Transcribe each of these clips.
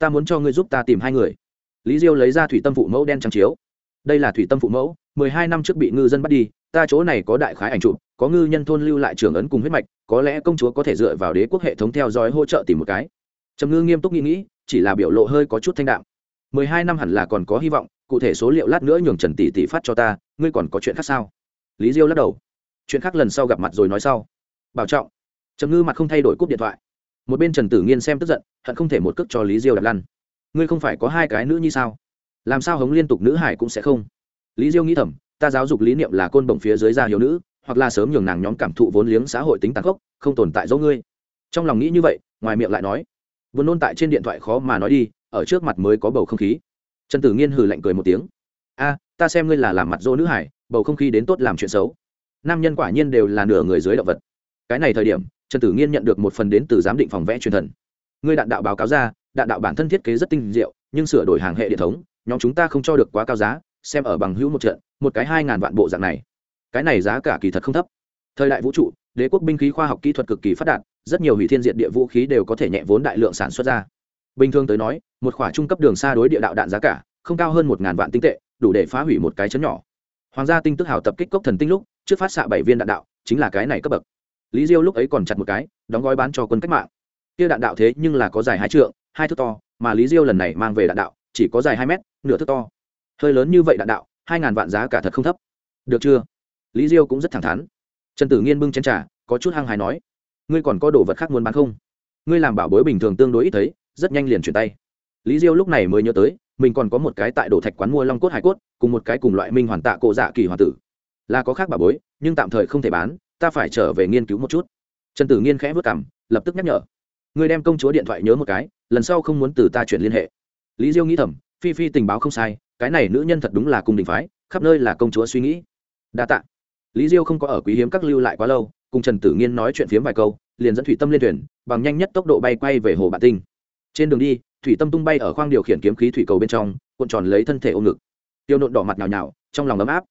ta muốn cho ngươi giúp ta tìm hai người. Lý diêu lấy ra thủy tâm phụ mẫu đen trắng chiếu. Đây là thủy tâm phụ mẫu, mười hai năm trước bị ngư dân bắt đi, ta chỗ này có đại khái ảnh chụp, có ngư nhân thôn lưu lại trưởng ấn cùng huyết mạch, có lẽ công chúa có thể dựa vào đế quốc hệ thống theo dõi hỗ trợ tìm một cái. Trầm ngư nghiêm túc nghĩ nghĩ, chỉ là biểu lộ hơi có chút thanh đạm. Mười hai năm hẳn là còn có hy vọng, cụ thể số liệu lát nữa nhường trần tỷ tỷ phát cho ta, ngươi còn có chuyện khác sao? Lý diêu lắc đầu. Chuyện khác lần sau gặp mặt rồi nói sau. Bảo trọng. Trầm ngư mặt không thay đổi cúp điện thoại một bên trần tử nghiên xem tức giận hận không thể một cước cho lý diêu đặt lăn ngươi không phải có hai cái nữ như sao làm sao hống liên tục nữ hải cũng sẽ không lý diêu nghĩ thầm ta giáo dục lý niệm là côn bổng phía dưới gia hiếu nữ hoặc là sớm nhường nàng nhóm cảm thụ vốn liếng xã hội tính tàn gốc, không tồn tại dấu ngươi trong lòng nghĩ như vậy ngoài miệng lại nói vừa nôn tại trên điện thoại khó mà nói đi ở trước mặt mới có bầu không khí trần tử nghiên hừ lạnh cười một tiếng a ta xem ngươi là làm mặt dỗ nữ hải bầu không khí đến tốt làm chuyện xấu nam nhân quả nhiên đều là nửa người dưới động vật cái này thời điểm trần tử nghiên nhận được một phần đến từ giám định phòng vẽ truyền thần. Người đạn đạo báo cáo ra, đạn đạo bản thân thiết kế rất tinh diệu, nhưng sửa đổi hàng hệ điện thống, nhóm chúng ta không cho được quá cao giá, xem ở bằng hữu một trận, một cái hai ngàn vạn bộ dạng này. Cái này giá cả kỳ thật không thấp. Thời đại vũ trụ, đế quốc binh khí khoa học kỹ thuật cực kỳ phát đạt, rất nhiều hủy thiên diện địa vũ khí đều có thể nhẹ vốn đại lượng sản xuất ra. Bình thường tới nói, một khoả trung cấp đường xa đối địa đạo đạn giá cả, không cao hơn một ngàn vạn tinh tệ, đủ để phá hủy một cái chấn nhỏ. Hoàng gia tinh tức hào tập kích cốc thần tinh lúc, trước phát xạ bảy viên đạn đạo, chính là cái này cấp bậc lý diêu lúc ấy còn chặt một cái, đóng gói bán cho quân cách mạng. Kia đạn đạo thế nhưng là có dài hai trượng, hai thước to, mà lý diêu lần này mang về đạn đạo, chỉ có dài hai mét, nửa thước to. Hơi lớn như vậy đạn đạo, hai ngàn vạn giá cả thật không thấp. Được chưa? Lý diêu cũng rất thẳng thắn. Trần tử nghiên bưng chén trà, có chút hăng hài nói, ngươi còn có đồ vật khác muốn bán không? Ngươi làm bảo bối bình thường tương đối ít thấy, rất nhanh liền chuyển tay. Lý diêu lúc này mới nhớ tới, mình còn có một cái tại đồ thạch quán mua long cốt hải cốt, cùng một cái cùng loại minh hoàn tạ cổ dạ kỳ hoàng tử. Là có khác bảo bối, nhưng tạm thời không thể bán ta phải trở về nghiên cứu một chút. Trần tử nghiên khẽ vất cảm lập tức nhắc nhở. Người đem công chúa điện thoại nhớ một cái, lần sau không muốn từ ta chuyển liên hệ. Lý diêu nghĩ thầm, phi phi tình báo không sai, cái này nữ nhân thật đúng là cung đình phái, khắp nơi là công chúa suy nghĩ. Đa t ạ lý diêu không có ở quý hiếm các lưu lại quá lâu, cùng trần tử nghiên nói chuyện phiếm vài câu, liền dẫn thủy tâm lên thuyền, bằng nhanh nhất tốc độ bay quay về hồ bản tinh. Trên đường đi, thủy tâm tung bay ở khoang điều khiển kiếm khí thủy cầu bên trong, cuộn tròn lấy thân thể ôm ngực. Tiêu nộn đỏ mặt nhào nhào, trong lòng ấm áp.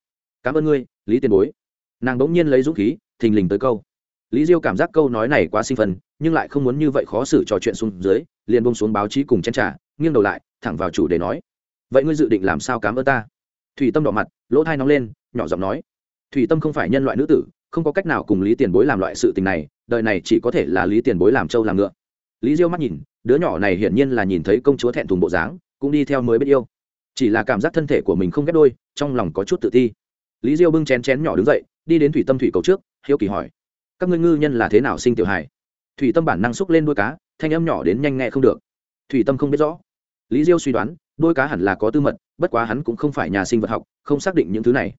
Cảm ơn ngươi, lý tiền bối. Nàng bỗng nhiên lấy dũng khí thình lình tới câu. Lý diêu cảm giác câu nói này quá sinh phân, nhưng lại không muốn như vậy khó xử trò chuyện xuống dưới, liền bông xuống báo chí cùng chen trả nghiêng đầu lại, thẳng vào chủ để nói. Vậy ngươi dự định làm sao cám ơn ta? Thủy tâm đỏ mặt, lỗ thai nóng lên, nhỏ giọng nói. Thủy tâm không phải nhân loại nữ tử, không có cách nào cùng lý tiền bối làm loại sự tình này, đời này chỉ có thể là lý tiền bối làm trâu làm ngựa. Lý diêu mắt nhìn, đứa nhỏ này hiển nhiên là nhìn thấy công chúa thẹn thùng bộ dáng, cũng đi theo mới biết yêu. Chỉ là cảm giác thân thể của mình không ghép đôi, trong lòng có chút tự ti. Lý diêu bưng chén chén nhỏ đứng dậy đi đến thủy tâm thủy cầu trước, hiếu kỳ hỏi, các ngươi ngư nhân là thế nào sinh tiểu hài? Thủy tâm bản năng xúc lên đôi cá, thanh âm nhỏ đến nhanh nhẹ không được. Thủy tâm không biết rõ. Lý diêu suy đoán đôi cá hẳn là có tư mật, bất quá hắn cũng không phải nhà sinh vật học, không xác định những thứ này.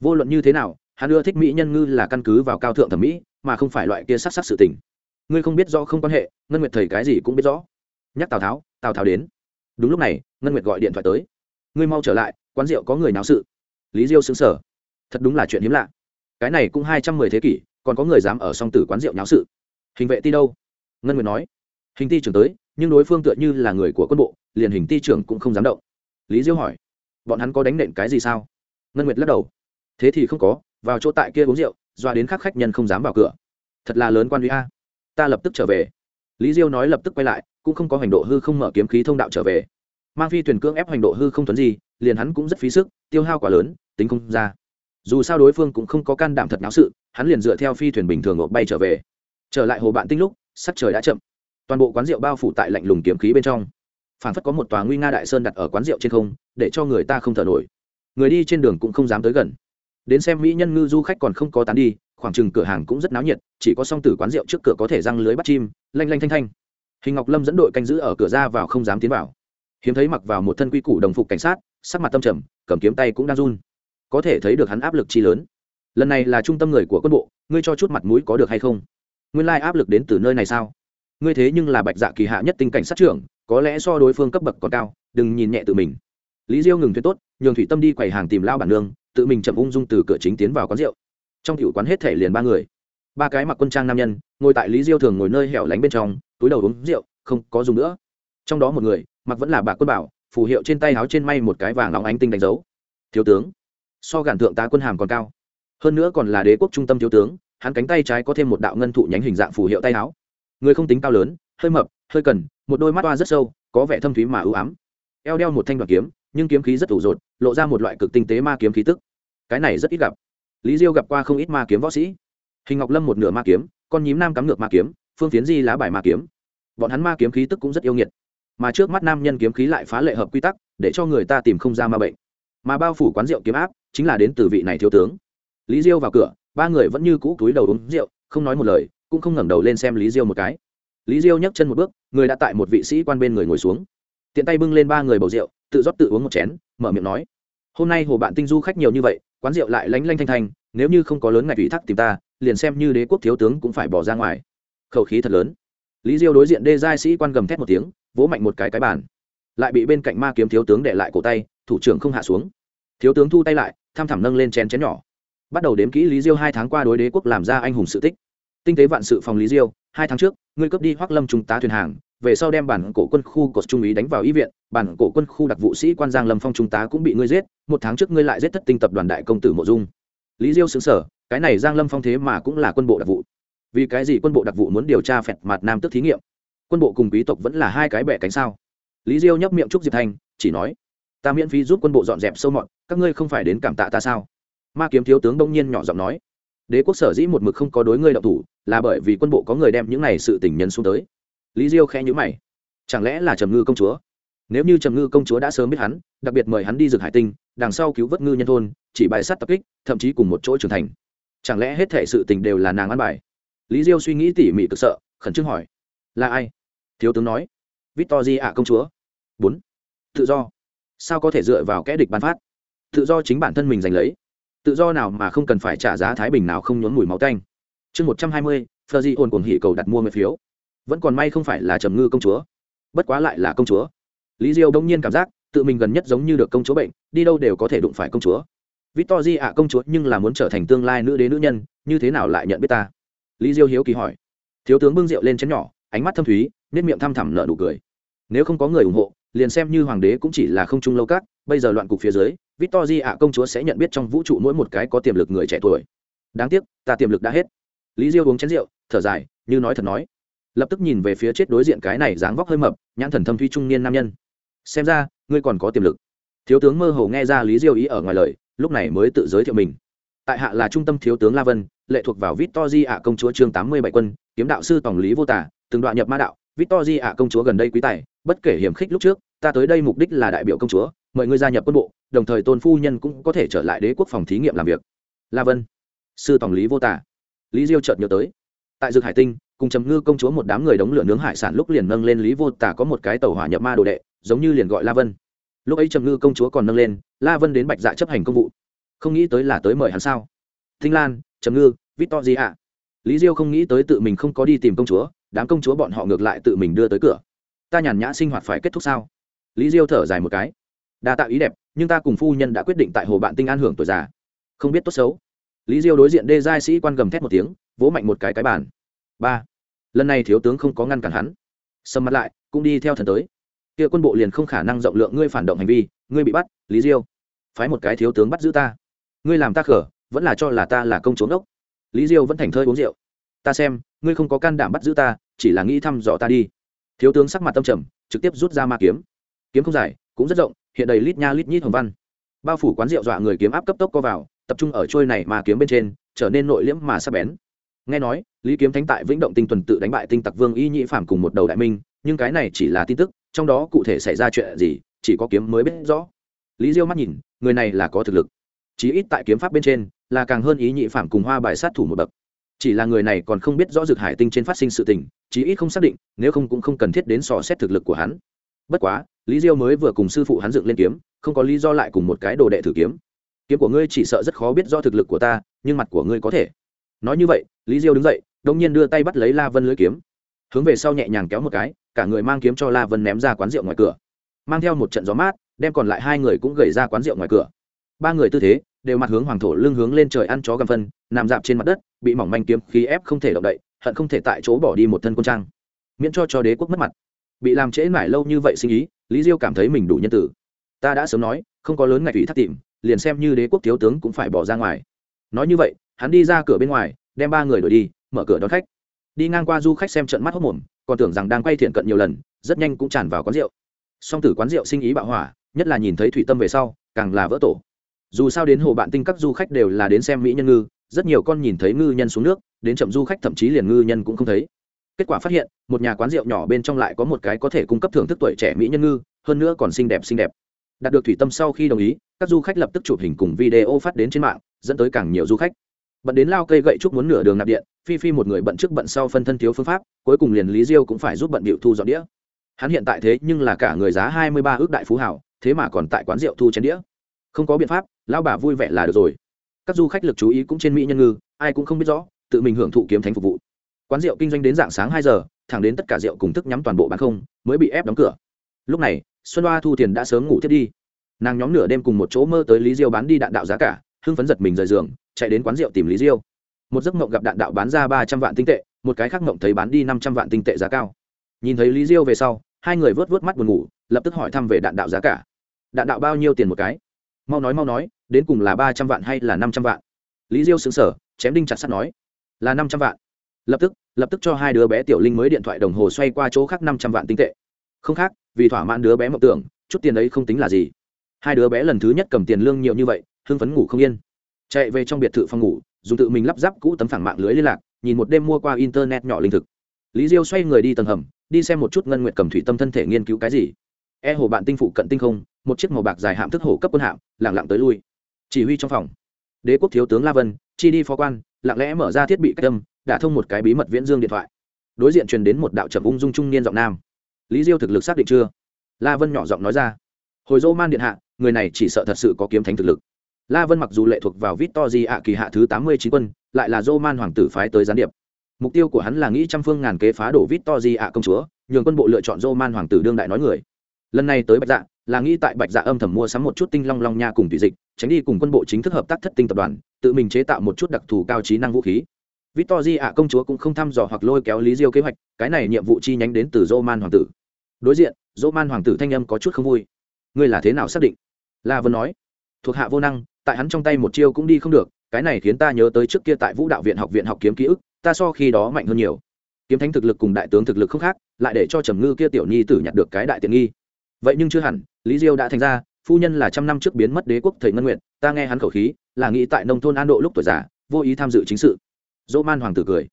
Vô luận như thế nào, hắn ưa thích mỹ nhân ngư là căn cứ vào cao thượng thẩm mỹ, mà không phải loại kia sắc sắc sự tình. Ngươi không biết rõ không quan hệ, ngân nguyệt thầy cái gì cũng biết rõ. Nhắc tào tháo tào tháo đến. Đúng lúc này, ngân nguyệt gọi điện thoại tới. Ngươi mau trở lại, quán rượu có người náo sự. Lý diêu xứng sở thật đúng là chuyện hiếm lạ cái này cũng hai trăm mười thế kỷ, còn có người dám ở song tử quán rượu nháo sự. Hình vệ ti đâu? Ngân nguyệt nói. Hình ti trưởng tới, nhưng đối phương tựa như là người của quân bộ, liền hình ti trưởng cũng không dám động. Lý diêu hỏi. Bọn hắn có đánh nện cái gì sao? Ngân nguyệt lắc đầu. Thế thì không có, vào chỗ tại kia uống rượu, doa đến khắc khách nhân không dám vào cửa. Thật là lớn quan huy a. Ta lập tức trở về. Lý diêu nói lập tức quay lại, cũng không có hành độ hư không mở kiếm khí thông đạo trở về. Mang phi thuyền cưỡng ép hành độ hư không thuấn gì liền hắn cũng rất phí sức, tiêu hao quá lớn, tính không ra dù sao đối phương cũng không có can đảm thật náo sự, hắn liền dựa theo phi thuyền bình thường ngộp bay trở về. Trở lại hồ bạn tinh lúc, sắc trời đã chậm. Toàn bộ quán rượu bao phủ tại lạnh lùng kiếm khí bên trong. Phản phất có một tòa nguy nga đại sơn đặt ở quán rượu trên không, để cho người ta không thở nổi. Người đi trên đường cũng không dám tới gần. Đến xem mỹ nhân ngư du khách còn không có tán đi, khoảng chừng cửa hàng cũng rất náo nhiệt, chỉ có song tử quán rượu trước cửa có thể răng lưới bắt chim, lanh lanh thanh thanh. Hình ngọc lâm dẫn đội canh giữ ở cửa ra vào không dám tiến vào. Hiếm thấy mặc vào một thân quy củ đồng phục cảnh sát, sắc mặt tâm trầm, cầm kiếm tay cũng đang run có thể thấy được hắn áp lực chi lớn. Lần này là trung tâm người của quân bộ, ngươi cho chút mặt mũi có được hay không? Nguyên lai áp lực đến từ nơi này sao? Ngươi thế nhưng là bạch dạ kỳ hạ nhất tinh cảnh sát trưởng, có lẽ so đối phương cấp bậc còn cao, đừng nhìn nhẹ tự mình. Lý diêu ngừng thuyết tốt, nhường thủy tâm đi quầy hàng tìm lao bản nương, tự mình chậm ung dung từ cửa chính tiến vào quán rượu. Trong cựu quán hết thể liền ba người. Ba cái mặc quân trang nam nhân, ngồi tại lý diêu thường ngồi nơi hẻo lánh bên trong, túi đầu uống rượu, không có dùng nữa. Trong đó một người, mặc vẫn là bạc quân bảo, phù hiệu trên tay áo trên may một cái vàng óng ánh tinh đánh dấu. Thiếu tướng so gàn thượng tá quân hàm còn cao. Hơn nữa còn là đế quốc trung tâm thiếu tướng, hắn cánh tay trái có thêm một đạo ngân thụ nhánh hình dạng phù hiệu tay áo. Người không tính cao lớn, hơi mập, hơi cần, một đôi mắt oa rất sâu, có vẻ thâm thúy mà ưu ám. Eo đeo một thanh đoạn kiếm, nhưng kiếm khí rất ủ rột, lộ ra một loại cực tinh tế ma kiếm khí tức. Cái này rất ít gặp. Lý diêu gặp qua không ít ma kiếm võ sĩ. Hình ngọc lâm một nửa ma kiếm, con nhím nam cắm ngược ma kiếm, phương tiến di lá bài ma kiếm. Bọn hắn ma kiếm khí tức cũng rất yêu nghiệt. Mà trước mắt nam nhân kiếm khí lại phá lệ hợp quy tắc, để cho người ta tìm không ra ma bệnh. Mà bao phủ quán rượu kiếm áp chính là đến từ vị này thiếu tướng. Lý diêu vào cửa, ba người vẫn như cũ túi đầu uống rượu, không nói một lời, cũng không ngẩng đầu lên xem lý diêu một cái. Lý diêu nhấc chân một bước, người đã tại một vị sĩ quan bên người ngồi xuống. Tiện tay bưng lên ba người bầu rượu, tự rót tự uống một chén, mở miệng nói, hôm nay hồ bạn tinh du khách nhiều như vậy, quán rượu lại lánh lanh thanh thanh, nếu như không có lớn ngạch vị thác tìm ta, liền xem như đế quốc thiếu tướng cũng phải bỏ ra ngoài. Khẩu khí thật lớn. Lý diêu đối diện đê giai sĩ quan gầm thét một tiếng, vỗ mạnh một cái cái bàn. Lại bị bên cạnh ma kiếm thiếu tướng để lại cổ tay, thủ trưởng không hạ xuống. Thiếu tướng thu tay lại tham thẳm nâng lên chén chén nhỏ. Bắt đầu đếm kỹ lý diêu hai tháng qua đối đế quốc làm ra anh hùng sự tích. Tinh tế vạn sự phòng lý diêu, hai tháng trước, ngươi cướp đi hoắc lâm trung tá thuyền hàng, về sau đem bản cổ quân khu cột trung ý đánh vào y viện, bản cổ quân khu đặc vụ sĩ quan giang lâm phong trung tá cũng bị ngươi giết, một tháng trước ngươi lại giết thất tinh tập đoàn đại công tử mộ dung. Lý diêu xứng sở cái này giang lâm phong thế mà cũng là quân bộ đặc vụ. Vì cái gì quân bộ đặc vụ muốn điều tra phẹt mặt nam tức thí nghiệm? Quân bộ cùng quý tộc vẫn là hai cái bẻ cánh sao? Lý diêu nhấp miệng trúc diệp thanh chỉ nói ta miễn phí giúp quân bộ dọn dẹp sâu mọt, các ngươi không phải đến cảm tạ ta sao? Ma kiếm thiếu tướng đông nhiên nhỏ giọng nói. Đế quốc sở dĩ một mực không có đối ngươi đ thủ, là bởi vì quân bộ có người đem những này sự tình nhân xuống tới. Lý diêu khẽ nhữ mày. Chẳng lẽ là trầm ngư công chúa? Nếu như trầm ngư công chúa đã sớm biết hắn, đặc biệt mời hắn đi rực hải tinh, đằng sau cứu vớt ngư nhân thôn, chỉ bài sát tập kích, thậm chí cùng một chỗ trưởng thành. Chẳng lẽ hết thể sự tình đều là nàng ăn bài? Lý diêu suy nghĩ tỉ mỉ cực sợ, khẩn trương hỏi. Là ai? Thiếu tướng nói. Victor di ạ công chúa. Bốn. Tự do sao có thể dựa vào kẻ địch ban phát? Tự do chính bản thân mình giành lấy. Tự do nào mà không cần phải trả giá thái bình nào không nhốn mùi máu canh chương một trăm hai mươi, phờ di ồn cuồng hỉ cầu đặt mua nguyên phiếu. Vẫn còn may không phải là trầm ngư công chúa. Bất quá lại là công chúa. Lý diêu đông nhiên cảm giác, tự mình gần nhất giống như được công chúa bệnh, đi đâu đều có thể đụng phải công chúa. Victor di ạ, công chúa, nhưng là muốn trở thành tương lai nữ đế nữ nhân, như thế nào lại nhận biết ta? Lý diêu hiếu kỳ hỏi. Thiếu tướng bưng rượu lên chén nhỏ, ánh mắt thâm thúy nếp miệng thăm thẳm nợ đủ cười. Nếu không có người ủng hộ liền xem như hoàng đế cũng chỉ là không trung lâu các bây giờ loạn cục phía dưới victory ạ công chúa sẽ nhận biết trong vũ trụ mỗi một cái có tiềm lực người trẻ tuổi. Đáng tiếc ta tiềm lực đã hết. Lý diêu uống chén rượu thở dài như nói thật nói. Lập tức nhìn về phía chết đối diện cái này dáng vóc hơi mập nhãn thần thâm thuy trung niên nam nhân. Xem ra ngươi còn có tiềm lực. Thiếu tướng mơ hồ nghe ra lý diêu ý ở ngoài lời lúc này mới tự giới thiệu mình. Tại hạ là trung tâm thiếu tướng la vân lệ thuộc vào victory ạ công chúa chương tám mươi bảy quân kiếm đạo sư tổng lý vô tà, từng đoạn nhập ma đạo. Victory ạ công chúa gần đây quý tài, bất kể hiểm khích lúc trước, ta tới đây mục đích là đại biểu công chúa, mời ngươi gia nhập quân bộ, đồng thời tôn phu nhân cũng có thể trở lại đế quốc phòng thí nghiệm làm việc. La vân, sư tổng lý vô tả. Lý diêu chợt nhớ tới. Tại dược hải tinh, cùng trầm ngư công chúa một đám người đóng lửa nướng hải sản lúc liền nâng lên lý vô tả có một cái tàu hỏa nhập ma đồ đệ, giống như liền gọi la vân. Lúc ấy trầm ngư công chúa còn nâng lên, la vân đến bạch dạ chấp hành công vụ. Không nghĩ tới là tới mời hắn sao? Thinh lan, trầm ngư victor gì ạ lý diêu không nghĩ tới tự mình không có đi tìm công chúa, đám công chúa bọn họ ngược lại tự mình đưa tới cửa ta nhàn nhã sinh hoạt phải kết thúc sao? Lý diêu thở dài một cái. Đa tạo ý đẹp, nhưng ta cùng phu nhân đã quyết định tại hồ bạn tinh an hưởng tuổi già. Không biết tốt xấu. Lý diêu đối diện đê giai sĩ quan gầm thét một tiếng, vỗ mạnh một cái cái bàn. Ba. Lần này thiếu tướng không có ngăn cản hắn. Sầm mặt lại, cũng đi theo thần tới. Kia quân bộ liền không khả năng rộng lượng ngươi phản động hành vi, ngươi bị bắt, lý diêu. Phái một cái thiếu tướng bắt giữ ta. Ngươi làm ta khở, vẫn là cho là ta là công chúa ngốc. lý diêu vẫn thành thơi uống rượu. Ta xem, ngươi không có can đảm bắt giữ ta, chỉ là nghĩ thăm dò ta đi thiếu tướng sắc mặt tâm trầm, trực tiếp rút ra ma kiếm. Kiếm không dài, cũng rất rộng, hiện đầy lít nha lít nhít hồng văn. Bao phủ quán rượu dọa người kiếm áp cấp tốc co vào, tập trung ở trôi này mà kiếm bên trên, trở nên nội liễm mà sắc bén. Nghe nói, lý kiếm thánh tại vĩnh động tinh tuần tự đánh bại tinh tặc vương y Nhĩ phản cùng một đầu đại minh, nhưng cái này chỉ là tin tức, trong đó cụ thể xảy ra chuyện gì, chỉ có kiếm mới biết rõ. Lý diêu mắt nhìn, người này là có thực lực. Chí ít tại kiếm pháp bên trên, là càng hơn ý nhị phản cùng hoa bài sát thủ một bậc chỉ là người này còn không biết rõ dược hải tinh trên phát sinh sự tình, chí ít không xác định, nếu không cũng không cần thiết đến sò xét thực lực của hắn. Bất quá, lý diêu mới vừa cùng sư phụ hắn dựng lên kiếm, không có lý do lại cùng một cái đồ đệ thử kiếm. Kiếm của ngươi chỉ sợ rất khó biết do thực lực của ta, nhưng mặt của ngươi có thể. Nói như vậy, lý diêu đứng dậy đông nhiên đưa tay bắt lấy la vân lưới kiếm. Hướng về sau nhẹ nhàng kéo một cái, cả người mang kiếm cho la vân ném ra quán rượu ngoài cửa. Mang theo một trận gió mát, đem còn lại hai người cũng gầy ra quán rượu ngoài cửa. Ba người tư thế, đều mặt hướng hoàng thổ lưng hướng lên trời ăn chó gầm phân, nằm dạp trên mặt đất bị mỏng manh kiếm khí ép không thể động đậy, hận không thể tại chỗ bỏ đi một thân quân trang. Miễn cho cho đế quốc mất mặt. Bị làm trễ mãi lâu như vậy sinh ý, lý diêu cảm thấy mình đủ nhân tử. Ta đã sớm nói, không có lớn ngạch ủy thắt tìm, liền xem như đế quốc thiếu tướng cũng phải bỏ ra ngoài. Nói như vậy, hắn đi ra cửa bên ngoài, đem ba người đuổi đi, mở cửa đón khách. Đi ngang qua du khách xem trận mắt hốc mồm, còn tưởng rằng đang quay thiện cận nhiều lần, rất nhanh cũng tràn vào quán rượu. Song tử quán rượu sinh ý bạo hỏa, nhất là nhìn thấy thủy tâm về sau, càng là vỡ tổ. Dù sao đến hồ bạn tinh các du khách đều là đến xem mỹ nhân ngư rất nhiều con nhìn thấy ngư nhân xuống nước, đến chậm du khách thậm chí liền ngư nhân cũng không thấy. Kết quả phát hiện, một nhà quán rượu nhỏ bên trong lại có một cái có thể cung cấp thưởng thức tuổi trẻ mỹ nhân ngư, hơn nữa còn xinh đẹp xinh đẹp. Đạt được thủy tâm sau khi đồng ý, các du khách lập tức chụp hình cùng video phát đến trên mạng, dẫn tới càng nhiều du khách. Bận đến lao cây gậy trúc muốn nửa đường nạp điện, phi phi một người bận trước bận sau phân thân thiếu phương pháp, cuối cùng liền lý diêu cũng phải giúp bận bịu thu dọn đĩa. Hắn hiện tại thế nhưng là cả người giá hai mươi ba ước đại phú hảo thế mà còn tại quán rượu thu chén đĩa. Không có biện pháp lao bà vui vẻ là được rồi các du khách lực chú ý cũng trên mỹ nhân ngư, ai cũng không biết rõ, tự mình hưởng thụ kiếm thánh phục vụ. Quán rượu kinh doanh đến dạng sáng hai giờ, thẳng đến tất cả rượu cùng thức nhắm toàn bộ bán không, mới bị ép đóng cửa. Lúc này, xuân hoa thu tiền đã sớm ngủ thiết đi. Nàng nhóm nửa đêm cùng một chỗ mơ tới lý diêu bán đi đạn đạo giá cả, hưng phấn giật mình rời giường, chạy đến quán rượu tìm lý diêu. Một giấc mộng gặp đạn đạo bán ra ba trăm vạn tinh tệ, một cái khác mộng thấy bán đi năm trăm vạn tinh tệ giá cao. Nhìn thấy lý diêu về sau, hai người vớt vớt mắt buồn ngủ, lập tức hỏi thăm về đạn đạo giá cả. Đạn đạo bao nhiêu tiền một cái? Mau nói mau nói đến cùng là ba trăm vạn hay là năm trăm vạn? Lý diêu xứng sở chém đinh chặt sắt nói, là năm trăm vạn. Lập tức lập tức cho hai đứa bé tiểu linh mới điện thoại đồng hồ xoay qua chỗ khác năm trăm vạn tinh tệ. Không khác, vì thỏa mãn đứa bé mộng tưởng, chút tiền ấy không tính là gì. Hai đứa bé lần thứ nhất cầm tiền lương nhiều như vậy, hưng phấn ngủ không yên. Chạy về trong biệt thự phòng ngủ, dùng tự mình lắp ráp cũ tấm phẳng mạng lưới liên lạc, nhìn một đêm mua qua internet nhỏ linh thực. Lý diêu xoay người đi tầng hầm, đi xem một chút ngân nguyệt cầm thủy tâm thân thể nghiên cứu cái gì. E hồ bạn tinh phụ cận tinh không, một chiếc màu bạc dài hạm thức hổ cấp quân hạm lẳng lặng tới lui chỉ huy trong phòng. Đế quốc thiếu tướng la vân, chi đi phó quan, lặng lẽ mở ra thiết bị cách tâm đã thông một cái bí mật viễn dương điện thoại. Đối diện truyền đến một đạo trầm ung dung trung niên giọng nam. Lý diêu thực lực xác định chưa? La vân nhỏ giọng nói ra. Hồi dô man điện hạ, người này chỉ sợ thật sự có kiếm thánh thực lực. La vân mặc dù lệ thuộc vào vít to di ạ kỳ hạ thứ tám mươi chín quân, lại là dô man hoàng tử phái tới gián điệp. Mục tiêu của hắn là nghĩ trăm phương ngàn kế phá đổ vít to di ạ công chúa, nhường quân bộ lựa chọn dô man hoàng tử đương đại nói người. Lần này tới bạch dạng là nghĩ tại bạch dạ âm thầm mua sắm một chút tinh long long nha cùng thủy dịch, tránh đi cùng quân bộ chính thức hợp tác thất tinh tập đoàn, tự mình chế tạo một chút đặc thù cao trí năng vũ khí. Victor di ạ công chúa cũng không thăm dò hoặc lôi kéo lý diêu kế hoạch, cái này nhiệm vụ chi nhánh đến từ dô man hoàng tử. Đối diện dô man hoàng tử thanh âm có chút không vui. Ngươi là thế nào xác định? La vân nói. Thuộc hạ vô năng, tại hắn trong tay một chiêu cũng đi không được, cái này khiến ta nhớ tới trước kia tại vũ đạo viện học viện học kiếm ký ức, ta so khi đó mạnh hơn nhiều. Kiếm thánh thực lực cùng đại tướng thực lực không khác, lại để cho trầm ngư kia tiểu nhi tử nhặt được cái đại tiện nghi. Vậy nhưng chưa hẳn lý diêu đã thành ra, phu nhân là trăm năm trước biến mất đế quốc thầy ngân nguyện ta nghe hắn khẩu khí, là nghĩ tại nông thôn an độ lúc tuổi già, vô ý tham dự chính sự. Dỗ man hoàng tử cười.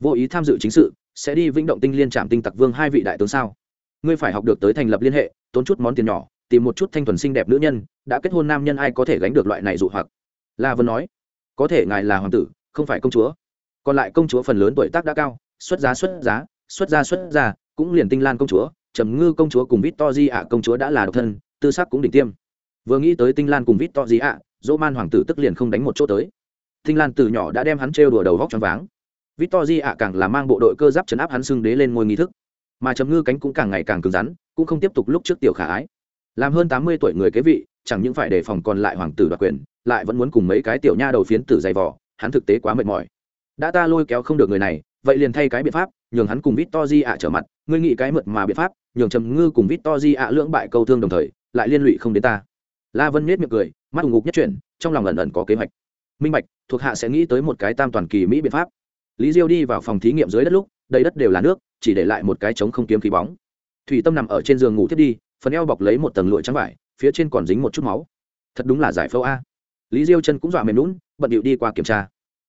Vô ý tham dự chính sự, sẽ đi vĩnh động tinh liên trạm tinh tặc vương hai vị đại tướng sao? Ngươi phải học được tới thành lập liên hệ, tốn chút món tiền nhỏ, tìm một chút thanh thuần xinh đẹp nữ nhân, đã kết hôn nam nhân ai có thể gánh được loại này dụ hoặc? La vân nói. Có thể ngài là hoàng tử, không phải công chúa. Còn lại công chúa phần lớn tuổi tác đã cao, xuất giá xuất giá, xuất gia xuất gia cũng liền tinh lan công chúa trầm ngư công chúa cùng vít to ạ công chúa đã là độc thân, tư sắc cũng đỉnh tiêm. Vừa nghĩ tới tinh lan cùng vít to ạ dỗ man hoàng tử tức liền không đánh một chỗ tới. Tinh lan từ nhỏ đã đem hắn trêu đùa đầu vóc t r váng. Vít to ạ càng là mang bộ đội cơ giáp trấn áp hắn xưng đế lên ngôi nghi thức. Mà trầm ngư cánh cũng càng ngày càng cứng rắn, cũng không tiếp tục lúc trước tiểu khả ái. Làm hơn tám mươi tuổi người kế vị, chẳng những phải đề phòng còn lại hoàng tử đoạt quyền, lại vẫn muốn cùng mấy cái tiểu nha đầu phiến tử dày vò, hắn thực tế quá mệt mỏi. Đã ta lôi kéo không được người này, vậy liền thay cái biện pháp, nhường hắn cùng vít to ạ trở mặt, ngươi nghĩ cái mượt mà biện pháp nhường trầm ngư cùng vít to di ạ lưỡng bại câu thương đồng thời, lại liên lụy không đến ta. La vân miết miệng cười, mắt ủng ngục nhất chuyển, trong lòng ẩn ẩn có kế hoạch. Minh bạch, thuộc hạ sẽ nghĩ tới một cái tam toàn kỳ mỹ biện pháp. Lý diêu đi vào phòng thí nghiệm dưới đất lúc, đầy đất đều là nước, chỉ để lại một cái trống không kiếm khí bóng. Thủy tâm nằm ở trên giường ngủ thiết đi, phần eo bọc lấy một tầng lụa trắng vải, phía trên còn dính một chút máu. Thật đúng là giải phẫu a. Lý diêu chân cũng dọa mềm lún bận điệu đi qua kiểm tra.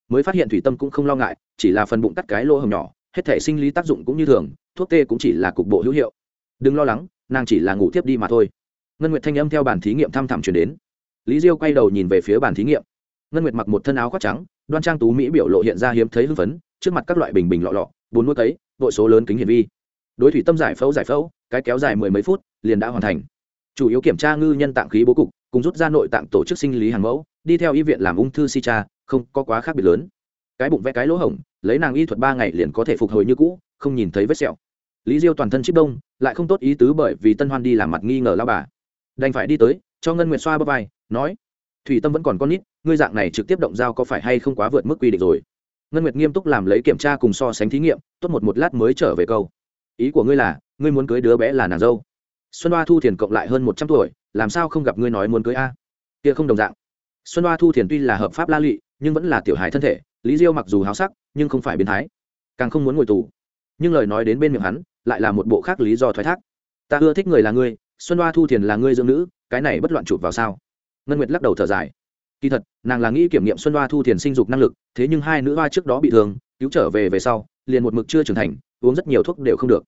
Mới phát hiện thủy tâm cũng không lo ngại, chỉ là phần bụng cắt cái lỗ hồng nhỏ, hết thể sinh lý tác dụng cũng như thường, thuốc tê cũng chỉ là cục bộ hữu hiệu đừng lo lắng, nàng chỉ là ngủ thiếp đi mà thôi. Ngân nguyệt thanh âm theo bản thí nghiệm thăm thẳm chuyển đến. Lý diêu quay đầu nhìn về phía bản thí nghiệm. Ngân nguyệt mặc một thân áo khoác trắng, đoan trang tú mỹ biểu lộ hiện ra hiếm thấy hưng phấn, trước mặt các loại bình bình lọ lọ, bốn nuốt ấy, đội số lớn kính hiển vi. Đối thủy tâm giải phẫu giải phẫu, cái kéo dài mười mấy phút, liền đã hoàn thành. Chủ yếu kiểm tra ngư nhân tạng khí bố cục, cùng rút ra nội tạng tổ chức sinh lý hàng mẫu, đi theo y viện làm ung thư si cha không có quá khác biệt lớn. Cái bụng vẽ cái lỗ hổng, lấy nàng y thuật ba ngày liền có thể phục hồi như cũ, không nhìn thấy vết sẹo lý diêu toàn thân chip đông lại không tốt ý tứ bởi vì tân hoan đi làm mặt nghi ngờ lao bà. Đành phải đi tới, cho ngân nguyệt xoa bắp vai, nói, thủy tâm vẫn còn con nít, ngươi dạng này trực tiếp động dao có phải hay không quá vượt mức quy định rồi? Ngân nguyệt nghiêm túc làm lấy kiểm tra cùng so sánh thí nghiệm, tốt một một lát mới trở về câu, ý của ngươi là, ngươi muốn cưới đứa bé là nàng dâu. Xuân hoa thu thiền cộng lại hơn một trăm tuổi, làm sao không gặp ngươi nói muốn cưới a? Kia không đồng dạng. Xuân hoa thu thiền tuy là hợp pháp la lụy nhưng vẫn là tiểu hài thân thể, lý diêu mặc dù háo sắc, nhưng không phải biến thái, càng không muốn ngồi tù. Nhưng lời nói đến bên miệng hắn lại là một bộ khác lý do thoái thác. Ta ưa thích người là ngươi, xuân hoa thu thiền là ngươi dưỡng nữ, cái này bất loạn chụp vào sao? Ngân nguyệt lắc đầu thở dài. Kỳ thật, nàng là nghĩ kiểm nghiệm xuân hoa thu thiền sinh dục năng lực, thế nhưng hai nữ hoa trước đó bị thương, cứu trở về về sau, liền một mực chưa trưởng thành, uống rất nhiều thuốc đều không được.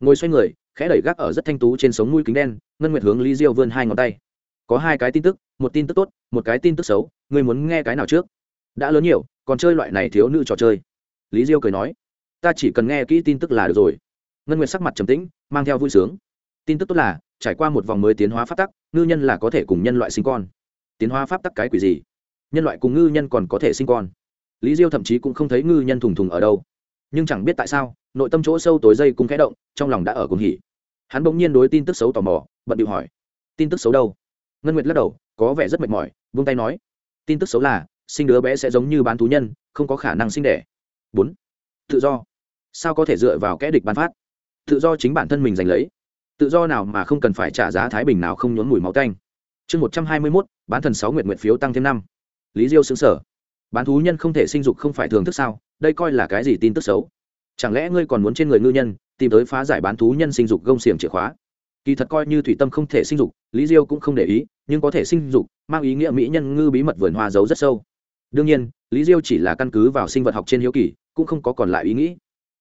Ngồi xoay người, khẽ đẩy gác ở rất thanh tú trên sống mũi kính đen, ngân nguyệt hướng lý diêu vươn hai ngón tay. Có hai cái tin tức, một tin tức tốt, một cái tin tức xấu, ngươi muốn nghe cái nào trước? Đã lớn nhiều, còn chơi loại này thiếu nữ trò chơi. Lý diêu cười nói, ta chỉ cần nghe kỹ tin tức là được rồi ngân nguyệt sắc mặt trầm tĩnh, mang theo vui sướng. Tin tức tốt là, trải qua một vòng mới tiến hóa pháp tắc, ngư nhân là có thể cùng nhân loại sinh con. Tiến hóa pháp tắc cái quỷ gì? Nhân loại cùng ngư nhân còn có thể sinh con. Lý diêu thậm chí cũng không thấy ngư nhân thùng thùng ở đâu. Nhưng chẳng biết tại sao, nội tâm chỗ sâu tối dây cũng khẽ động, trong lòng đã ở cùng hỉ. Hắn bỗng nhiên đối tin tức xấu tò mò, bận điệu hỏi, tin tức xấu đâu? Ngân nguyệt lắc đầu, có vẻ rất mệt mỏi, vung tay nói, tin tức xấu là, sinh đứa bé sẽ giống như bán thú nhân, không có khả năng sinh đẻ. Bốn, tự do. Sao có thể dựa vào kẽ địch bán phát? tự do chính bản thân mình giành lấy. Tự do nào mà không cần phải trả giá thái bình nào không nhốn mùi máu canh chương một trăm hai mươi mốt, bán thần sáu nguyện nguyện phiếu tăng thêm năm. Lý diêu xứng sở bán thú nhân không thể sinh dục không phải thường thức sao? Đây coi là cái gì tin tức xấu? Chẳng lẽ ngươi còn muốn trên người ngư nhân tìm tới phá giải bán thú nhân sinh dục gông xiềng chìa khóa? Kỳ thật coi như thủy tâm không thể sinh dục, lý diêu cũng không để ý, nhưng có thể sinh dục, mang ý nghĩa mỹ nhân ngư bí mật vườn hoa giấu rất sâu. Đương nhiên, lý diêu chỉ là căn cứ vào sinh vật học trên hiếu kỳ, cũng không có còn lại ý nghĩ.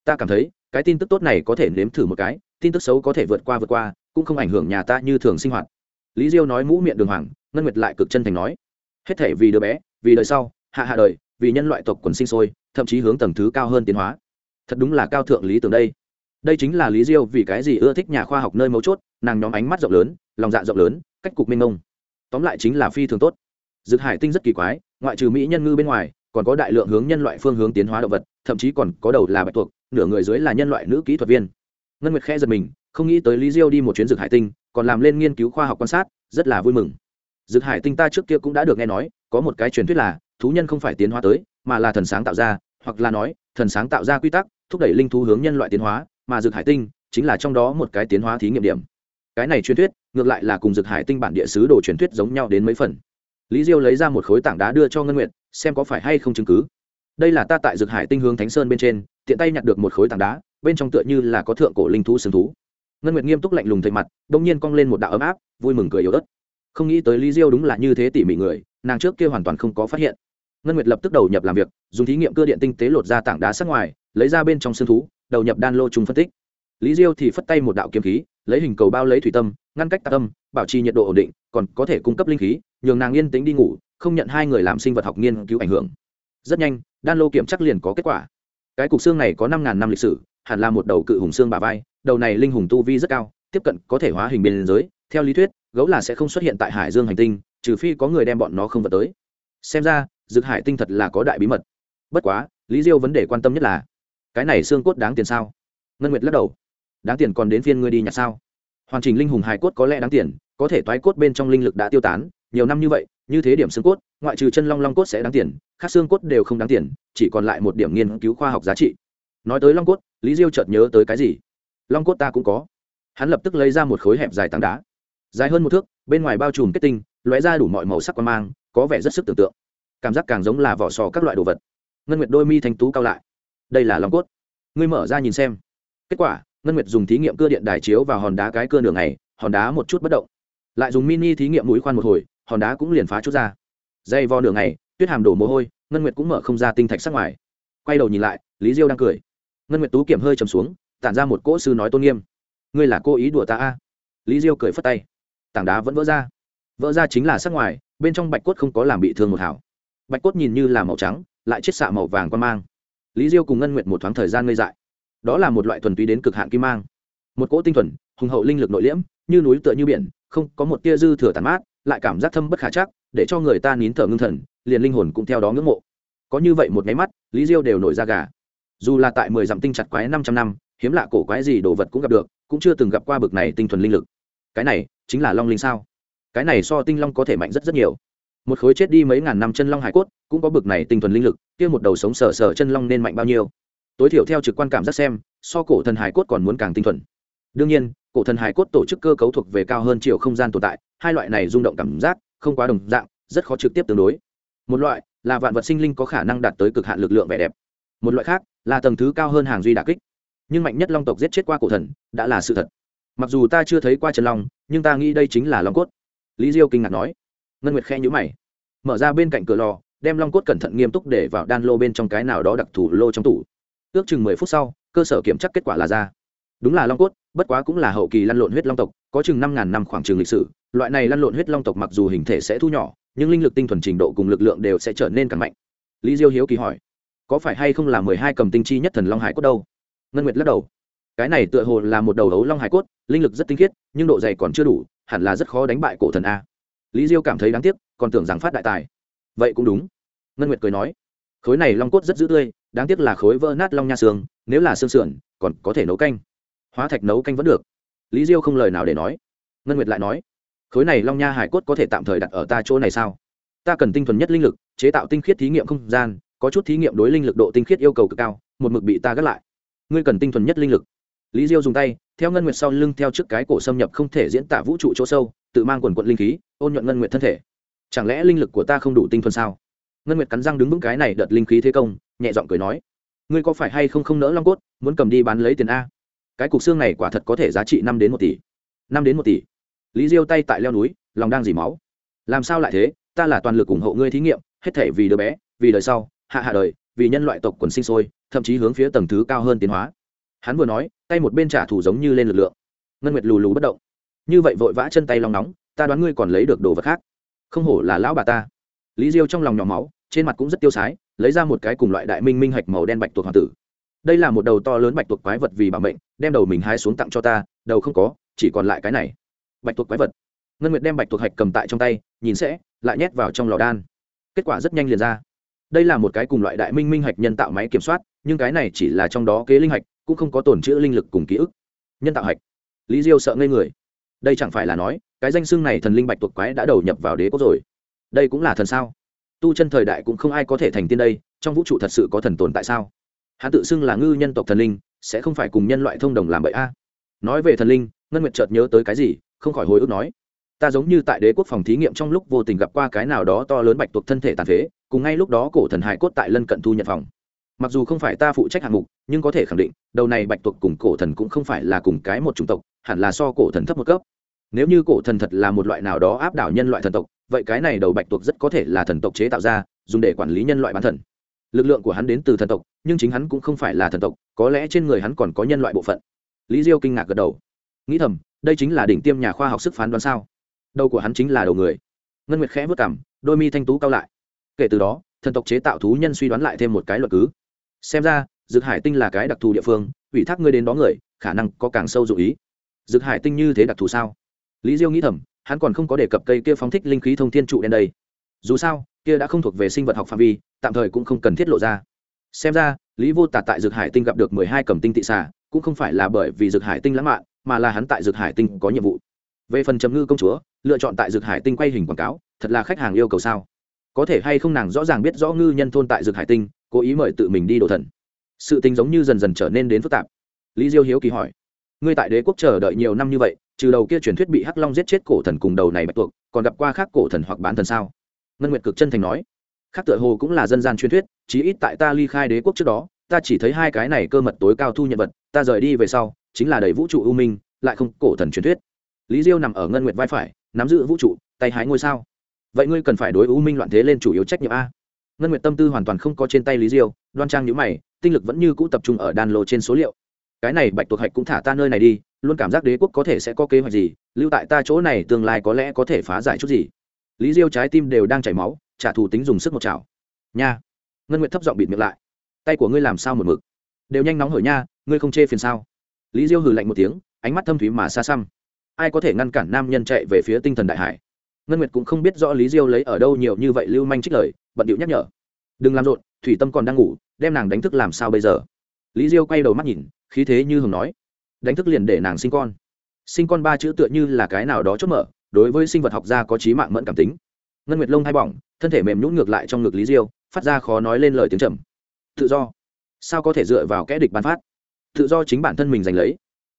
Ta cảm thấy cái tin tức tốt này có thể nếm thử một cái, tin tức xấu có thể vượt qua vượt qua, cũng không ảnh hưởng nhà ta như thường sinh hoạt. Lý diêu nói mũ miệng đường hoàng, ngân nguyệt lại cực chân thành nói, hết thể vì đứa bé, vì đời sau, hạ hạ đời, vì nhân loại tộc quần sinh sôi, thậm chí hướng tầng thứ cao hơn tiến hóa. Thật đúng là cao thượng lý tưởng đây. Đây chính là lý diêu vì cái gì ưa thích nhà khoa học nơi mấu chốt, nàng nhóm ánh mắt rộng lớn, lòng dạ rộng lớn, cách cục minh ông tóm lại chính là phi thường tốt. Dược hải tinh rất kỳ quái, ngoại trừ mỹ nhân ngư bên ngoài, còn có đại lượng hướng nhân loại phương hướng tiến hóa động vật, thậm chí còn có đầu là bạch tuộc nửa người dưới là nhân loại nữ kỹ thuật viên. Ngân nguyệt khẽ giật mình, không nghĩ tới lý diêu đi một chuyến dược hải tinh, còn làm lên nghiên cứu khoa học quan sát, rất là vui mừng. Dược hải tinh ta trước kia cũng đã được nghe nói, có một cái truyền thuyết là, thú nhân không phải tiến hóa tới, mà là thần sáng tạo ra, hoặc là nói, thần sáng tạo ra quy tắc, thúc đẩy linh thú hướng nhân loại tiến hóa, mà dược hải tinh chính là trong đó một cái tiến hóa thí nghiệm điểm. Cái này truyền thuyết, ngược lại là cùng dược hải tinh bản địa xứ đồ truyền thuyết giống nhau đến mấy phần. Lý diêu lấy ra một khối tảng đá đưa cho ngân nguyệt, xem có phải hay không chứng cứ. Đây là ta tại dược hải tinh hướng thánh sơn bên trên tiện tay nhặt được một khối tảng đá, bên trong tựa như là có thượng cổ linh thú sừng thú. Ngân nguyệt nghiêm túc lạnh lùng thầy mặt đông nhiên cong lên một đạo ấm áp, vui mừng cười yếu ớt. Không nghĩ tới lý diêu đúng là như thế tỉ mỉ người, nàng trước kia hoàn toàn không có phát hiện. Ngân nguyệt lập tức đầu nhập làm việc, dùng thí nghiệm cơ điện tinh tế lột ra tảng đá sát ngoài, lấy ra bên trong xương thú, đầu nhập đan lô chung phân tích. Lý diêu thì phất tay một đạo kiếm khí, lấy hình cầu bao lấy thủy tâm, ngăn cách tạ tâm, bảo trì nhiệt độ ổn định, còn có thể cung cấp linh khí, nhường nàng yên tĩnh đi ngủ, không nhận hai người làm sinh vật học nghiên cứu ảnh hưởng. Rất nhanh, đan lô kiểm chắc liền có kết quả cái cục xương này có năm ngàn năm lịch sử, hẳn là một đầu cự hùng xương bà vai, đầu này linh hùng tu vi rất cao, tiếp cận có thể hóa hình biên giới. Theo lý thuyết, gấu là sẽ không xuất hiện tại hải dương hành tinh, trừ phi có người đem bọn nó không vật tới. Xem ra dược hải tinh thật là có đại bí mật. Bất quá, lý diêu vấn đề quan tâm nhất là, cái này xương cốt đáng tiền sao? Ngân nguyệt lắc đầu. Đáng tiền còn đến phiên ngươi đi nhặt sao? Hoàn chỉnh linh hùng hải cốt có lẽ đáng tiền, có thể toái cốt bên trong linh lực đã tiêu tán, nhiều năm như vậy, như thế điểm xương cốt, ngoại trừ chân long long cốt sẽ đáng tiền khác xương cốt đều không đáng tiền chỉ còn lại một điểm nghiên cứu khoa học giá trị. Nói tới long cốt lý diêu chợt nhớ tới cái gì? Long cốt ta cũng có. Hắn lập tức lấy ra một khối hẹp dài tảng đá. Dài hơn một thước bên ngoài bao trùm kết tinh lóe ra đủ mọi màu sắc quan mang có vẻ rất sức tưởng tượng. Cảm giác càng giống là vỏ sò các loại đồ vật. Ngân nguyệt đôi mi thanh tú cao lại. Đây là long cốt. Ngươi mở ra nhìn xem. Kết quả ngân nguyệt dùng thí nghiệm cưa điện đài chiếu vào hòn đá cái cưa đường này, hòn đá một chút bất động. Lại dùng mini thí nghiệm mũi khoan một hồi hòn đá cũng liền phá chút ra. Dây vo đường này tuyết hàm đổ mồ hôi, ngân nguyệt cũng mở không ra tinh thạch sắc ngoài. Quay đầu nhìn lại, lý diêu đang cười. Ngân nguyệt tú kiểm hơi trầm xuống, tản ra một cỗ sư nói tôn nghiêm. Ngươi là cô ý đùa ta a? À. lý diêu cười phất tay. Tảng đá vẫn vỡ ra. Vỡ ra chính là sắc ngoài, bên trong bạch cốt không có làm bị thương một hảo. Bạch cốt nhìn như là màu trắng, lại chiết xạ màu vàng quan mang. Lý diêu cùng ngân nguyệt một thoáng thời gian ngây dại. Đó là một loại thuần túy đến cực hạn kim mang. Một cỗ tinh thuần, hùng hậu linh lực nội liễm, như núi tựa như biển, không có một tia dư thừa tàn mát, lại cảm giác thâm bất khả chắc, để cho người ta nín thở ngưng thần liền linh hồn cũng theo đó ngưỡng mộ. Có như vậy một cái mắt, lý diêu đều nổi ra gà. Dù là tại mười dặm tinh chặt quái năm trăm năm, hiếm lạ cổ quái gì đồ vật cũng gặp được, cũng chưa từng gặp qua bực này tinh thuần linh lực. Cái này, chính là long linh sao? Cái này so tinh long có thể mạnh rất rất nhiều. Một khối chết đi mấy ngàn năm chân long hải cốt, cũng có bực này tinh thuần linh lực, kia một đầu sống sờ sờ chân long nên mạnh bao nhiêu? Tối thiểu theo trực quan cảm giác xem, so cổ thần hải cốt còn muốn càng tinh thuần. Đương nhiên, cổ thần hải cốt tổ chức cơ cấu thuộc về cao hơn chiều không gian tồn tại, hai loại này rung động cảm giác, không quá đồng dạng, rất khó trực tiếp tương đối một loại là vạn vật sinh linh có khả năng đạt tới cực hạn lực lượng vẻ đẹp. Một loại khác là tầng thứ cao hơn hàng duy đà kích. Nhưng mạnh nhất long tộc giết chết qua cổ thần đã là sự thật. Mặc dù ta chưa thấy qua trần long, nhưng ta nghĩ đây chính là long cốt. Lý diêu kinh ngạc nói. Ngân nguyệt khe nhữ mày. Mở ra bên cạnh cửa lò, đem long cốt cẩn thận nghiêm túc để vào đan lô bên trong cái nào đó đặc thù lô trong tủ. Ước chừng mười phút sau, cơ sở kiểm tra kết quả là ra. Đúng là long cốt, bất quá cũng là hậu kỳ lăn lộn huyết long tộc, có chừng năm ngàn năm khoảng trường lịch sử. Loại này lăn lộn huyết long tộc mặc dù hình thể sẽ thu nhỏ nhưng linh lực tinh thuần trình độ cùng lực lượng đều sẽ trở nên càng mạnh. Lý diêu hiếu kỳ hỏi, có phải hay không là mười hai cầm tinh chi nhất thần long hải cốt đâu? Ngân nguyệt lắc đầu, cái này tựa hồ là một đầu đấu long hải cốt, linh lực rất tinh khiết, nhưng độ dày còn chưa đủ, hẳn là rất khó đánh bại cổ thần a. Lý diêu cảm thấy đáng tiếc, còn tưởng rằng phát đại tài. Vậy cũng đúng, ngân nguyệt cười nói, khối này long cốt rất giữ tươi, đáng tiếc là khối vỡ nát long nha xương nếu là xương sườn, còn có thể nấu canh. Hóa thạch nấu canh vẫn được. Lý diêu không lời nào để nói. Ngân nguyệt lại nói khối này long nha hải cốt có thể tạm thời đặt ở ta chỗ này sao? Ta cần tinh thuần nhất linh lực, chế tạo tinh khiết thí nghiệm không gian, có chút thí nghiệm đối linh lực độ tinh khiết yêu cầu cực cao, một mực bị ta gác lại. Ngươi cần tinh thuần nhất linh lực. Lý diêu dùng tay, theo ngân nguyệt sau lưng theo trước cái cổ xâm nhập không thể diễn tả vũ trụ chỗ sâu, tự mang quần quận linh khí, ôn nhuận ngân nguyệt thân thể. Chẳng lẽ linh lực của ta không đủ tinh thuần sao? Ngân nguyệt cắn răng đứng vững cái này đợt linh khí thế công, nhẹ giọng cười nói. Ngươi có phải hay không không nỡ long cốt, muốn cầm đi bán lấy tiền a? Cái cục xương này quả thật có thể giá trị năm đến một tỷ. Năm đến một tỷ lý diêu tay tại leo núi, lòng đang dỉ máu. Làm sao lại thế? Ta là toàn lực ủng hộ ngươi thí nghiệm, hết thể vì đứa bé, vì đời sau, hạ hạ đời, vì nhân loại tộc quần sinh sôi, thậm chí hướng phía tầng thứ cao hơn tiến hóa. Hắn vừa nói, tay một bên trả thủ giống như lên lực lượng. Ngân nguyệt lù lù bất động. Như vậy vội vã chân tay lòng nóng, ta đoán ngươi còn lấy được đồ vật khác. Không hổ là lão bà ta. Lý diêu trong lòng nhỏ máu, trên mặt cũng rất tiêu sái, lấy ra một cái cùng loại đại minh minh hạch màu đen bạch tuộc hoàng tử. Đây là một đầu to lớn bạch tuộc quái vật vì bảo mệnh, đem đầu mình hái xuống tặng cho ta, đầu không có, chỉ còn lại cái này bạch tuộc quái vật. Ngân nguyệt đem bạch tuộc hạch cầm tại trong tay, nhìn sẽ, lại nhét vào trong lò đan. Kết quả rất nhanh liền ra. Đây là một cái cùng loại đại minh minh hạch nhân tạo máy kiểm soát, nhưng cái này chỉ là trong đó kế linh hạch, cũng không có tổn chữ linh lực cùng ký ức. Nhân tạo hạch. Lý diêu sợ ngây người. Đây chẳng phải là nói, cái danh xưng này thần linh bạch tuộc quái đã đầu nhập vào đế quốc rồi. Đây cũng là thần sao? Tu chân thời đại cũng không ai có thể thành tiên đây, trong vũ trụ thật sự có thần tồn tại sao? Hắn tự xưng là ngư nhân tộc thần linh, sẽ không phải cùng nhân loại thông đồng làm vậy a. Nói về thần linh, ngân nguyệt chợt nhớ tới cái gì? không khỏi hồi ức nói, ta giống như tại đế quốc phòng thí nghiệm trong lúc vô tình gặp qua cái nào đó to lớn bạch tuộc thân thể tàn phế, cùng ngay lúc đó cổ thần hải cốt tại lân cận thu nhận phòng. Mặc dù không phải ta phụ trách hạng mục, nhưng có thể khẳng định, đầu này bạch tuộc cùng cổ thần cũng không phải là cùng cái một chủng tộc, hẳn là so cổ thần thấp một cấp. Nếu như cổ thần thật là một loại nào đó áp đảo nhân loại thần tộc, vậy cái này đầu bạch tuộc rất có thể là thần tộc chế tạo ra, dùng để quản lý nhân loại bán thần. Lực lượng của hắn đến từ thần tộc, nhưng chính hắn cũng không phải là thần tộc, có lẽ trên người hắn còn có nhân loại bộ phận. Lý diêu kinh ngạc gật đầu. Nghĩ thầm đây chính là đỉnh tiêm nhà khoa học sức phán đoán sao? Đầu của hắn chính là đầu người. Ngân nguyệt khẽ vất cảm đôi mi thanh tú cao lại. Kể từ đó, thần tộc chế tạo thú nhân suy đoán lại thêm một cái luật cứ. Xem ra dược hải tinh là cái đặc thù địa phương, ủy thác ngươi đến đó người, khả năng có càng sâu dụ ý. Dược hải tinh như thế đặc thù sao? Lý diêu nghĩ thầm, hắn còn không có đề cập cây kia phóng thích linh khí thông thiên trụ đen đây. Dù sao, kia đã không thuộc về sinh vật học phạm vi, tạm thời cũng không cần thiết lộ ra. Xem ra, lý vô tả tại dược hải tinh gặp được mười hai cầm tinh tị xà, cũng không phải là bởi vì dược hải tinh lãng mạn mà là hắn tại dược hải tinh có nhiệm vụ. Về phần trầm ngư công chúa, lựa chọn tại dược hải tinh quay hình quảng cáo, thật là khách hàng yêu cầu sao? Có thể hay không nàng rõ ràng biết rõ ngư nhân thôn tại dược hải tinh, cố ý mời tự mình đi đổ thần. Sự tình giống như dần dần trở nên đến phức tạp. Lý diêu hiếu kỳ hỏi, ngươi tại đế quốc chờ đợi nhiều năm như vậy, trừ đầu kia truyền thuyết bị hắc long giết chết cổ thần cùng đầu này bạch tuộc, còn gặp qua khác cổ thần hoặc bán thần sao? Ngân nguyệt cực chân thành nói, khác tựa hồ cũng là dân gian truyền thuyết, chí ít tại ta ly khai đế quốc trước đó, ta chỉ thấy hai cái này cơ mật tối cao thu nhận vật, ta rời đi về sau chính là đầy vũ trụ ưu minh, lại không cổ thần truyền thuyết. Lý diêu nằm ở ngân nguyệt vai phải, nắm giữ vũ trụ, tay hái ngôi sao. Vậy ngươi cần phải đối ưu minh loạn thế lên chủ yếu trách nhiệm a. Ngân nguyệt tâm tư hoàn toàn không có trên tay lý diêu, đoan trang nhữ mày, tinh lực vẫn như cũ tập trung ở đan lô trên số liệu. Cái này bạch tuộc hạch cũng thả ta nơi này đi, luôn cảm giác đế quốc có thể sẽ có kế hoạch gì, lưu tại ta chỗ này tương lai có lẽ có thể phá giải chút gì. Lý diêu trái tim đều đang chảy máu, trả thù tính dùng sức một chảo. Nha. Ngân nguyệt thấp giọng bịt miệng lại. Tay của ngươi làm sao một mực? Đều nhanh nóng hổi nha, ngươi không chê phiền sao? lý diêu hừ lạnh một tiếng, ánh mắt thâm thúy mà xa xăm. Ai có thể ngăn cản nam nhân chạy về phía tinh thần đại hải? Ngân nguyệt cũng không biết rõ lý diêu lấy ở đâu nhiều như vậy lưu manh trích lời, bận điệu nhắc nhở. Đừng làm rộn, thủy tâm còn đang ngủ, đem nàng đánh thức làm sao bây giờ? Lý diêu quay đầu mắt nhìn, khí thế như hùng nói. Đánh thức liền để nàng sinh con. Sinh con ba chữ tựa như là cái nào đó chốt mở, đối với sinh vật học gia có trí mạng mẫn cảm tính. Ngân nguyệt lông hai bỏng, thân thể mềm nhũ ngược lại trong ngực lý diêu, phát ra khó nói lên lời tiếng trầm. Tự do. Sao có thể dựa vào kẽ địch bán phát? tự do chính bản thân mình giành lấy.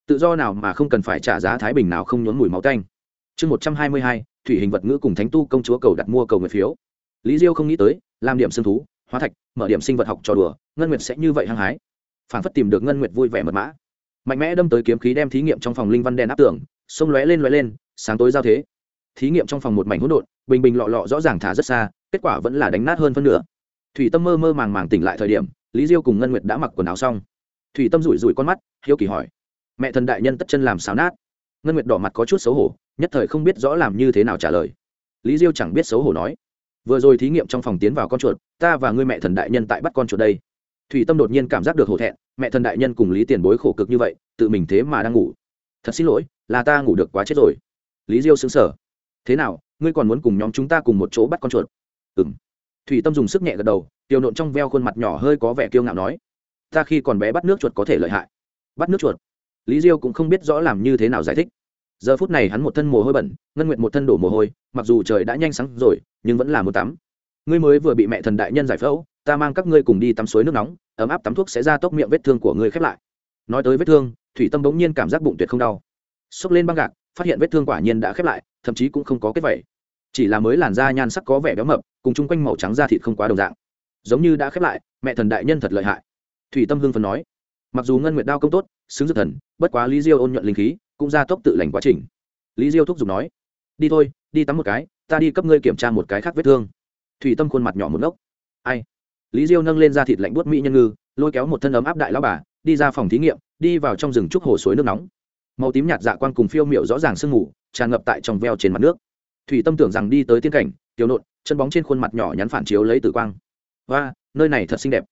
Tự do nào mà không cần phải trả giá thái bình nào không nhốn mùi máu tanh. Chương một trăm hai mươi hai, thủy hình vật ngữ cùng thánh tu công chúa cầu đặt mua cầu người phiếu. Lý diêu không nghĩ tới, làm điểm sưng thú, hóa thạch, mở điểm sinh vật học trò đùa, ngân nguyệt sẽ như vậy hăng hái. Phản phất tìm được ngân nguyệt vui vẻ mật mã. Mạnh mẽ đâm tới kiếm khí đem thí nghiệm trong phòng linh văn đen áp tưởng sông lóe lên lóe lên, sáng tối giao thế. Thí nghiệm trong phòng một mảnh hỗn độn, bình bình lọ lọ rõ ràng thả rất xa, kết quả vẫn là đánh nát hơn phân nửa. Thủy tâm mơ mơ màng màng tỉnh lại thời điểm, lý diêu cùng ngân nguyệt đã mặc quần áo xong thủy tâm rủi rủi con mắt, hiếu kỳ hỏi. Mẹ thần đại nhân tất chân làm xáo nát. Ngân nguyệt đỏ mặt có chút xấu hổ, nhất thời không biết rõ làm như thế nào trả lời. Lý diêu chẳng biết xấu hổ nói. Vừa rồi thí nghiệm trong phòng tiến vào con chuột, ta và ngươi mẹ thần đại nhân tại bắt con chuột đây. Thủy tâm đột nhiên cảm giác được hổ thẹn, mẹ thần đại nhân cùng lý tiền bối khổ cực như vậy, tự mình thế mà đang ngủ. Thật xin lỗi, là ta ngủ được quá chết rồi. Lý diêu xứng sở thế nào, ngươi còn muốn cùng nhóm chúng ta cùng một chỗ bắt con chuột? Ừ m thủy tâm dùng sức nhẹ gật đầu tiêu nộn trong veo khuôn mặt nhỏ hơi có vẻ kiêu ngạo nói ta khi còn bé bắt nước chuột có thể lợi hại. Bắt nước chuột? Lý diêu cũng không biết rõ làm như thế nào giải thích. Giờ phút này hắn một thân mồ hôi bẩn, ngân nguyện một thân đổ mồ hôi, mặc dù trời đã nhanh sáng rồi, nhưng vẫn là một tắm. Ngươi mới vừa bị mẹ thần đại nhân giải phẫu, ta mang các ngươi cùng đi tắm suối nước nóng, ấm áp tắm thuốc sẽ ra tốc miệng vết thương của ngươi khép lại. Nói tới vết thương, thủy tâm bỗng nhiên cảm giác bụng tuyệt không đau. Xốc lên băng gạc, phát hiện vết thương quả nhiên đã khép lại, thậm chí cũng không có kết vẩy chỉ là mới làn da nhan sắc có vẻ béo mập, cùng chung quanh màu trắng da thịt không quá đồng dạng. Giống như đã khép lại, mẹ thần đại nhân thật lợi hại thủy tâm hương phần nói. Mặc dù ngân nguyệt đao công tốt, xứng dự thần, bất quá lý diêu ôn nhuận linh khí, cũng ra tốc tự lành quá trình. Lý diêu thúc giục nói, đi thôi, đi tắm một cái, ta đi cấp ngươi kiểm tra một cái khác vết thương. Thủy tâm khuôn mặt nhỏ một ngốc. Ai? Lý diêu nâng lên ra thịt lạnh buốt mỹ nhân ngư, lôi kéo một thân ấm áp đại lão bà, đi ra phòng thí nghiệm, đi vào trong rừng trúc hồ suối nước nóng. Màu tím nhạt dạ quan cùng phiêu miệu rõ ràng sương mù, tràn ngập tại trong veo trên mặt nước. Thủy tâm tưởng rằng đi tới tiên cảnh, tiểu nộn, chân bóng trên khuôn mặt nhỏ nhắn phản chiếu lấy tử quang. Và nơi này thật xinh đẹp.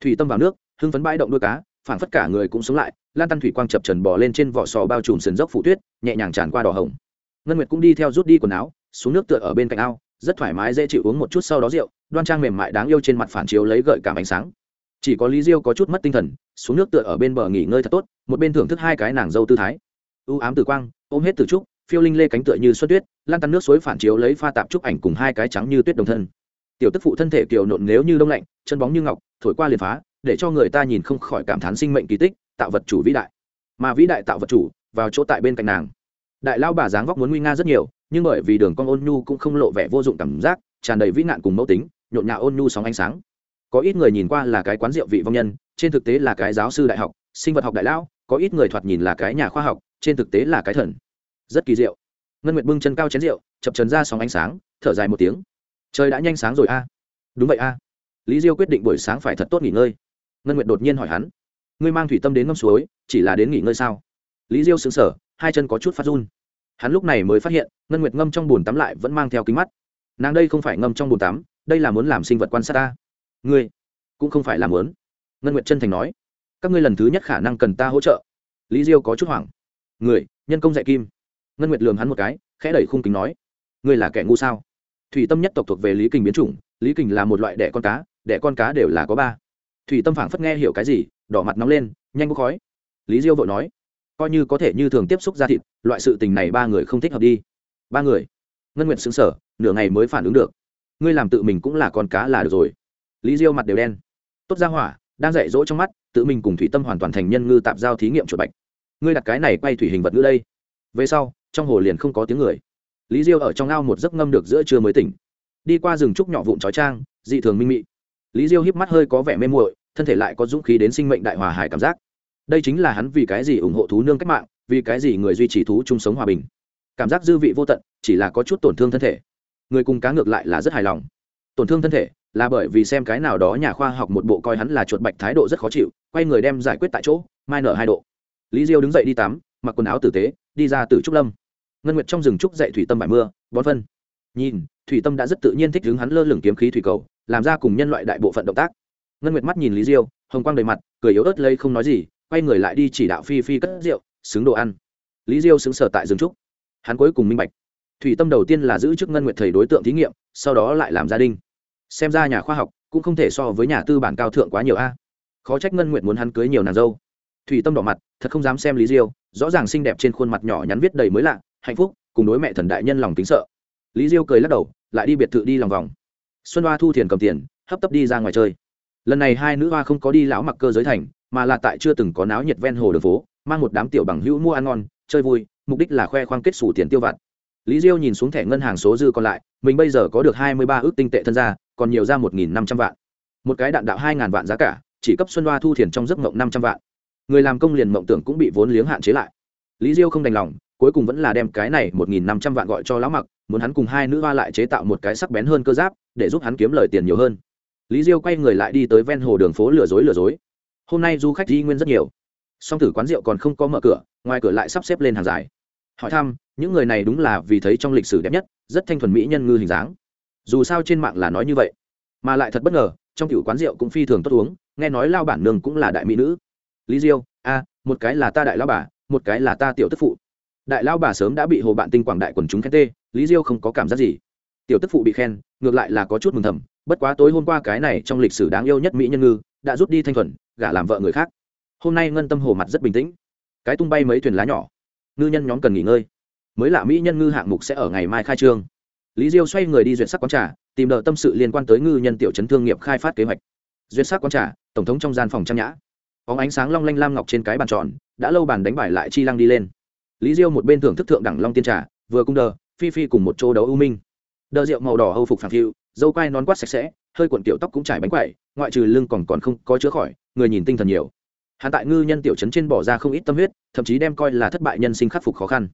Thủy tâm vào nước hưng phấn bãi động đuôi cá phản phất cả người cũng sống lại, lan tăn thủy quang chập trần bò lên trên vỏ sò bao trùm sườn dốc phủ tuyết, nhẹ nhàng tràn qua đỏ hồng. Ngân nguyệt cũng đi theo rút đi quần áo, xuống nước tựa ở bên cạnh ao, rất thoải mái dễ chịu uống một chút sau đó rượu, đoan trang mềm mại đáng yêu trên mặt phản chiếu lấy gợi cảm ánh sáng. Chỉ có lý diêu có chút mất tinh thần, xuống nước tựa ở bên bờ nghỉ ngơi thật tốt, một bên thưởng thức hai cái nàng dâu tư thái. Ưu ám tử quang, ôm hết từ trúc, phiêu linh lê cánh tựa như xuất tuyết, lan tăn nước suối phản chiếu lấy pha tạp trúc ảnh cùng hai cái trắng như tuyết đồng thân. Tiểu tức phụ thân thể kiều nộn nếu như đông lạnh, chân bóng như ngọc, thổi qua liền phá để cho người ta nhìn không khỏi cảm thán sinh mệnh kỳ tích, tạo vật chủ vĩ đại. Mà vĩ đại tạo vật chủ, vào chỗ tại bên cạnh nàng. Đại lao bà dáng vóc muốn nguy nga rất nhiều, nhưng bởi vì đường con ôn nhu cũng không lộ vẻ vô dụng cảm giác, tràn đầy vĩ nạn cùng mẫu tính, nhộn nhạo ôn nhu sóng ánh sáng. Có ít người nhìn qua là cái quán rượu vị vong nhân, trên thực tế là cái giáo sư đại học, sinh vật học đại lão có ít người thoạt nhìn là cái nhà khoa học, trên thực tế là cái thần. Rất kỳ diệu. Ngân nguyệt bưng chân cao chén rượu, chập trần ra sóng ánh sáng, thở dài một tiếng. Trời đã nhanh sáng rồi a. Đúng vậy a. Lý diêu quyết định buổi sáng phải thật tốt nghỉ ngơi ngân nguyệt đột nhiên hỏi hắn, ngươi mang thủy tâm đến ngâm suối, chỉ là đến nghỉ ngơi sao? Lý diêu sững sờ, hai chân có chút phát run. Hắn lúc này mới phát hiện, ngân nguyệt ngâm trong bồn tắm lại vẫn mang theo kính mắt. Nàng đây không phải ngâm trong bồn tắm, đây là muốn làm sinh vật quan sát ta. Ngươi cũng không phải làm lớn ngân nguyệt chân thành nói, các ngươi lần thứ nhất khả năng cần ta hỗ trợ. Lý diêu có chút hoảng. Người nhân công dạy kim. Ngân nguyệt lường hắn một cái, khẽ đẩy khung kính nói, ngươi là kẻ ngu sao? Thủy tâm nhất tộc thuộc về lý kình biến chủng, lý kình là một loại đẻ con cá, đẻ con cá đều là có ba thủy tâm phảng phất nghe hiểu cái gì, đỏ mặt nóng lên, nhanh bốc khói. Lý diêu vội nói, coi như có thể như thường tiếp xúc ra thịt, loại sự tình này ba người không thích hợp đi. Ba người? Ngân nguyện xứng sở nửa ngày mới phản ứng được. Ngươi làm tự mình cũng là con cá là được rồi. Lý diêu mặt đều đen. Tốt ra hỏa, đang dạy dỗ trong mắt, tự mình cùng thủy tâm hoàn toàn thành nhân ngư tạp giao thí nghiệm chuột bạch. Ngươi đặt cái này quay thủy hình vật ngư đây. Về sau, trong hồ liền không có tiếng người. Lý diêu ở trong ao một giấc ngâm được giữa trưa mới tỉnh. Đi qua rừng trúc nhỏ vụn trói trang, dị thường minh mị. Lý diêu híp mắt hơi có vẻ mê muội thân thể lại có dũng khí đến sinh mệnh đại hòa hải cảm giác. Đây chính là hắn vì cái gì ủng hộ thú nương cách mạng, vì cái gì người duy trì thú chung sống hòa bình. Cảm giác dư vị vô tận, chỉ là có chút tổn thương thân thể. Người cùng cá ngược lại là rất hài lòng. Tổn thương thân thể là bởi vì xem cái nào đó nhà khoa học một bộ coi hắn là chuột bạch thái độ rất khó chịu, quay người đem giải quyết tại chỗ, mai nở hai độ. Lý diêu đứng dậy đi tắm, mặc quần áo tử tế, đi ra từ trúc lâm. Ngân nguyệt trong rừng trúc dậy thủy tâm bài mưa, bón phân. Nhìn, thủy tâm đã rất tự nhiên thích hướng hắn lơ lửng kiếm khí thủy cầu, làm ra cùng nhân loại đại bộ phận động tác ngân nguyệt mắt nhìn lý diêu, hồng quang đầy mặt, cười yếu ớt lây không nói gì, quay người lại đi chỉ đạo phi phi cất rượu, xứng đồ ăn. Lý diêu xứng sở tại rừng trúc. Hắn cuối cùng minh bạch. Thủy tâm đầu tiên là giữ chức ngân nguyệt thầy đối tượng thí nghiệm, sau đó lại làm gia đình. Xem ra nhà khoa học cũng không thể so với nhà tư bản cao thượng quá nhiều a. Khó trách ngân nguyệt muốn hắn cưới nhiều nàng dâu. Thủy tâm đỏ mặt, thật không dám xem lý diêu, rõ ràng xinh đẹp trên khuôn mặt nhỏ nhắn viết đầy mới lạ, hạnh phúc, cùng đối mẹ thần đại nhân lòng kính sợ. Lý diêu cười lắc đầu, lại đi biệt thự đi lòng vòng. Xuân hoa thu thiền cầm tiền, hấp tấp đi ra ngoài chơi lần này hai nữ hoa không có đi lão mặc cơ giới thành, mà là tại chưa từng có náo nhiệt ven hồ đường phố, mang một đám tiểu bằng hữu mua ăn ngon, chơi vui, mục đích là khoe khoang kết xù tiền tiêu vặt. Lý diêu nhìn xuống thẻ ngân hàng số dư còn lại, mình bây giờ có được hai mươi ba ước tinh tệ thân gia, còn nhiều ra một nghìn năm trăm vạn. Một cái đạn đạo hai ngàn vạn giá cả, chỉ cấp xuân Hoa thu thiền trong giấc mộng năm trăm vạn. Người làm công liền mộng tưởng cũng bị vốn liếng hạn chế lại. Lý diêu không đành lòng, cuối cùng vẫn là đem cái này một nghìn năm trăm vạn gọi cho lão mặc, muốn hắn cùng hai nữ hoa lại chế tạo một cái sắc bén hơn cơ giáp, để giúp hắn kiếm lời tiền nhiều hơn lý diêu quay người lại đi tới ven hồ đường phố lừa dối lừa dối. Hôm nay du khách đi nguyên rất nhiều. Song thử quán rượu còn không có mở cửa, ngoài cửa lại sắp xếp lên hàng dài. Hỏi thăm, những người này đúng là vì thấy trong lịch sử đẹp nhất, rất thanh thuần mỹ nhân ngư hình dáng. Dù sao trên mạng là nói như vậy, mà lại thật bất ngờ, trong tiểu quán rượu cũng phi thường tốt uống, nghe nói lao bản nương cũng là đại mỹ nữ. Lý diêu, a, một cái là ta đại lao bà, một cái là ta tiểu tức phụ. Đại lao bà sớm đã bị hồ bạn tinh quảng đại quần chúng khen tê, lý diêu không có cảm giác gì. Tiểu tức phụ bị khen, ngược lại là có chút mừng thầm bất quá tối hôm qua cái này trong lịch sử đáng yêu nhất mỹ nhân ngư, đã rút đi thanh thuần, gả làm vợ người khác. Hôm nay ngân tâm hồ mặt rất bình tĩnh. Cái tung bay mấy thuyền lá nhỏ. Ngư nhân nhóm cần nghỉ ngơi. Mới lạ mỹ nhân ngư hạng mục sẽ ở ngày mai khai trương. Lý diêu xoay người đi duyệt sắc quán trà, tìm đợi tâm sự liên quan tới ngư nhân tiểu chấn thương nghiệp khai phát kế hoạch. Duyệt sắc quán trà, tổng thống trong gian phòng trang nhã. Có ánh sáng long lanh lam ngọc trên cái bàn tròn, đã lâu bàn đánh bài lại chi lăng đi lên. Lý diêu một bên thưởng thức thượng đẳng long tiên trà, vừa cung đờ, phi phi cùng một chỗ đấu ưu minh. Đờ rượu màu đỏ hâu phục phản phiu dâu quai nón quát sạch sẽ, hơi cuộn tiểu tóc cũng trải bánh quậy ngoại trừ lưng còn còn không có chữa khỏi, người nhìn tinh thần nhiều. Hắn tại ngư nhân tiểu trấn trên bỏ ra không ít tâm huyết, thậm chí đem coi là thất bại nhân sinh khắc phục khó khăn.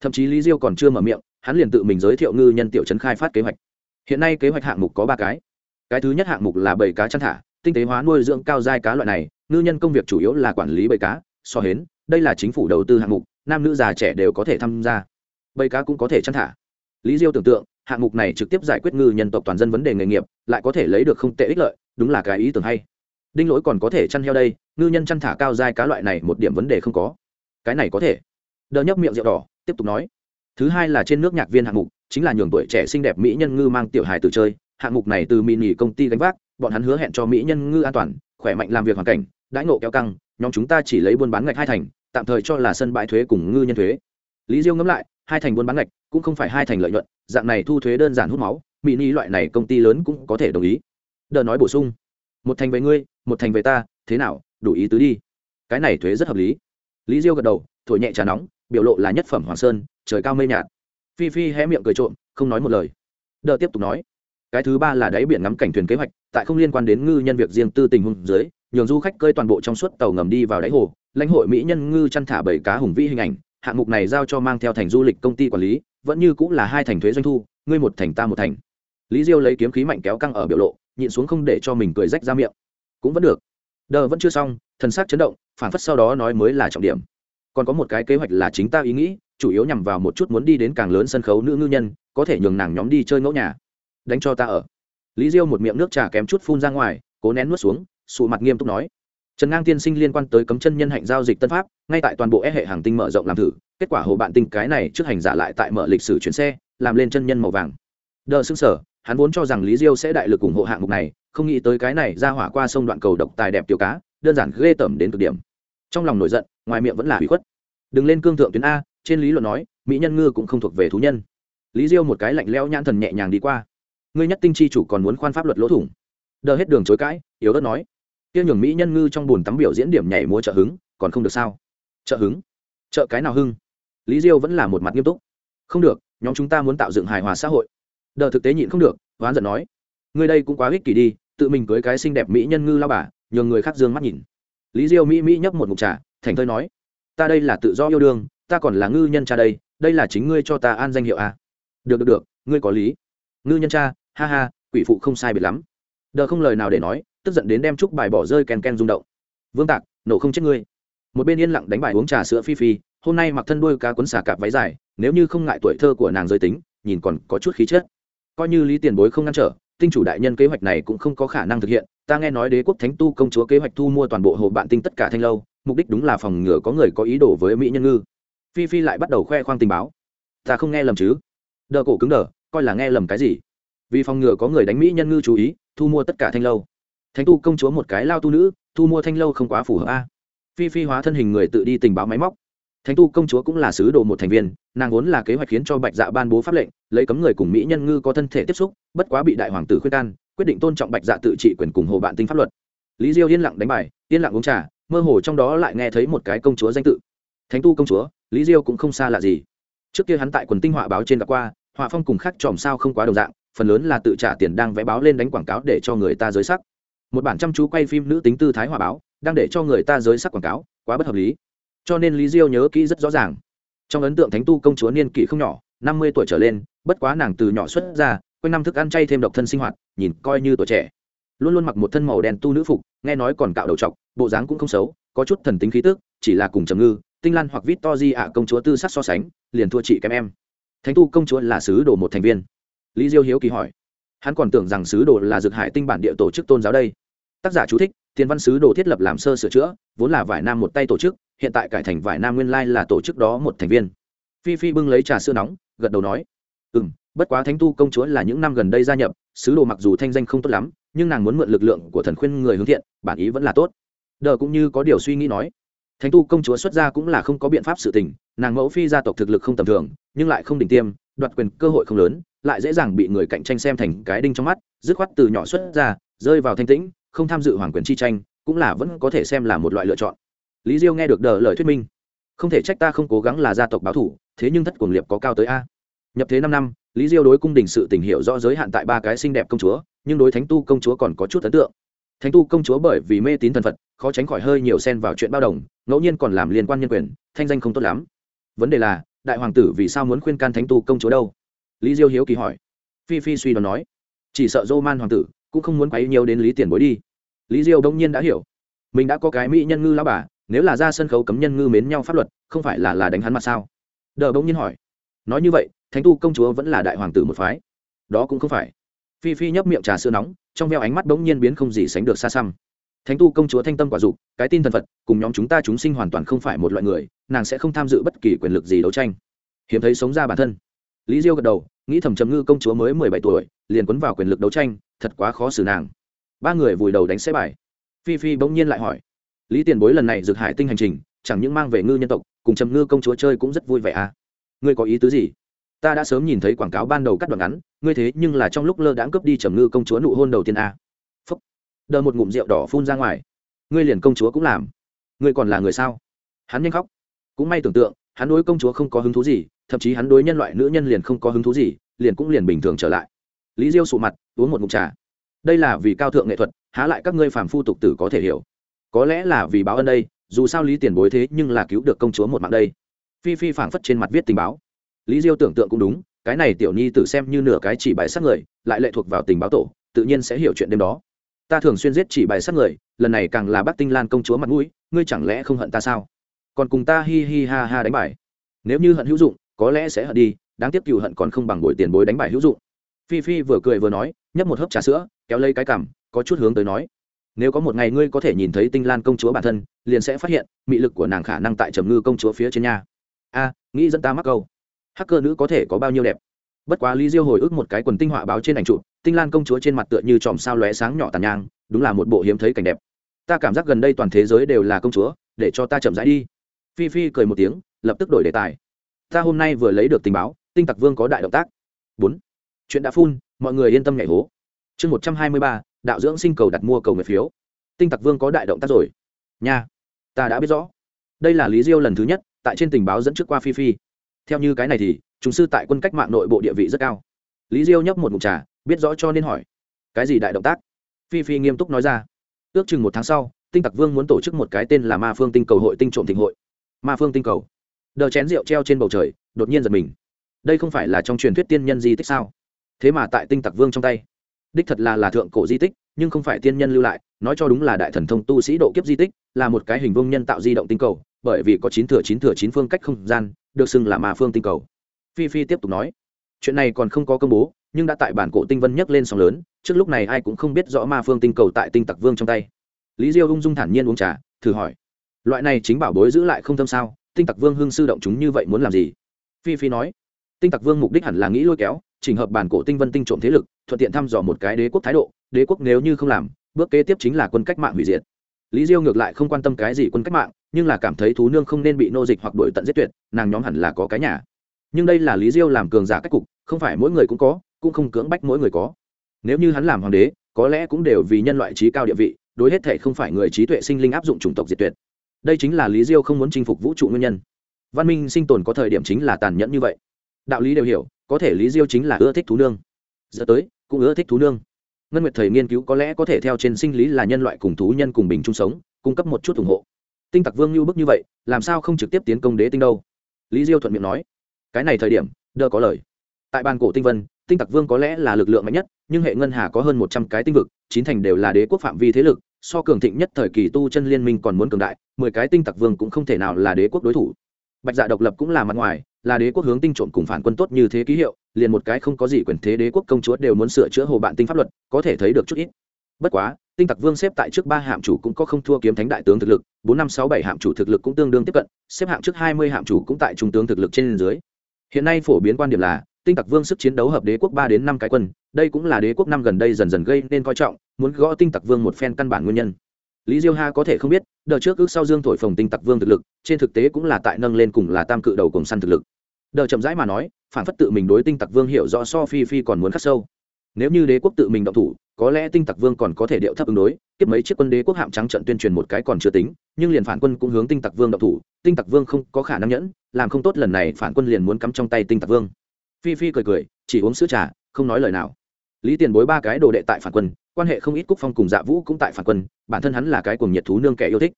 Thậm chí lý diêu còn chưa mở miệng, hắn liền tự mình giới thiệu ngư nhân tiểu trấn khai phát kế hoạch. Hiện nay kế hoạch hạng mục có ba cái. Cái thứ nhất hạng mục là bầy cá chăn thả, tinh tế hóa nuôi dưỡng cao giai cá loại này, ngư nhân công việc chủ yếu là quản lý bầy cá, so hến, đây là chính phủ đầu tư hạng mục, nam nữ già trẻ đều có thể tham gia. Bầy cá cũng có thể chăn thả. Lý diêu tưởng tượng hạng mục này trực tiếp giải quyết ngư nhân tộc toàn dân vấn đề nghề nghiệp, lại có thể lấy được không tệ ích lợi, đúng là cái ý tưởng hay. Đinh lỗi còn có thể chăn heo đây, ngư nhân chăn thả cao dai cá loại này một điểm vấn đề không có. Cái này có thể. Đỡ nhấp miệng rượu đỏ, tiếp tục nói. Thứ hai là trên nước nhạc viên hạng mục, chính là nhường tuổi trẻ xinh đẹp mỹ nhân ngư mang tiểu hài từ chơi. Hạng mục này từ mini công ty gánh vác, bọn hắn hứa hẹn cho mỹ nhân ngư an toàn, khỏe mạnh làm việc hoàn cảnh, đãi ngộ kéo căng, nhóm chúng ta chỉ lấy buôn bán ngạch hai thành, tạm thời cho là sân bãi thuế cùng ngư nhân thuế. Lý diêu ngẫm lại, hai thành buôn bán ngạch cũng không phải hai thành lợi nhuận, dạng này thu thuế đơn giản hút máu mỹ ni loại này công ty lớn cũng có thể đồng ý. Đờ nói bổ sung, một thành về ngươi, một thành về ta, thế nào, đủ ý tứ đi. Cái này thuế rất hợp lý. Lý diêu gật đầu, thổi nhẹ trà nóng, biểu lộ là nhất phẩm hoàng sơn, trời cao mây nhạt. Phi phi hé miệng cười trộm, không nói một lời. Đờ tiếp tục nói, cái thứ ba là đáy biển ngắm cảnh thuyền kế hoạch, tại không liên quan đến ngư nhân việc riêng tư tình hùng dưới, nhường du khách cơi toàn bộ trong suốt tàu ngầm đi vào đáy hồ, lãnh hội mỹ nhân ngư chăn thả bảy cá hùng vĩ hình ảnh, hạng mục này giao cho mang theo thành du lịch công ty quản lý vẫn như cũng là hai thành thuế doanh thu, ngươi một thành ta một thành. Lý diêu lấy kiếm khí mạnh kéo căng ở biểu lộ, nhịn xuống không để cho mình cười rách ra miệng. Cũng vẫn được. Đờ vẫn chưa xong, thần sắc chấn động phản phất sau đó nói mới là trọng điểm. Còn có một cái kế hoạch là chính ta ý nghĩ, chủ yếu nhằm vào một chút muốn đi đến càng lớn sân khấu nữ ngư nhân, có thể nhường nàng nhóm đi chơi ngẫu nhà. Đánh cho ta ở. Lý diêu một miệng nước trà kém chút phun ra ngoài, cố nén nuốt xuống, sụ mặt nghiêm túc nói. Trần ngang tiên sinh liên quan tới cấm chân nhân hạnh giao dịch tân pháp, ngay tại toàn bộ e hệ hàng tinh mở rộng làm thử kết quả hồ bạn tinh cái này trước hành giả lại tại mở lịch sử chuyến xe, làm lên chân nhân màu vàng. Đờ xứng sở hắn vốn cho rằng lý diêu sẽ đại lực ủng hộ hạng mục này, không nghĩ tới cái này ra hỏa qua sông đoạn cầu độc tài đẹp tiểu cá, đơn giản ghê tởm đến cực điểm. Trong lòng nổi giận, ngoài miệng vẫn là hủy khuất. Đừng lên cương thượng tuyến a, trên lý luận nói, mỹ nhân ngư cũng không thuộc về thú nhân. Lý diêu một cái lạnh lẽo nhãn thần nhẹ nhàng đi qua. Ngươi nhất tinh chi chủ còn muốn khoan pháp luật lỗ thủng. Đờ hết đường chối cãi, yếu ớt nói. Tiêu nhường mỹ nhân ngư trong bùn tắm biểu diễn điểm nhảy múa trợ hứng, còn không được sao? Trợ hứng? Trợ cái nào hưng? lý diêu vẫn là một mặt nghiêm túc. Không được, nhóm chúng ta muốn tạo dựng hài hòa xã hội. Đờ thực tế nhịn không được oán giận nói. Người đây cũng quá ích kỷ đi, tự mình cưới cái xinh đẹp mỹ nhân ngư lao bà nhường người khác dương mắt nhìn. Lý diêu mỹ mỹ nhấp một mục trà, thành thơi nói. Ta đây là tự do yêu đương, ta còn là ngư nhân cha đây đây là chính ngươi cho ta an danh hiệu à. được được được, ngươi có lý. Ngư nhân cha, ha ha, quỷ phụ không sai biệt lắm. Đờ không lời nào để nói, tức giận đến đem chúc bài bỏ rơi ken ken rung động. Vương tạc, nổ không chết ngươi. Một bên yên lặng đánh bài uống trà sữa phi phi hôm nay mặc thân đuôi cá cuốn xà cạp váy dài, nếu như không ngại tuổi thơ của nàng giới tính, nhìn còn có chút khí chết coi như lý tiền bối không ngăn trở, tinh chủ đại nhân kế hoạch này cũng không có khả năng thực hiện. Ta nghe nói đế quốc thánh tu công chúa kế hoạch thu mua toàn bộ hồ bạn tinh tất cả thanh lâu, mục đích đúng là phòng ngừa có người có ý đồ với mỹ nhân ngư. Phi phi lại bắt đầu khoe khoang tình báo. Ta không nghe lầm chứ? Đờ cổ cứng đờ, coi là nghe lầm cái gì? Vì phòng ngừa có người đánh mỹ nhân ngư chú ý, thu mua tất cả thanh lâu. Thánh tu công chúa một cái lao tu nữ, thu mua thanh lâu không quá phù hợp a. À. phi phi hóa thân hình người tự đi tình báo máy móc thánh tu công chúa cũng là sứ đồ một thành viên, nàng vốn là kế hoạch khiến cho bạch dạ ban bố pháp lệnh, lấy cấm người cùng mỹ nhân ngư có thân thể tiếp xúc, bất quá bị đại hoàng tử khuyên can, quyết định tôn trọng bạch dạ tự trị quyền cùng hồ bạn tinh pháp luật. Lý diêu yên lặng đánh bài, yên lặng uống trà, mơ hồ trong đó lại nghe thấy một cái công chúa danh tự. Thánh tu công chúa, lý diêu cũng không xa lạ gì. Trước kia hắn tại quần tinh họa báo trên đã qua, họa phong cùng khác chòm sao không quá đồng dạng, phần lớn là tự trả tiền đang vẽ báo lên đánh quảng cáo để cho người ta giới sắc. Một bản chăm chú quay phim nữ tính tư thái họa báo, đang để cho người ta giới sắc quảng cáo, quá bất hợp lý cho nên lý diêu nhớ kỹ rất rõ ràng. Trong ấn tượng thánh tu công chúa niên kỷ không nhỏ, năm mươi tuổi trở lên, bất quá nàng từ nhỏ xuất ra, quanh năm thức ăn chay thêm độc thân sinh hoạt, nhìn coi như tuổi trẻ. Luôn luôn mặc một thân màu đen tu nữ phục, nghe nói còn cạo đầu t bộ dáng cũng không xấu, có chút thần tính khí tức, chỉ là cùng trầm ngư, tinh lan hoặc vít to di ạ công chúa tư sắc so sánh, liền thua chị kém em. Thánh tu công chúa là sứ đồ một thành viên. Lý diêu hiếu kỳ hỏi. Hắn còn tưởng rằng sứ đồ là dược hải tinh bản địa tổ chức tôn giáo đây. Tác giả chú thích tiền văn sứ đồ thiết lập làm sơ sửa chữa, vốn là vải nam một tay tổ chức, hiện tại cải thành vải nam nguyên lai là tổ chức đó một thành viên. Phi phi bưng lấy trà sữa nóng, gật đầu nói ừ m bất quá thánh tu công chúa là những năm gần đây gia nhập, sứ đồ mặc dù thanh danh không tốt lắm, nhưng nàng muốn mượn lực lượng của thần khuyên người hướng thiện, bản ý vẫn là tốt. Đờ cũng như có điều suy nghĩ nói, thánh tu công chúa xuất gia cũng là không có biện pháp sự tình, nàng mẫu phi gia tộc thực lực không tầm thường, nhưng lại không đỉnh tiêm, đoạt quyền cơ hội không lớn, lại dễ dàng bị người cạnh tranh xem thành cái đinh trong mắt, dứt khoát từ nhỏ xuất ra rơi vào thanh tĩnh không tham dự hoàng quyền chi tranh, cũng là vẫn có thể xem là một loại lựa chọn. Lý diêu nghe được đờ lời thuyết minh. Không thể trách ta không cố gắng là gia tộc báo thủ, thế nhưng thất cuồng liệp có cao tới a. Nhập thế năm năm, lý diêu đối cung đình sự tình hiểu rõ giới hạn tại ba cái xinh đẹp công chúa, nhưng đối thánh tu công chúa còn có chút ấn tượng. Thánh tu công chúa bởi vì mê tín thần phật, khó tránh khỏi hơi nhiều xen vào chuyện bao đồng, ngẫu nhiên còn làm liên quan nhân quyền, thanh danh không tốt lắm. Vấn đề là, đại hoàng tử vì sao muốn khuyên can thánh tu công chúa đâu? Lý diêu hiếu kỳ hỏi. Phi phi suy đoán nói. Chỉ sợ dô man hoàng tử cũng không muốn quấy nhiều đến lý tiền bối đi. Lý diêu đông nhiên đã hiểu. Mình đã có cái mỹ nhân ngư lao bà, nếu là ra sân khấu cấm nhân ngư mến nhau pháp luật, không phải là là đánh hắn mặt sao? Đờ Đông nhiên hỏi. Nói như vậy, thánh tu công chúa vẫn là đại hoàng tử một phái. Đó cũng không phải. Phi phi nhấp miệng trà sữa nóng, trong veo ánh mắt Đông nhiên biến không gì sánh được xa xăm. Thánh tu công chúa thanh tâm quả dục, cái tin thần phật, cùng nhóm chúng ta chúng sinh hoàn toàn không phải một loại người, nàng sẽ không tham dự bất kỳ quyền lực gì đấu tranh. Hiếm thấy sống ra bản thân. Lý diêu gật đầu, nghĩ thầm trầm ngư công chúa mới mười bảy tuổi, liền quấn vào quyền lực đấu tranh thật quá khó xử nàng. Ba người vùi đầu đánh xe bài. Phi phi bỗng nhiên lại hỏi, lý tiền bối lần này dược hải tinh hành trình, chẳng những mang về ngư nhân tộc, cùng trầm ngư công chúa chơi cũng rất vui vẻ à? Ngươi có ý tứ gì? Ta đã sớm nhìn thấy quảng cáo ban đầu cắt đoạn ngắn, ngươi thế nhưng là trong lúc lơ đãng cướp đi trầm ngư công chúa nụ hôn đầu tiên à. phúc. Đờ một ngụm rượu đỏ phun ra ngoài. Ngươi liền công chúa cũng làm. Ngươi còn là người sao? Hắn nhanh khóc. Cũng may tưởng tượng, hắn đối công chúa không có hứng thú gì, thậm chí hắn đối nhân loại nữ nhân liền không có hứng thú gì, liền cũng liền bình thường trở lại. Lý diêu sụ mặt uống một mục trà. Đây là vì cao thượng nghệ thuật, há lại các ngươi phàm phu tục tử có thể hiểu. Có lẽ là vì báo ân đây, dù sao lý tiền bối thế nhưng là cứu được công chúa một mạng đây. Phi phi phảng phất trên mặt viết tình báo. Lý diêu tưởng tượng cũng đúng, cái này tiểu nhi tử xem như nửa cái chỉ bài sát người, lại lệ thuộc vào tình báo tổ, tự nhiên sẽ hiểu chuyện đêm đó. Ta thường xuyên giết chỉ bài sát người, lần này càng là bác tinh lan công chúa mặt mũi, ngươi chẳng lẽ không hận ta sao? Còn cùng ta hi hi ha ha đánh bài. Nếu như hận hữu dụng, có lẽ sẽ hận đi, đáng tiếc cựu hận còn không bằng buổi tiền bối đánh bài hữu dụng. Phi phi vừa cười vừa nói nhấp một hớp trà sữa, kéo lấy cái cằm, có chút hướng tới nói, nếu có một ngày ngươi có thể nhìn thấy tinh lan công chúa bản thân, liền sẽ phát hiện, mị lực của nàng khả năng tại trầm ngư công chúa phía trên nhà a, nghĩ dẫn ta mắc câu. Hacker nữ có thể có bao nhiêu đẹp? Bất quá lý diêu hồi ức một cái quần tinh họa báo trên ảnh trụ tinh lan công chúa trên mặt tựa như chòm sao lóe sáng nhỏ tàn nhang, đúng là một bộ hiếm thấy cảnh đẹp. Ta cảm giác gần đây toàn thế giới đều là công chúa, để cho ta chậm rãi đi. Phi phi cười một tiếng, lập tức đổi đề tài. Ta hôm nay vừa lấy được tình báo, tinh tặc vương có đại động tác. Bốn. Chuyện đã phun mọi người yên tâm nhảy hố. Chương một trăm hai mươi ba, đạo dưỡng sinh cầu đặt mua cầu nguyện phiếu. Tinh tặc vương có đại động tác rồi. Nha, ta đã biết rõ. Đây là lý diêu lần thứ nhất, tại trên tình báo dẫn trước qua phi phi. Theo như cái này thì, chúng sư tại quân cách mạng nội bộ địa vị rất cao. Lý diêu nhấp một mục trà, biết rõ cho nên hỏi. Cái gì đại động tác? Phi phi nghiêm túc nói ra. Ước chừng một tháng sau, tinh tặc vương muốn tổ chức một cái tên là ma phương tinh cầu hội tinh trộm thịnh hội. Ma phương tinh cầu. Đờ chén rượu treo trên bầu trời, đột nhiên giật mình. Đây không phải là trong truyền thuyết tiên nhân di tích sao? thế mà tại tinh tặc vương trong tay. Đích thật là là thượng cổ di tích, nhưng không phải tiên nhân lưu lại, nói cho đúng là đại thần thông tu sĩ độ kiếp di tích, là một cái hình vương nhân tạo di động tinh cầu, bởi vì có chín thừa chín thừa chín phương cách không gian, được xưng là mà phương tinh cầu. Phi phi tiếp tục nói, chuyện này còn không có công bố, nhưng đã tại bản cổ tinh vân nhấc lên sóng lớn, trước lúc này ai cũng không biết rõ ma phương tinh cầu tại tinh tặc vương trong tay. Lý diêu ung dung thản nhiên uống trà, thử hỏi, loại này chính bảo bối giữ lại không thâm sao, tinh tặc vương hương sư động chúng như vậy muốn làm gì? Phi phi nói tinh tặc vương mục đích hẳn là nghĩ lôi kéo, chỉnh hợp bản cổ tinh vân tinh trộm thế lực, thuận tiện thăm dò một cái đế quốc thái độ, đế quốc nếu như không làm, bước kế tiếp chính là quân cách mạng hủy diệt. Lý diêu ngược lại không quan tâm cái gì quân cách mạng, nhưng là cảm thấy thú nương không nên bị nô dịch hoặc đổi tận giết tuyệt, nàng nhóm hẳn là có cái nhà. Nhưng đây là lý diêu làm cường giả cách cục, không phải mỗi người cũng có, cũng không cưỡng bách mỗi người có. Nếu như hắn làm hoàng đế, có lẽ cũng đều vì nhân loại trí cao địa vị, đối hết thể không phải người trí tuệ sinh linh áp dụng chủng tộc diệt tuyệt. Đây chính là lý diêu không muốn chinh phục vũ trụ nguyên nhân. Văn minh sinh tồn có thời điểm chính là tàn nhẫn như vậy đạo lý đều hiểu, có thể lý diêu chính là ưa thích thú nương. Giờ tới, cũng ưa thích thú nương. Ngân nguyệt thầy nghiên cứu có lẽ có thể theo trên sinh lý là nhân loại cùng thú nhân cùng bình chung sống, cung cấp một chút ủng hộ. Tinh tặc vương như bức như vậy, làm sao không trực tiếp tiến công đế tinh đâu? Lý diêu thuận miệng nói. Cái này thời điểm, đơ có lời. Tại bàn cổ tinh vân, tinh tặc vương có lẽ là lực lượng mạnh nhất, nhưng hệ ngân hà có hơn một trăm cái tinh vực, chín thành đều là đế quốc phạm vi thế lực, so cường thịnh nhất thời kỳ tu chân liên minh còn muốn cường đại, mười cái tinh tặc vương cũng không thể nào là đế quốc đối thủ bạch dạ độc lập cũng là mặt ngoài, là đế quốc hướng tinh trộm cùng phản quân tốt như thế ký hiệu, liền một cái không có gì quyền thế đế quốc công chúa đều muốn sửa chữa hồ bạn tinh pháp luật, có thể thấy được chút ít. Bất quá, tinh tặc vương xếp tại trước ba hạm chủ cũng có không thua kiếm thánh đại tướng thực lực, bốn năm sáu bảy hạm chủ thực lực cũng tương đương tiếp cận, xếp hạng trước hai mươi hạm chủ cũng tại trung tướng thực lực trên dưới. Hiện nay phổ biến quan điểm là, tinh tặc vương sức chiến đấu hợp đế quốc ba đến năm cái quân, đây cũng là đế quốc năm gần đây dần dần gây nên coi trọng, muốn gõ tinh tặc vương một phen căn bản nguyên nhân lý diêu ha có thể không biết đợt trước ước sau dương thổi phồng tinh tặc vương thực lực, trên thực tế cũng là tại nâng lên cùng là tam cự đầu cùng săn thực lực. Đờ chậm rãi mà nói, phản phất tự mình đối tinh tặc vương hiểu rõ so phi phi còn muốn khắc sâu. Nếu như đế quốc tự mình động thủ, có lẽ tinh tặc vương còn có thể điệu thấp ứng đối tiếp mấy chiếc quân đế quốc hạm trắng trận tuyên truyền một cái còn chưa tính, nhưng liền phản quân cũng hướng tinh tặc vương động thủ, tinh tặc vương không có khả năng nhẫn, làm không tốt lần này phản quân liền muốn cắm trong tay tinh tặc vương. Phi phi cười cười, chỉ uống sữa trà, không nói lời nào. Lý tiền bối ba cái đồ đệ tại phản quân quan hệ không ít cúc phong cùng dạ vũ cũng tại phản quân, bản thân hắn là cái cùng nhiệt thú nương kẻ yêu thích.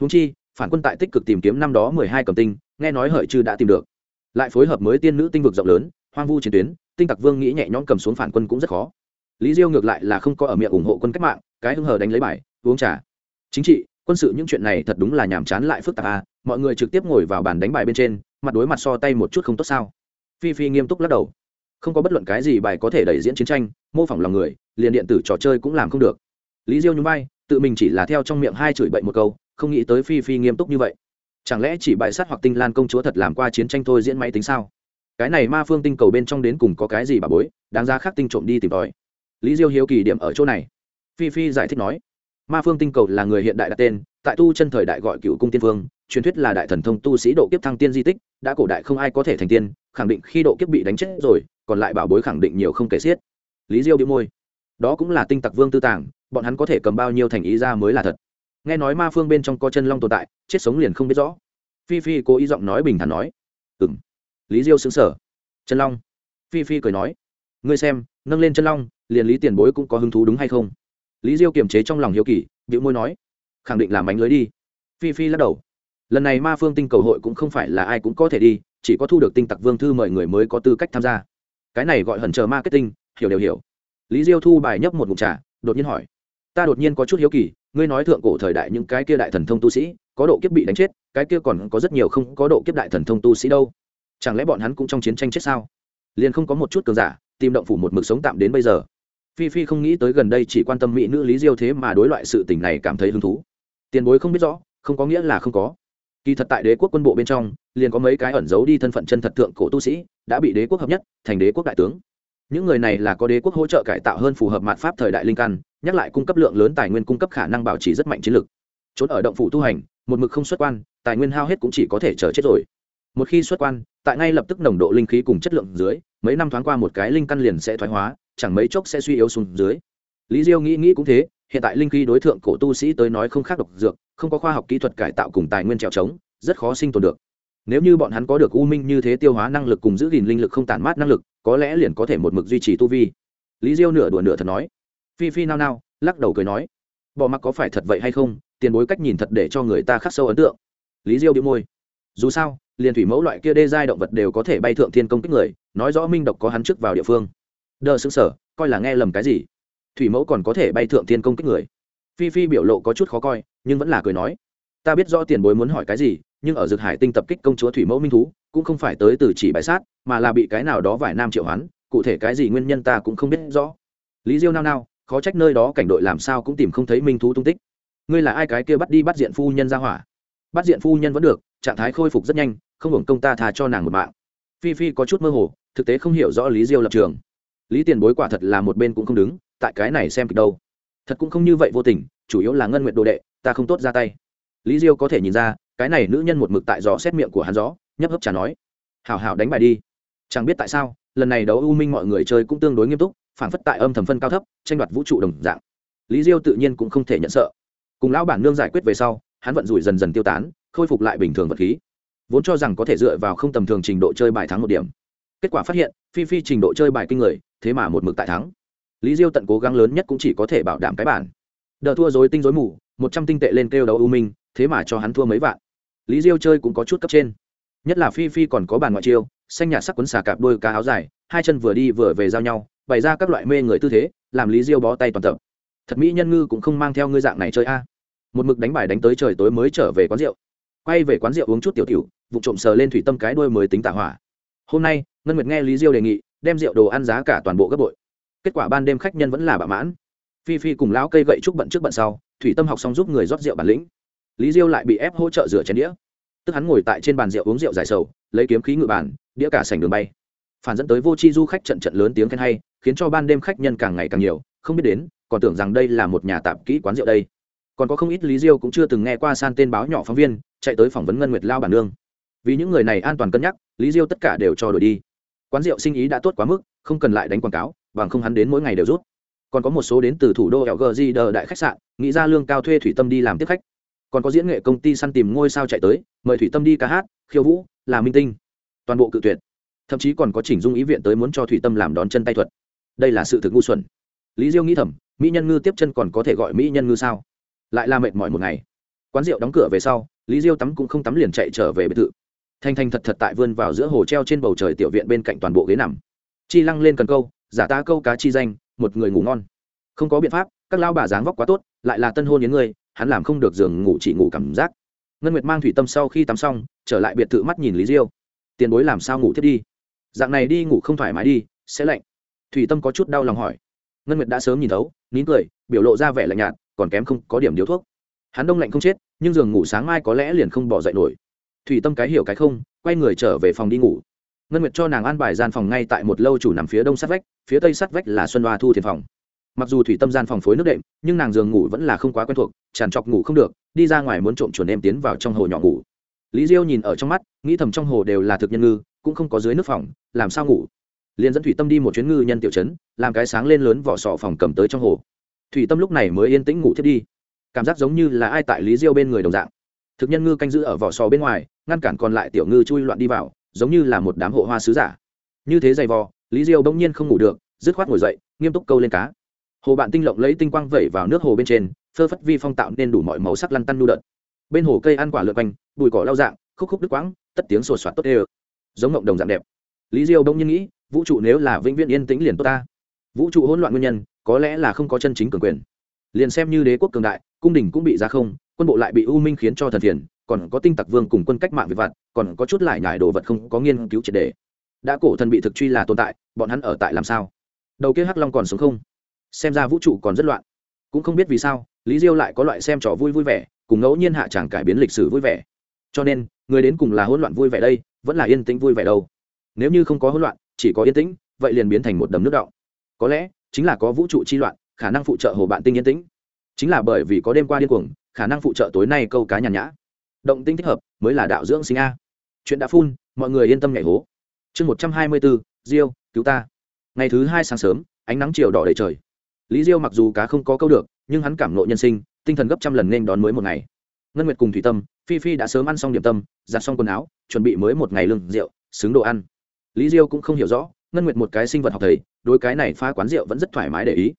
Húng chi, phản quân tại tích cực tìm kiếm năm đó mười hai cầm tinh, nghe nói hợi chư đã tìm được. Lại phối hợp mới tiên nữ tinh vực rộng lớn, hoang vu chiến tuyến, tinh tặc vương nghĩ nhẹ nhõm cầm xuống phản quân cũng rất khó. Lý diêu ngược lại là không có ở miệng ủng hộ quân cách mạng, cái hưng hờ đánh lấy bài, uống trà. Chính trị, quân sự những chuyện này thật đúng là nhàm chán lại phức tạp à mọi người trực tiếp ngồi vào bàn đánh bài bên trên, mặt đối mặt so tay một chút không tốt sao. Phi phi nghiêm túc lắc đầu không có bất luận cái gì bài có thể đẩy diễn chiến tranh, mô phỏng lòng người, liền điện tử trò chơi cũng làm không được. Lý diêu nhún vai, tự mình chỉ là theo trong miệng hai chửi bậy một câu, không nghĩ tới phi phi nghiêm túc như vậy. Chẳng lẽ chỉ bài sát hoặc tinh lan công chúa thật làm qua chiến tranh thôi diễn máy tính sao? Cái này ma phương tinh cầu bên trong đến cùng có cái gì bà bối, đáng ra khác tinh trộm đi tìm tòi. Lý diêu hiếu kỳ điểm ở chỗ này. Phi phi giải thích nói, ma phương tinh cầu là người hiện đại đặt tên, tại tu chân thời đại gọi cựu cung tiên vương, truyền thuyết là đại thần thông tu sĩ độ kiếp thăng tiên di tích, đã cổ đại không ai có thể thành tiên, khẳng định khi độ kiếp bị đánh chết rồi còn lại bảo bối khẳng định nhiều không kể xiết. Lý diêu đĩu môi. Đó cũng là tinh tặc vương tư tàng, bọn hắn có thể cầm bao nhiêu thành ý ra mới là thật. Nghe nói ma phương bên trong có chân long tồn tại, chết sống liền không biết rõ. Phi phi cố ý giọng nói bình thản nói. Ừ lý diêu sững sờ. Chân long. Phi phi cười nói. Ngươi xem, nâng lên chân long, liền lý tiền bối cũng có hứng thú đúng hay không? Lý diêu kiềm chế trong lòng hiếu kỳ điệu môi nói. Khẳng định là mánh lưới đi. Phi phi lắc đầu. Lần này ma phương tinh cầu hội cũng không phải là ai cũng có thể đi, chỉ có thu được tinh tặc vương thư mời người mới có tư cách tham gia cái này gọi hẩn chờ marketing, hiểu đều hiểu. Lý diêu thu bài nhấp một mục trà, đột nhiên hỏi, ta đột nhiên có chút hiếu kỳ, ngươi nói thượng cổ thời đại những cái kia đại thần thông tu sĩ, có độ kiếp bị đánh chết, cái kia còn có rất nhiều không có độ kiếp đại thần thông tu sĩ đâu. Chẳng lẽ bọn hắn cũng trong chiến tranh chết sao? Liền không có một chút cường giả, tìm động phủ một mực sống tạm đến bây giờ. Phi phi không nghĩ tới gần đây chỉ quan tâm mỹ nữ lý diêu thế mà đối loại sự tình này cảm thấy hứng thú. Tiền bối không biết rõ, không có nghĩa là không có kỳ thật tại đế quốc quân bộ bên trong, liền có mấy cái ẩn giấu đi thân phận chân thật thượng cổ tu sĩ, đã bị đế quốc hợp nhất, thành đế quốc đại tướng. Những người này là có đế quốc hỗ trợ cải tạo hơn phù hợp mặt pháp thời đại linh căn, nhắc lại cung cấp lượng lớn tài nguyên cung cấp khả năng bảo trì rất mạnh chiến lực trốn ở động phủ tu hành, một mực không xuất quan, tài nguyên hao hết cũng chỉ có thể chờ chết rồi. Một khi xuất quan, tại ngay lập tức nồng độ linh khí cùng chất lượng dưới, mấy năm thoáng qua một cái linh căn liền sẽ thoái hóa, chẳng mấy chốc sẽ suy yếu xuống dưới. Lý diêu nghĩ nghĩ cũng thế hiện tại linh khí đối tượng cổ tu sĩ tới nói không khác độc dược không có khoa học kỹ thuật cải tạo cùng tài nguyên trèo trống rất khó sinh tồn được. Nếu như bọn hắn có được u minh như thế tiêu hóa năng lực cùng giữ gìn linh lực không tản mát năng lực có lẽ liền có thể một mực duy trì tu vi. Lý diêu nửa đùa nửa thật nói. Phi phi nao nao lắc đầu cười nói. Bỏ mặc có phải thật vậy hay không tiền bối cách nhìn thật để cho người ta khắc sâu ấn tượng. Lý diêu bị môi. Dù sao liền thủy mẫu loại kia đê giai động vật đều có thể bay thượng thiên công kích người nói rõ minh độc có hắn trước vào địa phương. Đờ sững sờ, coi là nghe lầm cái gì thủy mẫu còn có thể bay thượng thiên công kích người. Phi phi biểu lộ có chút khó coi, nhưng vẫn là cười nói. Ta biết rõ tiền bối muốn hỏi cái gì, nhưng ở dược hải tinh tập kích công chúa thủy mẫu minh thú, cũng không phải tới từ chỉ bài sát, mà là bị cái nào đó vài nam triệu hoán, cụ thể cái gì nguyên nhân ta cũng không biết rõ. Lý diêu nao nao, khó trách nơi đó cảnh đội làm sao cũng tìm không thấy minh thú tung tích. Ngươi là ai cái kia bắt đi bắt diện phu nhân ra hỏa? Bắt diện phu nhân vẫn được, trạng thái khôi phục rất nhanh, không hưởng công ta thà cho nàng một mạng. Phi phi có chút mơ hồ, thực tế không hiểu rõ lý diêu lập trường lý tiền bối quả thật là một bên cũng không đứng, tại cái này xem kịch đâu. Thật cũng không như vậy vô tình, chủ yếu là ngân nguyện đồ đệ, ta không tốt ra tay. Lý diêu có thể nhìn ra, cái này nữ nhân một mực tại dò xét miệng của hắn rõ, nhấp hấp trả nói, hảo hảo đánh bài đi. Chẳng biết tại sao, lần này đấu u minh mọi người chơi cũng tương đối nghiêm túc, phản phất tại âm thầm phân cao thấp, tranh đoạt vũ trụ đồng dạng. Lý diêu tự nhiên cũng không thể nhận sợ. Cùng lão bản nương giải quyết về sau, hắn vận rủi dần dần tiêu tán, khôi phục lại bình thường vật khí. Vốn cho rằng có thể dựa vào không tầm thường trình độ chơi bài thắng một điểm kết quả phát hiện, phi phi trình độ chơi bài kinh người, thế mà một mực tại thắng. Lý diêu tận cố gắng lớn nhất cũng chỉ có thể bảo đảm cái bản. Đợt thua dối tinh dối mù, một trăm tinh tệ lên kêu đầu u minh, thế mà cho hắn thua mấy vạn. Lý diêu chơi cũng có chút cấp trên. Nhất là phi phi còn có bàn ngoại chiêu, xanh nhạt sắc quấn xà cạp đôi cá áo dài, hai chân vừa đi vừa về giao nhau, bày ra các loại mê người tư thế, làm lý diêu bó tay toàn tập. Thật mỹ nhân ngư cũng không mang theo ngư dạng này chơi a. Một mực đánh bài đánh tới trời tối mới trở về quán rượu. Quay về quán rượu uống chút tiểu tiểu, vụ trộm sờ lên thủy tâm cái đuôi mới tính tả hỏa hôm nay, ngân nguyệt nghe lý diêu đề nghị, đem rượu đồ ăn giá cả toàn bộ gấp bội. Kết quả ban đêm khách nhân vẫn là bạ mãn. Phi phi cùng lão cây gậy trúc bận trước bận sau, thủy tâm học xong giúp người rót rượu bản lĩnh. Lý diêu lại bị ép hỗ trợ rửa chén đĩa. Tức hắn ngồi tại trên bàn rượu uống rượu dài sầu, lấy kiếm khí ngự bàn, đĩa cả sành đường bay. Phản dẫn tới vô tri du khách trận trận lớn tiếng khen hay, khiến cho ban đêm khách nhân càng ngày càng nhiều, không biết đến, còn tưởng rằng đây là một nhà tạm kỹ quán rượu đây. Còn có không ít lý diêu cũng chưa từng nghe qua san tên báo nhỏ phóng viên, chạy tới phỏng vấn ngân nguyệt lao bản nương. Vì những người này an toàn cân nhắc lý diêu tất cả đều cho đổi đi. Quán rượu sinh ý đã tốt quá mức, không cần lại đánh quảng cáo và không hắn đến mỗi ngày đều rút. Còn có một số đến từ thủ đô lg đờ đại khách sạn, nghĩ ra lương cao thuê thủy tâm đi làm tiếp khách. Còn có diễn nghệ công ty săn tìm ngôi sao chạy tới, mời thủy tâm đi ca hát, khiêu vũ làm minh tinh. Toàn bộ cự tuyệt. Thậm chí còn có chỉnh dung ý viện tới muốn cho thủy tâm làm đón chân tay thuật. Đây là sự thực ngu xuẩn. Lý diêu nghĩ thầm, mỹ nhân ngư tiếp chân còn có thể gọi mỹ nhân ngư sao? Lại la mệt mỏi một ngày. Quán rượu đóng cửa về sau, lý diêu tắm cũng không tắm liền chạy trở về biệt thự thanh thanh thật thật tại vươn vào giữa hồ treo trên bầu trời tiểu viện bên cạnh toàn bộ ghế nằm. Chi lăng lên cần câu, giả ta câu cá chi danh, một người ngủ ngon. Không có biện pháp, các lao bà dáng vóc quá tốt, lại là tân hôn đến người, hắn làm không được giường ngủ chỉ ngủ cảm giác. Ngân nguyệt mang thủy tâm sau khi tắm xong, trở lại biệt thự mắt nhìn lý diêu. Tiền bối làm sao ngủ thiết đi? Dạng này đi ngủ không thoải mái đi, sẽ lạnh. Thủy tâm có chút đau lòng hỏi. Ngân nguyệt đã sớm nhìn thấu, nín cười, biểu lộ ra vẻ lạnh nhạt, còn kém không có điểm điếu thuốc. Hắn đông lạnh không chết, nhưng giường ngủ sáng mai có lẽ liền không bỏ dậy nổi thủy tâm cái hiểu cái không, quay người trở về phòng đi ngủ. Ngân nguyệt cho nàng an bài gian phòng ngay tại một lâu chủ nằm phía đông sát vách, phía tây sát vách là xuân hoa thu thiền phòng. Mặc dù thủy tâm gian phòng phối nước đệm, nhưng nàng giường ngủ vẫn là không quá quen thuộc, tràn trọc ngủ không được, đi ra ngoài muốn trộm chuồn em tiến vào trong hồ nhỏ ngủ. Lý diêu nhìn ở trong mắt, nghĩ thầm trong hồ đều là thực nhân ngư, cũng không có dưới nước phòng, làm sao ngủ? Liền dẫn thủy tâm đi một chuyến ngư nhân tiểu trấn, làm cái sáng lên lớn vỏ sọ phòng cầm tới trong hồ. Thủy tâm lúc này mới yên tĩnh ngủ thiết đi. Cảm giác giống như là ai tại lý diêu bên người đồng dạng thực nhân ngư canh giữ ở vỏ sò bên ngoài, ngăn cản còn lại tiểu ngư chui loạn đi vào, giống như là một đám hộ hoa sứ giả. Như thế giày vò, lý diêu bỗng nhiên không ngủ được, dứt khoát ngồi dậy, nghiêm túc câu lên cá. Hồ bạn tinh lộng lấy tinh quang vẩy vào nước hồ bên trên, phơ phất vi phong tạo nên đủ mọi màu sắc lăn tăn nu đợt. Bên hồ cây ăn quả lượn quanh, bụi cỏ lao dạng, khúc khúc đứt quãng, tất tiếng sột soạt tốt đều. Giống ngộng đồng dạng đẹp. Lý diêu bỗng nhiên nghĩ, vũ trụ nếu là vĩnh viễn yên tĩnh liền tốt ta. Vũ trụ hỗn loạn nguyên nhân, có lẽ là không có chân chính cường quyền. Liền xem như đế quốc cường đại, cung đình cũng bị ra không quân bộ lại bị u minh khiến cho thần thiền còn có tinh tặc vương cùng quân cách mạng về vặt còn có chút lại nhải đồ vật không có nghiên cứu triệt đề. Đã cổ thần bị thực truy là tồn tại, bọn hắn ở tại làm sao? Đầu kia hắc long còn sống không? Xem ra vũ trụ còn rất loạn. Cũng không biết vì sao, lý diêu lại có loại xem trò vui vui vẻ, cùng ngẫu nhiên hạ chẳng cải biến lịch sử vui vẻ. Cho nên, người đến cùng là hỗn loạn vui vẻ đây, vẫn là yên tĩnh vui vẻ đâu. Nếu như không có hỗn loạn, chỉ có yên tĩnh, vậy liền biến thành một đầm nước động có lẽ, chính là có vũ trụ chi loạn, khả năng phụ trợ hồ bạn tinh yên tĩnh chính là bởi vì có đêm qua điên cuồng, khả năng phụ trợ tối nay câu cá nhàn nhã. Động tinh thích hợp, mới là đạo dưỡng sinh a. Chuyện đã phun, mọi người yên tâm nhảy hố. Chương một trăm hai mươi bốn, diêu, cứu ta. Ngày thứ hai sáng sớm, ánh nắng chiều đỏ đầy trời. Lý diêu mặc dù cá không có câu được, nhưng hắn cảm nộ nhân sinh, tinh thần gấp trăm lần nên đón mới một ngày. Ngân nguyệt cùng thủy tâm, phi phi đã sớm ăn xong điểm tâm, giặt xong quần áo, chuẩn bị mới một ngày lương rượu, xứng đồ ăn. Lý diêu cũng không hiểu rõ, ngân nguyệt một cái sinh vật học thầy, đối cái này phá quán rượu vẫn rất thoải mái để ý.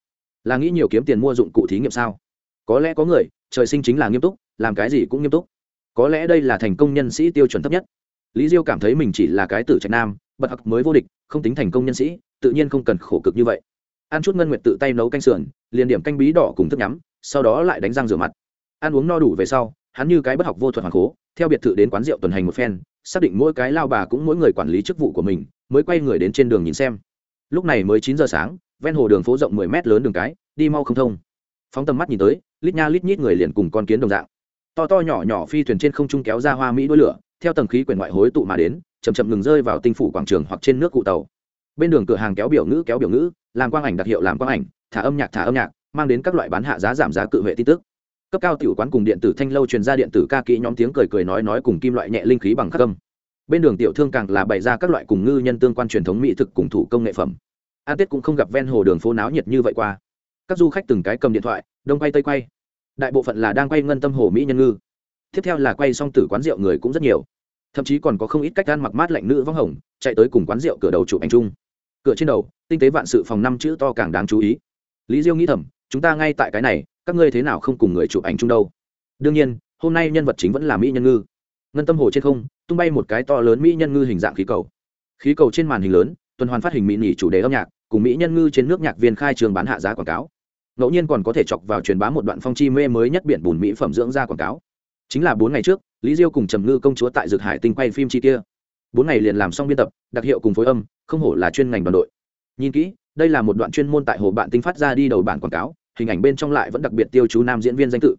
Là nghĩ nhiều kiếm tiền mua dụng cụ thí nghiệm sao? có lẽ có người, trời sinh chính là nghiêm túc, làm cái gì cũng nghiêm túc. Có lẽ đây là thành công nhân sĩ tiêu chuẩn thấp nhất. Lý diêu cảm thấy mình chỉ là cái tử trạch nam bật học mới vô địch, không tính thành công nhân sĩ, tự nhiên không cần khổ cực như vậy. Ăn chút ngân nguyệt tự tay nấu canh sườn, liền điểm canh bí đỏ cùng thức nhắm, sau đó lại đánh răng rửa mặt. Ăn uống no đủ về sau, hắn như cái bất học vô thuật hoàng cố, theo biệt thự đến quán rượu tuần hành một phen, xác định mỗi cái lao bà cũng mỗi người quản lý chức vụ của mình, mới quay người đến trên đường nhìn xem. Lúc này mới chín giờ sáng, ven hồ đường phố rộng mười mét lớn đường cái, đi mau không thông phóng tầm mắt nhìn tới, lít nha lít nhít người liền cùng con kiến đồng dạng. To to nhỏ nhỏ phi thuyền trên không trung kéo ra hoa mỹ đuôi lửa, theo tầng khí quyển ngoại hối tụ mà đến chầm chậm ngừng rơi vào tinh phủ quảng trường hoặc trên nước cụ tàu. Bên đường cửa hàng kéo biểu ngữ kéo biểu ngữ, làm quang ảnh đặc hiệu làm quang ảnh, thả âm nhạc thả âm nhạc, mang đến các loại bán hạ giá giảm giá cự vệ tin tức. Cấp cao tiểu quán cùng điện tử thanh lâu truyền ra điện tử ca kỹ nhóm tiếng cười cười nói nói cùng kim loại nhẹ linh khí bằng khắc âm. Bên đường tiểu thương càng là bày ra các loại cùng ngư nhân tương quan truyền thống mỹ thực cùng thủ công nghệ phẩm. An tết cũng không gặp ven hồ đường phố náo nhiệt như vậy qua các du khách từng cái cầm điện thoại, đông quay tây quay. Đại bộ phận là đang quay ngân tâm hồ mỹ nhân ngư. Tiếp theo là quay song tử quán rượu người cũng rất nhiều. Thậm chí còn có không ít cách gan mặc mát lạnh nữ vắng hồng, chạy tới cùng quán rượu cửa đầu chụp ảnh chung. Cửa trên đầu, tinh tế vạn sự phòng năm chữ to càng đáng chú ý. Lý diêu nghĩ thầm, chúng ta ngay tại cái này, các ngươi thế nào không cùng người chụp ảnh chung đâu? Đương nhiên, hôm nay nhân vật chính vẫn là mỹ nhân ngư. Ngân tâm hồ trên không, tung bay một cái to lớn mỹ nhân ngư hình dạng khí cầu. Khí cầu trên màn hình lớn, tuần hoàn phát hình mỹ nỉ chủ đề âm nhạc, cùng mỹ nhân ngư trên nước nhạc viên khai trường bán hạ giá quảng cáo ngẫu nhiên còn có thể chọc vào truyền bá một đoạn phong chi mê mới nhất biển bùn mỹ phẩm dưỡng da quảng cáo. Chính là bốn ngày trước, lý diêu cùng trầm ngư công chúa tại dược hải tinh quay phim chi kia. Bốn ngày liền làm xong biên tập, đặc hiệu cùng phối âm, không hổ là chuyên ngành đoàn đội. Nhìn kỹ, đây là một đoạn chuyên môn tại hồ bạn tinh phát ra đi đầu bản quảng cáo, hình ảnh bên trong lại vẫn đặc biệt tiêu chú nam diễn viên danh tự.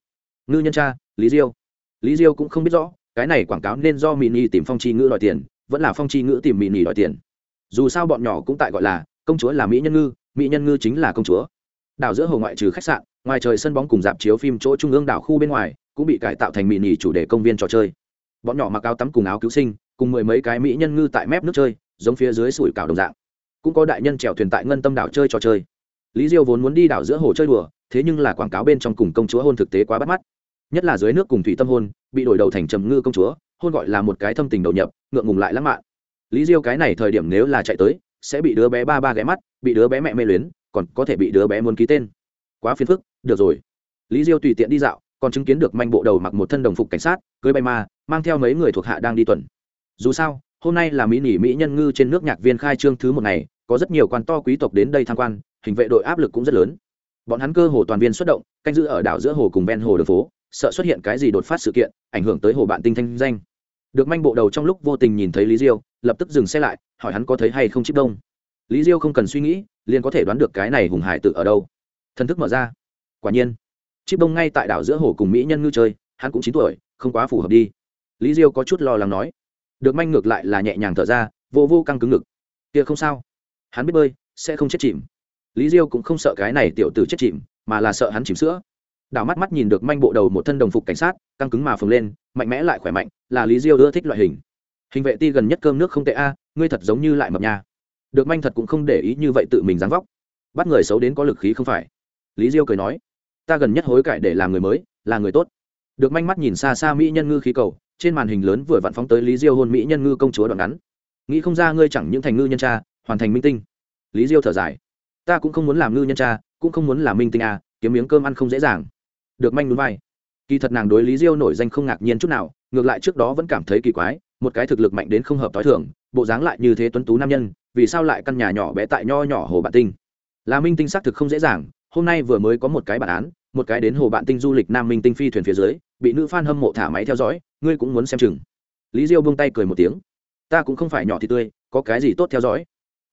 Ngư nhân cha, lý diêu. Lý diêu cũng không biết rõ, cái này quảng cáo nên do mỹ nhi tìm phong chi ngữ đòi tiền, vẫn là phong chi ngữ tìm mỹ nhi đòi tiền. Dù sao bọn nhỏ cũng tại gọi là, công chúa là mỹ nhân ngư, mỹ nhân ngư chính là công chúa đảo giữa hồ ngoại trừ khách sạn, ngoài trời sân bóng cùng dạp chiếu phim chỗ trung ương đảo khu bên ngoài, cũng bị cải tạo thành mỹ mini chủ đề công viên trò chơi. Bọn nhỏ mặc áo tắm cùng áo cứu sinh, cùng mười mấy cái mỹ nhân ngư tại mép nước chơi, giống phía dưới sủi cảo đồng dạng. Cũng có đại nhân trèo thuyền tại ngân tâm đảo chơi trò chơi. Lý diêu vốn muốn đi đảo giữa hồ chơi đùa, thế nhưng là quảng cáo bên trong cùng công chúa hôn thực tế quá bắt mắt. Nhất là dưới nước cùng thủy tâm hôn, bị đổi đầu thành trầm ngư công chúa, hôn gọi là một cái thâm tình đầu nhập, ngượng ngùng lại lãng mạn. Lý diêu cái này thời điểm nếu là chạy tới, sẽ bị đứa bé ba ba ghé mắt, bị đứa bé mẹ mê luyến còn có thể bị đứa bé muốn ký tên. Quá phiền phức, được rồi. Lý diêu tùy tiện đi dạo, còn chứng kiến được manh bộ đầu mặc một thân đồng phục cảnh sát, cưới bay ma, mang theo mấy người thuộc hạ đang đi tuần. Dù sao, hôm nay là mỹ nỉ mỹ nhân ngư trên nước nhạc viên khai trương thứ một ngày, có rất nhiều quan to quý tộc đến đây tham quan, hình vệ đội áp lực cũng rất lớn. Bọn hắn cơ hồ toàn viên xuất động, canh giữ ở đảo giữa hồ cùng ven hồ đường phố, sợ xuất hiện cái gì đột phát sự kiện, ảnh hưởng tới hồ bạn tinh thanh danh. Được manh bộ đầu trong lúc vô tình nhìn thấy lý diêu, lập tức dừng xe lại, hỏi hắn có thấy hay không chip đông lý diêu không cần suy nghĩ, liền có thể đoán được cái này hùng hải tự ở đâu. Thần thức mở ra. Quả nhiên, chip bông ngay tại đảo giữa hồ cùng mỹ nhân ngư chơi, hắn cũng chín tuổi, không quá phù hợp đi. Lý diêu có chút lo lắng nói. Được manh ngược lại là nhẹ nhàng thở ra, vô vô căng cứng ngực. Kia không sao. Hắn biết bơi, sẽ không chết chìm. Lý diêu cũng không sợ cái này tiểu tử chết chìm, mà là sợ hắn chìm sữa. Đảo mắt mắt nhìn được manh bộ đầu một thân đồng phục cảnh sát, căng cứng mà phồng lên, mạnh mẽ lại khỏe mạnh, là lý diêu ưa thích loại hình. Hình vệ ti gần nhất cơm nước không tệ a, ngươi thật giống như lại mập nhà được manh thật cũng không để ý như vậy tự mình dáng vóc. Bắt người xấu đến có lực khí không phải. Lý diêu cười nói, ta gần nhất hối cải để làm người mới, là người tốt. Được manh mắt nhìn xa xa mỹ nhân ngư khí cầu, trên màn hình lớn vừa vặn phóng tới lý diêu hôn mỹ nhân ngư công chúa đoạn ngắn. Nghĩ không ra ngươi chẳng những thành ngư nhân cha, hoàn thành minh tinh. Lý diêu thở dài, ta cũng không muốn làm ngư nhân cha, cũng không muốn làm minh tinh à kiếm miếng cơm ăn không dễ dàng. Được manh núi vai. Kỳ thật nàng đối lý diêu nổi danh không ngạc nhiên chút nào, ngược lại trước đó vẫn cảm thấy kỳ quái, một cái thực lực mạnh đến không hợp t h i thường, bộ dáng lại như thế tuấn tú nam nhân vì sao lại căn nhà nhỏ bé tại nho nhỏ hồ bạn tinh? Là minh tinh xác thực không dễ dàng, hôm nay vừa mới có một cái bản án, một cái đến hồ bạn tinh du lịch nam minh tinh phi thuyền phía dưới, bị nữ f a n hâm mộ thả máy theo dõi, ngươi cũng muốn xem chừng. Lý diêu buông tay cười một tiếng. Ta cũng không phải nhỏ thì tươi, có cái gì tốt theo dõi?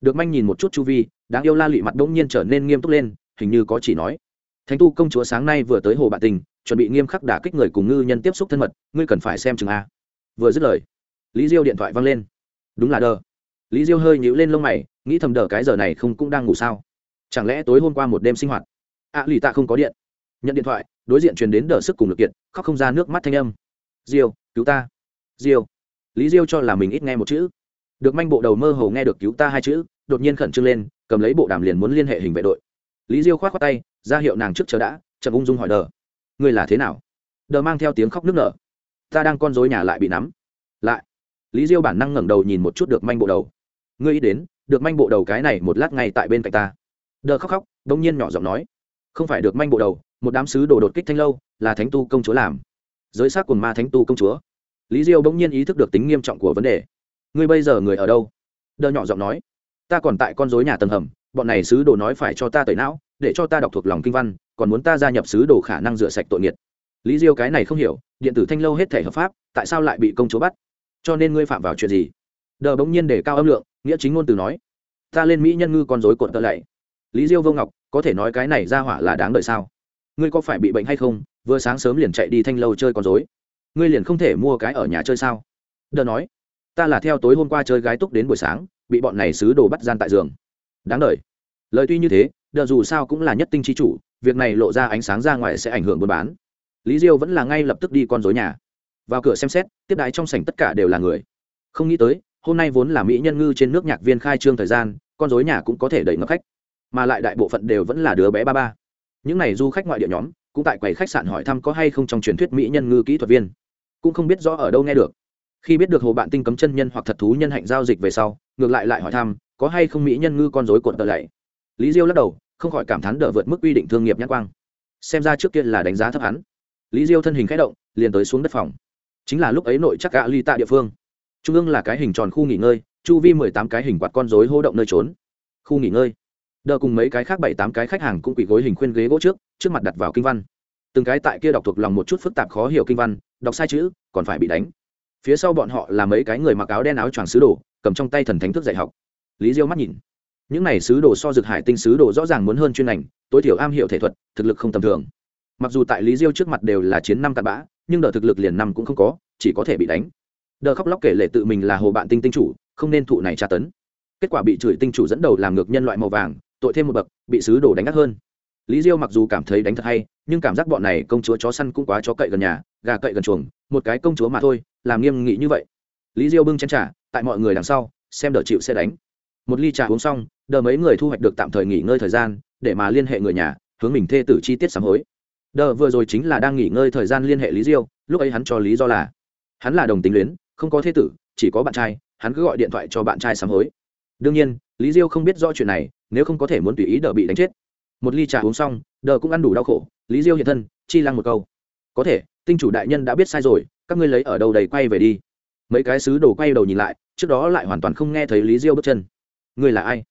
Được manh nhìn một chút chu vi, đáng yêu la lụy mặt đ ỗ n g nhiên trở nên nghiêm túc lên, hình như có chỉ nói. Thánh tu công chúa sáng nay vừa tới hồ bạn tình chuẩn bị nghiêm khắc đả kích người cùng ngư nhân tiếp xúc thân mật, ngươi cần phải xem chừng a. Vừa dứt lời, lý diêu điện thoại văng lên. Đúng là đờ lý diêu hơi nhíu lên lông mày nghĩ thầm đờ cái giờ này không cũng đang ngủ sao? Chẳng lẽ tối hôm qua một đêm sinh hoạt? Ạ à, lì tạ không có điện. Nhận điện thoại đối diện truyền đến đờ sức cùng lực kiện, khóc không ra nước mắt thanh âm. Diêu cứu ta. Diêu. Lý diêu cho là mình ít nghe một chữ. Được manh bộ đầu mơ hồ nghe được cứu ta hai chữ đột nhiên khẩn trương lên cầm lấy bộ đàm liền muốn liên hệ hình vệ đội. Lý diêu khoát khoát tay ra hiệu nàng trước chờ đã chậm ung dung hỏi đờ. Ngươi là thế nào? Đờ mang theo tiếng khóc nức nở. Ta đang con dối nhà lại bị nắm. Lại. Lý diêu bản năng ngẩng đầu nhìn một chút được manh bộ đầu ngươi ít đến, được manh bộ đầu cái này một lát ngay tại bên cạnh ta. Đờ khóc khóc đông nhiên nhỏ giọng nói. Không phải được manh bộ đầu, một đám sứ đồ đột kích thanh lâu, là thánh tu công chúa làm. Giới xác quần ma thánh tu công chúa. Lý diêu bỗng nhiên ý thức được tính nghiêm trọng của vấn đề. Ngươi bây giờ người ở đâu? Đờ nhỏ giọng nói. Ta còn tại con dối nhà tầng hầm, bọn này sứ đồ nói phải cho ta tẩy não, để cho ta đọc thuộc lòng kinh văn, còn muốn ta gia nhập sứ đồ khả năng rửa sạch tội nghiệt. Lý diêu cái này không hiểu, điện tử thanh lâu hết thể hợp pháp, tại sao lại bị công chúa bắt? Cho nên ngươi phạm vào chuyện gì? đờ bỗng nhiên để cao âm lượng, nghĩa chính ngôn từ nói, ta lên mỹ nhân ngư con dối cuộn tợ lạy. Lý diêu vô ngọc, có thể nói cái này ra hỏa là đáng đợi sao? Ngươi có phải bị bệnh hay không? Vừa sáng sớm liền chạy đi thanh lâu chơi con dối ngươi liền không thể mua cái ở nhà chơi sao? Đờ nói, ta là theo tối hôm qua chơi gái túc đến buổi sáng, bị bọn này xứ đồ bắt gian tại giường. Đáng đợi. Lời tuy như thế, đờ dù sao cũng là nhất tinh trí chủ, việc này lộ ra ánh sáng ra ngoài sẽ ảnh hưởng buôn bán. Lý diêu vẫn là ngay lập tức đi con dối nhà. Vào cửa xem xét, tiếp đái trong sảnh tất cả đều là người. Không nghĩ tới hôm nay vốn là mỹ nhân ngư trên nước nhạc viên khai trương thời gian, con dối nhà cũng có thể đẩy ngập khách, mà lại đại bộ phận đều vẫn là đứa bé ba ba. Những n à y du khách ngoại địa nhóm, cũng tại quầy khách sạn hỏi thăm có hay không trong truyền thuyết mỹ nhân ngư kỹ thuật viên. Cũng không biết rõ ở đâu nghe được. Khi biết được hồ bạn tinh cấm chân nhân hoặc thật thú nhân hạnh giao dịch về sau, ngược lại lại hỏi thăm, có hay không mỹ nhân ngư con dối cuộn tờ lạy. Lý diêu lắc đầu, không khỏi cảm thán đỡ vượt mức quy định thương nghiệp nhãn quang. Xem ra trước kia là đánh giá thấp hắn. Lý diêu thân hình k h ẽ động, liền tới xuống đất phòng. Chính là lúc ấy nội chắc gã ly tạ địa phương trung ương là cái hình tròn khu nghỉ ngơi chu vi mười tám cái hình quạt con rối hô động nơi trốn. Khu nghỉ ngơi. Đờ cùng mấy cái khác bảy tám cái khách hàng cũng quỳ gối hình khuyên ghế gỗ trước trước mặt đặt vào kinh văn. Từng cái tại kia đọc thuộc lòng một chút phức tạp khó hiểu kinh văn đọc sai chữ còn phải bị đánh. Phía sau bọn họ là mấy cái người mặc áo đen áo choàng sứ đồ cầm trong tay thần thánh thức dạy học. Lý diêu mắt nhìn. Những này sứ đồ so dược hải tinh sứ đồ rõ ràng muốn hơn chuyên ảnh, tối thiểu am hiểu thể thuật thực lực không tầm thường. Mặc dù tại lý diêu trước mặt đều là chiến năm cặn bã nhưng đờ thực lực liền năm cũng không có chỉ có thể bị đánh đờ khóc lóc kể lệ tự mình là hồ bạn tinh tinh chủ, không nên thụ này tra tấn. Kết quả bị chửi tinh chủ dẫn đầu làm ngược nhân loại màu vàng, tội thêm một bậc, bị sứ đổ đánh ngắt hơn. Lý diêu mặc dù cảm thấy đánh thật hay, nhưng cảm giác bọn này công chúa chó săn cũng quá chó cậy gần nhà, gà cậy gần chuồng, một cái công chúa mà thôi, làm nghiêm nghị như vậy. Lý diêu bưng chén trả tại mọi người đằng sau, xem đờ chịu sẽ đánh. Một ly trà uống xong, đờ mấy người thu hoạch được tạm thời nghỉ ngơi thời gian, để mà liên hệ người nhà, hướng mình thê tử chi tiết sám hối. Đờ vừa rồi chính là đang nghỉ ngơi thời gian liên hệ lý diêu, lúc ấy hắn cho lý do là, hắn là đồng tính luyến không có thế tử, chỉ có bạn trai, hắn cứ gọi điện thoại cho bạn trai sám hối. Đương nhiên, lý diêu không biết rõ chuyện này, nếu không có thể muốn tùy ý đờ bị đánh chết. Một ly trà uống xong, đờ cũng ăn đủ đau khổ, lý diêu hiện thân, chi lăng một câu. Có thể, tinh chủ đại nhân đã biết sai rồi, các ngươi lấy ở đâu đầy quay về đi. Mấy cái sứ đồ quay đầu nhìn lại, trước đó lại hoàn toàn không nghe thấy lý diêu bước chân. Người là ai?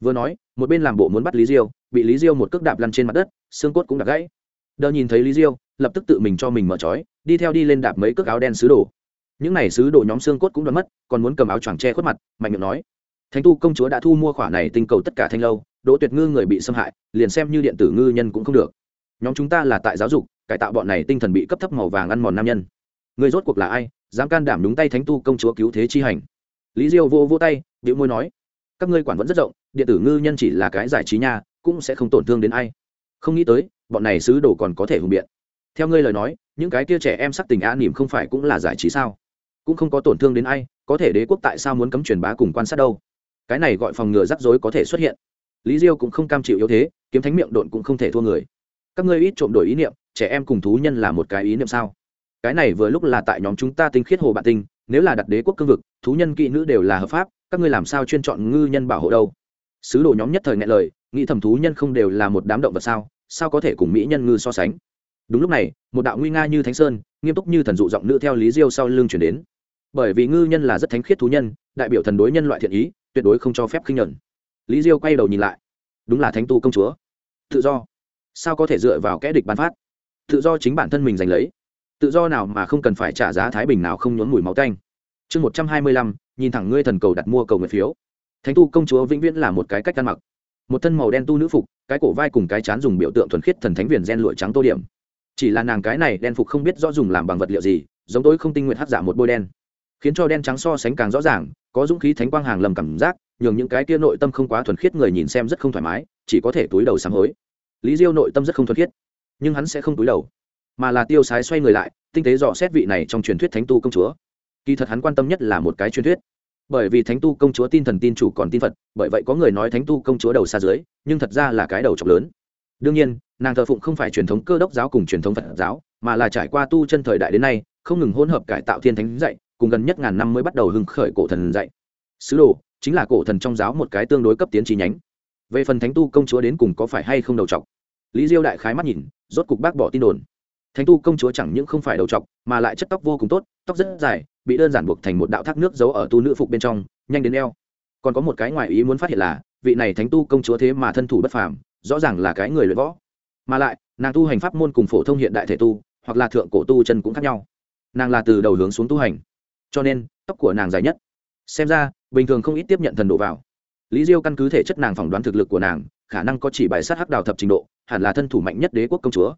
Vừa nói, một bên làm bộ muốn bắt lý diêu, bị lý diêu một cước đạp lăn trên mặt đất, xương cốt cũng đã gãy. Đờ nhìn thấy lý diêu, lập tức tự mình cho mình mở trói, đi theo đi lên đạp mấy cước áo đen sứ đồ những n à y sứ đồ nhóm xương cốt cũng đoán mất, còn muốn cầm áo choàng che khuất mặt, mạnh miệng nói. Thánh tu công chúa đã thu mua khoản này tinh cầu tất cả thanh lâu, đỗ tuyệt ngư người bị xâm hại, liền xem như điện tử ngư nhân cũng không được. Nhóm chúng ta là tại giáo dục, cải tạo bọn này tinh thần bị cấp thấp màu vàng ăn mòn nam nhân. Người rốt cuộc là ai, dám can đảm đúng tay thánh tu công chúa cứu thế chi hành? Lý diêu vô vô tay điệu môi nói. Các ngươi quản vẫn rất rộng, điện tử ngư nhân chỉ là cái giải trí nhà cũng sẽ không tổn thương đến ai. Không nghĩ tới, bọn này sứ đồ còn có thể hùng biện. Theo ngươi lời nói, những cái kia trẻ em sắc tình á nỉm không phải cũng là giải trí sao? cũng không có tổn thương đến ai, có thể đế quốc tại sao muốn cấm truyền bá cùng quan sát đâu. Cái này gọi phòng ngừa rắc rối có thể xuất hiện. Lý diêu cũng không cam chịu yếu thế, kiếm thánh miệng độn cũng không thể thua người. Các ngươi ít trộm đổi ý niệm, trẻ em cùng thú nhân là một cái ý niệm sao? Cái này vừa lúc là tại nhóm chúng ta tinh khiết hồ bạn tinh, nếu là đặt đế quốc cương vực, thú nhân kỹ nữ đều là hợp pháp, các ngươi làm sao chuyên chọn ngư nhân bảo hộ đâu? Sứ đồ nhóm nhất thời ngại lời, nghĩ thầm thú nhân không đều là một đám động vật sao sao có thể cùng mỹ nhân ngư so sánh? Đúng lúc này, một đạo nguy nga như thánh sơn, nghiêm túc như thần dụ giọng nữ theo lý diêu sau lưng chuyển đến bởi vì ngư nhân là rất thánh khiết thú nhân, đại biểu thần đối nhân loại thiện ý, tuyệt đối không cho phép khinh nhuận lý diêu quay đầu nhìn lại. Đúng là thánh tu công chúa. Tự do. Sao có thể dựa vào kẽ địch bán phát? Tự do chính bản thân mình giành lấy. Tự do nào mà không cần phải trả giá thái bình nào không nhốn mùi máu tanh. Chương một trăm hai mươi lăm, nhìn thẳng ngươi thần cầu đặt mua cầu nguyện phiếu. Thánh tu công chúa vĩnh viễn là một cái cách ăn mặc. Một thân màu đen tu nữ phục, cái cổ vai cùng cái chán dùng biểu tượng thuần khiết thần thánh viền gen lụa trắng tô điểm. Chỉ là nàng cái này đen phục không biết rõ dùng làm bằng vật liệu gì, giống tôi không tinh nguyện hát giả một bôi đen khiến cho đen trắng so sánh càng rõ ràng, có dũng khí thánh quang hàng lầm cảm giác, nhường những cái kia nội tâm không quá thuần khiết người nhìn xem rất không thoải mái, chỉ có thể túi đầu sáng hối. Lý diêu nội tâm rất không thuần khiết, nhưng hắn sẽ không túi đầu, mà là tiêu sái xoay người lại, tinh tế dò xét vị này trong truyền thuyết thánh tu công chúa. Kỳ thật hắn quan tâm nhất là một cái truyền thuyết. Bởi vì thánh tu công chúa tin thần tin chủ còn tin phật, bởi vậy có người nói thánh tu công chúa đầu xa dưới, nhưng thật ra là cái đầu trọng lớn. Đương nhiên, nàng thờ phụng không phải truyền thống cơ đốc giáo cùng truyền thống phật giáo, mà là trải qua tu chân thời đại đến nay, không ngừng hỗn hợp cải tạo thiên thánh dạy cùng gần nhất ngàn năm mới bắt đầu hưng khởi cổ thần dạy. Sứ đồ, chính là cổ thần trong giáo một cái tương đối cấp tiến trí nhánh. Về phần thánh tu công chúa đến cùng có phải hay không đầu t lý diêu đại khái mắt nhìn, rốt cục bác bỏ tin đồn. Thánh tu công chúa chẳng những không phải đầu t mà lại chất tóc vô cùng tốt, tóc rất dài, bị đơn giản buộc thành một đạo thác nước giấu ở tu nữ phục bên trong, nhanh đến eo. Còn có một cái ngoài ý muốn phát hiện là, vị này thánh tu công chúa thế mà thân thủ bất phàm, rõ ràng là cái người luyện võ. Mà lại, nàng tu hành pháp môn cùng phổ thông hiện đại thể tu, hoặc là thượng cổ tu chân cũng khác nhau. Nàng là từ đầu hướng xuống tu hành cho nên tóc của nàng dài nhất. Xem ra, bình thường không ít tiếp nhận thần độ vào. Lý diêu căn cứ thể chất nàng phỏng đoán thực lực của nàng, khả năng có chỉ bài sát hắc đào thập trình độ, hẳn là thân thủ mạnh nhất đế quốc công chúa.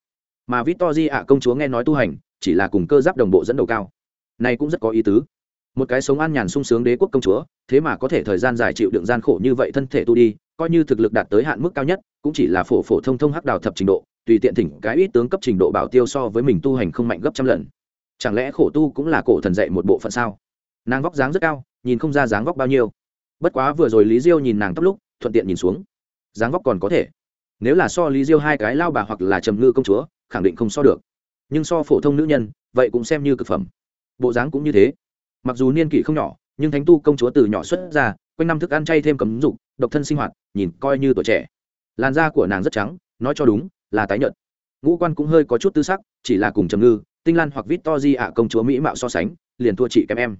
Mà vít to di ạ, công chúa nghe nói tu hành, chỉ là cùng cơ giáp đồng bộ dẫn đầu cao. Này cũng rất có ý tứ. Một cái sống an nhàn sung sướng đế quốc công chúa, thế mà có thể thời gian dài chịu đựng gian khổ như vậy thân thể tu đi, coi như thực lực đạt tới hạn mức cao nhất, cũng chỉ là phổ phổ thông thông hắc đào thập trình độ, tùy tiện thỉnh cái ít tướng cấp trình độ bảo tiêu so với mình tu hành không mạnh gấp trăm lần chẳng lẽ khổ tu cũng là cổ thần dạy một bộ phận sao? Nàng vóc dáng rất cao, nhìn không ra dáng vóc bao nhiêu. Bất quá vừa rồi lý diêu nhìn nàng tóc lúc, thuận tiện nhìn xuống. Dáng vóc còn có thể. Nếu là so lý diêu hai cái lao bà hoặc là trầm ngư công chúa, khẳng định không so được. Nhưng so phổ thông nữ nhân, vậy cũng xem như cực phẩm. Bộ dáng cũng như thế. Mặc dù niên kỷ không nhỏ, nhưng thánh tu công chúa từ nhỏ xuất ra, quanh năm thức ăn chay thêm cấm dục, độc thân sinh hoạt, nhìn coi như tuổi trẻ. Làn da của nàng rất trắng, nói cho đúng, là tái nhợt. Ngũ quan cũng hơi có chút tư sắc, chỉ là cùng trầm ngư tinh lan hoặc vít to di ạ công chúa mỹ mạo so sánh, liền thua chị kém em.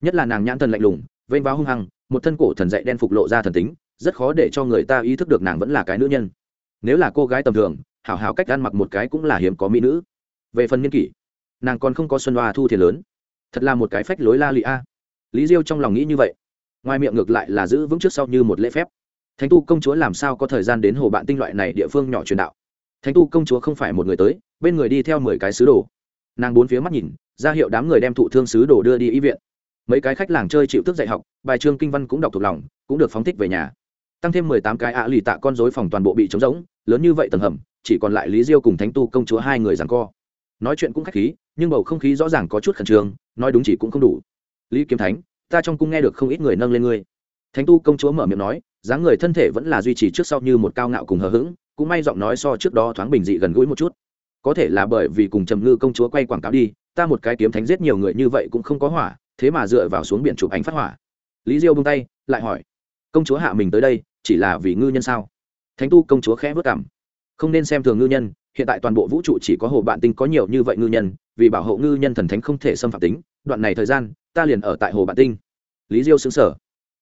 Nhất là nàng nhãn thần lạnh lùng, vênh váo hung hăng, một thân cổ thần dạy đen phục lộ ra thần tính, rất khó để cho người ta ý thức được nàng vẫn là cái nữ nhân. Nếu là cô gái tầm thường, hảo hảo cách ăn mặc một cái cũng là hiếm có mỹ nữ. Về phần nghiên kỷ, nàng còn không có xuân hoa thu thiền lớn. Thật là một cái phách lối la lị a. Lý diêu trong lòng nghĩ như vậy. Ngoài miệng ngược lại là giữ vững trước sau như một lễ phép. Thánh tu công chúa làm sao có thời gian đến hồ bạn tinh loại này địa phương nhỏ truyền đạo? Thánh tu công chúa không phải một người tới, bên người đi theo mười cái sứ đồ nàng bốn phía mắt nhìn, ra hiệu đám người đem thụ thương sứ đồ đưa đi y viện. Mấy cái khách làng chơi chịu thức dạy học, bài chương kinh văn cũng đọc thuộc lòng, cũng được phóng thích về nhà. Tăng thêm mười tám cái ạ lì tạ con dối phòng toàn bộ bị trống rỗng, lớn như vậy tầng hầm, chỉ còn lại lý diêu cùng thánh tu công chúa hai người rằng co. Nói chuyện cũng khách khí, nhưng bầu không khí rõ ràng có chút khẩn trương, nói đúng chỉ cũng không đủ. Lý kiếm thánh, ta trong cung nghe được không ít người nâng lên ngươi. Thánh tu công chúa mở miệng nói, dáng người thân thể vẫn là duy trì trước sau như một cao ngạo cùng hờ hững, cũng may giọng nói so trước đó thoáng bình dị gần gũi một chút có thể là bởi vì cùng trầm ngư công chúa quay quảng cáo đi, ta một cái kiếm thánh giết nhiều người như vậy cũng không có hỏa, thế mà dựa vào xuống biển chụp ảnh phát hỏa. Lý diêu bông tay, lại hỏi, công chúa hạ mình tới đây, chỉ là vì ngư nhân sao? Thánh tu công chúa khẽ vất cảm không nên xem thường ngư nhân, hiện tại toàn bộ vũ trụ chỉ có hồ bạn tinh có nhiều như vậy ngư nhân, vì bảo hộ ngư nhân thần thánh không thể xâm phạm tính, đoạn này thời gian, ta liền ở tại hồ bạn tinh. Lý diêu xứng sở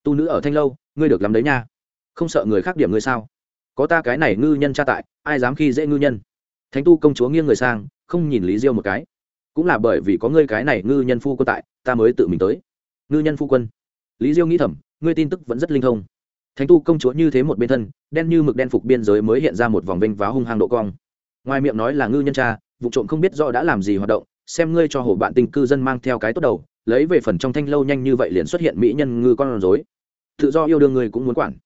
tu nữ ở thanh lâu, ngươi được lắm đấy nha. Không sợ người khác điểm ngươi sao? Có ta cái này ngư nhân tra tại, ai dám khi dễ ngư nhân? thánh tu công chúa nghiêng người sang, không nhìn lý diêu một cái. Cũng là bởi vì có ngươi cái này ngư nhân phu quân tại, ta mới tự mình tới. Ngư nhân phu quân. Lý diêu nghĩ thầm, ngươi tin tức vẫn rất linh thông. Thánh tu công chúa như thế một bên thân, đen như mực đen phục biên giới mới hiện ra một vòng vinh váo hung hăng độ cong. Ngoài miệng nói là ngư nhân cha, vụ trộm không biết do đã làm gì hoạt động, xem ngươi cho hồ bạn tình cư dân mang theo cái tốt đầu, lấy về phần trong thanh lâu nhanh như vậy liền xuất hiện mỹ nhân ngư con rối. Tự do yêu đương người cũng muốn quản.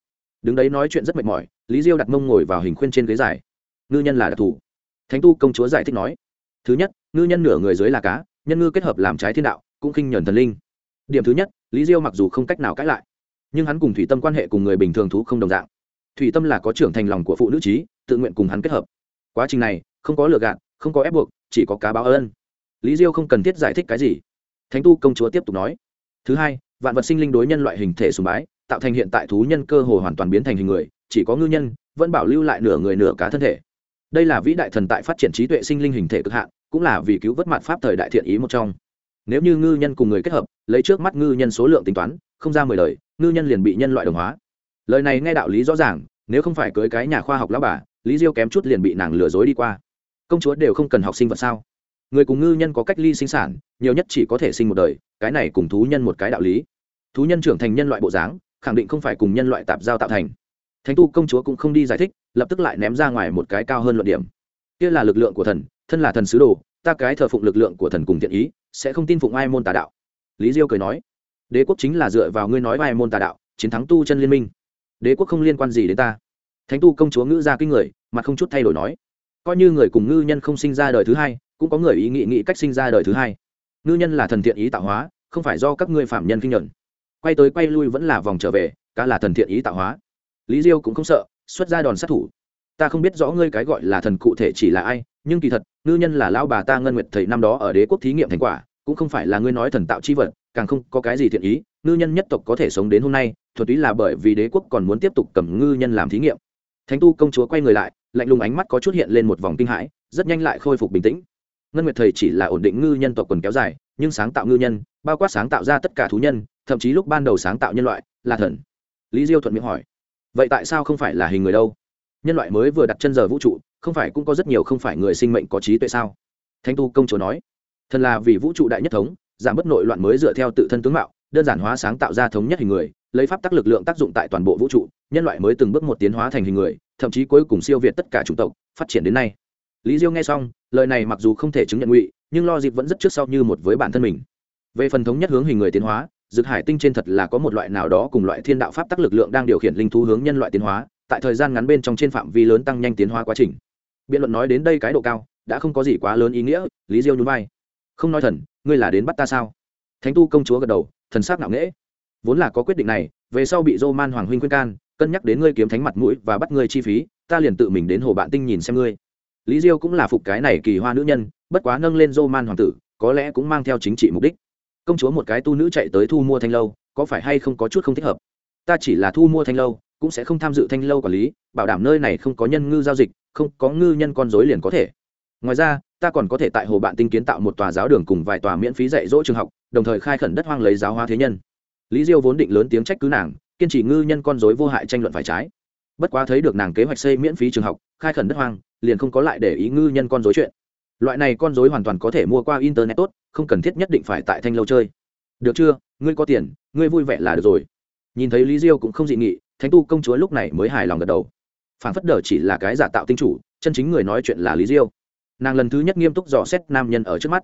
Đứng đấy nói chuyện rất mệt mỏi, lý diêu đặt mông ngồi vào hình khuyên trên ghế dài. Ngư nhân là đặc thù thánh tu công chúa giải thích nói, thứ nhất, ngư nhân nửa người dưới là cá, nhân ngư kết hợp làm trái thiên đạo, cũng khinh nhờn thần linh. Điểm thứ nhất, lý diêu mặc dù không cách nào cãi lại, nhưng hắn cùng thủy tâm quan hệ cùng người bình thường thú không đồng dạng. Thủy tâm là có trưởng thành lòng của phụ nữ trí, tự nguyện cùng hắn kết hợp. Quá trình này, không có lừa gạt, không có ép buộc, chỉ có cá báo ơn. Lý diêu không cần thiết giải thích cái gì. Thánh tu công chúa tiếp tục nói, thứ hai, vạn vật sinh linh đối nhân loại hình thể sùng bái, tạo thành hiện tại thú nhân cơ hồ hoàn toàn biến thành hình người, chỉ có ngư nhân vẫn bảo lưu lại nửa người nửa cá thân thể đây là vĩ đại thần tại phát triển trí tuệ sinh linh hình thể cực hạn, cũng là vì cứu vớt mặt pháp thời đại thiện ý một trong. Nếu như ngư nhân cùng người kết hợp, lấy trước mắt ngư nhân số lượng tính toán, không ra mười lời, ngư nhân liền bị nhân loại đồng hóa. Lời này nghe đạo lý rõ ràng, nếu không phải cưới cái nhà khoa học lão bà, lý diêu kém chút liền bị nàng lừa dối đi qua. Công chúa đều không cần học sinh vật sao? Người cùng ngư nhân có cách ly sinh sản, nhiều nhất chỉ có thể sinh một đời, cái này cùng thú nhân một cái đạo lý. Thú nhân trưởng thành nhân loại bộ dáng, khẳng định không phải cùng nhân loại tạp giao tạo thành thánh tu công chúa cũng không đi giải thích, lập tức lại ném ra ngoài một cái cao hơn luận điểm. Kia là lực lượng của thần, thân là thần sứ đồ, ta cái thờ phụng lực lượng của thần cùng thiện ý, sẽ không tin phụng ai môn tà đạo. Lý diêu cười nói, đế quốc chính là dựa vào ngươi nói ai môn tà đạo, chiến thắng tu chân liên minh. Đế quốc không liên quan gì đến ta. Thánh tu công chúa ngữ ra kinh người mà không chút thay đổi nói, coi như người cùng ngư nhân không sinh ra đời thứ hai, cũng có người ý nghị nghị cách sinh ra đời thứ hai. Ngư nhân là thần thiện ý tạo hóa, không phải do các ngươi phạm nhân kinh nhuận. Quay tới quay lui vẫn là vòng trở về cả là thần thiện ý tạo hóa lý diêu cũng không sợ, xuất ra đòn sát thủ. Ta không biết rõ ngươi cái gọi là thần cụ thể chỉ là ai, nhưng kỳ thật, ngư nhân là lao bà ta ngân nguyệt thầy năm đó ở đế quốc thí nghiệm thành quả, cũng không phải là ngươi nói thần tạo chi vật, càng không có cái gì thiện ý, ngư nhân nhất tộc có thể sống đến hôm nay thuật ý là bởi vì đế quốc còn muốn tiếp tục cầm ngư nhân làm thí nghiệm. Thánh tu công chúa quay người lại, lạnh lùng ánh mắt có chút hiện lên một vòng kinh hãi, rất nhanh lại khôi phục bình tĩnh. Ngân nguyệt thầy chỉ là ổn định ngư nhân tộc quần kéo dài, nhưng sáng tạo ngư nhân, bao quát sáng tạo ra tất cả thú nhân, thậm chí lúc ban đầu sáng tạo nhân loại, là thần. Lý diêu thuận miệng hỏi vậy tại sao không phải là hình người đâu? Nhân loại mới vừa đặt chân giờ vũ trụ, không phải cũng có rất nhiều không phải người sinh mệnh có trí tuệ sao? Thanh tu công chúa nói. Thần là vì vũ trụ đại nhất thống, giảm bớt nội loạn mới dựa theo tự thân tướng mạo, đơn giản hóa sáng tạo ra thống nhất hình người, lấy pháp tắc lực lượng tác dụng tại toàn bộ vũ trụ, nhân loại mới từng bước một tiến hóa thành hình người, thậm chí cuối cùng siêu việt tất cả chủng tộc, phát triển đến nay. Lý diêu nghe xong, lời này mặc dù không thể chứng nhận ngụy, nhưng lo dịp vẫn rất trước sau như một với bản thân mình. Về phần thống nhất hướng hình người tiến hóa dược hải tinh trên thật là có một loại nào đó cùng loại thiên đạo pháp tắc lực lượng đang điều khiển linh thú hướng nhân loại tiến hóa, tại thời gian ngắn bên trong trên phạm vi lớn tăng nhanh tiến hóa quá trình. Biện luận nói đến đây cái độ cao, đã không có gì quá lớn ý nghĩa, lý diêu nhún vai. Không nói thần, ngươi là đến bắt ta sao? Thánh tu công chúa gật đầu, thần s á c ngạo nghễ. Vốn là có quyết định này, về sau bị dô man hoàng huynh khuyên can, cân nhắc đến ngươi kiếm thánh mặt mũi và bắt ngươi chi phí, ta liền tự mình đến hồ bạn tinh nhìn xem ngươi. Lý diêu cũng là phục cái này kỳ hoa nữ nhân, bất quá nâng lên dô man hoàng tử, có lẽ cũng mang theo chính trị mục đích công chúa một cái tu nữ chạy tới thu mua thanh lâu, có phải hay không có chút không thích hợp? Ta chỉ là thu mua thanh lâu, cũng sẽ không tham dự thanh lâu quản lý, bảo đảm nơi này không có nhân ngư giao dịch, không có ngư nhân con dối liền có thể. Ngoài ra, ta còn có thể tại hồ bạn tinh kiến tạo một tòa giáo đường cùng vài tòa miễn phí dạy dỗ trường học, đồng thời khai khẩn đất hoang lấy giáo hóa thế nhân. Lý diêu vốn định lớn tiếng trách cứ nàng, kiên trì ngư nhân con dối vô hại tranh luận phải trái. Bất quá thấy được nàng kế hoạch xây miễn phí trường học, khai khẩn đất hoang, liền không có lại để ý ngư nhân con dối chuyện loại này con dối hoàn toàn có thể mua qua internet tốt, không cần thiết nhất định phải tại thanh lâu chơi. Được chưa? Ngươi có tiền, ngươi vui vẻ là được rồi. Nhìn thấy lý diêu cũng không dị nghị, thánh tu công chúa lúc này mới hài lòng gật đầu. Phản phất đờ chỉ là cái giả tạo tinh chủ, chân chính người nói chuyện là lý diêu. Nàng lần thứ nhất nghiêm túc dò xét nam nhân ở trước mắt.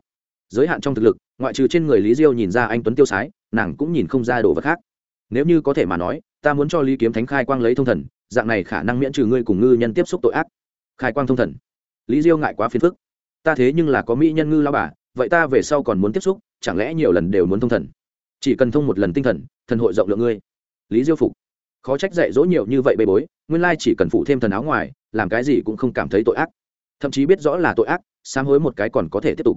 Giới hạn trong thực lực, ngoại trừ trên người lý diêu nhìn ra anh tuấn tiêu sái, nàng cũng nhìn không ra đồ vật khác. Nếu như có thể mà nói, ta muốn cho lý kiếm thánh khai quang lấy thông thần, dạng này khả năng miễn trừ ngươi cùng ngư nhân tiếp xúc tội ác. Khai quang thông thần. Lý diêu ngại quá phiền phức ta thế nhưng là có mỹ nhân ngư lao bà, vậy ta về sau còn muốn tiếp xúc, chẳng lẽ nhiều lần đều muốn thông thần? Chỉ cần thông một lần tinh thần thần hội rộng lượng ngươi. Lý diêu phục. Khó trách dạy dỗ nhiều như vậy bê bối, nguyên lai chỉ cần phụ thêm thần áo ngoài, làm cái gì cũng không cảm thấy tội ác. Thậm chí biết rõ là tội ác sáng hối một cái còn có thể tiếp tục.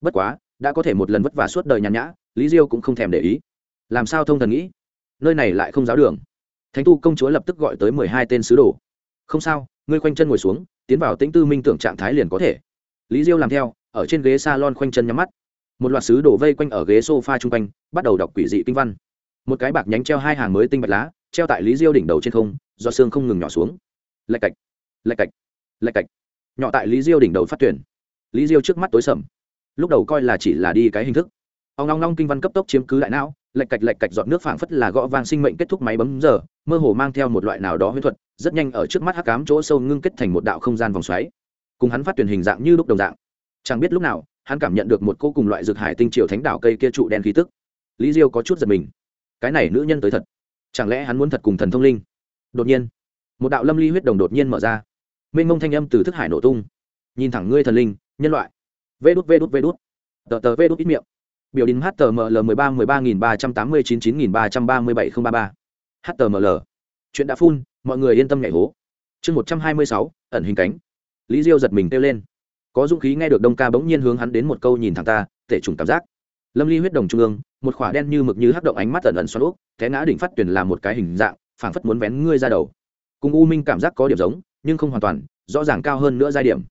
Bất quá, đã có thể một lần vất vả suốt đời nhàn nhã, lý diêu cũng không thèm để ý. Làm sao thông thần nghĩ? Nơi này lại không giáo đường. Thánh tu công chúa lập tức gọi tới mười hai tên sứ đồ. Không sao, ngươi khoanh chân ngồi xuống, tiến vào tĩnh tư minh tưởng trạng thái liền có thể lý diêu làm theo, ở trên ghế s a lon khoanh chân nhắm mắt. Một loạt sứ đổ vây quanh ở ghế s o f a chung quanh, bắt đầu đọc quỷ dị kinh văn. Một cái bạc nhánh treo hai hàng mới tinh bạch lá, treo tại lý diêu đỉnh đầu trên không, do xương không ngừng nhỏ xuống. Lạch cạch lạch cạch lạch cạch. Nhỏ tại lý diêu đỉnh đầu phát tuyển. Lý diêu trước mắt tối sầm. Lúc đầu coi là chỉ là đi cái hình thức. Ông long long kinh văn cấp tốc chiếm cứ đại não, lạch cạch lạch cạch dọn nước phảng phất là gõ vang sinh mệnh kết thúc máy bấm giờ, mơ hồ mang theo một loại nào đó huyễn thuật, rất nhanh ở trước mắt hắc cám chỗ sâu ngưng kết thành một đạo không gian vòng xoáy cùng hắn phát tuyển hình dạng như lúc đồng dạng. Chẳng biết lúc nào, hắn cảm nhận được một cô cùng loại dược hải tinh triều thánh đảo cây kia trụ đen khí tức. Lý diêu có chút giật mình. Cái này nữ nhân tới thật. Chẳng lẽ hắn muốn thật cùng thần thông linh? Đột nhiên, một đạo lâm ly huyết đồng đột nhiên mở ra. Mênh mông thanh âm từ thức hải nổ tung. Nhìn thẳng ngươi thần linh, nhân loại. Vê đút vê đút vê đút. Tờ tờ, vê đút ít miệng. Biểu đình html mười ba mười ba nghìn ba trăm tám mươi chín chín nghìn ba trăm ba mươi bảy không ba ba. Html chuyện đã phun, mọi người yên tâm nhảy hố. Chương một trăm hai mươi sáu, ẩn hình cánh lý diêu giật mình kêu lên. Có dũng khí nghe được đông ca bỗng nhiên hướng hắn đến một câu nhìn thẳng ta, tể trùng cảm giác. Lâm ly huyết đồng trung ương, một khỏa đen như mực như hắc động ánh mắt ẩn ẩn xoắn úp, té ngã đỉnh phát tuyển là một cái hình dạng, phảng phất muốn vén ngươi ra đầu. Cùng u minh cảm giác có điểm giống, nhưng không hoàn toàn, rõ ràng cao hơn nữa giai điểm.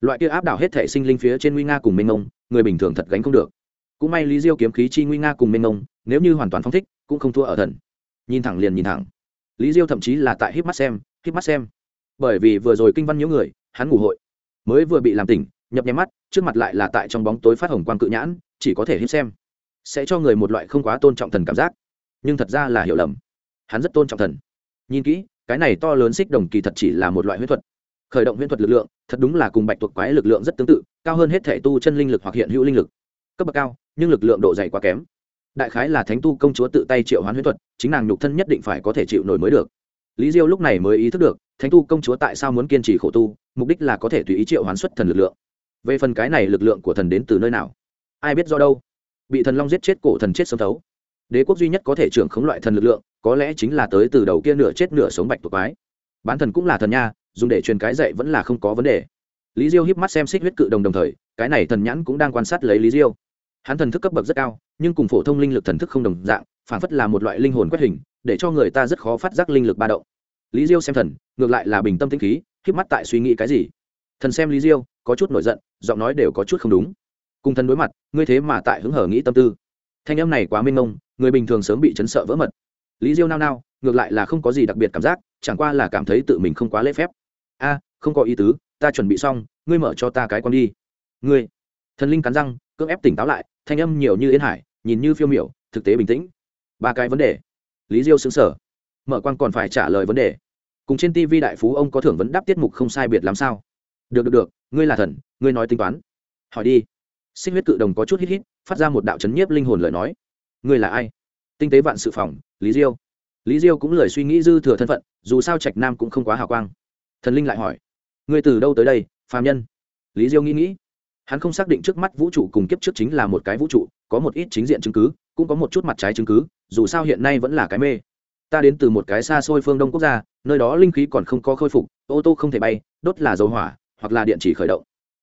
Loại kia áp đảo hết thể sinh linh phía trên nguy nga cùng Minh mông, người bình thường thật gánh không được. Cũng may lý diêu kiếm khí chi nguy nga cùng Minh mông, nếu như hoàn toàn phong thích, cũng không thua ở thần. Nhìn thẳng liền nhìn thẳng. Lý diêu thậm chí là tại hít mắt xem hít mắt xem. Bởi vì vừa rồi kinh văn nhiễu người hắn ngủ hội. Mới vừa bị làm tỉnh nhập nhém mắt, trước mặt lại là tại trong bóng tối phát hồng quang cự nhãn, chỉ có thể hiếp xem. Sẽ cho người một loại không quá tôn trọng thần cảm giác. Nhưng thật ra là hiểu lầm. Hắn rất tôn trọng thần. Nhìn kỹ, cái này to lớn xích đồng kỳ thật chỉ là một loại huyễn thuật. Khởi động huyễn thuật lực lượng, thật đúng là cùng bạch tuộc quái lực lượng rất tương tự, cao hơn hết thể tu chân linh lực hoặc hiện hữu linh lực. Cấp bậc cao, nhưng lực lượng độ dày quá kém. Đại khái là thánh tu công chúa tự tay triệu hoán huyễn thuật, chính nàng nhục thân nhất định phải có thể chịu nổi mới được. Lý diêu lúc này mới ý thức được thánh tu công chúa tại sao muốn kiên trì khổ tu, mục đích là có thể tùy ý triệu hoán xuất thần lực lượng. Về phần cái này lực lượng của thần đến từ nơi nào? Ai biết do đâu. Bị thần long giết chết, cổ thần chết sớm thấu. Đế quốc duy nhất có thể trưởng khống loại thần lực lượng, có lẽ chính là tới từ đầu kia nửa chết nửa sống bạch tuộc quái. Bán thần cũng là thần nha, dùng để truyền cái dạy vẫn là không có vấn đề. Lý diêu híp mắt xem xích huyết cự đồng đồng thời, cái này thần nhãn cũng đang quan sát lấy lý diêu. Hắn thần thức cấp bậc rất cao, nhưng cùng phổ thông linh lực thần thức không đồng dạng, phản phất là một loại linh hồn quét hình, để cho người ta rất khó phát giác linh lực ba động lý diêu xem thần, ngược lại là bình tâm tĩnh khí k mắt tại suy nghĩ cái gì. Thần xem lý diêu, có chút nổi giận, giọng nói đều có chút không đúng. Cùng thần đối mặt, ngươi thế mà tại hứng hở nghĩ tâm tư. Thanh âm này quá mênh mông, người bình thường sớm bị chấn sợ vỡ mật. Lý diêu nao nao, ngược lại là không có gì đặc biệt cảm giác, chẳng qua là cảm thấy tự mình không quá lễ phép. A, không có ý tứ, ta chuẩn bị xong, ngươi mở cho ta cái con đi. Ngươi. Thần linh cắn răng, cưỡng ép tỉnh táo lại, thanh âm nhiều như yên hải, nhìn như phiêu miểu, thực tế bình tĩnh. Ba cái vấn đề. Lý diêu xứng sở mở quan còn phải trả lời vấn đề. Cùng trên tv đại phú ông có thưởng vấn đáp tiết mục không sai biệt làm sao? Được được được, ngươi là thần, ngươi nói tính toán. Hỏi đi. Sinh huyết cự đồng có chút hít hít, phát ra một đạo chấn nhiếp linh hồn lời nói. Ngươi là ai? Tinh tế vạn sự phòng, lý diêu. Lý diêu cũng lời suy nghĩ dư thừa thân phận, dù sao trạch nam cũng không quá hào quang. Thần linh lại hỏi. Ngươi từ đâu tới đây, phàm nhân? Lý diêu nghĩ nghĩ. Hắn không xác định trước mắt vũ trụ cùng kiếp trước chính là một cái vũ trụ, có một ít chính diện chứng cứ, cũng có một chút mặt trái chứng cứ, dù sao hiện nay vẫn là cái mê ta đến từ một cái xa xôi phương đông quốc gia, nơi đó linh khí còn không có khôi phục, ô tô không thể bay, đốt là dầu hỏa, hoặc là điện chỉ khởi động.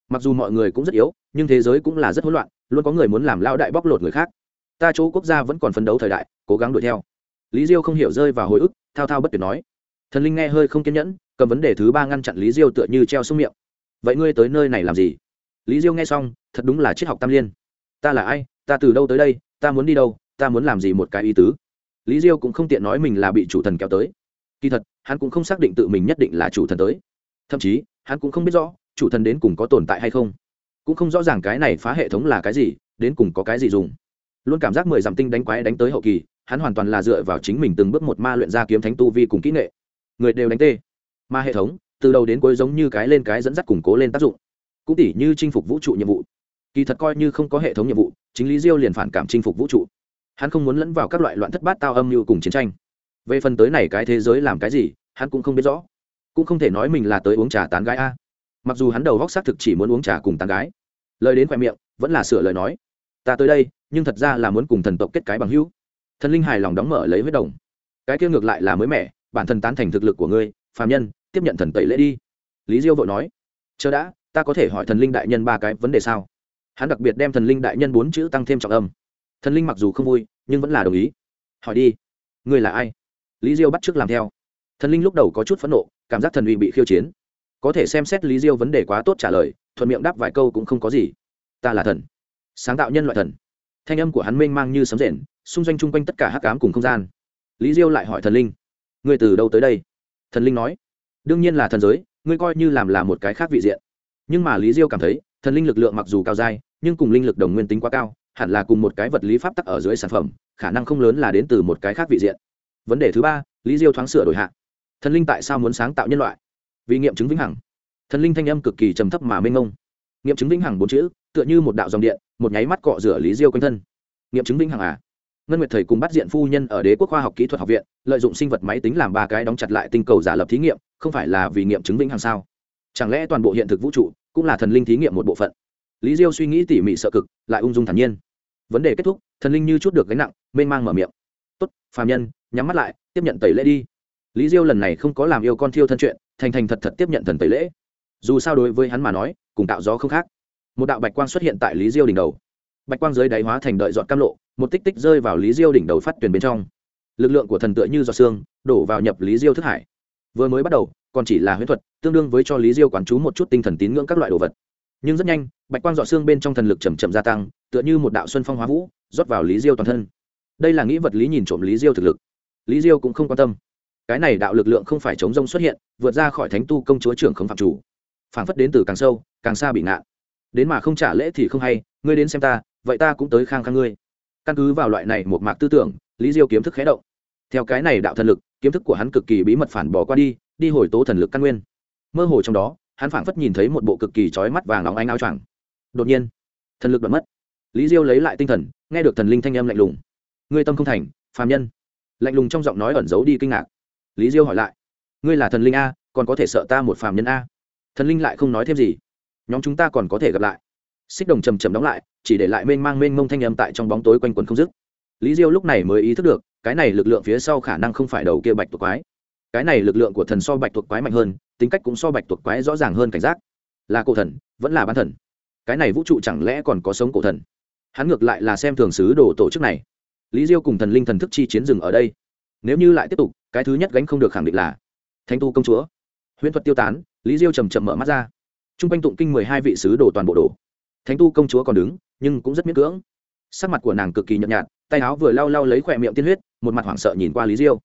Mặc dù mọi người cũng rất yếu, nhưng thế giới cũng là rất hỗn loạn, luôn có người muốn làm lao đại bóc lột người khác. Ta chỗ quốc gia vẫn còn phấn đấu thời đại, cố gắng đuổi theo. Lý diêu không hiểu rơi vào hồi ức, thao thao bất tuyệt nói. Thần linh nghe hơi không kiên nhẫn, cầm vấn đề thứ ba ngăn chặn lý diêu tựa như treo xuống miệng. Vậy ngươi tới nơi này làm gì? Lý diêu nghe xong, thật đúng là triết học tam liên. Ta là ai? Ta từ đâu tới đây? Ta muốn đi đâu? Ta muốn làm gì một cái ý tứ? lý diêu cũng không tiện nói mình là bị chủ thần kéo tới. Kỳ thật, hắn cũng không xác định tự mình nhất định là chủ thần tới. Thậm chí, hắn cũng không biết rõ, chủ thần đến cùng có tồn tại hay không. Cũng không rõ ràng cái này phá hệ thống là cái gì, đến cùng có cái gì dùng. Luôn cảm giác mười dặm tinh đánh quái đánh tới hậu kỳ, hắn hoàn toàn là dựa vào chính mình từng bước một ma luyện ra kiếm thánh tu vi cùng kỹ nghệ. Người đều đánh tê. Ma hệ thống, từ đầu đến cuối giống như cái lên cái dẫn dắt củng cố lên tác dụng. Cũng tỉ như chinh phục vũ trụ nhiệm vụ. Kỳ thật coi như không có hệ thống nhiệm vụ, chính lý diêu liền phản cảm chinh phục vũ trụ hắn không muốn lẫn vào các loại loạn thất bát tao âm mưu cùng chiến tranh. Về phần tới này cái thế giới làm cái gì, hắn cũng không biết rõ. Cũng không thể nói mình là tới uống trà tán gái a. Mặc dù hắn đầu góc xác thực chỉ muốn uống trà cùng tán gái. Lời đến khoe miệng, vẫn là sửa lời nói. Ta tới đây, nhưng thật ra là muốn cùng thần tộc kết cái bằng hữu. Thần linh hài lòng đóng mở lấy huyết đồng. Cái kia ngược lại là mới mẻ, bản thân tán thành thực lực của ngươi, phàm nhân, tiếp nhận thần tẩy lễ đi. Lý diêu vội nói. Chờ đã, ta có thể hỏi thần linh đại nhân ba cái vấn đề sao? Hắn đặc biệt đem thần linh đại nhân bốn chữ tăng thêm trọng âm thần linh mặc dù không vui, nhưng vẫn là đồng ý. Hỏi đi, ngươi là ai? Lý diêu bắt t r ư ớ c làm theo. Thần linh lúc đầu có chút phẫn nộ, cảm giác thần uy bị khiêu chiến. Có thể xem xét lý diêu vấn đề quá tốt trả lời, thuận miệng đáp vài câu cũng không có gì. Ta là thần. Sáng tạo nhân loại thần. Thanh âm của hắn mênh mang như sấm rền, xung danh chung quanh tất cả hắc cám cùng không gian. Lý diêu lại hỏi thần linh, ngươi từ đâu tới đây? Thần linh nói, đương nhiên là thần giới, ngươi coi như làm là một cái khác vị diện. Nhưng mà lý diêu cảm thấy, thần linh lực lượng mặc dù cao dai, nhưng cùng linh lực đồng nguyên tính quá cao hẳn là cùng một cái vật lý pháp tắc ở dưới sản phẩm, khả năng không lớn là đến từ một cái khác vị diện. Vấn đề thứ ba, lý diêu thoáng sửa đổi hạ. Thần linh tại sao muốn sáng tạo nhân loại? Vì nghiệm chứng vĩnh hằng. Thần linh thanh âm cực kỳ trầm thấp mà mênh mông. Nghiệm chứng vĩnh hằng bốn chữ, tựa như một đạo dòng điện, một nháy mắt cọ rửa lý diêu quanh thân. Nghiệm chứng vĩnh hằng à? Ngân nguyệt thời cùng bắt diện phu nhân ở đế quốc khoa học kỹ thuật học viện, lợi dụng sinh vật máy tính làm ba cái đóng chặt lại tinh cầu giả lập thí nghiệm, không phải là vì nghiệm chứng vĩnh hằng sao? Chẳng lẽ toàn bộ hiện thực vũ trụ cũng là thần linh thí nghiệm một bộ phận? lý diêu suy nghĩ tỉ mỉ sợ cực, lại ung dung thản nhiên. Vấn đề kết thúc, thần linh như chút được gánh nặng, mênh mang mở miệng. Tốt, phàm nhân, nhắm mắt lại, tiếp nhận tẩy lễ đi. Lý diêu lần này không có làm yêu con thiêu thân chuyện, thành thành thật thật tiếp nhận thần tẩy lễ. Dù sao đối với hắn mà nói, cùng tạo gió không khác. Một đạo bạch quang xuất hiện tại lý diêu đỉnh đầu. Bạch quang dưới đáy hóa thành đợi dọn cam lộ, một tích tích rơi vào lý diêu đỉnh đầu phát tuyển bên trong. Lực lượng của thần tựa như giọt xương đổ vào nhập lý diêu thức hải. Vừa mới bắt đầu, còn chỉ là huyễn thuật, tương đương với cho lý diêu quản chú một chút tinh thần tín ngưỡng các loại đồ vật nhưng rất nhanh, bạch quang dọ xương bên trong thần lực chầm chậm gia tăng, tựa như một đạo xuân phong hóa vũ, rót vào lý diêu toàn thân. Đây là nghĩ vật lý nhìn trộm lý diêu thực lực. Lý diêu cũng không quan tâm. Cái này đạo lực lượng không phải chống rông xuất hiện, vượt ra khỏi thánh tu công chúa trưởng không phạm chủ. Phảng phất đến từ càng sâu, càng xa bị ngạn. Đến mà không trả lễ thì không hay, ngươi đến xem ta, vậy ta cũng tới khang khang ngươi. Căn cứ vào loại này một mạc tư tưởng, lý diêu kiếm thức khé động. Theo cái này đạo thần lực, kiếm thức của hắn cực kỳ bí mật phản bỏ qua đi đi hồi tố thần lực căn nguyên. Mơ hồ trong đó hắn phảng phất nhìn thấy một bộ cực kỳ chói mắt vàng óng ánh áo choàng. Đột nhiên, thần lực đoạn mất. Lý diêu lấy lại tinh thần, nghe được thần linh thanh âm lạnh lùng. Ngươi tâm không thành, phàm nhân. Lạnh lùng trong giọng nói ẩn giấu đi kinh ngạc. Lý diêu hỏi lại, ngươi là thần linh a, còn có thể sợ ta một phàm nhân a? Thần linh lại không nói thêm gì. Nhóm chúng ta còn có thể gặp lại. Xích đồng trầm trầm đóng lại, chỉ để lại mênh mang mênh mông thanh âm tại trong bóng tối quanh quẩn không dứt. Lý diêu lúc này mới ý thức được, cái này lực lượng phía sau khả năng không phải đầu kia bạch tuộc quái. Cái này lực lượng của thần so bạch tuộc quái mạnh hơn tính cách cũng so bạch tuộc quái rõ ràng hơn cảnh giác. Là cổ thần, vẫn là bán thần. Cái này vũ trụ chẳng lẽ còn có sống cổ thần? Hắn ngược lại là xem thường sứ đồ tổ chức này. Lý diêu cùng thần linh thần thức chi chiến dừng ở đây. Nếu như lại tiếp tục, cái thứ nhất gánh không được khẳng định là thanh tu công chúa. Huyễn thuật tiêu tán, lý diêu chầm chậm mở mắt ra. T r u n g quanh tụng kinh mười hai vị sứ đồ toàn bộ đồ thánh tu công chúa còn đứng, nhưng cũng rất miễn cưỡng. Sắc mặt của nàng cực kỳ nhợt nhạt, tay áo vừa lau lau lấy khỏe miệng tiên huyết, một mặt hoảng sợ nhìn qua lý diêu.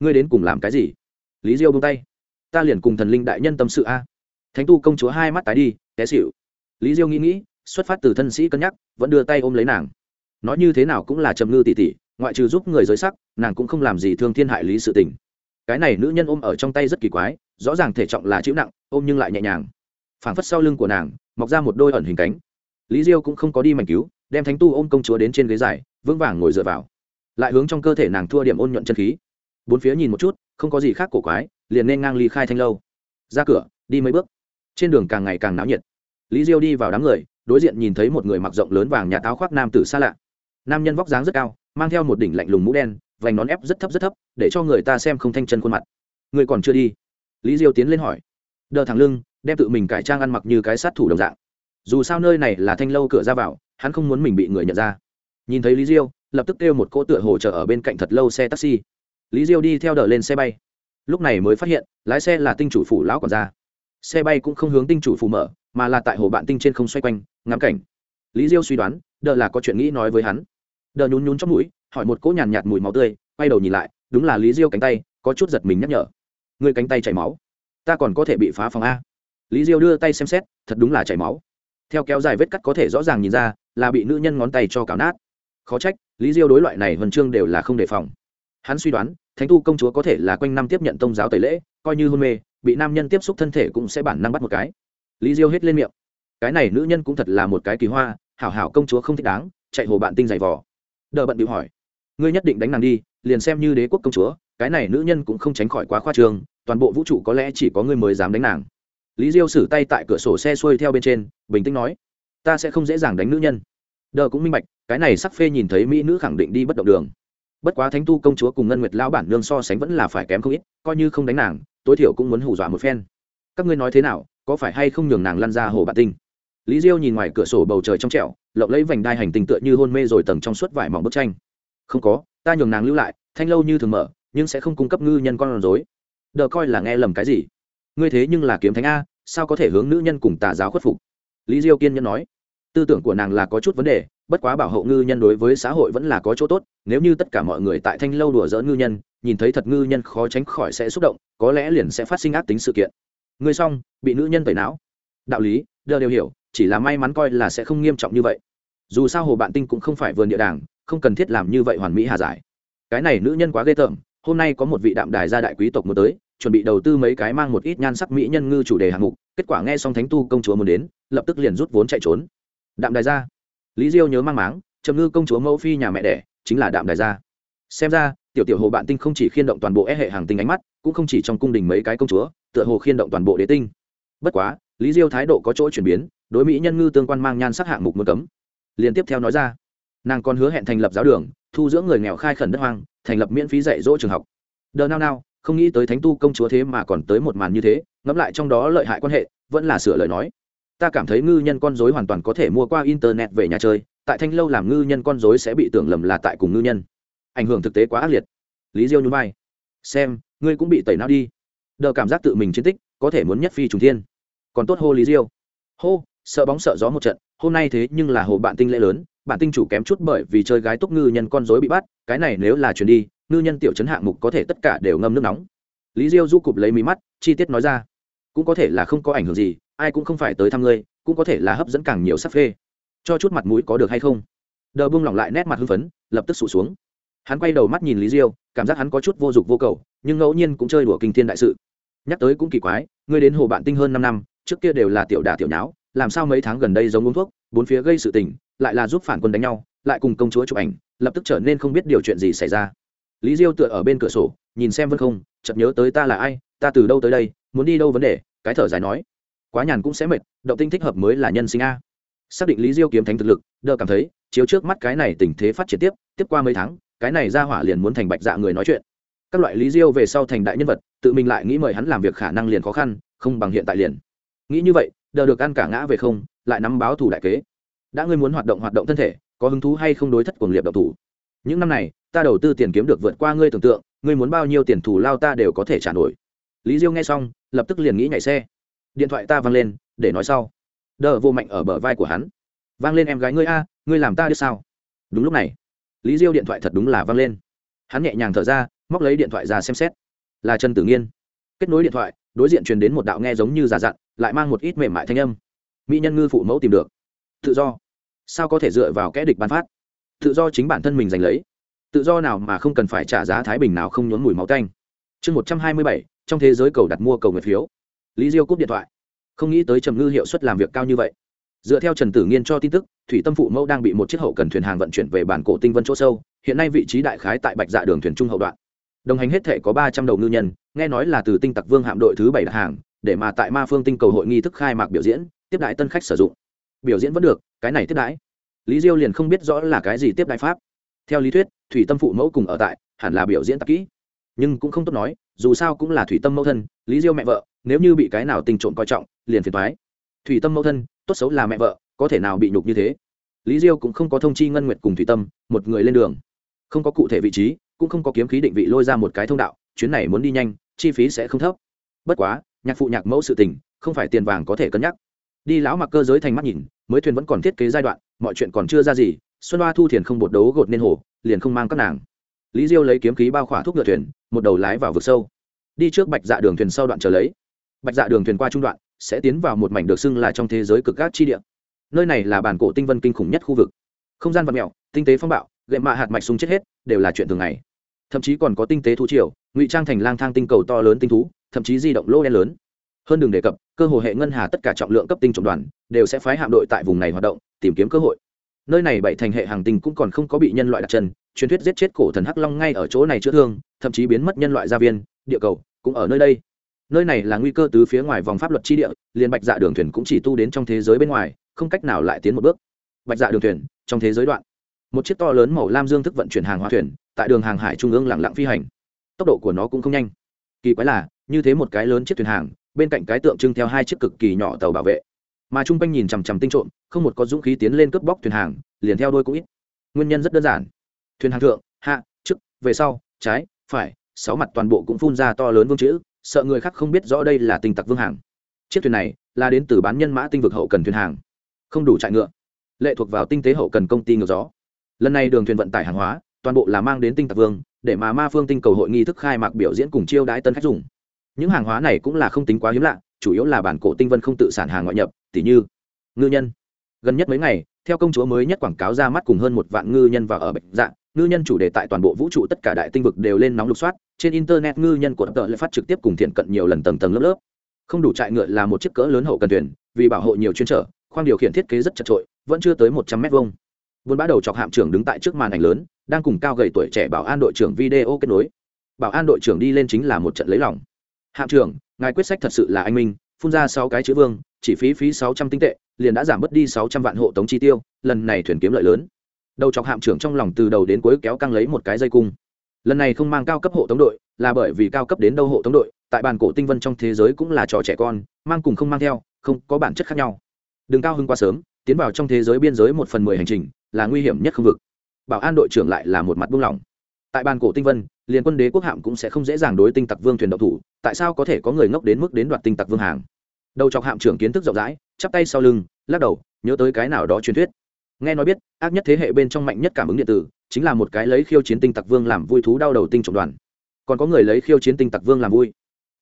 Ngươi đến cùng làm cái gì? Lý diêu bông tay ta liền cùng thần linh đại nhân tâm sự a. Thánh tu công chúa hai mắt tái đi, té xịu lý diêu nghĩ nghĩ, xuất phát từ thân sĩ cân nhắc, vẫn đưa tay ôm lấy nàng. Nói như thế nào cũng là trầm ngư tỉ tỉ, ngoại trừ giúp người giới sắc, nàng cũng không làm gì thương thiên hại lý sự tình. Cái này nữ nhân ôm ở trong tay rất kỳ quái, rõ ràng thể trọng là chịu nặng, ôm nhưng lại nhẹ nhàng. Phảng phất sau lưng của nàng, mọc ra một đôi ẩn hình cánh. Lý diêu cũng không có đi mảnh cứu, đem thánh tu ôm công chúa đến trên ghế dài, vững vàng ngồi dựa vào. Lại hướng trong cơ thể nàng thua điểm ôn nhuận chân khí. Bốn phía nhìn một chút, không có gì khác cổ quái liền nên ngang ly khai thanh lâu. Ra cửa, đi mấy bước. Trên đường càng ngày càng náo nhiệt. Lý diêu đi vào đám người, đối diện nhìn thấy một người mặc rộng lớn vàng nhà táo khoác nam tử xa lạ. Nam nhân vóc dáng rất cao, mang theo một đỉnh lạnh lùng mũ đen, vành nón ép rất thấp rất thấp, để cho người ta xem không thanh chân khuôn mặt. Người còn chưa đi. Lý diêu tiến lên hỏi. Đờ thẳng lưng, đem tự mình cải trang ăn mặc như cái sát thủ đồng dạng. Dù sao nơi này là thanh lâu cửa ra vào, hắn không muốn mình bị người nhận ra. Nhìn thấy lý diêu, lập tức kêu một cỗ tựa hỗ trợ ở bên cạnh thật lâu xe taxi. Lý diêu đi theo đờ lên xe bay lúc này mới phát hiện lái xe là tinh chủ phủ lão còn ra xe bay cũng không hướng tinh chủ phủ mở mà là tại hồ bạn tinh trên không xoay quanh ngắm cảnh. Lý diêu suy đoán đờ là có chuyện nghĩ nói với hắn. Đờ nhún nhún trong mũi hỏi một cỗ nhàn nhạt, mùi máu tươi quay đầu nhìn lại đúng là lý diêu cánh tay có chút giật mình nhắc nhở. Người cánh tay chảy máu. Ta còn có thể bị phá phòng a. Lý diêu đưa tay xem xét thật đúng là chảy máu. Theo kéo dài vết cắt có thể rõ ràng nhìn ra là bị nữ nhân ngón tay cho cào nát. Khó trách lý diêu đối loại này huân chương đều là không đề phòng hắn suy đoán, thánh tu công chúa có thể là quanh năm tiếp nhận tôn giáo tẩy lễ, coi như hôn mê, bị nam nhân tiếp xúc thân thể cũng sẽ bản năng bắt một cái. Lý diêu hết lên miệng. Cái này nữ nhân cũng thật là một cái kỳ hoa, hảo hảo công chúa không thích đáng, chạy hồ bạn tinh giày vò. Đờ bận bịu hỏi. Ngươi nhất định đánh nàng đi, liền xem như đế quốc công chúa, cái này nữ nhân cũng không tránh khỏi quá khoa trường toàn bộ vũ trụ có lẽ chỉ có ngươi mới dám đánh nàng. Lý diêu xử tay tại cửa sổ xe xuôi theo bên trên, bình tĩnh nói, ta sẽ không dễ dàng đánh nữ nhân. Đờ cũng minh bạch, cái này sắc phê nhìn thấy mỹ nữ khẳng định đi bất động đường bất quá thánh tu công chúa cùng ngân nguyệt lão bản nương so sánh vẫn là phải kém không ít, coi như không đánh nàng, tối thiểu cũng muốn hù dọa một phen. Các ngươi nói thế nào, có phải hay không nhường nàng lăn ra hồ bạt tinh? Lý diêu nhìn ngoài cửa sổ bầu trời trong trẻo, lộng lấy vành đai hành tinh tựa như hôn mê rồi tầng trong suốt vải mỏng bức tranh. Không có, ta nhường nàng lưu lại, thanh lâu như thường mở, nhưng sẽ không cung cấp ngư nhân con rối. Đờ coi là nghe lầm cái gì? Ngươi thế nhưng là kiếm thánh a, sao có thể hướng nữ nhân cùng tà giáo khuất phục? Lý diêu kiên nhẫn nói. Tư tưởng của nàng là có chút vấn đề bất quá bảo hộ ngư nhân đối với xã hội vẫn là có chỗ tốt, nếu như tất cả mọi người tại thanh lâu đùa dỡn ngư nhân, nhìn thấy thật ngư nhân khó tránh khỏi sẽ xúc động, có lẽ liền sẽ phát sinh ác tính sự kiện. Ngươi xong, bị nữ nhân tẩy não. Đạo lý, đờ đều hiểu, chỉ là may mắn coi là sẽ không nghiêm trọng như vậy. Dù sao hồ bạn tinh cũng không phải vườn địa đàng không cần thiết làm như vậy hoàn mỹ hà giải. Cái này nữ nhân quá ghê tởm, hôm nay có một vị đạm đài gia đại quý tộc muốn tới, chuẩn bị đầu tư mấy cái mang một ít nhan sắc mỹ nhân ngư chủ đề hạng mục, kết quả nghe xong thánh tu công chúa muốn đến, lập tức liền rút vốn chạy trốn. Đạm đài gia lý diêu nhớ mang máng trầm ngư công chúa mẫu phi nhà mẹ đẻ, chính là đạm đài gia. Xem ra, tiểu tiểu hồ bạn tinh không chỉ khiên động toàn bộ e hệ hàng tinh ánh mắt, cũng không chỉ trong cung đình mấy cái công chúa, tựa hồ khiên động toàn bộ đế tinh. Bất quá, lý diêu thái độ có chỗ chuyển biến, đối mỹ nhân ngư tương quan mang nhan sắc hạng mục muốn cấm. Liên tiếp theo nói ra, nàng còn hứa hẹn thành lập giáo đường, thu dưỡng người nghèo khai khẩn đất hoang, thành lập miễn phí dạy dỗ trường học. Đờ nao nao, không nghĩ tới thánh tu công chúa thế mà còn tới một màn như thế, ngẫm lại trong đó lợi hại quan hệ, vẫn là sửa lời nói ta cảm thấy ngư nhân con dối hoàn toàn có thể mua qua internet về nhà chơi, tại thanh lâu làm ngư nhân con dối sẽ bị tưởng lầm là tại cùng ngư nhân. Ảnh hưởng thực tế quá ác liệt. Lý diêu nhún vai. Xem, ngươi cũng bị tẩy não đi. Đờ cảm giác tự mình chiến tích, có thể muốn nhất phi trùng thiên. Còn tốt hô lý diêu. Hô, sợ bóng sợ gió một trận, hôm nay thế nhưng là hồ bạn tinh lễ lớn, bạn tinh chủ kém chút bởi vì chơi gái túc ngư nhân con dối bị bắt, cái này nếu là chuyền đi, ngư nhân tiểu chấn hạng mục có thể tất cả đều ngâm nước nóng. Lý diêu du cụp lấy mí mắt, chi tiết nói ra. Cũng có thể là không có ảnh hưởng gì ai cũng không phải tới thăm ngươi, cũng có thể là hấp dẫn càng nhiều sắc phê. Cho chút mặt mũi có được hay không? Đờ buông lỏng lại nét mặt hưng phấn, lập tức sụt xuống. Hắn quay đầu mắt nhìn lý diêu, cảm giác hắn có chút vô dụng vô cầu, nhưng ngẫu nhiên cũng chơi đùa kinh thiên đại sự. Nhắc tới cũng kỳ quái, ngươi đến hồ bạn tinh hơn năm năm, trước kia đều là tiểu đà tiểu nháo, làm sao mấy tháng gần đây giống uống thuốc, bốn phía gây sự tình, lại là giúp phản quân đánh nhau, lại cùng công chúa chụp ảnh, lập tức trở nên không biết điều chuyện gì xảy ra. Lý diêu tựa ở bên cửa sổ, nhìn xem vân không, chợt nhớ tới ta là ai, ta từ đâu tới đây, muốn đi đâu vấn đề, cái thở dài nói quá nhàn cũng sẽ mệt, động tinh thích hợp mới là nhân sinh a. Xác định lý diêu kiếm thánh thực lực, đờ cảm thấy, chiếu trước mắt cái này tình thế phát triển tiếp tiếp qua mấy tháng, cái này ra hỏa liền muốn thành bạch dạ người nói chuyện. Các loại lý diêu về sau thành đại nhân vật, tự mình lại nghĩ mời hắn làm việc khả năng liền khó khăn, không bằng hiện tại liền. Nghĩ như vậy, đờ được ăn cả ngã về không, lại nắm báo thủ đại kế. Đã ngươi muốn hoạt động hoạt động thân thể, có hứng thú hay không đối thất cuồng liệt độc thủ? Những năm này, ta đầu tư tiền kiếm được vượt qua ngươi tưởng tượng, ngươi muốn bao nhiêu tiền thủ lao ta đều có thể trả nổi. Lý diêu nghe xong, lập tức liền nghĩ nhảy xe điện thoại ta vang lên, để nói sau. Đờ vô mạnh ở bờ vai của hắn. Vang lên em gái ngươi a, ngươi làm ta biết sao? Đúng lúc này, lý diêu điện thoại thật đúng là vang lên. Hắn nhẹ nhàng thở ra, móc lấy điện thoại ra xem xét. Là trần tử nghiên. Kết nối điện thoại, đối diện truyền đến một đạo nghe giống như già dặn, lại mang một ít mềm mại thanh âm. Mỹ nhân ngư phụ mẫu tìm được. Tự do. Sao có thể dựa vào kẽ địch bán phát? Tự do chính bản thân mình giành lấy. Tự do nào mà không cần phải trả giá thái bình nào không nhốn mùi máu tanh. Chương một trăm hai mươi bảy, trong thế giới cầu đặt mua cầu người phiếu lý diêu cúp điện thoại. Không nghĩ tới trầm ngư hiệu suất làm việc cao như vậy. Dựa theo trần tử nghiên cho tin tức, thủy tâm phụ mẫu đang bị một chiếc hậu cần thuyền hàng vận chuyển về bản cổ tinh vân chỗ sâu, hiện nay vị trí đại khái tại bạch dạ đường thuyền trung hậu đoạn. Đồng hành hết thể có ba trăm đầu ngư nhân, nghe nói là từ tinh tặc vương hạm đội thứ bảy đặt hàng, để mà tại ma phương tinh cầu hội nghi thức khai mạc biểu diễn, tiếp đại tân khách sử dụng. Biểu diễn vẫn được, cái này tiếp đãi. Lý diêu liền không biết rõ là cái gì tiếp đại pháp. Theo lý thuyết, thủy tâm phụ mẫu cùng ở tại, hẳn là biểu diễn tạp kỹ nhưng cũng không tốt nói, dù sao cũng là thủy tâm mẫu thân, lý diêu mẹ vợ, nếu như bị cái nào tình trộm coi trọng, liền phiền thoái thủy tâm mẫu thân, tốt xấu là mẹ vợ, có thể nào bị nhục như thế? Lý diêu cũng không có thông chi ngân nguyệt cùng thủy tâm, một người lên đường. Không có cụ thể vị trí, cũng không có kiếm khí định vị lôi ra một cái thông đạo, chuyến này muốn đi nhanh, chi phí sẽ không thấp. Bất quá, nhạc phụ nhạc mẫu sự tình, không phải tiền vàng có thể cân nhắc. Đi lão mặc cơ giới thành mắt nhìn, mới thuyền vẫn còn thiết kế giai đoạn, mọi chuyện còn chưa ra gì, xuân hoa thu thiền không bột đấu gột nên hồ, liền không mang các nàng. Lý diêu lấy kiếm khí bao khỏa thuốc ngựa thuyền một đầu lái vào vực sâu. Đi trước bạch dạ đường thuyền sau đoạn trở lấy. Bạch dạ đường thuyền qua trung đoạn, sẽ tiến vào một mảnh được xưng là trong thế giới cực gác chi địa. Nơi này là bản cổ tinh vân kinh khủng nhất khu vực. Không gian vật mẹo, tinh tế phong bạo, gậy mạ hạt mạch súng chết hết, đều là chuyện thường ngày. Thậm chí còn có tinh tế thú triều, ngụy trang thành lang thang tinh cầu to lớn tinh thú, thậm chí di động lô đen lớn. Hơn đừng đề cập, cơ hồ hệ ngân hà tất cả trọng lượng cấp tinh trọng đoàn, đều sẽ phái hạm đội tại vùng này hoạt động, tìm kiếm cơ hội nơi này bảy thành hệ hàng tinh cũng còn không có bị nhân loại đặt chân, truyền thuyết giết chết cổ thần hắc long ngay ở chỗ này chữa thương, thậm chí biến mất nhân loại gia viên, địa cầu cũng ở nơi đây. Nơi này là nguy cơ từ phía ngoài vòng pháp luật chi địa, liền bạch dạ đường thuyền cũng chỉ tu đến trong thế giới bên ngoài, không cách nào lại tiến một bước. Bạch dạ đường thuyền, trong thế giới đoạn, một chiếc to lớn màu lam dương thức vận chuyển hàng hóa thuyền, tại đường hàng hải trung ương lặng lặng phi hành. Tốc độ của nó cũng không nhanh. Kỳ quái là, như thế một cái lớn chiếc thuyền hàng, bên cạnh cái tượng trưng theo hai chiếc cực kỳ nhỏ tàu bảo vệ mà Trung quanh nhìn chằm chằm tinh trộm, không một có dũng khí tiến lên cướp bóc thuyền hàng, liền theo đôi cũng ít. Nguyên nhân rất đơn giản. Thuyền hàng thượng, hạ, trước, về sau, trái, phải, sáu mặt toàn bộ cũng phun ra to lớn vương chữ, sợ người khác không biết rõ đây là tinh tặc vương hàng. Chiếc thuyền này là đến từ bán nhân mã tinh vực hậu cần thuyền hàng. Không đủ chạy ngựa. Lệ thuộc vào tinh tế hậu cần công ty ngược gió. Lần này đường thuyền vận tải hàng hóa, toàn bộ là mang đến tinh tặc vương, để mà ma phương tinh cầu hội nghi thức khai mạc biểu diễn cùng chiêu đãi tân khách dùng. Những hàng hóa này cũng là không tính quá hiếm lạ chủ yếu là bản cổ tinh vân không tự sản hàng ngoại nhập tỷ như ngư nhân. Gần nhất mấy ngày, theo công chúa mới nhất quảng cáo ra mắt cùng hơn một vạn ngư nhân và ở bệnh dạng ngư nhân chủ đề tại toàn bộ vũ trụ tất cả đại tinh vực đều lên nóng lục soát, trên internet ngư nhân của tờ lại phát trực tiếp cùng thiện cận nhiều lần tầng tầng lớp lớp. Không đủ trại ngựa là một chiếc cỡ lớn hậu cần thuyền, vì bảo hộ nhiều chuyên trở, khoang điều khiển thiết kế rất chật trội vẫn chưa tới một trăm mét vuông. Buôn bắt đầu chọc hạm trưởng đứng tại trước màn ảnh lớn, đang cùng cao gầy tuổi trẻ bảo an đội trưởng video kết nối. Bảo an đội trưởng đi lên chính là một trận lấy lòng. Hạm trưởng ngài quyết sách thật sự là anh minh, phun ra sáu cái chữ vương, chỉ phí phí sáu trăm tinh tệ, liền đã giảm bớt đi sáu trăm vạn hộ tống chi tiêu, lần này thuyền kiếm lợi lớn. Đầu chọc hạm trưởng trong lòng từ đầu đến cuối kéo căng lấy một cái dây cung. Lần này không mang cao cấp hộ tống đội, là bởi vì cao cấp đến đâu hộ tống đội, tại bàn cổ tinh vân trong thế giới cũng là trò trẻ con, mang cùng không mang theo, không có bản chất khác nhau. Đừng cao hưng quá sớm, tiến vào trong thế giới biên giới một phần mười hành trình, là nguy hiểm nhất khu vực. Bảo an đội trưởng lại là một mặt buông lỏng. Tại bàn cổ tinh vân liền quân đế quốc hạm cũng sẽ không dễ dàng đối tinh tặc vương thuyền độc thủ, tại sao có thể có người ngốc đến mức đến đoạt tinh tặc vương hàng? Đầu chọc hạm trưởng kiến thức rộng rãi, chắp tay sau lưng, lắc đầu, nhớ tới cái nào đó truyền thuyết. Nghe nói biết, ác nhất thế hệ bên trong mạnh nhất cảm ứng điện tử, chính là một cái lấy khiêu chiến tinh tặc vương làm vui thú đau đầu tinh trọng đoàn. Còn có người lấy khiêu chiến tinh tặc vương làm vui.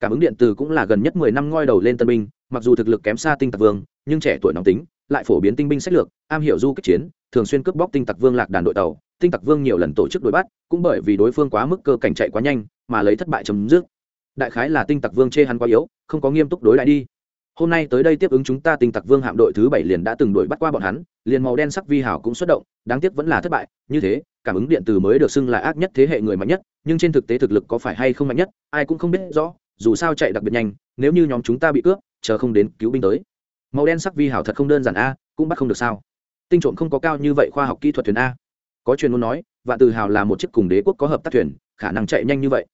Cảm ứng điện tử cũng là gần nhất mười năm ngoi đầu lên tân binh, mặc dù thực lực kém xa tinh tặc vương, nhưng trẻ tuổi nóng tính lại phổ biến tinh binh sách lược, am hiểu du kích chiến, thường xuyên cướp bóc tinh tặc vương lạc đàn đội tàu. Tinh tặc vương nhiều lần tổ chức đuổi bắt, cũng bởi vì đối phương quá mức cơ cảnh chạy quá nhanh, mà lấy thất bại chấm dứt. Đại khái là tinh tặc vương chê hắn quá yếu, không có nghiêm túc đối lại đi. Hôm nay tới đây tiếp ứng chúng ta tinh tặc vương hạm đội thứ bảy liền đã từng đuổi bắt qua bọn hắn, liền màu đen sắc vi hảo cũng xuất động, đáng tiếc vẫn là thất bại. Như thế, cảm ứng điện từ mới được xưng là ác nhất thế hệ người mạnh nhất, nhưng trên thực tế thực lực có phải hay không mạnh nhất, ai cũng không biết rõ, dù sao chạy đặc biệt nhanh, nếu như nhóm chúng ta bị cướp, chờ không đến cứu binh tới màu đen sắc vi hảo thật không đơn giản a, cũng bắt không được sao? Tinh trộm không có cao như vậy khoa học kỹ thuật thuyền a. Có chuyên muốn nói, vạn từ hào là một chiếc cùng đế quốc có hợp tác thuyền, khả năng chạy nhanh như vậy.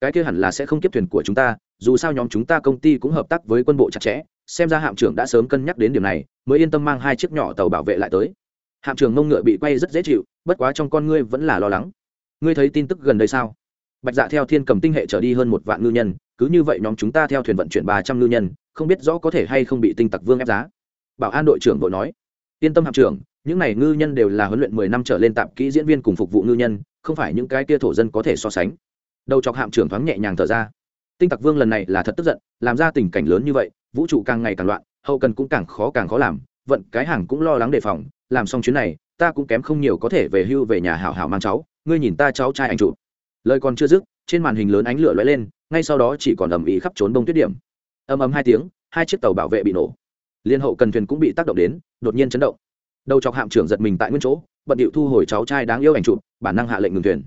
Cái kia hẳn là sẽ không kiếp thuyền của chúng ta, dù sao nhóm chúng ta công ty cũng hợp tác với quân bộ chặt chẽ, xem ra hạm trưởng đã sớm cân nhắc đến điểm này, mới yên tâm mang hai chiếc nhỏ tàu bảo vệ lại tới. Hạm trưởng mông ngựa bị quay rất dễ chịu, bất quá trong con ngươi vẫn là lo lắng. Ngươi thấy tin tức gần đây sao? Bạch dạ theo thiên cầm tinh hệ trở đi hơn một vạn ngư nhân, cứ như vậy nhóm chúng ta theo thuyền vận chuyển ba trăm ngư nhân không biết rõ có thể hay không bị tinh tặc vương ép giá. Bảo an đội trưởng đội nói, yên tâm hạm trưởng, những này ngư nhân đều là huấn luyện mười năm trở lên tạm kỹ diễn viên cùng phục vụ ngư nhân, không phải những cái kia thổ dân có thể so sánh. Đầu chọc hạm trưởng thoáng nhẹ nhàng thở ra. Tinh tặc vương lần này là thật tức giận, làm ra tình cảnh lớn như vậy, vũ trụ càng ngày càng loạn, hậu cần cũng càng khó càng khó làm, vận cái hàng cũng lo lắng đề phòng, làm xong chuyến này, ta cũng kém không nhiều có thể về hưu về nhà hảo hảo mang cháu, ngươi nhìn ta cháu trai anh chủ lời còn chưa dứt, trên màn hình lớn ánh lửa lóe lên, ngay sau đó chỉ còn ầm ĩ khắp trốn bông tuyết điểm âm ấm hai tiếng, hai chiếc tàu bảo vệ bị nổ. Liên hậu cần thuyền cũng bị tác động đến, đột nhiên chấn động. Đầu chọc hạm trưởng giật mình tại nguyên chỗ, bận điệu thu hồi cháu trai đáng yêu ảnh chụp, bản năng hạ lệnh ngừng thuyền.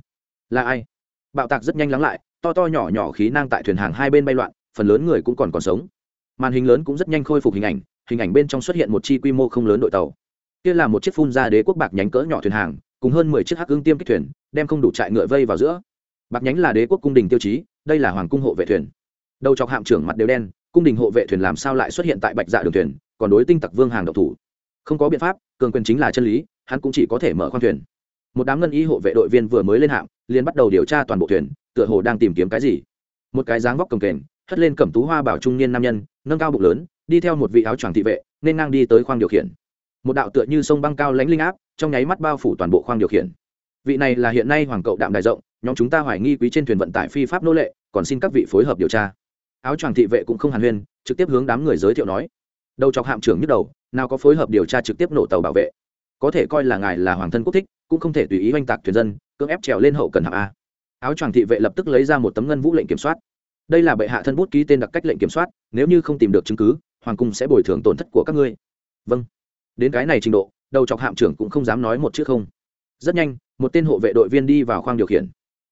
Là ai? Bạo tạc rất nhanh lắng lại, to to nhỏ nhỏ khí năng tại thuyền hàng hai bên bay loạn, phần lớn người cũng còn còn sống. Màn hình lớn cũng rất nhanh khôi phục hình ảnh hình ảnh bên trong xuất hiện một chi quy mô không lớn đội tàu. Kia là một chiếc phun ra đế quốc bạc nhánh cỡ nhỏ thuyền hàng, cùng hơn mười chiếc hắc ương tiêm kích thuyền, đem không đủ trại ngựa vây vào giữa. Bạc nhánh là đế quốc cung đình tiêu chí, đây là hoàng cung hộ vệ thuyền. Đầu chọc hạm trưởng mặt đều đen cung đình hộ vệ thuyền làm sao lại xuất hiện tại bạch dạ đường thuyền, còn đối tinh tặc vương hàng độc thủ. Không có biện pháp, cường quyền chính là chân lý, hắn cũng chỉ có thể mở khoang thuyền. Một đám ngân y hộ vệ đội viên vừa mới lên hạng, liền bắt đầu điều tra toàn bộ thuyền, tựa hồ đang tìm kiếm cái gì. Một cái dáng vóc cầm kềnh, hất lên cẩm tú hoa bảo trung niên nam nhân, nâng cao bụng lớn, đi theo một vị áo choàng thị vệ, nên ngang đi tới khoang điều khiển. Một đạo tựa như sông băng cao lánh linh áp, trong nháy mắt bao phủ toàn bộ khoang điều khiển. Vị này là hiện nay hoàng cậu đạm đại rộng, nhóm chúng ta hoài nghi quý trên thuyền vận tải phi pháp nô lệ, còn xin các vị phối hợp điều tra áo choàng thị vệ cũng không hàn huyên, trực tiếp hướng đám người giới thiệu nói, đầu chọc hạm trưởng nhức đầu, nào có phối hợp điều tra trực tiếp nổ tàu bảo vệ. Có thể coi là ngài là hoàng thân quốc thích, cũng không thể tùy ý oanh tạc thuyền dân, cưỡng ép trèo lên hậu cần hạng a. Áo choàng thị vệ lập tức lấy ra một tấm ngân vũ lệnh kiểm soát. Đây là bệ hạ thân bút ký tên đặc cách lệnh kiểm soát, nếu như không tìm được chứng cứ, hoàng cung sẽ bồi thường tổn thất của các ngươi. Vâng. Đến cái này trình độ, đầu chọc hạm trưởng cũng không dám nói một chữ không. Rất nhanh, một tên hộ vệ đội viên đi vào khoang điều khiển.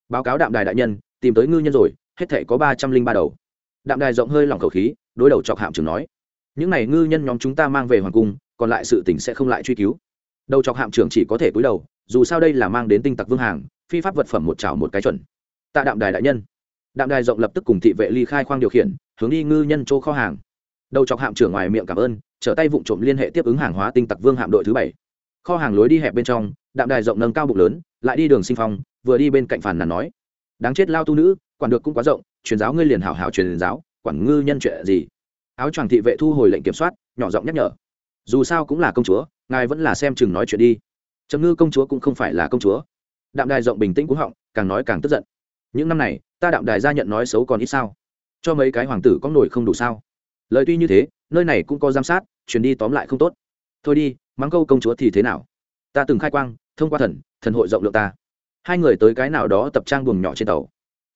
Báo cáo đạm đài đại nhân, tìm tới ngư nhân rồi, hết thể có ba trăm linh ba đầu đạm đài rộng hơi lòng khẩu khí, đối đầu chọc hạm trưởng nói, những này ngư nhân nhóm chúng ta mang về hoàng cung, còn lại sự tỉnh sẽ không lại truy cứu. Đầu chọc hạm trưởng chỉ có thể cúi đầu, dù sao đây là mang đến tinh tặc vương hàng, phi pháp vật phẩm một trào một cái chuẩn. Tạ đạm đài đại nhân. Đạm đài rộng lập tức cùng thị vệ ly khai khoang điều khiển, hướng đi ngư nhân chỗ kho hàng. Đầu chọc hạm trưởng ngoài miệng cảm ơn, trở tay vụng trộm liên hệ tiếp ứng hàng hóa tinh tặc vương hạm đội thứ bảy. Kho hàng lối đi hẹp bên trong, đạm đài rộng nâng cao bụng lớn, lại đi đường sinh phong, vừa đi bên cạnh phản nàn nói, đáng chết lao tu nữ, quản được cũng quá rộng truyền giáo ngươi liền hảo hảo truyền giáo, quản ngư nhân chuyện gì? Áo choàng thị vệ thu hồi lệnh kiểm soát, nhỏ giọng nhắc nhở. Dù sao cũng là công chúa, ngài vẫn là xem chừng nói chuyện đi. Trầm ngư công chúa cũng không phải là công chúa. Đạm đài rộng bình tĩnh cú họng, càng nói càng tức giận. Những năm này, ta đạm đài ra nhận nói xấu còn ít sao? Cho mấy cái hoàng tử có nổi không đủ sao? Lời tuy như thế, nơi này cũng có giám sát chuyển đi tóm lại không tốt. Thôi đi, mắng câu công chúa thì thế nào? Ta từng khai quang, thông qua thần thần hội rộng lượng ta. Hai người tới cái nào đó tập trang buồng nhỏ trên tàu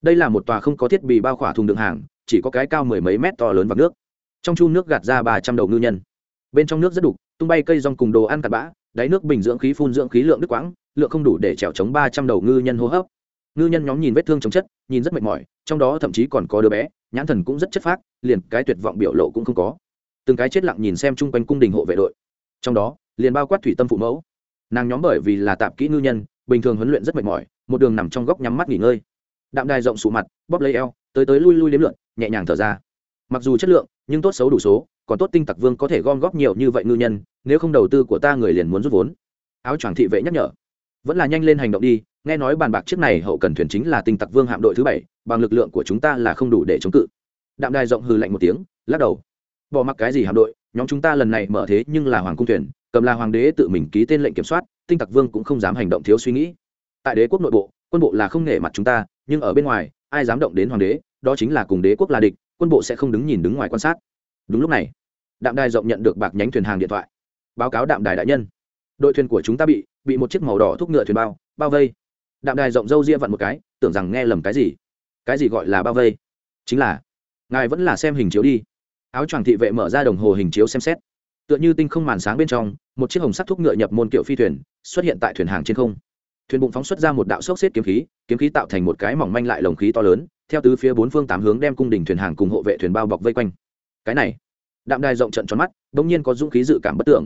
đây là một tòa không có thiết bị bao khỏa thùng đường hàng, chỉ có cái cao mười mấy mét to lớn vạc nước. Trong chu nước gạt ra ba trăm đầu ngư nhân. Bên trong nước rất đục, tung bay cây rong cùng đồ ăn cặn bã, đáy nước bình dưỡng khí phun dưỡng khí lượng đứt quãng, lượng không đủ để trèo chống ba trăm đầu ngư nhân hô hấp. Ngư nhân nhóm nhìn vết thương chống chất, nhìn rất mệt mỏi, trong đó thậm chí còn có đứa bé, nhãn thần cũng rất chất phác, liền cái tuyệt vọng biểu lộ cũng không có. Từng cái chết lặng nhìn xem chung quanh cung đình hộ vệ đội. Trong đó, liền bao quát thủy tâm phụ mẫu. Nàng nhóm bởi vì là tạp kỹ ngư nhân, bình thường huấn luyện rất mệt mỏi, một đường nằm trong góc nhắm mắt nghỉ ngơi đạm đài rộng sụ mặt, bóp lấy eo, tới tới lui lui đếm lượn nhẹ nhàng thở ra. Mặc dù chất lượng, nhưng tốt xấu đủ số, còn tốt tinh tặc vương có thể gom góp nhiều như vậy ngư nhân, nếu không đầu tư của ta người liền muốn rút vốn. Áo choàng thị vệ nhắc nhở. Vẫn là nhanh lên hành động đi, nghe nói bàn bạc trước này hậu cần thuyền chính là tinh tặc vương hạm đội thứ bảy, bằng lực lượng của chúng ta là không đủ để chống cự. Đạm đài rộng hừ lạnh một tiếng, lắc đầu. Bỏ mặc cái gì hạm đội, nhóm chúng ta lần này mở thế nhưng là hoàng cung thuyền, cầm là hoàng đế tự mình ký tên lệnh kiểm soát, tinh tặc vương cũng không dám hành động thiếu suy nghĩ. Tại đế quốc nội bộ, quân bộ là không nể mặt chúng ta nhưng ở bên ngoài, ai dám động đến hoàng đế, đó chính là cùng đế quốc là địch, quân bộ sẽ không đứng nhìn đứng ngoài quan sát. Đúng lúc này, đạm đài rộng nhận được bạc nhánh thuyền hàng điện thoại. Báo cáo đạm đài đại nhân. Đội thuyền của chúng ta bị bị một chiếc màu đỏ thúc ngựa thuyền bao bao vây. Đạm đài rộng râu ria vặn một cái, tưởng rằng nghe lầm cái gì. Cái gì gọi là bao vây? Chính là, ngài vẫn là xem hình chiếu đi. Áo choàng thị vệ mở ra đồng hồ hình chiếu xem xét. Tựa như tinh không màn sáng bên trong, một chiếc hồng sắt thúc ngựa nhập môn kiệu phi thuyền, xuất hiện tại thuyền hàng trên không thuyền bụng phóng xuất ra một đạo sốc xếp kiếm khí kiếm khí tạo thành một cái mỏng manh lại lồng khí to lớn, theo tứ phía bốn phương tám hướng đem cung đình thuyền hàng cùng hộ vệ thuyền bao bọc vây quanh. Cái này, đạm đài rộng trận tròn mắt đ ỗ n g nhiên có dũng khí dự cảm bất tưởng.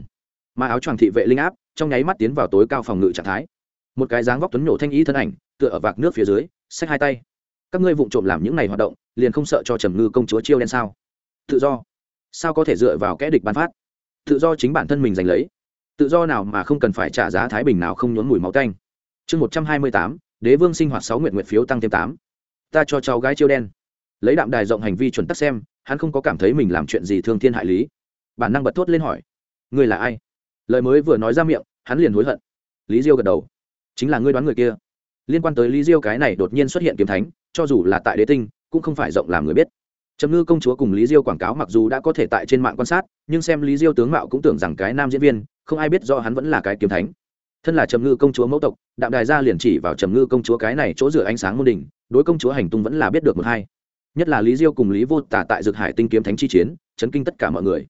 Mà áo choàng thị vệ linh áp, trong nháy mắt tiến vào tối cao phòng ngự trạng thái. Một cái dáng vóc tuấn nhổ thanh ý thân ảnh, tựa ở vạc nước phía dưới, xách hai tay. Các ngươi vụng trộm làm những này hoạt động, liền không sợ cho trầm ngư công chúa chiêu đen sao? Tự do. Sao có thể dựa vào kẽ địch bán phát? Tự do chính bản thân mình giành lấy. Tự do nào mà không cần phải trả giá thái bình nào không nhốn mùi máu canh chương một trăm hai mươi tám, đế vương sinh hoạt sáu nguyện nguyện phiếu tăng thêm tám. Ta cho cháu gái chiêu đen. Lấy đạm đài rộng hành vi chuẩn tắc xem, hắn không có cảm thấy mình làm chuyện gì thương thiên hại lý. Bản năng bật thốt lên hỏi, ngươi là ai? Lời mới vừa nói ra miệng, hắn liền hối hận. Lý diêu gật đầu, chính là ngươi đoán người kia. Liên quan tới lý diêu cái này đột nhiên xuất hiện kiếm thánh, cho dù là tại đế tinh, cũng không phải rộng làm người biết. Trầm ngư công chúa cùng lý diêu quảng cáo mặc dù đã có thể tại trên mạng quan sát, nhưng xem lý diêu tướng mạo cũng tưởng rằng cái nam diễn viên, không ai biết do hắn vẫn là cái kiếm thánh thân là trầm ngư công chúa mẫu tộc, đạm đài gia liền chỉ vào trầm ngư công chúa cái này chỗ rửa ánh sáng môn đình đối công chúa hành tung vẫn là biết được một hai. Nhất là lý diêu cùng lý vô tả tại dược hải tinh kiếm thánh chi chiến, chấn kinh tất cả mọi người.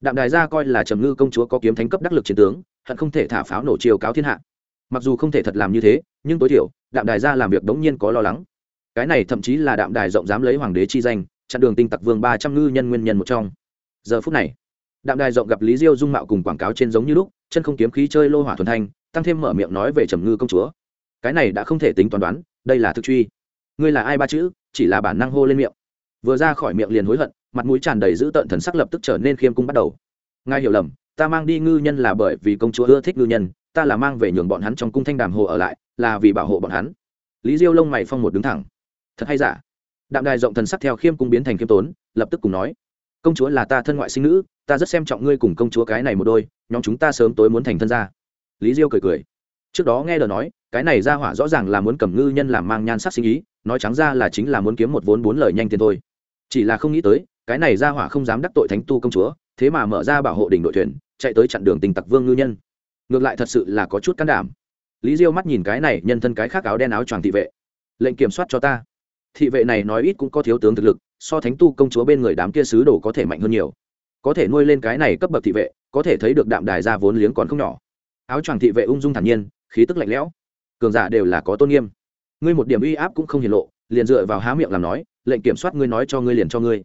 Đạm đài gia coi là trầm ngư công chúa có kiếm thánh cấp đắc lực chiến tướng, hận không thể thả pháo nổ chiều cáo thiên hạ. Mặc dù không thể thật làm như thế, nhưng tối thiểu, đạm đài gia làm việc đống nhiên có lo lắng. Cái này thậm chí là đạm đài rộng dám lấy hoàng đế chi danh, chặn đường tinh tặc vương ba trăm ngư nhân nguyên nhân một trong. Giờ phút này, đạm đài rộng gặp lý diêu dung mạo cùng quảng cáo trên giống như lúc, chân không kiếm khí chơi lô hỏa thuần thanh tăng thêm mở miệng nói về trầm ngư công chúa. Cái này đã không thể tính toán đoán, đây là thực truy. Ngươi là ai ba chữ, chỉ là bản năng hô lên miệng. Vừa ra khỏi miệng liền hối hận, mặt mũi tràn đầy dữ tợn thần sắc lập tức trở nên khiêm cung bắt đầu. Ngài hiểu lầm, ta mang đi ngư nhân là bởi vì công chúa ưa thích ngư nhân, ta là mang về nhường bọn hắn trong cung thanh đàm hồ ở lại, là vì bảo hộ bọn hắn. Lý diêu lông mày phong một đứng thẳng. Thật hay giả? Đạm đài rộng thần sắc theo khiêm cung biến thành khiêm tốn, lập tức cùng nói, công chúa là ta thân ngoại sinh nữ, ta rất xem trọng ngươi cùng công chúa cái này một đôi, nhóm chúng ta sớm tối muốn thành thân ra lý diêu cười cười. Trước đó nghe đờ nói, cái này ra hỏa rõ ràng là muốn cầm ngư nhân làm mang nhan sắc sinh ý, nói trắng ra là chính là muốn kiếm một vốn bốn lời nhanh tiền thôi. Chỉ là không nghĩ tới, cái này ra hỏa không dám đắc tội thánh tu công chúa, thế mà mở ra bảo hộ đỉnh đội thuyền, chạy tới chặn đường tình tặc vương ngư nhân. Ngược lại thật sự là có chút can đảm. Lý diêu mắt nhìn cái này, nhân thân cái khác áo đen áo choàng thị vệ. Lệnh kiểm soát cho ta. Thị vệ này nói ít cũng có thiếu tướng thực lực, so thánh tu công chúa bên người đám kia sứ đồ có thể mạnh hơn nhiều. Có thể nuôi lên cái này cấp bậc thị vệ, có thể thấy được đạm đài ra vốn liếng còn không nhỏ áo choàng thị vệ ung dung thản nhiên, khí tức lạnh lẽo. Cường giả đều là có tôn nghiêm. Ngươi một điểm uy áp cũng không hiển lộ, liền dựa vào há miệng làm nói, lệnh kiểm soát ngươi nói cho ngươi liền cho ngươi.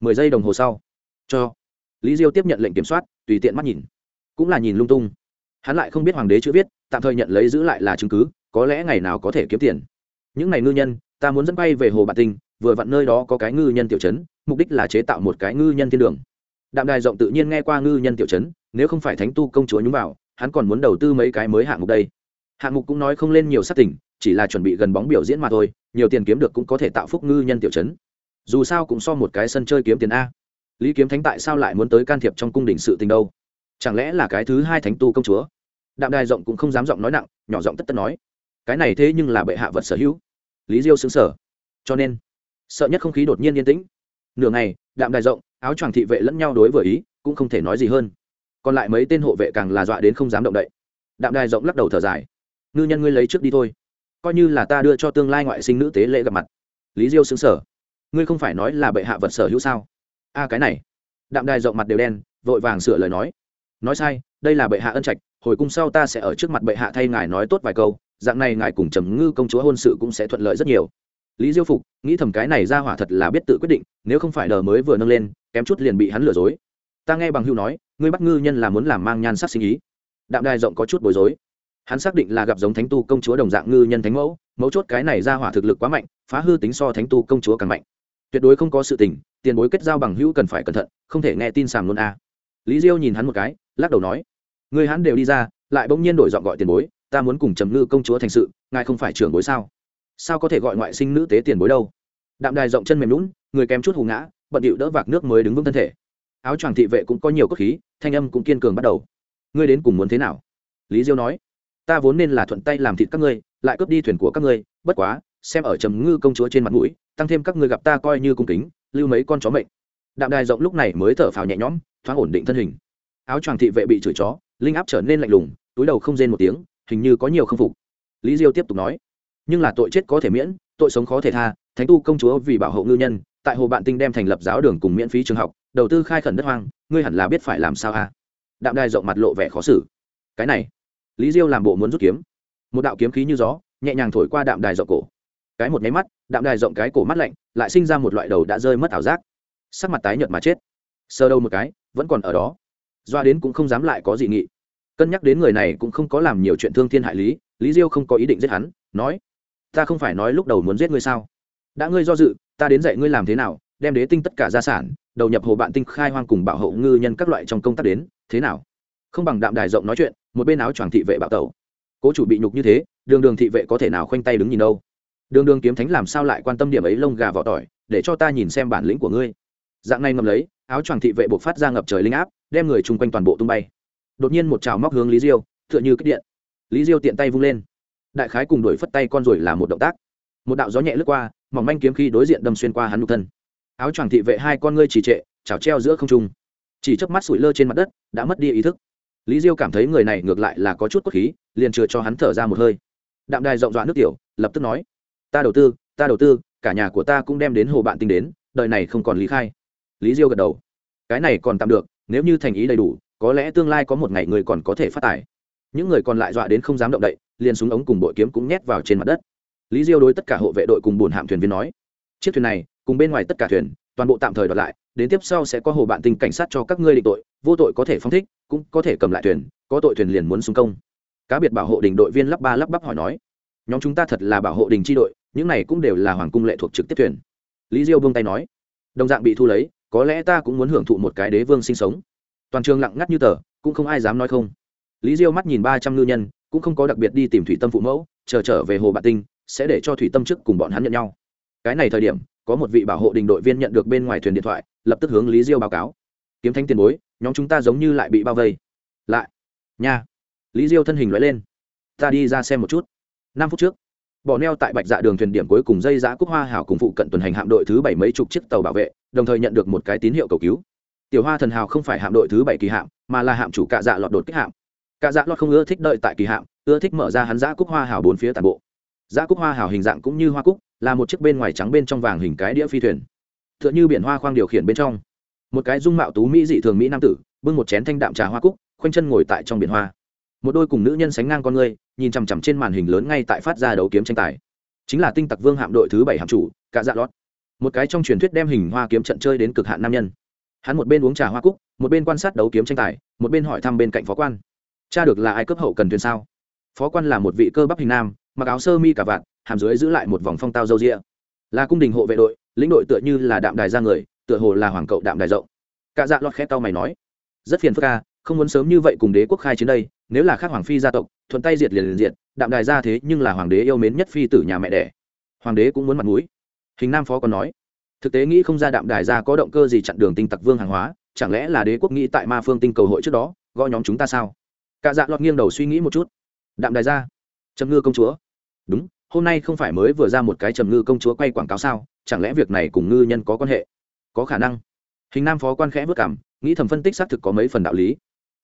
Mười giây đồng hồ sau, cho. Lý diêu tiếp nhận lệnh kiểm soát, tùy tiện mắt nhìn. Cũng là nhìn lung tung. Hắn lại không biết hoàng đế chữ viết, tạm thời nhận lấy giữ lại là chứng cứ, có lẽ ngày nào có thể kiếm tiền. Những ngày ngư nhân, ta muốn dẫn bay về hồ bản tinh, vừa vặn nơi đó có cái ngư nhân tiểu chấn mục đích là chế tạo một cái ngư nhân thiên đường. Đạm đài rộng tự nhiên nghe qua ngư nhân tiểu chấn nếu không phải thánh tu công chúa nhúng vào hắn còn muốn đầu tư mấy cái mới hạng mục đây. Hạng mục cũng nói không lên nhiều sắc tỉnh chỉ là chuẩn bị gần bóng biểu diễn mà thôi, nhiều tiền kiếm được cũng có thể tạo phúc ngư nhân tiểu chấn dù sao cũng so một cái sân chơi kiếm tiền a. Lý kiếm thánh tại sao lại muốn tới can thiệp trong cung đình sự tình đâu? Chẳng lẽ là cái thứ hai thánh tu công chúa? Đạm đài rộng cũng không dám giọng nói nặng, nhỏ giọng tất tất nói. Cái này thế nhưng là bệ hạ vật sở hữu. Lý diêu xứng sở cho nên, sợ nhất không khí đột nhiên yên tĩnh. Nửa ngày, đạm đài rộng, áo choàng thị vệ lẫn nhau đối với ý, cũng không thể nói gì hơn còn lại mấy tên hộ vệ càng là dọa đến không dám động đậy. Đạm đài rộng lắc đầu thở dài. Ngư nhân ngươi lấy trước đi thôi. Coi như là ta đưa cho tương lai ngoại sinh nữ tế lễ gặp mặt. Lý diêu xứng sở ngươi không phải nói là bệ hạ vật sở hữu sao? A, cái này. Đạm đài rộng mặt đều đen, vội vàng sửa lời nói. Nói sai, đây là bệ hạ ân trạch, hồi cung sau ta sẽ ở trước mặt bệ hạ thay ngài nói tốt vài câu, dạng này ngài cùng trầm ngư công chúa hôn sự cũng sẽ thuận lợi rất nhiều. Lý diêu phục, nghĩ thầm cái này ra hỏa thật là biết tự quyết định, nếu không phải đờ mới vừa nâng lên, kém chút liền bị hắn lừa dối ta nghe bằng hữu nói, ngươi bắt ngư nhân là muốn làm mang nhan sắc sinh ý. Đạm đài rộng có chút bối rối. Hắn xác định là gặp giống thánh tu công chúa đồng dạng ngư nhân thánh mẫu. Mấu chốt cái này ra hỏa thực lực quá mạnh, phá hư tính so thánh tu công chúa càng mạnh. Tuyệt đối không có sự tình, tiền bối kết giao bằng hữu cần phải cẩn thận, không thể nghe tin sàm luôn a. Lý diêu nhìn hắn một cái, lắc đầu nói người hắn đều đi ra, lại bỗng nhiên đổi giọng gọi tiền bối, ta muốn cùng trầm ngư công chúa thành sự, ngài không phải trưởng bối sao? Sao có thể gọi ngoại sinh nữ tế tiền bối đâu? Đạm đài rộng chân mềm lún người kém chút hù ngã, bận điệu đỡ vạc nước mới đứng vững thân thể áo choàng thị vệ cũng có nhiều cốt khí, thanh âm cũng kiên cường bắt đầu. Ngươi đến cùng muốn thế nào? Lý diêu nói. Ta vốn nên là thuận tay làm thịt các ngươi, lại cướp đi thuyền của các ngươi, bất quá, xem ở trầm ngư công chúa trên mặt mũi, tăng thêm các ngươi gặp ta coi như cung kính, lưu mấy con chó mệnh. Đạm đài rộng lúc này mới thở phào nhẹ nhõm, thoáng ổn định thân hình. Áo choàng thị vệ bị chửi chó, linh áp trở nên lạnh lùng, túi đầu không rên một tiếng, hình như có nhiều k phục. Lý diêu tiếp tục nói. Nhưng là tội chết có thể miễn, tội sống khó thể tha, thánh tu công chúa vì bảo hộ ngư nhân, tại hồ bạn tinh đem thành lập giáo đường cùng miễn phí trường học đầu tư khai khẩn đất hoang, ngươi hẳn là biết phải làm sao a. À? đạm đài rộng mặt lộ vẻ khó xử. Cái này, lý diêu làm bộ muốn rút kiếm. Một đạo kiếm khí như gió, nhẹ nhàng thổi qua đạm đài rộng cổ. Cái một nháy mắt, đạm đài rộng cái cổ mắt lạnh, lại sinh ra một loại đầu đã rơi mất ảo giác. Sắc mặt tái nhợt mà chết. Sơ đâu một cái, vẫn còn ở đó. Doa đến cũng không dám lại có gì nghị. Cân nhắc đến người này cũng không có làm nhiều chuyện thương thiên hại lý lý diêu không có ý định giết hắn, nói, ta không phải nói lúc đầu muốn giết ngươi sao? Đã ngươi do dự, ta đến dạy ngươi làm thế nào đem đế tinh tất cả gia sản, đầu nhập hồ bạn tinh khai hoang cùng bảo hộ ngư nhân các loại trong công tác đến, thế nào? Không bằng đạm đài rộng nói chuyện, một bên áo choàng thị vệ bạo tẩu. Cố chủ bị nhục như thế, đường đường thị vệ có thể nào khoanh tay đứng nhìn đâu? Đường đường kiếm thánh làm sao lại quan tâm điểm ấy lông gà vỏ tỏi, để cho ta nhìn xem bản lĩnh của ngươi. Dạng này ngầm lấy, áo choàng thị vệ buộc phát ra ngập trời linh áp, đem người chung quanh toàn bộ tung bay. Đột nhiên một trào móc hướng lý diêu, tựa như kích điện. Lý diêu tiện tay vung lên. Đại khái cùng đuổi phất tay con rồi là một động tác. Một đạo gió nhẹ lướt qua, mỏng manh kiếm khi đối diện đâm xuyên qua hắn nhục thân áo choàng thị vệ hai con ngươi trì trệ, chảo treo giữa không trung. Chỉ chớp mắt sủi lơ trên mặt đất, đã mất đi ý thức. Lý diêu cảm thấy người này ngược lại là có chút cốt khí, liền chừa cho hắn thở ra một hơi. Đạm đài rộng rã nước tiểu, lập tức nói, ta đầu tư, ta đầu tư, cả nhà của ta cũng đem đến hồ bạn tinh đến, đời này không còn lý khai. Lý diêu gật đầu, cái này còn tạm được, nếu như thành ý đầy đủ, có lẽ tương lai có một ngày người còn có thể phát tài. Những người còn lại dọa đến không dám động đậy, liền súng ống cùng bội kiếm cũng nhét vào trên mặt đất. Lý diêu đối tất cả hộ vệ đội cùng bùn hạm thuyền viên nói, chiếc thuyền này cùng bên ngoài tất cả thuyền, toàn bộ tạm thời đoạt lại, đến tiếp sau sẽ có hồ bạn tinh cảnh sát cho các ngươi định tội, vô tội có thể phóng thích, cũng có thể cầm lại thuyền, có tội thuyền liền muốn xung công. Cá biệt bảo hộ đình đội viên lắp ba lắp bắp hỏi nói, nhóm chúng ta thật là bảo hộ đình tri đội, những này cũng đều là hoàng cung lệ thuộc trực tiếp thuyền. Lý diêu buông tay nói, đồng dạng bị thu lấy, có lẽ ta cũng muốn hưởng thụ một cái đế vương sinh sống. Toàn trường lặng ngắt như tờ, cũng không ai dám nói không. Lý diêu mắt nhìn ba trăm ngư nhân, cũng không có đặc biệt đi tìm thủy tâm phụ mẫu, chờ trở về hồ bạn tinh, sẽ để cho thủy tâm trước cùng bọn hắn nhận nhau. Cái này thời điểm có một vị bảo hộ đình đội viên nhận được bên ngoài thuyền điện thoại, lập tức hướng lý diêu báo cáo. Kiếm Thanh tiền bối, nhóm chúng ta giống như lại bị bao vây. Lại. Nha. Lý diêu thân hình loại lên. Ta đi ra xem một chút. Năm phút trước, bỏ neo tại bạch dạ đường thuyền điểm cuối cùng dây giã cúc hoa hảo cùng phụ cận tuần hành hạm đội thứ bảy mấy chục chiếc tàu bảo vệ, đồng thời nhận được một cái tín hiệu cầu cứu. Tiểu hoa thần hào không phải hạm đội thứ bảy kỳ hạm, mà là hạm chủ cạ dạ lọt đột kích hạm. Cạ dạ lọt không ưa thích đợi tại kỳ hạm, ưa thích mở ra hắn giã cúc hoa hảo bốn phía tàn bộ giá cúc hoa hảo hình dạng cũng như hoa cúc, là một chiếc bên ngoài trắng bên trong vàng hình cái đĩa phi thuyền. T h ư ợ n h ư biển hoa khoang điều khiển bên trong. Một cái dung mạo tú mỹ dị thường mỹ nam tử, bưng một chén thanh đạm trà hoa cúc, khoanh chân ngồi tại trong biển hoa. Một đôi cùng nữ nhân sánh ngang con người, nhìn chằm chằm trên màn hình lớn ngay tại phát ra đấu kiếm tranh tài. Chính là tinh tặc vương hạm đội thứ bảy hạm chủ cả dạ lót. Một cái trong truyền thuyết đem hình hoa kiếm trận chơi đến cực hạn nam nhân. Hắn một bên uống trà hoa cúc, một bên quan sát đấu kiếm tranh tài, một bên hỏi thăm bên cạnh phó quan. Cha được là ai cấp hậu cần thuyền sao? Phó quan là một vị cơ bắp hình nam mặc áo sơ mi cả vạt, hàm dưới giữ lại một vòng phong tao râu ria. Là cung đình hộ vệ đội, lĩnh đội tựa như là đạm đài ra người, tựa hồ là hoàng cậu đạm đài rộng. Cả dạ lọt khét tao mày nói, rất phiền phức ca không muốn sớm như vậy cùng đế quốc khai chiến đây, nếu là khác hoàng phi gia tộc, thuận tay diệt liền liền diệt, đạm đài ra thế nhưng là hoàng đế yêu mến nhất phi tử nhà mẹ đẻ. Hoàng đế cũng muốn mặt mũi. Hình nam phó còn nói, thực tế nghĩ không ra đạm đài ra có động cơ gì chặn đường tinh tặc vương hàng hóa, chẳng lẽ là đế quốc nghĩ tại ma phương tinh cầu hội trước đó gọi nhóm chúng ta sao? Cả dạ lọt nghiêng đầu suy nghĩ một chút. Đạm đài ra trầm ngư công chúa đúng, hôm nay không phải mới vừa ra một cái trầm ngư công chúa quay quảng cáo sao? Chẳng lẽ việc này cùng ngư nhân có quan hệ? Có khả năng. Hình nam phó quan khẽ vất cảm, nghĩ thầm phân tích xác thực có mấy phần đạo lý.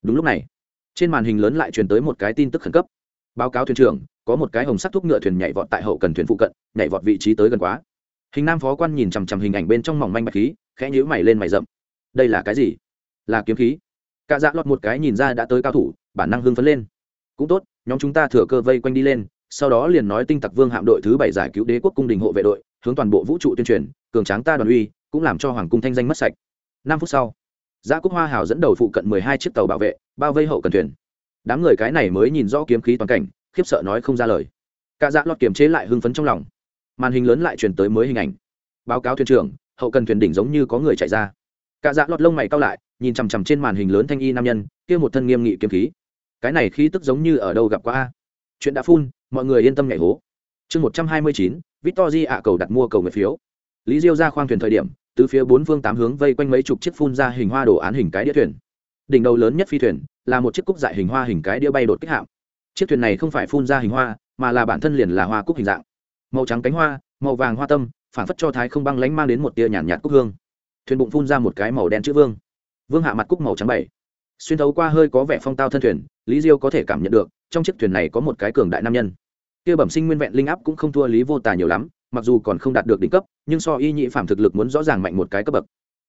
Đúng lúc này, trên màn hình lớn lại truyền tới một cái tin tức khẩn cấp. Báo cáo thuyền trưởng, có một cái hồng sắt thúc ngựa thuyền nhảy vọt tại hậu cần thuyền phụ cận, nhảy vọt vị trí tới gần quá. Hình nam phó quan nhìn chằm chằm hình ảnh bên trong mỏng manh bạch khí, khẽ nhíu mày lên mày rậm. Đây là cái gì? Là kiếm khí. Cả dạ lọt một cái nhìn ra đã tới cao thủ, bản năng hưng phấn lên. Cũng tốt, nhóm chúng ta thừa cơ vây quanh đi lên sau đó liền nói tinh tặc vương hạm đội thứ bảy giải cứu đế quốc cung đình hộ vệ đội, hướng toàn bộ vũ trụ tuyên truyền, cường tráng ta đoàn uy, cũng làm cho hoàng cung thanh danh mất sạch. Năm phút sau gia cúc hoa hào dẫn đầu phụ cận mười hai chiếc tàu bảo vệ, bao vây hậu cần thuyền. Đám người cái này mới nhìn rõ kiếm khí toàn cảnh, khiếp sợ nói không ra lời. Cả dạ lọt kiềm chế lại hưng phấn trong lòng. Màn hình lớn lại truyền tới mới hình ảnh. Báo cáo thuyền trưởng, hậu cần thuyền đỉnh giống như có người chạy ra. Cả dạ lọt lông mày cao lại, nhìn chằm chằm trên màn hình lớn thanh y nam nhân, kia một thân nghiêm nghị kiếm khí. Cái này khí tức giống như ở đâu gặp qua a? Chuyện đã phun mọi người yên tâm nhảy hố. Chương một trăm hai mươi chín victorji ạ cầu đặt mua cầu người phiếu. Lý diêu ra khoang thuyền thời điểm từ phía bốn phương tám hướng vây quanh mấy chục chiếc phun ra hình hoa đồ án hình cái đĩa thuyền. Đỉnh đầu lớn nhất phi thuyền là một chiếc cúc dại hình hoa hình cái đĩa bay đột kích hạm chiếc thuyền này không phải phun ra hình hoa mà là bản thân liền là hoa cúc hình dạng. Màu trắng cánh hoa màu vàng hoa tâm phản phất cho thái không băng lánh mang đến một tia nhàn nhạt, nhạt cúc hương. Thuyền bụng phun ra một cái màu đen chữ vương. Vương hạ mặt cúc màu trắng bảy. Xuyên thấu qua hơi có vẻ phong tao thân thuyền lý diêu có thể cảm nhận được trong chiếc thuyền này có một cái cường đại nam nhân. Kia bẩm sinh nguyên vẹn linh áp cũng không thua lý vô tà nhiều lắm, mặc dù còn không đạt được đỉnh cấp, nhưng so y nhị phạm thực lực muốn rõ ràng mạnh một cái cấp bậc.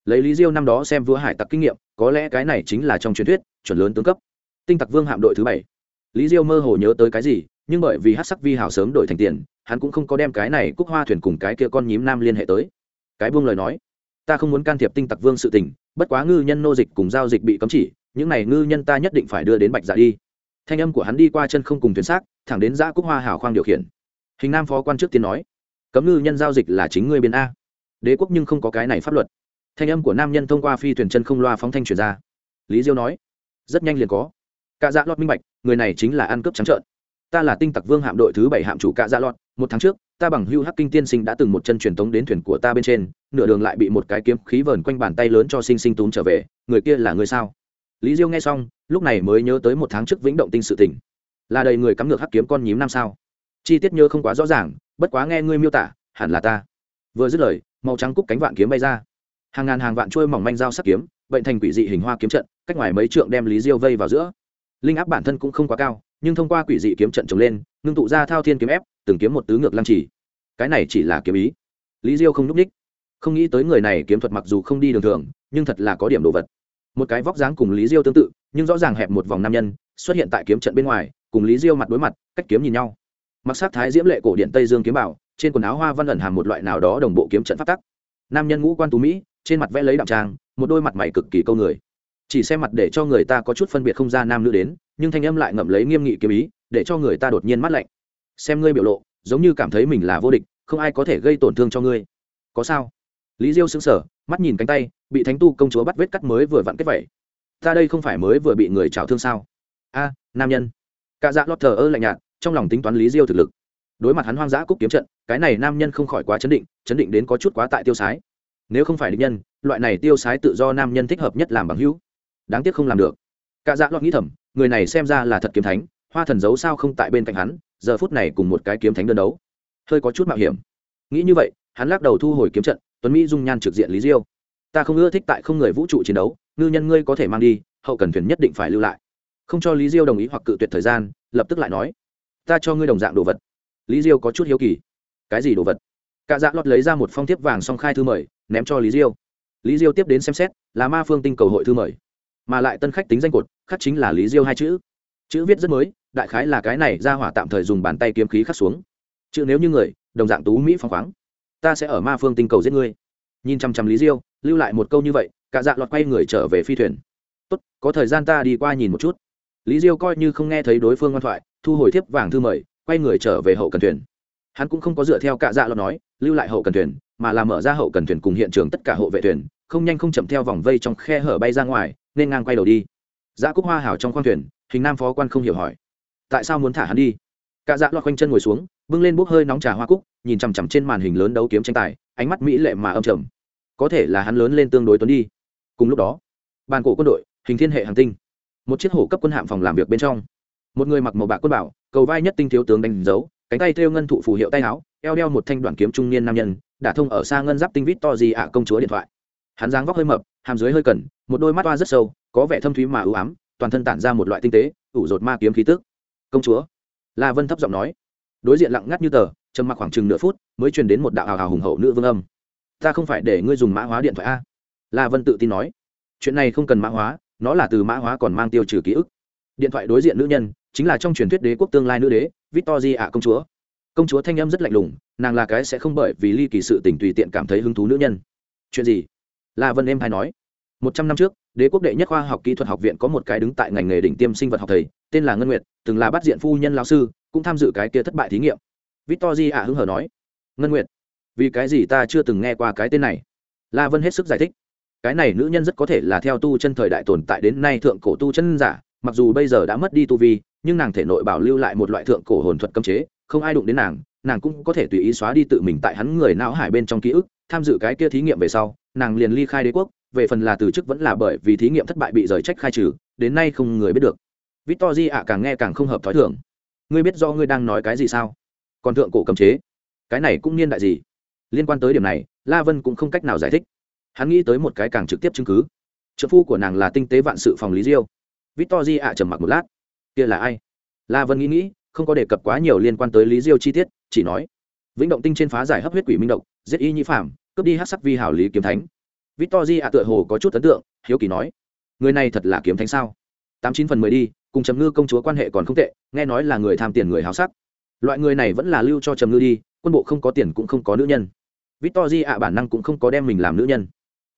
Lấy lý diêu năm đó xem vua hải tặc kinh nghiệm, có lẽ cái này chính là trong truyền thuyết, chuẩn lớn tướng cấp. Tinh tặc vương hạm đội thứ bảy. Lý diêu mơ hồ nhớ tới cái gì, nhưng bởi vì hát sắc vi hào sớm đổi thành tiền, hắn cũng không có đem cái này cúc hoa thuyền cùng cái kia con nhím nam liên hệ tới. Cái buông lời nói, ta không muốn can thiệp tinh tặc vương sự tình, bất quá ngư nhân nô dịch cùng giao dịch bị cấm chỉ, những này ngư nhân ta nhất định phải đưa đến bạch dạ đi thanh âm của hắn đi qua chân không cùng tuyến xác, thẳng đến giã cúc hoa hảo khoang điều khiển. Hình nam phó quan trước tiên nói, cấm ngư nhân giao dịch là chính ngươi biên a. Đế quốc nhưng không có cái này pháp luật. Thanh âm của nam nhân thông qua phi thuyền chân không loa phóng thanh truyền ra. Lý diêu nói, rất nhanh liền có. Cạ dạ lọt minh bạch, người này chính là ăn cướp trắng trợn. Ta là tinh tặc vương hạm đội thứ bảy hạm chủ cạ dạ lọt, một tháng trước, ta bằng hưu hắc kinh tiên sinh đã từng một chân truyền thống đến thuyền của ta bên trên, nửa đường lại bị một cái kiếm khí vờn quanh bàn tay lớn cho sinh sinh túm trở về, người kia là người sao? lý diêu nghe xong, lúc này mới nhớ tới một tháng trước vĩnh động tinh sự tỉnh là đầy người cắm ngược hắc kiếm con nhím năm sao? Chi tiết nhớ không quá rõ ràng, bất quá nghe ngươi miêu tả, hẳn là ta. Vừa dứt lời, màu trắng cúc cánh vạn kiếm bay ra. Hàng ngàn hàng vạn trôi mỏng manh dao sắc kiếm, bệnh thành quỷ dị hình hoa kiếm trận, cách ngoài mấy trượng đem lý diêu vây vào giữa. Linh áp bản thân cũng không quá cao, nhưng thông qua quỷ dị kiếm trận trồng lên, ngưng tụ ra thao thiên kiếm ép, từng kiếm một tứ ngược lăng trì. Cái này chỉ là kiếm ý. Lý diêu không n ú c ních. Không nghĩ tới người này kiếm thuật mặc dù không đi đường thường, nhưng thật là có điểm đồ vật một cái vóc dáng cùng lý diêu tương tự, nhưng rõ ràng hẹp một vòng nam nhân, xuất hiện tại kiếm trận bên ngoài, cùng lý diêu mặt đối mặt, cách kiếm nhìn nhau. Mặc sắc thái diễm lệ cổ điện tây dương kiếm bảo, trên quần áo hoa văn ẩn hàm một loại nào đó đồng bộ kiếm trận phát tắc. Nam nhân ngũ quan tú mỹ, trên mặt vẽ lấy đạm trang một đôi mặt mày cực kỳ câu người. Chỉ xem mặt để cho người ta có chút phân biệt không ra nam nữ đến, nhưng thanh âm lại ngậm lấy nghiêm nghị kiếm ý, để cho người ta đột nhiên mắt lạnh. Xem ngươi biểu lộ, giống như cảm thấy mình là vô địch, không ai có thể gây tổn thương cho ngươi. Có sao? Lý diêu xứng sở mắt nhìn cánh tay, bị thánh tu công chúa bắt vết cắt mới vừa vặn kết vẩy ta đây không phải mới vừa bị người trào thương sao? A, nam nhân. Cả dạ lót thờ ơ lạnh nhạt, trong lòng tính toán lý diêu thực lực. Đối mặt hắn hoang dã cúc kiếm trận, cái này nam nhân không khỏi quá chấn định chấn định đến có chút quá tại tiêu sái. Nếu không phải định nhân, loại này tiêu sái tự do nam nhân thích hợp nhất làm bằng hữu. Đáng tiếc không làm được. Cả dạ lót nghĩ thầm, người này xem ra là thật kiếm thánh, hoa thần giấu sao không tại bên cạnh hắn, giờ phút này cùng một cái kiếm thánh đơn đấu. Hơi có chút mạo hiểm. Nghĩ như vậy, hắn lắc đầu thu hồi kiếm trận tuấn mỹ dung nhan trực diện lý diêu. Ta không ưa thích tại không người vũ trụ chiến đấu, ngư nhân ngươi có thể mang đi, hậu cần thuyền nhất định phải lưu lại. Không cho lý diêu đồng ý hoặc cự tuyệt thời gian, lập tức lại nói, ta cho ngươi đồng dạng đồ vật. Lý diêu có chút hiếu kỳ. Cái gì đồ vật? Cạ dạ lọt lấy ra một phong thiếp vàng song khai thư mời, ném cho lý diêu. Lý diêu tiếp đến xem xét, là ma phương tinh cầu hội thư mời. Mà lại tân khách tính danh cột, khắc chính là lý diêu hai chữ. Chữ viết rất mới, đại khái là cái này ra hỏa tạm thời dùng bàn tay kiếm khí khắc xuống. Chữ nếu như người, đồng dạng tú mỹ phong khoáng ta sẽ ở ma phương tinh cầu giết ngươi. Nhìn chăm chăm lý diêu, lưu lại một câu như vậy, cả dạ lọt quay người trở về phi thuyền. Tốt, có thời gian ta đi qua nhìn một chút. Lý diêu coi như không nghe thấy đối phương ngoan thoại, thu hồi thiếp vàng thư mời, quay người trở về hậu cần thuyền. Hắn cũng không có dựa theo cả dạ lọt nói, lưu lại hậu cần thuyền, mà làm mở ra hậu cần thuyền cùng hiện trường tất cả hộ vệ thuyền, không nhanh không chậm theo vòng vây trong khe hở bay ra ngoài, nên ngang quay đầu đi. Dạ cúc hoa hảo trong khoang thuyền, hình nam phó quan không hiểu hỏi, tại sao muốn thả hắn đi? Cả dạ lọt quanh chân ngồi xuống bưng lên bốc hơi nóng trà hoa cúc, nhìn chằm chằm trên màn hình lớn đấu kiếm tranh tài, ánh mắt mỹ lệ mà âm trầm. Có thể là hắn lớn lên tương đối tuấn đi. Cùng lúc đó, bàn cổ quân đội, hình thiên hệ hàng tinh, một chiếc hổ cấp quân hạm phòng làm việc bên trong. Một người mặc màu bạc quân bảo, cầu vai nhất tinh thiếu tướng đánh dấu, cánh tay thêu ngân thụ phù hiệu tay áo, eo đeo một thanh đoàn kiếm trung niên nam nhân, đã thông ở xa ngân giáp tinh vít to gì ạ, công chúa điện thoại. Hắn dáng vóc hơi mập, hàm dưới hơi cẩn, một đôi mắt toa rất sâu, có vẻ thâm thúy mà ưu ám, toàn thân tản ra một loại tinh tế, ủ rột ma kiếm khí tức. Công chúa, la vân thấp giọng nói đối diện lặng ngắt như tờ, trầm mặc khoảng chừng nửa phút, mới truyền đến một đạo hào hào hùng hậu nữ vương âm. Ta không phải để ngươi dùng mã hóa điện thoại a? La vân tự tin nói. Chuyện này không cần mã hóa, nó là từ mã hóa còn mang tiêu trừ ký ức. Điện thoại đối diện nữ nhân, chính là trong truyền thuyết đế quốc tương lai nữ đế victory ạ công chúa. Công chúa thanh âm rất lạnh lùng, nàng là cái sẽ không bởi vì ly kỳ sự tỉnh tùy tiện cảm thấy hứng thú nữ nhân. Chuyện gì? La vân em hay nói. Một trăm năm trước đế quốc đệ nhất khoa học kỹ thuật học viện có một cái đứng tại ngành nghề đỉnh tiêm sinh vật học thầy, tên là ngân nguyệt, từng là bắt diện phu nhân lao sư, cũng tham dự cái kia thất bại thí nghiệm. Victor di ạ hưng hờ nói, ngân nguyệt, vì cái gì ta chưa từng nghe qua cái tên này? La vân hết sức giải thích, cái này nữ nhân rất có thể là theo tu chân thời đại tồn tại đến nay thượng cổ tu chân giả, mặc dù bây giờ đã mất đi tu vi, nhưng nàng thể nội bảo lưu lại một loại thượng cổ hồn thuật cấm chế, không ai đụng đến nàng nàng cũng có thể tùy ý xóa đi tự mình tại hắn người não hải bên trong ký ức, tham dự cái kia thí nghiệm về sau, nàng liền ly khai đế quốc về phần là từ chức vẫn là bởi vì thí nghiệm thất bại bị rời trách khai trừ, đến nay không người biết được. Victory ạ càng nghe càng không hợp thói thường. Ngươi biết do ngươi đang nói cái gì sao? Còn thượng cổ cấm chế. Cái này cũng niên đại gì? Liên quan tới điểm này, la vân cũng không cách nào giải thích. Hắn nghĩ tới một cái càng trực tiếp chứng cứ. Trợ phu của nàng là tinh tế vạn sự phòng lý diêu. Victory ạ trầm mặc một lát. Kia là ai? La vân nghĩ nghĩ, không có đề cập quá nhiều liên quan tới lý diêu chi tiết, chỉ nói. Vĩnh động tinh trên phá giải hấp huyết quỷ minh động giết y nhĩ phàm, cướp đi hắc sắc vi hảo lý kiếm thánh. Victory ạ tựa hồ có chút ấn tượng, hiếu kỳ nói: "Người này thật là kiếm thánh sao?" Tám chín phần mười đi, cùng Trầm Ngư công chúa quan hệ còn không tệ, nghe nói là người tham tiền người hào sắc. Loại người này vẫn là lưu cho Trầm Ngư đi, quân bộ không có tiền cũng không có nữ nhân. Victory ạ bản năng cũng không có đem mình làm nữ nhân.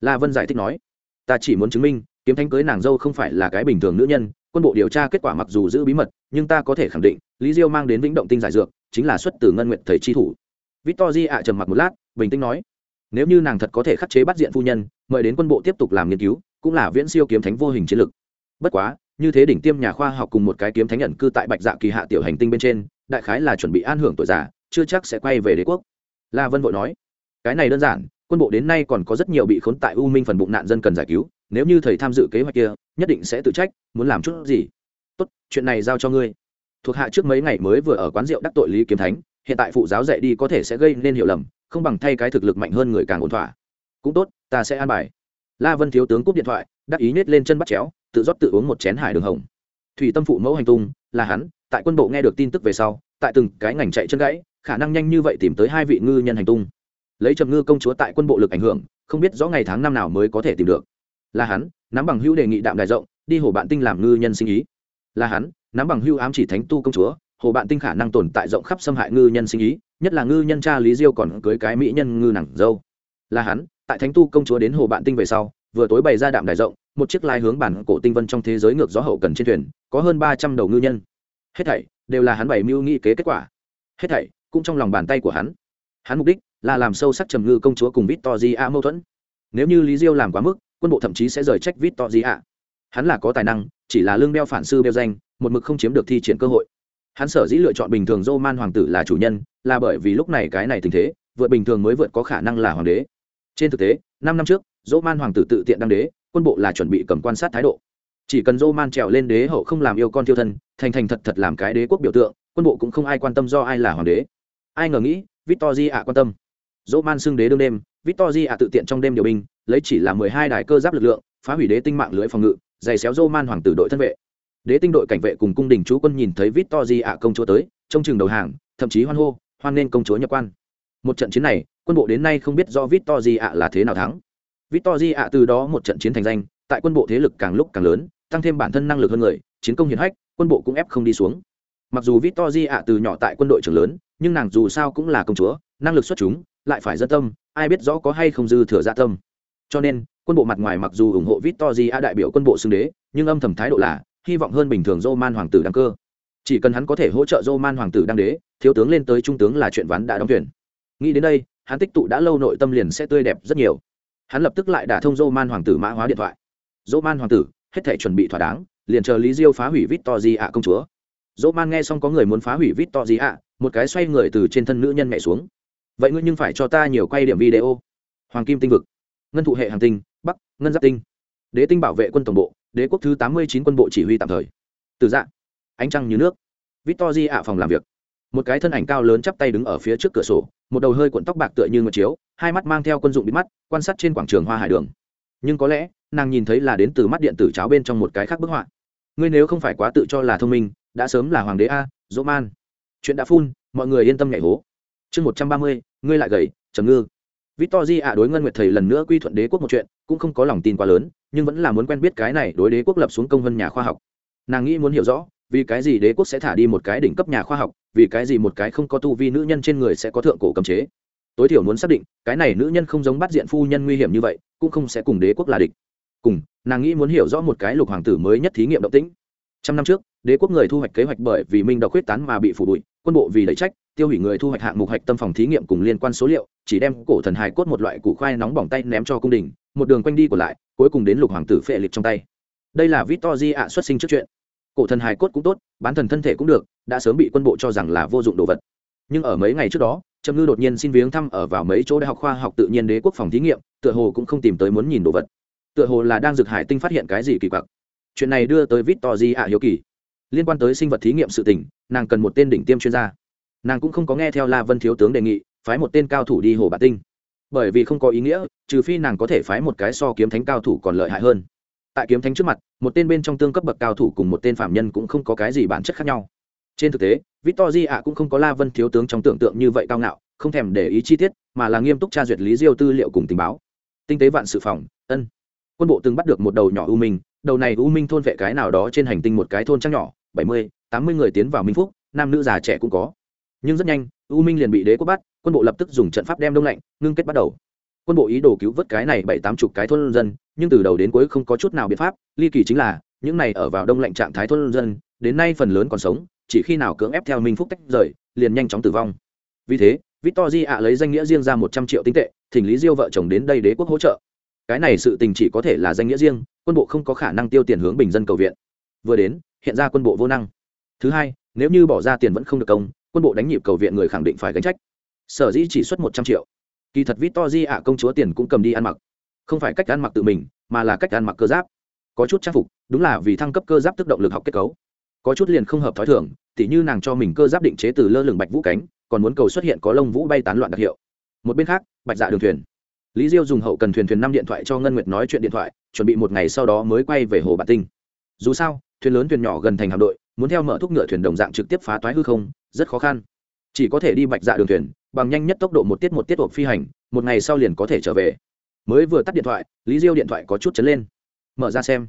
La Vân giải thích nói: "Ta chỉ muốn chứng minh, kiếm thánh cưới nàng dâu không phải là cái bình thường nữ nhân, quân bộ điều tra kết quả mặc dù giữ bí mật, nhưng ta có thể khẳng định, Lý Diêu mang đến Vĩnh Động Tinh giải dược, chính là xuất từ Ngân Nguyệt thầy chi thủ." Victory ạ trầm mặc một lát, bình tĩnh nói: nếu như nàng thật có thể khắc chế bắt diện phu nhân, mời đến quân bộ tiếp tục làm nghiên cứu, cũng là viễn siêu kiếm thánh vô hình chiến lực bất quá, như thế đỉnh tiêm nhà khoa học cùng một cái kiếm thánh nhận cư tại bạch dạ kỳ hạ tiểu hành tinh bên trên, đại khái là chuẩn bị an hưởng tuổi già, chưa chắc sẽ quay về đế quốc. La vân vội nói, cái này đơn giản, quân bộ đến nay còn có rất nhiều bị khốn tại u minh phần bụng nạn dân cần giải cứu, nếu như thầy tham dự kế hoạch kia, nhất định sẽ tự trách, muốn làm chút gì? Tốt, chuyện này giao cho ngươi. Thuộc hạ trước mấy ngày mới vừa ở quán rượu đắc tội lý kiếm thánh, hiện tại phụ giáo dạy đi có thể sẽ gây nên hiểu lầm không bằng thay cái thực lực mạnh hơn người càng ổn thỏa. Cũng tốt, ta sẽ an bài. La vân thiếu tướng cúp điện thoại, đắc ý nết lên chân bắt chéo, tự rót tự uống một chén hải đường hồng. Thủy tâm phụ mẫu hành tung, là hắn, tại quân bộ nghe được tin tức về sau, tại từng cái ngành chạy chân gãy, khả năng nhanh như vậy tìm tới hai vị ngư nhân hành tung. Lấy trầm ngư công chúa tại quân bộ lực ảnh hưởng, không biết rõ ngày tháng năm nào mới có thể tìm được. Là hắn, nắm bằng hữu đề nghị đạm đại rộng, đi hồ bạn tinh làm ngư nhân sinh ý. Là hắn, nắm bằng hưu ám chỉ thánh tu công chúa hồ bạn tinh khả năng tồn tại rộng khắp xâm hại ngư nhân sinh ý, nhất là ngư nhân cha lý diêu còn cưới cái mỹ nhân ngư nặng dâu. Là hắn, tại thánh tu công chúa đến hồ bạn tinh về sau, vừa tối bày ra đạm đài rộng, một chiếc lai hướng bản cổ tinh vân trong thế giới ngược gió hậu cần trên thuyền, có hơn ba trăm đầu ngư nhân. Hết thảy đều là hắn bày mưu nghĩ kế kết quả. Hết thảy cũng trong lòng bàn tay của hắn. Hắn mục đích là làm sâu sắc trầm ngư công chúa cùng vít to di a mâu thuẫn. Nếu như lý diêu làm quá mức, quân bộ thậm chí sẽ rời trách vít to di a hắn là có tài năng, chỉ là lương đeo phản sư đeo danh, một mực không chiếm được thi triển cơ hội hắn sở dĩ lựa chọn bình thường dô man hoàng tử là chủ nhân, là bởi vì lúc này cái này tình thế, vượt bình thường mới vượt có khả năng là hoàng đế. Trên thực tế, năm năm trước dô man hoàng tử tự tiện đăng đế, quân bộ là chuẩn bị cầm quan sát thái độ. Chỉ cần dô man trèo lên đế hậu không làm yêu con thiêu thân, thành thành thật thật làm cái đế quốc biểu tượng, quân bộ cũng không ai quan tâm do ai là hoàng đế. Ai ngờ nghĩ victor di ạ quan tâm. Dô man xưng đế đương đêm victor di ạ tự tiện trong đêm điều binh, lấy chỉ là mười hai đài cơ giáp lực lượng, phá hủy đế tinh mạng lưới phòng ngự, giày xéo dô man hoàng tử đội thân vệ đế tinh đội cảnh vệ cùng cung đình chú quân nhìn thấy vít to di ạ công chúa tới, trông chừng đầu hàng, thậm chí hoan hô, hoan nên công chúa nhập quan. Một trận chiến này, quân bộ đến nay không biết do vít to di ạ là thế nào thắng. Vít to di ạ từ đó một trận chiến thành danh, tại quân bộ thế lực càng lúc càng lớn, tăng thêm bản thân năng lực hơn người, chiến công hiển hách, quân bộ cũng ép không đi xuống. Mặc dù vít to di ạ từ nhỏ tại quân đội trưởng lớn, nhưng nàng dù sao cũng là công chúa, năng lực xuất chúng, lại phải dân tâm, ai biết rõ có hay không dư thừa gia tâm. Cho nên, quân bộ mặt ngoài mặc dù ủng hộ vít to di ạ đại biểu quân bộ xưng đế, nhưng âm thầm thái độ là hy vọng hơn bình thường Roman hoàng tử đăng cơ. Chỉ cần hắn có thể hỗ trợ Roman hoàng tử đăng đế, thiếu tướng lên tới trung tướng là chuyện ván đã đóng thuyền. nghĩ đến đây, hắn tích tụ đã lâu nội tâm liền sẽ tươi đẹp rất nhiều. Hắn lập tức lại đả thông Roman hoàng tử mã hóa điện thoại. Roman hoàng tử, hết thảy chuẩn bị thỏa đáng, liền chờ lý diêu phá hủy vít di ạ công chúa. Roman nghe xong có người muốn phá hủy vít to gì một cái xoay người từ trên thân nữ nhân mẹ xuống. Vậy ngươi nhưng phải cho ta nhiều quay điểm video. Hoàng kim tinh vực. Ngân thụ hệ hành tinh, bắc, ngân giáp tinh. Đế tinh bảo vệ quân tổng bộ đế quốc thứ tám mươi chín quân bộ chỉ huy tạm thời. Từ dạ ánh trăng như nước. Victory ạ phòng làm việc. Một cái thân ảnh cao lớn chắp tay đứng ở phía trước cửa sổ, một đầu hơi cuộn tóc bạc tựa như ngựa chiếu, hai mắt mang theo quân dụng bịt mắt, quan sát trên quảng trường hoa hải đường. Nhưng có lẽ, nàng nhìn thấy là đến từ mắt điện tử cháo bên trong một cái khác bức họa. Ngươi nếu không phải quá tự cho là thông minh, đã sớm là hoàng đế a, dỗ man. Chuyện đã phun, mọi người yên tâm nhảy hố. Chương một trăm ba mươi, ngươi lại gầy, trầm ngư. Victory ạ đối Ngân Nguyệt thầy lần nữa quy thuận đế quốc một chuyện, cũng không có lòng tin quá lớn, nhưng vẫn là muốn quen biết cái này đối đế quốc lập xuống công hơn nhà khoa học. Nàng nghĩ muốn hiểu rõ, vì cái gì đế quốc sẽ thả đi một cái đỉnh cấp nhà khoa học, vì cái gì một cái không có tu vi nữ nhân trên người sẽ có thượng cổ cấm chế. Tối thiểu muốn xác định, cái này nữ nhân không giống bắt diện phu nhân nguy hiểm như vậy, cũng không sẽ cùng đế quốc là địch. Cùng, nàng nghĩ muốn hiểu rõ một cái lục hoàng tử mới nhất thí nghiệm động tĩnh. Trăm năm trước, đế quốc người thu hoạch kế hoạch bởi vì minh độc khuyết tán mà bị phủ bụi, quân bộ vì đẩy trách, tiêu hủy người thu hoạch hạng mục hạch tâm phòng thí nghiệm cùng liên quan số liệu, chỉ đem cổ thần hài cốt một loại củ khoai nóng bỏng tay ném cho cung đình, một đường quanh đi của lại, cuối cùng đến lục hoàng tử phệ lịch trong tay. Đây là vít to di ạ xuất sinh trước chuyện. Cổ thần hài cốt cũng tốt, bán thần thân thể cũng được, đã sớm bị quân bộ cho rằng là vô dụng đồ vật. Nhưng ở mấy ngày trước đó, trầm ngư đột nhiên xin viếng thăm ở vào mấy chỗ đại học khoa học tự nhiên đế quốc phòng thí nghiệm, tựa hồ cũng không tìm tới muốn nhìn đồ vật. Tựa hồ là đang dược hải tinh phát hiện cái gì kỳ quặc. Chuyện này đưa tới vít to di ạ hiếu kỳ. Liên quan tới sinh vật thí nghiệm sự tình, nàng cần một tên đỉnh tiêm chuyên gia nàng cũng không có nghe theo la vân thiếu tướng đề nghị, phái một tên cao thủ đi hồ bạc tinh. Bởi vì không có ý nghĩa, trừ phi nàng có thể phái một cái so kiếm thánh cao thủ còn lợi hại hơn. Tại kiếm thánh trước mặt, một tên bên trong tương cấp bậc cao thủ cùng một tên phạm nhân cũng không có cái gì bản chất khác nhau. Trên thực tế, victor di ạ cũng không có la vân thiếu tướng trong tưởng tượng như vậy cao ngạo, không thèm để ý chi tiết, mà là nghiêm túc tra duyệt lý diêu tư liệu cùng tình báo. Tinh tế vạn sự phòng, ân. Quân bộ từng bắt được một đầu nhỏ u minh, đầu này u minh thôn vệ cái nào đó trên hành tinh một cái thôn trăng nhỏ, bảy mươi, tám mươi người tiến vào minh phúc, nam nữ già trẻ cũng có nhưng rất nhanh, u minh liền bị đế quốc bắt, quân bộ lập tức dùng trận pháp đem đông lạnh, ngưng kết bắt đầu. Quân bộ ý đồ cứu vớt cái này bảy tám chục cái thôn dân, nhưng từ đầu đến cuối không có chút nào biện pháp, ly kỳ chính là, những này ở vào đông lạnh trạng thái thôn dân, đến nay phần lớn còn sống, chỉ khi nào cưỡng ép theo minh phúc tách rời, liền nhanh chóng tử vong. Vì thế, victor di ạ lấy danh nghĩa riêng ra một trăm triệu tinh tệ, thỉnh lý diêu vợ chồng đến đây đế quốc hỗ trợ. Cái này sự tình chỉ có thể là danh nghĩa riêng, quân bộ không có khả năng tiêu tiền hướng bình dân cầu viện. Vừa đến, hiện ra quân bộ vô năng. Thứ hai, nếu như bỏ ra tiền vẫn không được công quân bộ đánh nhịp cầu viện người khẳng định phải gánh trách. Sở dĩ chỉ xuất một trăm triệu. Kỳ thật vít di ạ, công chúa tiền cũng cầm đi ăn mặc. Không phải cách ăn mặc tự mình, mà là cách ăn mặc cơ giáp. Có chút trang phục, đúng là vì thăng cấp cơ giáp tức động lực học kết cấu. Có chút liền không hợp thói thường, tỉ như nàng cho mình cơ giáp định chế từ lơ lửng bạch vũ cánh, còn muốn cầu xuất hiện có lông vũ bay tán loạn đặc hiệu. Một bên khác, bạch dạ đường thuyền. Lý diêu dùng hậu cần thuyền thuyền năm điện thoại cho ngân nguyệt nói chuyện điện thoại, chuẩn bị một ngày sau đó mới quay về hồ bạt tinh. Dù sao, thuyền lớn thuyền nhỏ gần thành hạm đội, muốn theo mở thúc ngựa thuyền đồng dạng trực tiếp phá toái hư không rất khó khăn. Chỉ có thể đi bạch dạ đường thuyền, bằng nhanh nhất tốc độ một tiết một tiết hộp phi hành, một ngày sau liền có thể trở về. Mới vừa tắt điện thoại, lý diêu điện thoại có chút chấn lên. Mở ra xem.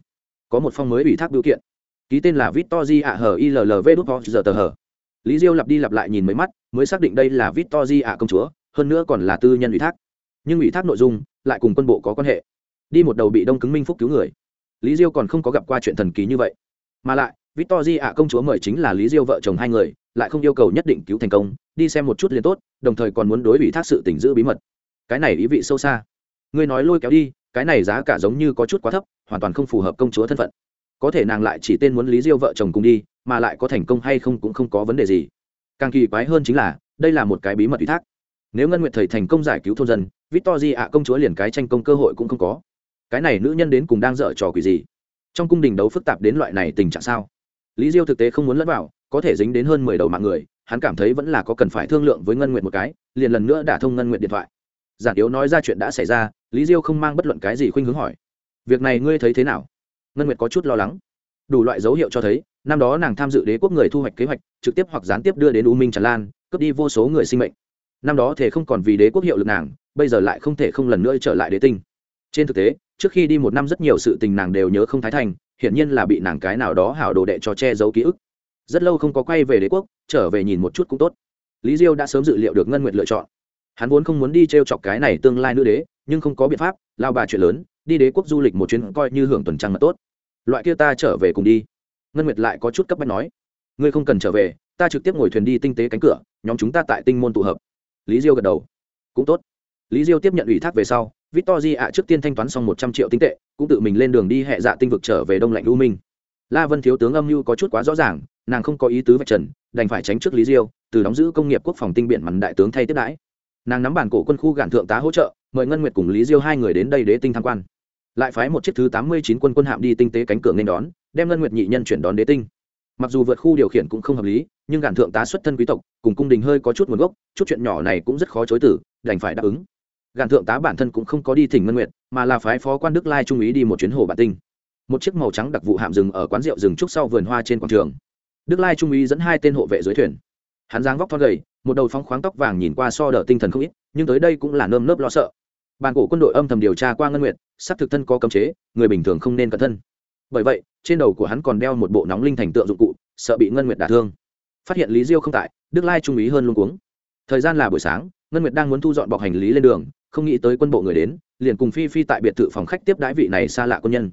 Có một phong mới ủy thác biểu kiện. Ký tên là victor di ạ hờ illv đút ho giờ tờ hờ lý diêu lặp đi lặp lại nhìn mấy mắt, mới xác định đây là victor di ạ công chúa, hơn nữa còn là tư nhân ủy thác. Nhưng ủy thác nội dung lại cùng quân bộ có quan hệ. Đi một đầu bị đông cứng minh phúc cứu người. Lý diêu còn không có gặp qua chuyện thần kỳ như vậy. Mà lại victor di ạ công chúa mời chính là lý diêu vợ chồng hai người lại không yêu cầu nhất định cứu thành công, đi xem một chút liền tốt, đồng thời còn muốn đối ủy thác sự tình giữ bí mật. Cái này ý vị sâu xa. Ngươi nói lôi kéo đi, cái này giá cả giống như có chút quá thấp, hoàn toàn không phù hợp công chúa thân phận. Có thể nàng lại chỉ tên muốn lý diêu vợ chồng cùng đi, mà lại có thành công hay không cũng không có vấn đề gì. Càng kỳ quái hơn chính là, đây là một cái bí mật ủy thác. Nếu ngân nguyện thầy thành công giải cứu thôn dân victor di ạ, công chúa liền cái tranh công cơ hội cũng không có. Cái này nữ nhân đến cùng đang dở trò quỷ gì? Trong cung đình đấu phức tạp đến loại này tình trạng sao? Lý diêu thực tế không muốn lẫn vào có thể dính đến hơn mười đầu mạng người, hắn cảm thấy vẫn là có cần phải thương lượng với ngân nguyệt một cái, liền lần nữa đả thông ngân nguyệt điện thoại. Giản yếu nói ra chuyện đã xảy ra, lý diêu không mang bất luận cái gì khuynh hướng hỏi. Việc này ngươi thấy thế nào? Ngân nguyệt có chút lo lắng. Đủ loại dấu hiệu cho thấy, năm đó nàng tham dự đế quốc người thu hoạch kế hoạch, trực tiếp hoặc gián tiếp đưa đến u minh tràn lan, cướp đi vô số người sinh mệnh. Năm đó thể không còn vì đế quốc hiệu lực nàng, bây giờ lại không thể không lần nữa trở lại đế tinh. Trên thực tế, trước khi đi một năm rất nhiều sự tình nàng đều nhớ không thái thành, hiển nhiên là bị nàng cái nào đó hảo đồ đệ cho che giấu ký ức rất lâu không có quay về đế quốc, trở về nhìn một chút cũng tốt. Lý diêu đã sớm dự liệu được ngân nguyệt lựa chọn. Hắn vốn không muốn đi t r e o chọc cái này tương lai nữ đế, nhưng không có biện pháp, lao bà chuyện lớn, đi đế quốc du lịch một chuyến coi như hưởng tuần trăng mà tốt. Loại kia ta trở về cùng đi. Ngân nguyệt lại có chút cấp bách nói, ngươi không cần trở về, ta trực tiếp ngồi thuyền đi tinh tế cánh cửa, nhóm chúng ta tại tinh môn tụ hợp. Lý diêu gật đầu, cũng tốt. Lý diêu tiếp nhận ủy thác về sau victor di ạ trước tiên thanh toán xong một trăm triệu tinh tệ, cũng tự mình lên đường đi hẹ dạ tinh vực trở về đông lạnh u minh la vân thiếu tướng âm mưu có chút quá rõ ràng nàng không có ý tứ vạch trần đành phải tránh trước lý diêu từ đóng giữ công nghiệp quốc phòng tinh biển mặn đại tướng thay tiếp đãi. Nàng nắm bản cổ quân khu gạn thượng tá hỗ trợ mời ngân nguyệt cùng lý diêu hai người đến đây đế tinh tham quan. Lại phái một chiếc thứ tám mươi chín quân quân hạm đi tinh tế cánh cửa nên đón đem ngân nguyệt nhị nhân chuyển đón đế tinh. Mặc dù vượt khu điều khiển cũng không hợp lý nhưng gạn thượng tá xuất thân quý tộc cùng cung đình hơi có chút nguồn gốc chút chuyện nhỏ này cũng rất khó chối từ, đành phải đáp ứng. Gạn thượng tá bản thân cũng không có đi thỉnh ngân nguyệt mà là phái phó quan đức lai trung úy đi một chuyến hồ bản tinh một chiếc màu trắng đặc vụ hạm rừng ở quán rượu rừng trúc sau vườn hoa trên quảng trường. Đức lai trung úy dẫn hai tên hộ vệ dưới thuyền. Hắn dáng vóc thon gầy, một đầu phong khoáng tóc vàng nhìn qua so đỡ tinh thần không ít, nhưng tới đây cũng là nơm nớp lo sợ. Bàn cổ quân đội âm thầm điều tra qua ngân nguyệt sắc thực thân có cấm chế, người bình thường không nên cẩn thân. Bởi vậy, trên đầu của hắn còn đeo một bộ nóng linh thành tượng dụng cụ, sợ bị ngân nguyệt đả thương. Phát hiện lý diêu không tại, đức lai trung úy hơn luôn cuống. Thời gian là buổi sáng, ngân nguyệt đang muốn thu dọn bọc hành lý lên đường, không nghĩ tới quân bộ người đến, liền cùng phi phi tại biệt thự phòng khách tiếp đãi vị này xa lạ quân nhân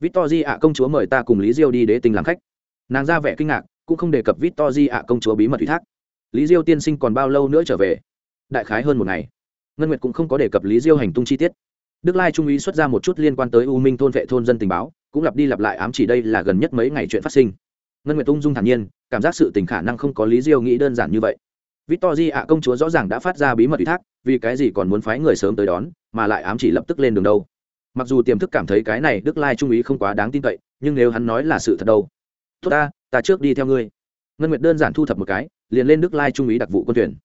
victor ạ, công chúa mời ta cùng lý diêu đi đế tinh làm khách. Nàng ra vẻ kinh ngạc, cũng không đề cập victor ạ, công chúa bí mật thủy thác. Lý diêu tiên sinh còn bao lâu nữa trở về? Đại khái hơn một ngày. Ngân nguyệt cũng không có đề cập lý diêu hành tung chi tiết. Đức lai trung úy xuất ra một chút liên quan tới u minh thôn vệ thôn dân tình báo, cũng lặp đi lặp lại ám chỉ đây là gần nhất mấy ngày chuyện phát sinh. Ngân nguyệt ung dung thản nhiên, cảm giác sự tình khả năng không có lý diêu nghĩ đơn giản như vậy. Victor ạ, công chúa rõ ràng đã phát ra bí mật thủy thác, vì cái gì còn muốn phái người sớm tới đón, mà lại ám chỉ lập tức lên đường đâu? mặc dù tiềm thức cảm thấy cái này đức lai trung úy không quá đáng tin cậy, nhưng nếu hắn nói là sự thật đâu? Tốt ta ta trước đi theo ngươi. Ngân nguyệt đơn giản thu thập một cái, liền lên đức lai trung úy đặc vụ quân tuyển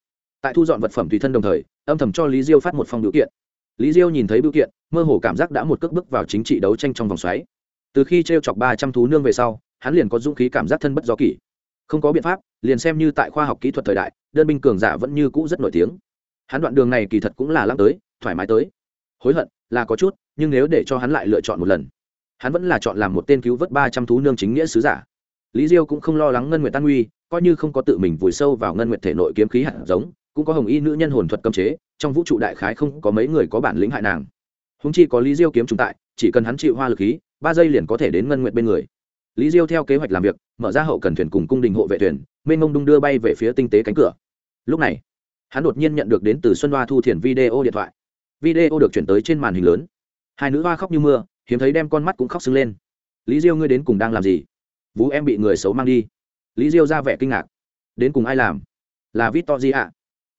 tại thu dọn vật phẩm tùy thân đồng thời, âm thầm cho lý diêu phát một phong biểu kiện. Lý diêu nhìn thấy biểu kiện, mơ hồ cảm giác đã một cước bước vào chính trị đấu tranh trong vòng xoáy. Từ khi t r e o chọc ba trăm thú nương về sau, hắn liền có dũng khí cảm giác thân bất do kỷ. Không có biện pháp, liền xem như tại khoa học kỹ thuật thời đại, đơn binh cường giả vẫn như cũ rất nổi tiếng. Hắn đoạn đường này kỳ thật cũng là lăng tới, thoải mái tới. Hối hận là có chút, nhưng nếu để cho hắn lại lựa chọn một lần, hắn vẫn là chọn làm một tên cứu vớt ba trăm thú nương chính nghĩa sứ giả. Lý diêu cũng không lo lắng ngân nguyệt tan nguy, coi như không có tự mình vùi sâu vào ngân nguyệt thể nội kiếm khí hạt giống, cũng có hồng y nữ nhân hồn thuật cấm chế, trong vũ trụ đại khái không có mấy người có bản lĩnh hại nàng. Húng chi có lý diêu kiếm trùng tại, chỉ cần hắn chịu hoa lực khí, ba giây liền có thể đến ngân nguyệt bên người. Lý diêu theo kế hoạch làm việc, mở ra hậu cần thuyền cùng cung đình hộ vệ thuyền, mênh mông đung đưa bay về phía tinh tế cánh cửa. Lúc này, hắn đột nhiên nhận được đến từ xuân hoa thu thiền video điện thoại video được chuyển tới trên màn hình lớn. Hai nữ hoa khóc như mưa, hiếm thấy đem con mắt cũng khóc sưng lên. Lý diêu, ngươi đến cùng đang làm gì? Vũ em bị người xấu mang đi. Lý diêu ra vẻ kinh ngạc. Đến cùng ai làm? Là victor di ạ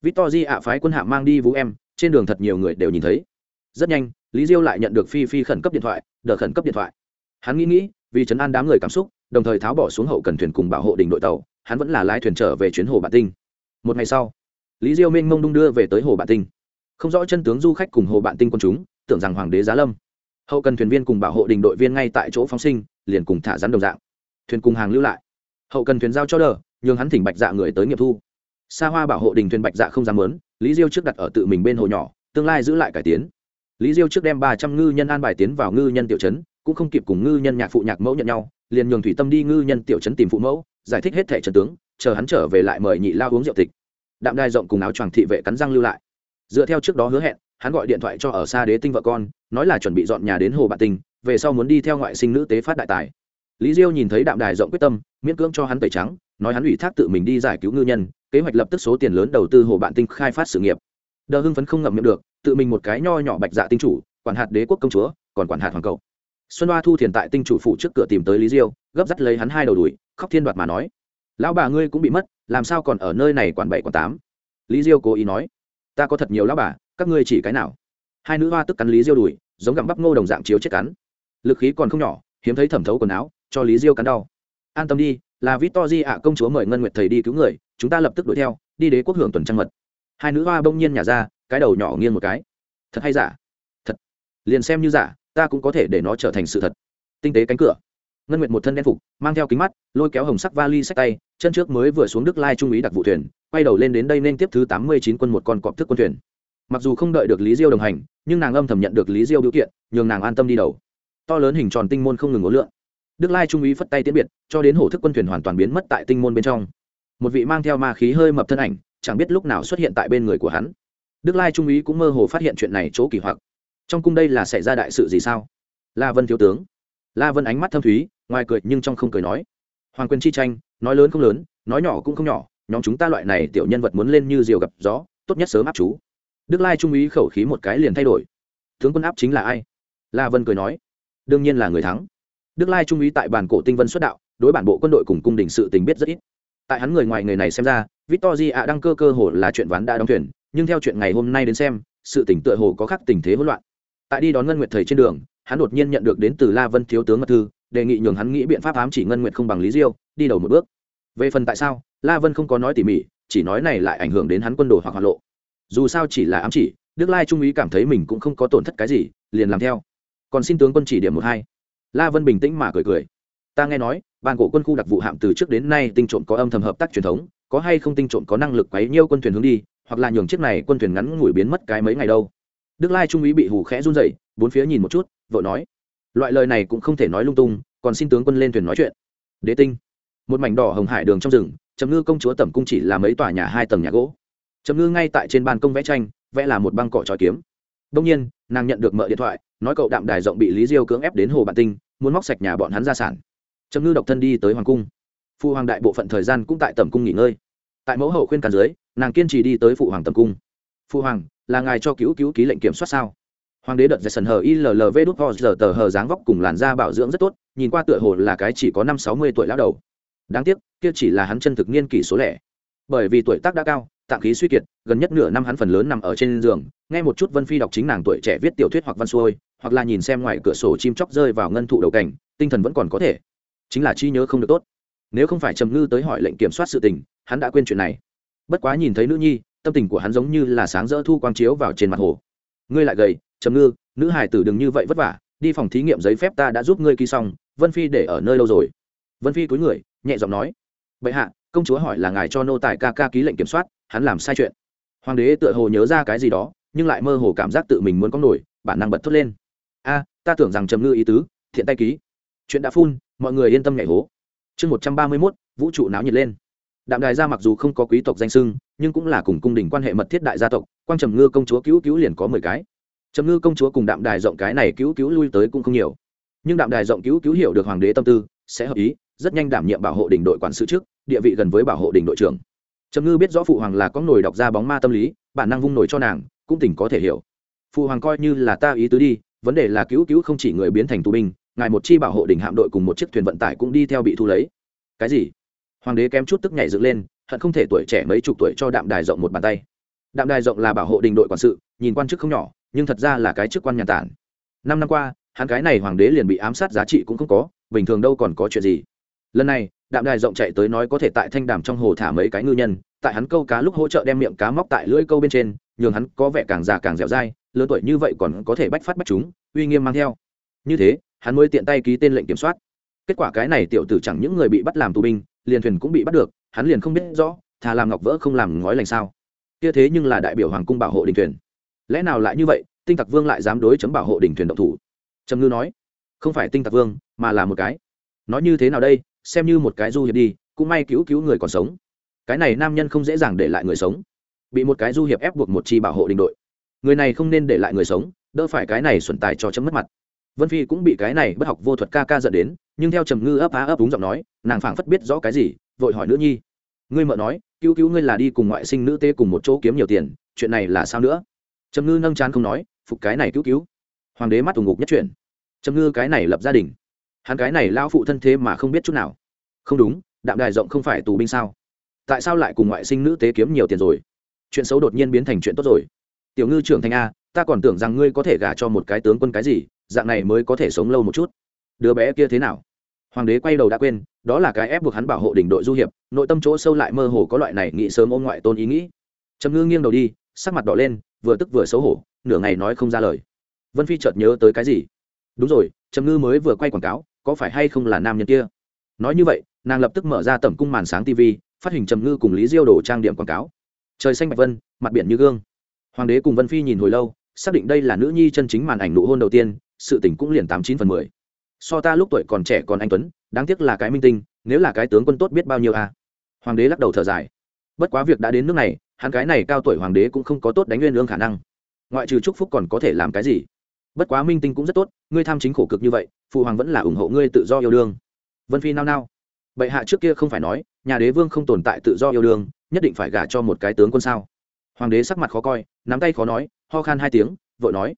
victor di ạ phái quân hạ mang đi vũ em, trên đường thật nhiều người đều nhìn thấy. Rất nhanh, lý diêu lại nhận được phi phi khẩn cấp điện thoại đợt khẩn cấp điện thoại. Hắn nghĩ nghĩ, vì chấn an đám người cảm xúc, đồng thời tháo bỏ xuống hậu cần thuyền cùng bảo hộ đình đội tàu, hắn vẫn là lái thuyền trở về chuyến hồ bản tinh. Một ngày sau, lý diêu minh mông đung đưa về tới hồ bản tinh không rõ chân tướng du khách cùng hồ bạn tinh quân chúng, tưởng rằng hoàng đế giá lâm. Hậu cần thuyền viên cùng bảo hộ đình đội viên ngay tại chỗ phóng sinh, liền cùng thả rắn đồng dạng. Thuyền cùng hàng lưu lại. Hậu cần thuyền giao cho đờ, nhường hắn thỉnh bạch dạ người tới nghiệp thu. Xa hoa bảo hộ đình thuyền bạch dạ không dám lớn lý diêu trước đặt ở tự mình bên hồ nhỏ, tương lai giữ lại cải tiến. Lý diêu trước đem ba trăm ngư nhân an bài tiến vào ngư nhân tiểu trấn, cũng không kịp cùng ngư nhân nhạc phụ nhạc mẫu nhận nhau, liền nhường thủy tâm đi ngư nhân tiểu trấn tìm phụ mẫu, giải thích hết thẻ trần tướng, chờ hắn trở về lại mời nhị lao uống rượu tịch. Đạm đai rộng cùng áo choàng thị vệ cắn răng lưu lại dựa theo trước đó hứa hẹn hắn gọi điện thoại cho ở xa đế tinh vợ con nói là chuẩn bị dọn nhà đến hồ bạn tình về sau muốn đi theo ngoại sinh nữ tế phát đại tài. Lý diêu nhìn thấy đạm đài rộng quyết tâm miễn cưỡng cho hắn tẩy trắng nói hắn ủy thác tự mình đi giải cứu ngư nhân kế hoạch lập tức số tiền lớn đầu tư hồ bạn tinh khai phát sự nghiệp. Đờ hưng phấn không ngậm miệng được tự mình một cái nho nhỏ bạch dạ tinh chủ quản hạt đế quốc công chúa còn quản hạt hoàng cầu. xuân hoa thu thiền tại tinh chủ phụ trước cửa tìm tới lý diêu gấp dắt lấy hắn hai đầu đuổi, khóc thiên đoạt mà nói. Lão bà ngươi cũng bị mất làm sao còn ở nơi này quản bảy quản tám? Lý diêu cố ý nói ta có thật nhiều lão bà, các ngươi chỉ cái nào? Hai nữ hoa tức cắn lý diêu đùi, giống gặm bắp ngô đồng dạng chiếu chết cắn. Lực khí còn không nhỏ, hiếm thấy thẩm thấu quần áo, cho lý diêu cắn đau. An tâm đi, là vít to di ạ, công chúa mời ngân nguyệt thầy đi cứu người, chúng ta lập tức đuổi theo, đi đế quốc hưởng tuần trăng mật. Hai nữ hoa bỗng nhiên nhả ra, cái đầu nhỏ nghiêng một cái. Thật hay giả? Thật. Liền xem như giả, ta cũng có thể để nó trở thành sự thật. Tinh tế cánh cửa. Ngân nguyệt một thân đen phục, mang theo kính mắt, lôi kéo hồng sắc vali sách tay chân trước mới vừa xuống đức lai trung úy đặc vụ thuyền, quay đầu lên đến đây nên tiếp thứ tám mươi chín quân một con cọp thức quân thuyền. Mặc dù không đợi được lý diêu đồng hành, nhưng nàng âm thầm nhận được lý diêu biểu kiện, nhường nàng an tâm đi đầu. To lớn hình tròn tinh môn không ngừng ngốn lượn. Đức lai trung úy phất tay tiễn biệt, cho đến hổ thức quân thuyền hoàn toàn biến mất tại tinh môn bên trong. Một vị mang theo ma khí hơi mập thân ảnh, chẳng biết lúc nào xuất hiện tại bên người của hắn. Đức lai trung úy cũng mơ hồ phát hiện chuyện này chỗ kỳ hoặc. Trong cung đây là xảy ra đại sự gì sao? La vân thiếu tướng. La vân ánh mắt thâm thúy, ngoài cười nhưng trong không cười nói. Hoàng quyền chi tranh nói lớn không lớn, nói nhỏ cũng không nhỏ, nhóm chúng ta loại này tiểu nhân vật muốn lên như diều gặp gió, tốt nhất sớm áp chú. Đức lai trung úy khẩu khí một cái liền thay đổi. Tướng quân áp chính là ai? La vân cười nói. Đương nhiên là người thắng. Đức lai trung úy tại bản cổ tinh vân xuất đạo, đối bản bộ quân đội cùng cung đình sự tình biết rất ít. Tại hắn người ngoài người này xem ra, victor di ạ đang cơ cơ hồ là chuyện ván đã đóng thuyền, nhưng theo chuyện ngày hôm nay đến xem, sự tỉnh tựa hồ có khắc tình thế hỗn loạn. Tại đi đón ngân nguyệt thầy trên đường, hắn đột nhiên nhận được đến từ la vân thiếu tướng mật thư, đề nghị nhường hắn nghĩ biện pháp ám chỉ ngân nguyệt không bằng lý diêu, đi đầu một bước về phần tại sao, la vân không có nói tỉ mỉ, chỉ nói này lại ảnh hưởng đến hắn quân đồ hoặc hoạt lộ. Dù sao chỉ là ám chỉ, đức lai trung úy cảm thấy mình cũng không có tổn thất cái gì, liền làm theo. Còn xin tướng quân chỉ điểm một hai. La vân bình tĩnh mà cười cười. Ta nghe nói, bàn cổ quân khu đặc vụ hạm từ trước đến nay tinh trộm có âm thầm hợp tác truyền thống, có hay không tinh trộm có năng lực quấy nhiêu quân thuyền hướng đi, hoặc là nhường chiếc này quân thuyền ngắn ngủi biến mất cái mấy ngày đâu. Đức lai trung úy bị hù khẽ run dậy bốn phía nhìn một chút vợ nói. Loại lời này cũng không thể nói lung tung, còn xin tướng quân lên thuyền nói chuyện. Đế tinh một mảnh đỏ hồng hải đường trong rừng, trầm ngư công chúa tẩm cung chỉ là mấy tòa nhà hai tầng nhà gỗ. Trầm ngư ngay tại trên ban công vẽ tranh, vẽ là một băng cỏ tròi kiếm. Đông nhiên, nàng nhận được mợ điện thoại, nói cậu đạm đài rộng bị lý diêu cưỡng ép đến hồ bản tinh, muốn móc sạch nhà bọn hắn gia sản. Trầm ngư độc thân đi tới hoàng cung. Phụ hoàng đại bộ phận thời gian cũng tại tẩm cung nghỉ ngơi. Tại mẫu hậu khuyên càn dưới, nàng kiên trì đi tới phụ hoàng tẩm cung. Phụ hoàng, là ngài cho cứu cứu ký lệnh kiểm soát sao? Hoàng đế đợt dạy sần hờ illv đút ho giờ tờ hờ dáng vóc cùng làn da bảo dưỡng rất tốt, nhìn qua tựa hồ là cái chỉ có năm sáu mươi tuổi lão đầu đáng tiếc, kia chỉ là hắn chân thực niên kỷ số lẻ. Bởi vì tuổi tác đã cao, tạng khí suy kiệt, gần nhất nửa năm hắn phần lớn nằm ở trên giường, nghe một chút vân phi đọc chính nàng tuổi trẻ viết tiểu thuyết hoặc văn xuôi, hoặc là nhìn xem ngoài cửa sổ chim chóc rơi vào ngân thụ đầu cảnh, tinh thần vẫn còn có thể. Chính là chi nhớ không được tốt. Nếu không phải trầm ngư tới hỏi lệnh kiểm soát sự tình, hắn đã quên chuyện này. Bất quá nhìn thấy nữ nhi, tâm tình của hắn giống như là sáng rỡ thu quang chiếu vào trên mặt hồ. Ngươi lại gầy, trầm ngư, nữ hải tử đừng như vậy vất vả, đi phòng thí nghiệm giấy phép ta đã giúp ngươi ký xong, vân phi để ở nơi lâu rồi. Vân phi cúi người nhẹ giọng nói, bệ hạ, công chúa hỏi là ngài cho nô tài ca ca ký lệnh kiểm soát, hắn làm sai chuyện. Hoàng đế tựa hồ nhớ ra cái gì đó, nhưng lại mơ hồ cảm giác tự mình muốn có nổi, bản năng bật thốt lên. A, ta tưởng rằng trầm ngư ý tứ, thiện tay ký. Chuyện đã phun, mọi người yên tâm nhảy hố. Chương một trăm ba mươi mốt, vũ trụ náo nhiệt lên. Đạm đài gia mặc dù không có quý tộc danh sưng nhưng cũng là cùng cung đình quan hệ mật thiết đại gia tộc, quang trầm ngư công chúa cứu cứu liền có mười cái. Trầm ngư công chúa cùng đạm đài rộng cái này cứu cứu lui tới cũng không nhiều. Nhưng đạm đài rộng cứu cứu hiểu được hoàng đế tâm tư, sẽ hợp ý rất nhanh đảm nhiệm bảo hộ đỉnh đội quản sự trước, địa vị gần với bảo hộ đỉnh đội trưởng. Trầm ngư biết rõ phụ hoàng là có nổi đọc ra bóng ma tâm lý, bản năng vung nổi cho nàng, cũng tỉnh có thể hiểu. Phụ hoàng coi như là ta ý tứ đi, vấn đề là cứu cứu không chỉ người biến thành tù binh, ngài một chi bảo hộ đỉnh hạm đội cùng một chiếc thuyền vận tải cũng đi theo bị thu lấy. Cái gì? Hoàng đế kém chút tức nhảy dựng lên, hận không thể tuổi trẻ mấy chục tuổi cho đạm đài rộng một bàn tay. Đạm đài rộng là bảo hộ đỉnh đội quản sự, nhìn quan chức không nhỏ, nhưng thật ra là cái chức quan nhà tản. Năm năm qua, hắn cái này hoàng đế liền bị ám sát giá trị cũng không có, bình thường đâu còn có chuyện gì lần này, đạm đài rộng chạy tới nói có thể tại thanh đàm trong hồ thả mấy cái ngư nhân, tại hắn câu cá lúc hỗ trợ đem miệng cá móc tại lưỡi câu bên trên, nhường hắn có vẻ càng già càng dẻo dai, lớn tuổi như vậy còn có thể bách phát bách chúng, uy nghiêm mang theo. Như thế, hắn mới tiện tay ký tên lệnh kiểm soát. Kết quả cái này tiểu tử chẳng những người bị bắt làm tù binh, liền thuyền cũng bị bắt được, hắn liền không biết rõ, thà làm ngọc vỡ không làm ngói lành sao. Kia thế nhưng là đại biểu hoàng cung bảo hộ đình thuyền. Lẽ nào lại như vậy, tinh tặc vương lại dám đối chấm bảo hộ đình thuyền động thủ? Trầm ngư nói, không phải tinh tặc vương, mà là một cái. Nói như thế nào đây? xem như một cái du hiệp đi, cũng may cứu cứu người còn sống. Cái này nam nhân không dễ dàng để lại người sống. Bị một cái du hiệp ép buộc một chi bảo hộ đình đội. Người này không nên để lại người sống, đỡ phải cái này xuẩn tài cho chấm mất mặt. Vân phi cũng bị cái này bất học vô thuật ca ca dẫn đến, nhưng theo trầm ngư ấp á ấp đúng giọng nói, nàng phảng phất biết rõ cái gì, vội hỏi nữ nhi. Ngươi mợ nói, cứu cứu ngươi là đi cùng ngoại sinh nữ tê cùng một chỗ kiếm nhiều tiền, chuyện này là sao nữa? Trầm ngư nâng chán không nói, phục cái này cứu cứu. Hoàng đế mắt tù ngục nhất chuyện trầm ngư cái này lập gia đình hắn cái này lao phụ thân thế mà không biết chút nào. Không đúng, đạm đài rộng không phải tù binh sao? Tại sao lại cùng ngoại sinh nữ tế kiếm nhiều tiền rồi? Chuyện xấu đột nhiên biến thành chuyện tốt rồi. Tiểu ngư trưởng thành a, ta còn tưởng rằng ngươi có thể gả cho một cái tướng quân cái gì, dạng này mới có thể sống lâu một chút. Đứa bé kia thế nào? Hoàng đế quay đầu đã quên, đó là cái ép buộc hắn bảo hộ đỉnh đội du hiệp, nội tâm chỗ sâu lại mơ hồ có loại này nghĩ sớm ôm ngoại tôn ý nghĩ. Trầm ngư nghiêng đầu đi, sắc mặt đỏ lên, vừa tức vừa xấu hổ, nửa ngày nói không ra lời. Vân phi chợt nhớ tới cái gì? Đúng rồi, trầm ngư mới vừa quay quảng cáo có phải hay không là nam nhân kia? Nói như vậy, nàng lập tức mở ra tẩm cung màn sáng tv phát hình trầm ngư cùng lý diêu đồ trang điểm quảng cáo. Trời xanh bạch vân, mặt biển như gương. Hoàng đế cùng vân phi nhìn hồi lâu, xác định đây là nữ nhi chân chính màn ảnh nụ hôn đầu tiên, sự tỉnh cũng liền tám chín phần mười. So ta lúc tuổi còn trẻ còn anh tuấn, đáng tiếc là cái minh tinh, nếu là cái tướng quân tốt biết bao nhiêu à? Hoàng đế lắc đầu thở dài. Bất quá việc đã đến nước này, hắn cái này cao tuổi hoàng đế cũng không có tốt đánh nguyên lương khả năng. Ngoại trừ chúc phúc còn có thể làm cái gì? bất quá minh tinh cũng rất tốt, ngươi tham chính khổ cực như vậy phụ hoàng vẫn là ủng hộ ngươi tự do yêu đương. Vân phi nao nao. Bệ hạ trước kia không phải nói, nhà đế vương không tồn tại tự do yêu đương, nhất định phải gả cho một cái tướng quân sao? Hoàng đế sắc mặt khó coi, nắm tay khó nói, ho khan hai tiếng, vội nói.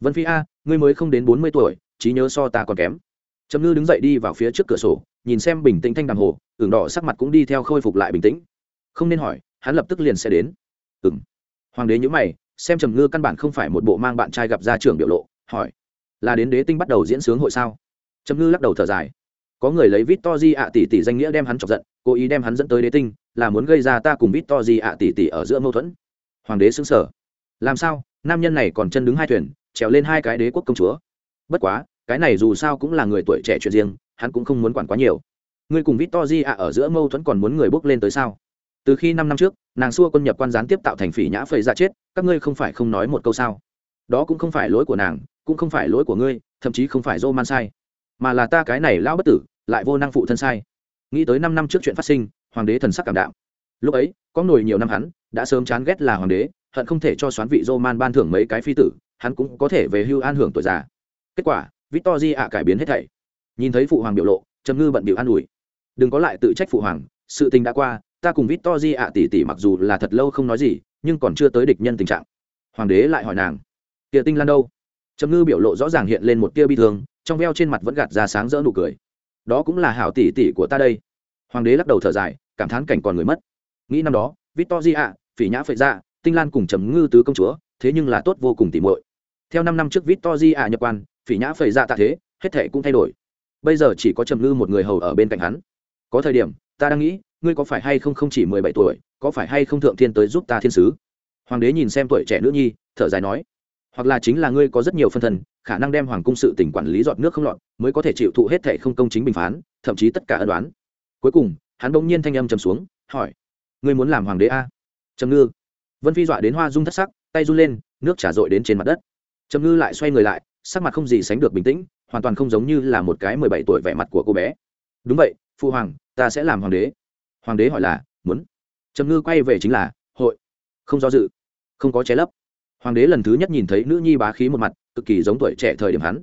Vân phi a, ngươi mới không đến bốn mươi tuổi, trí nhớ so ta còn kém. Trầm ngư đứng dậy đi vào phía trước cửa sổ, nhìn xem bình tĩnh thanh đàm hồ, ửng đỏ sắc mặt cũng đi theo khôi phục lại bình tĩnh. Không nên hỏi, hắn lập tức liền sẽ đến. Ừ m hoàng đế nhữ mày, xem trầm ngư căn bản không phải một bộ mang bạn trai gặp ra trường biểu lộ hỏi, là đến đế tinh bắt đầu diễn sướng hội sao? Trầm ngư lắc đầu thở dài, có người lấy vít to di ạ tỷ tỷ danh nghĩa đem hắn chọc giận, cố ý đem hắn dẫn tới đế tinh, là muốn gây ra ta cùng vít to di ạ tỷ tỷ ở giữa mâu thuẫn. Hoàng đế xứng sở làm sao? Nam nhân này còn chân đứng hai thuyền, trèo lên hai cái đế quốc công chúa. Bất quá, cái này dù sao cũng là người tuổi trẻ chuyện riêng, hắn cũng không muốn quản quá nhiều. Ngươi cùng vít to di ạ ở giữa mâu thuẫn còn muốn người bước lên tới sao? Từ khi năm năm trước, nàng xua quân nhập quan gián tiếp tạo thành phỉ nhã phầy ra dạ chết, các ngươi không phải không nói một câu sao? đó cũng không phải lỗi của nàng, cũng không phải lỗi của ngươi, thậm chí không phải dô man sai, mà là ta cái này lão bất tử, lại vô năng phụ thân sai. Nghĩ tới năm năm trước chuyện phát sinh, hoàng đế thần sắc cảm đạo lúc ấy, có nổi nhiều năm hắn, đã sớm chán ghét là hoàng đế, hận không thể cho xoán vị dô man ban thưởng mấy cái phi tử, hắn cũng có thể về hưu an hưởng tuổi già. Kết quả victor di ạ cải biến hết thảy. Nhìn thấy phụ hoàng biểu lộ, trầm ngư bận biểu an ủi. Đừng có lại tự trách phụ hoàng, sự tình đã qua, ta cùng victor di ạ tỉ tỉ mặc dù là thật lâu không nói gì, nhưng còn chưa tới địch nhân tình trạng. Hoàng đế lại hỏi nàng tia tinh lan đâu? Trầm ngư biểu lộ rõ ràng hiện lên một tia bi thương, trong veo trên mặt vẫn gạt ra sáng rỡ nụ cười. Đó cũng là hảo tỷ tỷ của ta đây. Hoàng đế lắc đầu thở dài, cảm thán cảnh còn người mất. Nghĩ năm đó victor phỉ nhã phệ dạ tinh lan cùng trầm ngư tứ công chúa, thế nhưng là tốt vô cùng tỉ muội. Theo năm năm trước victor nhập quan, phỉ nhã phệ dạ tạ thế, hết thể cũng thay đổi. Bây giờ chỉ có trầm ngư một người hầu ở bên cạnh hắn. Có thời điểm, ta đang nghĩ, ngươi có phải hay không không chỉ mười bảy tuổi, có phải hay không thượng thiên tới giúp ta thiên sứ? Hoàng đế nhìn xem tuổi trẻ nữ nhi, thở dài nói hoặc là chính là ngươi có rất nhiều phân thân, khả năng đem hoàng cung sự tỉnh quản lý giọt nước không lọt mới có thể chịu thụ hết thệ không công chính bình phán thậm chí tất cả ân đoán cuối cùng hắn bỗng nhiên thanh âm trầm xuống hỏi ngươi muốn làm hoàng đế a? À? trầm ngư. Vân phi dọa đến hoa rung thất sắc tay run lên nước trả dội đến trên mặt đất. Trầm ngư lại xoay người lại sắc mặt không gì sánh được bình tĩnh hoàn toàn không giống như là một cái mười bảy tuổi vẻ mặt của cô bé. Đúng vậy phụ hoàng ta sẽ làm hoàng đế. Hoàng đế hỏi là muốn? Trầm ngư quay về chính là hội. Không do dự. Không có trái lấp hoàng đế lần thứ nhất nhìn thấy nữ nhi bá khí một mặt, cực kỳ giống tuổi trẻ thời điểm hắn.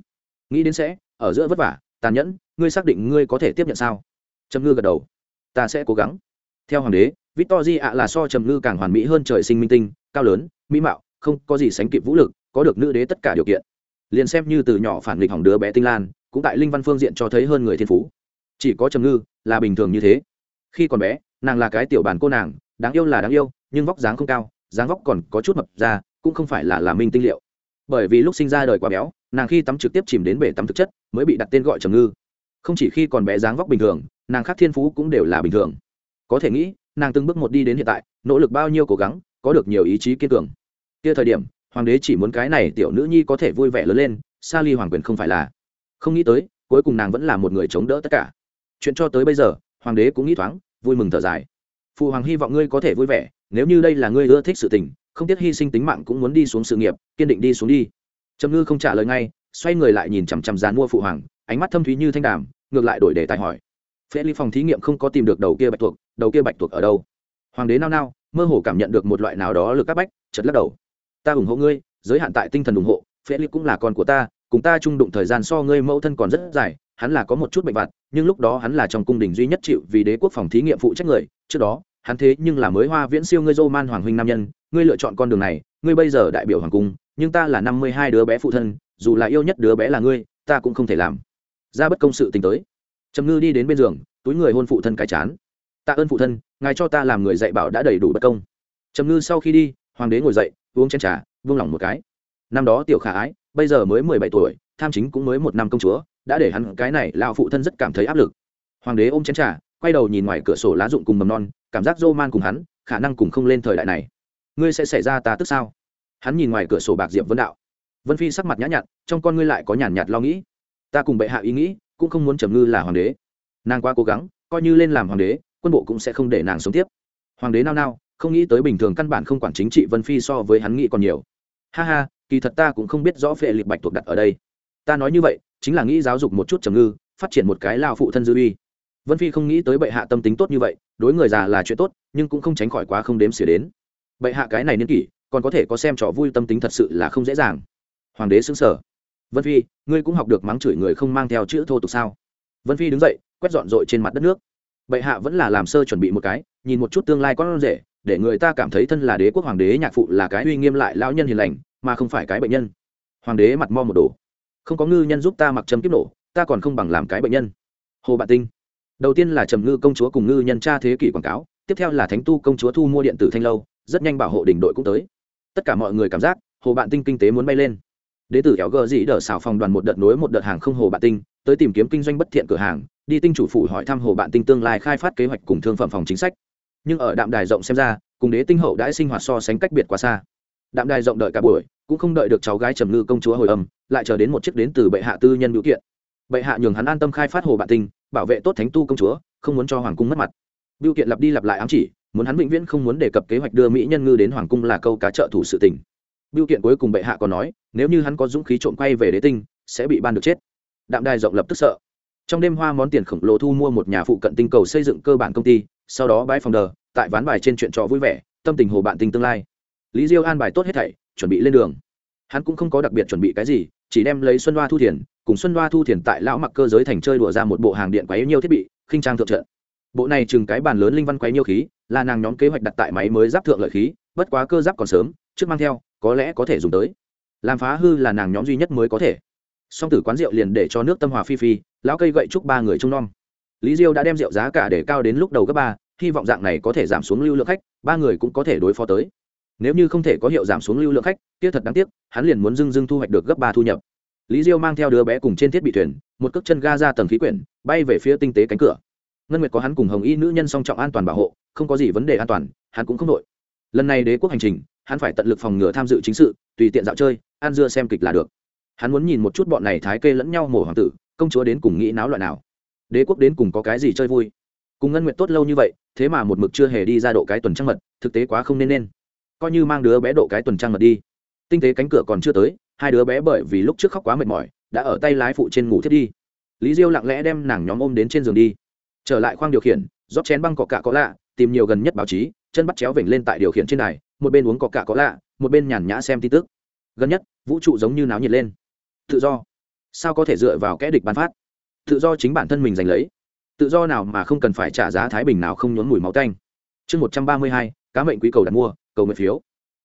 Nghĩ đến sẽ, ở giữa vất vả, tàn nhẫn, ngươi xác định ngươi có thể tiếp nhận sao? Trầm ngư gật đầu. Ta sẽ cố gắng. Theo hoàng đế victor di ạ là so trầm ngư càng hoàn mỹ hơn trời sinh minh tinh, cao lớn, mỹ mạo, không có gì sánh kịp vũ lực, có được nữ đế tất cả điều kiện. Liền xem như từ nhỏ phản nghịch hỏng đứa bé tinh lan, cũng tại linh văn phương diện cho thấy hơn người thiên phú. Chỉ có trầm ngư là bình thường như thế. Khi còn bé, nàng là cái tiểu bản cô nàng, đáng yêu là đáng yêu, nhưng vóc dáng không cao, dáng vóc còn có chút mập ra cũng không phải là là minh tinh liệu. Bởi vì lúc sinh ra đời quá béo, nàng khi tắm trực tiếp chìm đến bể tắm thực chất, mới bị đặt tên gọi trầm ngư. Không chỉ khi còn bé dáng vóc bình thường, nàng khác thiên phú cũng đều là bình thường. Có thể nghĩ, nàng từng bước một đi đến hiện tại, nỗ lực bao nhiêu cố gắng, có được nhiều ý chí kiên cường. Kia thời điểm, hoàng đế chỉ muốn cái này tiểu nữ nhi có thể vui vẻ lớn lên xa ly hoàng quyền không phải là. Không nghĩ tới, cuối cùng nàng vẫn là một người chống đỡ tất cả. Chuyện cho tới bây giờ, hoàng đế cũng nghĩ thoáng, vui mừng thở dài. Phụ hoàng hy vọng ngươi có thể vui vẻ, nếu như đây là ngươi ưa thích sự tình không tiếc hy sinh tính mạng cũng muốn đi xuống sự nghiệp, kiên định đi xuống đi. Trầm ngư không trả lời ngay, xoay người lại nhìn chằm chằm dàn mua phụ hoàng, ánh mắt thâm thúy như thanh đàm, ngược lại đổi đề tài hỏi. Phễ ly phòng thí nghiệm không có tìm được đầu kia bạch tuộc, đầu kia bạch tuộc ở đâu? Hoàng đế nao nao, mơ hồ cảm nhận được một loại nào đó lực các bách chật lắc đầu. Ta ủng hộ ngươi, giới hạn tại tinh thần ủng hộ phễ ly cũng là con của ta, cùng ta chung đụng thời gian so ngươi mẫu thân còn rất dài, hắn là có một chút bệnh vặt, nhưng lúc đó hắn là trong cung đình duy nhất chịu vì đế quốc phòng thí nghiệm phụ trách người, trước đó hắn thế nhưng là mới hoa viễn siêu ngươi dô man hoàng huynh nam nhân, ngươi lựa chọn con đường này, ngươi bây giờ đại biểu hoàng cung, nhưng ta là năm mươi hai đứa bé phụ thân, dù là yêu nhất đứa bé là ngươi, ta cũng không thể làm. Ra bất công sự tình tới. Trầm ngư đi đến bên giường, túi người hôn phụ thân cái chán. Ta ơn phụ thân, ngài cho ta làm người dạy bảo đã đầy đủ bất công. Trầm ngư sau khi đi, hoàng đế ngồi dậy, uống chén trà vương lòng một cái. Năm đó tiểu khả ái, bây giờ mới mười bảy tuổi, tham chính cũng mới một năm công chúa, đã để hắn cái này lão phụ thân rất cảm thấy áp lực. Hoàng đế ôm chén trà, quay đầu nhìn ngoài cửa sổ lá rụng cùng mầm non cảm giác dô man cùng hắn, khả năng cùng không lên thời đại này. Ngươi sẽ xảy ra ta tức sao? Hắn nhìn ngoài cửa sổ bạc diệp vân đạo. Vân phi sắc mặt nhã nhặn, trong con ngươi lại có nhàn nhạt lo nghĩ. Ta cùng bệ hạ ý nghĩ, cũng không muốn trầm ngư là hoàng đế. Nàng quá cố gắng, coi như lên làm hoàng đế, quân bộ cũng sẽ không để nàng sống tiếp. Hoàng đế nao nao, không nghĩ tới bình thường căn bản không quản chính trị vân phi so với hắn nghĩ còn nhiều. Ha ha, kỳ thật ta cũng không biết rõ phệ liệt bạch thuộc đặt ở đây. Ta nói như vậy, chính là nghĩ giáo dục một chút trầm ngư, phát triển một cái lao phụ thân dư uy vân phi không nghĩ tới bệ hạ tâm tính tốt như vậy, đối người già là chuyện tốt, nhưng cũng không tránh khỏi quá không đếm xỉa đến. Bệ hạ cái này niên kỷ, còn có thể có xem trò vui tâm tính thật sự là không dễ dàng. Hoàng đế xứng sở vân phi, ngươi cũng học được mắng chửi người không mang theo chữ thô tục sao? Vân phi đứng dậy, quét dọn dội trên mặt đất nước. Bệ hạ vẫn là làm sơ chuẩn bị một cái, nhìn một chút tương lai con rể, để người ta cảm thấy thân là đế quốc hoàng đế nhạc phụ là cái uy nghiêm lại lão nhân hiền lành, mà không phải cái bệnh nhân. Hoàng đế mặt mo một đồ không có ngư nhân giúp ta mặc trầm kiếp nổ, ta còn không bằng làm cái bệnh nhân. Hồ bạn tinh đầu tiên là trầm ngư công chúa cùng ngư nhân tra thế kỷ quảng cáo, tiếp theo là thánh tu công chúa thu mua điện tử thanh lâu, rất nhanh bảo hộ đỉnh đội cũng tới. Tất cả mọi người cảm giác, hồ bạn tinh kinh tế muốn bay lên. Đế tử kéo gờ dĩ đỡ xào phòng đoàn một đợt nối một đợt hàng không hồ bạn tinh, tới tìm kiếm kinh doanh bất thiện cửa hàng, đi tinh chủ phủ hỏi thăm hồ bạn tinh tương lai khai phát kế hoạch cùng thương phẩm phòng chính sách. Nhưng ở đạm đài rộng xem ra, cùng đế tinh hậu đã sinh hoạt so sánh cách biệt quá xa. Đạm đài rộng đợi cả buổi, cũng không đợi được cháu gái trầm ngư công chúa hồi âm, lại chờ đến một chiếc đến từ bệ hạ tư nhân biểu kiện bệ hạ nhường hắn an tâm khai phát hồ bạn tinh, bảo vệ tốt thánh tu công chúa, không muốn cho hoàng cung mất mặt. Biêu kiện lặp đi lặp lại ám chỉ, muốn hắn vĩnh viễn không muốn đề cập kế hoạch đưa mỹ nhân ngư đến hoàng cung là câu cá trợ thủ sự tình. Biêu kiện cuối cùng bệ hạ còn nói, nếu như hắn có dũng khí trộm quay về đế tinh, sẽ bị ban được chết. Đạm đài rộng lập tức sợ. Trong đêm hoa món tiền khổng lồ thu mua một nhà phụ cận tinh cầu xây dựng cơ bản công ty, sau đó bãi phòng đờ, tại ván bài trên chuyện trò vui vẻ, tâm tình hồ bạn tình tương lai. Lý diêu an bài tốt hết thảy, chuẩn bị lên đường. Hắn cũng không có đặc biệt chuẩn bị cái gì, chỉ đem lấy xuân hoa thu thiền cùng xuân đoa thu thiền tại lão mặc cơ giới thành chơi đùa ra một bộ hàng điện quấy nhiêu thiết bị, khinh trang thượng trận. Bộ này chừng cái bàn lớn linh văn quấy nhiêu khí, là nàng nhóm kế hoạch đặt tại máy mới giáp thượng lợi khí, bất quá cơ giáp còn sớm, trước mang theo, có lẽ có thể dùng tới. Làm phá hư là nàng nhóm duy nhất mới có thể. Song tử quán rượu liền để cho nước tâm hòa phi phi, lão cây gậy chúc ba người trông nom. Lý diêu đã đem rượu giá cả để cao đến lúc đầu gấp ba, hy vọng dạng này có thể giảm xuống lưu lượng khách, ba người cũng có thể đối phó tới. Nếu như không thể có hiệu giảm xuống lưu lượng khách, kia thật đáng tiếc, hắn liền muốn dưng dưng thu hoạch được gấp ba thu nhập lý diêu mang theo đứa bé cùng trên thiết bị thuyền, một cước chân ga ra tầng khí quyển, bay về phía tinh tế cánh cửa. Ngân nguyệt có hắn cùng hồng y nữ nhân song trọng an toàn bảo hộ, không có gì vấn đề an toàn, hắn cũng không đội lần này đế quốc hành trình, hắn phải tận lực phòng ngừa tham dự chính sự, tùy tiện dạo chơi An dưa xem kịch là được. Hắn muốn nhìn một chút bọn này thái kê lẫn nhau mổ hoàng tử, công chúa đến cùng nghĩ náo loại nào. Đế quốc đến cùng có cái gì chơi vui? Cùng ngân nguyện tốt lâu như vậy, thế mà một mực chưa hề đi ra độ cái tuần trăng mật, thực tế quá không nên nên. Coi như mang đứa bé độ cái tuần trăng mật đi. Tinh tế cánh cửa còn chưa tới hai đứa bé bởi vì lúc trước khóc quá mệt mỏi, đã ở tay lái phụ trên ngủ thiết đi. Lý diêu lặng lẽ đem nàng nhóm ôm đến trên giường đi. Trở lại khoang điều khiển, rót chén băng cọ cạ có lạ, tìm nhiều gần nhất báo chí, chân bắt chéo vểnh lên tại điều khiển trên này một bên uống cọ cạ có lạ, một bên nhàn nhã xem tin tức. Gần nhất, vũ trụ giống như náo nhiệt lên. Tự do. Sao có thể dựa vào kẽ địch bán phát? Tự do chính bản thân mình giành lấy. Tự do nào mà không cần phải trả giá thái bình nào không nhốn mùi máu tanh. Chương một trăm ba mươi hai, cá mệnh quý cầu đặt mua, cầu nguyện phiếu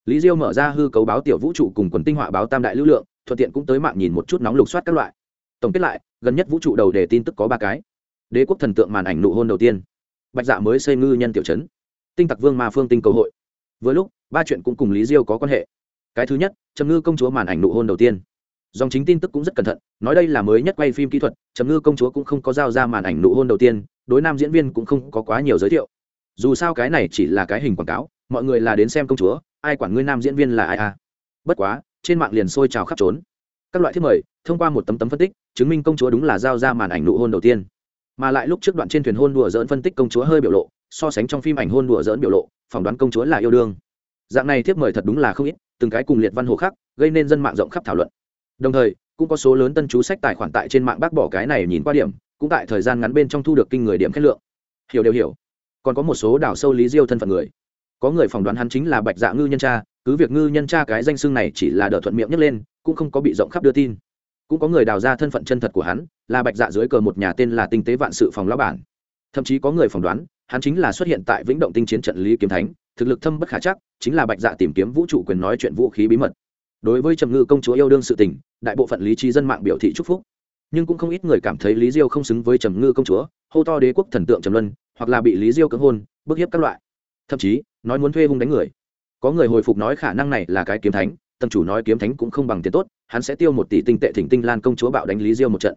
lý diêu mở ra hư cấu báo tiểu vũ trụ cùng quần tinh họa báo tam đại lưu lượng, thuận tiện cũng tới mạng nhìn một chút nóng lục soát các loại. Tổng kết lại, gần nhất vũ trụ đầu đề tin tức có ba cái. Đế quốc thần tượng màn ảnh nụ hôn đầu tiên. Bạch dạ mới xây ngư nhân tiểu chấn tinh tặc vương ma phương tinh cầu hội. Vừa lúc, ba chuyện cũng cùng lý diêu có quan hệ. Cái thứ nhất, trầm ngư công chúa màn ảnh nụ hôn đầu tiên. Dòng chính tin tức cũng rất cẩn thận, nói đây là mới nhất quay phim kỹ thuật, trầm ngư công chúa cũng không có giao ra màn ảnh nụ hôn đầu tiên, đối nam diễn viên cũng không có quá nhiều giới thiệu. Dù sao cái này chỉ là cái hình quảng cáo, mọi người là đến xem công chúa ai quản ngươi nam diễn viên là ai à? Bất quá, trên mạng liền sôi trào khắp trốn. Các loại thiết mời, thông qua một tấm tấm phân tích, chứng minh công chúa đúng là giao ra màn ảnh nụ hôn đầu tiên. Mà lại lúc trước đoạn trên thuyền hôn đùa dỡn phân tích công chúa hơi biểu lộ, so sánh trong phim ảnh hôn đùa dỡn biểu lộ, phỏng đoán công chúa là yêu đương. Dạng này thiếp mời thật đúng là không ít, từng cái cùng liệt văn hồ khác, gây nên dân mạng rộng khắp thảo luận. Đồng thời, cũng có số lớn tân chú sách tài khoản tại trên mạng bác bỏ cái này nhìn qua điểm, cũng tại thời gian ngắn bên trong thu được kinh người điểm khét lượng. Hiểu đều hiểu. Còn có một số đảo sâu lý diêu thân phận người có người phỏng đoán hắn chính là bạch dạ ngư nhân cha, cứ việc ngư nhân cha cái danh xưng này chỉ là đỡ thuận miệng nhấc lên, cũng không có bị rộng khắp đưa tin. Cũng có người đào ra thân phận chân thật của hắn, là bạch dạ dưới cờ một nhà tên là tinh tế vạn sự phòng lão bản. Thậm chí có người phỏng đoán, hắn chính là xuất hiện tại vĩnh động tinh chiến trận lý kiếm thánh, thực lực thâm bất khả chắc, chính là bạch dạ tìm kiếm vũ trụ quyền nói chuyện vũ khí bí mật. Đối với trầm ngư công chúa yêu đương sự tình, đại bộ phận lý trí dân mạng biểu thị chúc phúc. Nhưng cũng không ít người cảm thấy lý diêu không xứng với trầm ngư công chúa, hô to đế quốc thần tượng trầm luân, hoặc là bị lý diêu cưỡng hôn, bức hiếp các loại. Thậm chí nói muốn thuê hung đánh người. Có người hồi phục nói khả năng này là cái kiếm thánh tần chủ nói kiếm thánh cũng không bằng tiền tốt, hắn sẽ tiêu một tỷ tinh tệ thỉnh tinh lan công chúa bạo đánh lý diêu một trận.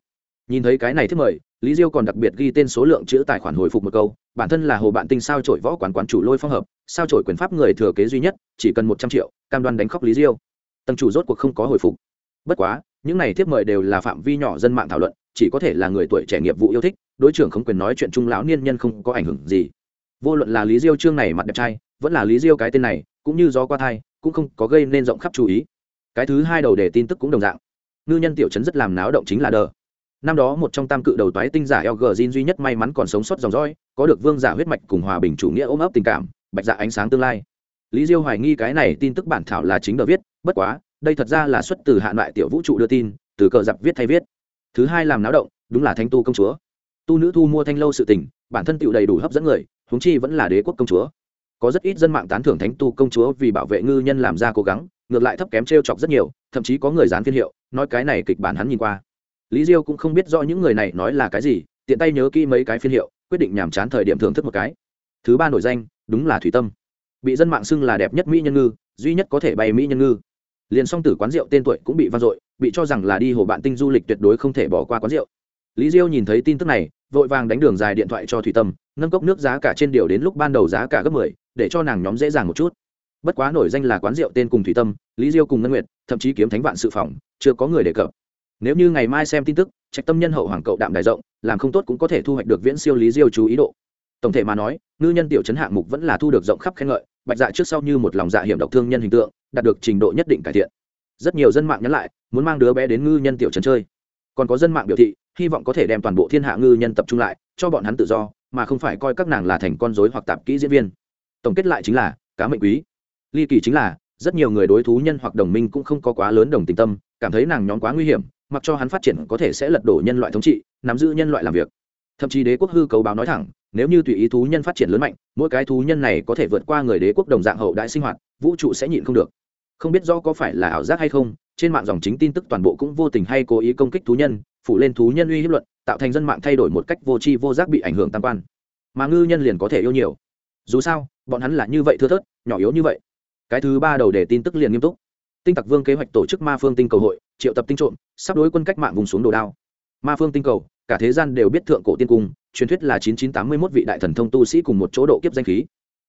Nhìn thấy cái này thích mời, lý diêu còn đặc biệt ghi tên số lượng chữ tài khoản hồi phục một câu, bản thân là hồ bạn tinh sao trổi võ quán quán chủ lôi phong hợp, sao trổi quyền pháp người thừa kế duy nhất, chỉ cần một trăm triệu, cam đoan đánh khóc lý diêu. Tần chủ rốt cuộc không có hồi phục. Bất quá, những này thiếp mời đều là phạm vi nhỏ dân mạng thảo luận, chỉ có thể là người tuổi trẻ nghiệp vụ yêu thích, đối trưởng không quyền nói chuyện trung lão niên nhân không có ảnh hưởng gì vô luận là lý diêu chương này mặt đẹp trai, vẫn là lý diêu cái tên này, cũng như gió qua thai, cũng không có gây nên rộng khắp chú ý. Cái thứ hai đầu để tin tức cũng đồng dạng. Ngư nhân tiểu chấn rất làm náo động chính là đờ. Năm đó một trong tam cự đầu toái tinh giả lg jin duy nhất may mắn còn sống sót dòng dõi, có được vương giả huyết mạch cùng hòa bình chủ nghĩa ôm ấp tình cảm, bạch dạ ánh sáng tương lai. Lý diêu hoài nghi cái này tin tức bản thảo là chính đờ viết, bất quá, đây thật ra là xuất từ hạn loại tiểu vũ trụ đưa tin, từ cờ giặc viết thay viết. Thứ hai làm náo động, đúng là thanh tu công chúa. Tu nữ thu mua thanh lâu sự tình, bản thân tựu đầy đủ hấp dẫn người huống chi vẫn là đế quốc công chúa. Có rất ít dân mạng tán thưởng thánh tu công chúa vì bảo vệ ngư nhân làm ra cố gắng, ngược lại thấp kém t chọc rất nhiều, thậm chí có người dán phiên hiệu, nói cái này kịch bản hắn nhìn qua. Lý diêu cũng không biết rõ những người này nói là cái gì, tiện tay nhớ kỹ mấy cái phiên hiệu, quyết định nhàm chán thời điểm thưởng thức một cái. Thứ ba nổi danh, đúng là thủy tâm. Bị dân mạng xưng là đẹp nhất mỹ nhân ngư, duy nhất có thể bày mỹ nhân ngư. Liền song tử quán rượu tên tuổi cũng bị vang dội, bị cho rằng là đi hồ bạn tinh du lịch tuyệt đối không thể bỏ qua quán rượu lý diêu nhìn thấy tin tức này, vội vàng đánh đường dài điện thoại cho thủy tâm, nâng cốc nước giá cả trên điều đến lúc ban đầu giá cả gấp mười, để cho nàng nhóm dễ dàng một chút. Bất quá nổi danh là quán rượu tên cùng thủy tâm, lý diêu cùng ngân nguyệt, thậm chí kiếm thánh vạn sự phòng, chưa có người đề cập. Nếu như ngày mai xem tin tức, trạch tâm nhân hậu hoàng cậu đạm đại rộng, làm không tốt cũng có thể thu hoạch được viễn siêu lý diêu chú ý độ. Tổng thể mà nói, ngư nhân tiểu Trấn hạng mục vẫn là thu được rộng khắp khen ngợi, bạch dạ trước sau như một lòng dạ hiểm độc thương nhân hình tượng, đạt được trình độ nhất định cải thiện. Rất nhiều dân mạng nhắn lại, muốn mang đứa bé đến ngư nhân tiểu trấn chơi còn có dân mạng biểu thị, hy vọng có thể đem toàn bộ thiên hạ ngư nhân tập trung lại, cho bọn hắn tự do, mà không phải coi các nàng là thành con dối hoặc tạp kỹ diễn viên. Tổng kết lại chính là, cá mệnh quý. Ly kỳ chính là, rất nhiều người đối thú nhân hoặc đồng minh cũng không có quá lớn đồng tình tâm, cảm thấy nàng nhóm quá nguy hiểm, mặc cho hắn phát triển có thể sẽ lật đổ nhân loại thống trị, nắm giữ nhân loại làm việc. Thậm chí đế quốc hư cấu báo nói thẳng, nếu như tùy ý thú nhân phát triển lớn mạnh, mỗi cái thú nhân này có thể vượt qua người đế quốc đồng dạng hậu đại sinh hoạt, vũ trụ sẽ nhịn không được không biết rõ có phải là ảo giác hay không, trên mạng dòng chính tin tức toàn bộ cũng vô tình hay cố ý công kích thú nhân, phủ lên thú nhân uy hiếp luận, tạo thành dân mạng thay đổi một cách vô tri vô giác bị ảnh hưởng tam quan. Mà ngư nhân liền có thể yêu nhiều. Dù sao, bọn hắn là như vậy thưa thớt, nhỏ yếu như vậy. Cái thứ ba đầu để tin tức liền nghiêm túc. Tinh tặc vương kế hoạch tổ chức ma phương tinh cầu hội, triệu tập tinh trộm, sắp đối quân cách mạng vùng xuống đồ đao. Ma phương tinh cầu, cả thế gian đều biết thượng cổ tiên cung, truyền thuyết là chín chín tám mươi 9981 vị đại thần thông tu sĩ cùng một chỗ độ kiếp danh khí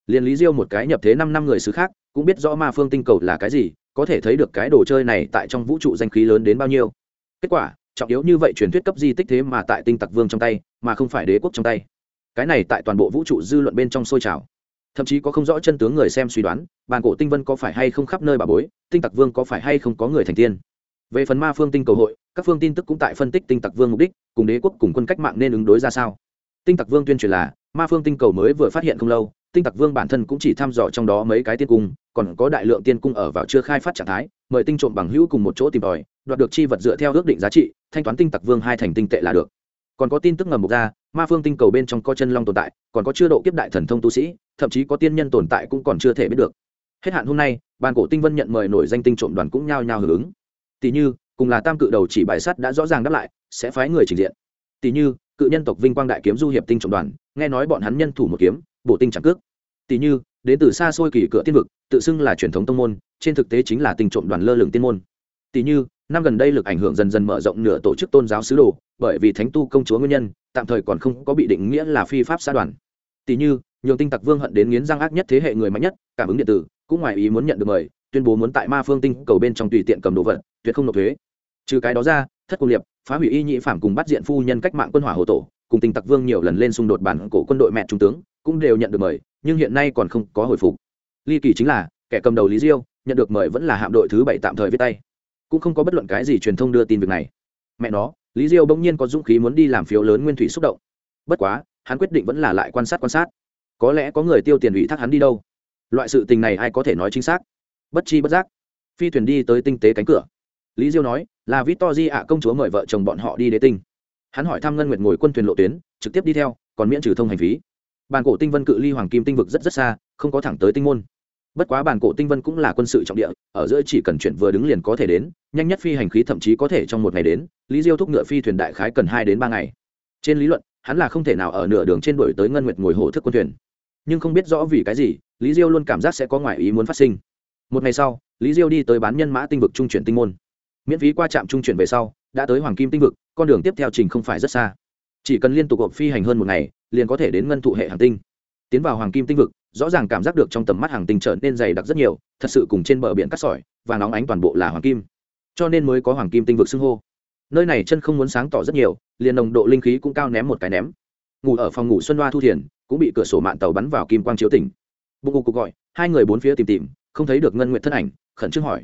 liền lý diêu một cái nhập thế năm năm người xứ khác, cũng biết rõ ma phương tinh cầu là cái gì, có thể thấy được cái đồ chơi này tại trong vũ trụ danh khí lớn đến bao nhiêu. Kết quả, trọng yếu như vậy truyền thuyết cấp di tích thế mà tại tinh tặc vương trong tay, mà không phải đế quốc trong tay. Cái này tại toàn bộ vũ trụ dư luận bên trong sôi trào. Thậm chí có không rõ chân tướng người xem suy đoán bàn cổ tinh vân có phải hay không khắp nơi bà bối, tinh tặc vương có phải hay không có người thành tiên. Về phần ma phương tinh cầu hội, các phương tin tức cũng tại phân tích tinh tặc vương mục đích, cùng đế quốc cùng quân cách mạng nên ứng đối ra sao. Tinh tặc vương tuyên truyền là, ma phương tinh cầu mới vừa phát hiện không lâu tinh tặc vương bản thân cũng chỉ thăm dò trong đó mấy cái tiên cung, còn có đại lượng tiên cung ở vào chưa khai phát trạng thái, mời tinh trộm bằng hữu cùng một chỗ tìm tòi, đoạt được chi vật dựa theo ước định giá trị, thanh toán tinh tặc vương hai thành tinh tệ là được. Còn có tin tức ngầm mục ra, ma phương tinh cầu bên trong co chân long tồn tại, còn có chưa độ kiếp đại thần thông tu sĩ, thậm chí có tiên nhân tồn tại cũng còn chưa thể biết được. Hết hạn hôm nay, bàn cổ tinh vân nhận mời nổi danh tinh trộm đoàn cũng nhao nhao hưởng ứng. Tỷ như, cùng là tam cự đầu chỉ bài sắt đã rõ ràng đáp lại, sẽ phái người trình diện. Tỷ như, cự nhân tộc vinh quang đại kiếm du hiệp tinh trộm đoàn, nghe nói bọn hắn nhân thủ một kiếm bộ tinh chẳng cước. Tỷ như, đến từ xa xôi kỳ cửa tiên vực, tự xưng là truyền thống tông môn, trên thực tế chính là tình trộm đoàn lơ lửng tiên môn. Tỷ như, năm gần đây lực ảnh hưởng dần dần mở rộng nửa tổ chức tôn giáo sứ đồ, bởi vì thánh tu công chúa nguyên nhân, tạm thời còn không có bị định nghĩa là phi pháp xã đoàn. Tỷ như, nhường tinh tặc vương hận đến nghiến răng ác nhất thế hệ người mạnh nhất, cảm ứng điện tử, cũng ngoài ý muốn nhận được mời, tuyên bố muốn tại ma phương tinh cầu bên trong tùy tiện cầm đồ vật, tuyệt không nộp thuế. Trừ cái đó ra, thất cung liệp, phá hủy y nhị phạm cùng bắt diện phu nhân cách mạng quân hỏa hồ tổ cùng tinh tặc vương nhiều lần lên xung đột bản cổ quân đội mẹ trung tướng, cũng đều nhận được mời, nhưng hiện nay còn không có hồi phục. Ly kỳ chính là, kẻ cầm đầu lý diêu, nhận được mời vẫn là hạm đội thứ bảy tạm thời viết tay. Cũng không có bất luận cái gì truyền thông đưa tin việc này. Mẹ nó, lý diêu bỗng nhiên có dũng khí muốn đi làm phiếu lớn nguyên thủy xúc động. Bất quá, hắn quyết định vẫn là lại quan sát quan sát. Có lẽ có người tiêu tiền ủy thác hắn đi đâu. Loại sự tình này ai có thể nói chính xác? Bất chi bất giác, phi thuyền đi tới tinh tế cánh cửa. Lý diêu nói, là vít to di ạ công chúa mời vợ chồng bọn họ đi đế tinh hắn hỏi thăm ngân nguyệt ngồi quân thuyền lộ tuyến, trực tiếp đi theo, còn miễn trừ thông hành phí. Bàn cổ tinh vân cự ly hoàng kim tinh vực rất rất xa, không có thẳng tới tinh môn. Bất quá bàn cổ tinh vân cũng là quân sự trọng địa, ở giữa chỉ cần chuyển vừa đứng liền có thể đến, nhanh nhất phi hành khí thậm chí có thể trong một ngày đến, lý diêu thúc ngựa phi thuyền đại khái cần hai đến ba ngày. Trên lý luận, hắn là không thể nào ở nửa đường trên đổi tới ngân nguyệt ngồi hổ thức quân thuyền. Nhưng không biết rõ vì cái gì, lý diêu luôn cảm giác sẽ có ngoại ý muốn phát sinh. Một ngày sau, lý diêu đi tới bán nhân mã tinh vực trung chuyển tinh môn. Miễn phí qua trạm trung chuyển về sau, đã tới hoàng kim tinh vực con đường tiếp theo trình không phải rất xa. Chỉ cần liên tục gộp phi hành hơn một ngày, liền có thể đến ngân thụ hệ hàng tinh. Tiến vào hoàng kim tinh vực, rõ ràng cảm giác được trong tầm mắt hàng tinh trở nên dày đặc rất nhiều, thật sự cùng trên bờ biển cắt sỏi và nóng ánh toàn bộ là hoàng kim. Cho nên mới có hoàng kim tinh vực xưng hô. Nơi này chân không muốn sáng tỏ rất nhiều, liền nồng độ linh khí cũng cao ném một cái ném. Ngủ ở phòng ngủ xuân hoa thu thiền, cũng bị cửa sổ mạng tàu bắn vào kim quang chiếu tỉnh. Bụng cụ cục gọi, hai người bốn phía tìm tìm, không thấy được ngân nguyện thân ảnh, khẩn trương hỏi.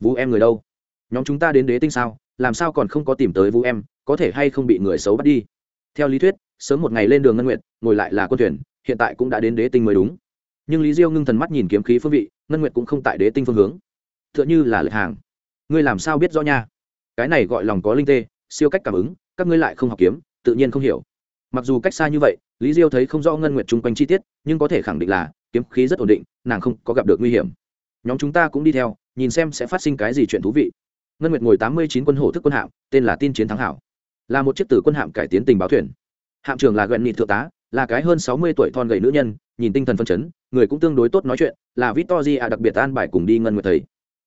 Vũ em người đâu? Nhóm chúng ta đến đế tinh sao? làm sao còn không có tìm tới vũ em, có thể hay không bị người xấu bắt đi. Theo lý thuyết, sớm một ngày lên đường ngân nguyện ngồi lại là quân thuyền, hiện tại cũng đã đến đế tinh mới đúng. Nhưng lý diêu ngưng thần mắt nhìn kiếm khí phương vị, ngân nguyện cũng không tại đế tinh phương hướng. T h ư ợ n h ư là lệch hàng. Ngươi làm sao biết rõ nha? Cái này gọi lòng có linh tê, siêu cách cảm ứng, các ngươi lại không học kiếm, tự nhiên không hiểu. Mặc dù cách xa như vậy, lý diêu thấy không rõ ngân nguyện chung quanh chi tiết, nhưng có thể khẳng định là, kiếm khí rất ổn định, nàng không có gặp được nguy hiểm. Nhóm chúng ta cũng đi theo, nhìn xem sẽ phát sinh cái gì chuyện thú vị ngân nguyệt ngồi tám mươi chín quân hổ thức quân hạm, tên là tin chiến thắng hảo. Là một chiếc tử quân hạm cải tiến tình báo thuyền. Hạm trưởng là gần nị thượng tá, là cái hơn sáu mươi tuổi thon gầy nữ nhân, nhìn tinh thần phân chấn, người cũng tương đối tốt nói chuyện, là victory à đặc biệt an bài cùng đi ngân nguyệt thấy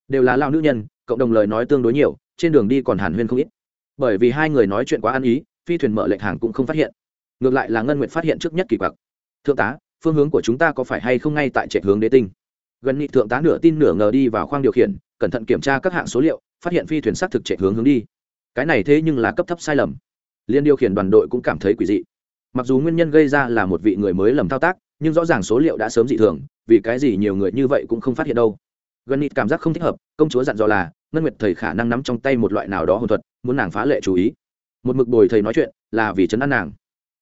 đều là lao nữ nhân, cộng đồng lời nói tương đối nhiều, trên đường đi còn hàn huyên không ít. Bởi vì hai người nói chuyện quá ăn ý, phi thuyền mở lệnh hàng cũng không phát hiện. Ngược lại là ngân nguyệt phát hiện trước nhất kỳ quặc. Thượng tá, phương hướng của chúng ta có phải hay không ngay tại trệ hướng đế tinh? Gần nhị thượng tá nửa tin nửa ngờ đi vào khoang điều khiển, cẩn thận kiểm tra các hạng số liệu phát hiện phi thuyền xác thực chạy hướng hướng đi. Cái này thế nhưng là cấp thấp sai lầm. Liên điều khiển đoàn đội cũng cảm thấy quỷ dị. Mặc dù nguyên nhân gây ra là một vị người mới lầm thao tác, nhưng rõ ràng số liệu đã sớm dị thường, vì cái gì nhiều người như vậy cũng không phát hiện đâu. Gần nịt cảm giác không thích hợp, công chúa dặn dò là, ngân nguyệt thầy khả năng nắm trong tay một loại nào đó hồn thuật, muốn nàng phá lệ chú ý. Một mực bồi thầy nói chuyện là vì chấn an nàng.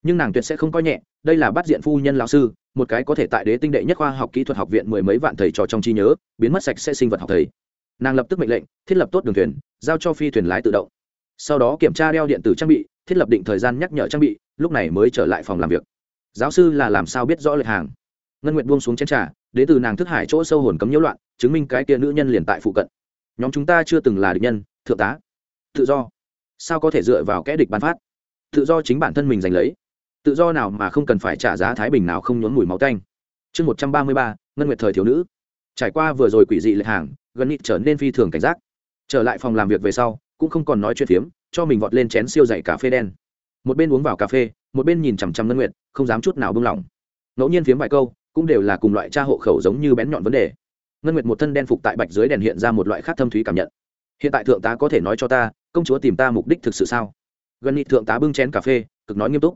Nhưng nàng tuyệt sẽ không coi nhẹ, đây là bắt diện phu nhân lão sư, một cái có thể tại đế tinh đệ nhất khoa học kỹ thuật học viện mười mấy vạn thầy trò trong trí nhớ, biến mất sạch sẽ sinh vật học thầy nàng lập tức mệnh lệnh, thiết lập tốt đường thuyền, giao cho phi thuyền lái tự động. Sau đó kiểm tra đeo điện tử trang bị, thiết lập định thời gian nhắc nhở trang bị, lúc này mới trở lại phòng làm việc. Giáo sư là làm sao biết rõ lệch hàng? Ngân nguyện buông xuống chén trà, đến từ nàng thức hải chỗ sâu hồn cấm nhiễu loạn, chứng minh cái kia nữ nhân liền tại phụ cận. Nhóm chúng ta chưa từng là địch nhân, thượng tá. Tự do. Sao có thể dựa vào kẽ địch bán phát? Tự do chính bản thân mình giành lấy. Tự do nào mà không cần phải trả giá thái bình nào không nhốn mùi máu canh chương một trăm ba mươi ba, ngân nguyệt thời thiếu nữ. Trải qua vừa rồi quỷ dị lệch hàng gần nịt trở nên phi thường cảnh giác. Trở lại phòng làm việc về sau, cũng không còn nói chuyện phiếm, cho mình vọt lên chén siêu dày cà phê đen. Một bên uống vào cà phê, một bên nhìn chằm chằm ngân nguyệt, không dám chút nào bưng lỏng. Ngẫu nhiên phiếm vài câu, cũng đều là cùng loại cha hộ khẩu giống như bén nhọn vấn đề. Ngân nguyệt một thân đen phục tại bạch dưới đèn hiện ra một loại khác thâm thúy cảm nhận. Hiện tại thượng tá có thể nói cho ta, công chúa tìm ta mục đích thực sự sao? Gần nịt thượng tá bưng chén cà phê, cực nói nghiêm túc.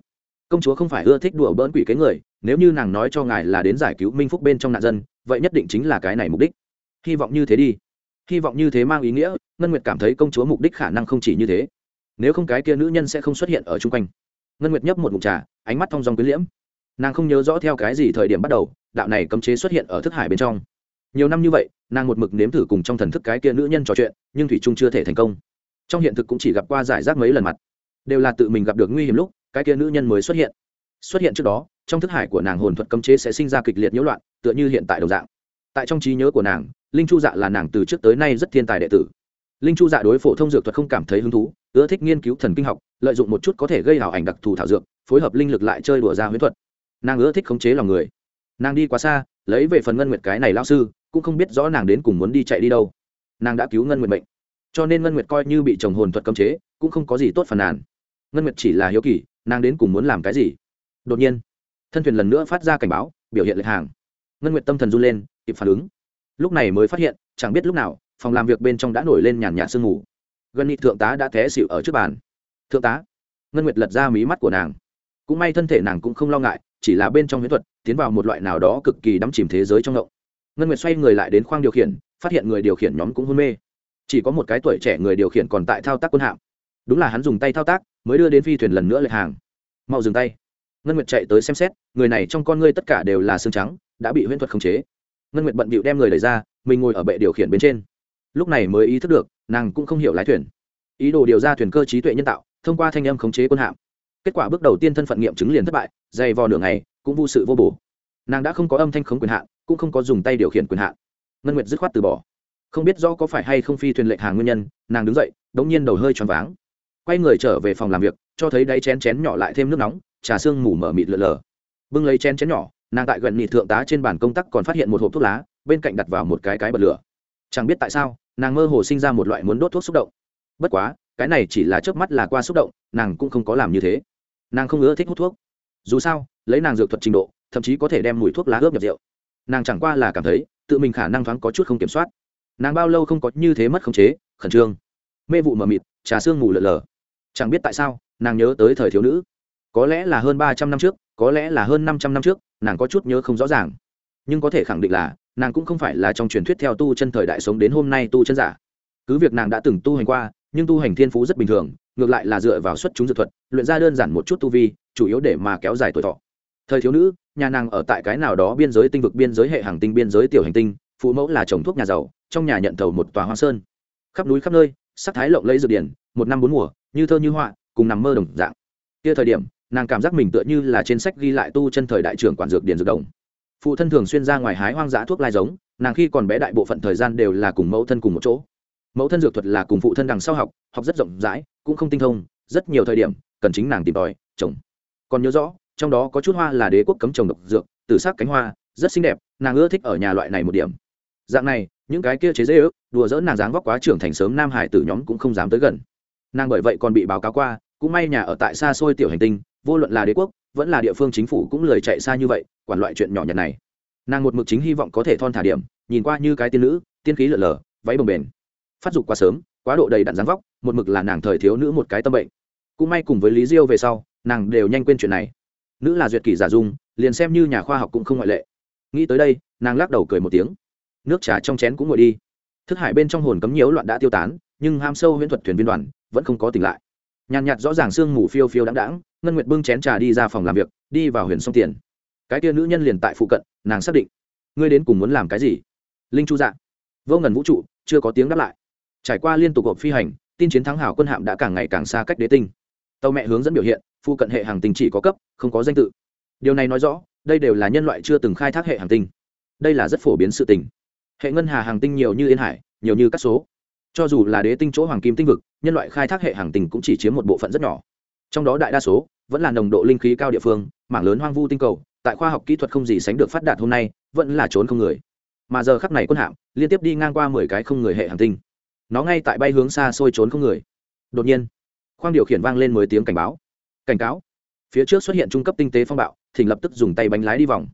Công chúa không phải ưa thích đùa bỡn quỷ kế người, nếu như nàng nói cho ngài là đến giải cứu minh phúc bên trong nạn dân, vậy nhất định chính là cái này mục đích hy vọng như thế đi. Hy vọng như thế mang ý nghĩa, ngân nguyệt cảm thấy công chúa mục đích khả năng không chỉ như thế. Nếu không cái kia nữ nhân sẽ không xuất hiện ở chung quanh. Ngân nguyệt nhấp một mục trà, ánh mắt thong dong quyến liễm. Nàng không nhớ rõ theo cái gì thời điểm bắt đầu, đạo này cấm chế xuất hiện ở thức hải bên trong. Nhiều năm như vậy, nàng một mực nếm thử cùng trong thần thức cái kia nữ nhân trò chuyện, nhưng thủy trung chưa thể thành công. Trong hiện thực cũng chỉ gặp qua giải rác mấy lần mặt. Đều là tự mình gặp được nguy hiểm lúc, cái kia nữ nhân mới xuất hiện. Xuất hiện trước đó, trong thức hải của nàng hồn thuật cấm chế sẽ sinh ra kịch liệt nhiễu loạn, tựa như hiện tại đồng dạng. Tại trong trí nhớ của nàng linh chu dạ là nàng từ trước tới nay rất thiên tài đệ tử. Linh chu dạ đối phổ thông dược thuật không cảm thấy hứng thú, ưa thích nghiên cứu thần kinh học, lợi dụng một chút có thể gây ảo ảnh đặc thù thảo dược, phối hợp linh lực lại chơi đùa ra huyễn thuật. Nàng ưa thích khống chế lòng người. Nàng đi quá xa, lấy về phần ngân nguyệt cái này lao sư, cũng không biết rõ nàng đến cùng muốn đi chạy đi đâu. Nàng đã cứu ngân nguyệt bệnh cho nên ngân nguyệt coi như bị chồng hồn thuật cấm chế, cũng không có gì tốt phần nàn. Ngân nguyệt chỉ là hiếu kỳ, nàng đến cùng muốn làm cái gì? Đột nhiên, thân thuyền lần nữa phát ra cảnh báo, biểu hiện lệch hàng. Ngân nguyệt tâm thần run lên, kịp phản ứng lúc này mới phát hiện, chẳng biết lúc nào, phòng làm việc bên trong đã nổi lên nhàn nhạt sương ngủ. gần nịt thượng tá đã té xịu ở trước bàn. Thượng tá, ngân nguyệt lật ra mí mắt của nàng. Cũng may thân thể nàng cũng không lo ngại, chỉ là bên trong huyễn thuật, tiến vào một loại nào đó cực kỳ đắm chìm thế giới trong động. Ngân nguyệt xoay người lại đến khoang điều khiển, phát hiện người điều khiển nhóm cũng hôn mê. Chỉ có một cái tuổi trẻ người điều khiển còn tại thao tác quân hạm. Đúng là hắn dùng tay thao tác, mới đưa đến phi thuyền lần nữa lệch hàng. Mau dừng tay. Ngân nguyệt chạy tới xem xét, người này trong con ngươi tất cả đều là xương trắng, đã bị huyễn thuật khống chế ngân nguyện bận bịu đem người đẩy ra, mình ngồi ở bệ điều khiển bên trên. Lúc này mới ý thức được, nàng cũng không hiểu lái thuyền. Ý đồ điều ra thuyền cơ trí tuệ nhân tạo, thông qua thanh âm khống chế quân hạm. Kết quả bước đầu tiên thân phận nghiệm chứng liền thất bại, dày vò nửa ngày, cũng vô sự vô bổ. Nàng đã không có âm thanh khống quyền hạn, cũng không có dùng tay điều khiển quyền hạn. Ngân nguyệt dứt khoát từ bỏ. Không biết do có phải hay không phi thuyền lệnh hàng nguyên nhân, nàng đứng dậy, đống nhiên đầu hơi choáng váng. Quay người trở về phòng làm việc, cho thấy đáy chén chén nhỏ lại thêm nước nóng, trà sương mù mở mịt lợn lờ. Bưng lấy chén chén nhỏ nàng tại gần nhị thượng tá trên bàn công tác còn phát hiện một hộp thuốc lá, bên cạnh đặt vào một cái cái bật lửa. Chẳng biết tại sao, nàng mơ hồ sinh ra một loại muốn đốt thuốc xúc động. Bất quá, cái này chỉ là trước mắt là qua xúc động, nàng cũng không có làm như thế. Nàng không ưa thích hút thuốc. Dù sao, lấy nàng dược thuật trình độ, thậm chí có thể đem mùi thuốc lá ướp nhập rượu. Nàng chẳng qua là cảm thấy, tự mình khả năng thoáng có chút không kiểm soát. Nàng bao lâu không có như thế mất khống chế, khẩn trương. Mê vụ mờ mịt, trà sương mù lờ lờ chẳng biết tại sao, nàng nhớ tới thời thiếu nữ có lẽ là hơn ba trăm năm trước, có lẽ là hơn năm trăm năm trước, nàng có chút nhớ không rõ ràng. Nhưng có thể khẳng định là, nàng cũng không phải là trong truyền thuyết theo tu chân thời đại sống đến hôm nay tu chân giả. Cứ việc nàng đã từng tu hành qua, nhưng tu hành thiên phú rất bình thường, ngược lại là dựa vào xuất chúng dự thuật, luyện ra đơn giản một chút tu vi, chủ yếu để mà kéo dài tuổi thọ. Thời thiếu nữ, nhà nàng ở tại cái nào đó biên giới tinh vực, biên giới hệ hành tinh, biên giới tiểu hành tinh, phụ mẫu là chồng thuốc nhà giàu, trong nhà nhận thầu một tòa hoa sơn. Khắp núi khắp nơi, sắc thái lộng lẫy dược điển, một năm bốn mùa, như thơ như họa, cùng nằm mơ đồng dạng. Kia thời điểm nàng cảm giác mình tựa như là trên sách ghi lại tu chân thời đại trưởng quản dược điền dược đồng. Phụ thân thường xuyên ra ngoài hái hoang dã thuốc lai giống, nàng khi còn bé đại bộ phận thời gian đều là cùng mẫu thân cùng một chỗ. Mẫu thân dược thuật là cùng phụ thân đằng sau học học rất rộng rãi, cũng không tinh thông, rất nhiều thời điểm, cần chính nàng tìm tòi, trồng. Còn nhớ rõ, trong đó có chút hoa là đế quốc cấm trồng độc dược từ sắc cánh hoa, rất xinh đẹp, nàng ưa thích ở nhà loại này một điểm. Dạng này, những cái kia chế dễ ước, đùa dỡ nàng dáng vóc quá trưởng thành sớm nam hải tử nhóm cũng không dám tới gần. Nàng bởi vậy còn bị báo cáo qua cũng may nhà ở tại xa xôi tiểu hành tinh, vô luận là đế quốc, vẫn là địa phương chính phủ cũng lời chạy xa như vậy, quản loại chuyện nhỏ nhặt này. Nàng một mực chính hy vọng có thể thon thả điểm, nhìn qua như cái tiên nữ, tiên khí lợn lờ váy bồng bền phát dục quá sớm, quá độ đầy đặn dáng vóc, một mực là nàng thời thiếu nữ một cái tâm bệnh. Cũng may cùng với lý diêu về sau, nàng đều nhanh quên chuyện này. Nữ là duyệt kỷ giả dung, liền xem như nhà khoa học cũng không ngoại lệ. Nghĩ tới đây, nàng lắc đầu cười một tiếng. Nước trà trong chén cũng ngồi đi. Thức hải bên trong hồn cấm nhiễu loạn đã tiêu tán, nhưng ham sâu huyễn thuật thuyền viên đoàn vẫn không có tỉnh lại nhàn nhạt rõ ràng sương mù phiêu phiêu đáng đáng ngân nguyệt bưng chén trà đi ra phòng làm việc, đi vào huyền sông tiền. Cái kia nữ nhân liền tại phụ cận, nàng xác định. Ngươi đến cùng muốn làm cái gì? Linh chu dạ. Vô ngần vũ trụ, chưa có tiếng đáp lại. Trải qua liên tục hộp phi hành, tin chiến thắng hảo quân hạm đã càng ngày càng xa cách đế tinh. Tàu mẹ hướng dẫn biểu hiện phụ cận hệ hàng tinh chỉ có cấp, không có danh tự. Điều này nói rõ, đây đều là nhân loại chưa từng khai thác hệ hàng tinh. Đây là rất phổ biến sự tình. Hệ ngân hà hàng tinh nhiều như yên hải, nhiều như các số cho dù là đế tinh chỗ hoàng kim tinh vực, nhân loại khai thác hệ hàng tình cũng chỉ chiếm một bộ phận rất nhỏ. Trong đó đại đa số vẫn là nồng độ linh khí cao địa phương, mảng lớn hoang vu tinh cầu, tại khoa học kỹ thuật không gì sánh được phát đạt hôm nay, vẫn là trốn không người. Mà giờ khắp này quân hạm liên tiếp đi ngang qua mười cái không người hệ hàng tinh. Nó ngay tại bay hướng xa xôi trốn không người. Đột nhiên, khoang điều khiển vang lên mười tiếng cảnh báo. Cảnh cáo. Phía trước xuất hiện trung cấp tinh tế phong bạo thỉnh lập tức dùng tay bánh lái đi vòng.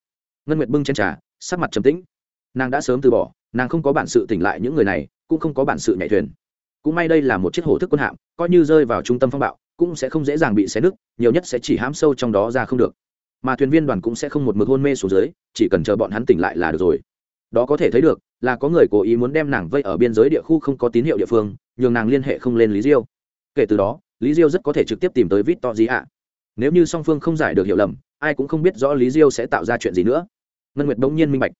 Ngân nguyệt bưng trên trà, sắc mặt trầm tĩnh. Nàng đã sớm từ bỏ, nàng không có bản sự tỉnh lại những người này cũng không có bản sự nhảy thuyền. Cũng may đây là một chiếc hồ thức quân hạm, coi như rơi vào trung tâm phong bạo, cũng sẽ không dễ dàng bị xé nứt, nhiều nhất sẽ chỉ hám sâu trong đó ra không được. Mà thuyền viên đoàn cũng sẽ không một mực hôn mê xuống dưới, chỉ cần chờ bọn hắn tỉnh lại là được rồi. Đó có thể thấy được, là có người cố ý muốn đem nàng vây ở biên giới địa khu không có tín hiệu địa phương, nhường nàng liên hệ không lên lý diêu. Kể từ đó, lý diêu rất có thể trực tiếp tìm tới vít to gì ạ nếu như song phương không giải được hiểu lầm, ai cũng không biết rõ lý diêu sẽ tạo ra chuyện gì nữa. Ngân nguyệt bỗng nhiên minh bạch.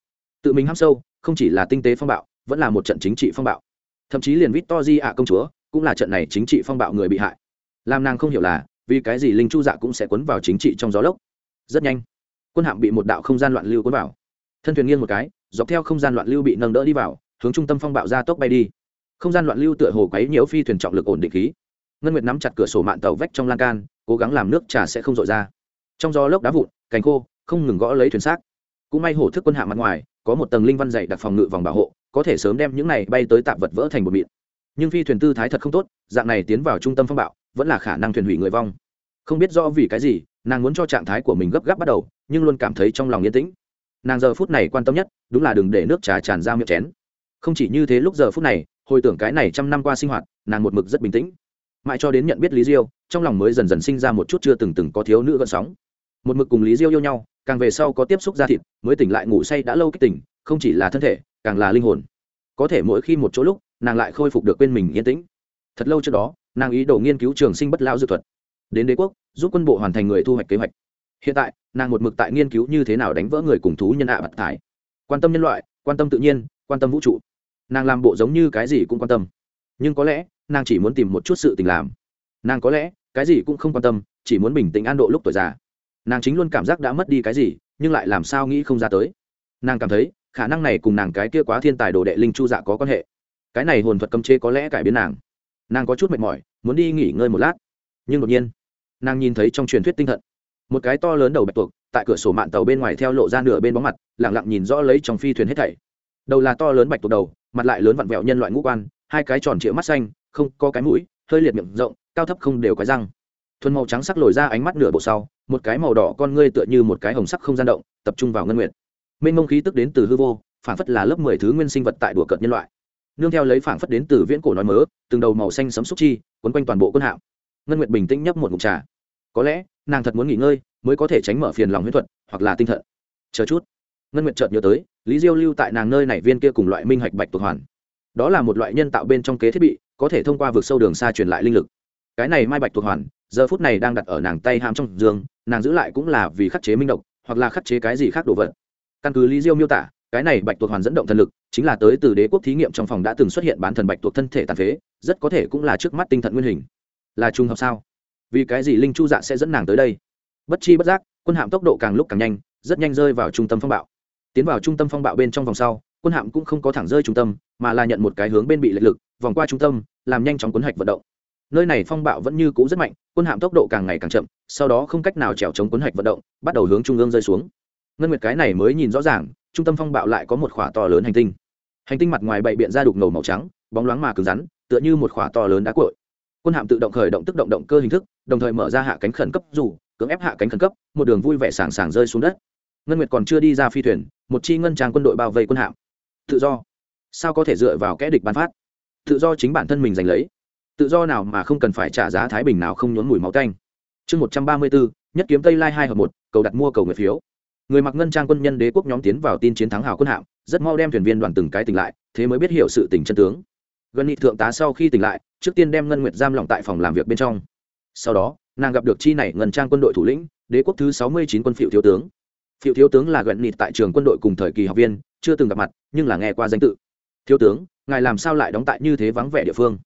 Tự mình hăm sâu, không chỉ là tinh tế phong bạo vẫn là một trận chính trị phong bạo. Thậm chí liền vít to ạ công chúa cũng là trận này chính trị phong bạo người bị hại. Làm nàng không hiểu là vì cái gì linh chu dạ cũng sẽ cuốn vào chính trị trong gió lốc. Rất nhanh, quân hạm bị một đạo không gian loạn lưu cuốn vào. Thân thuyền nghiêng một cái, dọc theo không gian loạn lưu bị nâng đỡ đi vào, hướng trung tâm phong bạo ra tốc bay đi. Không gian loạn lưu tựa hồ quấy nhiễu phi thuyền trọng lực ổn định khí. Ngân nguyệt nắm chặt cửa sổ mạn tàu vách trong lan can, cố gắng làm nước trà sẽ không rội ra. Trong gió lốc đá vụn cánh khô, không ngừng gõ lấy thuyền xác. Cũng may hổ thức quân hạ mặt ngoài, có một tầng linh văn dày đặc phòng ngự vòng bảo hộ có thể sớm đem những này bay tới tạp vật vỡ thành một mịn. Nhưng phi thuyền tư thái thật không tốt, dạng này tiến vào trung tâm phong bạo, vẫn là khả năng thuyền hủy người vong. Không biết do vì cái gì, nàng muốn cho trạng thái của mình gấp gáp bắt đầu, nhưng luôn cảm thấy trong lòng yên tĩnh. Nàng giờ phút này quan tâm nhất, đúng là đừng để nước trà tràn ra miệng chén. Không chỉ như thế lúc giờ phút này, hồi tưởng cái này trăm năm qua sinh hoạt, nàng một mực rất bình tĩnh. Mãi cho đến nhận biết lý diêu, trong lòng mới dần dần sinh ra một chút chưa từng từng có thiếu nữ gợn sóng. Một mực cùng lý diêu yêu nhau, càng về sau có tiếp xúc ra thịt, mới tỉnh lại ngủ say đã lâu kích tỉnh không chỉ là thân thể, càng là linh hồn. Có thể mỗi khi một chỗ lúc, nàng lại khôi phục được bên mình yên tĩnh. Thật lâu trước đó, nàng ý đồ nghiên cứu trường sinh bất lao dược thuật. Đến đế quốc, giúp quân bộ hoàn thành người thu hoạch kế hoạch. Hiện tại, nàng một mực tại nghiên cứu như thế nào đánh vỡ người cùng thú nhân ạ à thải. Quan tâm nhân loại, quan tâm tự nhiên, quan tâm vũ trụ. Nàng làm bộ giống như cái gì cũng quan tâm. Nhưng có lẽ, nàng chỉ muốn tìm một chút sự tình làm. Nàng có lẽ, cái gì cũng không quan tâm, chỉ muốn bình tĩnh an độ lúc tuổi già. Nàng chính luôn cảm giác đã mất đi cái gì, nhưng lại làm sao nghĩ không ra tới. Nàng cảm thấy khả năng này cùng nàng cái kia quá thiên tài đồ đệ linh chu dạ có quan hệ. Cái này hồn thuật cấm chế có lẽ cải biến nàng. Nàng có chút mệt mỏi muốn đi nghỉ ngơi một lát. Nhưng đột nhiên nàng nhìn thấy trong truyền thuyết tinh thần, một cái to lớn đầu bạch tuộc tại cửa sổ mạn tàu bên ngoài theo lộ ra nửa bên bóng mặt lẳng lặng nhìn rõ lấy trong phi thuyền hết thảy. Đầu là to lớn bạch tuộc đầu mặt lại lớn vặn vẹo nhân loại ngũ quan hai cái tròn trịa mắt xanh không có cái mũi hơi liệt miệng rộng cao thấp không đều cái răng. Thuần màu trắng sắc lồi ra ánh mắt nửa bộ sau một cái màu đỏ con ngươi tựa như một cái hồng sắc không gian động tập trung vào ngân nguyện mênh mông khí tức đến từ hư vô phản phất là lớp mười thứ nguyên sinh vật tại đùa cợt nhân loại. Nương theo lấy phản phất đến từ viễn cổ nói mớ, từng đầu màu xanh sấm xúc chi, quấn quanh toàn bộ quân hạm. Ngân nguyệt bình tĩnh nhấp một ngụm trà. Có lẽ, nàng thật muốn nghỉ ngơi, mới có thể tránh mở phiền lòng huyết thuật, hoặc là tinh thận. Chờ chút. Ngân nguyệt chợt nhớ tới, lý diêu lưu tại nàng nơi này viên kia cùng loại minh hạch bạch tuộc hoàn. Đó là một loại nhân tạo bên trong kế thiết bị, có thể thông qua vượt sâu đường xa truyền lại linh lực. Cái này mai bạch tuộc hoàn, giờ phút này đang đặt ở nàng tay ham trong giường, nàng giữ lại cũng là vì khắc chế minh độc, hoặc là khắc chế cái gì khác đồ vật căn cứ lý diêu miêu tả, cái này bạch tuộc hoàn dẫn động thần lực chính là tới từ đế quốc thí nghiệm trong phòng đã từng xuất hiện bán thần bạch tuộc thân thể tàn phế, rất có thể cũng là trước mắt tinh thần nguyên hình. Là trùng hợp sao? Vì cái gì linh chu dạ sẽ dẫn nàng tới đây? Bất chi bất giác, quân hạm tốc độ càng lúc càng nhanh, rất nhanh rơi vào trung tâm phong bạo. Tiến vào trung tâm phong bạo bên trong vòng sau, quân hạm cũng không có thẳng rơi trung tâm, mà là nhận một cái hướng bên bị lệch lực, vòng qua trung tâm, làm nhanh chóng cuốn hạch vận động. Nơi này phong bạo vẫn như cũ rất mạnh, quân hạm tốc độ càng ngày càng chậm, sau đó không cách nào trèo chống cuốn hạch vận động, bắt đầu hướng trung ương rơi xuống ngân nguyệt cái này mới nhìn rõ ràng, trung tâm phong bạo lại có một khỏa to lớn hành tinh. Hành tinh mặt ngoài bậy biện ra đục ngầu màu trắng, bóng loáng mà cứng rắn, tựa như một khỏa to lớn đá cội quân hạm tự động khởi động tức động động cơ hình thức, đồng thời mở ra hạ cánh khẩn cấp dù, cưỡng ép hạ cánh khẩn cấp, một đường vui vẻ sảng sảng rơi xuống đất. Ngân nguyệt còn chưa đi ra phi thuyền, một chi ngân trang quân đội bao vây quân hạm. Tự do. Sao có thể dựa vào kẽ địch bán phát? Tự do chính bản thân mình giành lấy. Tự do nào mà không cần phải trả giá thái bình nào không nhốn mùi máu tanh. Chương một trăm ba mươi bốn nhất kiếm tây lai hai hợp một, cầu đặt mua cầu người phiếu người mặc ngân trang quân nhân đế quốc nhóm tiến vào tin chiến thắng hào quân hạm, rất mau đem thuyền viên đoàn từng cái tỉnh lại, thế mới biết hiểu sự tình chân tướng. Gần nhị thượng tá sau khi tỉnh lại, trước tiên đem ngân nguyệt giam lỏng tại phòng làm việc bên trong. Sau đó, nàng gặp được chi này ngân trang quân đội thủ lĩnh, đế quốc thứ sáu mươi chín quân phiệu thiếu tướng. Phiệu thiếu tướng là gần nhị tại trường quân đội cùng thời kỳ học viên, chưa từng gặp mặt, nhưng là nghe qua danh tự. Thiếu tướng, ngài làm sao lại đóng tại như thế vắng vẻ địa phương?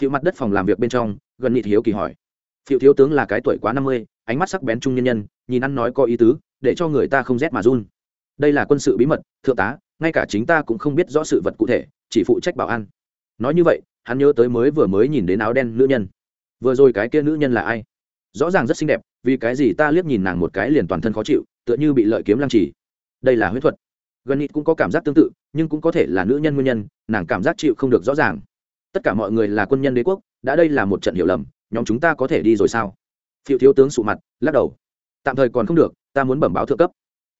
Phiệu mặt đất phòng làm việc bên trong, gần nhị hiếu kỳ hỏi. Phiệu thiếu tướng là cái tuổi quá năm mươi, ánh mắt sắc bén trung nhân nhân, nhìn ăn nói có ý tứ để cho người ta không rét mà run. Đây là quân sự bí mật, thượng tá, ngay cả chính ta cũng không biết rõ sự vật cụ thể, chỉ phụ trách bảo an. Nói như vậy, hắn nhớ tới mới vừa mới nhìn đến áo đen nữ nhân. Vừa rồi cái kia nữ nhân là ai? Rõ ràng rất xinh đẹp, vì cái gì ta liếc nhìn nàng một cái liền toàn thân khó chịu, tựa như bị lợi kiếm lăng trì. Đây là huyết thuật. Gần cũng có cảm giác tương tự, nhưng cũng có thể là nữ nhân nguyên nhân, nàng cảm giác chịu không được rõ ràng. Tất cả mọi người là quân nhân đế quốc, đã đây là một trận hiểu lầm, nhóm chúng ta có thể đi rồi sao? Phiệu thiếu tướng sụ mặt, lắc đầu. Tạm thời còn không được ta muốn bẩm báo thượng cấp.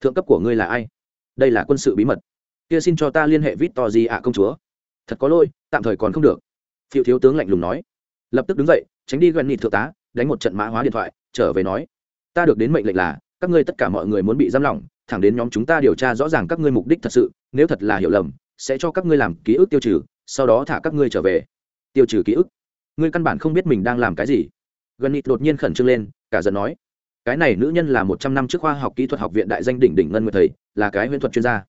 Thượng cấp của ngươi là ai? Đây là quân sự bí mật. Kia xin cho ta liên hệ vít to gì ạ công chúa. Thật có lỗi, tạm thời còn không được. Phiêu thiếu tướng lạnh lùng nói. Lập tức đứng dậy, tránh đi gần nhị thượng tá, đánh một trận mã hóa điện thoại, trở về nói. Ta được đến mệnh lệnh là, các ngươi tất cả mọi người muốn bị giam lỏng, thẳng đến nhóm chúng ta điều tra rõ ràng các ngươi mục đích thật sự, nếu thật là hiểu lầm, sẽ cho các ngươi làm ký ức tiêu trừ, sau đó thả các ngươi trở về. Tiêu trừ ký ức. Ngươi căn bản không biết mình đang làm cái gì. Gần nhị đột nhiên khẩn trương lên, cả giận nói cái này nữ nhân là một trăm năm trước khoa học kỹ thuật học viện đại danh đỉnh đỉnh ngân nguyệt thầy, là cái huyễn thuật chuyên gia.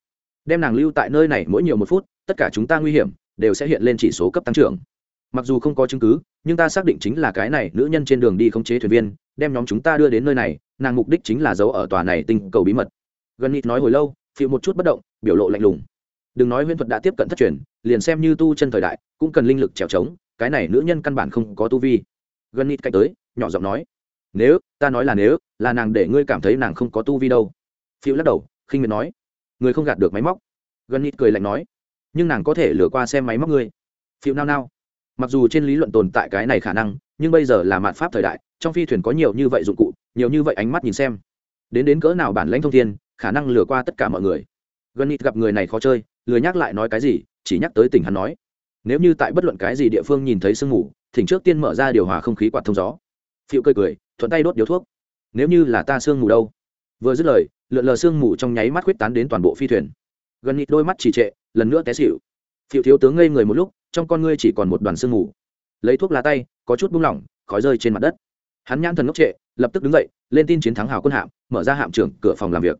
Đem nàng lưu tại nơi này mỗi nhiều một phút, tất cả chúng ta nguy hiểm, đều sẽ hiện lên chỉ số cấp tăng trưởng. Mặc dù không có chứng cứ, nhưng ta xác định chính là cái này nữ nhân trên đường đi khống chế thuyền viên, đem nhóm chúng ta đưa đến nơi này, nàng mục đích chính là giấu ở tòa này tinh cầu bí mật. Gần nịt nói hồi lâu phịu một chút bất động, biểu lộ lạnh lùng. Đừng nói huyễn thuật đã tiếp cận thất truyền, liền xem như tu chân thời đại, cũng cần linh lực trèo trống, cái này nữ nhân căn bản không có tu vi. Gần nịt cạnh tới, nhỏ giọng nói nếu, ta nói là nếu, là nàng để ngươi cảm thấy nàng không có tu vi đâu. Phiêu lắc đầu, khinh miệt nói. Người không gạt được máy móc. Gần nít cười lạnh nói. Nhưng nàng có thể lừa qua xem máy móc ngươi. Phiêu nao nao. Mặc dù trên lý luận tồn tại cái này khả năng, nhưng bây giờ là mạn pháp thời đại, trong phi thuyền có nhiều như vậy dụng cụ, nhiều như vậy ánh mắt nhìn xem. Đến đến cỡ nào bản lãnh thông thiên, khả năng lừa qua tất cả mọi người. Gần nít gặp người này khó chơi, lười nhắc lại nói cái gì, chỉ nhắc tới tình hắn nói. Nếu như tại bất luận cái gì địa phương nhìn thấy sương mù, thỉnh trước tiên mở ra điều hòa không khí quạt thông gió. Phiêu cười cười thuận tay đốt điếu thuốc. Nếu như là ta sương mù đâu? Vừa dứt lời, lượn lờ sương mù trong nháy mắt quyết tán đến toàn bộ phi thuyền. Gần nhịt đôi mắt chỉ trệ, lần nữa té xịu phiệu thiếu tướng ngây người một lúc, trong con ngươi chỉ còn một đoàn sương mù. Lấy thuốc lá tay, có chút buông lỏng, khói rơi trên mặt đất. Hắn nhãn thần ngốc trệ, lập tức đứng dậy, lên tin chiến thắng hào quân hạm, mở ra hạm trưởng cửa phòng làm việc.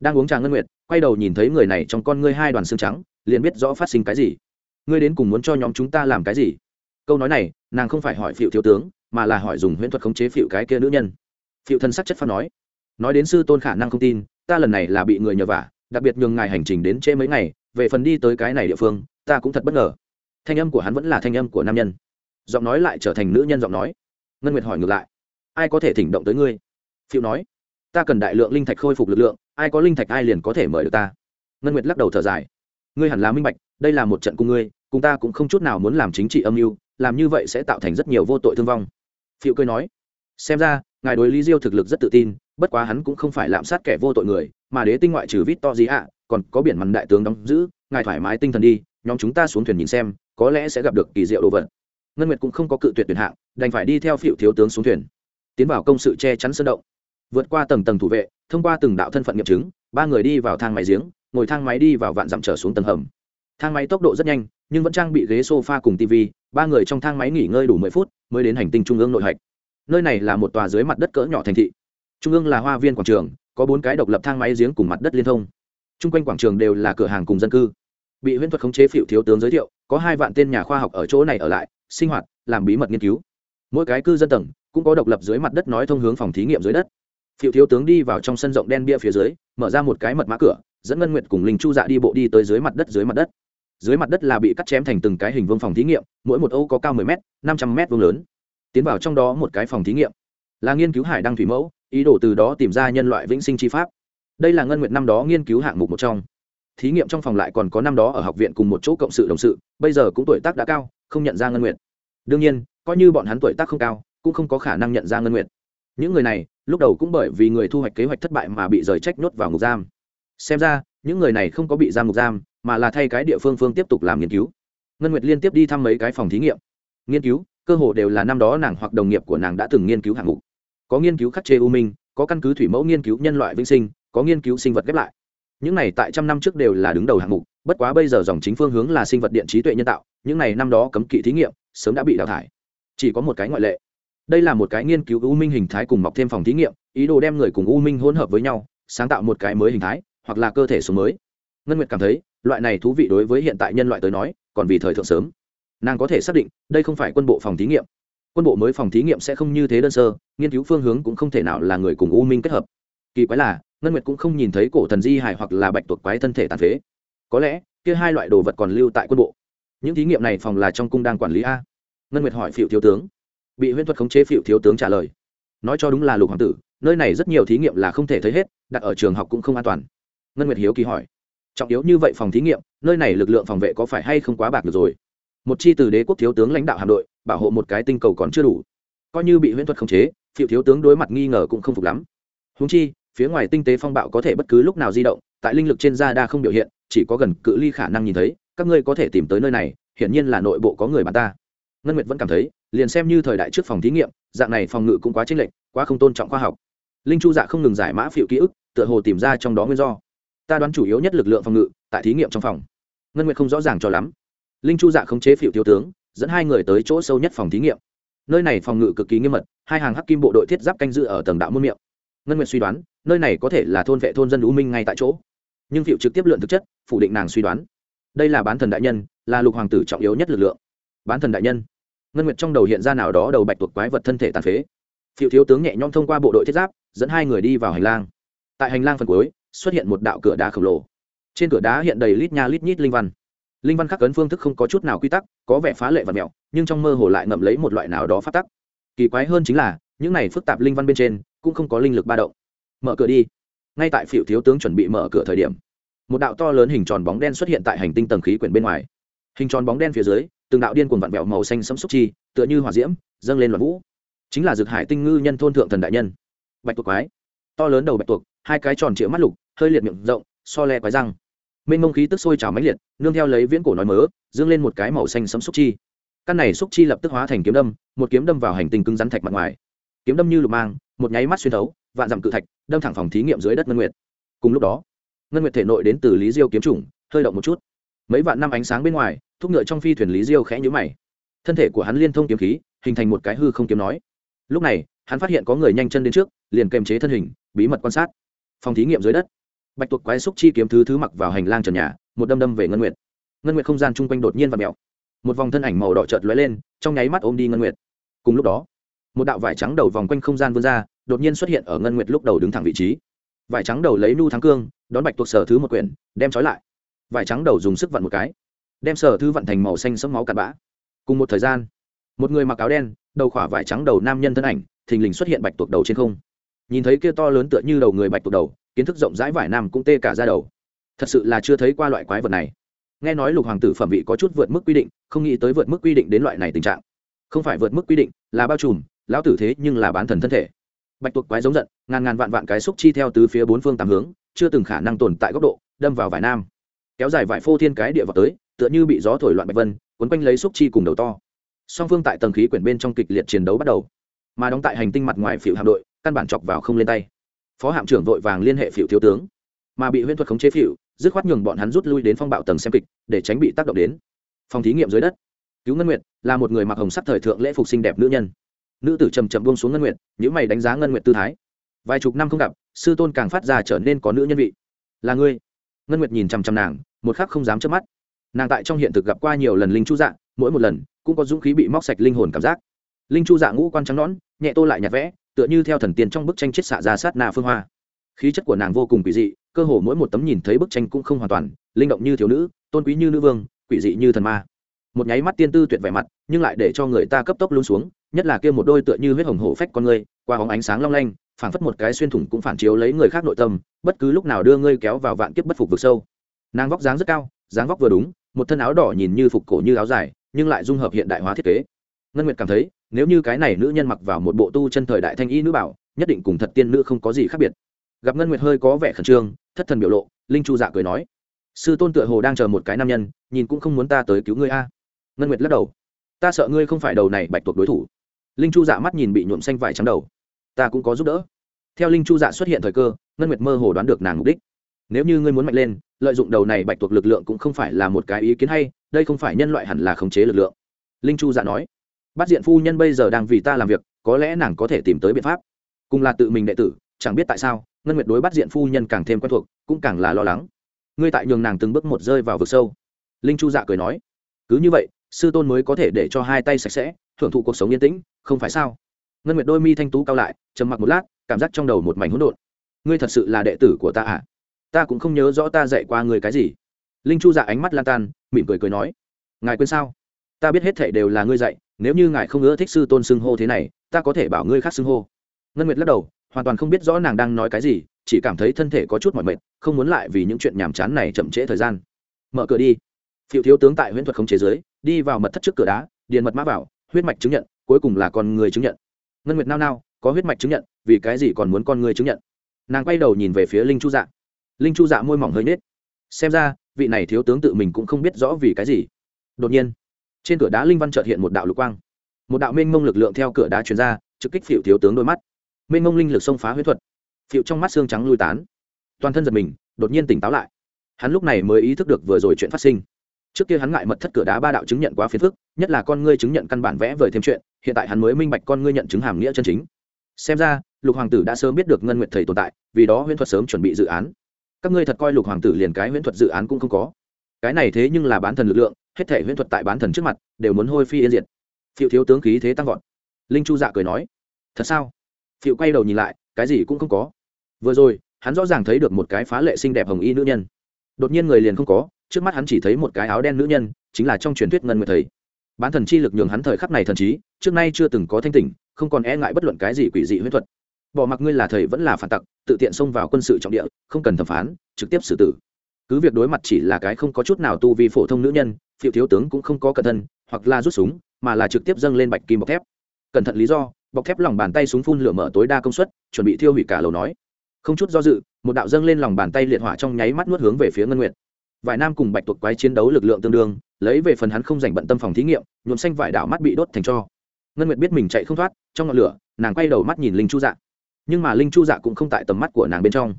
Đang uống trà ngân nguyệt, quay đầu nhìn thấy người này trong con ngươi hai đoàn xương trắng, liền biết rõ phát sinh cái gì. Ngươi đến cùng muốn cho nhóm chúng ta làm cái gì? Câu nói này, nàng không phải hỏi phiệu thiếu tướng mà là hỏi dùng huyễn thuật khống chế phịu cái kia nữ nhân. Phịu thân sắc chất phát nói nói đến sư tôn khả năng không tin, ta lần này là bị người nhờ vả, đặc biệt nhường ngài hành trình đến trễ mấy ngày, về phần đi tới cái này địa phương, ta cũng thật bất ngờ. Thanh âm của hắn vẫn là thanh âm của nam nhân. Giọng nói lại trở thành nữ nhân giọng nói. Ngân nguyệt hỏi ngược lại, ai có thể thỉnh động tới ngươi? Phiêu nói, ta cần đại lượng linh thạch khôi phục lực lượng, ai có linh thạch ai liền có thể mời được ta. Ngân nguyệt lắc đầu thở dài, ngươi hẳn là minh bạch, đây là một trận cùng ngươi, cùng ta cũng không chút nào muốn làm chính trị âm mưu, làm như vậy sẽ tạo thành rất nhiều vô tội thương vong phiệu cười nói, xem ra, ngài đối lý diêu thực lực rất tự tin, bất quá hắn cũng không phải lạm sát kẻ vô tội người, mà đế tinh ngoại trừ vít to gì ạ còn có biển mặn đại tướng đóng giữ, ngài thoải mái tinh thần đi, nhóm chúng ta xuống thuyền nhìn xem, có lẽ sẽ gặp được kỳ diệu đồ vật. Ngân nguyệt cũng không có cự tuyệt tuyển hạng, đành phải đi theo phiệu thiếu tướng xuống thuyền. Tiến vào công sự che chắn sơn động. Vượt qua tầng tầng thủ vệ, thông qua từng đạo thân phận nghiệm chứng, ba người đi vào thang máy giếng, ngồi thang máy đi vào vạn dặm trở xuống tầng hầm. Thang máy tốc độ rất nhanh, nhưng vẫn trang bị ghế sofa cùng tv ba người trong thang máy nghỉ ngơi đủ mười phút mới đến hành tinh trung ương nội hạch. Nơi này là một tòa dưới mặt đất cỡ nhỏ thành thị. Trung ương là hoa viên quảng trường, có bốn cái độc lập thang máy giếng cùng mặt đất liên thông. Trung quanh quảng trường đều là cửa hàng cùng dân cư. Bị huyễn thuật khống chế phiệu thiếu tướng giới thiệu, có hai vạn tên nhà khoa học ở chỗ này ở lại, sinh hoạt, làm bí mật nghiên cứu. Mỗi cái cư dân tầng cũng có độc lập dưới mặt đất nói thông hướng phòng thí nghiệm dưới đất. Phiệu thiếu tướng đi vào trong sân rộng đen bia phía dưới, mở ra một cái mật mã cửa, dẫn ngân nguyệt cùng linh chu dạ đi bộ đi tới dưới mặt đất dưới mặt đất dưới mặt đất là bị cắt chém thành từng cái hình vương phòng thí nghiệm, mỗi một ô có cao 10 m 500 m vuông lớn. Tiến vào trong đó một cái phòng thí nghiệm. Là nghiên cứu hải đăng thủy mẫu, ý đồ từ đó tìm ra nhân loại vĩnh sinh chi pháp. Đây là ngân nguyện năm đó nghiên cứu hạng mục một trong. Thí nghiệm trong phòng lại còn có năm đó ở học viện cùng một chỗ cộng sự đồng sự, bây giờ cũng tuổi tác đã cao, không nhận ra ngân nguyện. đương nhiên, coi như bọn hắn tuổi tác không cao, cũng không có khả năng nhận ra ngân nguyện. những người này, lúc đầu cũng bởi vì người thu hoạch kế hoạch thất bại mà bị rời trách nhốt vào ngục giam. Xem ra, những người này không có bị giam ngục giam mà là thay cái địa phương phương tiếp tục làm nghiên cứu. Ngân nguyệt liên tiếp đi thăm mấy cái phòng thí nghiệm. Nghiên cứu, cơ hồ đều là năm đó nàng hoặc đồng nghiệp của nàng đã từng nghiên cứu hạng mục. Có nghiên cứu khắc chế u minh, có căn cứ thủy mẫu nghiên cứu nhân loại vĩnh sinh, có nghiên cứu sinh vật ghép lại. Những này tại trăm năm trước đều là đứng đầu hạng mục, bất quá bây giờ dòng chính phương hướng là sinh vật điện trí tuệ nhân tạo, những này năm đó cấm kỵ thí nghiệm, sớm đã bị đào thải. Chỉ có một cái ngoại lệ. Đây là một cái nghiên cứu u minh hình thái cùng mọc thêm phòng thí nghiệm, ý đồ đem người cùng u minh hỗn hợp với nhau, sáng tạo một cái mới hình thái, hoặc là cơ thể số mới ngân nguyệt cảm thấy, loại này thú vị đối với hiện tại nhân loại tới nói, còn vì thời thượng sớm. Nàng có thể xác định, đây không phải quân bộ phòng thí nghiệm. Quân bộ mới phòng thí nghiệm sẽ không như thế đơn sơ, nghiên cứu phương hướng cũng không thể nào là người cùng u minh kết hợp. Kỳ quái là, ngân nguyệt cũng không nhìn thấy cổ thần di hài hoặc là bạch tuộc quái thân thể tàn phế. Có lẽ, kia hai loại đồ vật còn lưu tại quân bộ. Những thí nghiệm này phòng là trong cung đang quản lý a. Ngân nguyệt hỏi phiệu thiếu tướng. Bị huyễn thuật khống chế phiệu thiếu tướng trả lời. Nói cho đúng là lục hoàng tử, nơi này rất nhiều thí nghiệm là không thể thấy hết, đặt ở trường học cũng không an toàn. Ngân nguyệt hiếu kỳ hỏi trọng yếu như vậy phòng thí nghiệm, nơi này lực lượng phòng vệ có phải hay không quá bạc được rồi? Một chi từ đế quốc thiếu tướng lãnh đạo hạm đội, bảo hộ một cái tinh cầu còn chưa đủ. Coi như bị huyễn thuật khống chế phiệu thiếu tướng đối mặt nghi ngờ cũng không phục lắm. Húng chi, phía ngoài tinh tế phong bạo có thể bất cứ lúc nào di động, tại linh lực trên da đa không biểu hiện, chỉ có gần cự ly khả năng nhìn thấy, các ngươi có thể tìm tới nơi này, hiển nhiên là nội bộ có người bàn ta. Ngân nguyệt vẫn cảm thấy, liền xem như thời đại trước phòng thí nghiệm, dạng này phòng ngự cũng quá chênh lệch, quá không tôn trọng khoa học. Linh chu dạ không ngừng giải mã phiệu ký ức, tựa hồ tìm ra trong đó nguyên do ta đoán chủ yếu nhất lực lượng phòng ngự, tại thí nghiệm trong phòng. Ngân nguyệt không rõ ràng cho lắm. Linh chu dạ không chế phiệu thiếu tướng, dẫn hai người tới chỗ sâu nhất phòng thí nghiệm. Nơi này phòng ngự cực kỳ nghiêm mật, hai hàng hắc kim bộ đội thiết giáp canh dự ở tầng đạo môn miệng. Ngân nguyệt suy đoán, nơi này có thể là thôn vệ thôn dân lũ minh ngay tại chỗ. Nhưng phiệu trực tiếp lượn thực chất, phủ định nàng suy đoán. Đây là bán thần đại nhân, là lục hoàng tử trọng yếu nhất lực lượng. Bán thần đại nhân. Ngân nguyệt trong đầu hiện ra nào đó đầu bạch tuộc quái vật thân thể tàn phế. Phiệu thiếu tướng nhẹ nhõm thông qua bộ đội thiết giáp, dẫn hai người đi vào hành lang. Tại hành lang phần cuối xuất hiện một đạo cửa đá khổng lồ. Trên cửa đá hiện đầy lít nha lít nhít linh văn. Linh văn khắc cấn phương thức không có chút nào quy tắc, có vẻ phá lệ và mẹo, nhưng trong mơ hồ lại ngậm lấy một loại nào đó phát tắc. Kỳ quái hơn chính là, những này phức tạp linh văn bên trên cũng không có linh lực ba động. Mở cửa đi. Ngay tại phiệu thiếu tướng chuẩn bị mở cửa thời điểm, một đạo to lớn hình tròn bóng đen xuất hiện tại hành tinh tầng khí quyển bên ngoài. Hình tròn bóng đen phía dưới, từng đạo điên cuồng vặn vẹo màu xanh sấm xúc chi, tựa như hỏa diễm, dâng lên loạn vũ. Chính là dược hải tinh ngư nhân thôn thượng thần đại nhân. Bạch tuộc quái. To lớn đầu bạch tuộc, hai cái tròn trịa mắt lục hơi liệt miệng rộng, so le quái răng. Mênh mông khí tức sôi trào mãnh liệt, nương theo lấy viễn cổ nói mớ, dương lên một cái màu xanh sấm xúc chi. Căn này xúc chi lập tức hóa thành kiếm đâm, một kiếm đâm vào hành tinh cứng rắn thạch mặt ngoài. Kiếm đâm như lục mang, một nháy mắt xuyên thấu, vạn dặm cự thạch, đâm thẳng phòng thí nghiệm dưới đất ngân nguyệt. Cùng lúc đó, ngân nguyệt thể nội đến từ lý diêu kiếm chủng, hơi động một chút. Mấy vạn năm ánh sáng bên ngoài, thúc ngựa trong phi thuyền lý diêu khẽ nhũ mày. Thân thể của hắn liên thông kiếm khí, hình thành một cái hư không kiếm nói. Lúc này, hắn phát hiện có người nhanh chân đến trước, liền kềm chế thân hình, bí mật quan sát. Phòng thí nghiệm dưới đất bạch tuộc quái xúc chi kiếm thứ thứ mặc vào hành lang trần nhà, một đâm đâm về ngân nguyệt. Ngân nguyệt không gian chung quanh đột nhiên và mèo. Một vòng thân ảnh màu đỏ chợt lóe lên, trong nháy mắt ôm đi ngân nguyệt. Cùng lúc đó, một đạo vải trắng đầu vòng quanh không gian vươn ra, đột nhiên xuất hiện ở ngân nguyệt lúc đầu đứng thẳng vị trí. Vải trắng đầu lấy nu thắng cương, đón bạch tuộc sở thứ một quyển, đem trói lại. Vải trắng đầu dùng sức vặn một cái, đem sở thứ vặn thành màu xanh sẫm máu cặn bã. Cùng một thời gian, một người mặc áo đen, đầu khỏa vải trắng đầu nam nhân thân ảnh, thình lình xuất hiện bạch tuộc đầu trên không. Nhìn thấy kia to lớn tựa như đầu người bạch tuộc đầu kiến thức rộng rãi vải nam cũng tê cả ra đầu. Thật sự là chưa thấy qua loại quái vật này. Nghe nói lục hoàng tử phẩm vị có chút vượt mức quy định, không nghĩ tới vượt mức quy định đến loại này tình trạng. Không phải vượt mức quy định, là bao trùm, lão tử thế nhưng là bán thần thân thể. Bạch tuộc quái giống giận, ngàn ngàn vạn vạn cái xúc chi theo từ phía bốn phương tám hướng, chưa từng khả năng tồn tại góc độ, đâm vào vải nam. Kéo dài vải phô thiên cái địa vào tới, tựa như bị gió thổi loạn bạch vân, cuốn quanh lấy xúc chi cùng đầu to. Song phương tại tầng khí quyển bên trong kịch liệt chiến đấu bắt đầu. Mà đóng tại hành tinh mặt ngoài phiểu hạm đội, căn bản chọc vào không lên tay phó hạm trưởng vội vàng liên hệ phiệu thiếu tướng. Mà bị huyễn thuật khống chế phiệu dứt khoát nhường bọn hắn rút lui đến phong bạo tầng xem kịch, để tránh bị tác động đến. Phòng thí nghiệm dưới đất. Cứu ngân nguyệt là một người mặc hồng sắc thời thượng lễ phục sinh đẹp nữ nhân. Nữ tử trầm trầm buông xuống ngân nguyệt những mày đánh giá ngân nguyệt tư thái. Vài chục năm không gặp, sư tôn càng phát ra trở nên có nữ nhân vị. Là ngươi? Ngân nguyệt nhìn chằm chằm nàng, một khắc không dám chớp mắt. Nàng tại trong hiện thực gặp qua nhiều lần linh chu dạ mỗi một lần cũng có dũng khí bị móc sạch linh hồn cảm giác. Linh chu dạ ngũ quan trắng nõn, nhẹ tô lại nhạt vẽ tựa như theo thần tiên trong bức tranh chết xạ ra sát na phương hoa. Khí chất của nàng vô cùng quỷ dị, cơ hồ mỗi một tấm nhìn thấy bức tranh cũng không hoàn toàn, linh động như thiếu nữ, tôn quý như nữ vương, quỷ dị như thần ma. Một nháy mắt tiên tư tuyệt vẻ mặt, nhưng lại để cho người ta cấp tốc luôn xuống, nhất là kia một đôi tựa như huyết hồng hổ phách con người qua hóng ánh sáng long lanh phản phất một cái xuyên thủng cũng phản chiếu lấy người khác nội tâm, bất cứ lúc nào đưa ngươi kéo vào vạn kiếp bất phục vực sâu. Nàng vóc dáng rất cao, dáng vóc vừa đúng, một thân áo đỏ nhìn như phục cổ như áo dài, nhưng lại dung hợp hiện đại hóa thiết kế. Ngân nguyệt cảm thấy nếu như cái này nữ nhân mặc vào một bộ tu chân thời đại thanh y nữ bảo, nhất định cùng thật tiên nữ không có gì khác biệt. Gặp ngân nguyệt hơi có vẻ khẩn trương, thất thần biểu lộ, linh chu dạ cười nói, sư tôn tựa hồ đang chờ một cái nam nhân, nhìn cũng không muốn ta tới cứu ngươi a. Ngân nguyệt lắc đầu, ta sợ ngươi không phải đầu này bạch tuộc đối thủ. Linh chu dạ mắt nhìn bị nhuộm xanh vải trắng đầu, ta cũng có giúp đỡ. Theo linh chu dạ xuất hiện thời cơ, ngân nguyệt mơ hồ đoán được nàng mục đích. Nếu như ngươi muốn mạnh lên, lợi dụng đầu này bạch tuộc lực lượng cũng không phải là một cái ý kiến hay, đây không phải nhân loại hẳn là khống chế lực lượng. Linh chu dạ nói bắt diện phu nhân bây giờ đang vì ta làm việc, có lẽ nàng có thể tìm tới biện pháp. Cùng là tự mình đệ tử, chẳng biết tại sao, ngân nguyệt đối bắt diện phu nhân càng thêm quen thuộc, cũng càng là lo lắng. Ngươi tại nhường nàng từng bước một rơi vào vực sâu. Linh chu dạ cười nói, cứ như vậy, sư tôn mới có thể để cho hai tay sạch sẽ thưởng thụ cuộc sống yên tĩnh, không phải sao? Ngân nguyệt đôi mi thanh tú cao lại, trầm mặc một lát, cảm giác trong đầu một mảnh hỗn độn. Ngươi thật sự là đệ tử của ta à? Ta cũng không nhớ rõ ta dạy qua người cái gì. Linh chu dạ ánh mắt lan tan, mỉm cười cười nói, ngài quên sao? Ta biết hết thảy đều là ngươi dạy nếu như ngài không ưa thích sư tôn xưng hô thế này, ta có thể bảo ngươi khác xưng hô. Ngân nguyệt lắc đầu, hoàn toàn không biết rõ nàng đang nói cái gì, chỉ cảm thấy thân thể có chút mỏi mệt, không muốn lại vì những chuyện nhàm chán này chậm trễ thời gian. Mở cửa đi. Phiệu thiếu tướng tại huyễn thuật không chế giới đi vào mật thất trước cửa đá, điền mật mã vào, huyết mạch chứng nhận, cuối cùng là con người chứng nhận. Ngân nguyệt nao nao, có huyết mạch chứng nhận, vì cái gì còn muốn con người chứng nhận? Nàng quay đầu nhìn về phía linh chu dạ. Linh chu dạ môi mỏng hơi nết xem ra, vị này thiếu tướng tự mình cũng không biết rõ vì cái gì. Đột nhiên trên cửa đá linh văn trợt hiện một đạo lục quang. Một đạo minh mông lực lượng theo cửa đá chuyển ra, trực kích phiệu thiếu tướng đôi mắt. Minh mông linh lực xông phá huyết thuật. Phiệu trong mắt xương trắng lui tán. Toàn thân giật mình, đột nhiên tỉnh táo lại. Hắn lúc này mới ý thức được vừa rồi chuyện phát sinh. Trước kia hắn ngại mật thất cửa đá ba đạo chứng nhận quá phiền phức, nhất là con ngươi chứng nhận căn bản vẽ vời thêm chuyện, hiện tại hắn mới minh bạch con ngươi nhận chứng hàm nghĩa chân chính. Xem ra, lục hoàng tử đã sớm biết được ngân nguyện thầy tồn tại, vì đó huyễn thuật sớm chuẩn bị dự án. Các ngươi thật coi lục hoàng tử liền cái huyễn thuật dự án cũng không có. Cái này thế nhưng là bán thần lực lượng hết thể huyễn thuật tại bán thần trước mặt đều muốn hôi phi yên diệt. Phiệu thiếu tướng khí thế tăng vọt. Linh chu dạ cười nói, thật sao? Phiệu quay đầu nhìn lại, cái gì cũng không có. Vừa rồi, hắn rõ ràng thấy được một cái phá lệ xinh đẹp hồng y nữ nhân. Đột nhiên người liền không có, trước mắt hắn chỉ thấy một cái áo đen nữ nhân, chính là trong truyền thuyết ngân người thầy. Bán thần chi lực nhường hắn thời khắc này thần trí, trước nay chưa từng có thanh tỉnh, không còn e ngại bất luận cái gì quỷ dị huyễn thuật. Bỏ mặc ngươi là thầy vẫn là phản tặc, tự tiện xông vào quân sự trọng địa, không cần thẩm phán, trực tiếp xử tử cứ việc đối mặt chỉ là cái không có chút nào tu vi phổ thông nữ nhân phiệu thiếu tướng cũng không có cẩn thân hoặc là rút súng, mà là trực tiếp dâng lên bạch kim bọc thép. Cẩn thận lý do, bọc thép lòng bàn tay súng phun lửa mở tối đa công suất, chuẩn bị thiêu hủy cả lầu nói. Không chút do dự, một đạo dâng lên lòng bàn tay liệt hỏa trong nháy mắt nuốt hướng về phía ngân nguyện. vải nam cùng bạch tuộc quái chiến đấu lực lượng tương đương, lấy về phần hắn không dành bận tâm phòng thí nghiệm, nhuộm xanh vải đảo mắt bị đốt thành cho. Ngân nguyệt biết mình chạy không thoát, trong ngọn lửa, nàng quay đầu mắt nhìn linh chu dạ. Nhưng mà linh chu dạ cũng không tại tầm mắt của nàng bên trong.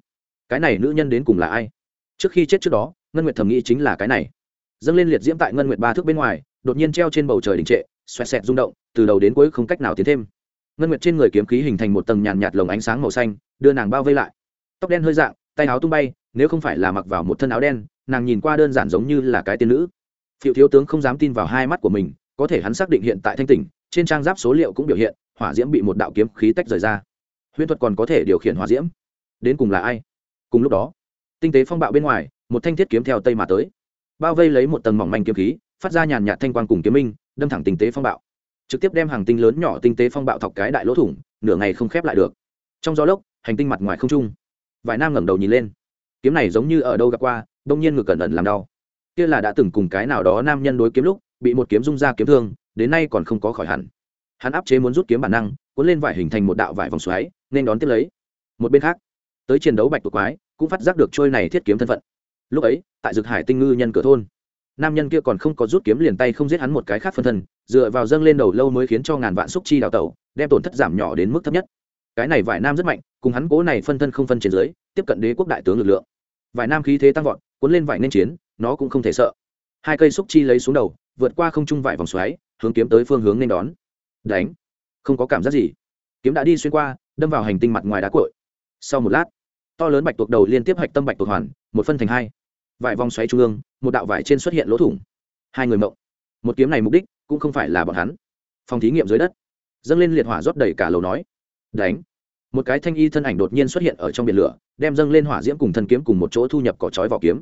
Cái này nữ nhân đến cùng là ai? trước khi chết trước đó, ngân nguyệt thầm nghĩ chính là cái này. Dâng lên liệt diễm tại ngân nguyệt ba thước bên ngoài, đột nhiên treo trên bầu trời đình trệ, xoẹt xẹt rung động, từ đầu đến cuối không cách nào tiến thêm. Ngân nguyệt trên người kiếm khí hình thành một tầng nhàn nhạt lồng ánh sáng màu xanh, đưa nàng bao vây lại. Tóc đen hơi dạng, tay áo tung bay, nếu không phải là mặc vào một thân áo đen, nàng nhìn qua đơn giản giống như là cái tiên nữ. Phiệu thiếu tướng không dám tin vào hai mắt của mình, có thể hắn xác định hiện tại thanh tỉnh, trên trang giáp số liệu cũng biểu hiện, hỏa diễm bị một đạo kiếm khí tách rời ra. Huyễn thuật còn có thể điều khiển hỏa diễm. Đến cùng là ai? Cùng lúc đó tinh tế phong bạo bên ngoài, một thanh thiết kiếm theo tây mà tới. Bao vây lấy một tầng mỏng manh kiếm khí, phát ra nhàn nhạt thanh quang cùng kiếm minh, đâm thẳng tinh tế phong bạo. Trực tiếp đem hàng tinh lớn nhỏ tinh tế phong bạo thọc cái đại lỗ thủng, nửa ngày không khép lại được. Trong gió lốc, hành tinh mặt ngoài không trung. Vải nam ngẩng đầu nhìn lên. Kiếm này giống như ở đâu gặp qua, đông nhiên ngược cẩn ẩn làm đau. Kia là đã từng cùng cái nào đó nam nhân đối kiếm lúc, bị một kiếm rung ra kiếm thương, đến nay còn không có khỏi hẳn. Hắn áp chế muốn rút kiếm bản năng, cuốn lên vải hình thành một đạo vải vòng xoáy, nên đón tiếp lấy. Một bên khác, tới chiến đấu bạch tuộc quái cũng phát giác được trôi này thiết kiếm thân phận. Lúc ấy, tại dược hải tinh ngư nhân cửa thôn, nam nhân kia còn không có rút kiếm liền tay không giết hắn một cái khác phân thân, dựa vào dâng lên đầu lâu mới khiến cho ngàn vạn xúc chi đào tẩu, đem tổn thất giảm nhỏ đến mức thấp nhất. Cái này vải nam rất mạnh, cùng hắn cố này phân thân không phân trên dưới tiếp cận đế quốc đại tướng lực lượng. Vải nam khí thế tăng vọt, cuốn lên vải nên chiến, nó cũng không thể sợ. Hai cây xúc chi lấy xuống đầu, vượt qua không trung vải vòng xoáy, hướng kiếm tới phương hướng nên đón. Đánh. Không có cảm giác gì. Kiếm đã đi xuyên qua, đâm vào hành tinh mặt ngoài đá cội sau một lát to lớn bạch tuộc đầu liên tiếp hạch tâm bạch tuộc hoàn một phân thành hai. Vải vòng xoáy trung ương một đạo vải trên xuất hiện lỗ thủng. Hai người mộng. Một kiếm này mục đích cũng không phải là bọn hắn. Phòng thí nghiệm dưới đất. Dâng lên liệt hỏa rót đầy cả lầu nói. Đánh. Một cái thanh y thân ảnh đột nhiên xuất hiện ở trong biển lửa đem dâng lên hỏa diễm cùng thân kiếm cùng một chỗ thu nhập cỏ trói vỏ kiếm.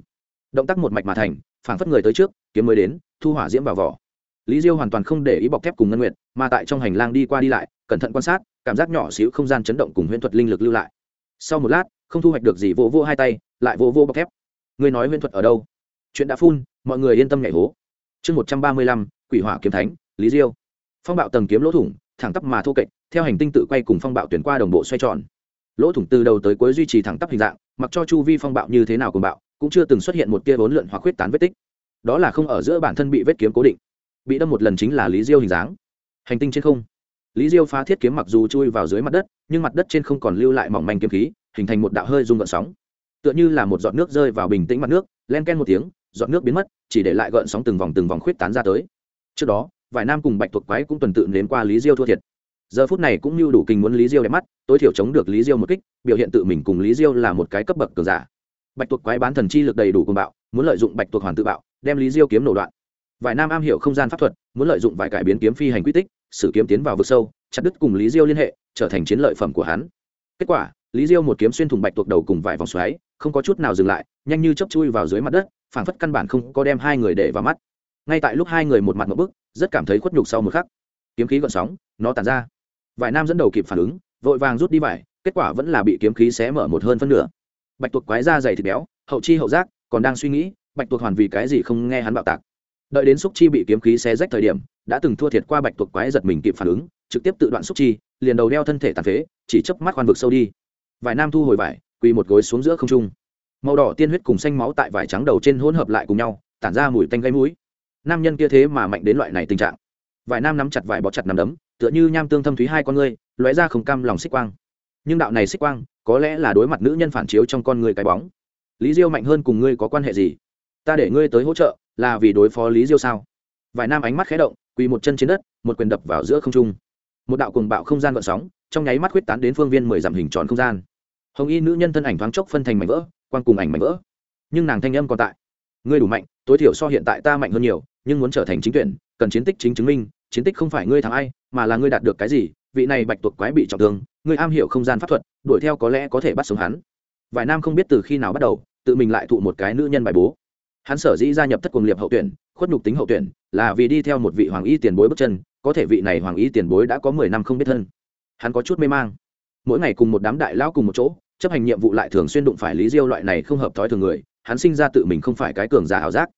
Động tác một mạch mà thành phảng phất người tới trước kiếm mới đến thu hỏa diễm vào vỏ. Lý diêu hoàn toàn không để ý bọc thép cùng ngân nguyện, mà tại trong hành lang đi qua đi lại cẩn thận quan sát cảm giác nhỏ xíu không gian chấn động cùng huyễn thuật linh lực lưu lại. Sau một lát không thu hoạch được gì vô vỗ hai tay, lại vô vỗ bọc thép. Ngươi nói huyễn thuật ở đâu? Chuyện đã phun, mọi người yên tâm nhảy hố. Chương một trăm ba mươi lăm, quỷ hỏa kiếm thánh, lý diêu. Phong bạo tầng kiếm lỗ thủng, thẳng tắp mà thô kệch, theo hành tinh tự quay cùng phong bạo tuyển qua đồng bộ xoay tròn. Lỗ thủng từ đầu tới cuối duy trì thẳng tắp hình dạng, mặc cho chu vi phong bạo như thế nào cùng bạo, cũng chưa từng xuất hiện một tia vốn lượn hoặc huyết tán vết tích. Đó là không ở giữa bản thân bị vết kiếm cố định. Bị đâm một lần chính là lý diêu hình dáng. Hành tinh trên không. Lý diêu phá thiết kiếm mặc dù chui vào dưới mặt đất, nhưng mặt đất trên không còn lưu lại mỏng manh kiếm khí hình thành một đạo hơi rung gợn sóng. Tựa như là một giọt nước rơi vào bình tĩnh mặt nước, len ken một tiếng, giọt nước biến mất, chỉ để lại gợn sóng từng vòng từng vòng khuyết tán ra tới. Trước đó, vài nam cùng bạch thuộc quái cũng tuần tự nếm qua lý diêu thua thiệt. Giờ phút này cũng như đủ kinh muốn lý diêu đẹp mắt, tối thiểu chống được lý diêu một kích, biểu hiện tự mình cùng lý diêu là một cái cấp bậc cường giả. Bạch tuộc quái bán thần chi lực đầy đủ cùng bạo, muốn lợi dụng bạch tuộc hoàn tự bạo, đem lý diêu kiếm nổ đoạn. Vài nam am hiểu không gian pháp thuật, muốn lợi dụng vài cải biến kiếm phi hành quy tích, sử kiếm tiến vào vực sâu, chặt đứt cùng lý diêu liên hệ, trở thành chiến lợi phẩm của hắn. Kết quả lý diêu một kiếm xuyên thủng bạch tuộc đầu cùng vài vòng xoáy, không có chút nào dừng lại, nhanh như chấp chui vào dưới mặt đất, phảng phất căn bản không có đem hai người để vào mắt. Ngay tại lúc hai người một mặt một bức, rất cảm thấy khuất nhục sau một khắc. Kiếm khí gọn sóng, nó tàn ra. Vài nam dẫn đầu kịp phản ứng, vội vàng rút đi vải, kết quả vẫn là bị kiếm khí xé mở một hơn phân nửa. Bạch tuộc quái da dày thịt béo, hậu chi hậu giác, còn đang suy nghĩ, bạch tuộc hoàn vì cái gì không nghe hắn bạo tạc. Đợi đến xúc chi bị kiếm khí xé rách thời điểm, đã từng thua thiệt qua bạch tuộc quái giật mình kịp phản ứng, trực tiếp tự đoạn xúc chi, liền đầu đeo thân thể tàn phế, chỉ chớp mắt khoan vực sâu đi vải nam thu hồi vải, quỳ một gối xuống giữa không trung. Màu đỏ tiên huyết cùng xanh máu tại vải trắng đầu trên hỗn hợp lại cùng nhau, tản ra mùi tanh gây mũi. Nam nhân kia thế mà mạnh đến loại này tình trạng. Vải nam nắm chặt vải bọt chặt nằm đấm, tựa như nham tương thâm thúy hai con ngươi, lóe ra không cam lòng xích quang. Nhưng đạo này xích quang, có lẽ là đối mặt nữ nhân phản chiếu trong con người cái bóng. Lý diêu mạnh hơn cùng ngươi có quan hệ gì? Ta để ngươi tới hỗ trợ, là vì đối phó lý diêu sao? Vải nam ánh mắt khé động, quỳ một chân trên đất, một quyền đập vào giữa không trung. Một đạo cùng bạo không gian gợn sóng, trong nháy mắt huyết tán đến phương viên mười dặm hình tròn không gian hồng y nữ nhân thân ảnh thoáng chốc phân thành mảnh vỡ quan cùng ảnh mảnh vỡ. Nhưng nàng thanh âm còn tại. Ngươi đủ mạnh, tối thiểu so hiện tại ta mạnh hơn nhiều, nhưng muốn trở thành chính tuyển, cần chiến tích chính chứng minh, chiến tích không phải ngươi thắng ai, mà là ngươi đạt được cái gì, vị này bạch tuộc quái bị trọng thương, ngươi am hiểu không gian pháp thuật, đuổi theo có lẽ có thể bắt sống hắn. Vài nam không biết từ khi nào bắt đầu, tự mình lại thụ một cái nữ nhân bài bố. Hắn sở dĩ gia nhập thất quần liệp hậu tuyển, khuất nhục tính hậu tuyển, là vì đi theo một vị hoàng y tiền bối bước chân, có thể vị này hoàng y tiền bối đã có mười năm không biết thân. Hắn có chút mê mang. Mỗi ngày cùng một đám đại lão cùng một chỗ chấp hành nhiệm vụ lại thường xuyên đụng phải lý diêu loại này không hợp thói thường người, hắn sinh ra tự mình không phải cái cường giả ảo giác.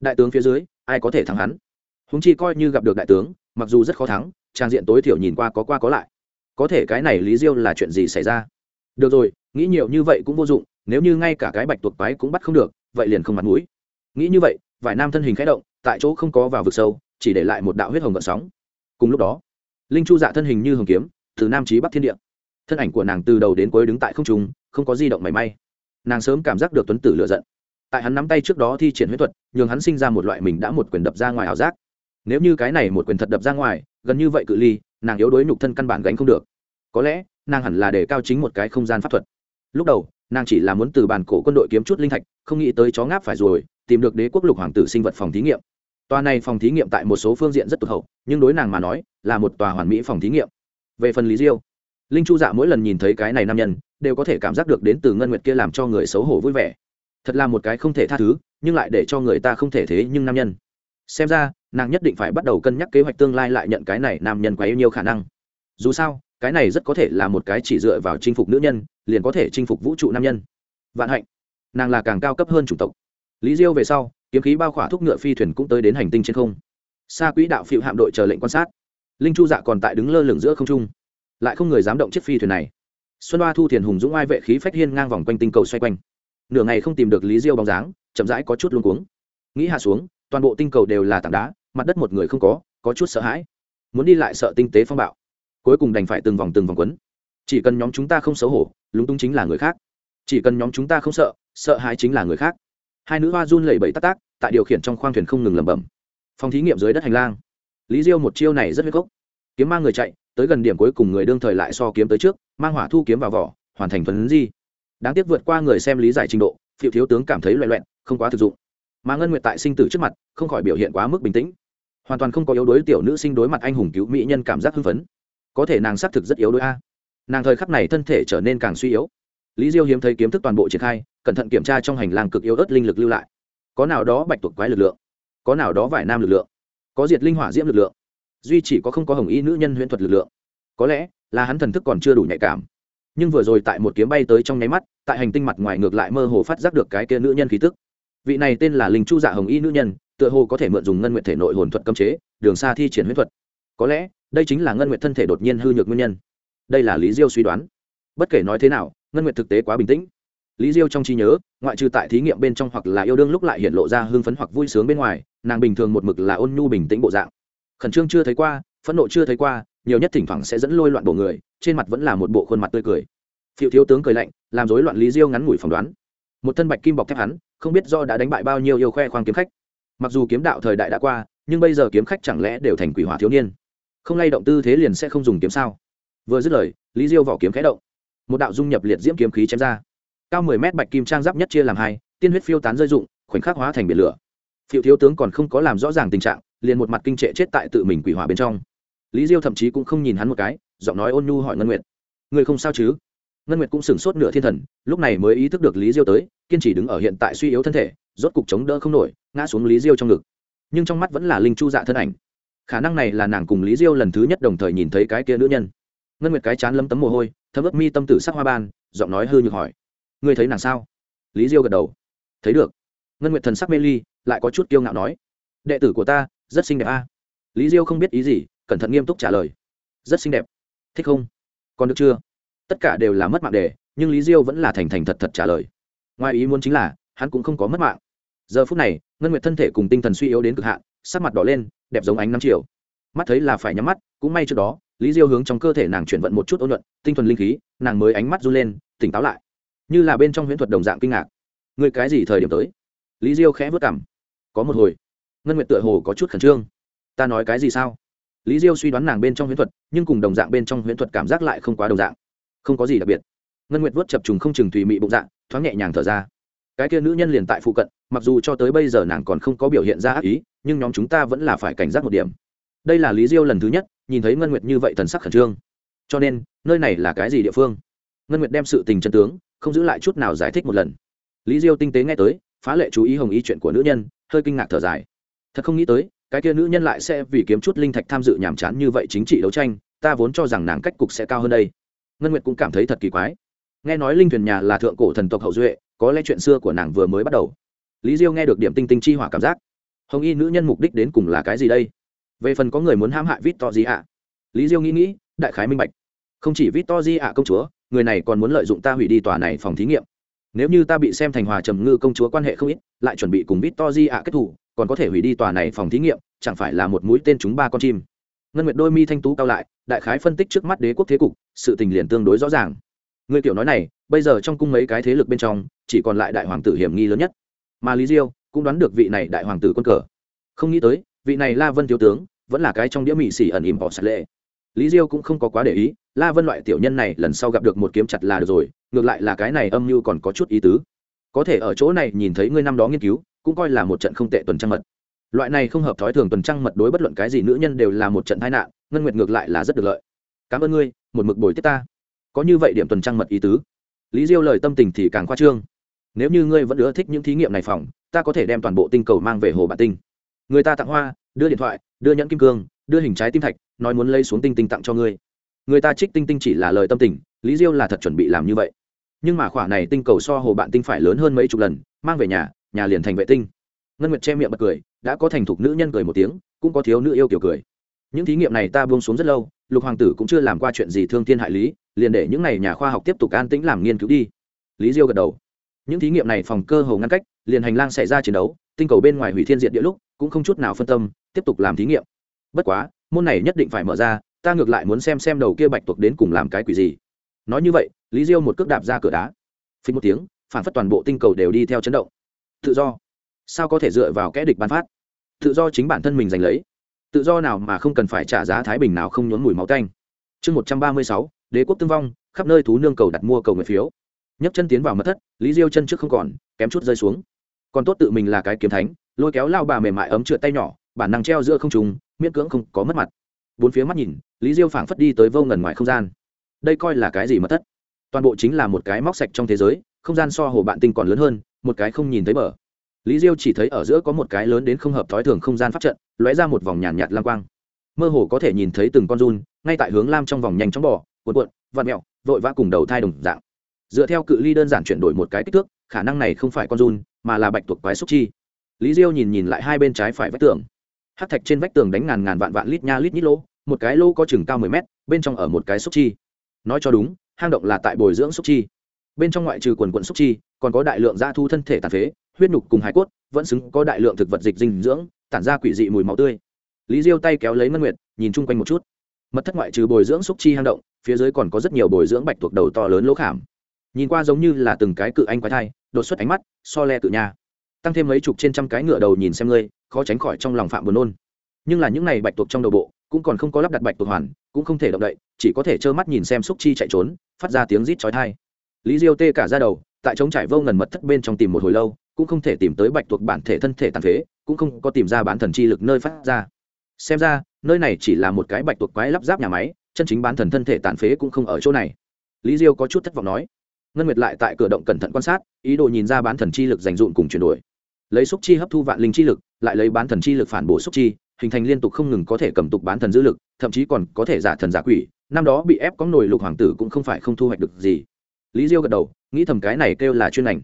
Đại tướng phía dưới, ai có thể thắng hắn? Húng chi coi như gặp được đại tướng, mặc dù rất khó thắng, trang diện tối thiểu nhìn qua có qua có lại. Có thể cái này lý diêu là chuyện gì xảy ra? Được rồi, nghĩ nhiều như vậy cũng vô dụng, nếu như ngay cả cái bạch tuộc bái cũng bắt không được, vậy liền không mặt mũi. Nghĩ như vậy, vài nam thân hình khẽ động, tại chỗ không có vào vực sâu, chỉ để lại một đạo huyết hồng gợn sóng. Cùng lúc đó, linh chu dạ thân hình như hồng kiếm, từ nam chí bắc thiên địa thân ảnh của nàng từ đầu đến cuối đứng tại không trung, không có di động mảy may. Nàng sớm cảm giác được tuấn tử lựa giận. Tại hắn nắm tay trước đó thi triển huyết thuật, nhường hắn sinh ra một loại mình đã một quyền đập ra ngoài ảo giác. Nếu như cái này một quyền thật đập ra ngoài, gần như vậy cự ly, nàng yếu đuối nhục thân căn bản gánh không được. Có lẽ, nàng hẳn là để cao chính một cái không gian pháp thuật. Lúc đầu, nàng chỉ là muốn từ bàn cổ quân đội kiếm chút linh thạch, không nghĩ tới chó ngáp phải rồi, tìm được đế quốc lục hoàng tử sinh vật phòng thí nghiệm. Tòa này phòng thí nghiệm tại một số phương diện rất tụt hậu, nhưng đối nàng mà nói, là một tòa hoàn mỹ phòng thí nghiệm. Về phần lý diêu linh chu dạ mỗi lần nhìn thấy cái này nam nhân, đều có thể cảm giác được đến từ ngân nguyệt kia làm cho người xấu hổ vui vẻ. Thật là một cái không thể tha thứ, nhưng lại để cho người ta không thể thế nhưng nam nhân. Xem ra, nàng nhất định phải bắt đầu cân nhắc kế hoạch tương lai lại nhận cái này nam nhân quá yêu nhiều khả năng. Dù sao, cái này rất có thể là một cái chỉ dựa vào chinh phục nữ nhân, liền có thể chinh phục vũ trụ nam nhân. Vạn hạnh, nàng là càng cao cấp hơn chủng tộc. Lý diêu về sau, kiếm khí bao khỏa thúc ngựa phi thuyền cũng tới đến hành tinh trên không. Xa quỹ đạo phiệu hạm đội chờ lệnh quan sát. Linh chu dạ còn tại đứng lơ lửng giữa không trung lại không người dám động chiếc phi thuyền này. Xuân hoa thu thiền hùng dũng ai vệ khí phách hiên ngang vòng quanh tinh cầu xoay quanh. Nửa ngày không tìm được lý diêu bóng dáng, chậm rãi có chút luống cuống. Nghĩ hạ xuống, toàn bộ tinh cầu đều là tảng đá, mặt đất một người không có có chút sợ hãi. Muốn đi lại sợ tinh tế phong bạo. Cuối cùng đành phải từng vòng từng vòng quấn. Chỉ cần nhóm chúng ta không xấu hổ, lúng túng chính là người khác. Chỉ cần nhóm chúng ta không sợ sợ hãi chính là người khác. Hai nữ hoa run lẩy bẩy tắc tác tại điều khiển trong khoang thuyền không ngừng lẩm bẩm. Phòng thí nghiệm dưới đất hành lang. Lý diêu một chiêu này rất huyết gốc. Kiếm mang người chạy tới gần điểm cuối cùng người đương thời lại so kiếm tới trước, mang hỏa thu kiếm vào vỏ, hoàn thành thuấn di. Đáng tiếc vượt qua người xem lý giải trình độ phiệu thiếu tướng cảm thấy loẹ loẹn không quá thực dụng. Mà ngân nguyệt tại sinh tử trước mặt, không khỏi biểu hiện quá mức bình tĩnh. Hoàn toàn không có yếu đối tiểu nữ sinh đối mặt anh hùng cứu mỹ nhân cảm giác hưng phấn. Có thể nàng xác thực rất yếu đối a. Nàng thời khắc này thân thể trở nên càng suy yếu. Lý diêu hiếm thấy kiếm thức toàn bộ triển khai, cẩn thận kiểm tra trong hành lang cực yếu ớt linh lực lưu lại. Có nào đó bạch tuộc quái lực lượng, có nào đó vải nam lực lượng, có diệt linh hỏa diễm lực lượng duy chỉ có không có hồng y nữ nhân huyễn thuật lực lượng. Có lẽ là hắn thần thức còn chưa đủ nhạy cảm. Nhưng vừa rồi tại một kiếm bay tới trong nháy mắt, tại hành tinh mặt ngoài ngược lại mơ hồ phát giác được cái kia nữ nhân khí tức. Vị này tên là linh chu dạ hồng y nữ nhân, tựa hồ có thể mượn dùng ngân nguyện thể nội hồn thuật cấm chế, đường xa thi triển huyễn thuật. Có lẽ, đây chính là ngân nguyện thân thể đột nhiên hư nhược nguyên nhân. Đây là lý diêu suy đoán. Bất kể nói thế nào, ngân nguyện thực tế quá bình tĩnh. Lý diêu trong trí nhớ, ngoại trừ tại thí nghiệm bên trong hoặc là yêu đương lúc lại hiện lộ ra hưng phấn hoặc vui sướng bên ngoài, nàng bình thường một mực là ôn nhu bình tĩnh bộ dạng khẩn trương chưa thấy qua, phẫn nộ chưa thấy qua, nhiều nhất thỉnh thoảng sẽ dẫn lôi loạn bộ người, trên mặt vẫn là một bộ khuôn mặt tươi cười. Phiệu thiếu tướng cười lạnh, làm rối loạn lý diêu ngắn ngủi phỏng đoán. Một thân bạch kim bọc thép hắn, không biết do đã đánh bại bao nhiêu yêu khoe khoang kiếm khách. Mặc dù kiếm đạo thời đại đã qua, nhưng bây giờ kiếm khách chẳng lẽ đều thành quỷ hỏa thiếu niên? Không lay động tư thế liền sẽ không dùng kiếm sao? Vừa dứt lời, lý diêu vỏ kiếm khẽ động. Một đạo dung nhập liệt diễm kiếm khí chém ra. Cao mười mét bạch kim trang giáp nhất chia làm hai, tiên huyết phiêu tán rơi rụng, khoảnh khắc hóa thành biển lửa. Phiệu thiếu tướng còn không có làm rõ ràng tình trạng liền một mặt kinh trệ chết tại tự mình quỷ hỏa bên trong. Lý diêu thậm chí cũng không nhìn hắn một cái, giọng nói ôn nhu hỏi ngân nguyệt. Người không sao chứ? Ngân nguyệt cũng sửng sốt nửa thiên thần, lúc này mới ý thức được lý diêu tới, kiên trì đứng ở hiện tại suy yếu thân thể, rốt cục chống đỡ không nổi, ngã xuống lý diêu trong ngực. Nhưng trong mắt vẫn là linh chu dạ thân ảnh. Khả năng này là nàng cùng lý diêu lần thứ nhất đồng thời nhìn thấy cái kia nữ nhân. Ngân nguyệt cái chán lấm tấm mồ hôi, thấm ướp mi tâm tử sắc hoa ban, giọng nói hư nhược hỏi. Ngươi thấy nàng sao? Lý diêu gật đầu. Thấy được. Ngân nguyệt thần sắc mê ly, lại có chút kiêu ngạo nói. Đệ tử của ta rất xinh đẹp a. À? lý diêu không biết ý gì, cẩn thận nghiêm túc trả lời. Rất xinh đẹp. Thích không? Còn được chưa? Tất cả đều là mất mạng đề, nhưng lý diêu vẫn là thành thành thật thật trả lời. Ngoài ý muốn chính là, hắn cũng không có mất mạng. Giờ phút này, ngân nguyệt thân thể cùng tinh thần suy yếu đến cực hạn, sắc mặt đỏ lên, đẹp giống ánh năm chiều. Mắt thấy là phải nhắm mắt, cũng may trước đó, lý diêu hướng trong cơ thể nàng chuyển vận một chút ôn luận tinh thần linh khí, nàng mới ánh mắt run lên, tỉnh táo lại. Như là bên trong huyễn thuật đồng dạng kinh ngạc. Người cái gì thời điểm tới? Lý diêu khẽ vất cảm có một hồi ngân nguyệt tựa hồ có chút khẩn trương. Ta nói cái gì sao? Lý diêu suy đoán nàng bên trong huyễn thuật, nhưng cùng đồng dạng bên trong huyễn thuật cảm giác lại không quá đồng dạng. Không có gì đặc biệt. Ngân nguyệt vớt chập trùng không chừng tùy mị bụng dạng, thoáng nhẹ nhàng thở ra. Cái kia nữ nhân liền tại phụ cận, mặc dù cho tới bây giờ nàng còn không có biểu hiện ra ác ý, nhưng nhóm chúng ta vẫn là phải cảnh giác một điểm. Đây là lý diêu lần thứ nhất, nhìn thấy ngân nguyệt như vậy thần sắc khẩn trương. Cho nên, nơi này là cái gì địa phương? Ngân nguyệt đem sự tình chân tướng, không giữ lại chút nào giải thích một lần. Lý diêu tinh tế nghe tới, phá lệ chú ý hồng ý chuyện của nữ nhân, hơi kinh ngạc thở dài thật không nghĩ tới, cái kia nữ nhân lại sẽ vì kiếm chút linh thạch tham dự nhàm chán như vậy chính trị đấu tranh, ta vốn cho rằng nàng cách cục sẽ cao hơn đây. Ngân nguyệt cũng cảm thấy thật kỳ quái. Nghe nói linh thuyền nhà là thượng cổ thần tộc hậu duệ, có lẽ chuyện xưa của nàng vừa mới bắt đầu. Lý diêu nghe được điểm tinh tinh chi hỏa cảm giác. Hồng y nữ nhân mục đích đến cùng là cái gì đây? Về phần có người muốn hãm hại vít to gì ạ à? lý diêu nghĩ nghĩ, đại khái minh bạch. Không chỉ vít to gì ạ à công chúa, người này còn muốn lợi dụng ta hủy đi tòa này phòng thí nghiệm. Nếu như ta bị xem thành hòa trầm ngư công chúa quan hệ không ít, lại chuẩn bị cùng vít to di ạ kết thủ còn có thể hủy đi tòa này phòng thí nghiệm, chẳng phải là một mũi tên chúng ba con chim. Ngân nguyệt đôi mi thanh tú cao lại, đại khái phân tích trước mắt đế quốc thế cục, sự tình liền tương đối rõ ràng. Người kiểu nói này, bây giờ trong cung mấy cái thế lực bên trong, chỉ còn lại đại hoàng tử hiểm nghi lớn nhất. Mà lý diêu cũng đoán được vị này đại hoàng tử quân cờ. Không nghĩ tới, vị này la vân thiếu tướng vẫn là cái trong đĩa mị xỉ ẩn ỉm bỏ sạch lệ. Lý diêu cũng không có quá để ý, la vân loại tiểu nhân này lần sau gặp được một kiếm chặt là được rồi, ngược lại là cái này âm mưu còn có chút ý tứ. Có thể ở chỗ này nhìn thấy ngươi năm đó nghiên cứu cũng coi là một trận không tệ tuần trăng mật. Loại này không hợp thói thường tuần trăng mật đối bất luận cái gì nữ nhân đều là một trận tai nạn, ngân nguyệt ngược lại là rất được lợi. Cảm ơn ngươi, một mực bồi tiếp ta. Có như vậy điểm tuần trăng mật ý tứ. Lý diêu lời tâm tình thì càng khoa trương. Nếu như ngươi vẫn ưa thích những thí nghiệm này phòng, ta có thể đem toàn bộ tinh cầu mang về hồ bản tinh. Người ta tặng hoa, đưa điện thoại, đưa nhẫn kim cương, đưa hình trái tim thạch, nói muốn lấy xuống tinh tinh tặng cho ngươi. Người ta trích tinh tinh chỉ là lời tâm tình, lý diêu là thật chuẩn bị làm như vậy. Nhưng mà khoản này tinh cầu so hồ bạn tinh phải lớn hơn mấy chục lần, mang về nhà nhà liền thành vệ tinh. Ngân nguyệt che miệng bật cười, đã có thành thục nữ nhân cười một tiếng, cũng có thiếu nữ yêu kiểu cười. Những thí nghiệm này ta buông xuống rất lâu, lục hoàng tử cũng chưa làm qua chuyện gì thương thiên hại lý, liền để những n à y nhà khoa học tiếp tục an tĩnh làm nghiên cứu đi. Lý diêu gật đầu. Những thí nghiệm này phòng cơ hồ ngăn cách, liền hành lang xảy ra chiến đấu, tinh cầu bên ngoài hủy thiên diện địa lúc, cũng không chút nào phân tâm, tiếp tục làm thí nghiệm. Bất quá, môn này nhất định phải mở ra, ta ngược lại muốn xem xem đầu kia bạch tuộc đến cùng làm cái quỷ gì. Nói như vậy, lý diêu một cước đạp ra cửa đá. Phí một tiếng, phản phất toàn bộ tinh cầu đều đi theo chấn động tự do. Sao có thể dựa vào kẽ địch ban phát? Tự do chính bản thân mình giành lấy. Tự do nào mà không cần phải trả giá thái bình nào không nhốn mùi máu canh chương một trăm ba mươi sáu, đế quốc tương vong, khắp nơi thú nương cầu đặt mua cầu người phiếu. Nhấc chân tiến vào mất thất, lý diêu chân trước không còn, kém chút rơi xuống. Còn tốt tự mình là cái kiếm thánh, lôi kéo lao bà mềm mại ấm trượt tay nhỏ, bản năng treo giữa không trùng miễn cưỡng không có mất mặt. Bốn phía mắt nhìn, lý diêu phảng phất đi tới vô ngần ngoài không gian. Đây coi là cái gì mất thất? Toàn bộ chính là một cái móc sạch trong thế giới, không gian so hồ bạn tinh còn lớn hơn một cái không nhìn thấy bờ. Lý diêu chỉ thấy ở giữa có một cái lớn đến không hợp thói thường không gian phát trận lóe ra một vòng nhàn nhạt, lam quang. Mơ hồ có thể nhìn thấy từng con run ngay tại hướng lam trong vòng nhanh chóng bỏ cuộn cuộn vặn mèo, vội vã cùng đầu thai đồng dạng. Dựa theo cự ly đơn giản chuyển đổi một cái kích thước khả năng này không phải con run mà là bạch tuộc quái xúc chi. Lý diêu nhìn nhìn lại hai bên trái phải vách tường. Hắc thạch trên vách tường đánh ngàn ngàn vạn vạn lít nha lít nhít lỗ một cái lỗ có chừng cao mười mét bên trong ở một cái xúc chi. Nói cho đúng hang động là tại bồi dưỡng xúc chi. Bên trong ngoại trừ quần quận xúc chi còn có đại lượng da thu thân thể tàn phế, huyết nục cùng hải cốt, vẫn xứng có đại lượng thực vật dịch dinh dưỡng, tản ra quỷ dị mùi máu tươi. Lý diêu tay kéo lấy ngân nguyệt, nhìn chung quanh một chút. Mật thất ngoại trừ bồi dưỡng xúc chi hang động, phía dưới còn có rất nhiều bồi dưỡng bạch thuộc đầu to lớn lỗ khảm. Nhìn qua giống như là từng cái cự anh quái thai, đột xuất ánh mắt, so le cự nhà tăng thêm mấy chục trên trăm cái ngựa đầu nhìn xem ngươi, khó tránh khỏi trong lòng phạm buồn nôn. Nhưng là những này bạch tuộc trong đầu bộ, cũng còn không có lắp đặt bạch tuộc hoàn, cũng không thể động đậy, chỉ có thể trơ mắt nhìn xem xúc chi chạy trốn, phát ra tiếng rít chói tai. Lý diêu tê cả ra đầu tại trống trải vô ngần mật thất bên trong tìm một hồi lâu, cũng không thể tìm tới bạch thuộc bản thể thân thể tàn phế, cũng không có tìm ra bán thần chi lực nơi phát ra. Xem ra, nơi này chỉ là một cái bạch thuộc quái lắp ráp nhà máy, chân chính bán thần thân thể tàn phế cũng không ở chỗ này. Lý diêu có chút thất vọng nói. Ngân nguyệt lại tại cửa động cẩn thận quan sát, ý đồ nhìn ra bán thần chi lực dành dụn cùng chuyển đổi. Lấy xúc chi hấp thu vạn linh chi lực, lại lấy bán thần chi lực phản bổ xúc chi, hình thành liên tục không ngừng có thể cầm tục bán thần dữ lực, thậm chí còn có thể giả thần giả quỷ. Năm đó bị ép có nổi lục hoàng tử cũng không phải không thu hoạch được gì lý diêu gật đầu, nghĩ thầm cái này kêu là chuyên ngành.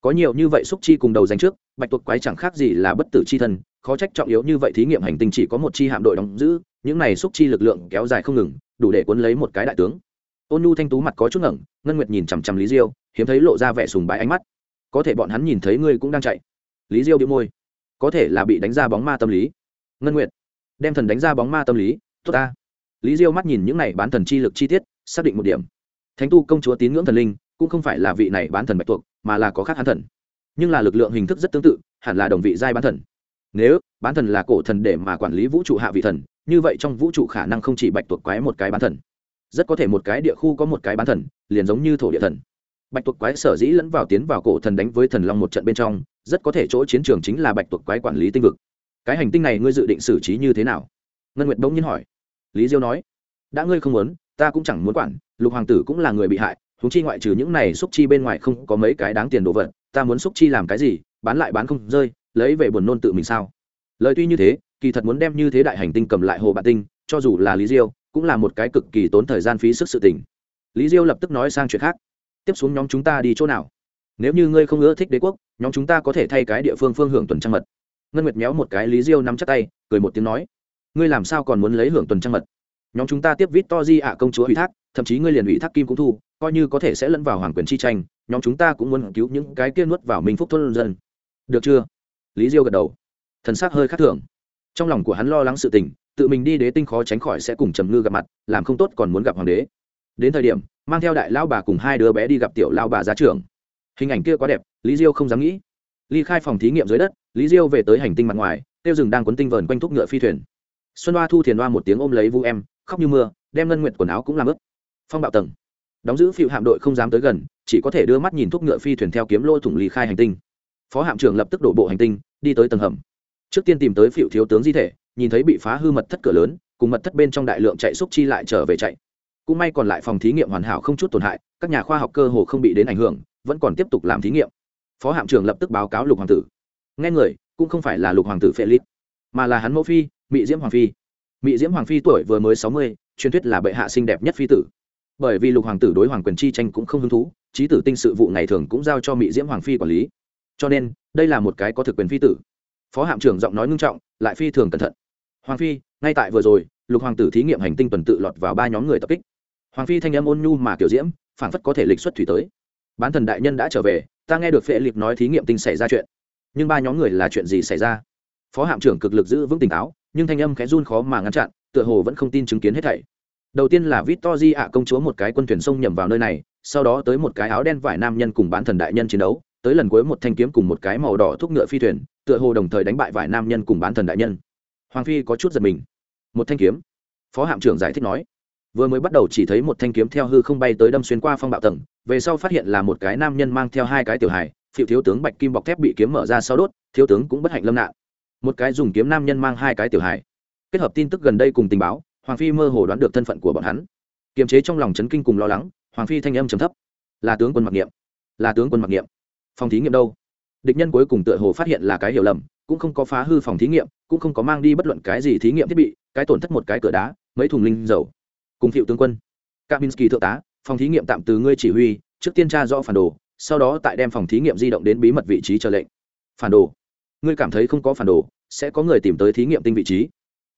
Có nhiều như vậy xúc chi cùng đầu danh trước, bạch tuộc quái chẳng khác gì là bất tử chi thân, khó trách trọng yếu như vậy thí nghiệm hành tinh chỉ có một chi hạm đội đóng giữ, những này xúc chi lực lượng kéo dài không ngừng, đủ để cuốn lấy một cái đại tướng. Ôn nhu thanh tú mặt có chút ngẩng, ngân nguyệt nhìn chằm chằm lý diêu, hiếm thấy lộ ra vẻ sùng bái ánh mắt. Có thể bọn hắn nhìn thấy ngươi cũng đang chạy. Lý diêu bị môi. Có thể là bị đánh ra bóng ma tâm lý. Ngân nguyệt. Đem thần đánh ra bóng ma tâm lý. Tốt ta. Lý diêu mắt nhìn những này bán thần chi lực chi tiết, xác định một điểm thánh tu công chúa tín ngưỡng thần linh cũng không phải là vị này bán thần bạch tuộc, mà là có khác hắn thần. Nhưng là lực lượng hình thức rất tương tự, hẳn là đồng vị giai bán thần. Nếu bán thần là cổ thần để mà quản lý vũ trụ hạ vị thần, như vậy trong vũ trụ khả năng không chỉ bạch tuộc quái một cái bán thần. Rất có thể một cái địa khu có một cái bán thần, liền giống như thổ địa thần. Bạch tuộc quái sở dĩ lẫn vào tiến vào cổ thần đánh với thần long một trận bên trong, rất có thể chỗ chiến trường chính là bạch tuộc quái quản lý tinh vực. Cái hành tinh này ngươi dự định xử trí như thế nào? Ngân nguyệt bỗng nhiên hỏi. Lý diêu nói đã ngươi không muốn, ta cũng chẳng muốn quản, lục hoàng tử cũng là người bị hại húng chi ngoại trừ những này xúc chi bên ngoài không có mấy cái đáng tiền đồ vật, ta muốn xúc chi làm cái gì, bán lại bán không rơi, lấy về buồn nôn tự mình sao? Lời tuy như thế, kỳ thật muốn đem như thế đại hành tinh cầm lại hồ bạn tinh, cho dù là lý diêu, cũng là một cái cực kỳ tốn thời gian phí sức sự tình. Lý diêu lập tức nói sang chuyện khác. Tiếp xuống nhóm chúng ta đi chỗ nào? Nếu như ngươi không ưa thích đế quốc, nhóm chúng ta có thể thay cái địa phương phương hưởng tuần trăng mật. Ngân nguyệt méo một cái lý diêu nắm chắc tay, cười một tiếng nói. Ngươi làm sao còn muốn lấy hưởng tuần trăng mật? nhóm chúng ta tiếp vít to di ạ, công chúa ủy thác, thậm chí ngươi liền ủy thác kim cũng thu, coi như có thể sẽ lẫn vào hoàng quyền chi tranh, nhóm chúng ta cũng muốn cứu những cái kia nuốt vào minh phúc thôn dân. Được chưa? Lý diêu gật đầu. Thần sắc hơi khắc thường. Trong lòng của hắn lo lắng sự tình, tự mình đi đế tinh khó tránh khỏi sẽ cùng trầm ngư gặp mặt, làm không tốt còn muốn gặp hoàng đế. Đến thời điểm, mang theo đại lao bà cùng hai đứa bé đi gặp tiểu lao bà giá trưởng. Hình ảnh kia quá đẹp, lý diêu không dám nghĩ. Ly khai phòng thí nghiệm dưới đất, lý diêu về tới hành tinh mặt ngoài, tiêu rừng đang quấn tinh vờn quanh thúc ngựa phi thuyền xuân hoa thu thiền hoa một tiếng ôm lấy vu em, khóc như mưa, đem ngân nguyện quần áo cũng làm ướt. Phong bạo tầng. Đóng giữ phiệu hạm đội không dám tới gần, chỉ có thể đưa mắt nhìn thuốc ngựa phi thuyền theo kiếm lô thủng ly khai hành tinh. Phó hạm trưởng lập tức đổ bộ hành tinh, đi tới tầng hầm. Trước tiên tìm tới phiệu thiếu tướng di thể, nhìn thấy bị phá hư mật thất cửa lớn, cùng mật thất bên trong đại lượng chạy xúc chi lại trở về chạy. Cũng may còn lại phòng thí nghiệm hoàn hảo không chút tổn hại, các nhà khoa học cơ hồ không bị đến ảnh hưởng, vẫn còn tiếp tục làm thí nghiệm. Phó hạm trưởng lập tức báo cáo lục hoàng tử. Nghe người, cũng không phải là lục hoàng tử felix mà là hắn mẫu phi mỹ diễm hoàng phi. Mỹ diễm hoàng phi tuổi vừa mới sáu mươi, truyền thuyết là bệ hạ xinh đẹp nhất phi tử. Bởi vì lục hoàng tử đối hoàng quyền chi tranh cũng không hứng thú trí tử tinh sự vụ ngày thường cũng giao cho mỹ diễm hoàng phi quản lý. Cho nên, đây là một cái có thực quyền phi tử. Phó hạm trưởng giọng nói ngưng trọng, lại phi thường cẩn thận. Hoàng phi, ngay tại vừa rồi, lục hoàng tử thí nghiệm hành tinh tuần tự lọt vào ba nhóm người tập kích. Hoàng phi thanh âm ôn nhu mà kiểu diễm phản phất có thể lịch xuất thủy tới. Bán thần đại nhân đã trở về, ta nghe được phệ lịch nói thí nghiệm tinh xảy ra chuyện. Nhưng ba nhóm người là chuyện gì xảy ra? phó hạm trưởng cực lực giữ vững tỉnh táo, nhưng thanh âm khẽ run khó mà ngăn chặn, tựa hồ vẫn không tin chứng kiến hết thảy. Đầu tiên là vít to di ạ công chúa một cái quân thuyền sông nhầm vào nơi này, sau đó tới một cái áo đen vải nam nhân cùng bán thần đại nhân chiến đấu, tới lần cuối một thanh kiếm cùng một cái màu đỏ thúc ngựa phi thuyền, tựa hồ đồng thời đánh bại vải nam nhân cùng bán thần đại nhân. Hoàng phi có chút giật mình. Một thanh kiếm. Phó hạm trưởng giải thích nói. Vừa mới bắt đầu chỉ thấy một thanh kiếm theo hư không bay tới đâm xuyên qua phong bạo tầng, về sau phát hiện là một cái nam nhân mang theo hai cái tiểu hài phiệu thiếu tướng bạch kim bọc thép bị kiếm mở ra sau đốt, thiếu tướng cũng bất hạnh lâm nạn một cái dùng kiếm nam nhân mang hai cái tiểu hài. Kết hợp tin tức gần đây cùng tình báo, hoàng phi mơ hồ đoán được thân phận của bọn hắn. Kiềm chế trong lòng chấn kinh cùng lo lắng, hoàng phi thanh âm trầm thấp. Là tướng quân mặc niệm. Là tướng quân mặc niệm. Phòng thí nghiệm đâu? Địch nhân cuối cùng tựa hồ phát hiện là cái hiểu lầm, cũng không có phá hư phòng thí nghiệm, cũng không có mang đi bất luận cái gì thí nghiệm thiết bị, cái tổn thất một cái cửa đá, mấy thùng linh dầu. Cùng thiệu tướng quân. Kaminsky thượng tá, phòng thí nghiệm tạm từ ngươi chỉ huy, trước tiên tra rõ phản đồ, sau đó tại đem phòng thí nghiệm di động đến bí mật vị trí chờ lệnh. Phản đồ ngươi cảm thấy không có phản đồ, sẽ có người tìm tới thí nghiệm tinh vị trí.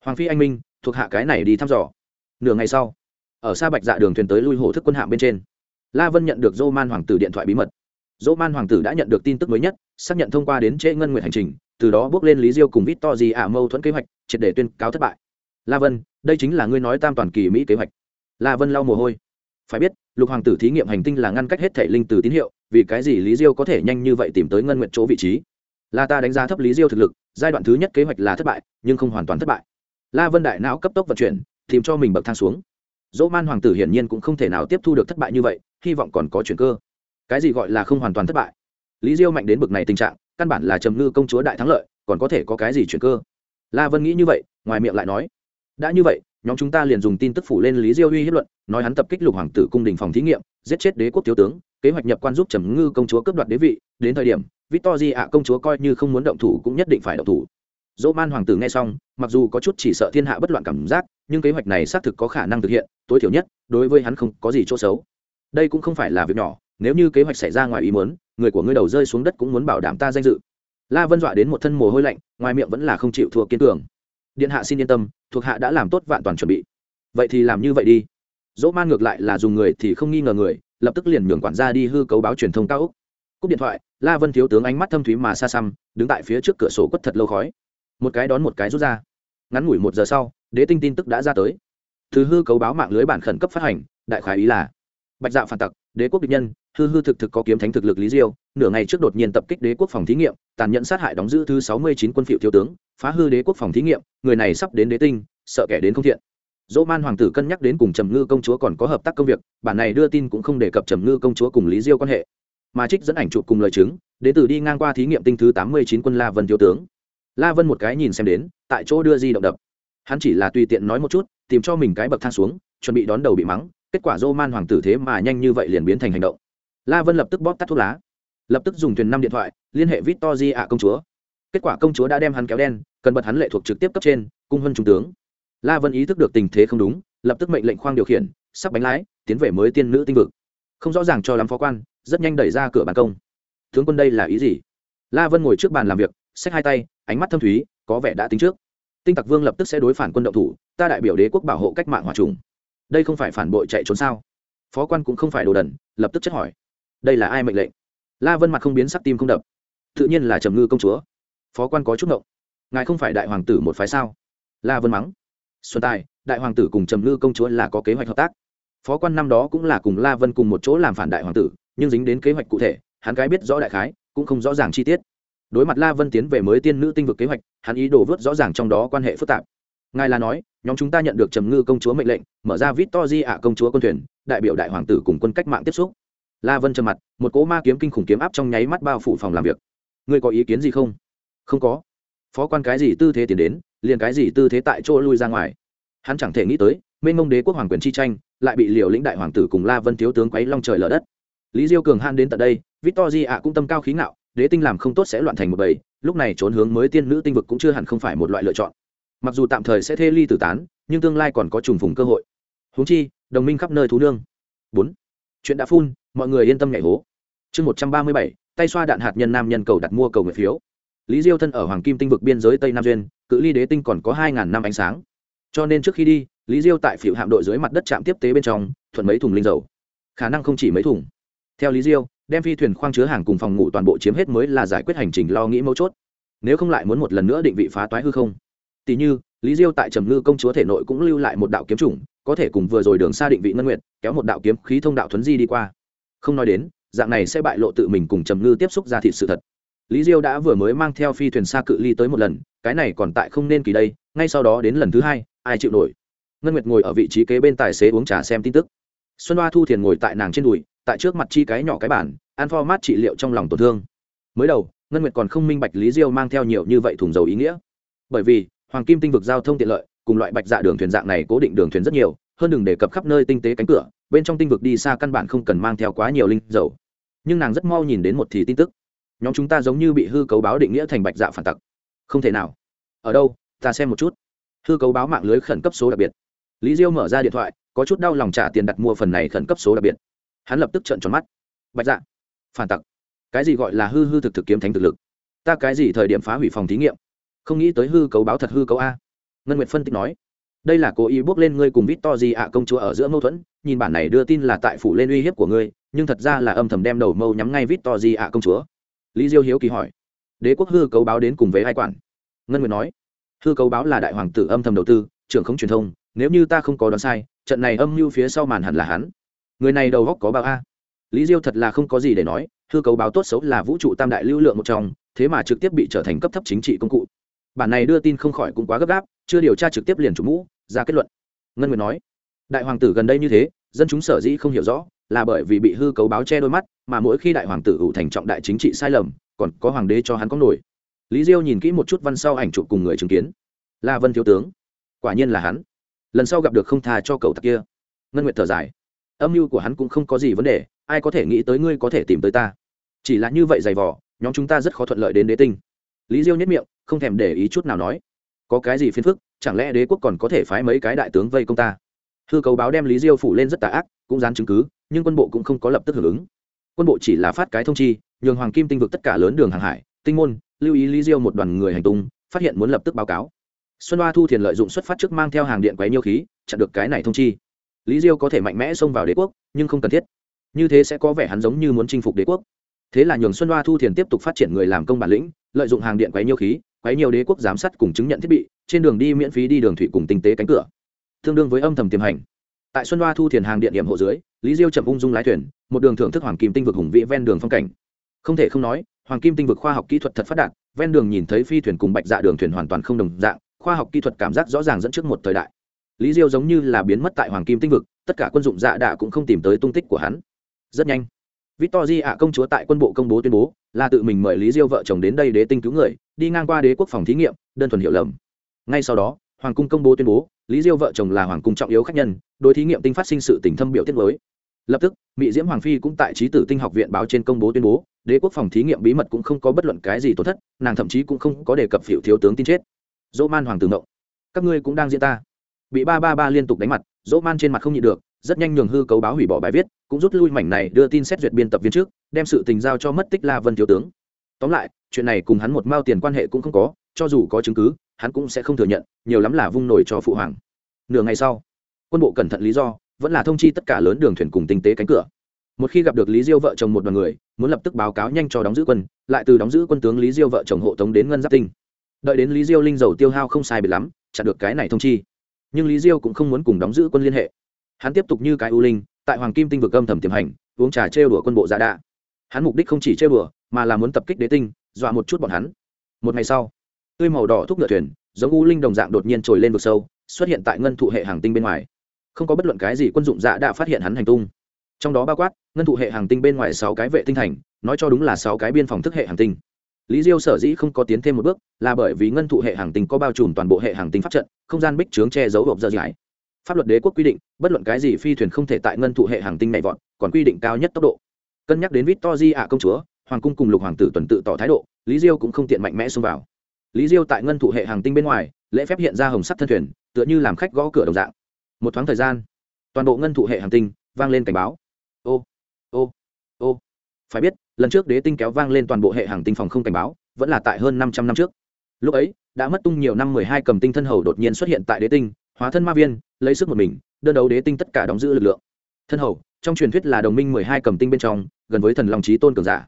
Hoàng phi anh minh, thuộc hạ cái này đi thăm dò. Nửa ngày sau, ở xa bạch dạ đường thuyền tới lui hổ thức quân hạm bên trên, la vân nhận được dô man hoàng tử điện thoại bí mật. Dỗ man hoàng tử đã nhận được tin tức mới nhất, xác nhận thông qua đến trễ ngân nguyện hành trình, từ đó bước lên lý diêu cùng vít to gì ả mâu thuẫn kế hoạch, triệt để tuyên cáo thất bại. La vân, đây chính là ngươi nói tam toàn kỳ mỹ kế hoạch. La vân lau mồ hôi. Phải biết, lục hoàng tử thí nghiệm hành tinh là ngăn cách hết thể linh từ tín hiệu, vì cái gì lý diêu có thể nhanh như vậy tìm tới ngân nguyện chỗ vị trí? là ta đánh giá thấp lý diêu thực lực, giai đoạn thứ nhất kế hoạch là thất bại, nhưng không hoàn toàn thất bại. La vân đại não cấp tốc vận chuyển, tìm cho mình bậc thang xuống. Dỗ man hoàng tử hiển nhiên cũng không thể nào tiếp thu được thất bại như vậy, hy vọng còn có chuyện cơ. Cái gì gọi là không hoàn toàn thất bại? Lý diêu mạnh đến bậc này tình trạng, căn bản là trầm ngư công chúa đại thắng lợi, còn có thể có cái gì chuyện cơ? La vân nghĩ như vậy, ngoài miệng lại nói, đã như vậy, nhóm chúng ta liền dùng tin tức phủ lên lý diêu uy hiếp luận, nói hắn tập kích lục hoàng tử cung đình phòng thí nghiệm, giết chết đế quốc thiếu tướng, kế hoạch nhập quan giúp trầm ngư công chúa cướp đoạt đế vị, đến thời điểm Victory ạ công chúa coi như không muốn động thủ cũng nhất định phải động thủ. Dỗ Man hoàng tử nghe xong, mặc dù có chút chỉ sợ thiên hạ bất loạn cảm giác, nhưng kế hoạch này xác thực có khả năng thực hiện, tối thiểu nhất, đối với hắn không có gì chỗ xấu. Đây cũng không phải là việc nhỏ, nếu như kế hoạch xảy ra ngoài ý muốn, người của ngươi đầu rơi xuống đất cũng muốn bảo đảm ta danh dự. La Vân dọa đến một thân mồ hôi lạnh, ngoài miệng vẫn là không chịu thua kiên cường. Điện hạ xin yên tâm, thuộc hạ đã làm tốt vạn toàn chuẩn bị. Vậy thì làm như vậy đi. Dỗ Man ngược lại là dùng người thì không nghi ngờ người, lập tức liền nhường quản gia đi hư cấu báo truyền thông cao ốc, cúp điện thoại, la vân thiếu tướng ánh mắt thâm thúy mà xa xăm, đứng tại phía trước cửa sổ quất thật lâu khói. Một cái đón một cái rút ra. Ngắn ngủi một giờ sau, đế tinh tin tức đã ra tới. Thứ hư cấu báo mạng lưới bản khẩn cấp phát hành, đại khái ý là, bạch dạ phản tặc, đế quốc địch nhân, hư hư thực thực có kiếm thánh thực lực lý diêu, nửa ngày trước đột nhiên tập kích đế quốc phòng thí nghiệm, tàn nhẫn sát hại đóng giữ thứ sáu mươi chín quân phiệu thiếu tướng, phá hư đế quốc phòng thí nghiệm, người này sắp đến đế tinh, sợ kẻ đến không thiện. Dỗ man hoàng tử cân nhắc đến cùng trầm ngư công chúa còn có hợp tác công việc, bản này đưa tin cũng không đề cập trầm ngư công chúa cùng lý diêu quan hệ mà trích dẫn ảnh chụp cùng lời chứng, đến từ đi ngang qua thí nghiệm tinh thứ tám mươi chín quân la vân thiếu tướng. La vân một cái nhìn xem đến, tại chỗ đưa di động đập. Hắn chỉ là tùy tiện nói một chút, tìm cho mình cái bậc thang xuống, chuẩn bị đón đầu bị mắng, kết quả dô man hoàng tử thế mà nhanh như vậy liền biến thành hành động. La vân lập tức bóp tắt thuốc lá, lập tức dùng thuyền năm điện thoại, liên hệ vít to di ạ công chúa. Kết quả công chúa đã đem hắn kéo đen, cần bật hắn lệ thuộc trực tiếp cấp trên, cung huân trung tướng. La vân ý thức được tình thế không đúng, lập tức mệnh lệnh khoang điều khiển, sắp bánh lái, tiến về mới tiên nữ tinh vực. Không rõ ràng cho lắm phó quan rất nhanh đẩy ra cửa ban công. Tướng quân đây là ý gì? La vân ngồi trước bàn làm việc, xách hai tay, ánh mắt thâm thúy, có vẻ đã tính trước. Tinh tặc vương lập tức sẽ đối phản quân động thủ, ta đại biểu đế quốc bảo hộ cách mạng hòa trùng. Đây không phải phản bội chạy trốn sao? Phó quan cũng không phải đồ đần, lập tức chất hỏi. Đây là ai mệnh lệnh? La vân mặt không biến sắc tim không đập. Tự nhiên là trầm ngư công chúa. Phó quan có chút ngộng. Ngài không phải đại hoàng tử một phái sao? La vân mắng. Xuân tài, đại hoàng tử cùng trầm ngư công chúa là có kế hoạch hợp tác. Phó quan năm đó cũng là cùng la vân cùng một chỗ làm phản đại hoàng tử nhưng dính đến kế hoạch cụ thể, hắn cái biết rõ đại khái, cũng không rõ ràng chi tiết. Đối mặt la vân tiến về mới tiên nữ tinh vực kế hoạch, hắn ý đồ vớt rõ ràng trong đó quan hệ phức tạp. Ngài là nói, nhóm chúng ta nhận được trầm ngư công chúa mệnh lệnh, mở ra vít to di ạ công chúa quân thuyền, đại biểu đại hoàng tử cùng quân cách mạng tiếp xúc. La vân trầm mặt, một cỗ ma kiếm kinh khủng kiếm áp trong nháy mắt bao phủ phòng làm việc. Ngươi có ý kiến gì không? Không có. Phó quan cái gì tư thế tiến đến, liền cái gì tư thế tại chỗ lui ra ngoài. Hắn chẳng thể nghĩ tới, mênh mông đế quốc hoàng quyền chi tranh, lại bị liều lĩnh đại hoàng tử cùng la vân thiếu tướng quấy long trời lở đất lý diêu cường han đến tận đây, victor ạ cũng tâm cao khí ngạo, đế tinh làm không tốt sẽ loạn thành một bầy, lúc này trốn hướng mới tiên nữ tinh vực cũng chưa hẳn không phải một loại lựa chọn. Mặc dù tạm thời sẽ thê ly tử tán, nhưng tương lai còn có trùng phùng cơ hội. Huống chi, đồng minh khắp nơi thú nương. Bốn. Chuyện đã phun, mọi người yên tâm nhảy hố. Chương một trăm ba mươi bảy, tay xoa đạn hạt nhân nam nhân cầu đặt mua cầu nguyện phiếu. Lý diêu thân ở hoàng kim tinh vực biên giới tây nam duyên, cự ly đế tinh còn có hai ngàn năm ánh sáng. Cho nên trước khi đi, lý diêu tại phiệu hạm đội dưới mặt đất trạm tiếp tế bên trong thuần mấy thùng linh dầu. Khả năng không chỉ mấy thùng theo lý diêu, đem phi thuyền khoang chứa hàng cùng phòng ngủ toàn bộ chiếm hết mới là giải quyết hành trình lo nghĩ mấu chốt. Nếu không lại muốn một lần nữa định vị phá toái hư không. Tỷ như, lý diêu tại trầm ngư công chúa thể nội cũng lưu lại một đạo kiếm chủng, có thể cùng vừa rồi đường xa định vị ngân nguyện kéo một đạo kiếm khí thông đạo thuấn di đi qua. Không nói đến, dạng này sẽ bại lộ tự mình cùng trầm ngư tiếp xúc ra thị sự thật. Lý diêu đã vừa mới mang theo phi thuyền xa cự ly tới một lần, cái này còn tại không nên kỳ đây, ngay sau đó đến lần thứ hai, ai chịu nổi? Ngân nguyệt ngồi ở vị trí kế bên tài xế uống trà xem tin tức. Xuân hoa thu thiền ngồi tại nàng trên đùi tại trước mặt chi cái nhỏ cái bản, ăn format trị liệu trong lòng tổn thương. Mới đầu, ngân nguyệt còn không minh bạch lý diêu mang theo nhiều như vậy thùng dầu ý nghĩa. Bởi vì, hoàng kim tinh vực giao thông tiện lợi, cùng loại bạch dạ đường thuyền dạng này cố định đường thuyền rất nhiều, hơn đừng đề cập khắp nơi tinh tế cánh cửa, bên trong tinh vực đi xa căn bản không cần mang theo quá nhiều linh dầu. Nhưng nàng rất mau nhìn đến một thì tin tức. Nhóm chúng ta giống như bị hư cấu báo định nghĩa thành bạch dạ phản tặc. Không thể nào. Ở đâu, ta xem một chút. Hư cấu báo mạng lưới khẩn cấp số đặc biệt. Lý diêu mở ra điện thoại, có chút đau lòng trả tiền đặt mua phần này khẩn cấp số đặc biệt hắn lập tức trợn tròn mắt. Bạch dạ phản tặc. Cái gì gọi là hư hư thực thực kiếm thánh thực lực? Ta cái gì thời điểm phá hủy phòng thí nghiệm? Không nghĩ tới hư cấu báo thật hư cấu a. Ngân nguyệt phân tích nói. Đây là cố ý bước lên ngươi cùng vít to gì ạ công chúa ở giữa mâu thuẫn, nhìn bản này đưa tin là tại phủ lên uy hiếp của ngươi, nhưng thật ra là âm thầm đem đầu mâu nhắm ngay vít to gì ạ công chúa. Lý diêu hiếu kỳ hỏi. Đế quốc hư cấu báo đến cùng với hai quản? Ngân nguyệt nói. Hư cấu báo là đại hoàng tử âm thầm đầu tư, trưởng không truyền thông, nếu như ta không có đoán sai, trận này âm mưu phía sau màn hẳn là hắn người này đầu góc có bao a? Lý diêu thật là không có gì để nói hư cấu báo tốt xấu là vũ trụ tam đại lưu lượng một trong, thế mà trực tiếp bị trở thành cấp thấp chính trị công cụ. Bản này đưa tin không khỏi cũng quá gấp gáp, chưa điều tra trực tiếp liền chủ mũ, ra kết luận. Ngân nguyệt nói, đại hoàng tử gần đây như thế, dân chúng sở dĩ không hiểu rõ, là bởi vì bị hư cấu báo che đôi mắt, mà mỗi khi đại hoàng tử ủ thành trọng đại chính trị sai lầm, còn có hoàng đế cho hắn có nổi. Lý diêu nhìn kỹ một chút văn sau ảnh chụp cùng người chứng kiến. Là vân thiếu tướng, quả nhiên là hắn. Lần sau gặp được không thà cho cậu tặc kia. Ngân nguyệt thở dài âm mưu của hắn cũng không có gì vấn đề, ai có thể nghĩ tới ngươi có thể tìm tới ta? Chỉ là như vậy dày vỏ nhóm chúng ta rất khó thuận lợi đến đế tinh. Lý diêu nhất miệng, không thèm để ý chút nào nói, có cái gì phiền phức, chẳng lẽ đế quốc còn có thể phái mấy cái đại tướng vây công ta? Thư cầu báo đem lý diêu phủ lên rất tà ác, cũng dán chứng cứ, nhưng quân bộ cũng không có lập tức hưởng ứng. Quân bộ chỉ là phát cái thông chi, nhường hoàng kim tinh vực tất cả lớn đường hàng hải, tinh môn, lưu ý lý diêu một đoàn người hành tung, phát hiện muốn lập tức báo cáo. Xuân hoa thu thiền lợi dụng xuất phát trước mang theo hàng điện quấy nhiêu khí, chặn được cái này thông chi lý diêu có thể mạnh mẽ xông vào đế quốc, nhưng không cần thiết. Như thế sẽ có vẻ hắn giống như muốn chinh phục đế quốc. Thế là nhường xuân hoa thu thiền tiếp tục phát triển người làm công bản lĩnh, lợi dụng hàng điện quấy nhiều khí, quấy nhiều đế quốc giám sát cùng chứng nhận thiết bị, trên đường đi miễn phí đi đường thủy cùng tinh tế cánh cửa. Tương đương với âm thầm tiềm hành. Tại xuân hoa thu thiền hàng điện điểm hộ dưới, lý diêu chậm ung dung lái thuyền, một đường thưởng thức hoàng kim tinh vực hùng vĩ ven đường phong cảnh. Không thể không nói, hoàng kim tinh vực khoa học kỹ thuật thật phát đạt, ven đường nhìn thấy phi thuyền cùng bạch dạ đường thuyền hoàn toàn không đồng dạng, khoa học kỹ thuật cảm giác rõ ràng dẫn trước một thời đại lý diêu giống như là biến mất tại hoàng kim tinh vực, tất cả quân dụng dạ đạ cũng không tìm tới tung tích của hắn. Rất nhanh victory ạ công chúa tại quân bộ công bố tuyên bố là tự mình mời lý diêu vợ chồng đến đây đế tinh cứu người, đi ngang qua đế quốc phòng thí nghiệm, đơn thuần hiệu lầm. Ngay sau đó, hoàng cung công bố tuyên bố, lý diêu vợ chồng là hoàng cung trọng yếu khác h nhân, đối thí nghiệm tinh phát sinh sự tình thâm biểu tiết mới. Lập tức mỹ diễm hoàng phi cũng tại trí tử tinh học viện báo trên công bố tuyên bố, đế quốc phòng thí nghiệm bí mật cũng không có bất luận cái gì tổn thất, nàng thậm chí cũng không có đề cập phiệu thiếu tướng tin chết. Dỗ man hoàng tử ngộng, các ngươi cũng đang diễn ta bị ba ba ba liên tục đánh mặt, dỗ man trên mặt không nhịn được, rất nhanh nhường hư cấu báo hủy bỏ bài viết, cũng rút lui mảnh này đưa tin xét duyệt biên tập viên trước, đem sự tình giao cho mất tích la vân thiếu tướng. Tóm lại, chuyện này cùng hắn một mao tiền quan hệ cũng không có, cho dù có chứng cứ, hắn cũng sẽ không thừa nhận, nhiều lắm là vung nổi cho phụ hoàng. Nửa ngày sau, quân bộ cẩn thận lý do, vẫn là thông chi tất cả lớn đường thuyền cùng tinh tế cánh cửa. Một khi gặp được lý diêu vợ chồng một đoàn người, muốn lập tức báo cáo nhanh cho đóng giữ quân, lại từ đóng giữ quân tướng lý diêu vợ chồng hộ tống đến ngân giáp tinh. Đợi đến lý diêu linh dầu tiêu hao không sai biệt lắm, chặn được cái này thông chi nhưng lý diêu cũng không muốn cùng đóng giữ quân liên hệ. Hắn tiếp tục như cái u linh, tại hoàng kim tinh vực âm thầm tiềm hành, uống trà trêu đùa quân bộ giả đạ. Hắn mục đích không chỉ trêu đùa, mà là muốn tập kích đế tinh, dọa một chút bọn hắn. Một ngày sau, tươi màu đỏ thúc ngựa thuyền, giống u linh đồng dạng đột nhiên trồi lên vực sâu, xuất hiện tại ngân thụ hệ hàng tinh bên ngoài. Không có bất luận cái gì quân dụng giả đạ phát hiện hắn hành tung. Trong đó bao quát, ngân thụ hệ hàng tinh bên ngoài sáu cái vệ tinh thành, nói cho đúng là sáu cái biên phòng thức hệ hàng tinh lý diêu sở dĩ không có tiến thêm một bước là bởi vì ngân thụ hệ hàng tinh có bao trùm toàn bộ hệ hàng tinh pháp trận, không gian bích trướng che giấu hộp dơ dãi pháp luật đế quốc quy định, bất luận cái gì phi thuyền không thể tại ngân thụ hệ hàng tinh này vọt, còn quy định cao nhất tốc độ. Cân nhắc đến vít to di ạ công chúa, hoàng cung cùng lục hoàng tử tuần tự tỏ thái độ, lý diêu cũng không tiện mạnh mẽ xông vào. Lý diêu tại ngân thụ hệ hàng tinh bên ngoài, lễ phép hiện ra hồng sắt thân thuyền, tựa như làm khách gõ cửa đồng dạng. Một thoáng thời gian, toàn bộ ngân thụ hệ hàng tinh vang lên cảnh báo. Ô ô ô. Phải biết lần trước đế tinh kéo vang lên toàn bộ hệ hàng tinh phòng không cảnh báo, vẫn là tại hơn năm trăm năm trước. Lúc ấy, đã mất tung nhiều năm mười hai cầm tinh thân hầu đột nhiên xuất hiện tại đế tinh, hóa thân ma viên, lấy sức một mình, đơn đấu đế tinh tất cả đóng giữ lực lượng. Thân hầu, trong truyền thuyết là đồng minh mười hai cầm tinh bên trong, gần với thần lòng trí tôn cường giả.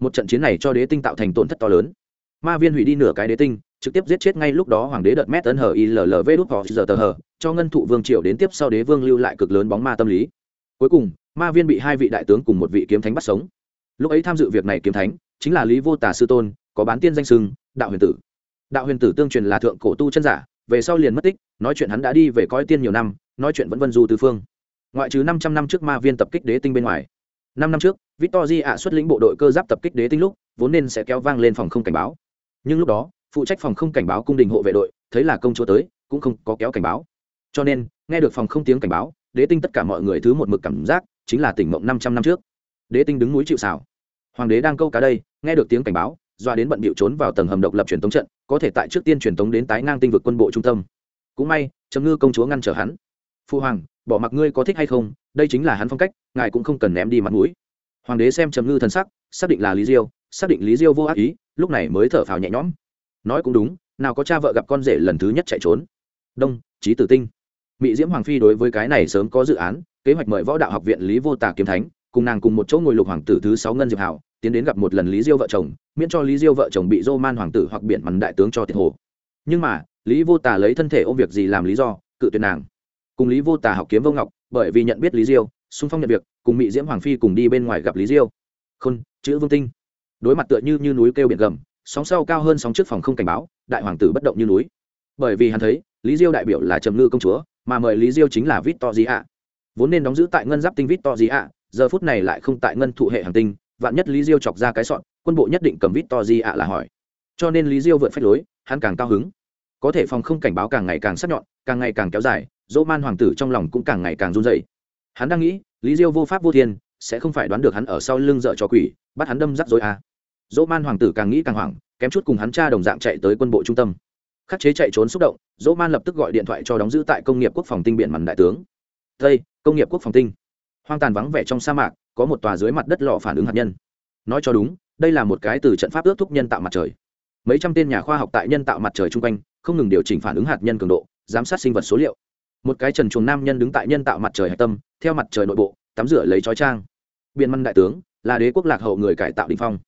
Một trận chiến này cho đế tinh tạo thành tổn thất to lớn. Ma viên hủy đi nửa cái đế tinh, trực tiếp giết chết ngay lúc đó hoàng đế đợt mét ấn hờ illv đút họ giờ tờ hở cho ngân thụ vương triều đến tiếp sau đế vương lưu lại cực lớn bóng ma tâm lý. Cuối cùng, ma viên bị hai vị đại tướng cùng một vị kiếm thánh bắt sống lúc ấy tham dự việc này kiếm thánh, chính là lý vô tả sư tôn, có bán tiên danh sưng đạo huyền tử. Đạo huyền tử tương truyền là thượng cổ tu chân giả, về sau liền mất tích, nói chuyện hắn đã đi về coi tiên nhiều năm, nói chuyện vẫn vân du tứ phương. Ngoại trừ năm trăm năm trước ma viên tập kích đế tinh bên ngoài. Năm năm trước victorji ạ xuất lĩnh bộ đội cơ giáp tập kích đế tinh lúc, vốn nên sẽ kéo vang lên phòng không cảnh báo. Nhưng lúc đó, phụ trách phòng không cảnh báo cung đình hộ vệ đội, thấy là công chúa tới, cũng không có kéo cảnh báo. Cho nên, nghe được phòng không tiếng cảnh báo, đế tinh tất cả mọi người thứ một mực cảm giác, chính là tỉnh mộng năm trăm năm trước đế tinh đứng núi chịu xảo hoàng đế đang câu cá đây, nghe được tiếng cảnh báo doa đến bận bịu trốn vào tầng hầm độc lập truyền thống trận, có thể tại trước tiên truyền thống đến tái ngang tinh vực quân bộ trung tâm. Cũng may, trầm ngư công chúa ngăn trở hắn. Phu hoàng, bỏ mặc ngươi có thích hay không, đây chính là hắn phong cách, ngài cũng không cần ném đi mặt mũi. Hoàng đế xem trầm ngư thần sắc, xác định là lý diêu, xác định lý diêu vô ác ý, lúc này mới thở phào nhẹ nhõm. Nói cũng đúng, nào có cha vợ gặp con rể lần thứ nhất chạy trốn. Đông trí tử tinh. Mỹ diễm hoàng phi đối với cái này sớm có dự án, kế hoạch mời võ đạo học viện lý vô Tả kiếm thánh cùng nàng cùng một chỗ ngồi lục hoàng tử thứ sáu ngân diệp hảo tiến đến gặp một lần lý diêu vợ chồng, miễn cho lý diêu vợ chồng bị dô man hoàng tử hoặc biển mặn đại tướng cho tiệt hồ. Nhưng mà, lý vô tả lấy thân thể ôm việc gì làm lý do, cự tuyệt nàng. Cùng lý vô tả học kiếm vô ngọc, bởi vì nhận biết lý diêu, xung phong nhận việc, cùng mỹ diễm hoàng phi cùng đi bên ngoài gặp lý diêu. Khôn, chữ vương tinh. Đối mặt tựa như như núi kêu biển gầm, sóng sau cao hơn sóng trước phòng không cảnh báo, đại hoàng tử bất động như núi. Bởi vì hắn thấy, lý diêu đại biểu là trầm ngư công chúa, mà mời lý diêu chính là vít to gì ạ vốn nên đóng giữ tại ngân giáp tinh vít to gì ạ giờ phút này lại không tại ngân thụ hệ hành tinh, vạn nhất lý diêu chọc ra cái sọn, quân bộ nhất định cầm vít to di ạ à là hỏi. Cho nên lý diêu vượt phách lối, hắn càng cao hứng. Có thể phòng không cảnh báo càng ngày càng sắc nhọn, càng ngày càng kéo dài, dỗ man hoàng tử trong lòng cũng càng ngày càng run dậy hắn đang nghĩ, lý diêu vô pháp vô thiên, sẽ không phải đoán được hắn ở sau lưng dợ cho quỷ, bắt hắn đâm rắc rối à. dỗ man hoàng tử càng nghĩ càng hoảng, kém chút cùng hắn cha đồng dạng chạy tới quân bộ trung tâm. Khắc chế chạy trốn xúc động, dỗ man lập tức gọi điện thoại cho đóng giữ tại công nghiệp quốc phòng tinh biển mặn đại tướng. Tây, công nghiệp quốc phòng tinh hoang tàn vắng vẻ trong sa mạc, có một tòa dưới mặt đất lò phản ứng hạt nhân. Nói cho đúng, đây là một cái từ trận pháp ước thúc nhân tạo mặt trời. Mấy trăm tên nhà khoa học tại nhân tạo mặt trời chung quanh, không ngừng điều chỉnh phản ứng hạt nhân cường độ, giám sát sinh vật số liệu. Một cái trần chuồng nam nhân đứng tại nhân tạo mặt trời hạch tâm, theo mặt trời nội bộ, tắm rửa lấy trói trang. Biên măn đại tướng, là đế quốc lạc hậu người cải tạo đình phong.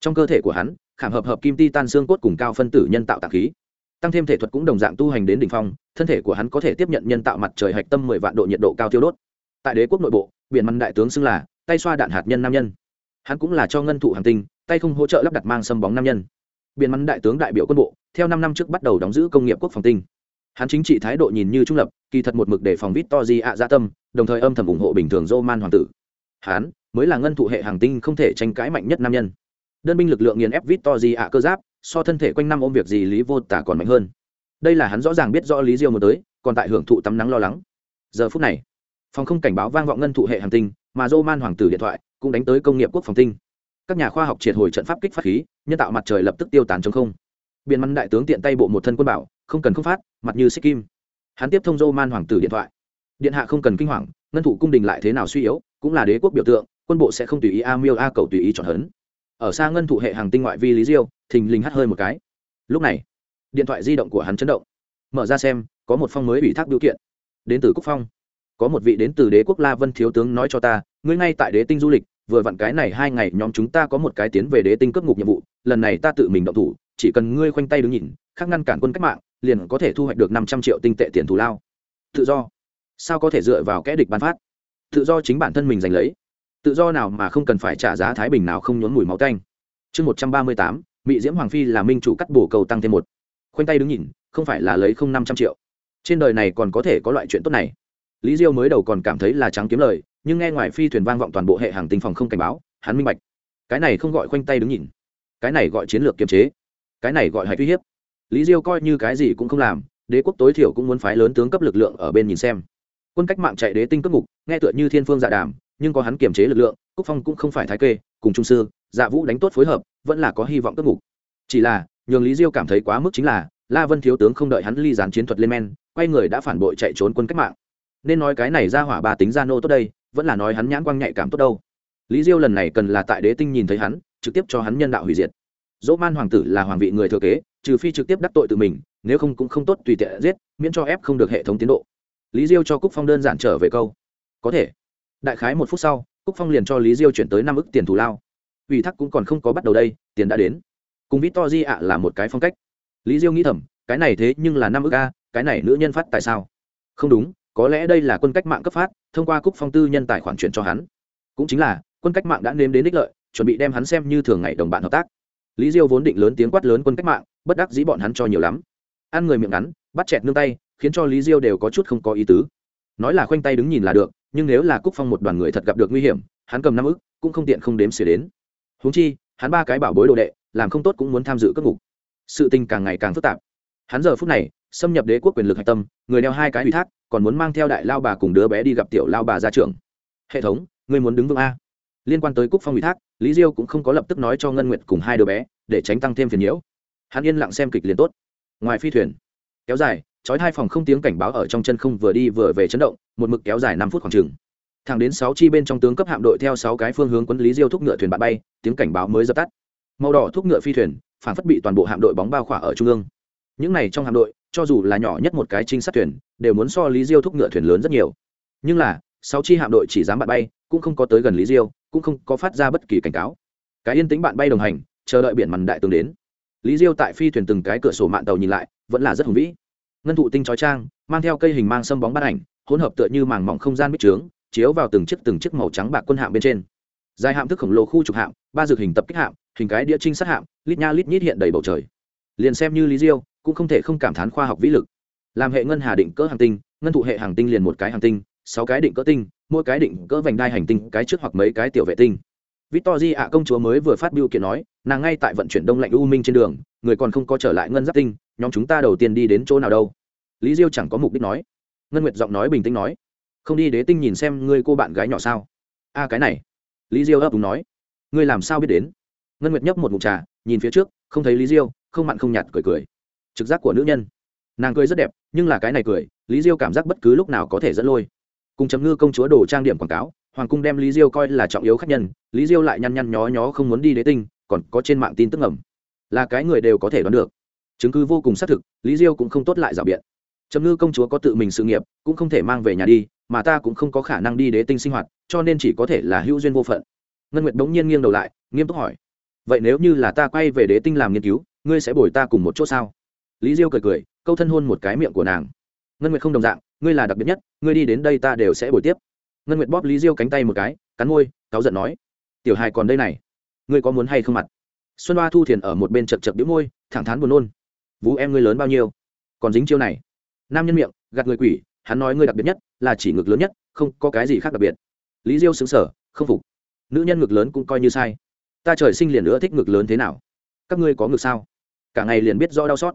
Trong cơ thể của hắn, khảm hợp hợp kim ti tan xương cốt cùng cao phân tử nhân tạo tạc khí. Tăng thêm thể thuật cũng đồng dạng tu hành đến đ ỉ n h phong, thân thể của hắn có thể tiếp nhận nhân tạo mặt trời hạch tâm mười vạn độ nhiệt độ cao tiêu đốt. Tại đế quốc nội bộ biển mặn đại tướng xưng là, tay xoa đạn hạt nhân nam nhân. Hắn cũng là cho ngân thụ hàng tinh, tay không hỗ trợ lắp đặt mang sâm bóng nam nhân. Biển mặn đại tướng đại biểu quân bộ, theo năm năm trước bắt đầu đóng giữ công nghiệp quốc phòng tinh. Hắn chính trị thái độ nhìn như trung lập, kỳ thật một mực để phòng vít to di ạ gia tâm, đồng thời âm thầm ủng hộ bình thường dô man hoàng tử. Hắn mới là ngân thụ hệ hàng tinh không thể tranh cãi mạnh nhất nam nhân. Đơn binh lực lượng nghiền ép vít to di ạ cơ giáp, so thân thể quanh năm ôm việc gì lý vô tả còn mạnh hơn. Đây là hắn rõ ràng biết rõ lý diêu một tới, còn tại hưởng thụ tắm nắng lo lắng. Giờ phút này phòng không cảnh báo vang vọng ngân thụ hệ hành tinh, mà dô man hoàng tử điện thoại cũng đánh tới công nghiệp quốc phòng tinh. Các nhà khoa học triệt hồi trận pháp kích phát khí, nhân tạo mặt trời lập tức tiêu tán chống không. Biên mắn đại tướng tiện tay bộ một thân quân bảo, không cần không phát, mặt như xích kim. Hắn tiếp thông dô man hoàng tử điện thoại. Điện hạ không cần kinh hoàng, ngân thủ cung đình lại thế nào suy yếu, cũng là đế quốc biểu tượng, quân bộ sẽ không tùy ý a miêu a cầu tùy ý chọn hấn. Ở xa ngân thủ hệ hàng tinh ngoại vi lý diêu, thình lình hắt hơi một cái. Lúc này, điện thoại di động của hắn chấn động. Mở ra xem, có một phong mới ủy thác biểu kiện. Đến từ quốc phong có một vị đến từ đế quốc la vân thiếu tướng nói cho ta, ngươi ngay tại đế tinh du lịch, vừa vặn cái này hai ngày nhóm chúng ta có một cái tiến về đế tinh cướp ngục nhiệm vụ, lần này ta tự mình động thủ, chỉ cần ngươi khoanh tay đứng nhìn, khác ngăn cản quân cách mạng, liền có thể thu hoạch được năm trăm triệu tinh tệ tiền thù lao. Tự do. Sao có thể dựa vào kẽ địch bán phát? Tự do chính bản thân mình giành lấy. Tự do nào mà không cần phải trả giá thái bình nào không nhốn mùi máu canh chương một trăm ba mươi tám mỹ diễm hoàng phi là minh chủ cắt bổ cầu tăng thêm một. Khoanh tay đứng nhìn, không phải là lấy không năm trăm triệu. Trên đời này còn có thể có loại chuyện tốt này lý diêu mới đầu còn cảm thấy là trắng kiếm lời, nhưng nghe ngoài phi thuyền vang vọng toàn bộ hệ hàng tinh phòng không cảnh báo, hắn minh bạch. Cái này không gọi khoanh tay đứng nhìn. Cái này gọi chiến lược kiềm chế. Cái này gọi hạch uy hiếp. Lý diêu coi như cái gì cũng không làm, đế quốc tối thiểu cũng muốn phái lớn tướng cấp lực lượng ở bên nhìn xem. Quân cách mạng chạy đế tinh cấp ngục, nghe tựa như thiên phương dạ đàm, nhưng có hắn kiềm chế lực lượng quốc phong cũng không phải thái kê, cùng trung sư dạ vũ đánh tốt phối hợp, vẫn là có hy vọng cấp ngục. Chỉ là, nhường lý diêu cảm thấy quá mức chính là, la vân thiếu tướng không đợi hắn ly dán chiến thuật lên men, quay người đã phản bội chạy trốn quân cách mạng nên nói cái này ra hỏa bà tính ra nô tốt đây, vẫn là nói hắn nhãn quang nhạy cảm tốt đâu. Lý diêu lần này cần là tại đế tinh nhìn thấy hắn, trực tiếp cho hắn nhân đạo hủy diệt. Dỗ man hoàng tử là hoàng vị người thừa kế, trừ phi trực tiếp đắc tội tự mình, nếu không cũng không tốt tùy tiện giết, miễn cho ép không được hệ thống tiến độ. Lý diêu cho cúc phong đơn giản trở về câu. Có thể. Đại khái một phút sau, cúc phong liền cho lý diêu chuyển tới năm ức tiền thù lao. Ủy thác cũng còn không có bắt đầu đây, tiền đã đến. Cùng vít to di ạ là một cái phong cách. Lý diêu nghĩ thầm, cái này thế nhưng là năm ức a, cái này nữ nhân phát tại sao? Không đúng có lẽ đây là quân cách mạng cấp phát, thông qua cúc phong tư nhân tài khoản chuyển cho hắn. Cũng chính là, quân cách mạng đã nếm đến đích lợi, chuẩn bị đem hắn xem như thường ngày đồng bạn hợp tác. Lý diêu vốn định lớn tiếng quát lớn quân cách mạng, bất đắc dĩ bọn hắn cho nhiều lắm. Ăn người miệng ngắn, bắt chẹt nương tay, khiến cho lý diêu đều có chút không có ý tứ. Nói là khoanh tay đứng nhìn là được, nhưng nếu là cúc phong một đoàn người thật gặp được nguy hiểm, hắn cầm năm ức, cũng không tiện không đếm xỉa đến. Huống chi, hắn ba cái bảo bối đồ đệ, làm không tốt cũng muốn tham dự cất ngục. Sự tình càng ngày càng phức tạp. Hắn giờ phút này, xâm nhập đế quốc quyền lực hạch tâm, người đeo hai cái ủy thác còn muốn mang theo đại lao bà cùng đứa bé đi gặp tiểu lao bà ra trường. Hệ thống, ngươi muốn đứng vững a. Liên quan tới cúc phong ủy thác, lý diêu cũng không có lập tức nói cho ngân nguyệt cùng hai đứa bé, để tránh tăng thêm phiền nhiễu. Hắn yên lặng xem kịch liền tốt. Ngoài phi thuyền, kéo dài trói hai phòng không tiếng cảnh báo ở trong chân không vừa đi vừa về chấn động, một mực kéo dài năm phút khoảng chừng. Thẳng đến sáu chi bên trong tướng cấp hạm đội theo sáu cái phương hướng quấn lý diêu thúc ngựa thuyền bạn bay, tiếng cảnh báo mới dập tắt. Màu đỏ thúc ngựa phi thuyền phản phất bị toàn bộ hạm đội bóng bao khỏa ở trung ương. Những này trong hạm đội cho dù là nhỏ nhất một cái trinh sát thuyền, đều muốn so lý diêu thúc ngựa thuyền lớn rất nhiều. Nhưng là, sáu chi hạm đội chỉ dám bạn bay, cũng không có tới gần lý diêu, cũng không có phát ra bất kỳ cảnh cáo. Cái yên tĩnh bạn bay đồng hành, chờ đợi biển mằn đại tướng đến. Lý diêu tại phi thuyền từng cái cửa sổ mạng tàu nhìn lại, vẫn là rất hùng vĩ. Ngân thụ tinh trói trang, mang theo cây hình mang sâm bóng bát ảnh, hỗn hợp tựa như màng mỏng không gian bích trướng, chiếu vào từng chiếc từng chiếc màu trắng bạc quân hạm bên trên. Dài hạm thức khổng lồ khu trục hạm, ba dược hình tập kích hạm, hình cái đĩa trinh sát hạm, lít nha lít nhít hiện đầy bầu trời. Liền xem như lý diêu cũng không thể không cảm thán khoa học vĩ lực làm hệ ngân hà định cỡ hàng tinh ngân thụ hệ hàng tinh liền một cái hàng tinh sáu cái định cỡ tinh mỗi cái định cỡ vành đai hành tinh cái trước hoặc mấy cái tiểu vệ tinh Victory ạ công chúa mới vừa phát biểu kiện nói, nàng ngay tại vận chuyển đông lạnh u minh trên đường, người còn không có trở lại ngân giáp tinh, nhóm chúng ta đầu tiên đi đến chỗ nào đâu? Lý Diêu chẳng có mục đích nói. Ngân Nguyệt giọng nói bình tĩnh nói, không đi đế tinh nhìn xem người cô bạn gái nhỏ sao? A cái này. Lý Diêu ấp úng nói, ngươi làm sao biết đến? Ngân Nguyệt nhấp một ngụm trà, nhìn phía trước, không thấy Lý Diêu, không mặn không nhạt cười cười trực giác của nữ nhân. Nàng cười rất đẹp, nhưng là cái này cười, lý diêu cảm giác bất cứ lúc nào có thể dẫn lôi. Cùng chấm ngư công chúa đồ trang điểm quảng cáo, hoàng cung đem lý diêu coi là trọng yếu khác h nhân, lý diêu lại nhăn nhăn nhó nhó không muốn đi đế tinh, còn có trên mạng tin tức ngầm. Là cái người đều có thể đoán được. Chứng cứ vô cùng xác thực, lý diêu cũng không tốt lại rào biện. Chấm ngư công chúa có tự mình sự nghiệp, cũng không thể mang về nhà đi, mà ta cũng không có khả năng đi đế tinh sinh hoạt, cho nên chỉ có thể là hữu duyên vô phận. Ngân nguyệt bỗng nhiên nghiêng đầu lại, nghiêm túc hỏi. Vậy nếu như là ta quay về đế tinh làm nghiên cứu, ngươi sẽ bồi ta cùng một chỗ sao? lý diêu cười cười, câu thân hôn một cái miệng của nàng. Ngân nguyệt không đồng dạng, ngươi là đặc biệt nhất, ngươi đi đến đây ta đều sẽ buổi tiếp. Ngân nguyệt bóp lý diêu cánh tay một cái, cắn môi, cáu giận nói, tiểu hài còn đây này, ngươi có muốn hay không mặt? Xuân hoa thu thiền ở một bên chật chật đĩu môi, thẳng thắn buồn nôn vũ em ngươi lớn bao nhiêu? Còn dính chiêu này? Nam nhân miệng, gạt người quỷ, hắn nói ngươi đặc biệt nhất, là chỉ ngực lớn nhất, không có cái gì khác đặc biệt. Lý diêu xứng sở không phục. Nữ nhân ngực lớn cũng coi như sai. Ta trời sinh liền nữa thích ngực lớn thế nào? Các ngươi có ngực sao? Cả ngày liền biết do đau xót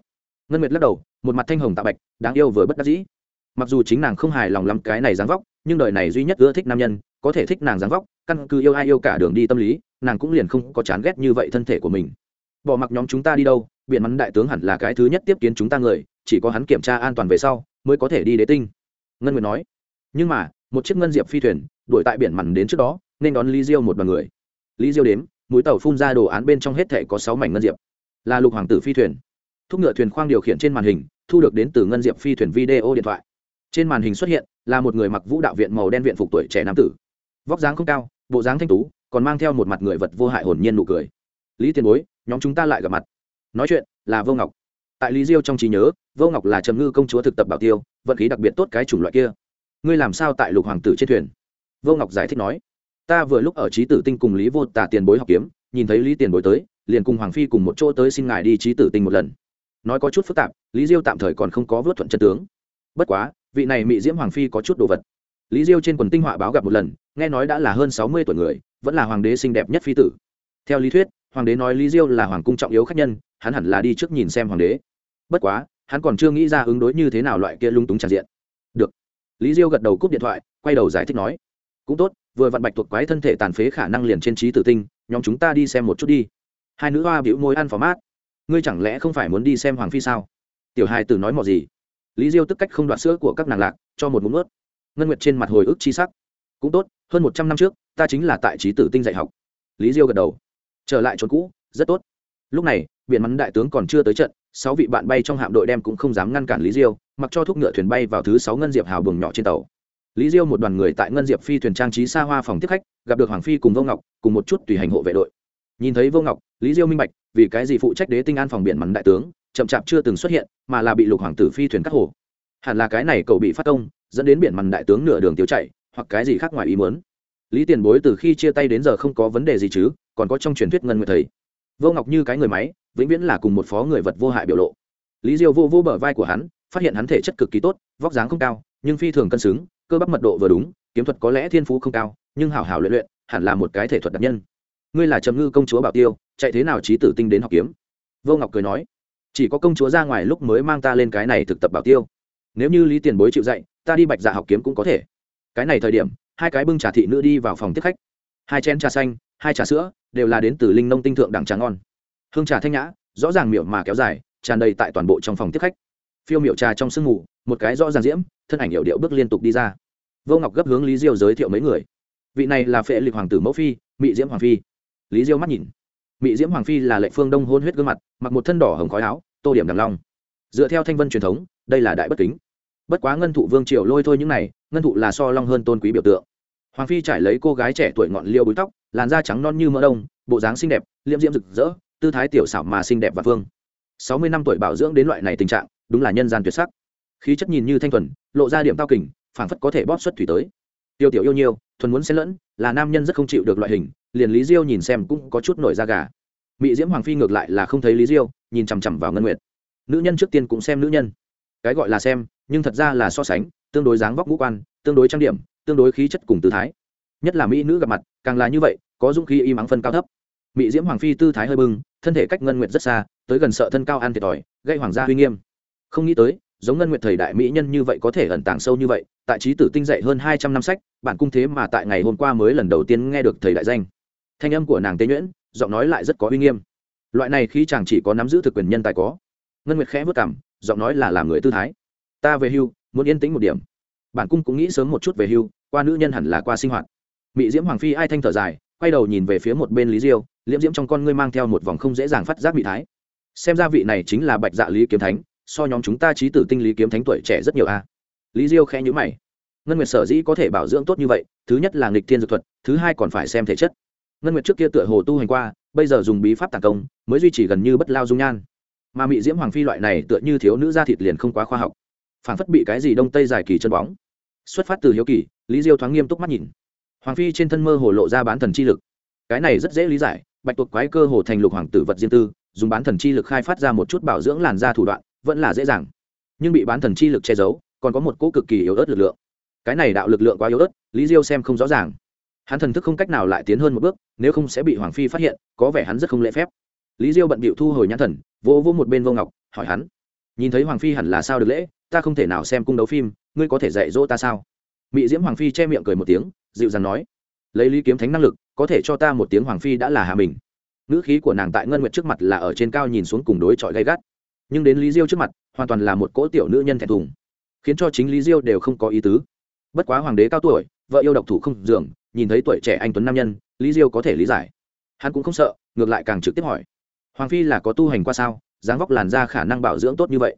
ngân nguyệt lắc đầu, một mặt thanh hồng tạ bạch, đáng yêu vừa bất đắc dĩ. Mặc dù chính nàng không hài lòng lắm cái này dáng vóc, nhưng đời này duy nhất ưa thích nam nhân, có thể thích nàng dáng vóc, căn cứ yêu ai yêu cả đường đi tâm lý, nàng cũng liền không có chán ghét như vậy thân thể của mình. Bỏ mặc nhóm chúng ta đi đâu biện mắn đại tướng hẳn là cái thứ nhất tiếp kiến chúng ta người, chỉ có hắn kiểm tra an toàn về sau, mới có thể đi đế tinh. Ngân nguyệt nói. Nhưng mà, một chiếc ngân diệp phi thuyền, đuổi tại biển mặn đến trước đó, nên đón lý diêu một đoàn người. Lý diêu đếm, mũi tàu phun ra đồ án bên trong hết thể có sáu mảnh ngân diệp. Là lục hoàng tử phi thuyền thúc ngựa thuyền khoang điều khiển trên màn hình, thu được đến từ ngân diệp phi thuyền video điện thoại. Trên màn hình xuất hiện là một người mặc vũ đạo viện màu đen viện phục tuổi trẻ nam tử. Vóc dáng không cao, bộ dáng thanh tú, còn mang theo một mặt người vật vô hại hồn nhiên nụ cười. Lý tiền bối, nhóm chúng ta lại gặp mặt. Nói chuyện là vô ngọc. Tại lý diêu trong trí nhớ, vô ngọc là trầm ngư công chúa thực tập bảo tiêu, vận khí đặc biệt tốt cái chủng loại kia. Ngươi làm sao tại lục hoàng tử trên thuyền? Vô ngọc giải thích nói. Ta vừa lúc ở trí tử tinh cùng lý vô tả tiền bối học kiếm, nhìn thấy lý tiền bối tới, liền cùng hoàng phi cùng một chỗ tới xin ngài đi trí tử tinh một lần nói có chút phức tạp, lý diêu tạm thời còn không có vớt thuận chân tướng. Bất quá, vị này mị diễm hoàng phi có chút đồ vật. Lý diêu trên quần tinh họa báo gặp một lần, nghe nói đã là hơn sáu mươi tuổi người, vẫn là hoàng đế xinh đẹp nhất phi tử. Theo lý thuyết, hoàng đế nói lý diêu là hoàng cung trọng yếu khác h nhân, hắn hẳn là đi trước nhìn xem hoàng đế. Bất quá, hắn còn chưa nghĩ ra ứng đối như thế nào loại kia lung túng tràn diện. Được. Lý diêu gật đầu cúp điện thoại, quay đầu giải thích nói, cũng tốt, vừa vặn bạch thuộc quái thân thể tàn phế khả năng liền trên trí tử tinh, nhóm chúng ta đi xem một chút đi. Hai nữ hoa bĩu môi ăn phó mát ngươi chẳng lẽ không phải muốn đi xem hoàng phi sao? Tiểu hai tử nói mò gì? Lý diêu tức cách không đoạt sữa của các nàng lạc, cho một mụn ướt. Ngân nguyệt trên mặt hồi ức chi sắc. Cũng tốt, hơn một trăm năm trước, ta chính là tại trí tử tinh dạy học. Lý diêu gật đầu. Trở lại chỗ cũ, rất tốt. Lúc này, biển mắn đại tướng còn chưa tới trận, sáu vị bạn bay trong hạm đội đem cũng không dám ngăn cản lý diêu, mặc cho thúc ngựa thuyền bay vào thứ sáu ngân diệp hào bừng nhỏ trên tàu. Lý diêu một đoàn người tại ngân diệp phi thuyền trang trí xa hoa phòng tiếp khách, gặp được hoàng phi cùng vô ngọc, cùng một chút tùy hành hộ vệ đội nhìn thấy vô ngọc, lý diêu minh bạch, vì cái gì phụ trách đế tinh an phòng biển mắn đại tướng, chậm chạp chưa từng xuất hiện, mà là bị lục hoàng tử phi thuyền cắt hồ. Hẳn là cái này cậu bị phát công, dẫn đến biển mằn đại tướng nửa đường tiêu chạy hoặc cái gì khác ngoài ý muốn. Lý tiền bối từ khi chia tay đến giờ không có vấn đề gì chứ, còn có trong truyền thuyết ngân nguyệt thầy. Vô ngọc như cái người máy, vĩnh viễn là cùng một phó người vật vô hại biểu lộ. Lý diêu vô vô bờ vai của hắn, phát hiện hắn thể chất cực kỳ tốt, vóc dáng không cao, nhưng phi thường cân xứng, cơ bắp mật độ vừa đúng, kiếm thuật có lẽ thiên phú không cao, nhưng hảo hảo luyện luyện, hẳn là một cái thể thuật đặc nhân ngươi là trầm ngư công chúa bảo tiêu, chạy thế nào trí tử tinh đến học kiếm? Vô ngọc cười nói, chỉ có công chúa ra ngoài lúc mới mang ta lên cái này thực tập bảo tiêu. Nếu như lý tiền bối chịu dạy, ta đi bạch dạ học kiếm cũng có thể. Cái này thời điểm, hai cái bưng trà thị nữ đi vào phòng tiếp khách. Hai chén trà xanh, hai trà sữa, đều là đến từ linh nông tinh thượng đẳng trà ngon. Hương trà thanh nhã, rõ ràng miệng mà kéo dài, tràn đầy tại toàn bộ trong phòng tiếp khách. Phiêu miệu trà trong sương mù, một cái rõ ràng diễm, thân ảnh hiệu điệu bước liên tục đi ra. Vô ngọc gấp hướng lý diêu giới thiệu mấy người. Vị này là phệ lịch hoàng tử mẫu phi Mỹ diễm hoàng phi lý diêu mắt nhìn. Mỹ diễm hoàng phi là lệ phương đông hôn huyết gương mặt, mặc một thân đỏ hồng khói áo, tô điểm đằng long. Dựa theo thanh vân truyền thống, đây là đại bất kính. Bất quá ngân thụ vương triều lôi thôi những này, ngân thụ là so long hơn tôn quý biểu tượng. Hoàng phi trải lấy cô gái trẻ tuổi ngọn liêu búi tóc, làn da trắng non như mỡ đông, bộ dáng xinh đẹp, liễm diễm rực rỡ, tư thái tiểu xảo mà xinh đẹp và phương sáu mươi năm tuổi bảo dưỡng đến loại này tình trạng, đúng là nhân gian tuyệt sắc. Khí chất nhìn như thanh thuần, lộ ra điểm tao kình, phảng phất có thể bóp xuất thủy tới. Tiêu tiểu yêu nhiều, thuần muốn xen lẫn, là nam nhân rất không chịu được loại hình liền lý diêu nhìn xem cũng có chút nổi da gà. Mỹ diễm hoàng phi ngược lại là không thấy lý diêu, nhìn chằm chằm vào ngân nguyệt. Nữ nhân trước tiên cũng xem nữ nhân. Cái gọi là xem, nhưng thật ra là so sánh, tương đối dáng vóc ngũ quan, tương đối trang điểm, tương đối khí chất cùng tư thái. Nhất là mỹ nữ gặp mặt, càng là như vậy, có dũng khí y mắng phân cao thấp. Mỹ diễm hoàng phi tư thái hơi bưng thân thể cách ngân nguyệt rất xa, tới gần sợ thân cao ăn thiệt thòi, gây hoàng gia uy nghiêm. Không nghĩ tới, giống ngân nguyệt thầy đại mỹ nhân như vậy có thể ẩn tàng sâu như vậy, tại trí tử tinh dậy hơn hai trăm năm sách, bản cung thế mà tại ngày hôm qua mới lần đầu tiên nghe được thầy đại danh thanh âm của nàng tế nhuyễn, giọng nói lại rất có uy nghiêm. Loại này khi chàng chỉ có nắm giữ thực quyền nhân tài có. Ngân nguyệt khẽ vất cảm giọng nói là làm người tư thái. Ta về hưu, muốn yên tĩnh một điểm. Bản cung cũng nghĩ sớm một chút về hưu, qua nữ nhân hẳn là qua sinh hoạt. Mị diễm hoàng phi ai thanh thở dài, quay đầu nhìn về phía một bên lý diêu, liễm diễm trong con ngươi mang theo một vòng không dễ dàng phát giác bị thái. Xem ra vị này chính là bạch dạ lý kiếm thánh, so nhóm chúng ta trí tử tinh lý kiếm thánh tuổi trẻ rất nhiều a. À. lý diêu khẽ nhữ mày. Ngân nguyệt sở dĩ có thể bảo dưỡng tốt như vậy, thứ nhất là nghịch thiên dược thuật, thứ hai còn phải xem thể chất ngân nguyệt trước kia tựa hồ tu hành qua, bây giờ dùng bí pháp tàn công, mới duy trì gần như bất lao dung nhan. Mà mị diễm hoàng phi loại này tựa như thiếu nữ da thịt liền không quá khoa học. Phản phất bị cái gì đông tây dài kỳ chân bóng. Xuất phát từ hiếu kỳ, lý diêu thoáng nghiêm túc mắt nhìn. Hoàng phi trên thân mơ hồ lộ ra bán thần chi lực. Cái này rất dễ lý giải, bạch tuộc quái cơ hồ thành lục hoàng tử vật riêng tư, dùng bán thần chi lực khai phát ra một chút bảo dưỡng làn da thủ đoạn, vẫn là dễ dàng. Nhưng bị bán thần chi lực che giấu, còn có một cỗ cực kỳ yếu ớt lực lượng. Cái này đạo lực lượng quá yếu ớt, lý diêu xem không rõ ràng hắn thần thức không cách nào lại tiến hơn một bước, nếu không sẽ bị hoàng phi phát hiện, có vẻ hắn rất không lễ phép. Lý diêu bận bịu thu hồi nhãn thần, vỗ vỗ một bên vô ngọc, hỏi hắn, nhìn thấy hoàng phi hẳn là sao được lễ? Ta không thể nào xem cung đấu phim, ngươi có thể dạy dỗ ta sao? Mị diễm hoàng phi che miệng cười một tiếng, dịu dàng nói, lấy lý kiếm thánh năng lực, có thể cho ta một tiếng hoàng phi đã là hà mình. Ngữ khí của nàng tại ngân nguyện trước mặt là ở trên cao nhìn xuống cùng đối chọi gay gắt. Nhưng đến lý diêu trước mặt, hoàn toàn là một cỗ tiểu nữ nhân thẹn thùng, khiến cho chính lý diêu đều không có ý tứ bất quá hoàng đế cao tuổi, vợ yêu độc thủ không dường, nhìn thấy tuổi trẻ anh tuấn nam nhân, lý diêu có thể lý giải. Hắn cũng không sợ, ngược lại càng trực tiếp hỏi. Hoàng phi là có tu hành qua sao? Dáng vóc làn da khả năng bảo dưỡng tốt như vậy.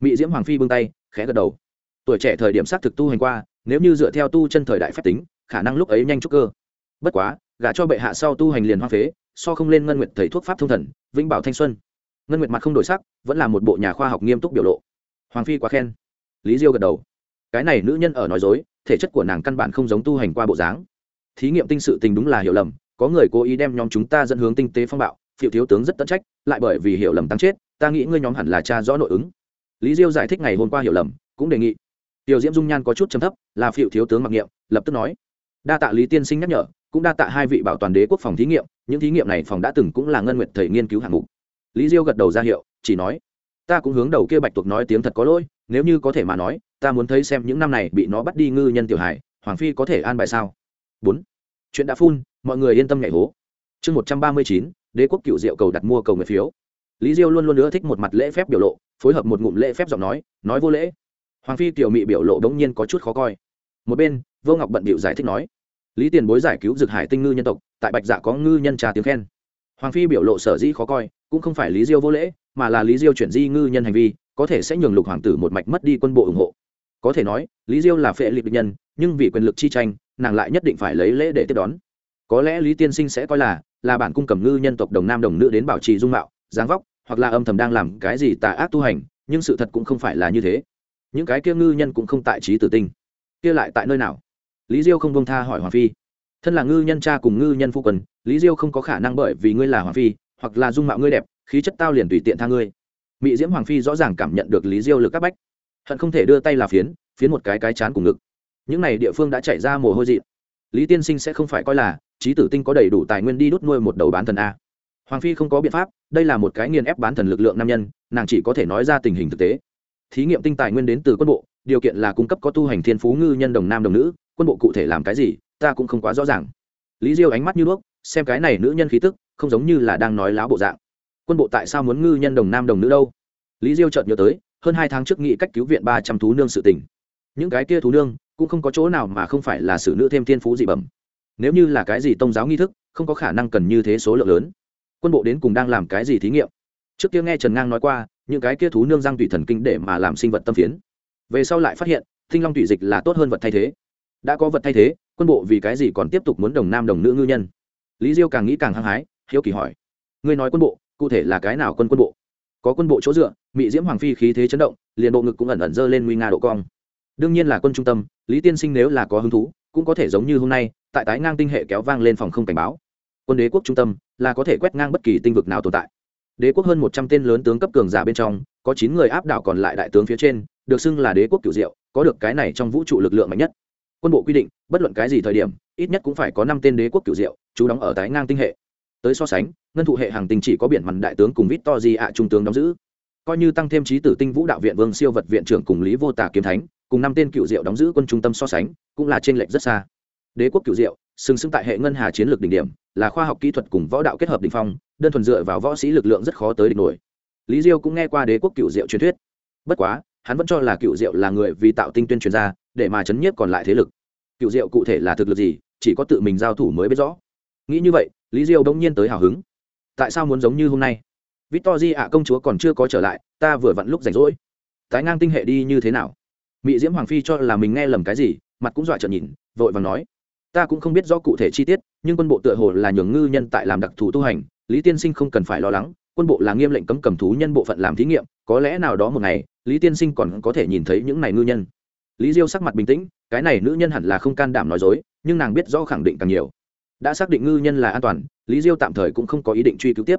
Mỹ diễm hoàng phi bưng tay, khẽ gật đầu. Tuổi trẻ thời điểm xác thực tu hành qua, nếu như dựa theo tu chân thời đại phép tính, khả năng lúc ấy nhanh chút cơ. Bất quá, gả cho bệ hạ sau tu hành liền hoa phế, so không lên ngân nguyệt thầy thuốc pháp thông thần, vĩnh bảo thanh xuân. Ngân nguyệt mặt không đổi sắc, vẫn là một bộ nhà khoa học nghiêm túc biểu lộ. Hoàng phi quá khen. Lý diêu gật đầu. Cái này nữ nhân ở nói dối thể chất của nàng căn bản không giống tu hành qua bộ dáng. Thí nghiệm tinh sự tình đúng là hiểu lầm, có người cố ý đem nhóm chúng ta dẫn hướng tinh tế phong bạo phiệu thiếu tướng rất tận trách, lại bởi vì hiểu lầm tăng chết, ta nghĩ ngươi nhóm hẳn là cha rõ nội ứng. Lý diêu giải thích ngày hôm qua hiểu lầm, cũng đề nghị. Tiểu diễm dung nhan có chút trầm thấp, là phiệu thiếu tướng mặc niệm, lập tức nói. Đa tạ lý tiên sinh nhắc nhở, cũng đa tạ hai vị bảo toàn đế quốc phòng thí nghiệm, những thí nghiệm này phòng đã từng cũng là ngân nguyệt thầy nghiên cứu hạng mục. Lý diêu gật đầu ra hiệu, chỉ nói ta cũng hướng đầu kia bạch tuộc nói tiếng thật có lỗi, nếu như có thể mà nói, ta muốn thấy xem những năm này bị nó bắt đi ngư nhân tiểu hải hoàng phi có thể an bài sao? Bốn. Chuyện đã phun, mọi người yên tâm nhảy hố. Chương một trăm ba mươi chín, đế quốc cựu diệu cầu đặt mua cầu người phiếu. Lý diêu luôn luôn nữa thích một mặt lễ phép biểu lộ, phối hợp một ngụm lễ phép giọng nói nói vô lễ. Hoàng phi tiểu mị biểu lộ đống nhiên có chút khó coi. Một bên, vô ngọc bận bịu giải thích nói, lý tiền bối giải cứu dược hải tinh ngư nhân tộc, tại bạch dạ có ngư nhân trà tiếng khen. Hoàng phi biểu lộ sở dĩ khó coi, cũng không phải lý diêu vô lễ mà là lý diêu chuyển di ngư nhân hành vi, có thể sẽ nhường lục hoàng tử một mạch mất đi quân bộ ủng hộ. Có thể nói, lý diêu là phệ liệt nhân, nhưng vì quyền lực chi tranh, nàng lại nhất định phải lấy lễ để tiếp đón. Có lẽ lý tiên sinh sẽ coi là là bản cung cầm ngư nhân tộc đồng nam đồng nữ đến bảo trì dung mạo, dáng vóc, hoặc là âm thầm đang làm cái gì tà ác tu hành, nhưng sự thật cũng không phải là như thế. Những cái kia ngư nhân cũng không tại trí tử tinh. Kia lại tại nơi nào? Lý diêu không bông tha hỏi hoàng phi. Thân là ngư nhân cha cùng ngư nhân phu quần lý diêu không có khả năng bởi vì ngươi là hoàng phi, hoặc là dung mạo ngươi đẹp khí chất tao liền tùy tiện tha ngươi. Mỹ diễm hoàng phi rõ ràng cảm nhận được lý diêu lực các bách. Hận không thể đưa tay là phiến phiến một cái cái chán cùng ngực. Những này địa phương đã chạy ra mồ hôi dị lý tiên sinh sẽ không phải coi là trí tử tinh có đầy đủ tài nguyên đi đốt nuôi một đầu bán thần a. Hoàng phi không có biện pháp, đây là một cái nghiền ép bán thần lực lượng nam nhân, nàng chỉ có thể nói ra tình hình thực tế. Thí nghiệm tinh tài nguyên đến từ quân bộ, điều kiện là cung cấp có tu hành thiên phú ngư nhân đồng nam đồng nữ, quân bộ cụ thể làm cái gì, ta cũng không quá rõ ràng. Lý diêu ánh mắt như đuốc, xem cái này nữ nhân khí tức, không giống như là đang nói láo bộ dạng quân bộ tại sao muốn ngư nhân đồng nam đồng nữ đâu? Lý diêu chợt nhớ tới, hơn hai tháng trước nghị cách cứu viện ba trăm thú nương sự tình. Những cái kia thú nương cũng không có chỗ nào mà không phải là xử nữ thêm thiên phú dị bẩm. Nếu như là cái gì tôn giáo nghi thức, không có khả năng cần như thế số lượng lớn. Quân bộ đến cùng đang làm cái gì thí nghiệm? Trước kia nghe trần ngang nói qua, những cái kia thú nương giang tủy thần kinh để mà làm sinh vật tâm phiến. Về sau lại phát hiện thinh long tủy dịch là tốt hơn vật thay thế. Đã có vật thay thế, quân bộ vì cái gì còn tiếp tục muốn đồng nam đồng nữ ngư nhân? Lý diêu càng nghĩ càng hăng hái, hiếu kỳ hỏi. Ngươi nói quân bộ cụ thể là cái nào quân quân bộ? Có quân bộ chỗ dựa mỹ diễm hoàng phi khí thế chấn động, liền bộ ngực cũng ẩn ẩn dơ lên nguy nga độ cong. Đương nhiên là quân trung tâm, lý tiên sinh nếu là có hứng thú, cũng có thể giống như hôm nay, tại tái ngang tinh hệ kéo vang lên phòng không cảnh báo. Quân đế quốc trung tâm, là có thể quét ngang bất kỳ tinh vực nào tồn tại. Đế quốc hơn một trăm tên lớn tướng cấp cường giả bên trong, có chín người áp đảo còn lại đại tướng phía trên, được xưng là đế quốc cửu diệu, có được cái này trong vũ trụ lực lượng mạnh nhất. Quân bộ quy định, bất luận cái gì thời điểm, ít nhất cũng phải có năm tên đế quốc cửu diệu, trú đóng ở tái ngang tinh hệ tới so sánh, ngân thụ hệ hàng tinh chỉ có biển mặn đại tướng cùng vít to di ạ trung tướng đóng giữ. Coi như tăng thêm trí tử tinh vũ đạo viện vương siêu vật viện trưởng cùng lý vô tả kiếm thánh, cùng năm tên cựu diệu đóng giữ quân trung tâm so sánh, cũng là trên lệch rất xa. Đế quốc cựu diệu sừng sững tại hệ ngân hà chiến lược đỉnh điểm, là khoa học kỹ thuật cùng võ đạo kết hợp đỉnh phong, đơn thuần dựa vào võ sĩ lực lượng rất khó tới đỉnh nổi. Lý diêu cũng nghe qua đế quốc cựu diệu truyền thuyết. Bất quá, hắn vẫn cho là cựu diệu là người vì tạo tinh tuyên truyền ra, để mà chấn nhiếp còn lại thế lực. Cựu diệu cụ thể là thực lực gì, chỉ có tự mình giao thủ mới biết rõ. Nghĩ như vậy lý diêu bỗng nhiên tới hào hứng. Tại sao muốn giống như hôm nay? Victor di ạ công chúa còn chưa có trở lại, ta vừa vặn lúc rảnh rỗi. Tái ngang tinh hệ đi như thế nào? Mị diễm hoàng phi cho là mình nghe lầm cái gì, mặt cũng dọa trợn nhìn, vội vàng nói. Ta cũng không biết rõ cụ thể chi tiết, nhưng quân bộ tựa hồ là nhường ngư nhân tại làm đặc thù tu hành, lý tiên sinh không cần phải lo lắng, quân bộ là nghiêm lệnh cấm cầm thú nhân bộ phận làm thí nghiệm, có lẽ nào đó một ngày, lý tiên sinh còn có thể nhìn thấy những này ngư nhân. Lý diêu sắc mặt bình tĩnh, cái này nữ nhân hẳn là không can đảm nói dối, nhưng nàng biết rõ khẳng định càng nhiều đã xác định ngư nhân là an toàn, lý diêu tạm thời cũng không có ý định truy cứu tiếp.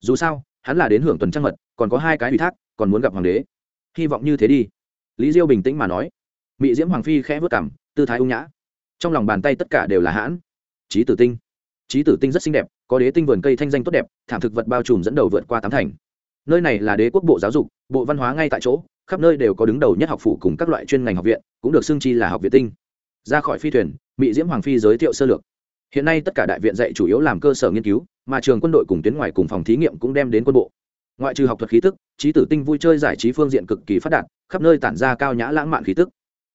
Dù sao, hắn là đến hưởng tuần trăng mật, còn có hai cái ủy thác, còn muốn gặp hoàng đế. Hy vọng như thế đi. Lý diêu bình tĩnh mà nói. Mị diễm hoàng phi khẽ vớt cảm tư thái ung nhã. Trong lòng bàn tay tất cả đều là hãn. Trí tử tinh. Trí tử tinh rất xinh đẹp, có đế tinh vườn cây thanh danh tốt đẹp, thảm thực vật bao trùm dẫn đầu vượt qua tám thành. Nơi này là đế quốc bộ giáo dục, bộ văn hóa ngay tại chỗ, khắp nơi đều có đứng đầu nhất học phủ cùng các loại chuyên ngành học viện, cũng được xưng chi là học viện tinh. Ra khỏi phi thuyền mỹ diễm hoàng phi giới thiệu sơ lược hiện nay tất cả đại viện dạy chủ yếu làm cơ sở nghiên cứu, mà trường quân đội cùng tuyến ngoài cùng phòng thí nghiệm cũng đem đến quân bộ. Ngoại trừ học thuật khí tức, trí tử tinh vui chơi giải trí phương diện cực kỳ phát đạt, khắp nơi tản ra cao nhã lãng mạn khí tức.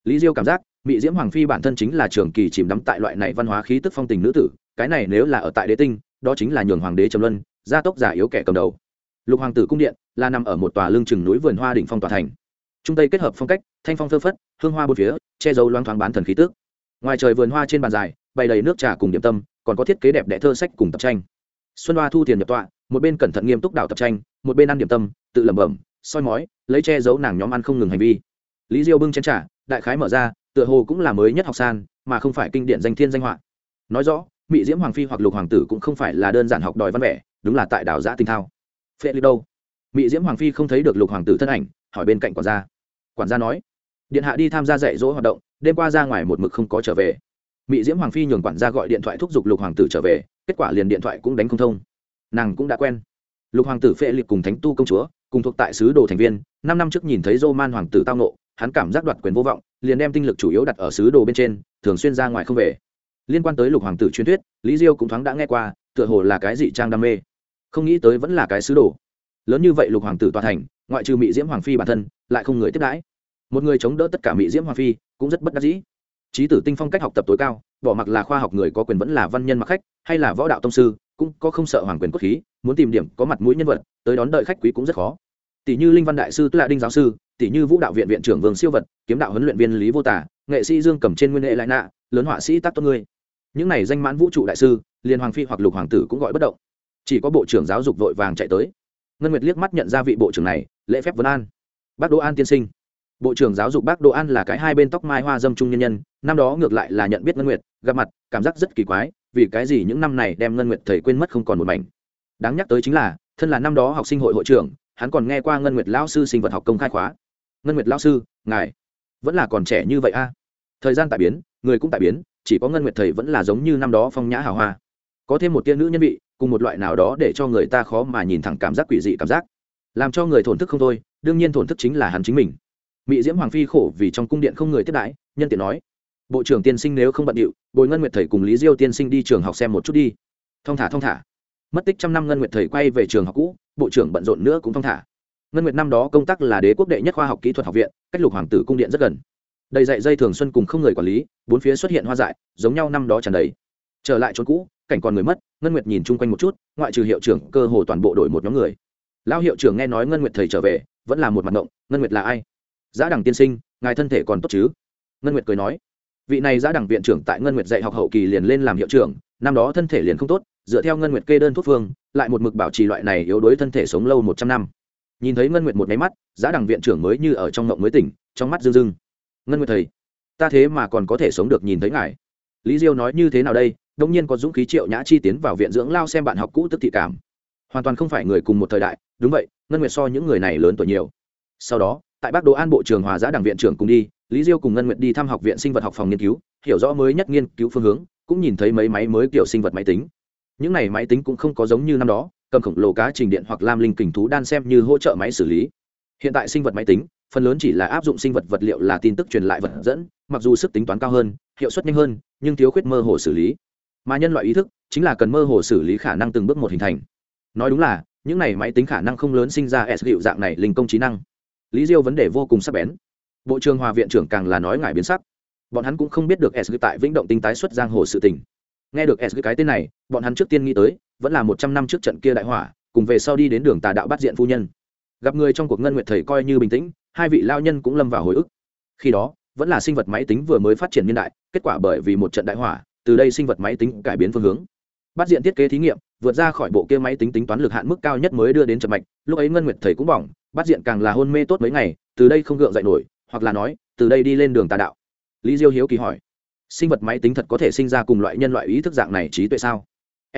Lý diêu cảm giác mỹ diễm hoàng phi bản thân chính là trường kỳ chìm đắm tại loại này văn hóa khí tức phong tình nữ tử, cái này nếu là ở tại đế tinh, đó chính là nhường hoàng đế trầm luân, gia tốc giả yếu kẻ cầm đầu. Lục hoàng tử cung điện là nằm ở một tòa lương chừng núi vườn hoa đỉnh phong tòa thành. Trung tây kết hợp phong cách, thanh phong thơ phất, hương hoa bột phía, che giấu loang thoáng bán thần khí tức. ngoài trời vườn hoa trên bàn dài bày đầy nước trà cùng điểm tâm, còn có thiết kế đẹp đẽ thơ sách cùng tập tranh. Xuân hoa thu tiền nhập tọa, một bên cẩn thận nghiêm túc đào tập tranh, một bên ăn điểm tâm, tự lẩm bẩm, soi mói, lấy che giấu nàng nhóm ăn không ngừng hành vi. Lý diêu bưng chén trà, đại khái mở ra, tựa hồ cũng là mới nhất học san, mà không phải kinh điển danh thiên danh họa. Nói rõ mỹ diễm hoàng phi hoặc lục hoàng tử cũng không phải là đơn giản học đòi văn vẻ, đúng là tại đảo giã tinh thao. Phê đi đâu? Mỹ diễm hoàng phi không thấy được lục hoàng tử thân ảnh, hỏi bên cạnh quản gia. Quản gia nói, điện hạ đi tham gia dạy dỗ hoạt động, đêm qua ra ngoài một mực không có trở về mỹ diễm hoàng phi nhường quản gia gọi điện thoại thúc giục lục hoàng tử trở về, kết quả liền điện thoại cũng đánh không thông. Nàng cũng đã quen. Lục hoàng tử phệ liệt cùng thánh tu công chúa, cùng thuộc tại sứ đồ thành viên, năm năm trước nhìn thấy dô man hoàng tử tao nộ hắn cảm giác đoạt quyền vô vọng, liền đem tinh lực chủ yếu đặt ở sứ đồ bên trên, thường xuyên ra ngoài không về. Liên quan tới lục hoàng tử truyền thuyết, lý diêu cũng thoáng đã nghe qua, tựa hồ là cái dị trang đam mê. Không nghĩ tới vẫn là cái sứ đồ. Lớn như vậy lục hoàng tử tòa thành, ngoại trừ mỹ diễm hoàng phi bản thân, lại không người tiếp đãi. Một người chống đỡ tất cả mỹ diễm hoàng phi cũng rất bất đắc dĩ trí tử tinh phong cách học tập tối cao, bỏ mặc là khoa học người có quyền vẫn là văn nhân mặc khách, hay là võ đạo tông sư, cũng có không sợ hoàng quyền quốc khí, muốn tìm điểm có mặt mũi nhân vật, tới đón đợi khách quý cũng rất khó. Tỷ như linh văn đại sư tức là đinh giáo sư, tỷ như vũ đạo viện viện trưởng vương siêu vật, kiếm đạo huấn luyện viên lý vô tả, nghệ sĩ dương cầm trên nguyên hệ lại nạ, lớn họa sĩ tác tốt ngươi. Những này danh mãn vũ trụ đại sư, liên hoàng phi hoặc lục hoàng tử cũng gọi bất động. Chỉ có bộ trưởng giáo dục vội vàng chạy tới. Ngân nguyệt liếc mắt nhận ra vị bộ trưởng này, lễ phép vấn an. Bác đỗ an tiên sinh bộ trưởng giáo dục bác đỗ an là cái hai bên tóc mai hoa dâm trung nhân nhân, năm đó ngược lại là nhận biết ngân nguyệt, gặp mặt, cảm giác rất kỳ quái, vì cái gì những năm này đem ngân nguyệt thầy quên mất không còn một mảnh. Đáng nhắc tới chính là, thân là năm đó học sinh hội hội trưởng, hắn còn nghe qua ngân nguyệt lão sư sinh vật học công khai khóa. Ngân nguyệt lão sư, ngài vẫn là còn trẻ như vậy a? Thời gian tại biến, người cũng tại biến, chỉ có ngân nguyệt thầy vẫn là giống như năm đó phong nhã hào hoa. Có thêm một tia nữ nhân vị, cùng một loại nào đó để cho người ta khó mà nhìn thẳng cảm giác quỷ dị cảm giác. Làm cho người thổn thức không thôi, đương nhiên thổn thức chính là hắn chính mình mỹ diễm hoàng phi khổ vì trong cung điện không người tiếp đãi, nhân tiện nói, bộ trưởng tiên sinh nếu không bận điệu, bồi ngân nguyệt thầy cùng lý diêu tiên sinh đi trường học xem một chút đi. Thong thả thong thả. Mất tích trăm năm ngân nguyệt thầy quay về trường học cũ, bộ trưởng bận rộn nữa cũng thong thả. Ngân nguyệt năm đó công tác là đế quốc đệ nhất khoa học kỹ thuật học viện, cách lục hoàng tử cung điện rất gần. Đầy dạy dây thường xuân cùng không người quản lý, bốn phía xuất hiện hoa dại, giống nhau năm đó tràn đầy. Trở lại chỗ cũ, cảnh còn người mất, ngân nguyệt nhìn chung quanh một chút, ngoại trừ hiệu trưởng, cơ hồ toàn bộ đổi một nhóm người. Lao hiệu trưởng nghe nói ngân nguyệt thầy trở về, vẫn là một mặt động ngân nguyệt là ai? giá đẳng tiên sinh, ngài thân thể còn tốt chứ? Ngân nguyệt cười nói. Vị này giá đẳng viện trưởng tại ngân nguyệt dạy học hậu kỳ liền lên làm hiệu trưởng, năm đó thân thể liền không tốt, dựa theo ngân nguyệt kê đơn thuốc phương, lại một mực bảo trì loại này yếu đuối thân thể sống lâu một trăm năm. Nhìn thấy ngân nguyệt một máy mắt giá đẳng viện trưởng mới như ở trong ngộng mới tỉnh, trong mắt rưng rưng. Ngân nguyệt thầy, ta thế mà còn có thể sống được nhìn thấy ngài. Lý diêu nói như thế nào đây, đông nhiên có dũng khí triệu nhã chi tiến vào viện dưỡng lao xem bạn học cũ tức thị cảm. Hoàn toàn không phải người cùng một thời đại, đúng vậy, ngân nguyệt so những người này lớn tuổi nhiều. Sau đó tại bác đồ an bộ trưởng hòa giã đảng viện trưởng cùng đi, lý diêu cùng ngân nguyện đi thăm học viện sinh vật học phòng nghiên cứu, hiểu rõ mới nhất nghiên cứu phương hướng, cũng nhìn thấy mấy máy mới kiểu sinh vật máy tính. Những này máy tính cũng không có giống như năm đó, cầm khổng lồ cá trình điện hoặc lam linh kình thú đan xem như hỗ trợ máy xử lý. Hiện tại sinh vật máy tính, phần lớn chỉ là áp dụng sinh vật vật liệu là tin tức truyền lại vật dẫn, mặc dù sức tính toán cao hơn, hiệu suất nhanh hơn, nhưng thiếu khuyết mơ hồ xử lý. Mà nhân loại ý thức, chính là cần mơ hồ xử lý khả năng từng bước một hình thành. Nói đúng là, những này máy tính khả năng không lớn sinh ra s hiệu dạng này linh công trí năng lý diêu vấn đề vô cùng sắc bén. Bộ trưởng hòa viện trưởng càng là nói ngại biến sắc. Bọn hắn cũng không biết được s tại vĩnh động tinh tái xuất giang hồ sự tình. Nghe được s cái tên này, bọn hắn trước tiên nghĩ tới, vẫn là một trăm năm trước trận kia đại hỏa, cùng về sau đi đến đường tà đạo bắt diện phu nhân. Gặp người trong cuộc ngân nguyệt thầy coi như bình tĩnh, hai vị lao nhân cũng lâm vào hồi ức. Khi đó, vẫn là sinh vật máy tính vừa mới phát triển niên đại, kết quả bởi vì một trận đại hỏa, từ đây sinh vật máy tính cải biến phương hướng. Bắt diện thiết kế thí nghiệm vượt ra khỏi bộ kia máy tính tính toán lực hạn mức cao nhất mới đưa đến chậm mạch, lúc ấy ngân nguyệt thầy cũng bỏng, bắt diện càng là hôn mê tốt mấy ngày, từ đây không gượng dậy nổi, hoặc là nói, từ đây đi lên đường tà đạo. Lý diêu hiếu kỳ hỏi, sinh vật máy tính thật có thể sinh ra cùng loại nhân loại ý thức dạng này trí tuệ sao?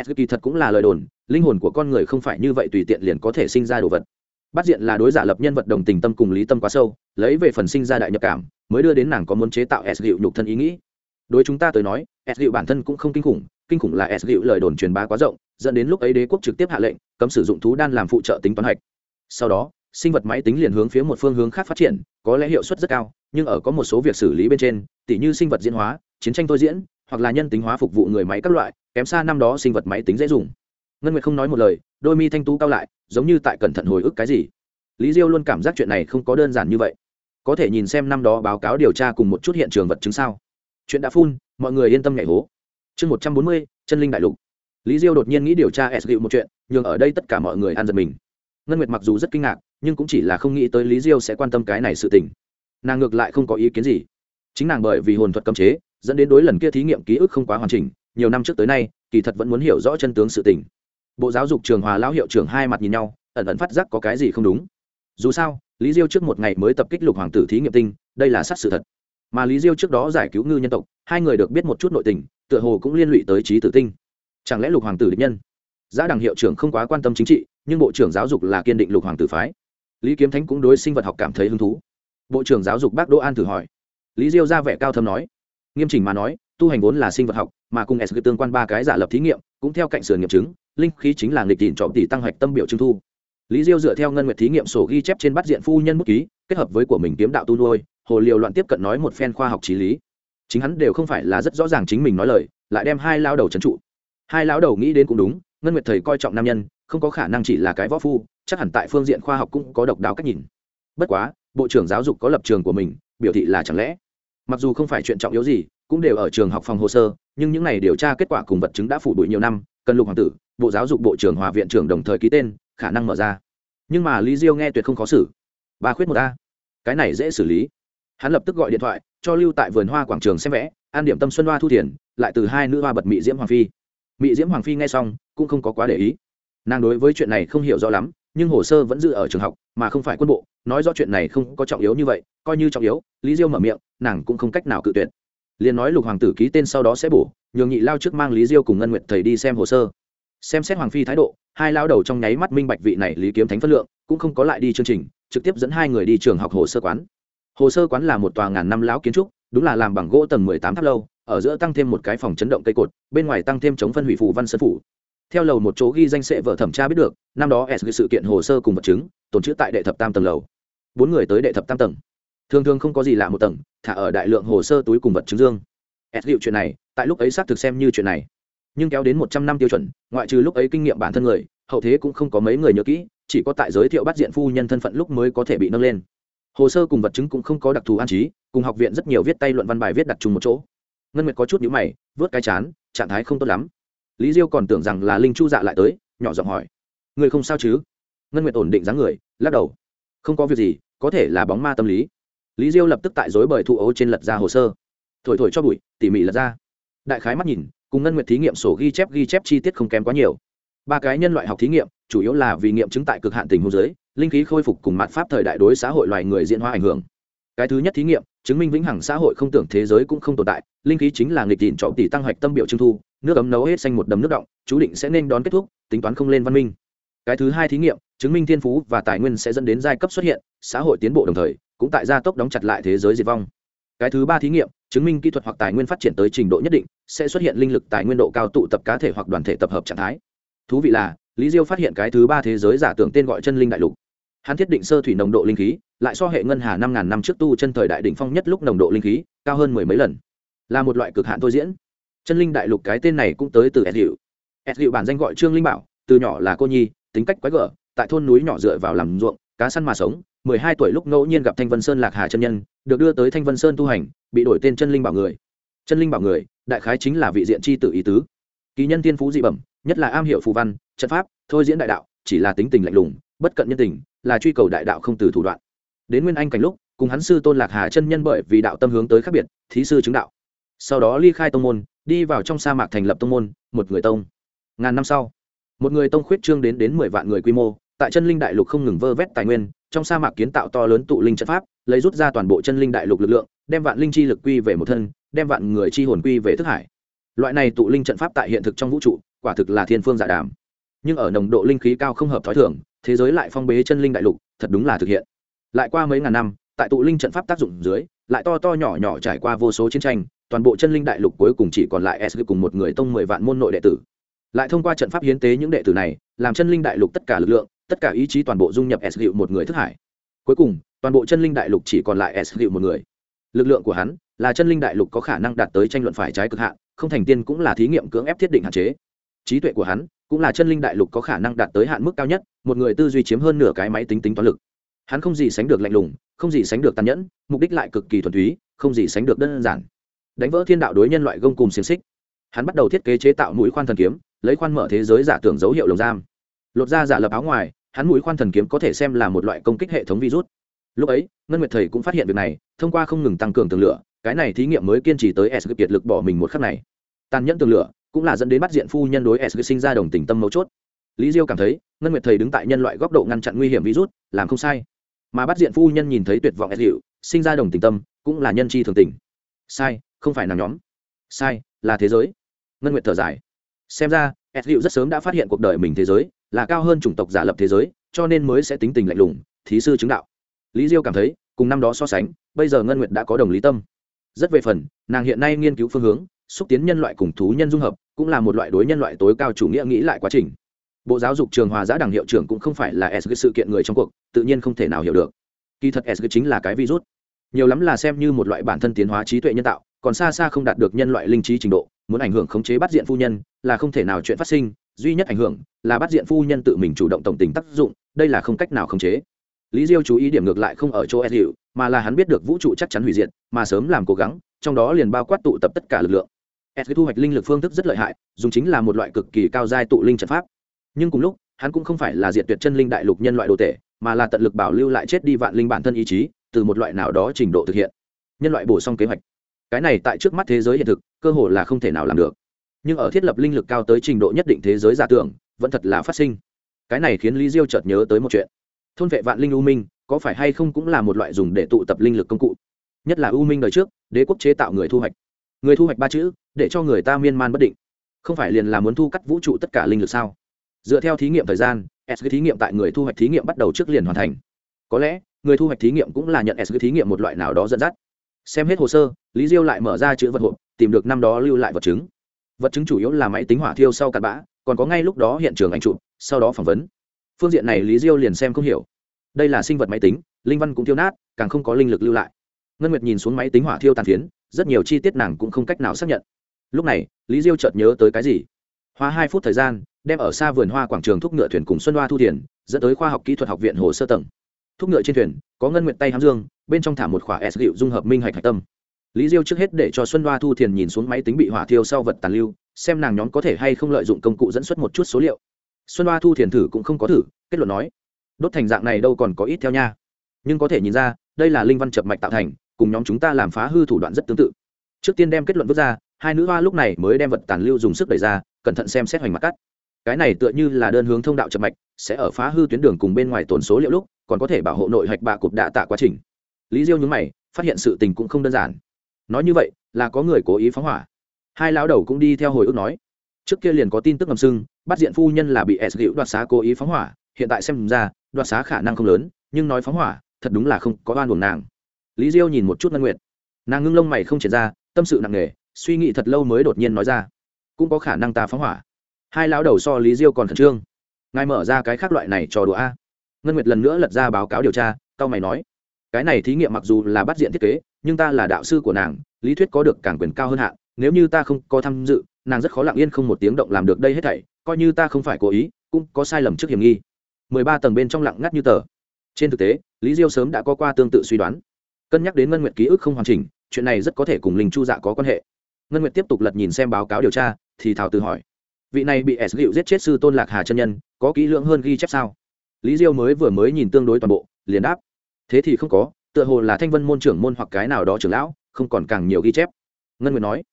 S kỳ thật cũng là lời đồn, linh hồn của con người không phải như vậy tùy tiện liền có thể sinh ra đồ vật. Bắt diện là đối giả lập nhân vật đồng tình tâm cùng lý tâm quá sâu, lấy về phần sinh ra đại nhập cảm, mới đưa đến nàng có muốn chế tạo s hiệu nhục thân ý nghĩ. Đối chúng ta tới nói, s hiệu bản thân cũng không kinh khủng kinh khủng là s hiệu lời đồn truyền bá quá rộng dẫn đến lúc ấy đế quốc trực tiếp hạ lệnh, cấm sử dụng thú đan làm phụ trợ tính toán hạch. Sau đó, sinh vật máy tính liền hướng phía một phương hướng khác phát triển, có lẽ hiệu suất rất cao, nhưng ở có một số việc xử lý bên trên, tỉ như sinh vật diễn hóa, chiến tranh thôi diễn, hoặc là nhân tính hóa phục vụ người máy các loại, kém xa năm đó sinh vật máy tính dễ dùng. Ngân nguyệt không nói một lời, đôi mi thanh tú cao lại, giống như tại cẩn thận hồi ức cái gì. Lý diêu luôn cảm giác chuyện này không có đơn giản như vậy. Có thể nhìn xem năm đó báo cáo điều tra cùng một chút hiện trường vật chứng sao. Chuyện đã phun, mọi người yên tâm nhảy hố. Chương một trăm bốn mươi, chân linh đại lục lý diêu đột nhiên nghĩ điều tra s dịu một chuyện nhưng ở đây tất cả mọi người ăn giật mình. Ngân nguyệt mặc dù rất kinh ngạc, nhưng cũng chỉ là không nghĩ tới lý diêu sẽ quan tâm cái này sự tình. Nàng ngược lại không có ý kiến gì. Chính nàng bởi vì hồn thuật cấm chế, dẫn đến đối lần kia thí nghiệm ký ức không quá hoàn chỉnh, nhiều năm trước tới nay, kỳ thật vẫn muốn hiểu rõ chân tướng sự tình. Bộ giáo dục trường hòa lão hiệu trưởng hai mặt nhìn nhau, ẩn ẩn phát giác có cái gì không đúng. Dù sao, lý diêu trước một ngày mới tập kích lục hoàng tử thí nghiệm tinh, đây là sát sự thật. Mà lý diêu trước đó giải cứu ngư nhân tộc, hai người được biết một chút nội tình, tựa hồ cũng liên lụy tới trí tử tinh chẳng lẽ lục hoàng tử địch nhân? Giá đảng hiệu trưởng không quá quan tâm chính trị, nhưng bộ trưởng giáo dục là kiên định lục hoàng tử phái. Lý kiếm thánh cũng đối sinh vật học cảm thấy hứng thú. Bộ trưởng giáo dục bác đỗ an thử hỏi. Lý diêu ra vẻ cao thâm nói. Nghiêm chỉnh mà nói, tu hành vốn là sinh vật học, mà cùng s tương quan ba cái giả lập thí nghiệm, cũng theo cạnh sườn nghiệm chứng, linh khí chính là nghịch tịn trọn tỷ tăng hoạch tâm biểu trưng thu. Lý diêu dựa theo ngân nguyệt thí nghiệm sổ ghi chép trên bắt diện phu nhân bút ký, kết hợp với của mình kiếm đạo tu nuôi, hồ liều loạn tiếp cận nói một phen khoa học trí lý. Chính hắn đều không phải là rất rõ ràng chính mình nói lời, lại đem hai lao đầu trấn trụ hai lão đầu nghĩ đến cũng đúng, ngân nguyệt thầy coi trọng nam nhân, không có khả năng chỉ là cái võ phu, chắc hẳn tại phương diện khoa học cũng có độc đáo cách nhìn. Bất quá, bộ trưởng giáo dục có lập trường của mình, biểu thị là chẳng lẽ. Mặc dù không phải chuyện trọng yếu gì, cũng đều ở trường học phòng hồ sơ, nhưng những n à y điều tra kết quả cùng vật chứng đã phủ bụi nhiều năm, cần lục hoàng tử, bộ giáo dục bộ trưởng hòa viện trưởng đồng thời ký tên, khả năng mở ra. Nhưng mà lý diêu nghe tuyệt không khó xử. Ba khuyết một a. Cái này dễ xử lý. Hắn lập tức gọi điện thoại, cho lưu tại vườn hoa quảng trường xem vẽ, an điểm tâm xuân hoa thu thiền lại từ hai nữ hoa bật mị diễm hoàng phi mỹ diễm hoàng phi nghe xong, cũng không có quá để ý. Nàng đối với chuyện này không hiểu rõ lắm, nhưng hồ sơ vẫn giữ ở trường học, mà không phải quân bộ. Nói rõ chuyện này không có trọng yếu như vậy, coi như trọng yếu, lý diêu mở miệng, nàng cũng không cách nào cự tuyệt. Liền nói lục hoàng tử ký tên sau đó sẽ bổ, nhường nhị lao trước mang lý diêu cùng ngân nguyệt thầy đi xem hồ sơ. Xem xét hoàng phi thái độ, hai lao đầu trong nháy mắt minh bạch vị này lý kiếm thánh phất lượng, cũng không có lại đi chương trình, trực tiếp dẫn hai người đi trường học hồ sơ quán. Hồ sơ quán là một tòa ngàn năm lão kiến trúc, đúng là làm bằng gỗ tầng mười tám tháp lâu ở giữa tăng thêm một cái phòng chấn động cây cột, bên ngoài tăng thêm chống phân hủy phủ văn sân phủ. Theo lầu một chỗ ghi danh sẽ vợ thẩm tra biết được, năm đó s sự kiện hồ sơ cùng vật chứng, tồn trữ tại đệ thập tam tầng lầu. Bốn người tới đệ thập tam tầng. Thường thường không có gì lạ một tầng, thả ở đại lượng hồ sơ túi cùng vật chứng dương. S liệu chuyện này, tại lúc ấy xác thực xem như chuyện này. Nhưng kéo đến một trăm năm tiêu chuẩn, ngoại trừ lúc ấy kinh nghiệm bản thân người, hậu thế cũng không có mấy người nhớ kỹ, chỉ có tại giới thiệu bắt diện phu nhân thân phận lúc mới có thể bị nâng lên. Hồ sơ cùng vật chứng cũng không có đặc thù an trí, cùng học viện rất nhiều viết tay luận văn bài viết đặt chung một chỗ ngân nguyệt có chút nhữ mày, vớt cái chán, trạng thái không tốt lắm. Lý diêu còn tưởng rằng là linh chu dạ lại tới, nhỏ giọng hỏi người không sao chứ? Ngân nguyệt ổn định dáng người, lắc đầu, không có việc gì, có thể là bóng ma tâm lý. Lý diêu lập tức tại dối bởi thụ ấu trên lật ra hồ sơ. Thổi thổi cho bụi, tỉ mỉ lật ra. Đại khái mắt nhìn, cùng ngân nguyệt thí nghiệm sổ ghi chép ghi chép chi tiết không kém quá nhiều. Ba cái nhân loại học thí nghiệm, chủ yếu là vì nghiệm chứng tại cực hạn tình hôn giới linh khí khôi phục cùng mặt pháp thời đại đối xã hội loài người diễn hóa ảnh hưởng. Cái thứ nhất thí nghiệm chứng minh vĩnh hằng xã hội không tưởng thế giới cũng không tồn tại, linh khí chính là nghịch đỉnh trọng tỷ tăng hoạch tâm biểu trưng thu, nước ấm nấu hết xanh một đầm nước động chú định sẽ nên đón kết thúc, tính toán không lên văn minh. Cái thứ hai thí nghiệm, chứng minh thiên phú và tài nguyên sẽ dẫn đến giai cấp xuất hiện, xã hội tiến bộ đồng thời, cũng tại gia tốc đóng chặt lại thế giới diệt vong. Cái thứ ba thí nghiệm, chứng minh kỹ thuật hoặc tài nguyên phát triển tới trình độ nhất định, sẽ xuất hiện linh lực tài nguyên độ cao tụ tập cá thể hoặc đoàn thể tập hợp trạng thái. Thú vị là, lý diêu phát hiện cái thứ ba thế giới giả tưởng tên gọi chân linh đại lục hắn thiết định sơ thủy nồng độ linh khí, lại so hệ ngân hà năm ngàn năm trước tu chân thời đại đ ỉ n h phong nhất lúc nồng độ linh khí, cao hơn mười mấy lần. Là một loại cực hạn thôi diễn. Chân linh đại lục cái tên này cũng tới từ ed hiệu ed hiệu bản danh gọi trương linh bảo, từ nhỏ là cô nhi, tính cách quái gở, tại thôn núi nhỏ dựa vào làm ruộng, cá săn mà sống, mười hai tuổi lúc ngẫu nhiên gặp thanh vân sơn lạc hà chân nhân, được đưa tới thanh vân sơn tu hành, bị đổi tên chân linh bảo người. Chân linh bảo người, đại khái chính là vị diện c tử ý tứ. Kỳ nhân thiên phú dị bẩm, nhất là am hiểu phù văn, trận pháp, thôi diễn đại đạo, chỉ là tính tình lạnh lùng, bất cận nhân tình là truy cầu đại đạo không từ thủ đoạn. Đến nguyên anh cảnh lúc cùng hắn sư tôn lạc hà chân nhân bởi vì đạo tâm hướng tới khác biệt thí sư chứng đạo. Sau đó ly khai tông môn đi vào trong sa mạc thành lập tông môn một người tông. Ngàn năm sau một người tông khuyết trương đến đến mười vạn người quy mô tại chân linh đại lục không ngừng vơ vét tài nguyên trong sa mạc kiến tạo to lớn tụ linh trận pháp lấy rút ra toàn bộ chân linh đại lục lực lượng đem vạn linh chi lực quy về một thân đem vạn người chi hồn quy về thức hải. Loại này tụ linh trận pháp tại hiện thực trong vũ trụ quả thực là thiên phương dạ giả đảm, nhưng ở nồng độ linh khí cao không hợp thói thường thế giới lại phong bế chân linh đại lục, thật đúng là thực hiện. Lại qua mấy ngàn năm, tại tụ linh trận pháp tác dụng dưới, lại to to nhỏ nhỏ trải qua vô số chiến tranh, toàn bộ chân linh đại lục cuối cùng chỉ còn lại s cùng một người tông mười vạn môn nội đệ tử. Lại thông qua trận pháp hiến tế những đệ tử này, làm chân linh đại lục tất cả lực lượng, tất cả ý chí toàn bộ dung nhập s một người thức hải. Cuối cùng, toàn bộ chân linh đại lục chỉ còn lại s một người. Lực lượng của hắn là chân linh đại lục có khả năng đạt tới tranh luận phải trái cực hạn, không thành tiên cũng là thí nghiệm cưỡng ép thiết định hạn chế. Trí tuệ của hắn cũng là chân linh đại lục có khả năng đạt tới hạn mức cao nhất, một người tư duy chiếm hơn nửa cái máy tính tính toán lực. Hắn không gì sánh được lạnh lùng, không gì sánh được tàn nhẫn, mục đích lại cực kỳ thuần túy, không gì sánh được đơn giản. Đánh vỡ thiên đạo đối nhân loại gông cùng xiềng xích. Hắn bắt đầu thiết kế chế tạo mũi khoan thần kiếm, lấy khoan mở thế giới giả tưởng dấu hiệu lồng giam. Lột ra giả lập áo ngoài, hắn mũi khoan thần kiếm có thể xem là một loại công kích hệ thống virus. Lúc ấy, ngân nguyệt thầy cũng phát hiện việc này, thông qua không ngừng tăng cường tường lửa, cái này thí nghiệm mới kiên trì tới s kiệt lực bỏ mình một khắc này. Tàn nhẫn tường lửa cũng là dẫn đến bắt diện phu nhân đối s sinh ra đồng tình tâm mấu chốt. Lý diêu cảm thấy, ngân nguyệt thầy đứng tại nhân loại góc độ ngăn chặn nguy hiểm virus, làm không sai. Mà bắt diện phu nhân nhìn thấy tuyệt vọng s hiệu sinh ra đồng tình tâm, cũng là nhân chi thường tình. Sai, không phải nàng nhóm. Sai, là thế giới. Ngân nguyệt thở dài. Xem ra, s hiệu rất sớm đã phát hiện cuộc đời mình thế giới, là cao hơn chủng tộc giả lập thế giới, cho nên mới sẽ tính tình lạnh lùng, thí sư chứng đạo. Lý diêu cảm thấy, cùng năm đó so sánh, bây giờ ngân nguyệt đã có đồng lý tâm. Rất về phần, nàng hiện nay nghiên cứu phương hướng xúc tiến nhân loại cùng thú nhân dung hợp, cũng là một loại đối nhân loại tối cao chủ nghĩa nghĩ lại quá trình. Bộ giáo dục trường hòa giã đảng hiệu trưởng cũng không phải là s sự kiện người trong cuộc, tự nhiên không thể nào hiểu được. Kỳ thật s chính là cái virus. Nhiều lắm là xem như một loại bản thân tiến hóa trí tuệ nhân tạo, còn xa xa không đạt được nhân loại linh trí trình độ, muốn ảnh hưởng khống chế bắt diện phu nhân là không thể nào chuyện phát sinh, duy nhất ảnh hưởng là bắt diện phu nhân tự mình chủ động tổng tình tác dụng, đây là không cách nào khống chế. Lý diêu chú ý điểm ngược lại không ở chỗ s hiệu mà là hắn biết được vũ trụ chắc chắn hủy diệt, mà sớm làm cố gắng, trong đó liền bao quát tụ tập tất cả lực lượng s thu hoạch linh lực phương thức rất lợi hại, dùng chính là một loại cực kỳ cao giai tụ linh trận pháp. Nhưng cùng lúc, hắn cũng không phải là diệt tuyệt chân linh đại lục nhân loại đồ tể, mà là tận lực bảo lưu lại chết đi vạn linh bản thân ý chí, từ một loại nào đó trình độ thực hiện. Nhân loại bổ sung kế hoạch. Cái này tại trước mắt thế giới hiện thực, cơ hồ là không thể nào làm được. Nhưng ở thiết lập linh lực cao tới trình độ nhất định thế giới giả tưởng, vẫn thật là phát sinh. Cái này khiến lý diêu chợt nhớ tới một chuyện. Thôn vệ vạn linh u minh, có phải hay không cũng là một loại dùng để tụ tập linh lực công cụ? Nhất là u minh đời trước, đế quốc chế tạo người thu hoạch. Người thu hoạch ba chữ để cho người ta miên man bất định. Không phải liền là muốn thu cắt vũ trụ tất cả linh lực sao? Dựa theo thí nghiệm thời gian, s thí nghiệm tại người thu hoạch thí nghiệm bắt đầu trước liền hoàn thành. Có lẽ, người thu hoạch thí nghiệm cũng là nhận s thí nghiệm một loại nào đó dẫn dắt. Xem hết hồ sơ, lý diêu lại mở ra chữ vật hộp, tìm được năm đó lưu lại vật chứng. Vật chứng chủ yếu là máy tính hỏa thiêu sau cặn bã, còn có ngay lúc đó hiện trường anh chụp, sau đó phỏng vấn. Phương diện này lý diêu liền xem không hiểu. Đây là sinh vật máy tính, linh văn cũng thiêu nát, càng không có linh lực lưu lại. Ngân nguyệt nhìn xuống máy tính hỏa thiêu tàn phiến, rất nhiều chi tiết nàng cũng không cách nào xác nhận lúc này, lý diêu chợt nhớ tới cái gì? Hoa hai phút thời gian, đem ở xa vườn hoa quảng trường thúc ngựa thuyền cùng xuân hoa thu thiền dẫn tới khoa học kỹ thuật học viện hồ sơ tầng. Thúc ngựa trên thuyền, có ngân nguyện tay hám dương, bên trong thả một khỏa s liệu dung hợp minh hạch hạch tâm. Lý diêu trước hết để cho xuân hoa thu thiền nhìn xuống máy tính bị hỏa thiêu sau vật tàn lưu, xem nàng nhóm có thể hay không lợi dụng công cụ dẫn xuất một chút số liệu. Xuân hoa thu thiền thử cũng không có thử, kết luận nói, đốt thành dạng này đâu còn có ít theo nha. Nhưng có thể nhìn ra, đây là linh văn chập mạch tạo thành, cùng nhóm chúng ta làm phá hư thủ đoạn rất tương tự. Trước tiên đem kết luận vứt ra hai nữ hoa lúc này mới đem vật tàn lưu dùng sức đẩy ra, cẩn thận xem xét hoành mặt cắt. Cái này tựa như là đơn hướng thông đạo chậm mạch, sẽ ở phá hư tuyến đường cùng bên ngoài tổn số liệu lúc, còn có thể bảo hộ nội hạch bạ cục đạ tạ quá trình. Lý diêu nhúng mày, phát hiện sự tình cũng không đơn giản. Nói như vậy, là có người cố ý phóng hỏa. Hai lão đầu cũng đi theo hồi ức nói. Trước kia liền có tin tức ngầm sưng bắt diện phu nhân là bị s hữu đoạt xá cố ý phóng hỏa, hiện tại xem ra, đoạt xá khả năng không lớn, nhưng nói phóng hỏa, thật đúng là không có oan buồn nàng. Lý diêu nhìn một chút ngân nguyệt. Nàng ngưng lông mày không triển ra, tâm sự nặng nề suy nghĩ thật lâu mới đột nhiên nói ra. Cũng có khả năng ta phóng hỏa. Hai lão đầu so lý diêu còn khẩn trương. Ngài mở ra cái khác loại này cho đùa a. Ngân nguyệt lần nữa lật ra báo cáo điều tra tao mày nói, cái này thí nghiệm mặc dù là bắt diện thiết kế, nhưng ta là đạo sư của nàng, lý thuyết có được càng quyền cao hơn hạ. nếu như ta không có tham dự, nàng rất khó lặng yên không một tiếng động làm được đây hết thảy, coi như ta không phải cố ý, cũng có sai lầm trước hiểm nghi. Mười ba tầng bên trong lặng ngắt như tờ. Trên thực tế, lý diêu sớm đã có qua tương tự suy đoán. Cân nhắc đến ngân nguyệt ký ức không hoàn chỉnh, chuyện này rất có thể cùng linh chu dạ có quan hệ ngân nguyệt tiếp tục lật nhìn xem báo cáo điều tra, thì thảo tự hỏi, vị này bị s gịu giết chết sư tôn lạc hà chân nhân, có kỹ lưỡng hơn ghi chép sao? Lý diêu mới vừa mới nhìn tương đối toàn bộ, liền đáp, thế thì không có, tựa hồ là thanh vân môn trưởng môn hoặc cái nào đó trưởng lão, không còn càng nhiều ghi chép. Ngân nguyệt nói,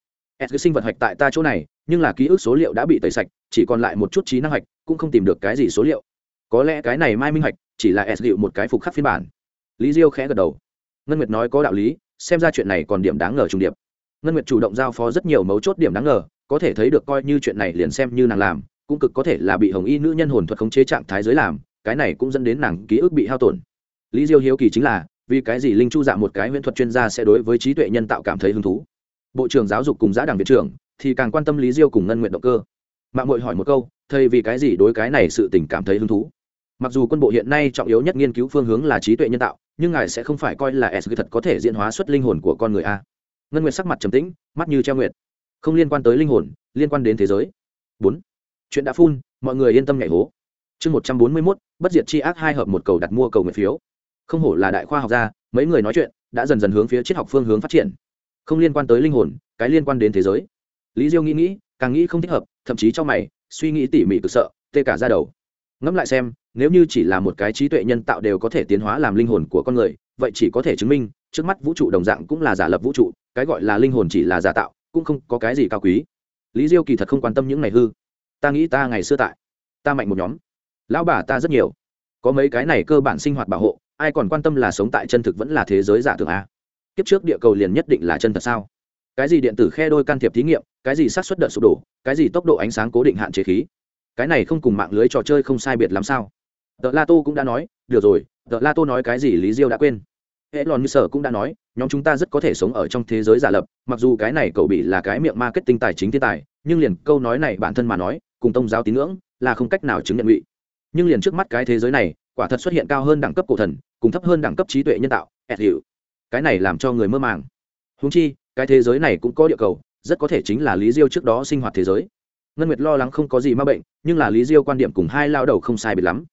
s sinh vật hạch tại ta chỗ này, nhưng là ký ức số liệu đã bị tẩy sạch, chỉ còn lại một chút trí năng hạch, cũng không tìm được cái gì số liệu. Có lẽ cái này mai minh hạch, chỉ là s gịu một cái phục khắc phiên bản. Lý diêu khẽ gật đầu. Ngân nguyệt nói có đạo lý, xem ra chuyện này còn điểm đáng ngờ trùng điệp ngân nguyệt chủ động giao phó rất nhiều mấu chốt điểm đáng ngờ, có thể thấy được coi như chuyện này liền xem như nàng làm, cũng cực có thể là bị hồng y nữ nhân hồn thuật khống chế trạng thái giới làm, cái này cũng dẫn đến nàng ký ức bị hao tổn. Lý diêu hiếu kỳ chính là, vì cái gì linh chu dạ một cái huyễn thuật chuyên gia sẽ đối với trí tuệ nhân tạo cảm thấy hứng thú? Bộ trưởng giáo dục cùng giã đảng viện trưởng thì càng quan tâm lý diêu cùng ngân nguyện động cơ. Mạng hội hỏi một câu, thầy vì cái gì đối cái này sự tình cảm thấy hứng thú? Mặc dù quân bộ hiện nay trọng yếu nhất nghiên cứu phương hướng là trí tuệ nhân tạo, nhưng ngài sẽ không phải coi là s thật có thể diễn hóa xuất linh hồn của con người a ngân nguyệt sắc mặt trầm tĩnh, mắt như treo nguyệt. Không liên quan tới linh hồn, liên quan đến thế giới. Bốn. Chuyện đã phun, mọi người yên tâm nhảy hố. Chương một trăm bốn mươi mốt, bất diệt c h i ác hai hợp một cầu đặt mua cầu nguyện phiếu. Không hổ là đại khoa học gia, mấy người nói chuyện, đã dần dần hướng phía triết học phương hướng phát triển. Không liên quan tới linh hồn, cái liên quan đến thế giới. Lý diêu nghĩ nghĩ, càng nghĩ không thích hợp, thậm chí cho mày, suy nghĩ tỉ mỉ cực sợ, tê cả ra đầu. Ngẫm lại xem, nếu như chỉ là một cái trí tuệ nhân tạo đều có thể tiến hóa làm linh hồn của con người, vậy chỉ có thể chứng minh trước mắt vũ trụ đồng dạng cũng là giả lập vũ trụ, cái gọi là linh hồn chỉ là giả tạo, cũng không có cái gì cao quý. Lý diêu kỳ thật không quan tâm những ngày hư. Ta nghĩ ta ngày xưa tại, ta mạnh một nhóm. Lão bà ta rất nhiều. Có mấy cái này cơ bản sinh hoạt bảo hộ, ai còn quan tâm là sống tại chân thực vẫn là thế giới giả tưởng a? Kiếp trước địa cầu liền nhất định là chân thật sao? Cái gì điện tử khe đôi can thiệp thí nghiệm, cái gì sát xuất đợt sụp đổ, cái gì tốc độ ánh sáng cố định hạn chế khí? Cái này không cùng mạng lưới trò chơi không sai biệt làm sao? Tờ la tô cũng đã nói, được rồi, tờ la tô nói cái gì lý diêu đã quên hệ lòn như sở cũng đã nói, nhóm chúng ta rất có thể sống ở trong thế giới giả lập, mặc dù cái này cậu bị là cái miệng marketing tài chính thiên tài, nhưng liền câu nói này bản thân mà nói, cùng tông giáo tín ngưỡng là không cách nào chứng nhận ngụy. Nhưng liền trước mắt cái thế giới này, quả thật xuất hiện cao hơn đẳng cấp cổ thần, cùng thấp hơn đẳng cấp trí tuệ nhân tạo ẹt hiệu cái này làm cho người mơ màng. Húng chi, cái thế giới này cũng có địa cầu, rất có thể chính là lý diêu trước đó sinh hoạt thế giới. Ngân nguyệt lo lắng không có gì m a bệnh, nhưng là lý diêu quan điểm cùng hai lao đầu không sai bị lắm.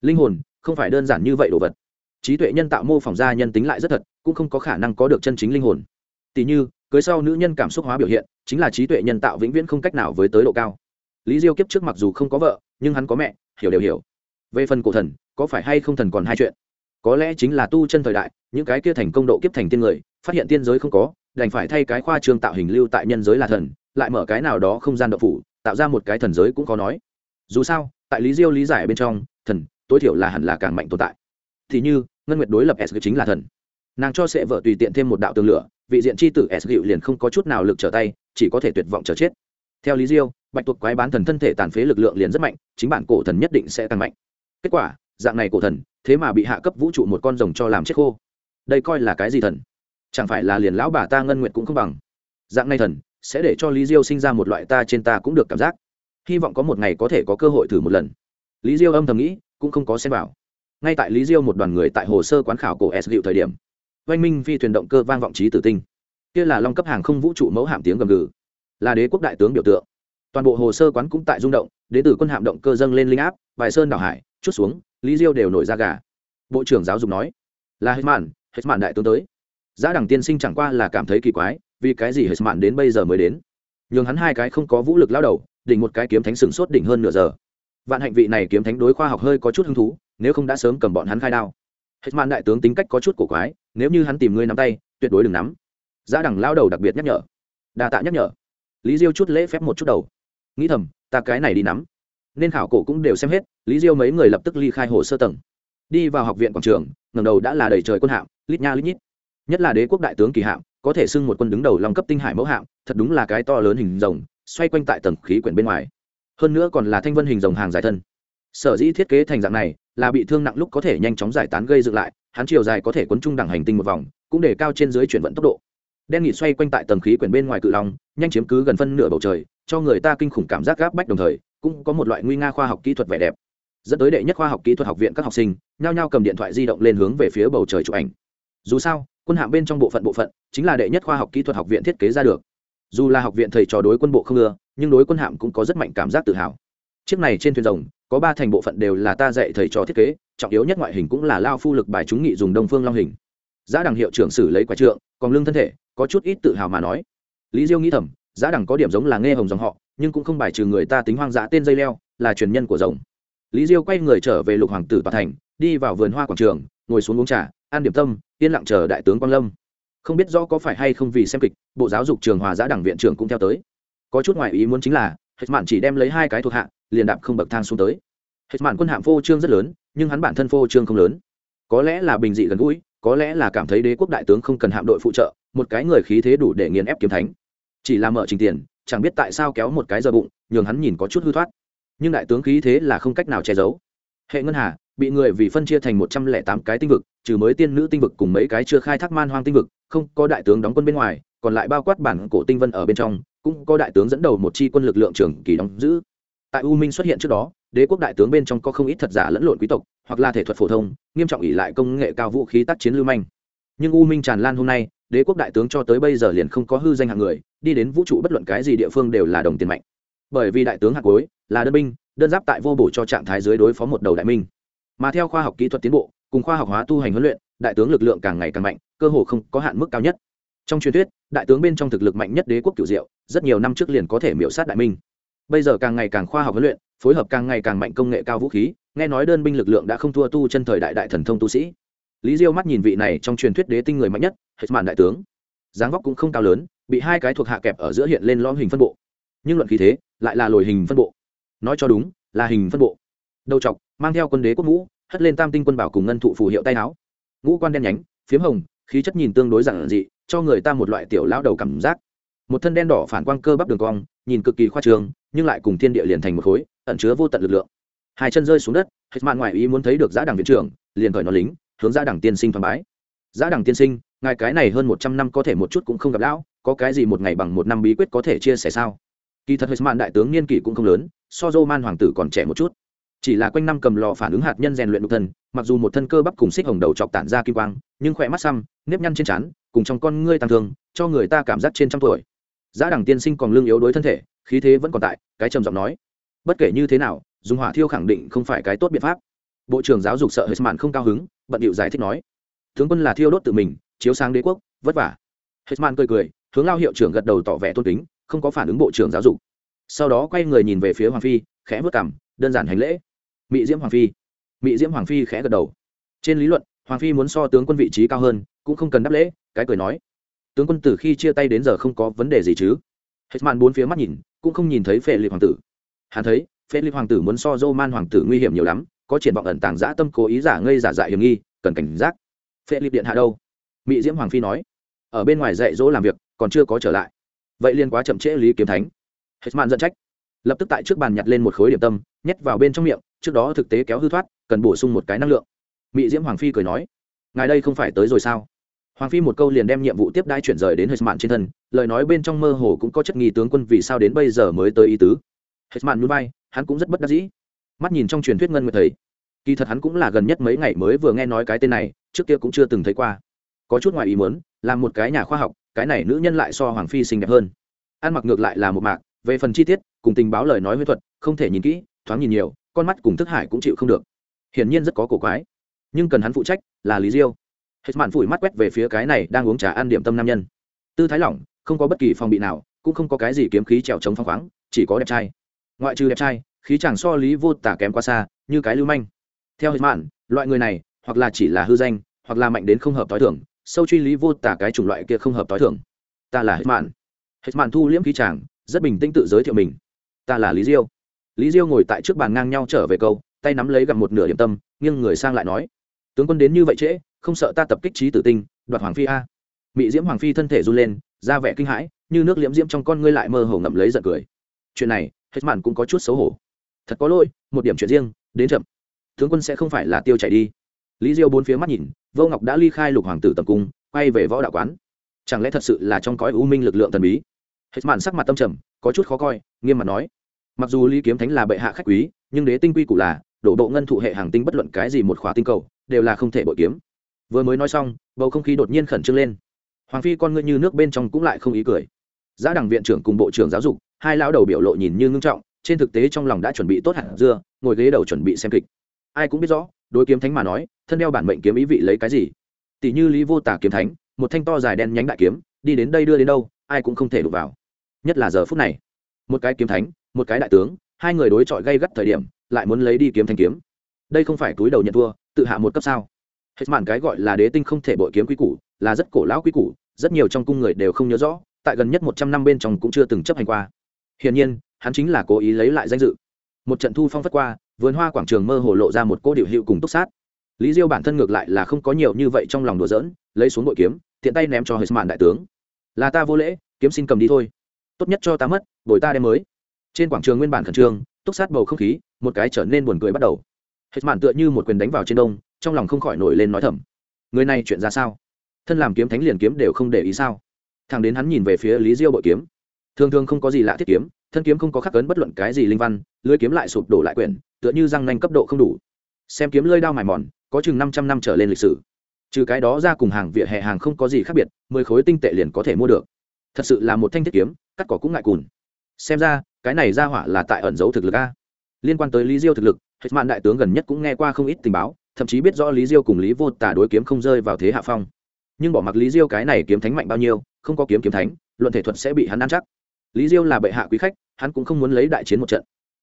Linh hồn, không phải đơn giản như vậy đồ vật trí tuệ nhân tạo mô phỏng ra nhân tính lại rất thật, cũng không có khả năng có được chân chính linh hồn. Tỷ như, cưới sau nữ nhân cảm xúc hóa biểu hiện, chính là trí tuệ nhân tạo vĩnh viễn không cách nào với tới độ cao. Lý diêu kiếp trước mặc dù không có vợ, nhưng hắn có mẹ, hiểu đều hiểu. Về phần cổ thần, có phải hay không thần còn hai chuyện. Có lẽ chính là tu chân thời đại, những cái kia thành công độ kiếp thành tiên người, phát hiện tiên giới không có, đành phải thay cái khoa trương tạo hình lưu tại nhân giới là thần, lại mở cái nào đó không gian độ phủ, tạo ra một cái thần giới cũng có nói. Dù sao, tại lý diêu lý giải bên trong, thần, tối thiểu là hẳn là càng mạnh tồn tại. Thì như ngân nguyệt đối lập s chính là thần. Nàng cho sẽ vợ tùy tiện thêm một đạo tường lửa, vị diện c h i tử s liền không có chút nào lực trở tay, chỉ có thể tuyệt vọng trở chết. Theo lý diêu, bạch tuộc quái bán thần thân thể tàn phế lực lượng liền rất mạnh, chính bản cổ thần nhất định sẽ tăng mạnh. Kết quả, dạng này cổ thần, thế mà bị hạ cấp vũ trụ một con rồng cho làm chết khô. Đây coi là cái gì thần? Chẳng phải là liền lão bà ta ngân nguyện cũng không bằng? Dạng này thần, sẽ để cho lý diêu sinh ra một loại ta trên ta cũng được cảm giác. Hy vọng có một ngày có thể có cơ hội thử một lần. Lý diêu âm thầm nghĩ, cũng không có xem vào ngay tại lý diêu một đoàn người tại hồ sơ quán khảo cổ s dịu thời điểm. Oanh minh phi thuyền động cơ vang vọng trí tử tinh. Kia là long cấp hàng không vũ trụ mẫu hạm tiếng gầm gừ. Là đế quốc đại tướng biểu tượng. Toàn bộ hồ sơ quán cũng tại rung động, đế tử quân hạm động cơ dâng lên linh áp bài sơn đảo hải, chút xuống, lý diêu đều nổi ra gà. Bộ trưởng giáo dục nói, là hết mạn hết mạn đại tướng tới. Giá đẳng tiên sinh chẳng qua là cảm thấy kỳ quái, vì cái gì hết mạn đến bây giờ mới đến? Nhường hắn hai cái không có vũ lực lao đầu, đỉnh một cái kiếm thánh sừng sốt đỉnh hơn nửa giờ. Vạn hạnh vị này kiếm thánh đối khoa học hơi có chút hứng thú nếu không đã sớm cầm bọn hắn khai đao. Hết mạn đại tướng tính cách có chút cổ quái, nếu như hắn tìm ngươi nắm tay, tuyệt đối đừng nắm. Giá đẳng lao đầu đặc biệt nhắc nhở. Đa tạ nhắc nhở. Lý diêu chút lễ phép một chút đầu. Nghĩ thầm, ta cái này đi nắm. Nên khảo cổ cũng đều xem hết, lý diêu mấy người lập tức ly khai hồ sơ tầng. Đi vào học viện quảng trường ngầm đầu đã là đầy trời quân hạm, lít nha lít nhít. Nhất là đế quốc đại tướng kỳ hạm, có thể xưng một quân đứng đầu lòng cấp tinh hải mẫu hạm, thật đúng là cái to lớn hình rồng, xoay quanh tại tầng khí quyển bên ngoài. Hơn nữa còn là thanh vân hình rồng hàng dài thân sở dĩ thiết kế thành dạng này là bị thương nặng lúc có thể nhanh chóng giải tán gây dựng lại, hắn chiều dài có thể quấn chung đẳng hành tinh một vòng, cũng để cao trên dưới chuyển vận tốc độ. Đen nghịt xoay quanh tại tầng khí quyển bên ngoài cự long, nhanh chiếm cứ gần phân nửa bầu trời, cho người ta kinh khủng cảm giác gáp bách đồng thời, cũng có một loại nguy nga khoa học kỹ thuật vẻ đẹp. Dẫn tới đệ nhất khoa học kỹ thuật học viện các học sinh, nhao nhao cầm điện thoại di động lên hướng về phía bầu trời chụp ảnh. Dù sao, quân hạm bên trong bộ phận bộ phận chính là đệ nhất khoa học kỹ thuật học viện thiết kế ra được. Dù là học viện thầy trò đối quân bộ không ưa, nhưng đối quân hạm cũng có rất mạnh cảm giác tự hào. Chiếc này trên thuyền rồng có ba thành bộ phận đều là ta dạy thầy trò thiết kế, trọng yếu nhất ngoại hình cũng là lao phu lực bài chúng nghị dùng đông phương long hình. Giá đằng hiệu trưởng xử lấy quả trượng, còn lương thân thể, có chút ít tự hào mà nói. Lý diêu nghĩ thầm, giá đằng có điểm giống là nghe hồng dòng họ, nhưng cũng không bài trừ người ta tính hoang dã tên dây leo, là truyền nhân của rồng. Lý diêu quay người trở về lục hoàng tử tòa thành, đi vào vườn hoa quảng trường, ngồi xuống uống trà an điểm tâm, yên lặng chờ đại tướng quang lâm. Không biết rõ có phải hay không vì xem kịch, bộ giáo dục trường hòa giá đảng viện trưởng cũng theo tới. Có chút ngoại ý muốn chính là hết mạn chỉ đem lấy hai cái thuộc hạ liền đạp không bậc thang xuống tới. Hết mạn quân hạm phô trương rất lớn, nhưng hắn bản thân phô trương không lớn. Có lẽ là bình dị gần gũi, có lẽ là cảm thấy đế quốc đại tướng không cần hạm đội phụ trợ, một cái người khí thế đủ để nghiền ép kiếm thánh. Chỉ là mở trình tiền, chẳng biết tại sao kéo một cái giờ bụng, nhường hắn nhìn có chút hư thoát. Nhưng đại tướng khí thế là không cách nào che giấu. Hệ ngân hà, bị người vì phân chia thành một trăm lẻ tám cái tinh vực, trừ mới tiên nữ tinh vực cùng mấy cái chưa khai thác man hoang tinh vực, không có đại tướng đóng quân bên ngoài, còn lại bao quát bản cổ tinh vân ở bên trong, cũng có đại tướng dẫn đầu một chi quân lực lượng trưởng kỳ đóng giữ tại u minh xuất hiện trước đó, đế quốc đại tướng bên trong có không ít thật giả lẫn lộn quý tộc, hoặc là thể thuật phổ thông, nghiêm trọng ỉ lại công nghệ cao vũ khí tác chiến lưu manh. Nhưng u minh tràn lan hôm nay, đế quốc đại tướng cho tới bây giờ liền không có hư danh hạng người, đi đến vũ trụ bất luận cái gì địa phương đều là đồng tiền mạnh. Bởi vì đại tướng hạng cuối là đơn binh, đơn giáp tại vô bổ cho trạng thái dưới đối phó một đầu đại minh. Mà theo khoa học kỹ thuật tiến bộ, cùng khoa học hóa tu hành huấn luyện, đại tướng lực lượng càng ngày càng mạnh, cơ hồ không có hạn mức cao nhất. Trong truyền thuyết, đại tướng bên trong thực lực mạnh nhất đế quốc cửu diệu, rất nhiều năm trước liền có thể miễu sát đại minh bây giờ càng ngày càng khoa học huấn luyện, phối hợp càng ngày càng mạnh công nghệ cao vũ khí, nghe nói đơn binh lực lượng đã không thua tu chân thời đại đại thần thông tu sĩ. Lý diêu mắt nhìn vị này trong truyền thuyết đế tinh người mạnh nhất, hết mạn đại tướng. Dáng vóc cũng không cao lớn, bị hai cái thuộc hạ kẹp ở giữa hiện lên lõm hình phân bộ. Nhưng luận khí thế, lại là lồi hình phân bộ. Nói cho đúng, là hình phân bộ. Đầu chọc, mang theo quân đế quốc ngũ, hất lên tam tinh quân bảo cùng ngân thụ phù hiệu tay áo. Ngũ quan đen nhánh, phiếm hồng, khí chất nhìn tương đối giản dị, cho người ta một loại tiểu lão đầu cảm giác. Một thân đen đỏ phản quang cơ bắp đường cong nhìn cực kỳ khoa trường nhưng lại cùng thiên địa liền thành một khối, ẩn chứa vô tận lực lượng. Hai chân rơi xuống đất, hết mạn ngoại ý muốn thấy được Giá đảng viện trưởng, liền khởi nó lính, hướng Giá đảng tiên sinh thoáng bái. Giá đảng tiên sinh, ngài cái này hơn một trăm năm có thể một chút cũng không gặp lão, có cái gì một ngày bằng một năm bí quyết có thể chia sẻ sao? Kỳ thật hết mạn đại tướng niên kỷ cũng không lớn, so dô man hoàng tử còn trẻ một chút. Chỉ là quanh năm cầm lò phản ứng hạt nhân rèn luyện đục thân, mặc dù một thân cơ bắp cùng xích hồng đầu chọc tản ra kim quang, nhưng khỏe mắt xăm, nếp nhăn trên trán, cùng trong con ngươi tăng thương, cho người ta cảm giác trên trăm tuổi giá đẳng tiên sinh còn lương yếu đối thân thể, khí thế vẫn còn tại, cái trầm giọng nói. Bất kể như thế nào dùng hỏa thiêu khẳng định không phải cái tốt biện pháp. Bộ trưởng giáo dục sợ hết mạn không cao hứng, bận điệu giải thích nói. Tướng quân là thiêu đốt tự mình, chiếu sáng đế quốc, vất vả. Hết mạn cười cười, hướng lao hiệu trưởng gật đầu tỏ vẻ tôn kính, không có phản ứng bộ trưởng giáo dục. Sau đó quay người nhìn về phía hoàng phi, khẽ vớt cảm đơn giản hành lễ. Mỹ diễm hoàng phi. Mỹ diễm hoàng phi khẽ gật đầu. Trên lý luận, hoàng phi muốn so tướng quân vị trí cao hơn, cũng không cần đáp lễ, cái cười nói tướng quân từ khi chia tay đến giờ không có vấn đề gì chứ? Hết màn bốn phía mắt nhìn, cũng không nhìn thấy phệ liệt hoàng tử. Hắn thấy, phệ liệt hoàng tử muốn so dô man hoàng tử nguy hiểm nhiều lắm, có triển vọng ẩn tàng dã tâm cố ý giả ngây giả dại hiểm nghi, cần cảnh giác. Phệ liệt điện hạ đâu? Mỹ diễm hoàng phi nói. Ở bên ngoài dạy dỗ làm việc, còn chưa có trở lại. Vậy liên quá chậm trễ lý kiếm thánh. Hết màn giận trách. Lập tức tại trước bàn nhặt lên một khối điểm tâm, nhét vào bên trong miệng, trước đó thực tế kéo hư thoát, cần bổ sung một cái năng lượng. Mỹ diễm hoàng phi cười nói. Ngài đây không phải tới rồi sao? hoàng phi một câu liền đem nhiệm vụ tiếp đãi chuyển rời đến hệ mạn trên thân, lời nói bên trong mơ hồ cũng có chất nghi tướng quân vì sao đến bây giờ mới tới ý tứ. Hệ mạn núi bay hắn cũng rất bất đắc dĩ. Mắt nhìn trong truyền thuyết ngân nguyệt thấy kỳ thật hắn cũng là gần nhất mấy ngày mới vừa nghe nói cái tên này, trước kia cũng chưa từng thấy qua. Có chút ngoài ý muốn làm một cái nhà khoa học, cái này nữ nhân lại so hoàng phi xinh đẹp hơn. Ăn mặc ngược lại là một mạc, về phần chi tiết, cùng tình báo lời nói huyết thuật, không thể nhìn kỹ, thoáng nhìn nhiều, con mắt cùng thức hải cũng chịu không được. Hiển nhiên rất có cổ quái. Nhưng cần hắn phụ trách là lý diêu hết mạn phủi mắt quét về phía cái này đang uống trà ăn điểm tâm nam nhân. Tư thái lỏng, không có bất kỳ phòng bị nào, cũng không có cái gì kiếm khí trèo chống phăng khoáng, chỉ có đẹp trai. Ngoại trừ đẹp trai, khí chẳng so lý vô tả kém quá xa, như cái lưu manh. Theo hết mạn loại người này, hoặc là chỉ là hư danh, hoặc là mạnh đến không hợp t h i thưởng, sâu truy lý vô tả cái chủng loại kia không hợp t h i thưởng. Ta là hết mạn hết mạn thu liễm khí chàng, rất bình tĩnh tự giới thiệu mình. Ta là lý diêu. Lý diêu ngồi tại trước bàn ngang nhau trở về câu, tay nắm lấy gặp một nửa điểm tâm, nghiêng người sang lại nói, tướng quân đến như vậy trễ không sợ ta tập kích trí tử tinh, đoạt hoàng phi a. Mị diễm hoàng phi thân thể run lên, ra vẻ kinh hãi, như nước liễm diễm trong con ngươi lại mơ hồ ngậm lấy giận cười. Chuyện này, hết mạn cũng có chút xấu hổ. Thật có lỗi, một điểm chuyện riêng, đến chậm. Tướng quân sẽ không phải là tiêu chảy đi. Lý diêu bốn phía mắt nhìn, vô ngọc đã ly khai lục hoàng tử tập cung, quay về võ đạo quán. Chẳng lẽ thật sự là trong cõi u minh lực lượng thần bí? Hết mạn sắc mặt tâm trầm, có chút khó coi, nghiêm mặt nói. Mặc dù lý kiếm thánh là bệ hạ khách quý, nhưng đế tinh quy cũ là, đổ bộ ngân thụ hệ hàng tinh bất luận cái gì một khóa tinh cầu, đều là không thể bội kiếm vừa mới nói xong, bầu không khí đột nhiên khẩn trương lên. Hoàng phi con ngươi như nước bên trong cũng lại không ý cười. Giá đảng viện trưởng cùng bộ trưởng giáo dục, hai lão đầu biểu lộ nhìn như ngưng trọng, trên thực tế trong lòng đã chuẩn bị tốt hẳn dưa, ngồi ghế đầu chuẩn bị xem kịch. Ai cũng biết rõ, đối kiếm thánh mà nói, thân đeo bản mệnh kiếm ý vị lấy cái gì? Tỷ như lý vô tả kiếm thánh, một thanh to dài đen nhánh đại kiếm, đi đến đây đưa đến đâu, ai cũng không thể đụng vào. Nhất là giờ phút này, một cái kiếm thánh, một cái đại tướng, hai người đối chọi gây gắt thời điểm, lại muốn lấy đi kiếm thanh kiếm. Đây không phải túi đầu nhận thua, tự hạ một cấp sao? hết màn cái gọi là đế tinh không thể bội kiếm quy củ, là rất cổ lão quy củ, rất nhiều trong cung người đều không nhớ rõ, tại gần nhất một trăm năm bên trong cũng chưa từng chấp hành qua. Hiển nhiên, hắn chính là cố ý lấy lại danh dự. Một trận thu phong phất qua, vườn hoa quảng trường mơ hồ lộ ra một cô điệu hiệu cùng túc sát. Lý diêu bản thân ngược lại là không có nhiều như vậy trong lòng đùa giỡn, lấy xuống bội kiếm, tiện tay ném cho hết mạn đại tướng. Là ta vô lễ, kiếm xin cầm đi thôi. Tốt nhất cho ta mất, bồi ta đem mới. Trên quảng trường nguyên bản khẩn trương, túc sát bầu không khí, một cái trở nên buồn cười bắt đầu hết mạn tựa như một quyền đánh vào trên đông, trong lòng không khỏi nổi lên nói thầm. Người này chuyện ra sao? Thân làm kiếm thánh liền kiếm đều không để ý sao? Thằng đến hắn nhìn về phía lý diêu bội kiếm. Thường thường không có gì lạ thiết kiếm, thân kiếm không có khắc cấn bất luận cái gì linh văn, lưới kiếm lại sụp đổ lại quyển, tựa như răng nanh cấp độ không đủ. Xem kiếm lơi đao mài mòn, có chừng năm trăm năm trở lên lịch sử. Trừ cái đó ra cùng hàng vỉa hè hàng không có gì khác biệt, mười khối tinh tệ liền có thể mua được. Thật sự là một thanh thiết kiếm, cắt cỏ cũng ngại cùn. Xem ra, cái này ra hỏa là tại ẩn giấu thực lực a. Liên quan tới lý diêu thực lực hết mạn đại tướng gần nhất cũng nghe qua không ít tình báo, thậm chí biết rõ lý diêu cùng lý vô tả đối kiếm không rơi vào thế hạ phong. Nhưng bỏ mặc lý diêu cái này kiếm thánh mạnh bao nhiêu, không có kiếm kiếm thánh, luận thể thuật sẽ bị hắn ăn chắc. Lý diêu là bệ hạ quý khách, hắn cũng không muốn lấy đại chiến một trận.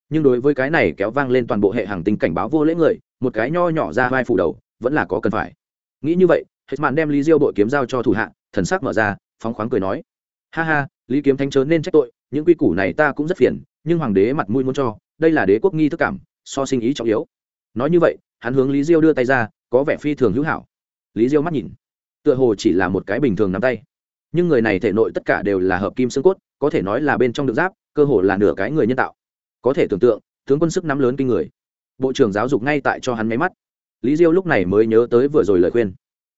Nhưng đối với cái này kéo vang lên toàn bộ hệ hàng tinh cảnh báo vô lễ người, một cái nho nhỏ ra vai phủ đầu, vẫn là có cần phải. Nghĩ như vậy hết mạn đem lý diêu đội kiếm giao cho thủ hạ, thần sắc mở ra, phóng khoáng cười nói. Ha ha, lý kiếm thánh chớ nên trách tội, những quy củ này ta cũng rất phiền, nhưng hoàng đế mặt mũi muốn cho, đây là đế quốc nghi thức cảm so sinh ý trọng yếu. Nói như vậy, hắn hướng lý diêu đưa tay ra, có vẻ phi thường hữu hảo. Lý diêu mắt nhìn, tựa hồ chỉ là một cái bình thường nắm tay. Nhưng người này thể nội tất cả đều là hợp kim xương cốt, có thể nói là bên trong được giáp, cơ hồ là nửa cái người nhân tạo. Có thể tưởng tượng, tướng quân sức nắm lớn kinh người. Bộ trưởng giáo dục ngay tại cho hắn máy mắt. Lý diêu lúc này mới nhớ tới vừa rồi lời khuyên.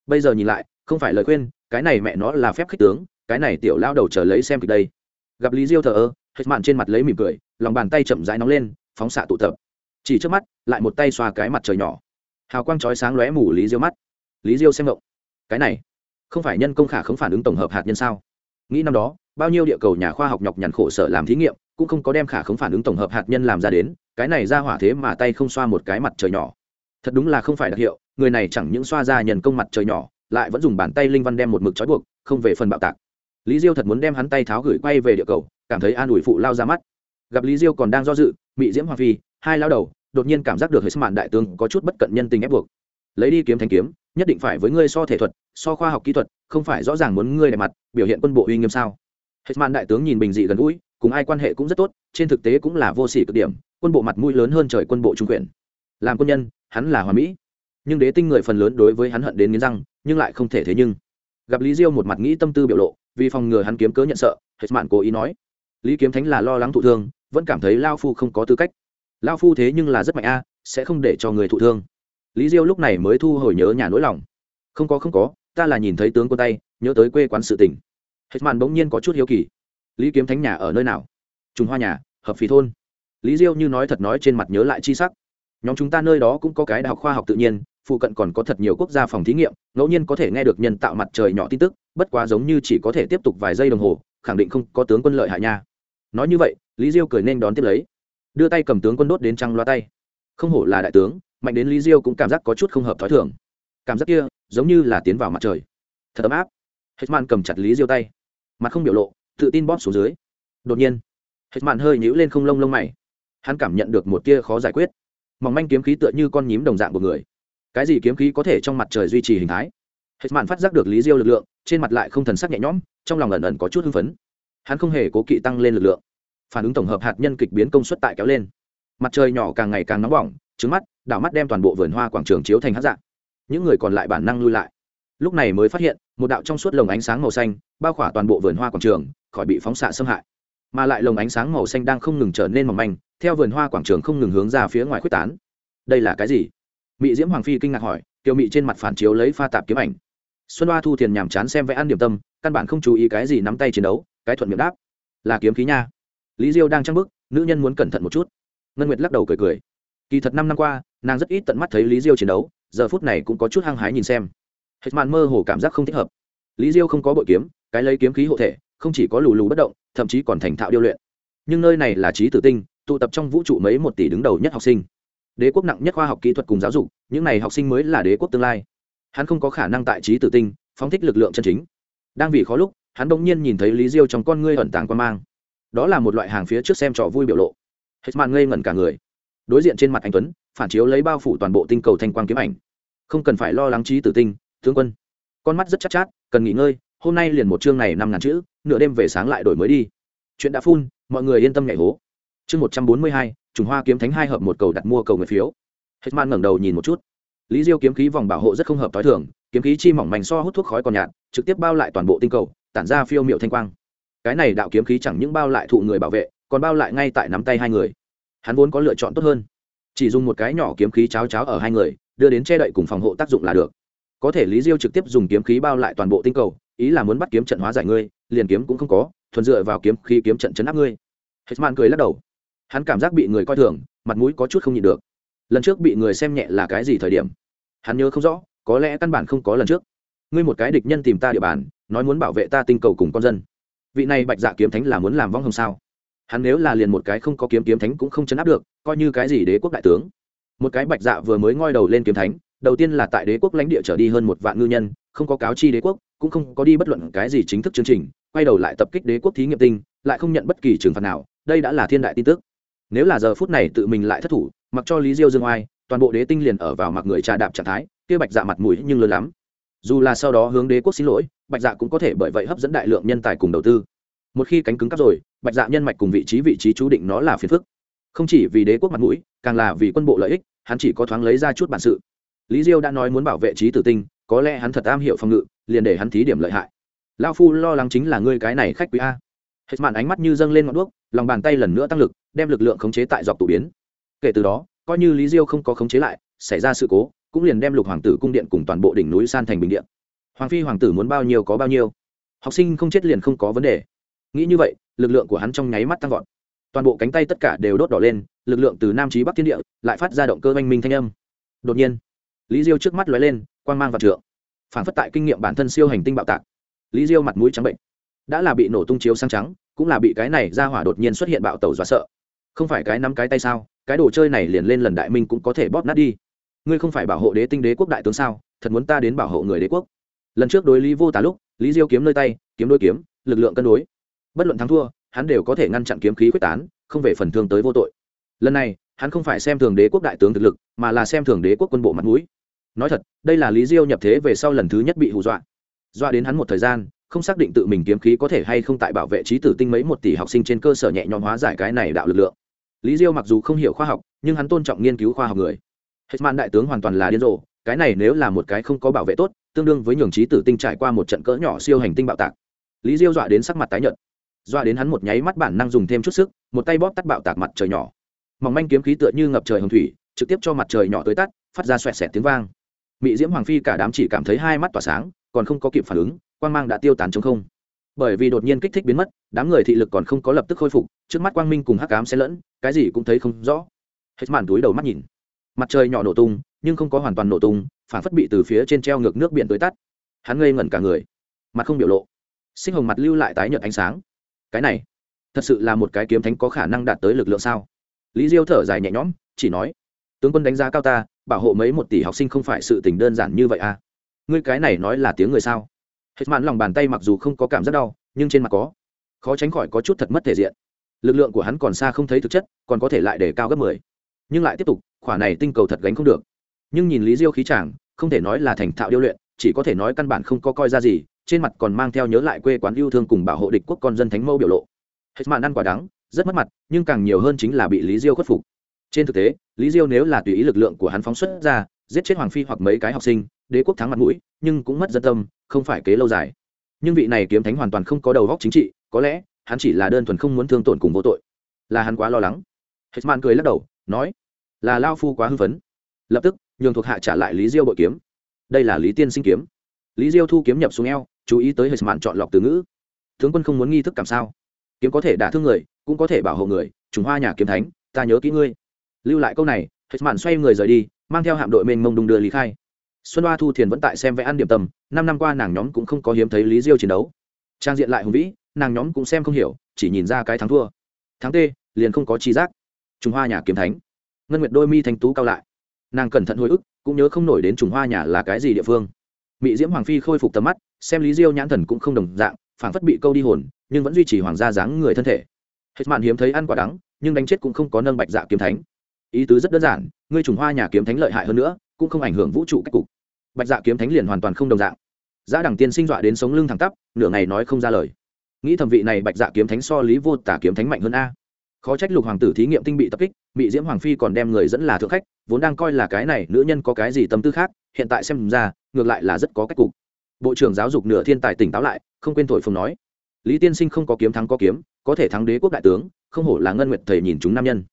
Bây giờ nhìn lại, không phải lời khuyên, cái này mẹ nó là phép khích tướng, cái này tiểu lao đầu chờ lấy xem kịch đây. Gặp lý diêu thờ ơ, hết mạn trên mặt lấy mỉm cười, lòng bàn tay chậm rãi nóng lên, phóng xạ tụ tập chỉ trước mắt, lại một tay xoa cái mặt trời nhỏ. Hào quang chói sáng lóe mù lý diêu mắt. Lý diêu xem ngộng. Cái này, không phải nhân công khả không phản ứng tổng hợp hạt nhân sao? Nghĩ năm đó, bao nhiêu địa cầu nhà khoa học nhọc nhằn khổ sở làm thí nghiệm, cũng không có đem khả không phản ứng tổng hợp hạt nhân làm ra đến, cái này ra hỏa thế mà tay không xoa một cái mặt trời nhỏ. Thật đúng là không phải đặc hiệu, người này chẳng những xoa ra nhân công mặt trời nhỏ, lại vẫn dùng bàn tay linh văn đem một mực trói buộc, không về phần bạo tạc. Lý diêu thật muốn đem hắn tay tháo gửi quay về địa cầu, cảm thấy an ủi phụ lao ra mắt. Gặp lý diêu còn đang do dự bị diễm hoa phi hai lao đầu, đột nhiên cảm giác được hệ sức mạn đại tướng có chút bất cận nhân tình ép buộc. Lấy đi kiếm thanh kiếm, nhất định phải với ngươi so thể thuật, so khoa học kỹ thuật, không phải rõ ràng muốn ngươi đẹp mặt, biểu hiện quân bộ uy nghiêm sao? Hết mạn đại tướng nhìn bình dị gần gũi, cùng ai quan hệ cũng rất tốt, trên thực tế cũng là vô sỉ cực điểm, quân bộ mặt mũi lớn hơn trời quân bộ trung quyền. Làm quân nhân, hắn là hòa mỹ. Nhưng đế tinh người phần lớn đối với hắn hận đến nghiến răng, nhưng lại không thể thế nhưng. Gặp lý diêu một mặt nghĩ tâm tư biểu lộ, vì phòng ngừa hắn kiếm cớ nhận sợ hết mạn cố ý nói, lý kiếm thánh là lo lắng thụ thương, vẫn cảm thấy lao phu không có tư cách lao phu thế nhưng là rất mạnh a, sẽ không để cho người thụ thương. Lý diêu lúc này mới thu hồi nhớ nhà nỗi lòng. Không có không có, ta là nhìn thấy tướng quân tay, nhớ tới quê quán sự tình. Hết màn bỗng nhiên có chút hiếu kỳ. Lý kiếm thánh nhà ở nơi nào? Trùng hoa nhà, hợp phí thôn. Lý diêu như nói thật nói trên mặt nhớ lại chi sắc. Nhóm chúng ta nơi đó cũng có cái đại học khoa học tự nhiên, phụ cận còn có thật nhiều quốc gia phòng thí nghiệm, ngẫu nhiên có thể nghe được nhân tạo mặt trời nhỏ tin tức, bất quá giống như chỉ có thể tiếp tục vài giây đồng hồ, khẳng định không có tướng quân lợi hại nha. Nói như vậy, lý diêu cười nên đón tiếp lấy đưa tay cầm tướng quân đốt đến trăng loa tay. Không hổ là đại tướng, mạnh đến lý diêu cũng cảm giác có chút không hợp thói thường. Cảm giác kia giống như là tiến vào mặt trời. Thật ấm áp. Hết mạn cầm chặt lý diêu tay. Mặt không biểu lộ, tự tin bóp xuống dưới. Đột nhiên hết mạn hơi nhíu lên không lông lông mày. Hắn cảm nhận được một tia khó giải quyết. Mỏng manh kiếm khí tựa như con nhím đồng dạng của người. Cái gì kiếm khí có thể trong mặt trời duy trì hình thái? Hết mạn phát giác được lý diêu lực lượng, trên mặt lại không thần sắc nhẹ nhõm, trong lòng ẩn ẩn có chút hưng phấn. Hắn không hề cố kỵ tăng lên lực lượng phản ứng tổng hợp hạt nhân kịch biến công suất tại kéo lên. Mặt trời nhỏ càng ngày càng nóng bỏng, trứng mắt, đảo mắt đem toàn bộ vườn hoa quảng trường chiếu thành hát dạng. Những người còn lại bản năng lui lại. Lúc này mới phát hiện, một đạo trong suốt lồng ánh sáng màu xanh, bao khỏa toàn bộ vườn hoa quảng trường, khỏi bị phóng xạ xâm hại. Mà lại lồng ánh sáng màu xanh đang không ngừng trở nên mỏng manh, theo vườn hoa quảng trường không ngừng hướng ra phía ngoài k tán. Đây là cái gì? Mỹ diễm hoàng phi kinh ngạc hỏi kiều mị trên mặt phản chiếu lấy pha tạp kiếm ảnh. Xuân hoa thu thiền nhàm chán xem vẽ ăn điểm tâm, căn bản không chú ý cái gì nắm tay chiến đấu, cái thuận miệng đáp, là kiếm khí nha lý diêu đang trăng bức nữ nhân muốn cẩn thận một chút. Ngân nguyệt lắc đầu cười cười. Kỳ thật năm năm qua, nàng rất ít tận mắt thấy lý diêu chiến đấu, giờ phút này cũng có chút hăng hái nhìn xem. Hệt màn mơ hồ cảm giác không thích hợp. Lý diêu không có bội kiếm, cái lấy kiếm khí hộ thể, không chỉ có lù lù bất động, thậm chí còn thành thạo điêu luyện. Nhưng nơi này là trí tử tinh, tụ tập trong vũ trụ mấy một tỷ đứng đầu nhất học sinh. Đế quốc nặng nhất khoa học kỹ thuật cùng giáo dục, những n à y học sinh mới là đế quốc tương lai. Hắn không có khả năng tại trí tử tinh, phóng thích lực lượng chân chính. Đang vì khó lúc, hắn bỗng nhiên nhìn thấy lý diêu trong con ngươi ẩn tàng quan mang đó là một loại hàng phía trước xem trò vui biểu lộ. Hết mạn ngây ngẩn cả người. Đối diện trên mặt anh tuấn phản chiếu lấy bao phủ toàn bộ tinh cầu thanh quang kiếm ảnh. Không cần phải lo lắng trí tử tinh thương quân. Con mắt rất chắc chát, chát cần nghỉ ngơi hôm nay liền một chương này năm ngàn chữ nửa đêm về sáng lại đổi mới đi. Chuyện đã phun mọi người yên tâm nhảy hố. Chương một trăm bốn mươi hai trùng hoa kiếm thánh hai hợp một cầu đặt mua cầu người phiếu. Hết man ngẩng đầu nhìn một chút. Lý diêu kiếm khí vòng bảo hộ rất không hợp t thường kiếm khí chi mỏng mảnh so hút thuốc khói còn nhạt trực tiếp bao lại toàn bộ tinh cầu tản ra phiêu miệu thanh quang cái này đạo kiếm khí chẳng những bao lại thụ người bảo vệ, còn bao lại ngay tại nắm tay hai người. Hắn vốn có lựa chọn tốt hơn. Chỉ dùng một cái nhỏ kiếm khí cháo cháo ở hai người, đưa đến che đậy cùng phòng hộ tác dụng là được. Có thể lý diêu trực tiếp dùng kiếm khí bao lại toàn bộ tinh cầu, ý là muốn bắt kiếm trận hóa giải ngươi, liền kiếm cũng không có, thuần dựa vào kiếm khí kiếm trận chấn áp ngươi. Hết mạn cười lắc đầu. Hắn cảm giác bị người coi thường, mặt mũi có chút không nhịn được. Lần trước bị người xem nhẹ là cái gì thời điểm? Hắn nhớ không rõ, có lẽ căn bản không có lần trước. Ngươi một cái địch nhân tìm ta địa bàn, nói muốn bảo vệ ta tinh cầu cùng con dân vị này bạch dạ kiếm thánh là muốn làm vong hồng sao? Hắn nếu là liền một cái không có kiếm kiếm thánh cũng không chấn áp được, coi như cái gì đế quốc đại tướng. Một cái bạch dạ vừa mới ngoi đầu lên kiếm thánh, đầu tiên là tại đế quốc lãnh địa trở đi hơn một vạn ngư nhân, không có cáo chi đế quốc, cũng không có đi bất luận cái gì chính thức chương trình, quay đầu lại tập kích đế quốc thí nghiệm tinh, lại không nhận bất kỳ trừng phạt nào, đây đã là thiên đại tin tức. Nếu là giờ phút này tự mình lại thất thủ, mặc cho lý diêu dương oai, toàn bộ đế tinh liền ở vào mặc người trà đạp trạng thái, kia bạch dạ mặt mũi nhưng lớn lắm dù là sau đó hướng đế quốc xin lỗi, bạch dạ cũng có thể bởi vậy hấp dẫn đại lượng nhân tài cùng đầu tư. Một khi cánh cứng cắp rồi, bạch dạ nhân mạch cùng vị trí vị trí chú định nó là phiền phức. Không chỉ vì đế quốc mặt mũi, càng là vì quân bộ lợi ích, hắn chỉ có thoáng lấy ra chút bản sự. Lý diêu đã nói muốn bảo vệ trí tử tinh, có lẽ hắn thật am hiểu phòng ngự, liền để hắn thí điểm lợi hại. Lao phu lo lắng chính là ngươi cái này khách quý a. Hết màn ánh mắt như dâng lên ngọn đuốc, lòng bàn tay lần nữa tăng lực, đem lực lượng khống chế tại dọc tủ biến. Kể từ đó, coi như lý diêu không có khống chế lại, xảy ra sự cố cũng liền đem lục hoàng tử cung điện cùng toàn bộ đỉnh núi san thành bình điện hoàng phi hoàng tử muốn bao nhiêu có bao nhiêu. Học sinh không chết liền không có vấn đề. Nghĩ như vậy, lực lượng của hắn trong nháy mắt tăng vọt. Toàn bộ cánh tay tất cả đều đốt đỏ lên, lực lượng từ nam trí bắc thiên địa lại phát ra động cơ oanh minh thanh âm. Đột nhiên, lý diêu trước mắt lóe lên quan g mang và trượng. Phản phất tại kinh nghiệm bản thân siêu hành tinh bạo tạc. Lý diêu mặt mũi trắng bệnh. Đã là bị nổ tung chiếu sang trắng, cũng là bị cái này ra hỏa đột nhiên xuất hiện bạo tàu dọa sợ. Không phải cái nắm cái tay sao, cái đồ chơi này liền lên lần đại minh cũng có thể bóp nát đi ngươi không phải bảo hộ đế tinh đế quốc đại tướng sao, thật muốn ta đến bảo hộ người đế quốc. Lần trước đối lý vô tả lúc, lý diêu kiếm nơi tay, kiếm đôi kiếm, lực lượng cân đối. Bất luận thắng thua, hắn đều có thể ngăn chặn kiếm khí quyết tán, không về phần thương tới vô tội. Lần này, hắn không phải xem thường đế quốc đại tướng thực lực, mà là xem thường đế quốc quân bộ mặt mũi. Nói thật, đây là lý diêu nhập thế về sau lần thứ nhất bị hù dọa. Dọa đến hắn một thời gian, không xác định tự mình kiếm khí có thể hay không tại bảo vệ trí tử tinh mấy một tỷ học sinh trên cơ sở nhẹ nhõm hóa giải cái này đạo lực lượng. Lý diêu mặc dù không hiểu khoa học, nhưng hắn tôn trọng nghiên cứu khoa học người hết mạn đại tướng hoàn toàn là điên rồ, cái này nếu là một cái không có bảo vệ tốt, tương đương với nhường trí tử tinh trải qua một trận cỡ nhỏ siêu hành tinh bạo tạc. Lý diêu dọa đến sắc mặt tái nhợt. Dọa đến hắn một nháy mắt bản năng dùng thêm chút sức, một tay bóp tắt bạo tạc mặt trời nhỏ. Mỏng manh kiếm khí tựa như ngập trời hồng thủy, trực tiếp cho mặt trời nhỏ tới tắt, phát ra xoẹt xẹt tiếng vang. Mỹ diễm hoàng phi cả đám chỉ cảm thấy hai mắt tỏa sáng, còn không có kịp phản ứng, quang mang đã tiêu tán chống không. Bởi vì đột nhiên kích thích biến mất, đám người thị lực còn không có lập tức khôi phục, trước mắt quang minh cùng hắc cám xen lẫn, cái gì cũng thấy không rõ. Hết màn túi đầu mắt nhìn mặt trời nhỏ nổ tung, nhưng không có hoàn toàn nổ tung, phản phất bị từ phía trên treo ngược nước biển tới tắt. Hắn ngây ngẩn cả người, mặt không biểu lộ. Sinh hồng mặt lưu lại tái nhợt ánh sáng. Cái này, thật sự là một cái kiếm thánh có khả năng đạt tới lực lượng sao? Lý diêu thở dài nhẹ nhõm, chỉ nói, tướng quân đánh giá cao ta, bảo hộ mấy một tỷ học sinh không phải sự tình đơn giản như vậy à? Ngươi cái này nói là tiếng người sao? Hết mãn lòng bàn tay mặc dù không có cảm giác đau, nhưng trên mặt có. Khó tránh khỏi có chút thật mất thể diện. Lực lượng của hắn còn xa không thấy thực chất, còn có thể lại để cao gấp mười nhưng lại tiếp tục, khỏa này tinh cầu thật gánh không được. Nhưng nhìn lý diêu khí chàng, không thể nói là thành thạo điêu luyện, chỉ có thể nói căn bản không có coi ra gì, trên mặt còn mang theo nhớ lại quê quán yêu thương cùng bảo hộ địch quốc con dân thánh mẫu biểu lộ. Hết mạn ăn quả đắng, rất mất mặt, nhưng càng nhiều hơn chính là bị lý diêu khuất phục. Trên thực tế, lý diêu nếu là tùy ý lực lượng của hắn phóng xuất ra, giết chết hoàng phi hoặc mấy cái học sinh, đế quốc thắng mặt mũi, nhưng cũng mất dân tâm, không phải kế lâu dài. Nhưng vị này kiếm thánh hoàn toàn không có đầu góc chính trị, có lẽ, hắn chỉ là đơn thuần không muốn thương tổn cùng vô tội. Là hắn quá lo lắng. Hết mạn cười lắc đầu nói là lao phu quá hư vấn, lập tức nhường thuộc hạ trả lại lý diêu bội kiếm. Đây là lý tiên sinh kiếm. Lý diêu thu kiếm nhập xuống eo chú ý tới hệ mạn chọn lọc từ ngữ. Tướng quân không muốn nghi thức cảm sao? Kiếm có thể đả thương người cũng có thể bảo hộ người trùng hoa nhà kiếm thánh ta nhớ kỹ ngươi. Lưu lại câu này hệ mạn xoay người rời đi mang theo hạm đội mênh mông đung đưa lý khai. Xuân hoa thu thiền vẫn tại xem vẽ ăn điểm tâm năm năm qua nàng nhóm cũng không có hiếm thấy lý diêu chiến đấu. Trang diện lại hùng vĩ nàng nhóm cũng xem không hiểu chỉ nhìn ra cái thắng thua. Thắng tê liền không có tri giác trùng hoa nhà kiếm thánh. Ngân nguyệt đôi mi thanh tú cao lại. Nàng cẩn thận hồi ức, cũng nhớ không nổi đến trùng hoa nhà là cái gì địa phương. Mỹ diễm hoàng phi khôi phục tầm mắt, xem lý diêu nhãn thần cũng không đồng dạng, phảng phất bị câu đi hồn, nhưng vẫn duy trì hoàng gia dáng người thân thể. Hết mạn hiếm thấy ăn quả đắng, nhưng đánh chết cũng không có nâng bạch dạ kiếm thánh. Ý tứ rất đơn giản, ngươi trùng hoa nhà kiếm thánh lợi hại hơn nữa, cũng không ảnh hưởng vũ trụ cách cục. Bạch dạ kiếm thánh liền hoàn toàn không đồng dạng. Giá đẳng tiên sinh dọa đến sống lưng thẳng tắp, nửa ngày nói không ra lời. Nghĩ thẩm vị này bạch dạ kiếm thánh so lý vô tả kiếm thánh mạnh hơn a khó trách lục hoàng tử thí nghiệm tinh bị tập kích, bị diễm hoàng phi còn đem người dẫn là thượng khách, vốn đang coi là cái này nữ nhân có cái gì tâm tư khác, hiện tại xem ra, ngược lại là rất có cách cục. Bộ trưởng giáo dục nửa thiên tài tỉnh táo lại, không quên thổi phồng nói. Lý tiên sinh không có kiếm thắng có kiếm, có thể thắng đế quốc đại tướng, không hổ là ngân nguyệt thầy nhìn chúng nam nhân.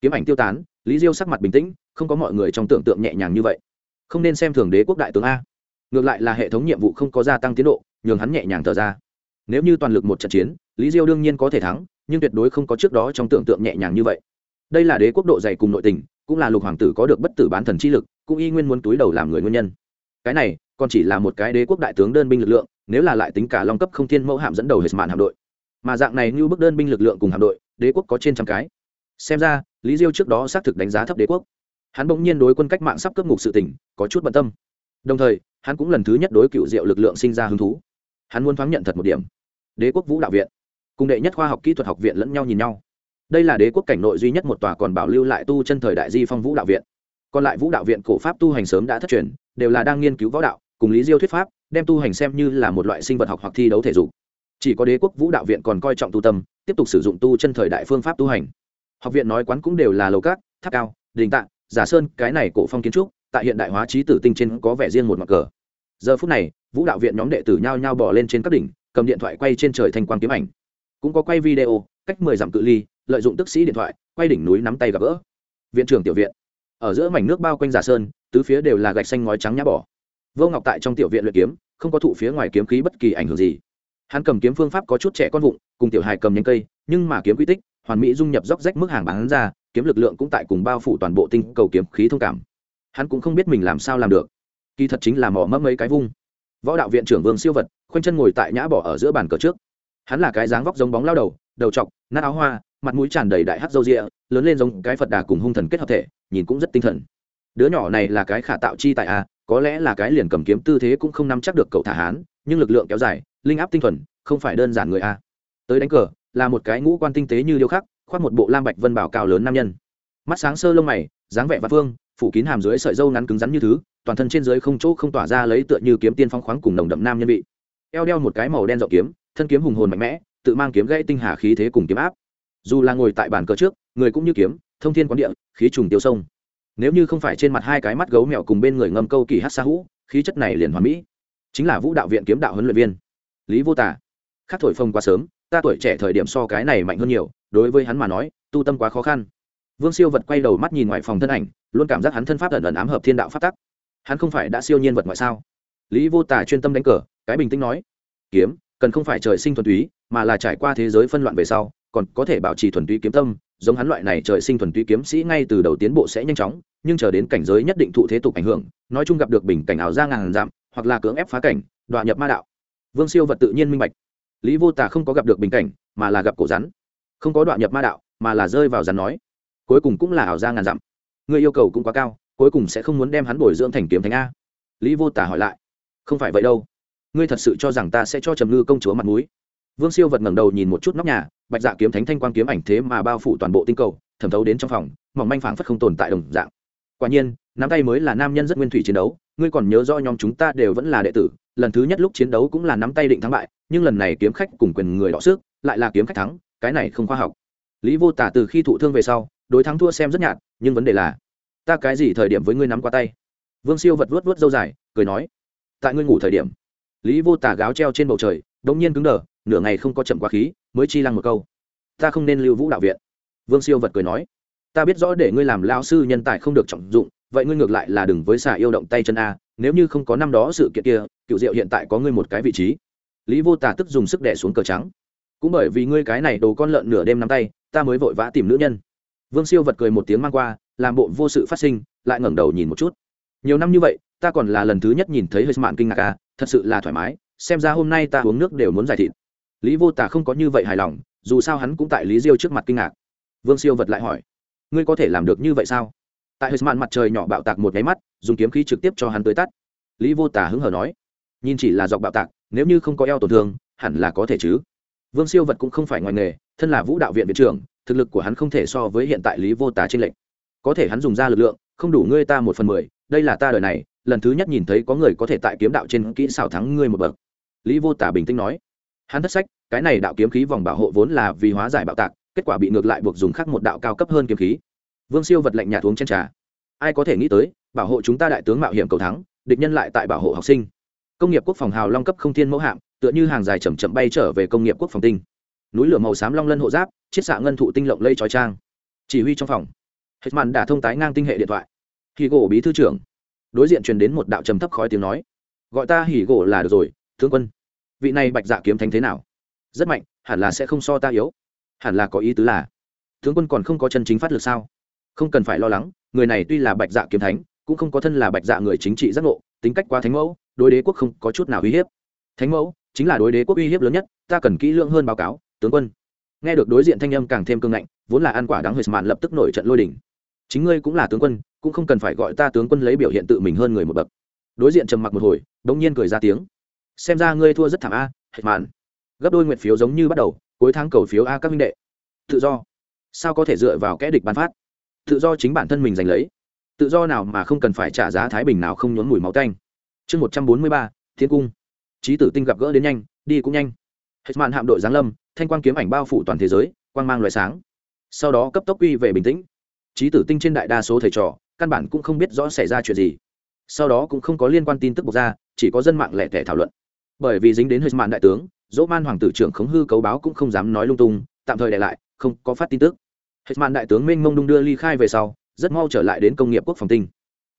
Kiếm ảnh tiêu tán, lý diêu sắc mặt bình tĩnh, không có mọi người trong tưởng tượng nhẹ nhàng như vậy. Không nên xem thường đế quốc đại tướng a. Ngược lại là hệ thống nhiệm vụ không có gia tăng tiến độ, nhường hắn nhẹ nhàng thở ra. Nếu như toàn lực một trận chiến, lý diêu đương nhiên có thể thắng nhưng tuyệt đối không có trước đó trong tưởng tượng nhẹ nhàng như vậy. Đây là đế quốc độ dày cùng nội tình, cũng là lục hoàng tử có được bất tử bán thần chi lực, cũng y nguyên muốn túi đầu làm người nguyên nhân. Cái này, còn chỉ là một cái đế quốc đại tướng đơn binh lực lượng, nếu là lại tính cả long cấp không thiên mẫu hạm dẫn đầu hệ mạn hạm đội. Mà dạng này như bức đơn binh lực lượng cùng hạm đội, đế quốc có trên trăm cái. Xem ra, lý diêu trước đó xác thực đánh giá thấp đế quốc. Hắn bỗng nhiên đối quân cách mạng sắp cướp ngục sự tình, có chút bận tâm. Đồng thời, hắn cũng lần thứ nhất đối cựu diệu lực lượng sinh ra hứng thú. Hắn muốn thoáng nhận thật một điểm. Đế quốc vũ đạo viện cùng đệ nhất khoa học kỹ thuật học viện lẫn nhau nhìn nhau. Đây là đế quốc cảnh nội duy nhất một tòa còn bảo lưu lại tu chân thời đại di phong vũ đạo viện. Còn lại vũ đạo viện cổ pháp tu hành sớm đã thất truyền, đều là đang nghiên cứu võ đạo, cùng lý diêu thuyết pháp, đem tu hành xem như là một loại sinh vật học hoặc thi đấu thể dục. Chỉ có đế quốc vũ đạo viện còn coi trọng tu tâm, tiếp tục sử dụng tu chân thời đại phương pháp tu hành. Học viện nói quán cũng đều là lầu cát tháp cao, đình tạng giả sơn, cái này cổ phong kiến trúc, tại hiện đại hóa trí tử tinh trên có vẻ riêng một mặt cờ. Giờ phút này, vũ đạo viện nhóm đệ tử nhao nhao bỏ lên trên các đỉnh, cầm điện thoại quay trên trời thanh quan kiếm ảnh cũng có quay video, cách mười dặm cự ly, lợi dụng tức sĩ điện thoại, quay đỉnh núi nắm tay gặp gỡ. Viện trưởng tiểu viện. Ở giữa mảnh nước bao quanh giả sơn, tứ phía đều là gạch xanh ngói trắng nhã bỏ. Vô ngọc tại trong tiểu viện luyện kiếm, không có thụ phía ngoài kiếm khí bất kỳ ảnh hưởng gì. Hắn cầm kiếm phương pháp có chút trẻ con vụng, cùng tiểu hài cầm nhánh cây, nhưng mà kiếm quy tích, hoàn mỹ dung nhập róc rách mức hàng bán ra, kiếm lực lượng cũng tại cùng bao phủ toàn bộ tinh cầu kiếm khí thông cảm. Hắn cũng không biết mình làm sao làm được. Kỳ thật chính là mỏ mẫm mấy cái vung. Võ đạo viện trưởng vương siêu vật, khoanh chân ngồi tại nhã bỏ ở giữa bàn cờ trước hắn là cái dáng vóc giống bóng lao đầu đầu t nát áo hoa, mặt mũi tràn đầy đại hát dâu rịa, lớn lên giống cái phật đà cùng hung thần kết hợp thể, nhìn cũng rất tinh thần. Đứa nhỏ này là cái khả tạo chi tại a, có lẽ là cái liền cầm kiếm tư thế cũng không nắm chắc được cậu thả hán, nhưng lực lượng kéo dài, linh áp tinh thuần, không phải đơn giản người a. Tới đánh cờ, là một cái ngũ quan tinh tế như điêu khắc, khoác một bộ lam bạch vân bảo cao lớn nam nhân. Mắt sáng sơ lông mày, dáng vẻ vạn phương, phủ kín hàm dưới sợi dâu ngắn cứng rắn như thứ, toàn thân trên dưới không chỗ không tỏa ra lấy tựa như kiếm tiên phong khoáng cùng nồng đậm nam nhân vị. Eo đeo một cái màu đen rộng kiếm thân kiếm hùng hồn mạnh mẽ, tự mang kiếm gãy tinh hà khí thế cùng kiếm áp. Dù là ngồi tại bàn cờ trước, người cũng như kiếm, thông thiên quán địa, khí trùng tiêu sông. Nếu như không phải trên mặt hai cái mắt gấu mèo cùng bên người ngâm câu kỳ hát xa hũ, khí chất này liền hoàn mỹ. Chính là vũ đạo viện kiếm đạo huấn luyện viên. Lý vô tả khắc thổi phông quá sớm, ta tuổi trẻ thời điểm so cái này mạnh hơn nhiều, đối với hắn mà nói, tu tâm quá khó khăn. Vương siêu vật quay đầu mắt nhìn ngoài phòng thân ảnh, luôn cảm giác hắn thân pháp ẩn ẩn ám hợp thiên đạo phát tắc. Hắn không phải đã siêu nhiên vật ngoại sao? Lý vô tả chuyên tâm đánh cờ, cái bình tĩnh nói. Kiếm cần không phải trời sinh thuần túy, mà là trải qua thế giới phân loạn về sau, còn có thể bảo trì thuần túy kiếm tâm. Giống hắn loại này trời sinh thuần túy kiếm sĩ ngay từ đầu tiến bộ sẽ nhanh chóng, nhưng chờ đến cảnh giới nhất định thụ thế tục ảnh hưởng, nói chung gặp được bình cảnh ảo ra ngàn dặm, hoặc là cưỡng ép phá cảnh đoạn nhập ma đạo. Vương siêu vật tự nhiên minh bạch. Lý vô tả không có gặp được bình cảnh, mà là gặp cổ rắn. Không có đoạn nhập ma đạo, mà là rơi vào rắn nói. Cuối cùng cũng là ảo ra ngàn dặm. Người yêu cầu cũng quá cao, cuối cùng sẽ không muốn đem hắn bồi dưỡng thành kiếm thánh a. Lý vô tả hỏi lại. Không phải vậy đâu ngươi thật sự cho rằng ta sẽ cho trầm ngư công chúa mặt mũi? Vương siêu vật ngẩng đầu nhìn một chút nóc nhà, bạch dạ kiếm thánh thanh quang kiếm ảnh thế mà bao phủ toàn bộ tinh cầu, thẩm thấu đến trong phòng, mỏng manh phảng phất không tồn tại đồng dạng. Quả nhiên, nắm tay mới là nam nhân rất nguyên thủy chiến đấu, ngươi còn nhớ do nhóm chúng ta đều vẫn là đệ tử, lần thứ nhất lúc chiến đấu cũng là nắm tay định thắng bại, nhưng lần này kiếm khách cùng quyền người đọ xước lại là kiếm khách thắng, cái này không khoa học. Lý vô tả từ khi thụ thương về sau, đối thắng thua xem rất nhạt, nhưng vấn đề là, ta cái gì thời điểm với ngươi nắm qua tay? Vương siêu vật vuốt vuốt dâu dài, cười nói, tại ngươi ngủ thời điểm lý vô tả gáo treo trên bầu trời đ ỗ n g nhiên cứng đờ, nửa ngày không có chậm quá khí, mới chi lăng một câu. Ta không nên lưu vũ đạo viện. Vương siêu vật cười nói. Ta biết rõ để ngươi làm lao sư nhân tài không được trọng dụng, vậy ngươi ngược lại là đừng với xả yêu động tay chân a, nếu như không có năm đó sự kiện kia, cựu diệu hiện tại có ngươi một cái vị trí. Lý vô tả tức dùng sức đẻ xuống cờ trắng. Cũng bởi vì ngươi cái này đồ con lợn nửa đêm nắm tay, ta mới vội vã tìm nữ nhân. Vương siêu vật cười một tiếng mang qua, làm bộ vô sự phát sinh, lại ngẩng đầu nhìn một chút. Nhiều năm như vậy, ta còn là lần thứ nhất nhìn thấy hơi mạn kinh ngạc à thật sự là thoải mái xem ra hôm nay ta uống nước đều muốn giải thịt. Lý vô tả không có như vậy hài lòng dù sao hắn cũng tại lý diêu trước mặt kinh ngạc. Vương siêu vật lại hỏi ngươi có thể làm được như vậy sao? Tại hơi mạn mặt trời nhỏ bạo tạc một nháy mắt dùng kiếm khí trực tiếp cho hắn tới tắt. Lý vô tả hứng hở nói nhìn chỉ là dọc bạo tạc nếu như không có eo tổn thương hẳn là có thể chứ. Vương siêu vật cũng không phải ngoài nghề thân là vũ đạo viện viện trưởng thực lực của hắn không thể so với hiện tại lý vô tả tranh lệnh, có thể hắn dùng ra lực lượng không đủ ngươi ta một phần mười đây là ta đời này lần thứ nhất nhìn thấy có người có thể tại kiếm đạo trên kỹ xảo thắng ngươi một bậc. Lý vô tả bình tĩnh nói. Hắn thất sách, cái này đạo kiếm khí vòng bảo hộ vốn là vì hóa giải bạo tạc, kết quả bị ngược lại buộc dùng khác một đạo cao cấp hơn kiếm khí. Vương siêu vật lạnh nhạt uống chen trà. Ai có thể nghĩ tới, bảo hộ chúng ta đại tướng mạo hiểm cầu thắng, địch nhân lại tại bảo hộ học sinh. Công nghiệp quốc phòng hào long cấp không thiên mẫu hạm, tựa như hàng dài chậm chậm bay trở về công nghiệp quốc phòng tinh. Núi lửa màu xám long lân hộ giáp, chiết xạ ngân thụ tinh lộng lây trói trang. Chỉ huy trong phòng. Hết màn đã thông tái ngang tinh hệ điện thoại. Khi gỗ bí thư trưởng đối diện truyền đến một đạo trầm thấp khói tiếng nói. Gọi ta hỉ gỗ là được rồi thương quân. Vị này bạch dạ kiếm thánh thế nào? Rất mạnh, hẳn là sẽ không so ta yếu. Hẳn là có ý tứ là, tướng quân còn không có chân chính phát lực sao? Không cần phải lo lắng, người này tuy là bạch dạ kiếm thánh, cũng không có thân là bạch dạ người chính trị giác ngộ, tính cách quá thánh mẫu, đối đế quốc không có chút nào uy hiếp. Thánh mẫu, chính là đối đế quốc uy hiếp lớn nhất, ta cần kỹ lưỡng hơn báo cáo, tướng quân. Nghe được đối diện thanh âm càng thêm cương ngạnh, vốn là ăn quả đáng hơi mạn lập tức nổi trận lôi đỉnh chính ngươi cũng là tướng quân cũng không cần phải gọi ta tướng quân lấy biểu hiện tự mình hơn người một bậc. Đối diện trầm mặc một hồi bỗng nhiên cười ra tiếng. Xem ra ngươi thua rất thảm a, hệt mạn. Gấp đôi nguyện phiếu giống như bắt đầu, cuối tháng cầu phiếu a các minh đệ. Tự do. Sao có thể dựa vào kẽ địch bán phát? Tự do chính bản thân mình giành lấy. Tự do nào mà không cần phải trả giá thái bình nào không nhốn mùi máu tanh. Chương một trăm bốn mươi ba, thiên cung. Trí tử tinh gặp gỡ đến nhanh, đi cũng nhanh. Hết mạn hạm đội giáng lâm, thanh quang kiếm ảnh bao phủ toàn thế giới, quang mang loại sáng. Sau đó cấp tốc uy về bình tĩnh. Trí tử tinh trên đại đa số thầy trò căn bản cũng không biết rõ xảy ra chuyện gì. Sau đó cũng không có liên quan tin tức bộc ra, chỉ có dân mạng lẻ tẻ thảo luận. Bởi vì dính đến hơi mạn đại tướng, dỗ man hoàng tử trưởng khống hư cấu báo cũng không dám nói lung tung, tạm thời để lại, không có phát tin tức. Hết mạn đại tướng minh mông đung đưa ly khai về sau, rất mau trở lại đến công nghiệp quốc phòng tinh.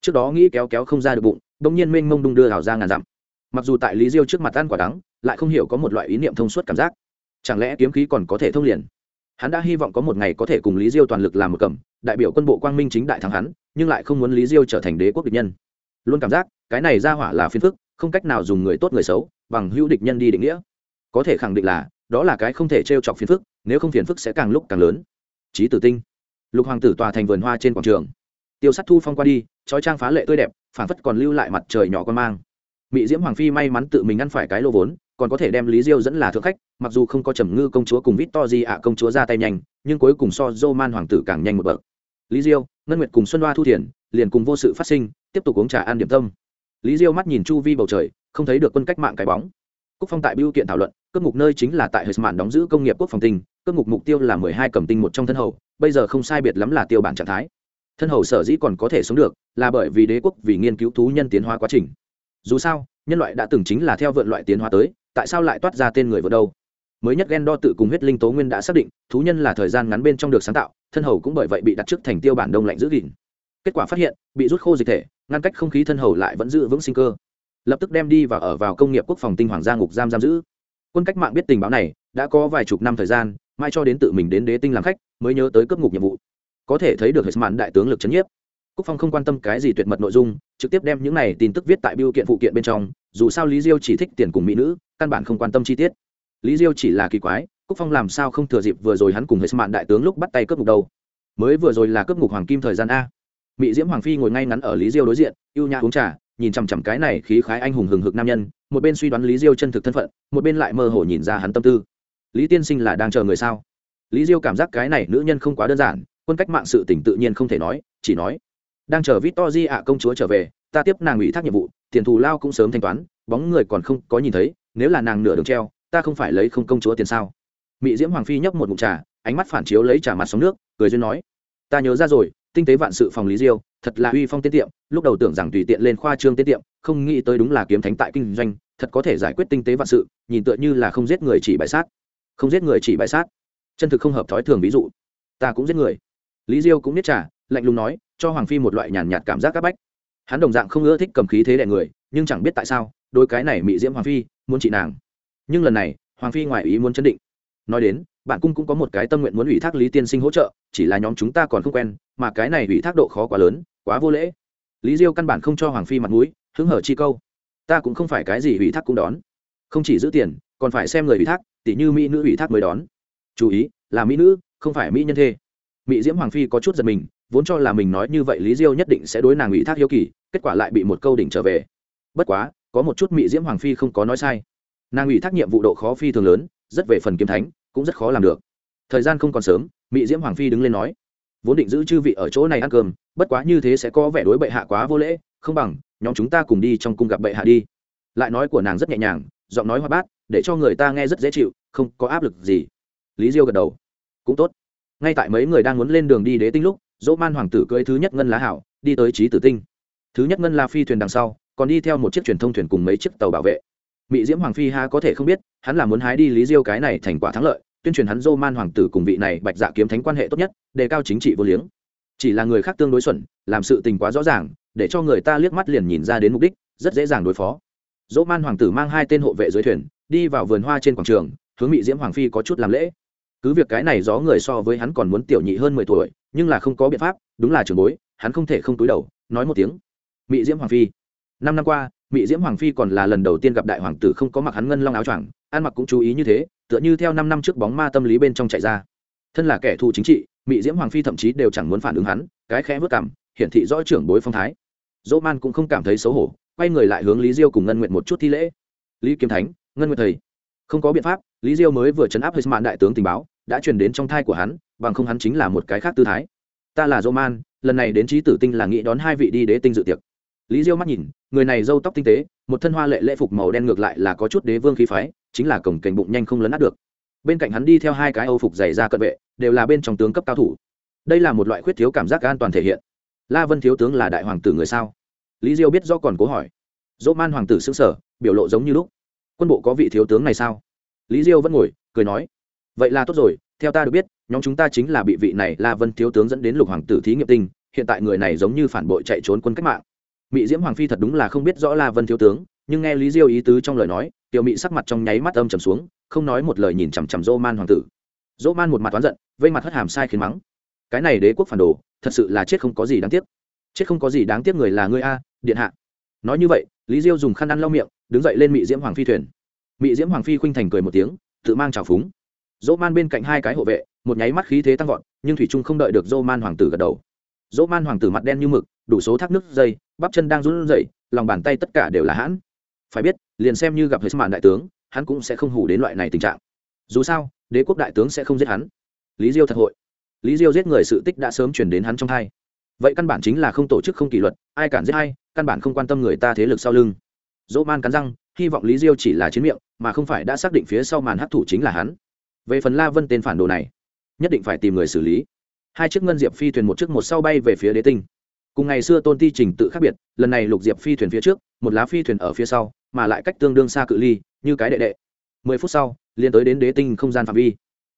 Trước đó nghĩ kéo kéo không ra được bụng đông nhiên minh mông đung đưa hào ra ngàn dặm. Mặc dù tại lý diêu trước mặt ăn quả đắng, lại không hiểu có một loại ý niệm thông suốt cảm giác. Chẳng lẽ kiếm khí còn có thể thông liền? Hắn đã hy vọng có một ngày có thể cùng lý diêu toàn lực làm một cầm đại biểu quân bộ quang minh chính đại thắng hắn, nhưng lại không muốn lý diêu trở thành đế quốc địch nhân. Luôn cảm giác, cái này ra hỏa là phiền phức, không cách nào dùng người tốt người xấu, bằng hữu địch nhân đi định nghĩa. Có thể khẳng định là, đó là cái không thể trêu chọc phiền phức, nếu không phiền phức sẽ càng lúc càng lớn. Trí tử tinh. Lục hoàng tử tòa thành vườn hoa trên quảng trường. Tiêu sắt thu phong qua đi, trói trang phá lệ tươi đẹp phản phất còn lưu lại mặt trời nhỏ con mang. Mỹ diễm hoàng phi may mắn tự mình ăn phải cái lô vốn, còn có thể đem lý diêu dẫn là thượng khách, mặc dù không có trầm ngư công chúa cùng vít to di ạ công chúa ra tay nhanh, nhưng cuối cùng so dô man hoàng tử càng nhanh một bậc lý diêu, ngân nguyệt cùng xuân hoa thu thiền, liền cùng vô sự phát sinh, tiếp tục uống trà ăn điểm tâm. Lý diêu mắt nhìn chu vi bầu trời, không thấy được quân cách mạng cái bóng. Quốc phong tại biêu kiện thảo luận, cướp mục nơi chính là tại hệ mạn đóng giữ công nghiệp quốc phòng tinh, cướp mục mục tiêu là mười hai cầm tinh một trong thân hầu, bây giờ không sai biệt lắm là tiêu bản trạng thái. Thân hầu sở dĩ còn có thể sống được, là bởi vì đế quốc vì nghiên cứu thú nhân tiến hóa quá trình. Dù sao, nhân loại đã từng chính là theo vượn loại tiến hóa tới, tại sao lại toát ra tên người vượn đâu? mới nhất gen đo tự cùng huyết linh tố nguyên đã xác định, thú nhân là thời gian ngắn bên trong được sáng tạo, thân hầu cũng bởi vậy bị đặt trước thành tiêu bản đông lạnh giữ gìn. Kết quả phát hiện, bị rút khô dịch thể, ngăn cách không khí thân hầu lại vẫn giữ vững sinh cơ. Lập tức đem đi và ở vào công nghiệp quốc phòng tinh hoàng gia ngục giam giam giữ. Quân cách mạng biết tình báo này, đã có vài chục năm thời gian, mai cho đến tự mình đến đế tinh làm khách, mới nhớ tới cấp ngục nhiệm vụ. Có thể thấy được hệ mạn đại tướng lực chấn nhiếp. Quốc phong không quan tâm cái gì tuyệt mật nội dung, trực tiếp đem những này tin tức viết tại biêu kiện phụ kiện bên trong, dù sao lý diêu chỉ thích tiền cùng mỹ nữ, căn bản không quan tâm chi tiết lý diêu chỉ là kỳ quái, cúc phong làm sao không thừa dịp vừa rồi hắn cùng hệ mạn đại tướng lúc bắt tay cướp ngục đâu? Mới vừa rồi là cướp ngục hoàng kim thời gian a. Mỹ diễm hoàng phi ngồi ngay ngắn ở lý diêu đối diện yêu nhã uống trà, nhìn chằm chằm cái này khí khái anh hùng hừng hực nam nhân, một bên suy đoán lý diêu chân thực thân phận, một bên lại mơ hồ nhìn ra hắn tâm tư. Lý tiên sinh là đang chờ người sao? Lý diêu cảm giác cái này nữ nhân không quá đơn giản, quân cách mạng sự tỉnh tự nhiên không thể nói, chỉ nói, đang chờ vít to di ạ, công chúa trở về, ta tiếp nàng ủy thác nhiệm vụ, tiền thù lao cũng sớm thanh toán, bóng người còn không có nhìn thấy, nếu là nàng nửa đường treo ta không phải lấy không công chúa tiền sao? Mị diễm hoàng phi nhấp một mụn trà, ánh mắt phản chiếu lấy trà mặt sóng nước, cười duyên nói. Ta nhớ ra rồi, tinh tế vạn sự phòng lý diêu, thật là uy phong tiết tiệm, lúc đầu tưởng rằng tùy tiện lên khoa trương tiết tiệm, không nghĩ tới đúng là kiếm thánh tại kinh doanh, thật có thể giải quyết tinh tế vạn sự, nhìn tựa như là không giết người chỉ bại sát. Không giết người chỉ bại sát. Chân thực không hợp thói thường ví dụ. Ta cũng giết người. Lý diêu cũng biết trả lạnh lùng nói, cho hoàng phi một loại nhàn nhạt cảm giác áp bách. Hắn đồng dạng không ưa thích cầm khí thế đẻ người, nhưng chẳng biết tại sao, đôi cái này mị diễm hoàng phi, muốn trị nàng nhưng lần này, hoàng phi ngoài ý muốn chấn định. Nói đến, bạn cung cũng có một cái tâm nguyện muốn ủy thác lý tiên sinh hỗ trợ, chỉ là nhóm chúng ta còn không quen, mà cái này ủy thác độ khó quá lớn, quá vô lễ. Lý diêu căn bản không cho hoàng phi mặt mũi, hứng hở chi câu. Ta cũng không phải cái gì ủy thác cũng đón. Không chỉ giữ tiền, còn phải xem người ủy thác tỷ như mỹ nữ ủy thác mới đón. Chú ý, là mỹ nữ, không phải mỹ nhân thê. Mỹ diễm hoàng phi có chút giật mình, vốn cho là mình nói như vậy lý diêu nhất định sẽ đối nàng ủy thác hiếu kỳ, kết quả lại bị một câu đỉnh trở về. Bất quá, có một chút mỹ diễm hoàng phi không có nói sai nàng ủy thác nhiệm vụ độ khó phi thường lớn, rất về phần kiếm thánh, cũng rất khó làm được. Thời gian không còn sớm mỹ diễm hoàng phi đứng lên nói, vốn định giữ chư vị ở chỗ này ăn cơm, bất quá như thế sẽ có vẻ đối bệ hạ quá vô lễ, không bằng, nhóm chúng ta cùng đi trong cung gặp bệ hạ đi. Lại nói của nàng rất nhẹ nhàng, giọng nói hoa bát, để cho người ta nghe rất dễ chịu, không có áp lực gì. Lý diêu gật đầu, cũng tốt. Ngay tại mấy người đang muốn lên đường đi đế tinh lúc, dỗ man hoàng tử cưỡi thứ nhất ngân lá hảo, đi tới trí tử tinh. Thứ nhất ngân la phi thuyền đằng sau, còn đi theo một chiếc truyền thông thuyền cùng mấy chiếc tàu bảo vệ mỹ diễm hoàng phi ha có thể không biết, hắn là muốn hái đi lý diêu cái này thành quả thắng lợi, tuyên truyền hắn dô man hoàng tử cùng vị này bạch dạ kiếm thánh quan hệ tốt nhất, đề cao chính trị vô liếng. Chỉ là người khác tương đối xuẩn, làm sự tình quá rõ ràng, để cho người ta liếc mắt liền nhìn ra đến mục đích, rất dễ dàng đối phó. Dỗ man hoàng tử mang hai tên hộ vệ dưới thuyền, đi vào vườn hoa trên quảng trường, hướng mỹ diễm hoàng phi có chút làm lễ. Cứ việc cái này gió người so với hắn còn muốn tiểu nhị hơn mười tuổi, nhưng là không có biện pháp, đúng là trường bối, hắn không thể không túi đầu, nói một tiếng. Mỹ diễm hoàng phi, năm năm qua mị diễm hoàng phi còn là lần đầu tiên gặp đại hoàng tử không có mặc hắn ngân long áo choàng, ăn mặc cũng chú ý như thế, tựa như theo năm năm trước bóng ma tâm lý bên trong chạy ra. Thân là kẻ thù chính trị, mị diễm hoàng phi thậm chí đều chẳng muốn phản ứng hắn, cái khẽ vất cảm, hiển thị rõ trưởng bối phong thái. Dỗ man cũng không cảm thấy xấu hổ, quay người lại hướng lý diêu cùng ngân nguyện một chút thi lễ. Lý kiếm thánh, ngân nguyện thầy. Không có biện pháp, lý diêu mới vừa chấn áp hơi mạng đại tướng tình báo, đã truyền đến trong thai của hắn, bằng không hắn chính là một cái khác tư thái. Ta là dỗ man, lần này đến trí tử tinh là nghĩ đón hai vị đi đế tinh dự tiệc lý diêu mắt nhìn, người này râu tóc tinh tế, một thân hoa lệ lễ phục màu đen ngược lại là có chút đế vương khí phái, chính là cổng cành bụng nhanh không lấn át được. Bên cạnh hắn đi theo hai cái âu phục dày ra cận vệ, đều là bên trong tướng cấp cao thủ. Đây là một loại khuyết thiếu cảm giác an toàn thể hiện. La vân thiếu tướng là đại hoàng tử người sao? Lý diêu biết do còn cố hỏi. Dỗ man hoàng tử xứng sở biểu lộ giống như lúc. Quân bộ có vị thiếu tướng này sao? Lý diêu vẫn ngồi, cười nói. Vậy là tốt rồi, theo ta được biết, nhóm chúng ta chính là bị vị này la vân thiếu tướng dẫn đến lục hoàng tử thí nghiệm tinh, hiện tại người này giống như phản bội chạy trốn quân cách mạng mị diễm hoàng phi thật đúng là không biết rõ la vân thiếu tướng, nhưng nghe lý diêu ý tứ trong lời nói, tiểu mỹ sắc mặt trong nháy mắt âm trầm xuống, không nói một lời nhìn chằm chằm dỗ man hoàng tử. Dỗ man một mặt oán giận, vây mặt hất hàm sai khiến mắng. Cái này đế quốc phản đồ, thật sự là chết không có gì đáng tiếc. Chết không có gì đáng tiếc người là ngươi a, điện hạ. Nói như vậy, lý diêu dùng khăn ăn lau miệng, đứng dậy lên mị diễm hoàng phi thuyền. Mị diễm hoàng phi khuynh thành cười một tiếng, tự mang trào phúng. Dỗ man bên cạnh hai cái hộ vệ, một nháy mắt khí thế tăng vọt, nhưng thủy trung không đợi được dỗ man hoàng tử gật đầu. Dỗ man hoàng tử mặt đen như mực, đủ số thác nước dây bắp chân đang run rẩy, lòng bàn tay tất cả đều là hãn. Phải biết, liền xem như gặp mạn đại tướng, hắn cũng sẽ không hủ đến loại này tình trạng. Dù sao, đế quốc đại tướng sẽ không giết hắn. Lý diêu thật hội. Lý diêu giết người sự tích đã sớm truyền đến hắn trong thai. Vậy căn bản chính là không tổ chức không kỷ luật, ai cản giết hay căn bản không quan tâm người ta thế lực sau lưng. Dỗ man cắn răng, hy vọng lý diêu chỉ là chiến miệng, mà không phải đã xác định phía sau màn hấp thủ chính là hắn. Về phần la vân tên phản đồ này, nhất định phải tìm người xử lý. Hai chiếc ngân diệp phi thuyền một chiếc một sau bay về phía đế tinh cùng ngày xưa tôn ti trình tự khác biệt, lần này lục diệp phi thuyền phía trước, một lá phi thuyền ở phía sau, mà lại cách tương đương xa cự ly, như cái đệ đệ. Mười phút sau liên tới đến đế tinh không gian phạm vi.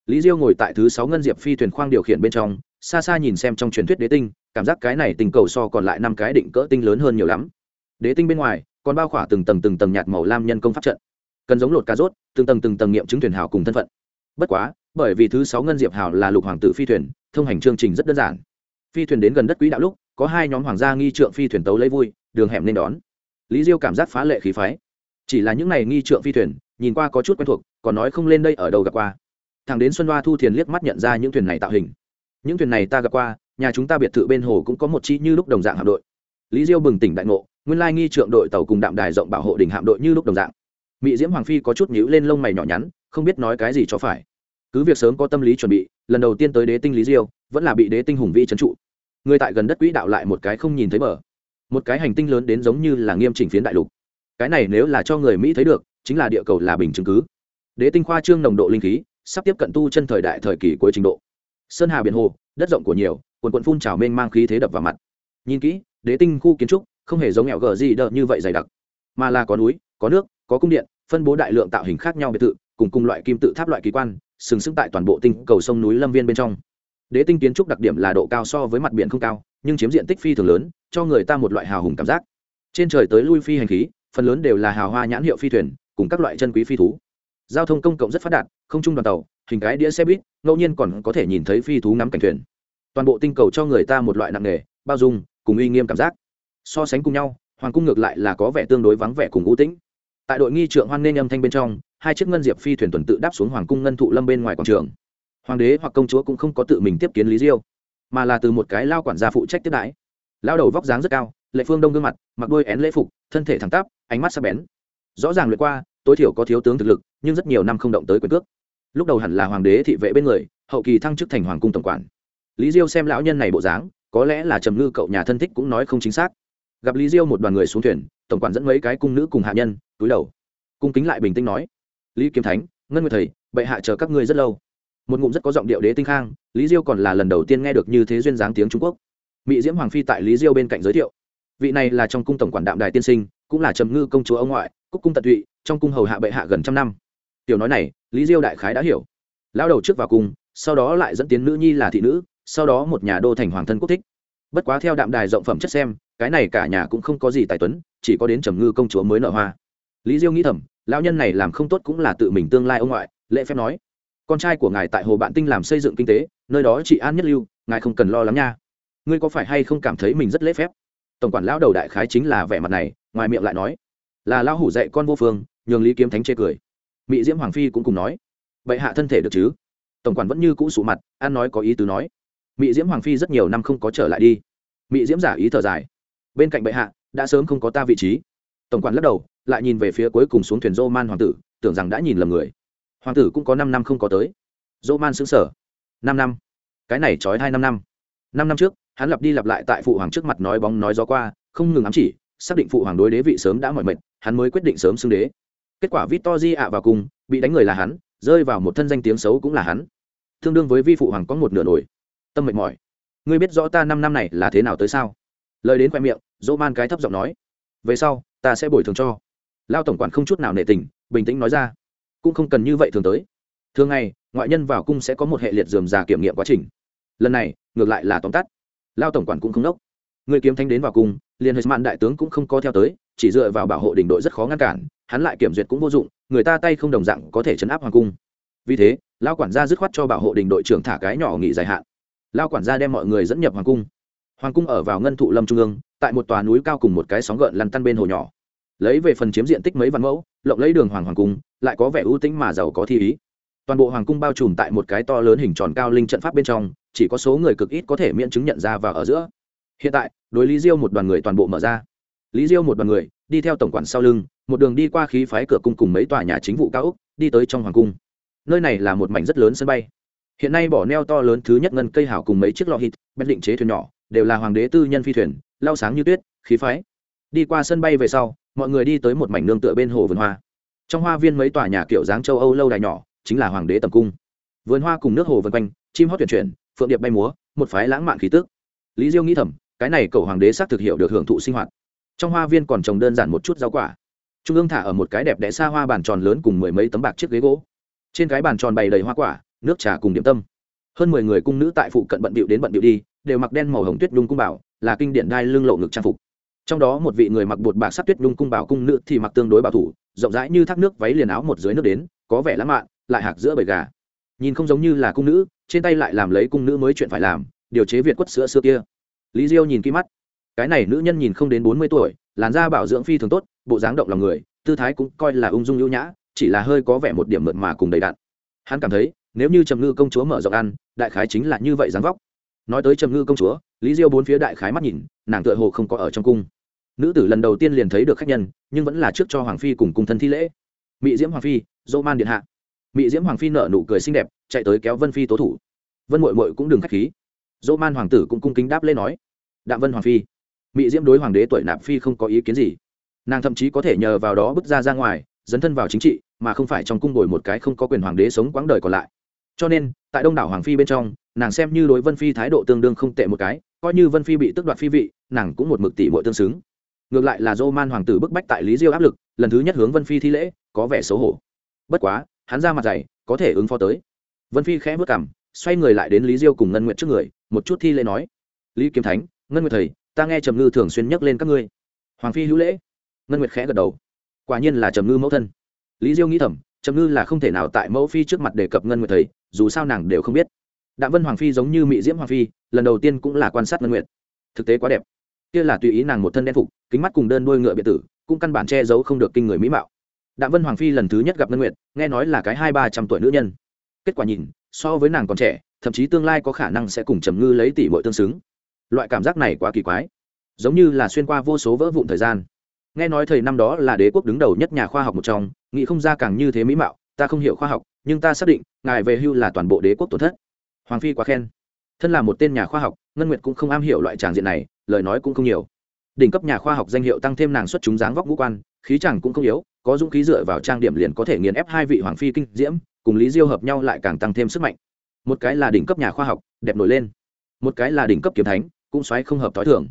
Lý diêu ngồi tại thứ sáu ngân diệp phi thuyền khoang điều khiển bên trong, xa xa nhìn xem trong truyền thuyết đế tinh, cảm giác cái này tình cầu so còn lại năm cái định cỡ tinh lớn hơn nhiều lắm. Đế tinh bên ngoài, còn bao khỏa từng tầng từng tầng nhạt màu lam nhân công pháp trận. Cần giống lột cà rốt, từng tầng từng tầng nghiệm chứng thuyền hào cùng thân phận. Bất quá, bởi vì thứ sáu ngân diệp hào là lục hoàng tử phi thuyền, thông hành chương trình rất đơn giản. Phi thuyền đến gần đất quỹ đạo lúc có hai nhóm hoàng gia nghi trượng phi thuyền tấu lấy vui, đường hẻm nên đón. Lý diêu cảm giác phá lệ khí phái. Chỉ là những này nghi trượng phi thuyền, nhìn qua có chút quen thuộc, còn nói không lên đây ở đâu gặp qua. Thằng đến xuân hoa thu thiền liếc mắt nhận ra những thuyền này tạo hình. Những thuyền này ta gặp qua, nhà chúng ta biệt thự bên hồ cũng có một chi như lúc đồng dạng hạm đội. Lý diêu bừng tỉnh đại ngộ, nguyên lai nghi trượng đội tàu cùng đạm đài rộng bảo hộ đỉnh hạm đội như lúc đồng dạng. Mỹ diễm hoàng phi có chút nhíu lên lông mày nhỏ nhắn, không biết nói cái gì cho phải. Cứ việc sớm có tâm lý chuẩn bị, lần đầu tiên tới đế tinh lý diêu, vẫn là bị đế tinh hùng vi trấn trụ người tại gần đất quỹ đạo lại một cái không nhìn thấy bờ. Một cái hành tinh lớn đến giống như là nghiêm chỉnh phiến đại lục. Cái này nếu là cho người mỹ thấy được, chính là địa cầu là bình chứng cứ. Đế tinh khoa trương nồng độ linh khí, sắp tiếp cận tu chân thời đại thời kỳ cuối trình độ. Sơn hà biển hồ, đất rộng của nhiều, quần quận phun trào mênh mang khí thế đập vào mặt. Nhìn kỹ, đế tinh khu kiến trúc, không hề giống nghèo gờ gì đợt như vậy dày đặc. Mà là có núi, có nước, có cung điện, phân bố đại lượng tạo hình khác nhau biệt thự, cùng cùng loại kim tự tháp loại kỳ quan, sừng sững tại toàn bộ tinh cầu sông núi lâm viên bên trong đế tinh kiến trúc đặc điểm là độ cao so với mặt biển không cao, nhưng chiếm diện tích phi thường lớn, cho người ta một loại hào hùng cảm giác. Trên trời tới lui phi hành khí, phần lớn đều là hào hoa nhãn hiệu phi thuyền, cùng các loại chân quý phi thú. Giao thông công cộng rất phát đạt, không chung đoàn tàu, hình cái đĩa xe buýt, ngẫu nhiên còn có thể nhìn thấy phi thú ngắm cảnh thuyền. Toàn bộ tinh cầu cho người ta một loại nặng nề, bao dung, cùng uy nghiêm cảm giác. So sánh cùng nhau, hoàng cung ngược lại là có vẻ tương đối vắng vẻ cùng u tĩnh. Tại đội nghi trượng hoan nên âm thanh bên trong, hai chiếc ngân diệp phi thuyền tuần tự đáp xuống hoàng cung ngân thụ lâm bên ngoài quảng trường hoàng đế hoặc công chúa cũng không có tự mình tiếp kiến lý diêu, mà là từ một cái lao quản gia phụ trách tiếp đãi. Lao đầu vóc dáng rất cao, lệ phương đông gương mặt, mặc đôi én lễ phục, thân thể thẳng tắp, ánh mắt sắc bén. Rõ ràng lượt qua, tối thiểu có thiếu tướng thực lực, nhưng rất nhiều năm không động tới quyền cước. Lúc đầu hẳn là hoàng đế thị vệ bên người, hậu kỳ thăng chức thành hoàng cung tổng quản. Lý diêu xem lão nhân này bộ dáng, có lẽ là trầm ngư cậu nhà thân thích cũng nói không chính xác. Gặp lý diêu một đoàn người xuống thuyền, tổng quản dẫn mấy cái cung nữ cùng hạ nhân, túi đầu, cung kính lại bình tĩnh nói, lý kiếm thánh, ngân người thầy, bệ hạ chờ các ngươi rất lâu một ngụm rất có giọng điệu đế tinh khang, lý diêu còn là lần đầu tiên nghe được như thế duyên dáng tiếng trung quốc. Mỹ diễm hoàng phi tại lý diêu bên cạnh giới thiệu, vị này là trong cung tổng quản đạm đài tiên sinh, cũng là trầm ngư công chúa ông ngoại, cúc cung tận tụy, trong cung hầu hạ bệ hạ gần trăm năm. Tiểu nói này, lý diêu đại khái đã hiểu. Lao đầu trước vào cung, sau đó lại dẫn tiến nữ nhi là thị nữ, sau đó một nhà đô thành hoàng thân quốc thích. Bất quá theo đạm đài rộng phẩm chất xem, cái này cả nhà cũng không có gì tài tuấn, chỉ có đến trầm ngư công chúa mới nợ hoa. Lý diêu nghĩ thầm, lão nhân này làm không tốt cũng là tự mình tương lai ông ngoại, lễ phép nói con trai của ngài tại hồ bạn tinh làm xây dựng kinh tế, nơi đó chị an nhất lưu, ngài không cần lo lắng nha. Ngươi có phải hay không cảm thấy mình rất lễ phép? Tổng quản lão đầu đại khái chính là vẻ mặt này, ngoài miệng lại nói. Là lão hủ dạy con vô phương, nhường lý kiếm thánh chê cười. Mỹ diễm hoàng phi cũng cùng nói. Vậy hạ thân thể được chứ? Tổng quản vẫn như cũ sụ mặt, an nói có ý tứ nói. Mỹ diễm hoàng phi rất nhiều năm không có trở lại đi. Mỹ diễm giả ý thở dài. Bên cạnh bệ hạ, đã sớm không có ta vị trí. Tổng quản lắc đầu, lại nhìn về phía cuối cùng xuống thuyền rô man hoàng tử, tưởng rằng đã nhìn lầm người hoàng tử cũng có năm năm không có tới. Dỗ man xứng sở năm năm? Cái này trói hai năm năm. Năm năm trước, hắn lặp đi lặp lại tại phụ hoàng trước mặt nói bóng nói gió qua, không ngừng ám chỉ, xác định phụ hoàng đối đế vị sớm đã mỏi mệt, hắn mới quyết định sớm xưng đế. Kết quả vít to di ạ vào cùng, bị đánh người là hắn, rơi vào một thân danh tiếng xấu cũng là hắn. Tương đương với vi phụ hoàng có một nửa nổi. Tâm mệt mỏi. Ngươi biết rõ ta năm năm này là thế nào tới sao? Lời đến khoe miệng, dỗ man cái thấp giọng nói. Về sau, ta sẽ bồi thường cho. Lao tổng quản không chút nào nệ tình, bình tĩnh nói ra cũng không cần như vậy thường tới. Thường ngày, ngoại nhân vào cung sẽ có một hệ liệt dườm già kiểm nghiệm quá trình. Lần này, ngược lại là tóm tắt. Lao tổng quản cũng không đốc người kiếm thánh đến vào cung, liền hệ mạn đại tướng cũng không có theo tới, chỉ dựa vào bảo hộ đỉnh đội rất khó ngăn cản, hắn lại kiểm duyệt cũng vô dụng, người ta tay không đồng dạng có thể chấn áp hoàng cung. Vì thế, lao quản gia dứt khoát cho bảo hộ đỉnh đội trưởng thả cái nhỏ nghỉ dài hạn. Lao quản gia đem mọi người dẫn nhập hoàng cung. Hoàng cung ở vào ngân thụ lâm trung ương, tại một tòa núi cao cùng một cái sóng gợn lăn tăn bên hồ nhỏ lấy về phần chiếm diện tích mấy vạn mẫu, lộng lấy đường hoàng hoàng cung, lại có vẻ ưu tĩnh mà giàu có thi ý. Toàn bộ hoàng cung bao trùm tại một cái to lớn hình tròn cao linh trận pháp bên trong, chỉ có số người cực ít có thể miễn chứng nhận ra và ở giữa. Hiện tại, đối lý diêu một đoàn người toàn bộ mở ra. Lý diêu một đoàn người, đi theo tổng quản sau lưng, một đường đi qua khí phái cửa cung cùng mấy tòa nhà chính vụ cao úc đi tới trong hoàng cung. Nơi này là một mảnh rất lớn sân bay. Hiện nay bỏ neo to lớn thứ nhất ngân cây hảo cùng mấy chiếc lọ hít bất định chế thuyền nhỏ, đều là hoàng đế tư nhân phi thuyền lao sáng như tuyết, khí phái đi qua sân bay về sau, mọi người đi tới một mảnh nương tựa bên hồ vườn hoa. Trong hoa viên mấy tòa nhà kiểu dáng châu âu lâu đài nhỏ, chính là hoàng đế tầm cung. Vườn hoa cùng nước hồ vân quanh, chim hót tuyển chuyển, phượng điệp bay múa, một phái lãng mạn khí tước lý diêu nghĩ thầm, cái này cầu hoàng đế xác thực hiểu được hưởng thụ sinh hoạt. Trong hoa viên còn trồng đơn giản một chút rau quả. Trung ương thả ở một cái đẹp đẽ xa hoa bàn tròn lớn cùng mười mấy tấm bạc chiếc ghế gỗ. Trên cái bàn tròn bày đầy hoa quả, nước trà cùng điểm tâm. Hơn mười người cung nữ tại phụ cận bận bịu đến bận bịu đi, đều mặc đen màu hồng tuyết nhung cung bảo, là kinh điển đai lưng lộ ngực trang phục trong đó một vị người mặc bột bạc sắc tuyết lung cung bảo cung nữ thì mặc tương đối bảo thủ, rộng rãi như thác nước váy liền áo một dưới nước đến, có vẻ lãng mạn, lại hạc giữa bầy gà. Nhìn không giống như là cung nữ, trên tay lại làm lấy cung nữ mới chuyện phải làm, điều chế việt quất sữa xưa kia. Lý diêu nhìn kỹ mắt. Cái này nữ nhân nhìn không đến bốn mươi tuổi, làn da bảo dưỡng phi thường tốt, bộ dáng động lòng người, tư thái cũng coi là ung dung ưu nhã, chỉ là hơi có vẻ một điểm mượt mà cùng đầy đặn. Hắn cảm thấy, nếu như trầm ngư công chúa mở rộng ăn, đại khái chính là như vậy dáng vóc. Nói tới trầm ngư công chúa lý diêu bốn phía đại khái mắt nhìn, nàng tựa hồ không có ở trong cung. Nữ tử lần đầu tiên liền thấy được khách nhân, nhưng vẫn là trước cho hoàng phi cùng cung thân thi lễ. Mỹ diễm hoàng phi, dỗ man điện hạ. Mỹ diễm hoàng phi nở nụ cười xinh đẹp, chạy tới kéo vân phi tố thủ. Vân mội mội cũng đừng k h á c h khí. Dỗ man hoàng tử cũng cung kính đáp lên nói. Đạm vân hoàng phi Mỹ diễm đối hoàng đế tuổi nạp phi không có ý kiến gì. Nàng thậm chí có thể nhờ vào đó bước ra ra ngoài, dấn thân vào chính trị, mà không phải trong cung đổi một cái không có quyền hoàng đế sống quãng đời còn lại. Cho nên, tại đông đảo hoàng phi bên trong, nàng xem như đối vân phi thái độ tương đương không tệ một cái coi như vân phi bị tức đoạt phi vị, nàng cũng một mực tỷ bội tương xứng. Ngược lại là dô man hoàng tử bức bách tại lý diêu áp lực, lần thứ nhất hướng vân phi thi lễ, có vẻ xấu hổ. Bất quá, hắn ra mặt dày, có thể ứng phó tới. Vân phi khẽ vất cảm xoay người lại đến lý diêu cùng ngân nguyện trước người, một chút thi lễ nói. Lý kiếm thánh, ngân nguyệt thầy, ta nghe trầm ngư thường xuyên nhắc lên các ngươi. Hoàng phi hữu lễ. Ngân nguyệt khẽ gật đầu. Quả nhiên là trầm ngư mẫu thân. Lý diêu nghĩ thầm, trầm ngư là không thể nào tại mẫu phi trước mặt đề cập ngân nguyệt thầy, dù sao nàng đều không biết đạm vân hoàng phi giống như mỹ diễm hoàng phi, lần đầu tiên cũng là quan sát ngân nguyện thực tế quá đẹp. Kia là tùy ý nàng một thân đen phục, kính mắt cùng đơn đôi ngựa biệt tử, cũng căn bản che giấu không được kinh người mỹ mạo. Đạm vân hoàng phi lần thứ nhất gặp ngân nguyệt, nghe nói là cái hai ba trăm tuổi nữ nhân. Kết quả nhìn, so với nàng còn trẻ, thậm chí tương lai có khả năng sẽ cùng trầm ngư lấy tỷ bội tương xứng. Loại cảm giác này quá kỳ quái. Giống như là xuyên qua vô số vỡ vụn thời gian. Nghe nói thời năm đó là đế quốc đứng đầu nhất nhà khoa học một trong, nghĩ không ra càng như thế mỹ mạo, ta không hiểu khoa học, nhưng ta xác định, ngài về hưu là toàn bộ đế quốc tổn thất hoàng phi quá khen. Thân là một tên nhà khoa học, ngân nguyệt cũng không am hiểu loại tràng diện này, lời nói cũng không nhiều. Đỉnh cấp nhà khoa học danh hiệu tăng thêm nàng xuất chúng dáng vóc ngũ quan, khí chẳng cũng không yếu, có dũng khí dựa vào trang điểm liền có thể nghiền ép hai vị hoàng phi kinh diễm, cùng lý diêu hợp nhau lại càng tăng thêm sức mạnh. Một cái là đỉnh cấp nhà khoa học, đẹp nổi lên. Một cái là đỉnh cấp kiếm thánh, cũng xoáy không hợp t h i thường.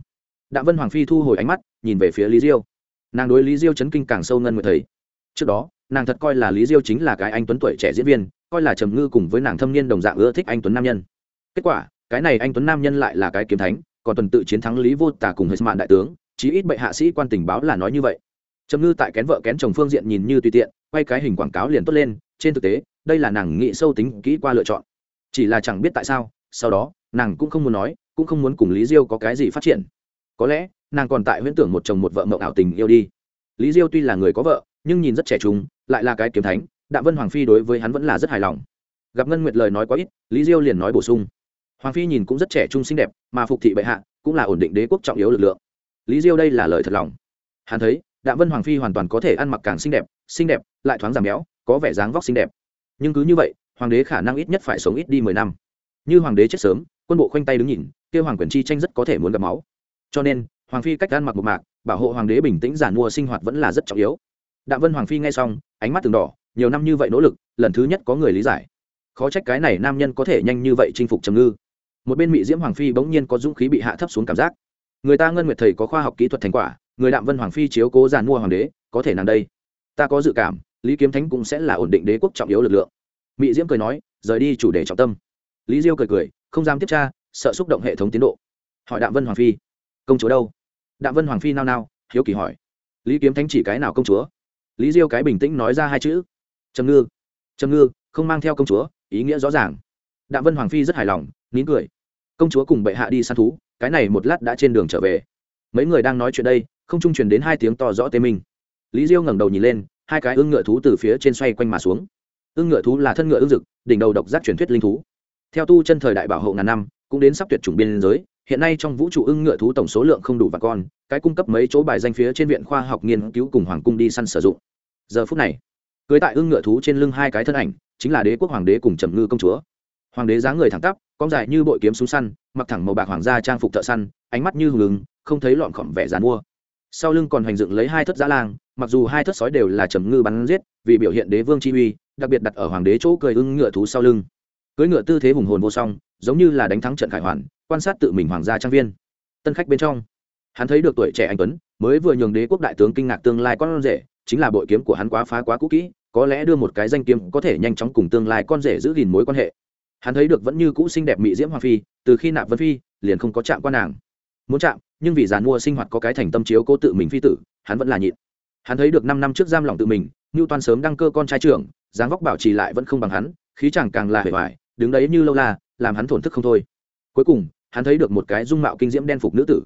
Đạm vân hoàng phi thu hồi ánh mắt, nhìn về phía lý diêu. Nàng đối lý diêu chấn kinh càng sâu ngân nguyệt thầy trước đó nàng thật coi là lý diêu chính là cái anh tuấn tuổi trẻ diễn viên coi là trầm ngư cùng với nàng thâm niên đồng dạng ưa thích anh tuấn nam nhân kết quả cái này anh tuấn nam nhân lại là cái kiếm thánh còn tuần tự chiến thắng lý vô tả cùng hệ mạn đại tướng chí ít bệ hạ sĩ quan tình báo là nói như vậy trầm ngư tại kén vợ kén chồng phương diện nhìn như tùy tiện quay cái hình quảng cáo liền tốt lên trên thực tế đây là nàng nghĩ sâu tính kỹ qua lựa chọn chỉ là chẳng biết tại sao sau đó nàng cũng không muốn nói cũng không muốn cùng lý diêu có cái gì phát triển có lẽ nàng còn tại huyễn tưởng một chồng một vợ mộng ảo tình yêu đi lý diêu tuy là người có vợ nhưng nhìn rất trẻ trung lại là cái kiếm thánh, đạm vân hoàng phi đối với hắn vẫn là rất hài lòng. Gặp ngân nguyệt lời nói quá ít, lý diêu liền nói bổ sung. Hoàng phi nhìn cũng rất trẻ trung xinh đẹp, mà phục thị bệ hạ cũng là ổn định đế quốc trọng yếu lực lượng. Lý diêu đây là lời thật lòng. Hắn thấy, đạm vân hoàng phi hoàn toàn có thể ăn mặc càng xinh đẹp xinh đẹp, lại thoáng giảm béo, có vẻ dáng vóc xinh đẹp. Nhưng cứ như vậy, hoàng đế khả năng ít nhất phải sống ít đi mười năm. Như hoàng đế chết sớm, quân bộ khoanh tay đứng nhìn, kêu hoàng quyền chi tranh rất có thể muốn gặp máu. Cho nên, hoàng phi cách ăn mặc một mạc, bảo hộ hoàng đế bình tĩnh giản mua sinh hoạt vẫn là rất trọng yếu đạm vân hoàng phi nghe xong, ánh mắt từng đỏ, nhiều năm như vậy nỗ lực, lần thứ nhất có người lý giải. Khó trách cái này nam nhân có thể nhanh như vậy chinh phục trầm ngư. Một bên mỹ diễm hoàng phi bỗng nhiên có dũng khí bị hạ thấp xuống cảm giác. Người ta ngân nguyệt thầy có khoa học kỹ thuật thành quả, người đạm vân hoàng phi chiếu cố giàn mua hoàng đế, có thể nàng đây. Ta có dự cảm, lý kiếm thánh cũng sẽ là ổn định đế quốc trọng yếu lực lượng. Mỹ diễm cười nói, rời đi chủ đề trọng tâm. Lý diêu cười cười, không dám tiếp tra, sợ xúc động hệ thống tiến độ. Hỏi đạm vân hoàng phi, công chúa đâu? Đạm vân hoàng phi nao nao, hiếu kỳ hỏi. Lý kiếm thánh chỉ cái nào công chúa? lý diêu cái bình tĩnh nói ra hai chữ trầm ngư trầm ngư không mang theo công chúa ý nghĩa rõ ràng đạm vân hoàng phi rất hài lòng nín cười công chúa cùng bệ hạ đi săn thú cái này một lát đã trên đường trở về mấy người đang nói chuyện đây không trung truyền đến hai tiếng to rõ tê mình. lý diêu ngẩng đầu nhìn lên hai cái ưng ngựa thú từ phía trên xoay quanh mà xuống ưng ngựa thú là thân ngựa ưng rực đỉnh đầu độc giác truyền thuyết linh thú theo tu chân thời đại bảo hộ ngàn năm cũng đến sắp tuyệt chủng biên giới, hiện nay trong vũ trụ ưng ngựa thú tổng số lượng không đủ và con, cái cung cấp mấy chỗ bài danh phía trên viện khoa học nghiên cứu cùng hoàng cung đi săn sử dụng. Giờ phút này, cưới tại ưng ngựa thú trên lưng hai cái thân ảnh, chính là đế quốc hoàng đế cùng trầm ngư công chúa. Hoàng đế dáng người thẳng tắp, con dài như bội kiếm súng săn, mặc thẳng màu bạc hoàng gia trang phục thợ săn, ánh mắt như hùng không thấy lọn khỏm vẻ dàn mua. Sau lưng còn hành dựng lấy hai thất giã lang, mặc dù hai thất sói đều là trầm ngư bắn giết, vì biểu hiện đế vương chi uy, đặc biệt đặt ở hoàng đế chỗ cười ưng ngựa thú sau lưng cưỡi ngựa tư thế hùng hồn vô song, giống như là đánh thắng trận khải hoàn, quan sát tự mình hoàng gia trang viên. Tân khách bên trong, hắn thấy được tuổi trẻ anh tuấn, mới vừa nhường đế quốc đại tướng kinh ngạc tương lai con rể, chính là bội kiếm của hắn quá phá quá cũ kỹ, có lẽ đưa một cái danh kiếm có thể nhanh chóng cùng tương lai con rể giữ gìn mối quan hệ. Hắn thấy được vẫn như cũ xinh đẹp mỹ diễm hoàng phi, từ khi nạp vân phi, liền không có chạm qua nàng. Muốn chạm, nhưng vì giàn mua sinh hoạt có cái thành tâm chiếu cố tự mình phi tử, hắn vẫn là nhịn. Hắn thấy được năm năm trước giam lòng tự mình ngưu toàn sớm đăng cơ con trai trưởng, dáng vóc bảo trì lại vẫn không bằng hắn, khí chẳng càng là hề hoài đứng đấy như lâu la, làm hắn thổn thức không thôi. Cuối cùng, hắn thấy được một cái dung mạo kinh diễm đen phục nữ tử.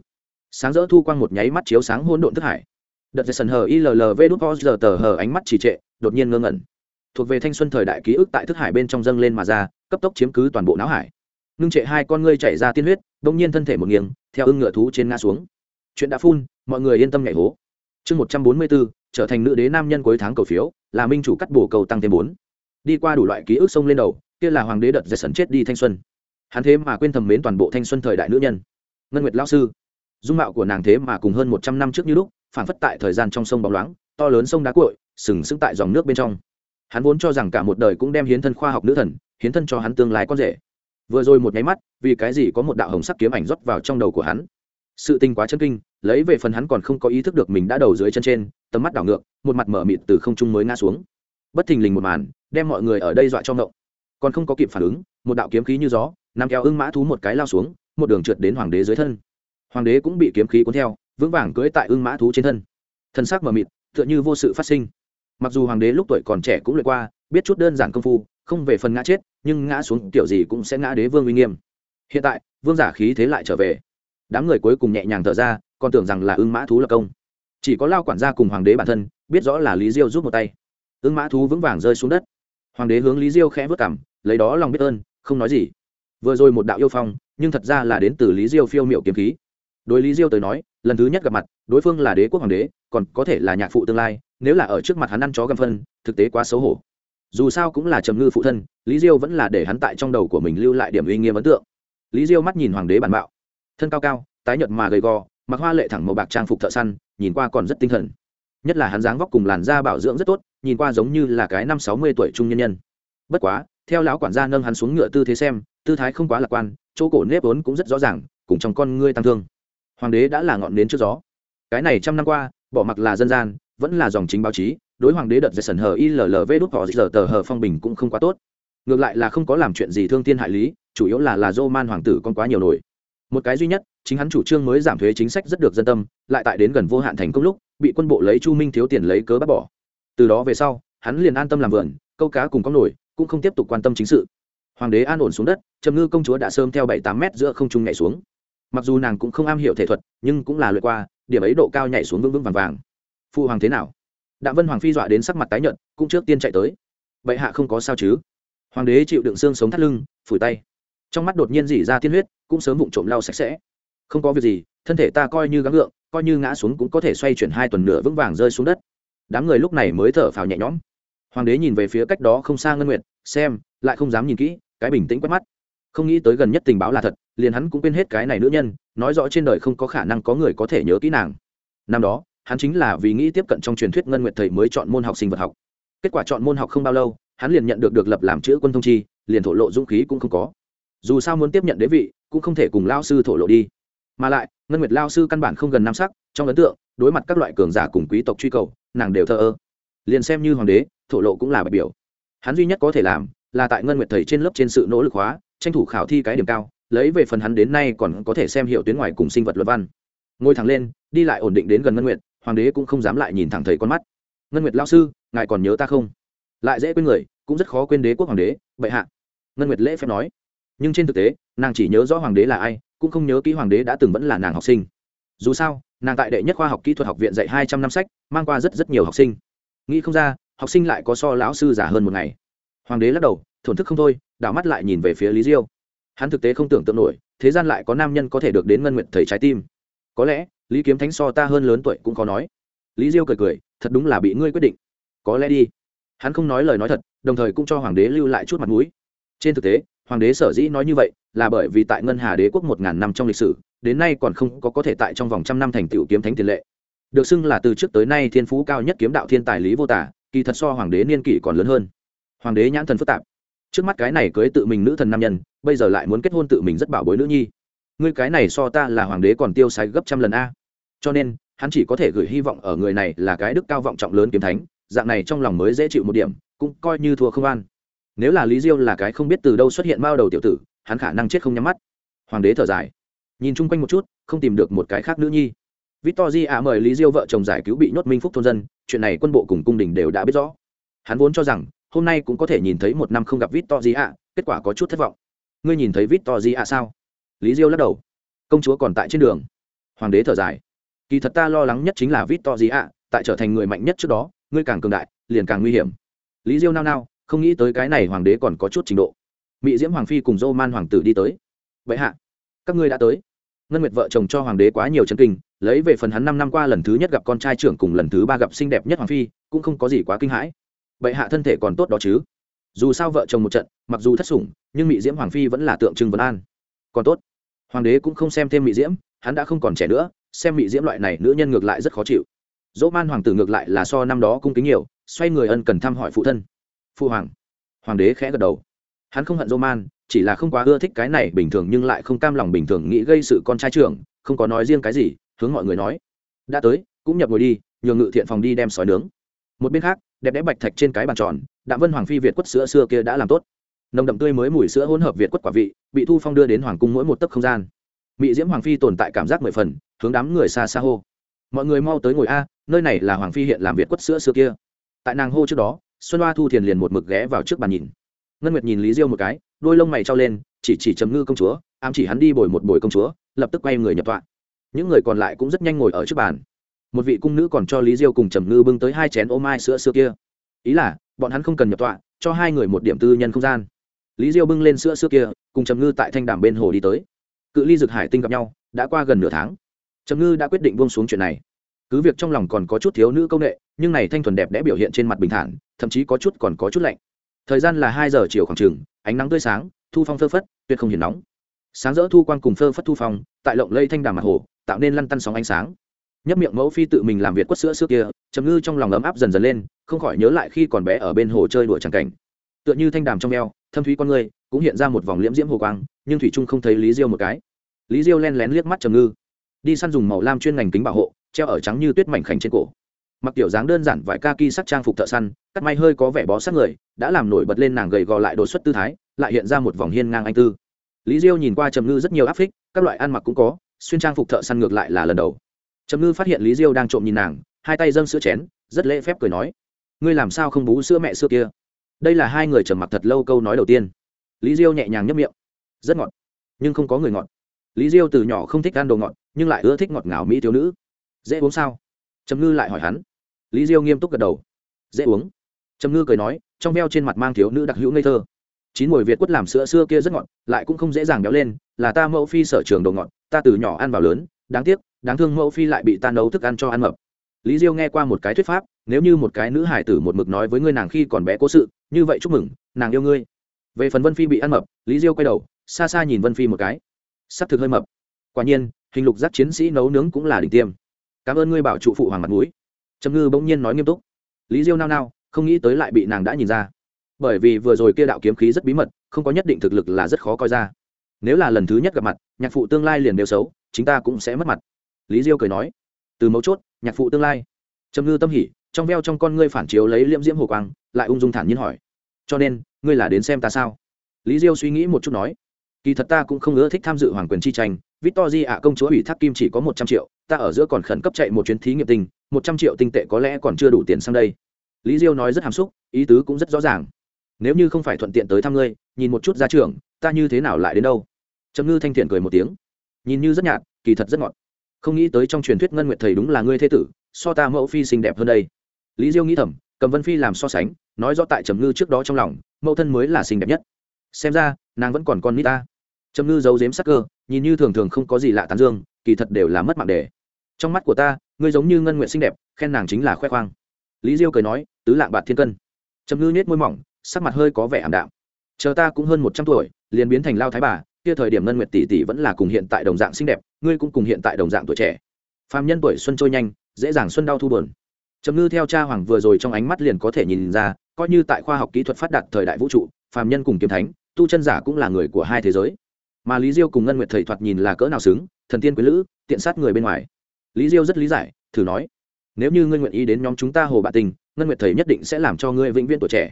Sáng rỡ thu quang một nháy mắt chiếu sáng hôn độn thức hải. Đợt dây sần hờ illv đút o giờ tờ hờ ánh mắt trì trệ, đột nhiên ngơ ngẩn. Thuộc về thanh xuân thời đại ký ức tại thức hải bên trong dâng lên mà ra, cấp tốc chiếm cứ toàn bộ não hải. Ngưng trệ hai con ngươi chảy ra tiên huyết đ ỗ n g nhiên thân thể một nghiêng, theo ưng ngựa thú trên nga xuống. Chuyện đã phun, mọi người yên tâm nhảy hố. Chương một trăm bốn mươi bốn, trở thành nữ đế nam nhân cuối tháng cầu phiếu, là minh chủ cắt bổ cầu tăng thêm bốn đi qua đủ loại ký ức sông lên đầu, kia là hoàng đế đợt dây sấn chết đi thanh xuân. Hắn thế mà quên thầm mến toàn bộ thanh xuân thời đại nữ nhân. Ngân nguyệt lao sư, dung mạo của nàng thế mà cùng hơn một trăm năm trước như lúc phản phất tại thời gian trong sông bóng loáng, to lớn sông đá cội sừng sững tại dòng nước bên trong. Hắn vốn cho rằng cả một đời cũng đem hiến thân khoa học nữ thần, hiến thân cho hắn tương lai con rể. Vừa rồi một nháy mắt, vì cái gì có một đạo hồng sắc kiếm ảnh rót vào trong đầu của hắn? Sự tình quá chân kinh, lấy về phần hắn còn không có ý thức được mình đã đầu dưới chân trên, tầm mắt đảo ngược, một mặt mở mịt từ không trung mới ngã xuống. Bất thình lình một màn đem mọi người ở đây dọa cho ngộng. Còn không có kịp phản ứng, một đạo kiếm khí như gió nằm kéo ưng mã thú một cái lao xuống, một đường trượt đến hoàng đế dưới thân. Hoàng đế cũng bị kiếm khí cuốn theo, vững vàng cưỡi tại ưng mã thú trên thân. Thân xác mờ mịt, tựa như vô sự phát sinh. Mặc dù hoàng đế lúc tuổi còn trẻ cũng lượt qua, biết chút đơn giản công phu, không về phần ngã chết, nhưng ngã xuống kiểu gì cũng sẽ ngã đế vương uy nghiêm. Hiện tại, vương giả khí thế lại trở về. Đám người cuối cùng nhẹ nhàng thở ra, còn tưởng rằng là ưng mã thú lập công. Chỉ có lao quản gia cùng hoàng đế bản thân, biết rõ là lý diêu giúp một tay. Ưng mã thú vững vàng rơi xuống đất hoàng đế hướng lý diêu khẽ vất cảm lấy đó lòng biết ơn, không nói gì. Vừa rồi một đạo yêu phong, nhưng thật ra là đến từ lý diêu phiêu m i ệ u kiếm khí. Đối lý diêu tới nói, lần thứ nhất gặp mặt, đối phương là đế quốc hoàng đế, còn có thể là nhạc phụ tương lai, nếu là ở trước mặt hắn ăn chó găm phân, thực tế quá xấu hổ. Dù sao cũng là trầm ngư phụ thân, lý diêu vẫn là để hắn tại trong đầu của mình lưu lại điểm uy nghiêm ấn tượng. Lý diêu mắt nhìn hoàng đế bản bạo. Thân cao cao, tái nhợt mà gầy gò, mặc hoa lệ thẳng màu bạc trang phục thợ săn, nhìn qua còn rất tinh thần nhất là hắn dáng vóc cùng làn da bảo dưỡng rất tốt, nhìn qua giống như là cái năm sáu mươi tuổi trung nhân nhân. Bất quá, theo lão quản gia nâng hắn xuống ngựa tư thế xem, tư thái không quá lạc quan, chỗ cổ nếp vốn cũng rất rõ ràng, cùng trong con ngươi tăng thương. Hoàng đế đã là ngọn nến trước gió. Cái này trăm năm qua, bỏ mặc là dân gian, vẫn là dòng chính báo chí, đối hoàng đế đợt dây sần hờ illv đút họ giờ tờ hờ phong bình cũng không quá tốt. Ngược lại là không có làm chuyện gì thương thiên hại lý, chủ yếu là là dô man hoàng tử con quá nhiều nổi. Một cái duy nhất chính hắn chủ trương mới giảm thuế chính sách rất được dân tâm, lại tại đến gần vô hạn thành công lúc, bị quân bộ lấy chu minh thiếu tiền lấy cớ bác bỏ. Từ đó về sau, hắn liền an tâm làm vườn, câu cá cùng có nổi, cũng không tiếp tục quan tâm chính sự. Hoàng đế an ổn xuống đất, trầm ngư công chúa đã sơm theo bảy tám mét giữa không trung nhảy xuống. Mặc dù nàng cũng không am hiểu thể thuật, nhưng cũng là lượt qua, điểm ấy độ cao nhảy xuống vững vững vàng vàng. Phụ hoàng thế nào? Đạm vân hoàng phi dọa đến sắc mặt tái nhợt, cũng trước tiên chạy tới. Bệ hạ không có sao chứ? Hoàng đế chịu đựng xương sống thắt lưng, phủi tay. Trong mắt đột nhiên dỉ ra tiên huyết, cũng sớm vụng trộm lau sạch sẽ không có việc gì, thân thể ta coi như gắng gượng, coi như ngã xuống cũng có thể xoay chuyển hai tuần nửa vững vàng rơi xuống đất. Đám người lúc này mới thở phào nhẹ nhõm. Hoàng đế nhìn về phía cách đó không xa ngân nguyệt, xem, lại không dám nhìn kỹ, cái bình tĩnh quét mắt. Không nghĩ tới gần nhất tình báo là thật, liền hắn cũng quên hết cái này nữ nhân, nói rõ trên đời không có khả năng có người có thể nhớ kỹ nàng. Năm đó, hắn chính là vì nghĩ tiếp cận trong truyền thuyết ngân nguyệt thầy mới chọn môn học sinh vật học. Kết quả chọn môn học không bao lâu, hắn liền nhận được được lập làm chữ quân thông chi, liền thổ lộ dũng khí cũng không có. Dù sao muốn tiếp nhận đế vị, cũng không thể cùng lao sư thổ lộ đi mà lại, ngân nguyệt lao sư căn bản không gần nam sắc, trong ấn tượng, đối mặt các loại cường giả cùng quý tộc truy cầu, nàng đều thờ ơ. Liền xem như hoàng đế, thổ lộ cũng là bạch biểu. Hắn duy nhất có thể làm, là tại ngân nguyệt thầy trên lớp trên sự nỗ lực hóa, tranh thủ khảo thi cái điểm cao, lấy về phần hắn đến nay còn có thể xem hiểu tuyến ngoài cùng sinh vật luật văn. Ngồi thẳng lên, đi lại ổn định đến gần ngân nguyệt, hoàng đế cũng không dám lại nhìn thẳng thầy con mắt. Ngân nguyệt lao sư, ngài còn nhớ ta không? Lại dễ quên người, cũng rất khó quên đế quốc hoàng đế vậy hạ. Ngân nguyệt lễ phép nói. Nhưng trên thực tế, nàng chỉ nhớ rõ hoàng đế là ai cũng không nhớ kỹ hoàng đế đã từng vẫn là nàng học sinh. Dù sao, nàng tại đệ nhất khoa học kỹ thuật học viện dạy hai trăm năm sách, mang qua rất rất nhiều học sinh. Nghĩ không ra, học sinh lại có so lão sư giả hơn một ngày. Hoàng đế lắc đầu, thổn thức không thôi, đảo mắt lại nhìn về phía lý diêu. Hắn thực tế không tưởng tượng nổi, thế gian lại có nam nhân có thể được đến ngân nguyện thầy trái tim. Có lẽ, lý kiếm thánh so ta hơn lớn tuổi cũng khó nói. Lý diêu cười cười, thật đúng là bị ngươi quyết định. Có lẽ đi. Hắn không nói lời nói thật, đồng thời cũng cho hoàng đế lưu lại chút mặt mũi. Trên thực tế hoàng đế sở dĩ nói như vậy là bởi vì tại ngân hà đế quốc một ngàn năm trong lịch sử, đến nay còn không có có thể tại trong vòng trăm năm thành tựu kiếm thánh tiền lệ. Được xưng là từ trước tới nay thiên phú cao nhất kiếm đạo thiên tài lý vô tả, kỳ thật so hoàng đế niên kỷ còn lớn hơn. Hoàng đế nhãn thần phức tạp. Trước mắt cái này cưới tự mình nữ thần nam nhân, bây giờ lại muốn kết hôn tự mình rất bảo bối nữ nhi. Ngươi cái này so ta là hoàng đế còn tiêu xài gấp trăm lần a. Cho nên, hắn chỉ có thể gửi hy vọng ở người này là cái đức cao vọng trọng lớn kiếm thánh, dạng này trong lòng mới dễ chịu một điểm, cũng coi như thua không an nếu là lý diêu là cái không biết từ đâu xuất hiện bao đầu tiểu tử, hắn khả năng chết không nhắm mắt. Hoàng đế thở dài. Nhìn chung quanh một chút, không tìm được một cái khác nữ nhi. Victor di ạ, mời lý diêu vợ chồng giải cứu bị nhốt minh phúc thôn dân, chuyện này quân bộ cùng cung đình đều đã biết rõ. Hắn vốn cho rằng, hôm nay cũng có thể nhìn thấy một năm không gặp victor di ạ, kết quả có chút thất vọng. Ngươi nhìn thấy victor di ạ sao? Lý diêu lắc đầu. Công chúa còn tại trên đường. Hoàng đế thở dài. Kỳ thật ta lo lắng nhất chính là victor di ạ, tại trở thành người mạnh nhất trước đó, ngươi càng cường đại, liền càng nguy hiểm. Lý diêu nao nao không nghĩ tới cái này hoàng đế còn có chút trình độ. Mỹ diễm hoàng phi cùng dô man hoàng tử đi tới. Vậy hạ, các ngươi đã tới. Ngân nguyệt vợ chồng cho hoàng đế quá nhiều chân kinh, lấy về phần hắn năm năm qua lần thứ nhất gặp con trai trưởng cùng lần thứ ba gặp xinh đẹp nhất hoàng phi, cũng không có gì quá kinh hãi. Vậy hạ thân thể còn tốt đó chứ? Dù sao vợ chồng một trận, mặc dù thất sủng, nhưng mỹ diễm hoàng phi vẫn là tượng trưng vấn an. Còn tốt. Hoàng đế cũng không xem thêm mỹ diễm, hắn đã không còn trẻ nữa, xem mỹ diễm loại này nữ nhân ngược lại rất khó chịu. Dỗ man hoàng tử ngược lại là so năm đó cung kính nhiều, xoay người ân cần thăm hỏi phụ thân. Phu hoàng. Hoàng đế khẽ gật đầu. Hắn không hận roman, chỉ là không quá ưa thích cái này bình thường nhưng lại không cam lòng bình thường nghĩ gây sự con trai trưởng, không có nói riêng cái gì, hướng mọi người nói. Đã tới, cũng nhập ngồi đi, nhường ngự thiện phòng đi đem sói nướng. Một bên khác, đẹp đẽ bạch thạch trên cái bàn tròn, đạm vân hoàng phi việt quất sữa xưa kia đã làm tốt. Nồng đậm tươi mới mùi sữa hỗn hợp việt quất quả vị, bị thu phong đưa đến hoàng cung mỗi một tấc không gian. Mỹ diễm hoàng phi tồn tại cảm giác mười phần, hướng đám người xa xa hô. Mọi người mau tới ngồi a, nơi này là hoàng phi hiện làm việt quất sữa xưa kia. Tại nàng hô trước đó xuân hoa thu thiền liền một mực ghé vào trước bàn nhìn. Ngân nguyệt nhìn lý diêu một cái, đôi lông mày trao lên, chỉ chỉ trầm ngư công chúa, ám chỉ hắn đi bồi một bồi công chúa, lập tức quay người nhập tọa. Những người còn lại cũng rất nhanh ngồi ở trước bàn. Một vị cung nữ còn cho lý diêu cùng trầm ngư bưng tới hai chén ô mai sữa xưa kia. Ý là, bọn hắn không cần nhập tọa, cho hai người một điểm tư nhân không gian. Lý diêu bưng lên sữa xưa kia, cùng trầm ngư tại thanh đàm bên hồ đi tới. Cự ly dực hải tinh gặp nhau, đã qua gần nửa tháng. Trầm ngư đã quyết định buông xuống chuyện này cứ việc trong lòng còn có chút thiếu nữ công nghệ, nhưng này thanh thuần đẹp đẽ biểu hiện trên mặt bình thản, thậm chí có chút còn có chút lạnh. Thời gian là hai giờ chiều khoảng trường ánh nắng tươi sáng, thu phong phơ phất, tuyệt không hiền nóng. Sáng rỡ thu quang cùng phơ phất thu phong, tại lộng lây thanh đàm mặt hồ, tạo nên lăn tăn sóng ánh sáng. Nhấp miệng mẫu phi tự mình làm việc quất sữa xưa kia chấm ngư trong lòng ấm áp dần dần lên, không khỏi nhớ lại khi còn bé ở bên hồ chơi đùa tràng cảnh. Tựa như thanh đàm trong eo, thâm thúy con người, cũng hiện ra một vòng liễm diễm hồ quang, nhưng thủy trung không thấy lý diêu một cái. Lý diêu len lén liếc mắt trầm ngư đi săn dùng màu lam chuyên ngành kính bảo hộ, treo ở trắng như tuyết mảnh khảnh trên cổ. Mặc kiểu dáng đơn giản vải ca ki sắc trang phục thợ săn, cắt may hơi có vẻ bó sát người, đã làm nổi bật lên nàng gầy gò lại đột xuất tư thái, lại hiện ra một vòng hiên ngang anh tư. Lý diêu nhìn qua trầm ngư rất nhiều áp phích, các loại ăn mặc cũng có, xuyên trang phục thợ săn ngược lại là lần đầu. Trầm ngư phát hiện lý diêu đang trộm nhìn nàng, hai tay dâng sữa chén, rất lễ phép cười nói, ngươi làm sao không bú sữa mẹ xưa kia? Đây là hai người trầm mặc thật lâu câu nói đầu tiên. Lý diêu nhẹ nhàng nhấp miệng, rất ngọt, nhưng không có người ngọt. Lý diêu từ nhỏ không thích ăn đồ ngọt nhưng lại ưa thích ngọt ngào mỹ thiếu nữ. Dễ uống sao? Trầm ngư lại hỏi hắn. Lý diêu nghiêm túc gật đầu. Dễ uống. Trầm ngư cười nói, trong veo trên mặt mang thiếu nữ đặc hữu ngây thơ. Chín mùi việt quất làm sữa xưa kia rất ngọt, lại cũng không dễ dàng béo lên, là ta mẫu phi sở trường đồ ngọt, ta từ nhỏ ăn vào lớn, đáng tiếc, đáng thương mẫu phi lại bị ta nấu thức ăn cho ăn mập. Lý diêu nghe qua một cái thuyết pháp, nếu như một cái nữ hải tử một mực nói với ngươi nàng khi còn bé cố sự, như vậy chúc mừng, nàng yêu ngươi. Về phần vân phi bị ăn mập, lý diêu quay đầu, xa xa nhìn vân phi một cái. S ắ c thực hơi mập. Quả nhiên hình lục giác chiến sĩ nấu nướng cũng là đỉnh tiêm. Cảm ơn ngươi bảo trụ phụ hoàng mặt mũi. Trầm ngư bỗng nhiên nói nghiêm túc. Lý diêu nao nao, không nghĩ tới lại bị nàng đã nhìn ra. Bởi vì vừa rồi kia đạo kiếm khí rất bí mật, không có nhất định thực lực là rất khó coi ra. Nếu là lần thứ nhất gặp mặt, nhạc phụ tương lai liền đều xấu chúng ta cũng sẽ mất mặt. Lý diêu cười nói. Từ mấu chốt, nhạc phụ tương lai. Trầm ngư tâm hỉ, trong veo trong con ngươi phản chiếu lấy liễm diễm hồ quang, lại ung dung thản nhiên hỏi. Cho nên, ngươi là đến xem ta sao? Lý diêu suy nghĩ một chút nói kỳ thật ta cũng không ưa thích tham dự hoàng quyền chi tranh. Victor di ạ, công chúa ủy thác kim chỉ có một trăm triệu, ta ở giữa còn khẩn cấp chạy một chuyến thí nghiệm tình một trăm triệu tinh tệ có lẽ còn chưa đủ tiền sang đây. Lý diêu nói rất hàm xúc, ý tứ cũng rất rõ ràng. Nếu như không phải thuận tiện tới thăm ngươi, nhìn một chút ra trường, ta như thế nào lại đến đâu? Trầm ngư thanh thiện cười một tiếng. Nhìn như rất nhạt, kỳ thật rất ngọt. Không nghĩ tới trong truyền thuyết ngân nguyệt thầy đúng là ngươi thế tử, so ta mẫu phi xinh đẹp hơn đây. Lý diêu nghĩ thầm, cầm vân phi làm so sánh, nói rõ tại trầm ngư trước đó trong lòng, mẫu thân mới là xinh đẹp nhất. Xem ra, nàng vẫn còn con nít ta trầm ngư giấu dếm sắc cơ, nhìn như thường thường không có gì lạ tán dương, kỳ thật đều là mất mạng đề. Trong mắt của ta, ngươi giống như ngân nguyện xinh đẹp, khen nàng chính là khoe khoang. Lý diêu cười nói, tứ lạng bạt thiên cân. Trầm ngư nhếch môi mỏng, sắc mặt hơi có vẻ ảm đạm. Chờ ta cũng hơn một trăm tuổi, liền biến thành lao thái bà, kia thời điểm ngân nguyệt tỷ tỷ vẫn là cùng hiện tại đồng dạng xinh đẹp, ngươi cũng cùng hiện tại đồng dạng tuổi trẻ. Phạm nhân tuổi xuân trôi nhanh, dễ dàng xuân đau thu buồn. Trầm ngư theo cha hoàng vừa rồi trong ánh mắt liền có thể nhìn ra, coi như tại khoa học kỹ thuật phát đạt thời đại vũ trụ Phạm nhân cùng kiếm thánh, tu chân giả cũng là người của hai thế giới mà lý diêu cùng ngân nguyệt thầy thoạt nhìn là cỡ nào xứng, thần tiên quý lữ, tiện sát người bên ngoài. Lý diêu rất lý giải, thử nói, nếu như ngươi nguyện ý đến nhóm chúng ta hồ bạ tình, ngân nguyệt thầy nhất định sẽ làm cho ngươi vĩnh viễn tuổi trẻ.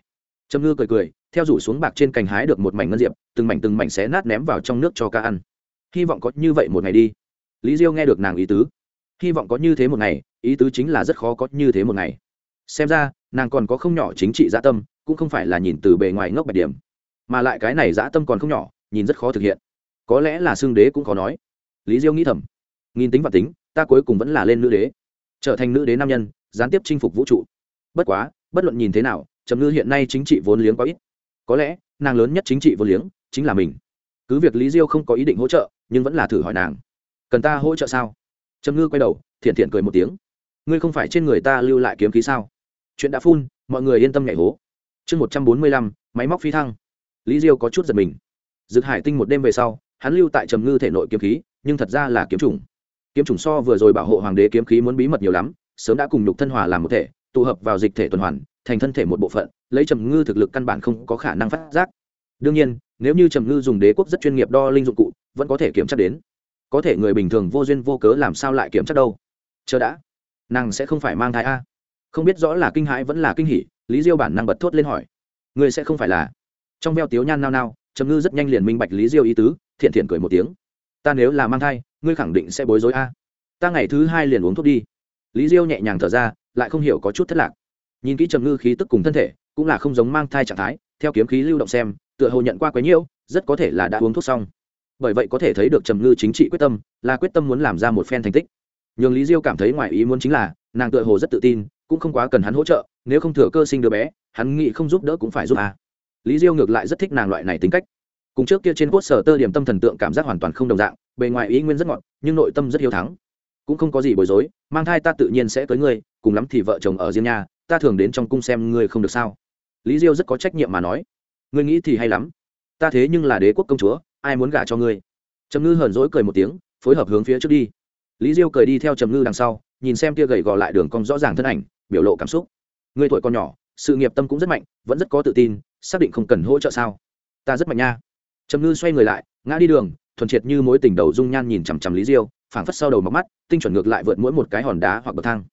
Trâm ngư cười cười, theo rủ xuống bạc trên cành hái được một mảnh ngân diệp, từng mảnh từng mảnh xé nát ném vào trong nước cho ca ăn. Hy vọng có như vậy một ngày đi. Lý diêu nghe được nàng ý tứ. Hy vọng có như thế một ngày, ý tứ chính là rất khó có như thế một ngày. Xem ra, nàng còn có không nhỏ chính trị dã tâm, cũng không phải là nhìn từ bề ngoài ngốc bạch điểm. Mà lại cái này dã tâm còn không nhỏ, nhìn rất khó thực hiện có lẽ là xương đế cũng khó nói. Lý diêu nghĩ thầm, nghìn tính và tính, ta cuối cùng vẫn là lên nữ đế, trở thành nữ đế nam nhân, gián tiếp chinh phục vũ trụ. Bất quá, bất luận nhìn thế nào, trầm ngư hiện nay chính trị vốn liếng quá ít. Có lẽ, nàng lớn nhất chính trị vốn liếng chính là mình. Cứ việc lý diêu không có ý định hỗ trợ, nhưng vẫn là thử hỏi nàng, cần ta hỗ trợ sao? Trầm ngư quay đầu, thiện thiện cười một tiếng, ngươi không phải trên người ta lưu lại kiếm khí sao? Chuyện đã phun, mọi người yên tâm nhảy hố. Chương một trăm bốn mươi lăm, máy móc phi thăng. Lý diêu có chút giật mình. Dực hải tinh một đêm về sau hắn lưu tại trầm ngư thể nội kiếm khí, nhưng thật ra là kiếm trùng. kiếm trùng so vừa rồi bảo hộ hoàng đế kiếm khí muốn bí mật nhiều lắm, sớm đã cùng nhục thân hòa làm một thể, tụ hợp vào dịch thể tuần hoàn, thành thân thể một bộ phận, lấy trầm ngư thực lực căn bản không có khả năng phát giác. Đương nhiên, nếu như trầm ngư dùng đế quốc rất chuyên nghiệp đo linh dụng cụ, vẫn có thể kiểm tra đến. Có thể người bình thường vô duyên vô cớ làm sao lại kiểm tra đâu? Chờ đã. Nàng sẽ không phải mang thai a. Không biết rõ là kinh hãi vẫn là kinh hỉ, lý diêu bản năng bật thốt lên hỏi. Người sẽ không phải là. Trong veo tiếu nhan nao nao trầm ngư rất nhanh liền minh bạch lý diêu ý tứ, thiện thiện cười một tiếng. Ta nếu là mang thai, ngươi khẳng định sẽ bối rối a. À. ta ngày thứ hai liền uống thuốc đi. Lý diêu nhẹ nhàng thở ra, lại không hiểu có chút thất lạc. Nhìn kỹ trầm ngư khí tức cùng thân thể, cũng là không giống mang thai trạng thái, theo kiếm khí lưu động xem, tựa hồ nhận qua quấy nhiễu, rất có thể là đã uống thuốc xong. Bởi vậy có thể thấy được trầm ngư chính trị quyết tâm, là quyết tâm muốn làm ra một phen thành tích. Nhường lý diêu cảm thấy ngoài ý muốn chính là, nàng tựa hồ rất tự tin, cũng không quá cần hắn hỗ trợ, nếu không thừa cơ sinh đứa bé, hắn nghĩ không giúp đỡ cũng phải giúp à lý diêu ngược lại rất thích nàng loại này tính cách. Cùng trước kia trên quốc sở tơ điểm tâm thần tượng cảm giác hoàn toàn không đồng dạng, bề ngoài ý nguyên rất ngọt, nhưng nội tâm rất hiếu thắng. Cũng không có gì bối rối, mang thai ta tự nhiên sẽ tới ngươi, cùng lắm thì vợ chồng ở riêng nhà, ta thường đến trong cung xem ngươi không được sao. Lý diêu rất có trách nhiệm mà nói. Ngươi nghĩ thì hay lắm. Ta thế nhưng là đế quốc công chúa, ai muốn gả cho ngươi? Trầm ngư hờn dỗi cười một tiếng, phối hợp hướng phía trước đi. Lý diêu cười đi theo trầm ngư đằng sau, nhìn xem kia gầy gò lại đường cong rõ ràng thân ảnh, biểu lộ cảm xúc. Người tuổi còn nhỏ sự nghiệp tâm cũng rất mạnh, vẫn rất có tự tin, xác định không cần hỗ trợ sao? Ta rất mạnh nha. Trầm ngư xoay người lại, ngã đi đường, thuần triệt như mối tình đầu dung nhan nhìn chằm chằm lý diêu, phảng phất sau đầu mọc mắt, tinh chuẩn ngược lại vượt mỗi một cái hòn đá hoặc bậc thang.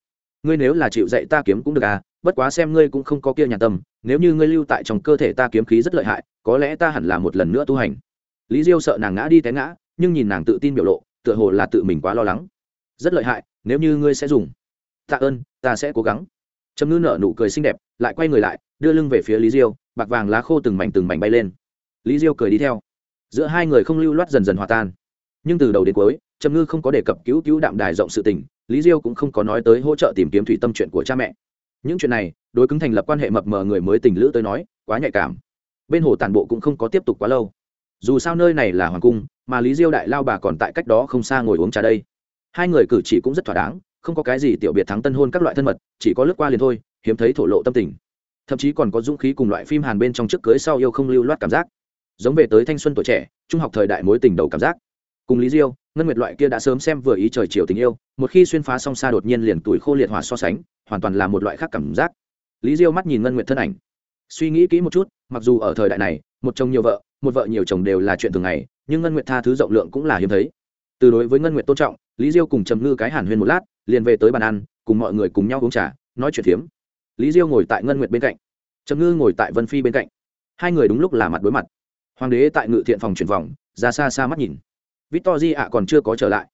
Ngươi nếu là chịu dạy ta kiếm cũng được à bất quá xem ngươi cũng không có kia nhà tâm, nếu như ngươi lưu tại trong cơ thể ta kiếm khí rất lợi hại, có lẽ ta hẳn là một lần nữa tu hành. Lý diêu sợ nàng ngã đi té ngã, nhưng nhìn nàng tự tin biểu lộ, tựa hồ là tự mình quá lo lắng. Rất lợi hại, nếu như ngươi sẽ dùng. Tạ ơn, ta sẽ cố gắng. Trầm ngư nở nụ cười xinh đẹp lại quay người lại, đưa lưng về phía lý diêu, bạc vàng lá khô từng mảnh từng mảnh bay lên. Lý diêu cười đi theo. Giữa hai người không lưu loát dần dần hòa tan. Nhưng từ đầu đến cuối, trầm ngư không có đề cập cứu cứu đạm đài rộng sự tình, lý diêu cũng không có nói tới hỗ trợ tìm kiếm thủy tâm chuyện của cha mẹ. Những chuyện này, đối cứng thành lập quan hệ mập mờ người mới tình lữ tới nói, quá nhạy cảm. Bên hồ tàn bộ cũng không có tiếp tục quá lâu. Dù sao nơi này là hoàng cung, mà lý diêu đại lao bà còn tại cách đó không xa ngồi uống trà đây. Hai người cử chỉ cũng rất thỏa đáng, không có cái gì tiểu biệt thắng tân hôn các loại thân mật, chỉ có lướt qua liền thôi hiếm thấy thổ lộ tâm tình. Thậm chí còn có dũng khí cùng loại phim hàn bên trong trước cưới sau yêu không lưu loát cảm giác. Giống về tới thanh xuân tuổi trẻ, trung học thời đại mối tình đầu cảm giác. Cùng lý diêu, ngân nguyệt loại kia đã sớm xem vừa ý trời chiều tình yêu, một khi xuyên phá song xa đột nhiên liền tuổi khô liệt hòa so sánh, hoàn toàn là một loại khác cảm giác. Lý diêu mắt nhìn ngân nguyệt thân ảnh. Suy nghĩ kỹ một chút, mặc dù ở thời đại này, một chồng nhiều vợ, một vợ nhiều chồng đều là chuyện thường ngày, nhưng ngân nguyệt tha thứ rộng lượng cũng là hiếm thấy. Từ đối với ngân nguyệt tôn trọng, lý diêu cùng trầm ngư cái hàn huyên một lát, liền về tới bàn ăn, cùng mọi người cùng nhau uống trà, nói chuyện phiếm lý diêu ngồi tại ngân nguyệt bên cạnh trầm ngư ngồi tại vân phi bên cạnh hai người đúng lúc là mặt đối mặt hoàng đế tại ngự thiện phòng chuyển vòng ra xa xa mắt nhìn victor di ạ còn chưa có trở lại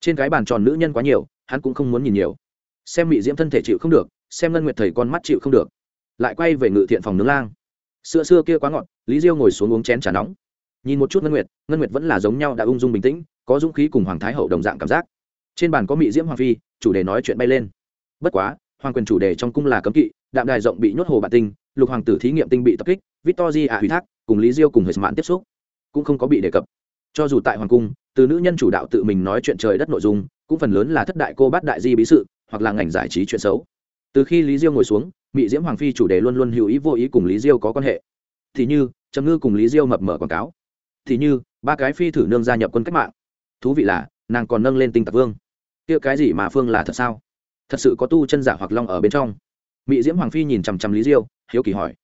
trên cái bàn tròn nữ nhân quá nhiều hắn cũng không muốn nhìn nhiều xem mị diễm thân thể chịu không được xem ngân nguyệt thầy con mắt chịu không được lại quay về ngự thiện phòng nướng lang sữa xưa kia quá ngọt lý diêu ngồi xuống uống chén trà nóng nhìn một chút ngân nguyệt ngân nguyệt vẫn là giống nhau đã ung dung bình tĩnh có dũng khí cùng hoàng thái hậu đồng dạng cảm giác trên bàn có mị diễm hoàng phi chủ đề nói chuyện bay lên bất quá hoàng quyền chủ đề trong cung là cấm kỵ, đạm đài rộng bị nhốt hồ bạn tinh, lục hoàng tử thí nghiệm tinh bị tập kích victor di ả hủy thác, cùng lý diêu cùng hệ mạn tiếp xúc. Cũng không có bị đề cập. Cho dù tại hoàng cung, từ nữ nhân chủ đạo tự mình nói chuyện trời đất nội dung, cũng phần lớn là thất đại cô bát đại di bí sự, hoặc là ngành giải trí chuyện xấu. Từ khi lý diêu ngồi xuống mỹ diễm hoàng phi chủ đề luôn luôn hữu ý vô ý cùng lý diêu có quan hệ. Thì như, trầm ngư cùng lý diêu mập mở quảng cáo. Thì như, ba cái phi thử nương gia nhập quân cách mạng. Thú vị là, nàng còn nâng lên tinh tạc vương. Kia cái gì mà phương là thật sao? thật sự có tu chân giả hoặc long ở bên trong. Mỹ diễm hoàng phi nhìn chằm chằm lý diêu, hiếu kỳ hỏi.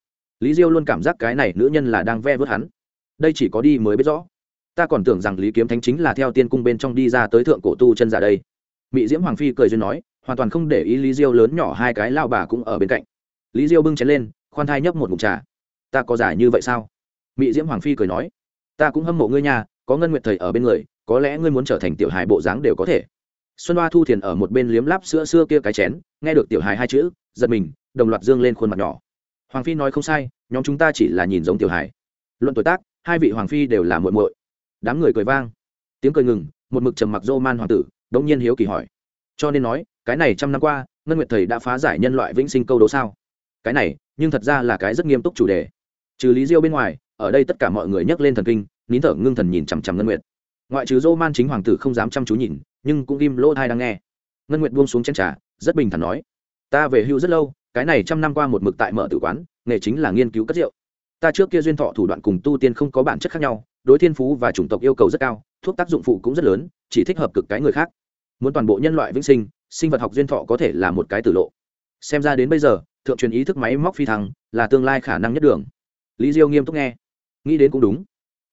Lý diêu luôn cảm giác cái này nữ nhân là đang ve vớt hắn. Đây chỉ có đi mới biết rõ. Ta còn tưởng rằng lý kiếm thánh chính là theo tiên cung bên trong đi ra tới thượng cổ tu chân giả đây. Mỹ diễm hoàng phi cười duyên nói, hoàn toàn không để ý lý diêu lớn nhỏ hai cái lao bà cũng ở bên cạnh. Lý diêu bưng chén lên, khoan thai nhấp một mục trà. Ta có giải như vậy sao? Mỹ diễm hoàng phi cười nói, ta cũng hâm mộ ngươi nhà có ngân nguyện thầy ở bên người, có lẽ ngươi muốn trở thành tiểu hài bộ dáng đều có thể xuân hoa thu thiền ở một bên liếm láp sữa xưa kia cái chén, nghe được tiểu hài hai chữ, giật mình, đồng loạt dương lên khuôn mặt nhỏ. Hoàng phi nói không sai, nhóm chúng ta chỉ là nhìn giống tiểu hài. Luận tuổi tác, hai vị hoàng phi đều là muội muội. Đám người cười vang. Tiếng cười ngừng, một mực trầm mặc dô man hoàng tử, đống nhiên hiếu kỳ hỏi. Cho nên nói, cái này trăm năm qua, ngân nguyệt thầy đã phá giải nhân loại vĩnh sinh câu đố sao? Cái này, nhưng thật ra là cái rất nghiêm túc chủ đề. Trừ lý diêu bên ngoài, ở đây tất cả mọi người nhắc lên thần kinh, nín thở ngưng thần nhìn chằm chằm ngân nguyệt. Ngoại trừ dô man chính hoàng tử không dám chăm chú nhìn nhưng cũng im lỗ thai đang nghe. Ngân nguyệt buông xuống chén trà, rất bình thản nói, ta về hưu rất lâu, cái này trăm năm qua một mực tại mở tử quán, nghề chính là nghiên cứu cất rượu. Ta trước kia duyên thọ thủ đoạn cùng tu tiên không có bản chất khác nhau, đối thiên phú và chủng tộc yêu cầu rất cao, thuốc tác dụng phụ cũng rất lớn, chỉ thích hợp cực cái người khác. Muốn toàn bộ nhân loại vĩnh sinh sinh vật học duyên thọ có thể là một cái tử lộ. Xem ra đến bây giờ, thượng truyền ý thức máy móc phi thăng là tương lai khả năng nhất đường. Lý diêu nghiêm túc nghe. Nghĩ đến cũng đúng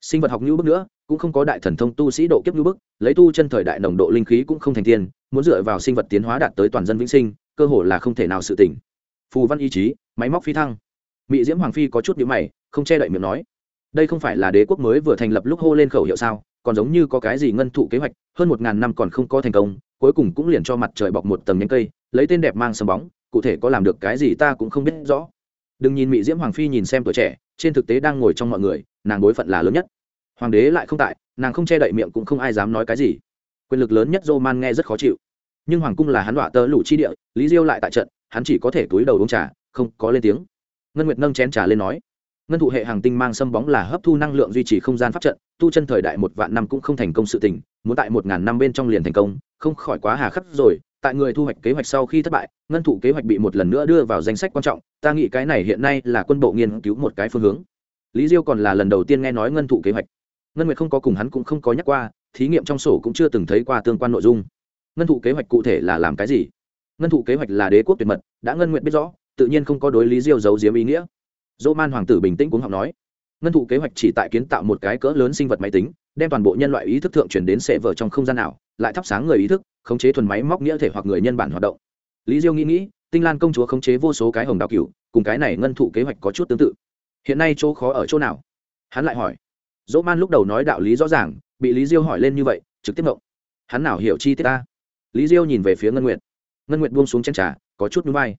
sinh vật học như bước nữa, cũng không có đại thần thông tu sĩ độ kiếp như bước lấy tu chân thời đại nồng độ linh khí cũng không thành tiên, muốn dựa vào sinh vật tiến hóa đạt tới toàn dân vĩnh sinh, cơ hội là không thể nào sự tỉnh. Phù văn ý chí, máy móc phi thăng. Mỹ diễm hoàng phi có chút nhữ mày, không che đậy miệng nói, đây không phải là đế quốc mới vừa thành lập lúc hô lên khẩu hiệu sao, còn giống như có cái gì ngân thụ kế hoạch, hơn một ngàn năm còn không có thành công, cuối cùng cũng liền cho mặt trời bọc một tầng nhánh cây, lấy tên đẹp mang sầm bóng, cụ thể có làm được cái gì ta cũng không biết rõ. Đừng nhìn mỹ diễm hoàng phi nhìn xem tuổi trẻ, trên thực tế đang ngồi trong mọi người nàng đối phận là lớn nhất. Hoàng đế lại không tại, nàng không che đậy miệng cũng không ai dám nói cái gì. Quyền lực lớn nhất dô man nghe rất khó chịu. Nhưng hoàng cung là hắn đọa tơ lũ chi địa, lý diêu lại tại trận, hắn chỉ có thể túi đầu uống trà, không có lên tiếng. Ngân nguyệt nâng chén trà lên nói, ngân thụ hệ hàng tinh mang sâm bóng là hấp thu năng lượng duy trì không gian pháp trận, tu chân thời đại một vạn năm cũng không thành công sự tình, muốn tại một ngàn năm bên trong liền thành công, không khỏi quá hà khắc rồi, tại người thu hoạch kế hoạch sau khi thất bại, ngân thụ kế hoạch bị một lần nữa đưa vào danh sách quan trọng, ta nghĩ cái này hiện nay là quân bộ nghiên cứu một cái phương hướng lý diêu còn là lần đầu tiên nghe nói ngân thụ kế hoạch. Ngân nguyệt không có cùng hắn cũng không có nhắc qua, thí nghiệm trong sổ cũng chưa từng thấy qua tương quan nội dung. Ngân thụ kế hoạch cụ thể là làm cái gì? Ngân thụ kế hoạch là đế quốc tuyệt mật, đã ngân nguyệt biết rõ, tự nhiên không có đối lý diêu giấu giếm ý nghĩa. Dỗ man hoàng tử bình tĩnh cũng học nói, ngân thụ kế hoạch chỉ tại kiến tạo một cái cỡ lớn sinh vật máy tính, đem toàn bộ nhân loại ý thức thượng chuyển đến sệ vở trong không gian nào lại thắp sáng người ý thức, khống chế thuần máy móc nghĩa thể hoặc người nhân bản hoạt động. Lý diêu nghĩ nghĩ, tinh lan công chúa khống chế vô số cái hồng đào cửu, cùng cái này ngân thụ kế hoạch có chút tương tự hiện nay chỗ khó ở chỗ nào? Hắn lại hỏi. Dỗ man lúc đầu nói đạo lý rõ ràng, bị lý diêu hỏi lên như vậy, trực tiếp mộng hắn nào hiểu chi tiết ta? Lý diêu nhìn về phía ngân nguyện ngân nguyện buông xuống chân trà, có chút núi bay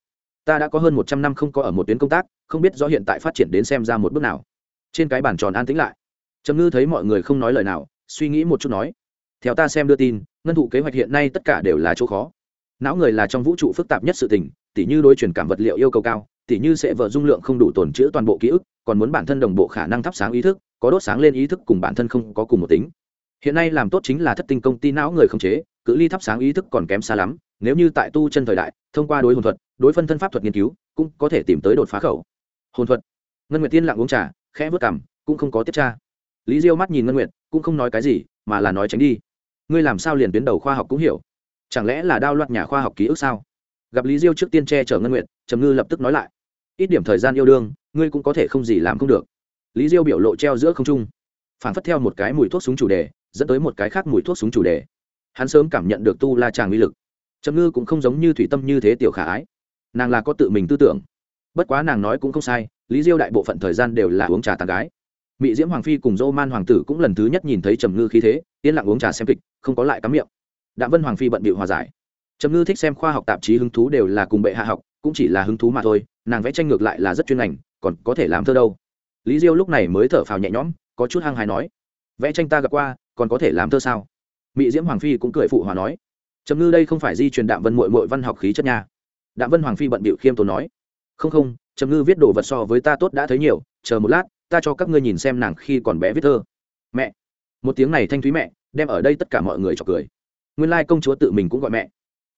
ta đã có hơn một trăm năm không có ở một tuyến công tác, không biết rõ hiện tại phát triển đến xem ra một bước nào. Trên cái bàn tròn an tĩnh lại. Trầm ngư thấy mọi người không nói lời nào, suy nghĩ một chút nói. Theo ta xem đưa tin, ngân thụ kế hoạch hiện nay tất cả đều là chỗ khó. Não người là trong vũ trụ phức tạp nhất sự tình, tỉ như đối chuyển cảm vật liệu yêu cầu cao tỉ như sẽ vợ dung lượng không đủ tồn chữ toàn bộ ký ức, còn muốn bản thân đồng bộ khả năng thắp sáng ý thức, có đốt sáng lên ý thức cùng bản thân không có cùng một tính. Hiện nay làm tốt chính là thất tinh công ty não người không chế, cự ly thắp sáng ý thức còn kém xa lắm, nếu như tại tu chân thời đại, thông qua đối hồn thuật, đối phân thân pháp thuật nghiên cứu, cũng có thể tìm tới đột phá khẩu. Hồn thuật. Ngân nguyệt tiên lặng uống trà, khẽ vớt cảm cũng không có tiết tra. Lý diêu mắt nhìn ngân nguyệt, cũng không nói cái gì, mà là nói tránh đi. Ngươi làm sao liền tuyến đầu khoa học cũng hiểu? Chẳng lẽ là đao loạt nhà khoa học ký ức sao? Gặp lý diêu trước tiên che chở ngân nguyệt, trầm ngư lập tức nói lại ít điểm thời gian yêu đương, ngươi cũng có thể không gì làm không được. Lý diêu biểu lộ treo giữa không trung phản phất theo một cái mùi thuốc súng chủ đề, dẫn tới một cái khác mùi thuốc súng chủ đề. Hắn sớm cảm nhận được tu la tràng uy lực. Trầm ngư cũng không giống như thủy tâm như thế tiểu khả ái. Nàng là có tự mình tư tưởng. Bất quá nàng nói cũng không sai, lý diêu đại bộ phận thời gian đều là uống trà tàn gái. Mỹ diễm hoàng phi cùng dô man hoàng tử cũng lần thứ nhất nhìn thấy trầm ngư khí thế, yên lặng uống trà xem kịch, không có lại cắm miệng. Đạm vân hoàng phi bận bịu hòa giải. Trầm ngư thích xem khoa học tạp chí hứng thú đều là cùng bệ hạ học cũng chỉ là hứng thú mà thôi, nàng vẽ tranh ngược lại là rất chuyên ngành, còn có thể làm thơ đâu. Lý diêu lúc này mới thở phào nhẹ nhõm, có chút hăng hài nói, vẽ tranh ta gặp qua, còn có thể làm thơ sao? Mỹ diễm hoàng phi cũng cười phụ hòa nói, trầm ngư đây không phải di truyền đạm vân mội mội văn học khí chất nhà. đạm vân hoàng phi bận bịu khiêm tốn nói, không không, trầm ngư viết đồ vật so với ta tốt đã thấy nhiều, chờ một lát, ta cho các ngươi nhìn xem nàng khi còn bé viết thơ. Mẹ. Một tiếng này thanh thúy mẹ, đem ở đây tất cả mọi người cho cười. Nguyên lai công chúa tự mình cũng gọi mẹ.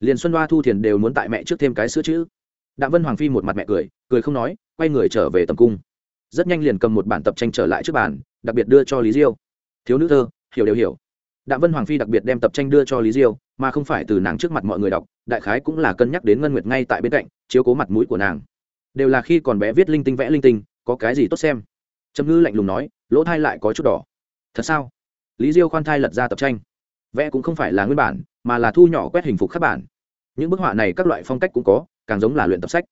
Liền xuân hoa thu thiền đều muốn tại mẹ trước thêm cái sữa chữ đạm vân hoàng phi một mặt mẹ cười cười không nói, quay người trở về tầm cung. Rất nhanh liền cầm một bản tập tranh trở lại trước bàn, đặc biệt đưa cho lý diêu. Thiếu nữ thơ, hiểu đều hiểu. Đạm vân hoàng phi đặc biệt đem tập tranh đưa cho lý diêu, mà không phải từ nàng trước mặt mọi người đọc, đại khái cũng là cân nhắc đến ngân nguyệt ngay tại bên cạnh, chiếu cố mặt mũi của nàng. Đều là khi còn bé viết linh tinh vẽ linh tinh, có cái gì tốt xem? Trầm ngư lạnh lùng nói, lỗ thai lại có chút đỏ. Thật sao? Lý diêu khoan thai lật ra tập tranh. Vẽ cũng không phải là nguyên bản, mà là thu nhỏ quét hình phục khắc bản. Những bức họa này các loại phong cách cũng có càng giống là luyện tập sách.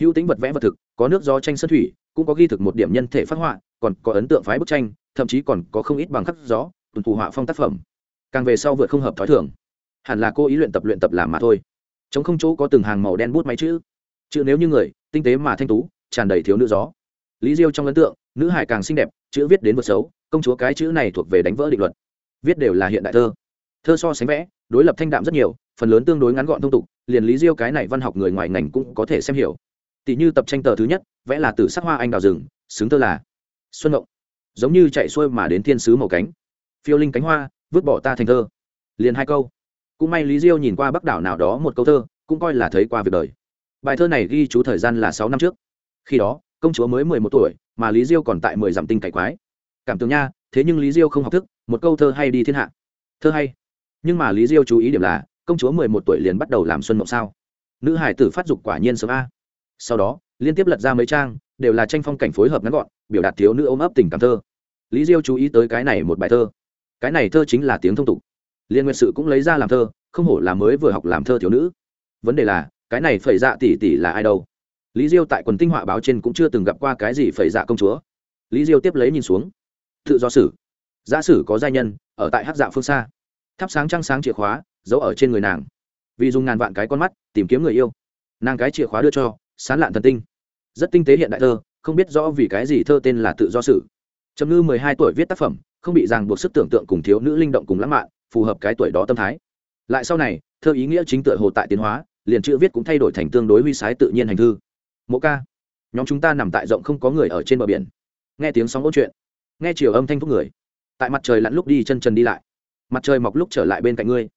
Hữu tính vật vẽ vật thực, có nước do tranh sơn thủy, cũng có ghi thực một điểm nhân thể phát họa, còn có ấn tượng phái bức tranh, thậm chí còn có không ít bằng khắc gió, tuần phù họa phong tác phẩm. Càng về sau vượt không hợp thói thường. Hẳn là cô ý luyện tập luyện tập làm mà thôi. Chống không chỗ có từng hàng màu đen bút máy chữ. Chữ nếu như người, tinh tế mà thanh tú, tràn đầy thiếu nữ gió. Lý diêu trong ấn tượng, nữ hải càng xinh đẹp, chữ viết đến vượt xấu, công chúa cái chữ này thuộc về đánh vỡ định luật. Viết đều là hiện đại thơ. Thơ so sánh vẽ, đối lập thanh đạm rất nhiều phần lớn tương đối ngắn gọn thông tục, liền lý diêu cái này văn học người ngoài ngành cũng có thể xem hiểu. Tỷ như tập tranh tờ thứ nhất, vẽ là từ sắc hoa anh đào rừng, xứng tơ là xuân ngộng. Giống như chạy xuôi mà đến thiên sứ màu cánh. Phiêu linh cánh hoa, vứt bỏ ta thành thơ. Liền hai câu. Cũng may lý diêu nhìn qua bắc đảo nào đó một câu thơ, cũng coi là thấy qua việc đời. Bài thơ này ghi chú thời gian là sáu năm trước. Khi đó, công chúa mới mười một tuổi, mà lý diêu còn tại mười dặm tinh cải quái. Cảm tưởng nha, thế nhưng lý diêu không học thức, một câu thơ hay đi thiên hạ. Thơ hay. Nhưng mà lý diêu chú ý điểm là công chúa mười một tuổi liền bắt đầu làm xuân mộng sao? Nữ hải tử phát dục quả nhiên sớm a. Sau đó, liên tiếp lật ra mấy trang, đều là tranh phong cảnh phối hợp ngắn gọn, biểu đạt thiếu nữ ôm ấp tình cảm thơ. Lý diêu chú ý tới cái này một bài thơ. Cái này thơ chính là tiếng thông tục. Liên Nguyên sự cũng lấy ra làm thơ, không hổ là mới vừa học làm thơ thiếu nữ. Vấn đề là, cái này phẩy dạ tỷ tỷ là ai đâu? Lý diêu tại quần tinh họa báo trên cũng chưa từng gặp qua cái gì phẩy dạ công chúa. Lý diêu tiếp lấy nhìn xuống. Tự do sử. Giả sử có gia nhân, ở tại hắc dạ phương xa. Thắp sáng trăng sáng chìa khóa giấu ở trên người nàng. Vì dùng ngàn vạn cái con mắt, tìm kiếm người yêu. Nàng cái chìa khóa đưa cho, sán lạn thần tinh. Rất tinh tế hiện đại thơ, không biết rõ vì cái gì thơ tên là tự do sử trầm ngư mười hai tuổi viết tác phẩm, không bị ràng buộc sức tưởng tượng cùng thiếu nữ linh động cùng lãng mạn, phù hợp cái tuổi đó tâm thái. Lại sau này, thơ ý nghĩa chính tựa hồ tại tiến hóa, liền chữ viết cũng thay đổi thành tương đối huy sái tự nhiên hành thư. Mộ ca, nhóm chúng ta nằm tại rộng không có người ở trên bờ biển. Nghe tiếng sóng ôn chuyện, nghe chiều âm thanh thúc người. Tại mặt trời lặn lúc đi chân trần đi lại. Mặt trời mọc lúc trở lại bên cạnh ngươi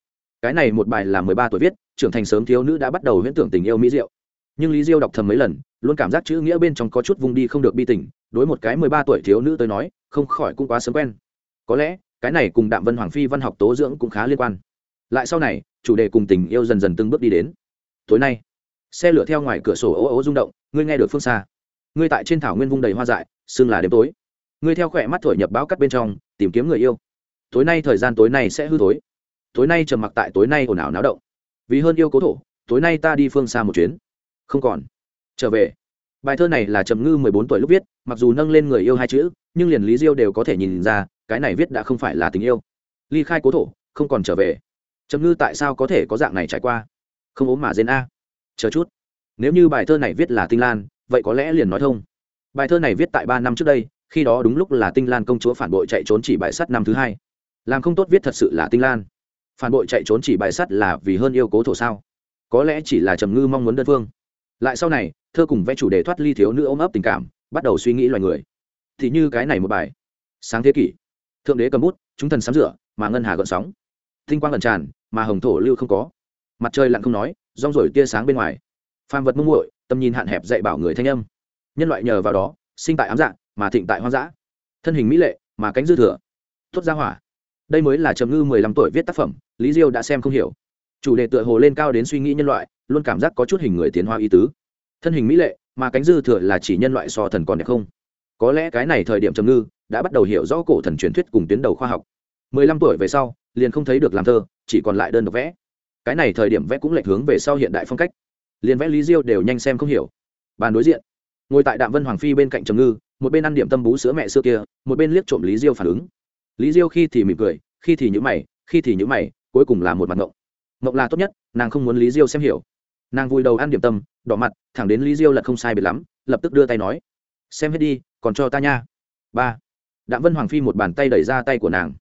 cái này một bài là mười ba tuổi viết, trưởng thành sớm thiếu nữ đã bắt đầu huyễn tưởng tình yêu mỹ diệu. Nhưng lý diêu đọc thầm mấy lần, luôn cảm giác chữ nghĩa bên trong có chút vung đi không được bi tình, đối một cái mười ba tuổi thiếu nữ tới nói, không khỏi cũng quá sớm quen. Có lẽ, cái này cùng đạm vân hoàng phi văn học tố dưỡng cũng khá liên quan. Lại sau này, chủ đề cùng tình yêu dần dần từng bước đi đến. Tối nay, xe lửa theo ngoài cửa sổ ố ố rung động, ngươi nghe được phương xa. Ngươi tại trên thảo nguyên vung đầy hoa dại, sương là đêm tối. Ngươi theo khỏe mắt thổi nhập báo cắt bên trong, tìm kiếm người yêu. Tối nay thời gian tối nay sẽ hư tối tối nay trầm mặc tại tối nay ồn ào náo động. Vì hơn yêu cố thổ, tối nay ta đi phương xa một chuyến. Không còn. Trở về. Bài thơ này là trầm ngư mười bốn tuổi lúc viết, mặc dù nâng lên người yêu hai chữ, nhưng liền lý diêu đều có thể nhìn ra, cái này viết đã không phải là tình yêu. Ly khai cố thổ, không còn trở về. Trầm ngư tại sao có thể có dạng này trải qua? Không ốm mà dên a. Chờ chút. Nếu như bài thơ này viết là tinh lan, vậy có lẽ liền nói thông. Bài thơ này viết tại ba năm trước đây, khi đó đúng lúc là tinh lan công chúa phản bội chạy trốn chỉ bài sắt năm thứ hai. Làm không tốt viết thật sự là tinh lan phản bội chạy trốn chỉ bài sắt là vì hơn yêu cố thổ sao? Có lẽ chỉ là trầm ngư mong muốn đơn phương. Lại sau này, thơ cùng vẽ chủ đề thoát ly thiếu nữ ôm ấp tình cảm, bắt đầu suy nghĩ loài người. Thì như cái này một bài. Sáng thế kỷ. Thượng đế cầm bút, chúng thần sắm rửa, mà ngân hà gợn sóng. Tinh quang lần tràn, mà hồng thổ lưu không có. Mặt trời lặn không nói, rong rổi tia sáng bên ngoài. Phàm vật mông muội, tầm nhìn hạn hẹp dạy bảo người thanh âm. Nhân loại nhờ vào đó, sinh tại ám dạng mà thịnh tại hoang dã. Thân hình mỹ lệ, mà cánh dư thừa. Tuốt ra hỏa đây mới là trầm ngư mười lăm tuổi viết tác phẩm, lý diêu đã xem không hiểu. Chủ đề tựa hồ lên cao đến suy nghĩ nhân loại, luôn cảm giác có chút hình người tiến hoa y tứ. Thân hình mỹ lệ, mà cánh dư thừa là chỉ nhân loại so thần còn đẹp không? Có lẽ cái này thời điểm trầm ngư đã bắt đầu hiểu rõ cổ thần truyền thuyết cùng tuyến đầu khoa học. Mười lăm tuổi về sau, liền không thấy được làm thơ, chỉ còn lại đơn độc vẽ. Cái này thời điểm vẽ cũng lệch hướng về sau hiện đại phong cách. Liền vẽ lý diêu đều nhanh xem không hiểu. Bàn đối diện, ngồi tại đạm vân hoàng phi bên cạnh trầm ngư, một bên ăn điểm tâm bú sữa mẹ xưa kia, một bên liếc trộm lý diêu phản ứng lý diêu khi thì mỉm cười, khi thì nhữ mày, khi thì nhữ mày, cuối cùng là một mặt ngộng. Ngộng là tốt nhất, nàng không muốn lý diêu xem hiểu. Nàng vui đầu ăn điểm tâm, đỏ mặt, thẳng đến lý diêu lật không sai biệt lắm, lập tức đưa tay nói, xem hết đi, còn cho ta nha. Ba. Đạm vân hoàng phi một bàn tay đẩy ra tay của nàng.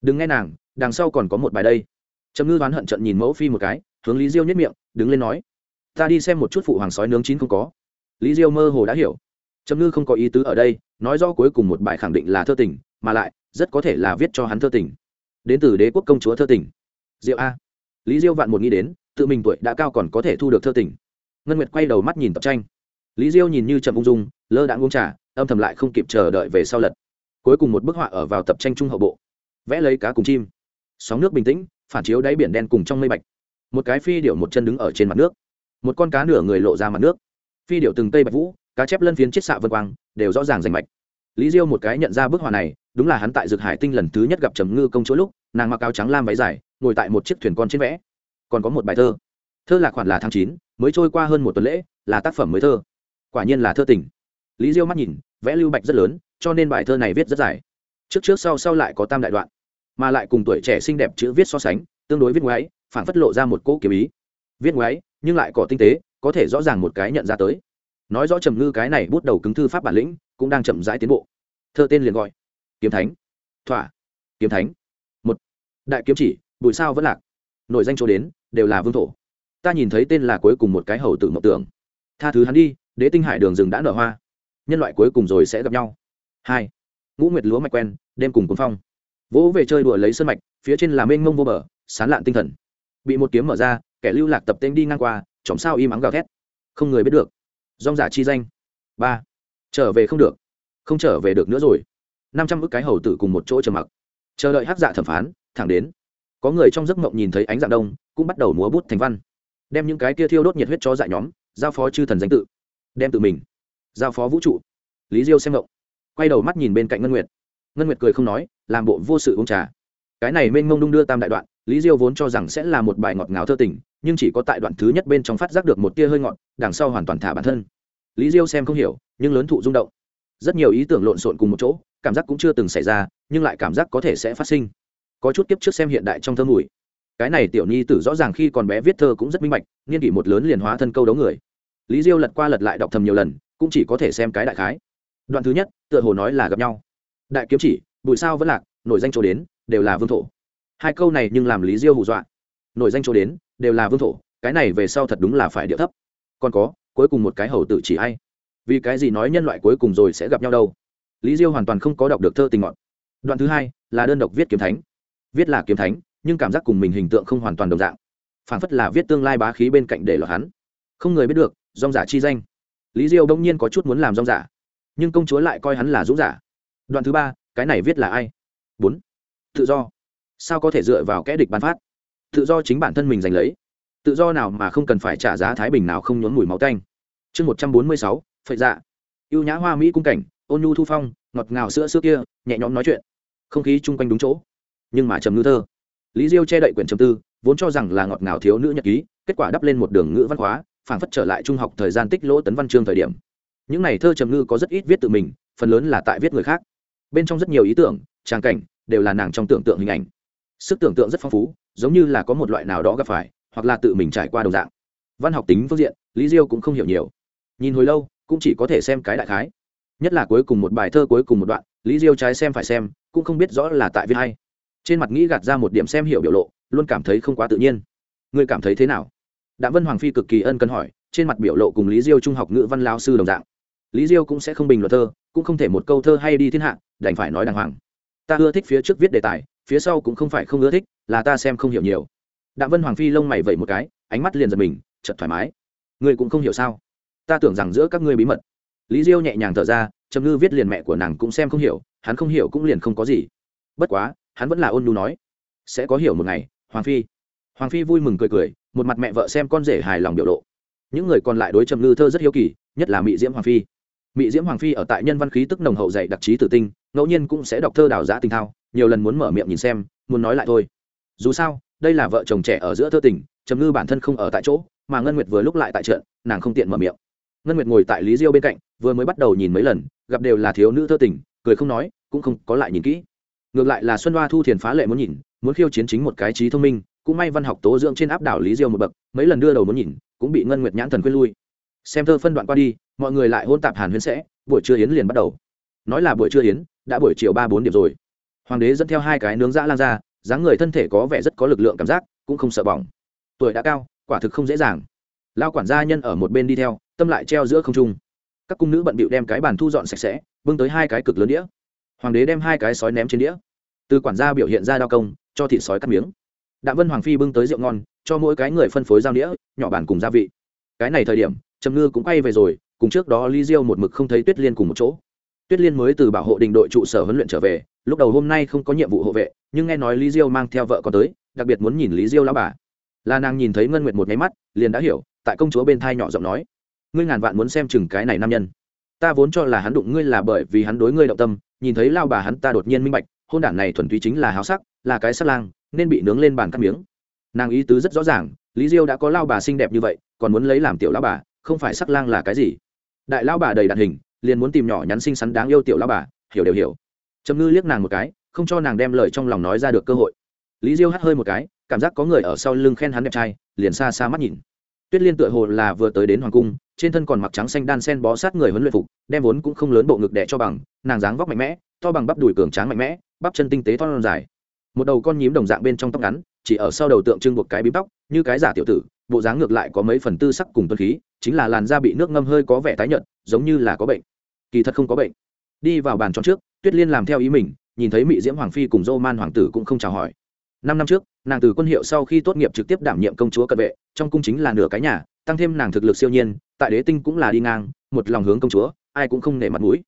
Đừng nghe nàng, đằng sau còn có một bài đây. Trâm ngư oán hận trận nhìn mẫu phi một cái, hướng lý diêu nhất miệng, đứng lên nói, ta đi xem một chút phụ hoàng sói nướng chín không có. Lý diêu mơ hồ đã hiểu. Trâm ngư không có ý tứ ở đây, nói rõ cuối cùng một bài khẳng định là thơ tình mà lại rất có thể là viết cho hắn thơ tình. Đến từ đế quốc công chúa thơ tình. Diệu a. Lý diêu vạn một nghĩ đến tự mình tuổi đã cao còn có thể thu được thơ tình. Ngân nguyệt quay đầu mắt nhìn tập tranh. Lý diêu nhìn như trầm ung dung lơ đạn uống trả, âm thầm lại không kịp chờ đợi về sau lật. Cuối cùng một bức họa ở vào tập tranh trung hậu bộ. Vẽ lấy cá cùng chim. Sóng nước bình tĩnh phản chiếu đáy biển đen cùng trong mây bạch. Một cái phi điệu một chân đứng ở trên mặt nước. Một con cá nửa người lộ ra mặt nước. Phi điệu từng tây bạch vũ cá chép lân phiến chiết xạ vân quang đều rõ ràng rành mạch. Lý diêu một cái nhận ra bức họa này đúng là hắn tại dược hải tinh lần thứ nhất gặp trầm ngư công chúa lúc, nàng mặc áo trắng lam váy dài, ngồi tại một chiếc thuyền con trên vẽ. Còn có một bài thơ. Thơ là khoản là tháng chín, mới trôi qua hơn một tuần lễ, là tác phẩm mới thơ. Quả nhiên là thơ tình. Lý diêu mắt nhìn, vẽ lưu bạch rất lớn, cho nên bài thơ này viết rất dài. Trước trước sau sau lại có tam đại đoạn, mà lại cùng tuổi trẻ xinh đẹp chữ viết so sánh, tương đối viết ngoáy phản phất lộ ra một cỗ kiếm ý. Viết ngoáy, nhưng lại có tinh tế, có thể rõ ràng một cái nhận ra tới. Nói rõ trầm ngư cái này bút đầu cứng thư pháp bản lĩnh, cũng đang chậm rãi tiến bộ. Thơ tên liền gọi kiếm thánh. Thỏa. Kiếm thánh. Một. Đại kiếm chỉ bụi sao vẫn lạc. Nội danh chỗ đến, đều là vương thổ. Ta nhìn thấy tên là cuối cùng một cái hầu tử mộng tưởng. Tha thứ hắn đi, đế tinh hải đường rừng đã nở hoa. Nhân loại cuối cùng rồi sẽ gặp nhau. Hai. Ngũ nguyệt lúa mạch quen, đêm cùng cuốn phong. Vỗ về chơi đùa lấy sân mạch, phía trên là mênh mông vô bờ, sán lạn tinh thần. Bị một kiếm mở ra, kẻ lưu lạc tập tên đi ngang qua chóng sao im ắng gào thét. Không người biết được. Dong giả chi danh. Ba. Trở về không được. Không trở về được nữa rồi năm trăm ức cái hầu tử cùng một chỗ chờ mặc. Chờ đợi hát dạ thẩm phán, thẳng đến, có người trong giấc mộng nhìn thấy ánh dạng đông, cũng bắt đầu múa bút thành văn. Đem những cái kia thiêu đốt nhiệt huyết cho dại nhóm, giao phó chư thần danh tự. Đem tự mình, giao phó vũ trụ. Lý diêu xem mộng, quay đầu mắt nhìn bên cạnh ngân nguyệt. Ngân nguyệt cười không nói, làm bộ vô sự uống trà. Cái này mênh mông đung đưa tam đại đoạn, lý diêu vốn cho rằng sẽ là một bài ngọt ngào thơ tình, nhưng chỉ có tại đoạn thứ nhất bên trong phát giác được một tia hơi ngọt, đằng sau hoàn toàn thả bản thân. Lý diêu xem không hiểu, nhưng lớn thụ rung động. Rất nhiều ý tưởng lộn xộn cùng một chỗ cảm giác cũng chưa từng xảy ra, nhưng lại cảm giác có thể sẽ phát sinh. Có chút kiếp trước xem hiện đại trong thơ mùi. Cái này tiểu nhi tử rõ ràng khi còn bé viết thơ cũng rất minh bạch, nghiên kỷ một lớn liền hóa thân câu đấu người. Lý diêu lật qua lật lại đọc thầm nhiều lần, cũng chỉ có thể xem cái đại khái. Đoạn thứ nhất, tựa hồ nói là gặp nhau. Đại kiếm chỉ, bụi sao vẫn lạc, nổi danh chỗ đến, đều là vương thổ. Hai câu này nhưng làm lý diêu hù dọa. Nổi danh chỗ đến, đều là vương thổ, cái này về sau thật đúng là phải địa thấp. Còn có, cuối cùng một cái hầu tử chỉ hay. Vì cái gì nói nhân loại cuối cùng rồi sẽ gặp nhau đâu? lý diêu hoàn toàn không có đọc được thơ tình ngọn. Đoạn thứ hai là đơn độc viết kiếm thánh. Viết là kiếm thánh, nhưng cảm giác cùng mình hình tượng không hoàn toàn đồng dạng. Phản phất là viết tương lai bá khí bên cạnh để lọt hắn. Không người biết được dong giả chi danh. Lý diêu đông nhiên có chút muốn làm dong giả, nhưng công chúa lại coi hắn là dũng giả. Đoạn thứ ba, cái này viết là ai? Bốn. Tự do. Sao có thể dựa vào kẽ địch bán phát? Tự do chính bản thân mình giành lấy. Tự do nào mà không cần phải trả giá thái bình nào không nhốn mùi máu tanh. Chương một trăm bốn mươi sáu, phệ dạ. Ưu nhã hoa mỹ cung cảnh ôn nhu thu phong, ngọt ngào sữa sữa kia, nhẹ nhõm nói chuyện. Không khí chung quanh đúng chỗ. Nhưng mà trầm ngư thơ. Lý diêu che đậy quyển trầm tư, vốn cho rằng là ngọt ngào thiếu nữ nhật ký, kết quả đắp lên một đường ngữ văn hóa, phảng phất trở lại trung học thời gian tích lỗ tấn văn chương thời điểm. Những này thơ trầm ngư có rất ít viết tự mình, phần lớn là tại viết người khác. Bên trong rất nhiều ý tưởng, tràng cảnh, đều là nàng trong tưởng tượng hình ảnh. Sức tưởng tượng rất phong phú, giống như là có một loại nào đó gặp phải, hoặc là tự mình trải qua đồng dạng. Văn học tính phương diện, lý diêu cũng không hiểu nhiều. Nhìn hồi lâu, cũng chỉ có thể xem cái đại khái nhất là cuối cùng một bài thơ cuối cùng một đoạn, lý diêu trái xem phải xem, cũng không biết rõ là tại viết hay. Trên mặt nghĩ gạt ra một điểm xem hiểu biểu lộ, luôn cảm thấy không quá tự nhiên. Người cảm thấy thế nào? Đạm vân hoàng phi cực kỳ ân cần hỏi, trên mặt biểu lộ cùng lý diêu trung học ngữ văn lao sư đồng dạng. Lý diêu cũng sẽ không bình luận thơ, cũng không thể một câu thơ hay đi thiên hạ, đành phải nói đàng hoàng. Ta ưa thích phía trước viết đề tài, phía sau cũng không phải không ưa thích, là ta xem không hiểu nhiều. Đạm vân hoàng phi lông mày vẩy một cái, ánh mắt liền giật mình chật thoải mái. Người cũng không hiểu sao? Ta tưởng rằng giữa các ngươi bí mật lý diêu nhẹ nhàng thở ra, trầm ngư viết liền mẹ của nàng cũng xem không hiểu, hắn không hiểu cũng liền không có gì. Bất quá, hắn vẫn là ôn nhu nói, sẽ có hiểu một ngày, hoàng phi. Hoàng phi vui mừng cười cười, một mặt mẹ vợ xem con rể hài lòng biểu lộ. Những người còn lại đối trầm ngư thơ rất hiếu kỳ, nhất là mỹ diễm hoàng phi. Mỹ diễm hoàng phi ở tại nhân văn khí tức nồng hậu dạy đặc trí tử tinh, ngẫu nhiên cũng sẽ đọc thơ đào giã tình thao, nhiều lần muốn mở miệng nhìn xem, muốn nói lại thôi. Dù sao, đây là vợ chồng trẻ ở giữa thơ tình, trầm ngư bản thân không ở tại chỗ, mà ngân nguyệt vừa lúc lại tại trận, nàng không tiện mở miệng ngân nguyệt ngồi tại lý diêu bên cạnh, vừa mới bắt đầu nhìn mấy lần, gặp đều là thiếu nữ thơ tình, cười không nói, cũng không có lại nhìn kỹ. Ngược lại là xuân hoa thu thiền phá lệ muốn nhìn, muốn khiêu chiến chính một cái trí thông minh, cũng may văn học tố dưỡng trên áp đảo lý diêu một bậc, mấy lần đưa đầu muốn nhìn, cũng bị ngân nguyệt nhãn thần quên lui. Xem thơ phân đoạn qua đi, mọi người lại hôn tạp hàn huyên sẽ, buổi trưa yến liền bắt đầu. Nói là buổi trưa yến, đã buổi chiều ba bốn điểm rồi. Hoàng đế dẫn theo hai cái nướng dã lan ra, dáng người thân thể có vẻ rất có lực lượng cảm giác, cũng không sợ bỏng. Tuổi đã cao, quả thực không dễ dàng. Lao quản gia nhân ở một bên đi theo tâm lại treo giữa không trung. Các cung nữ bận bịu đem cái bàn thu dọn sạch sẽ vâng tới hai cái cực lớn đĩa. Hoàng đế đem hai cái sói ném trên đĩa. Từ quản gia biểu hiện ra đao công, cho thị sói cắt miếng. Đạm vân hoàng phi bưng tới rượu ngon, cho mỗi cái người phân phối giao đĩa, nhỏ bàn cùng gia vị. Cái này thời điểm, trầm ngư cũng quay về rồi, cùng trước đó ly diêu một mực không thấy tuyết liên cùng một chỗ. Tuyết liên mới từ bảo hộ đình đội trụ sở huấn luyện trở về, lúc đầu hôm nay không có nhiệm vụ hộ vệ, nhưng nghe nói lý diêu mang theo vợ con tới, đặc biệt muốn nhìn lý diêu lão bà. Là nàng nhìn thấy ngân nguyệt một nháy mắt, liền đã hiểu, tại công chúa bên thai nhỏ giọng nói ngươi ngàn vạn muốn xem chừng cái này nam nhân. Ta vốn cho là hắn đụng ngươi là bởi vì hắn đối ngươi động tâm, nhìn thấy lao bà hắn ta đột nhiên minh bạch, hôn đản này thuần túy chính là háo sắc, là cái sắc lang, nên bị nướng lên bàn cắt miếng. Nàng ý tứ rất rõ ràng, lý diêu đã có lao bà xinh đẹp như vậy, còn muốn lấy làm tiểu lao bà, không phải sắc lang là cái gì. Đại lao bà đầy đặn hình, liền muốn tìm nhỏ nhắn xinh xắn đáng yêu tiểu lao bà, hiểu đều hiểu. Trầm ngư liếc nàng một cái, không cho nàng đem lời trong lòng nói ra được cơ hội. Lý diêu hắt hơi một cái, cảm giác có người ở sau lưng khen hắn đẹp trai, liền xa xa mắt nhìn tuyết liên tựa hồ là vừa tới đến hoàng cung, trên thân còn mặc trắng xanh đan sen bó sát người huấn luyện phục, đem vốn cũng không lớn bộ ngực đẻ cho bằng, nàng dáng vóc mạnh mẽ, to bằng bắp đùi cường tráng mạnh mẽ, bắp chân tinh tế to dài. Một đầu con nhím đồng dạng bên trong tóc ngắn, chỉ ở sau đầu tượng trưng buộc cái bím tóc, như cái giả tiểu tử, bộ dáng ngược lại có mấy phần tư sắc cùng tuấn khí, chính là làn da bị nước ngâm hơi có vẻ tái nhợt, giống như là có bệnh. Kỳ thật không có bệnh. Đi vào bàn tròn trước, tuyết liên làm theo ý mình, nhìn thấy mỹ diễm hoàng phi cùng dô man hoàng tử cũng không chào hỏi. Năm năm trước nàng từ quân hiệu sau khi tốt nghiệp trực tiếp đảm nhiệm công chúa cận vệ, trong cung chính là nửa cái nhà, tăng thêm nàng thực lực siêu nhiên, tại đế tinh cũng là đi ngang, một lòng hướng công chúa, ai cũng không nể mặt mũi.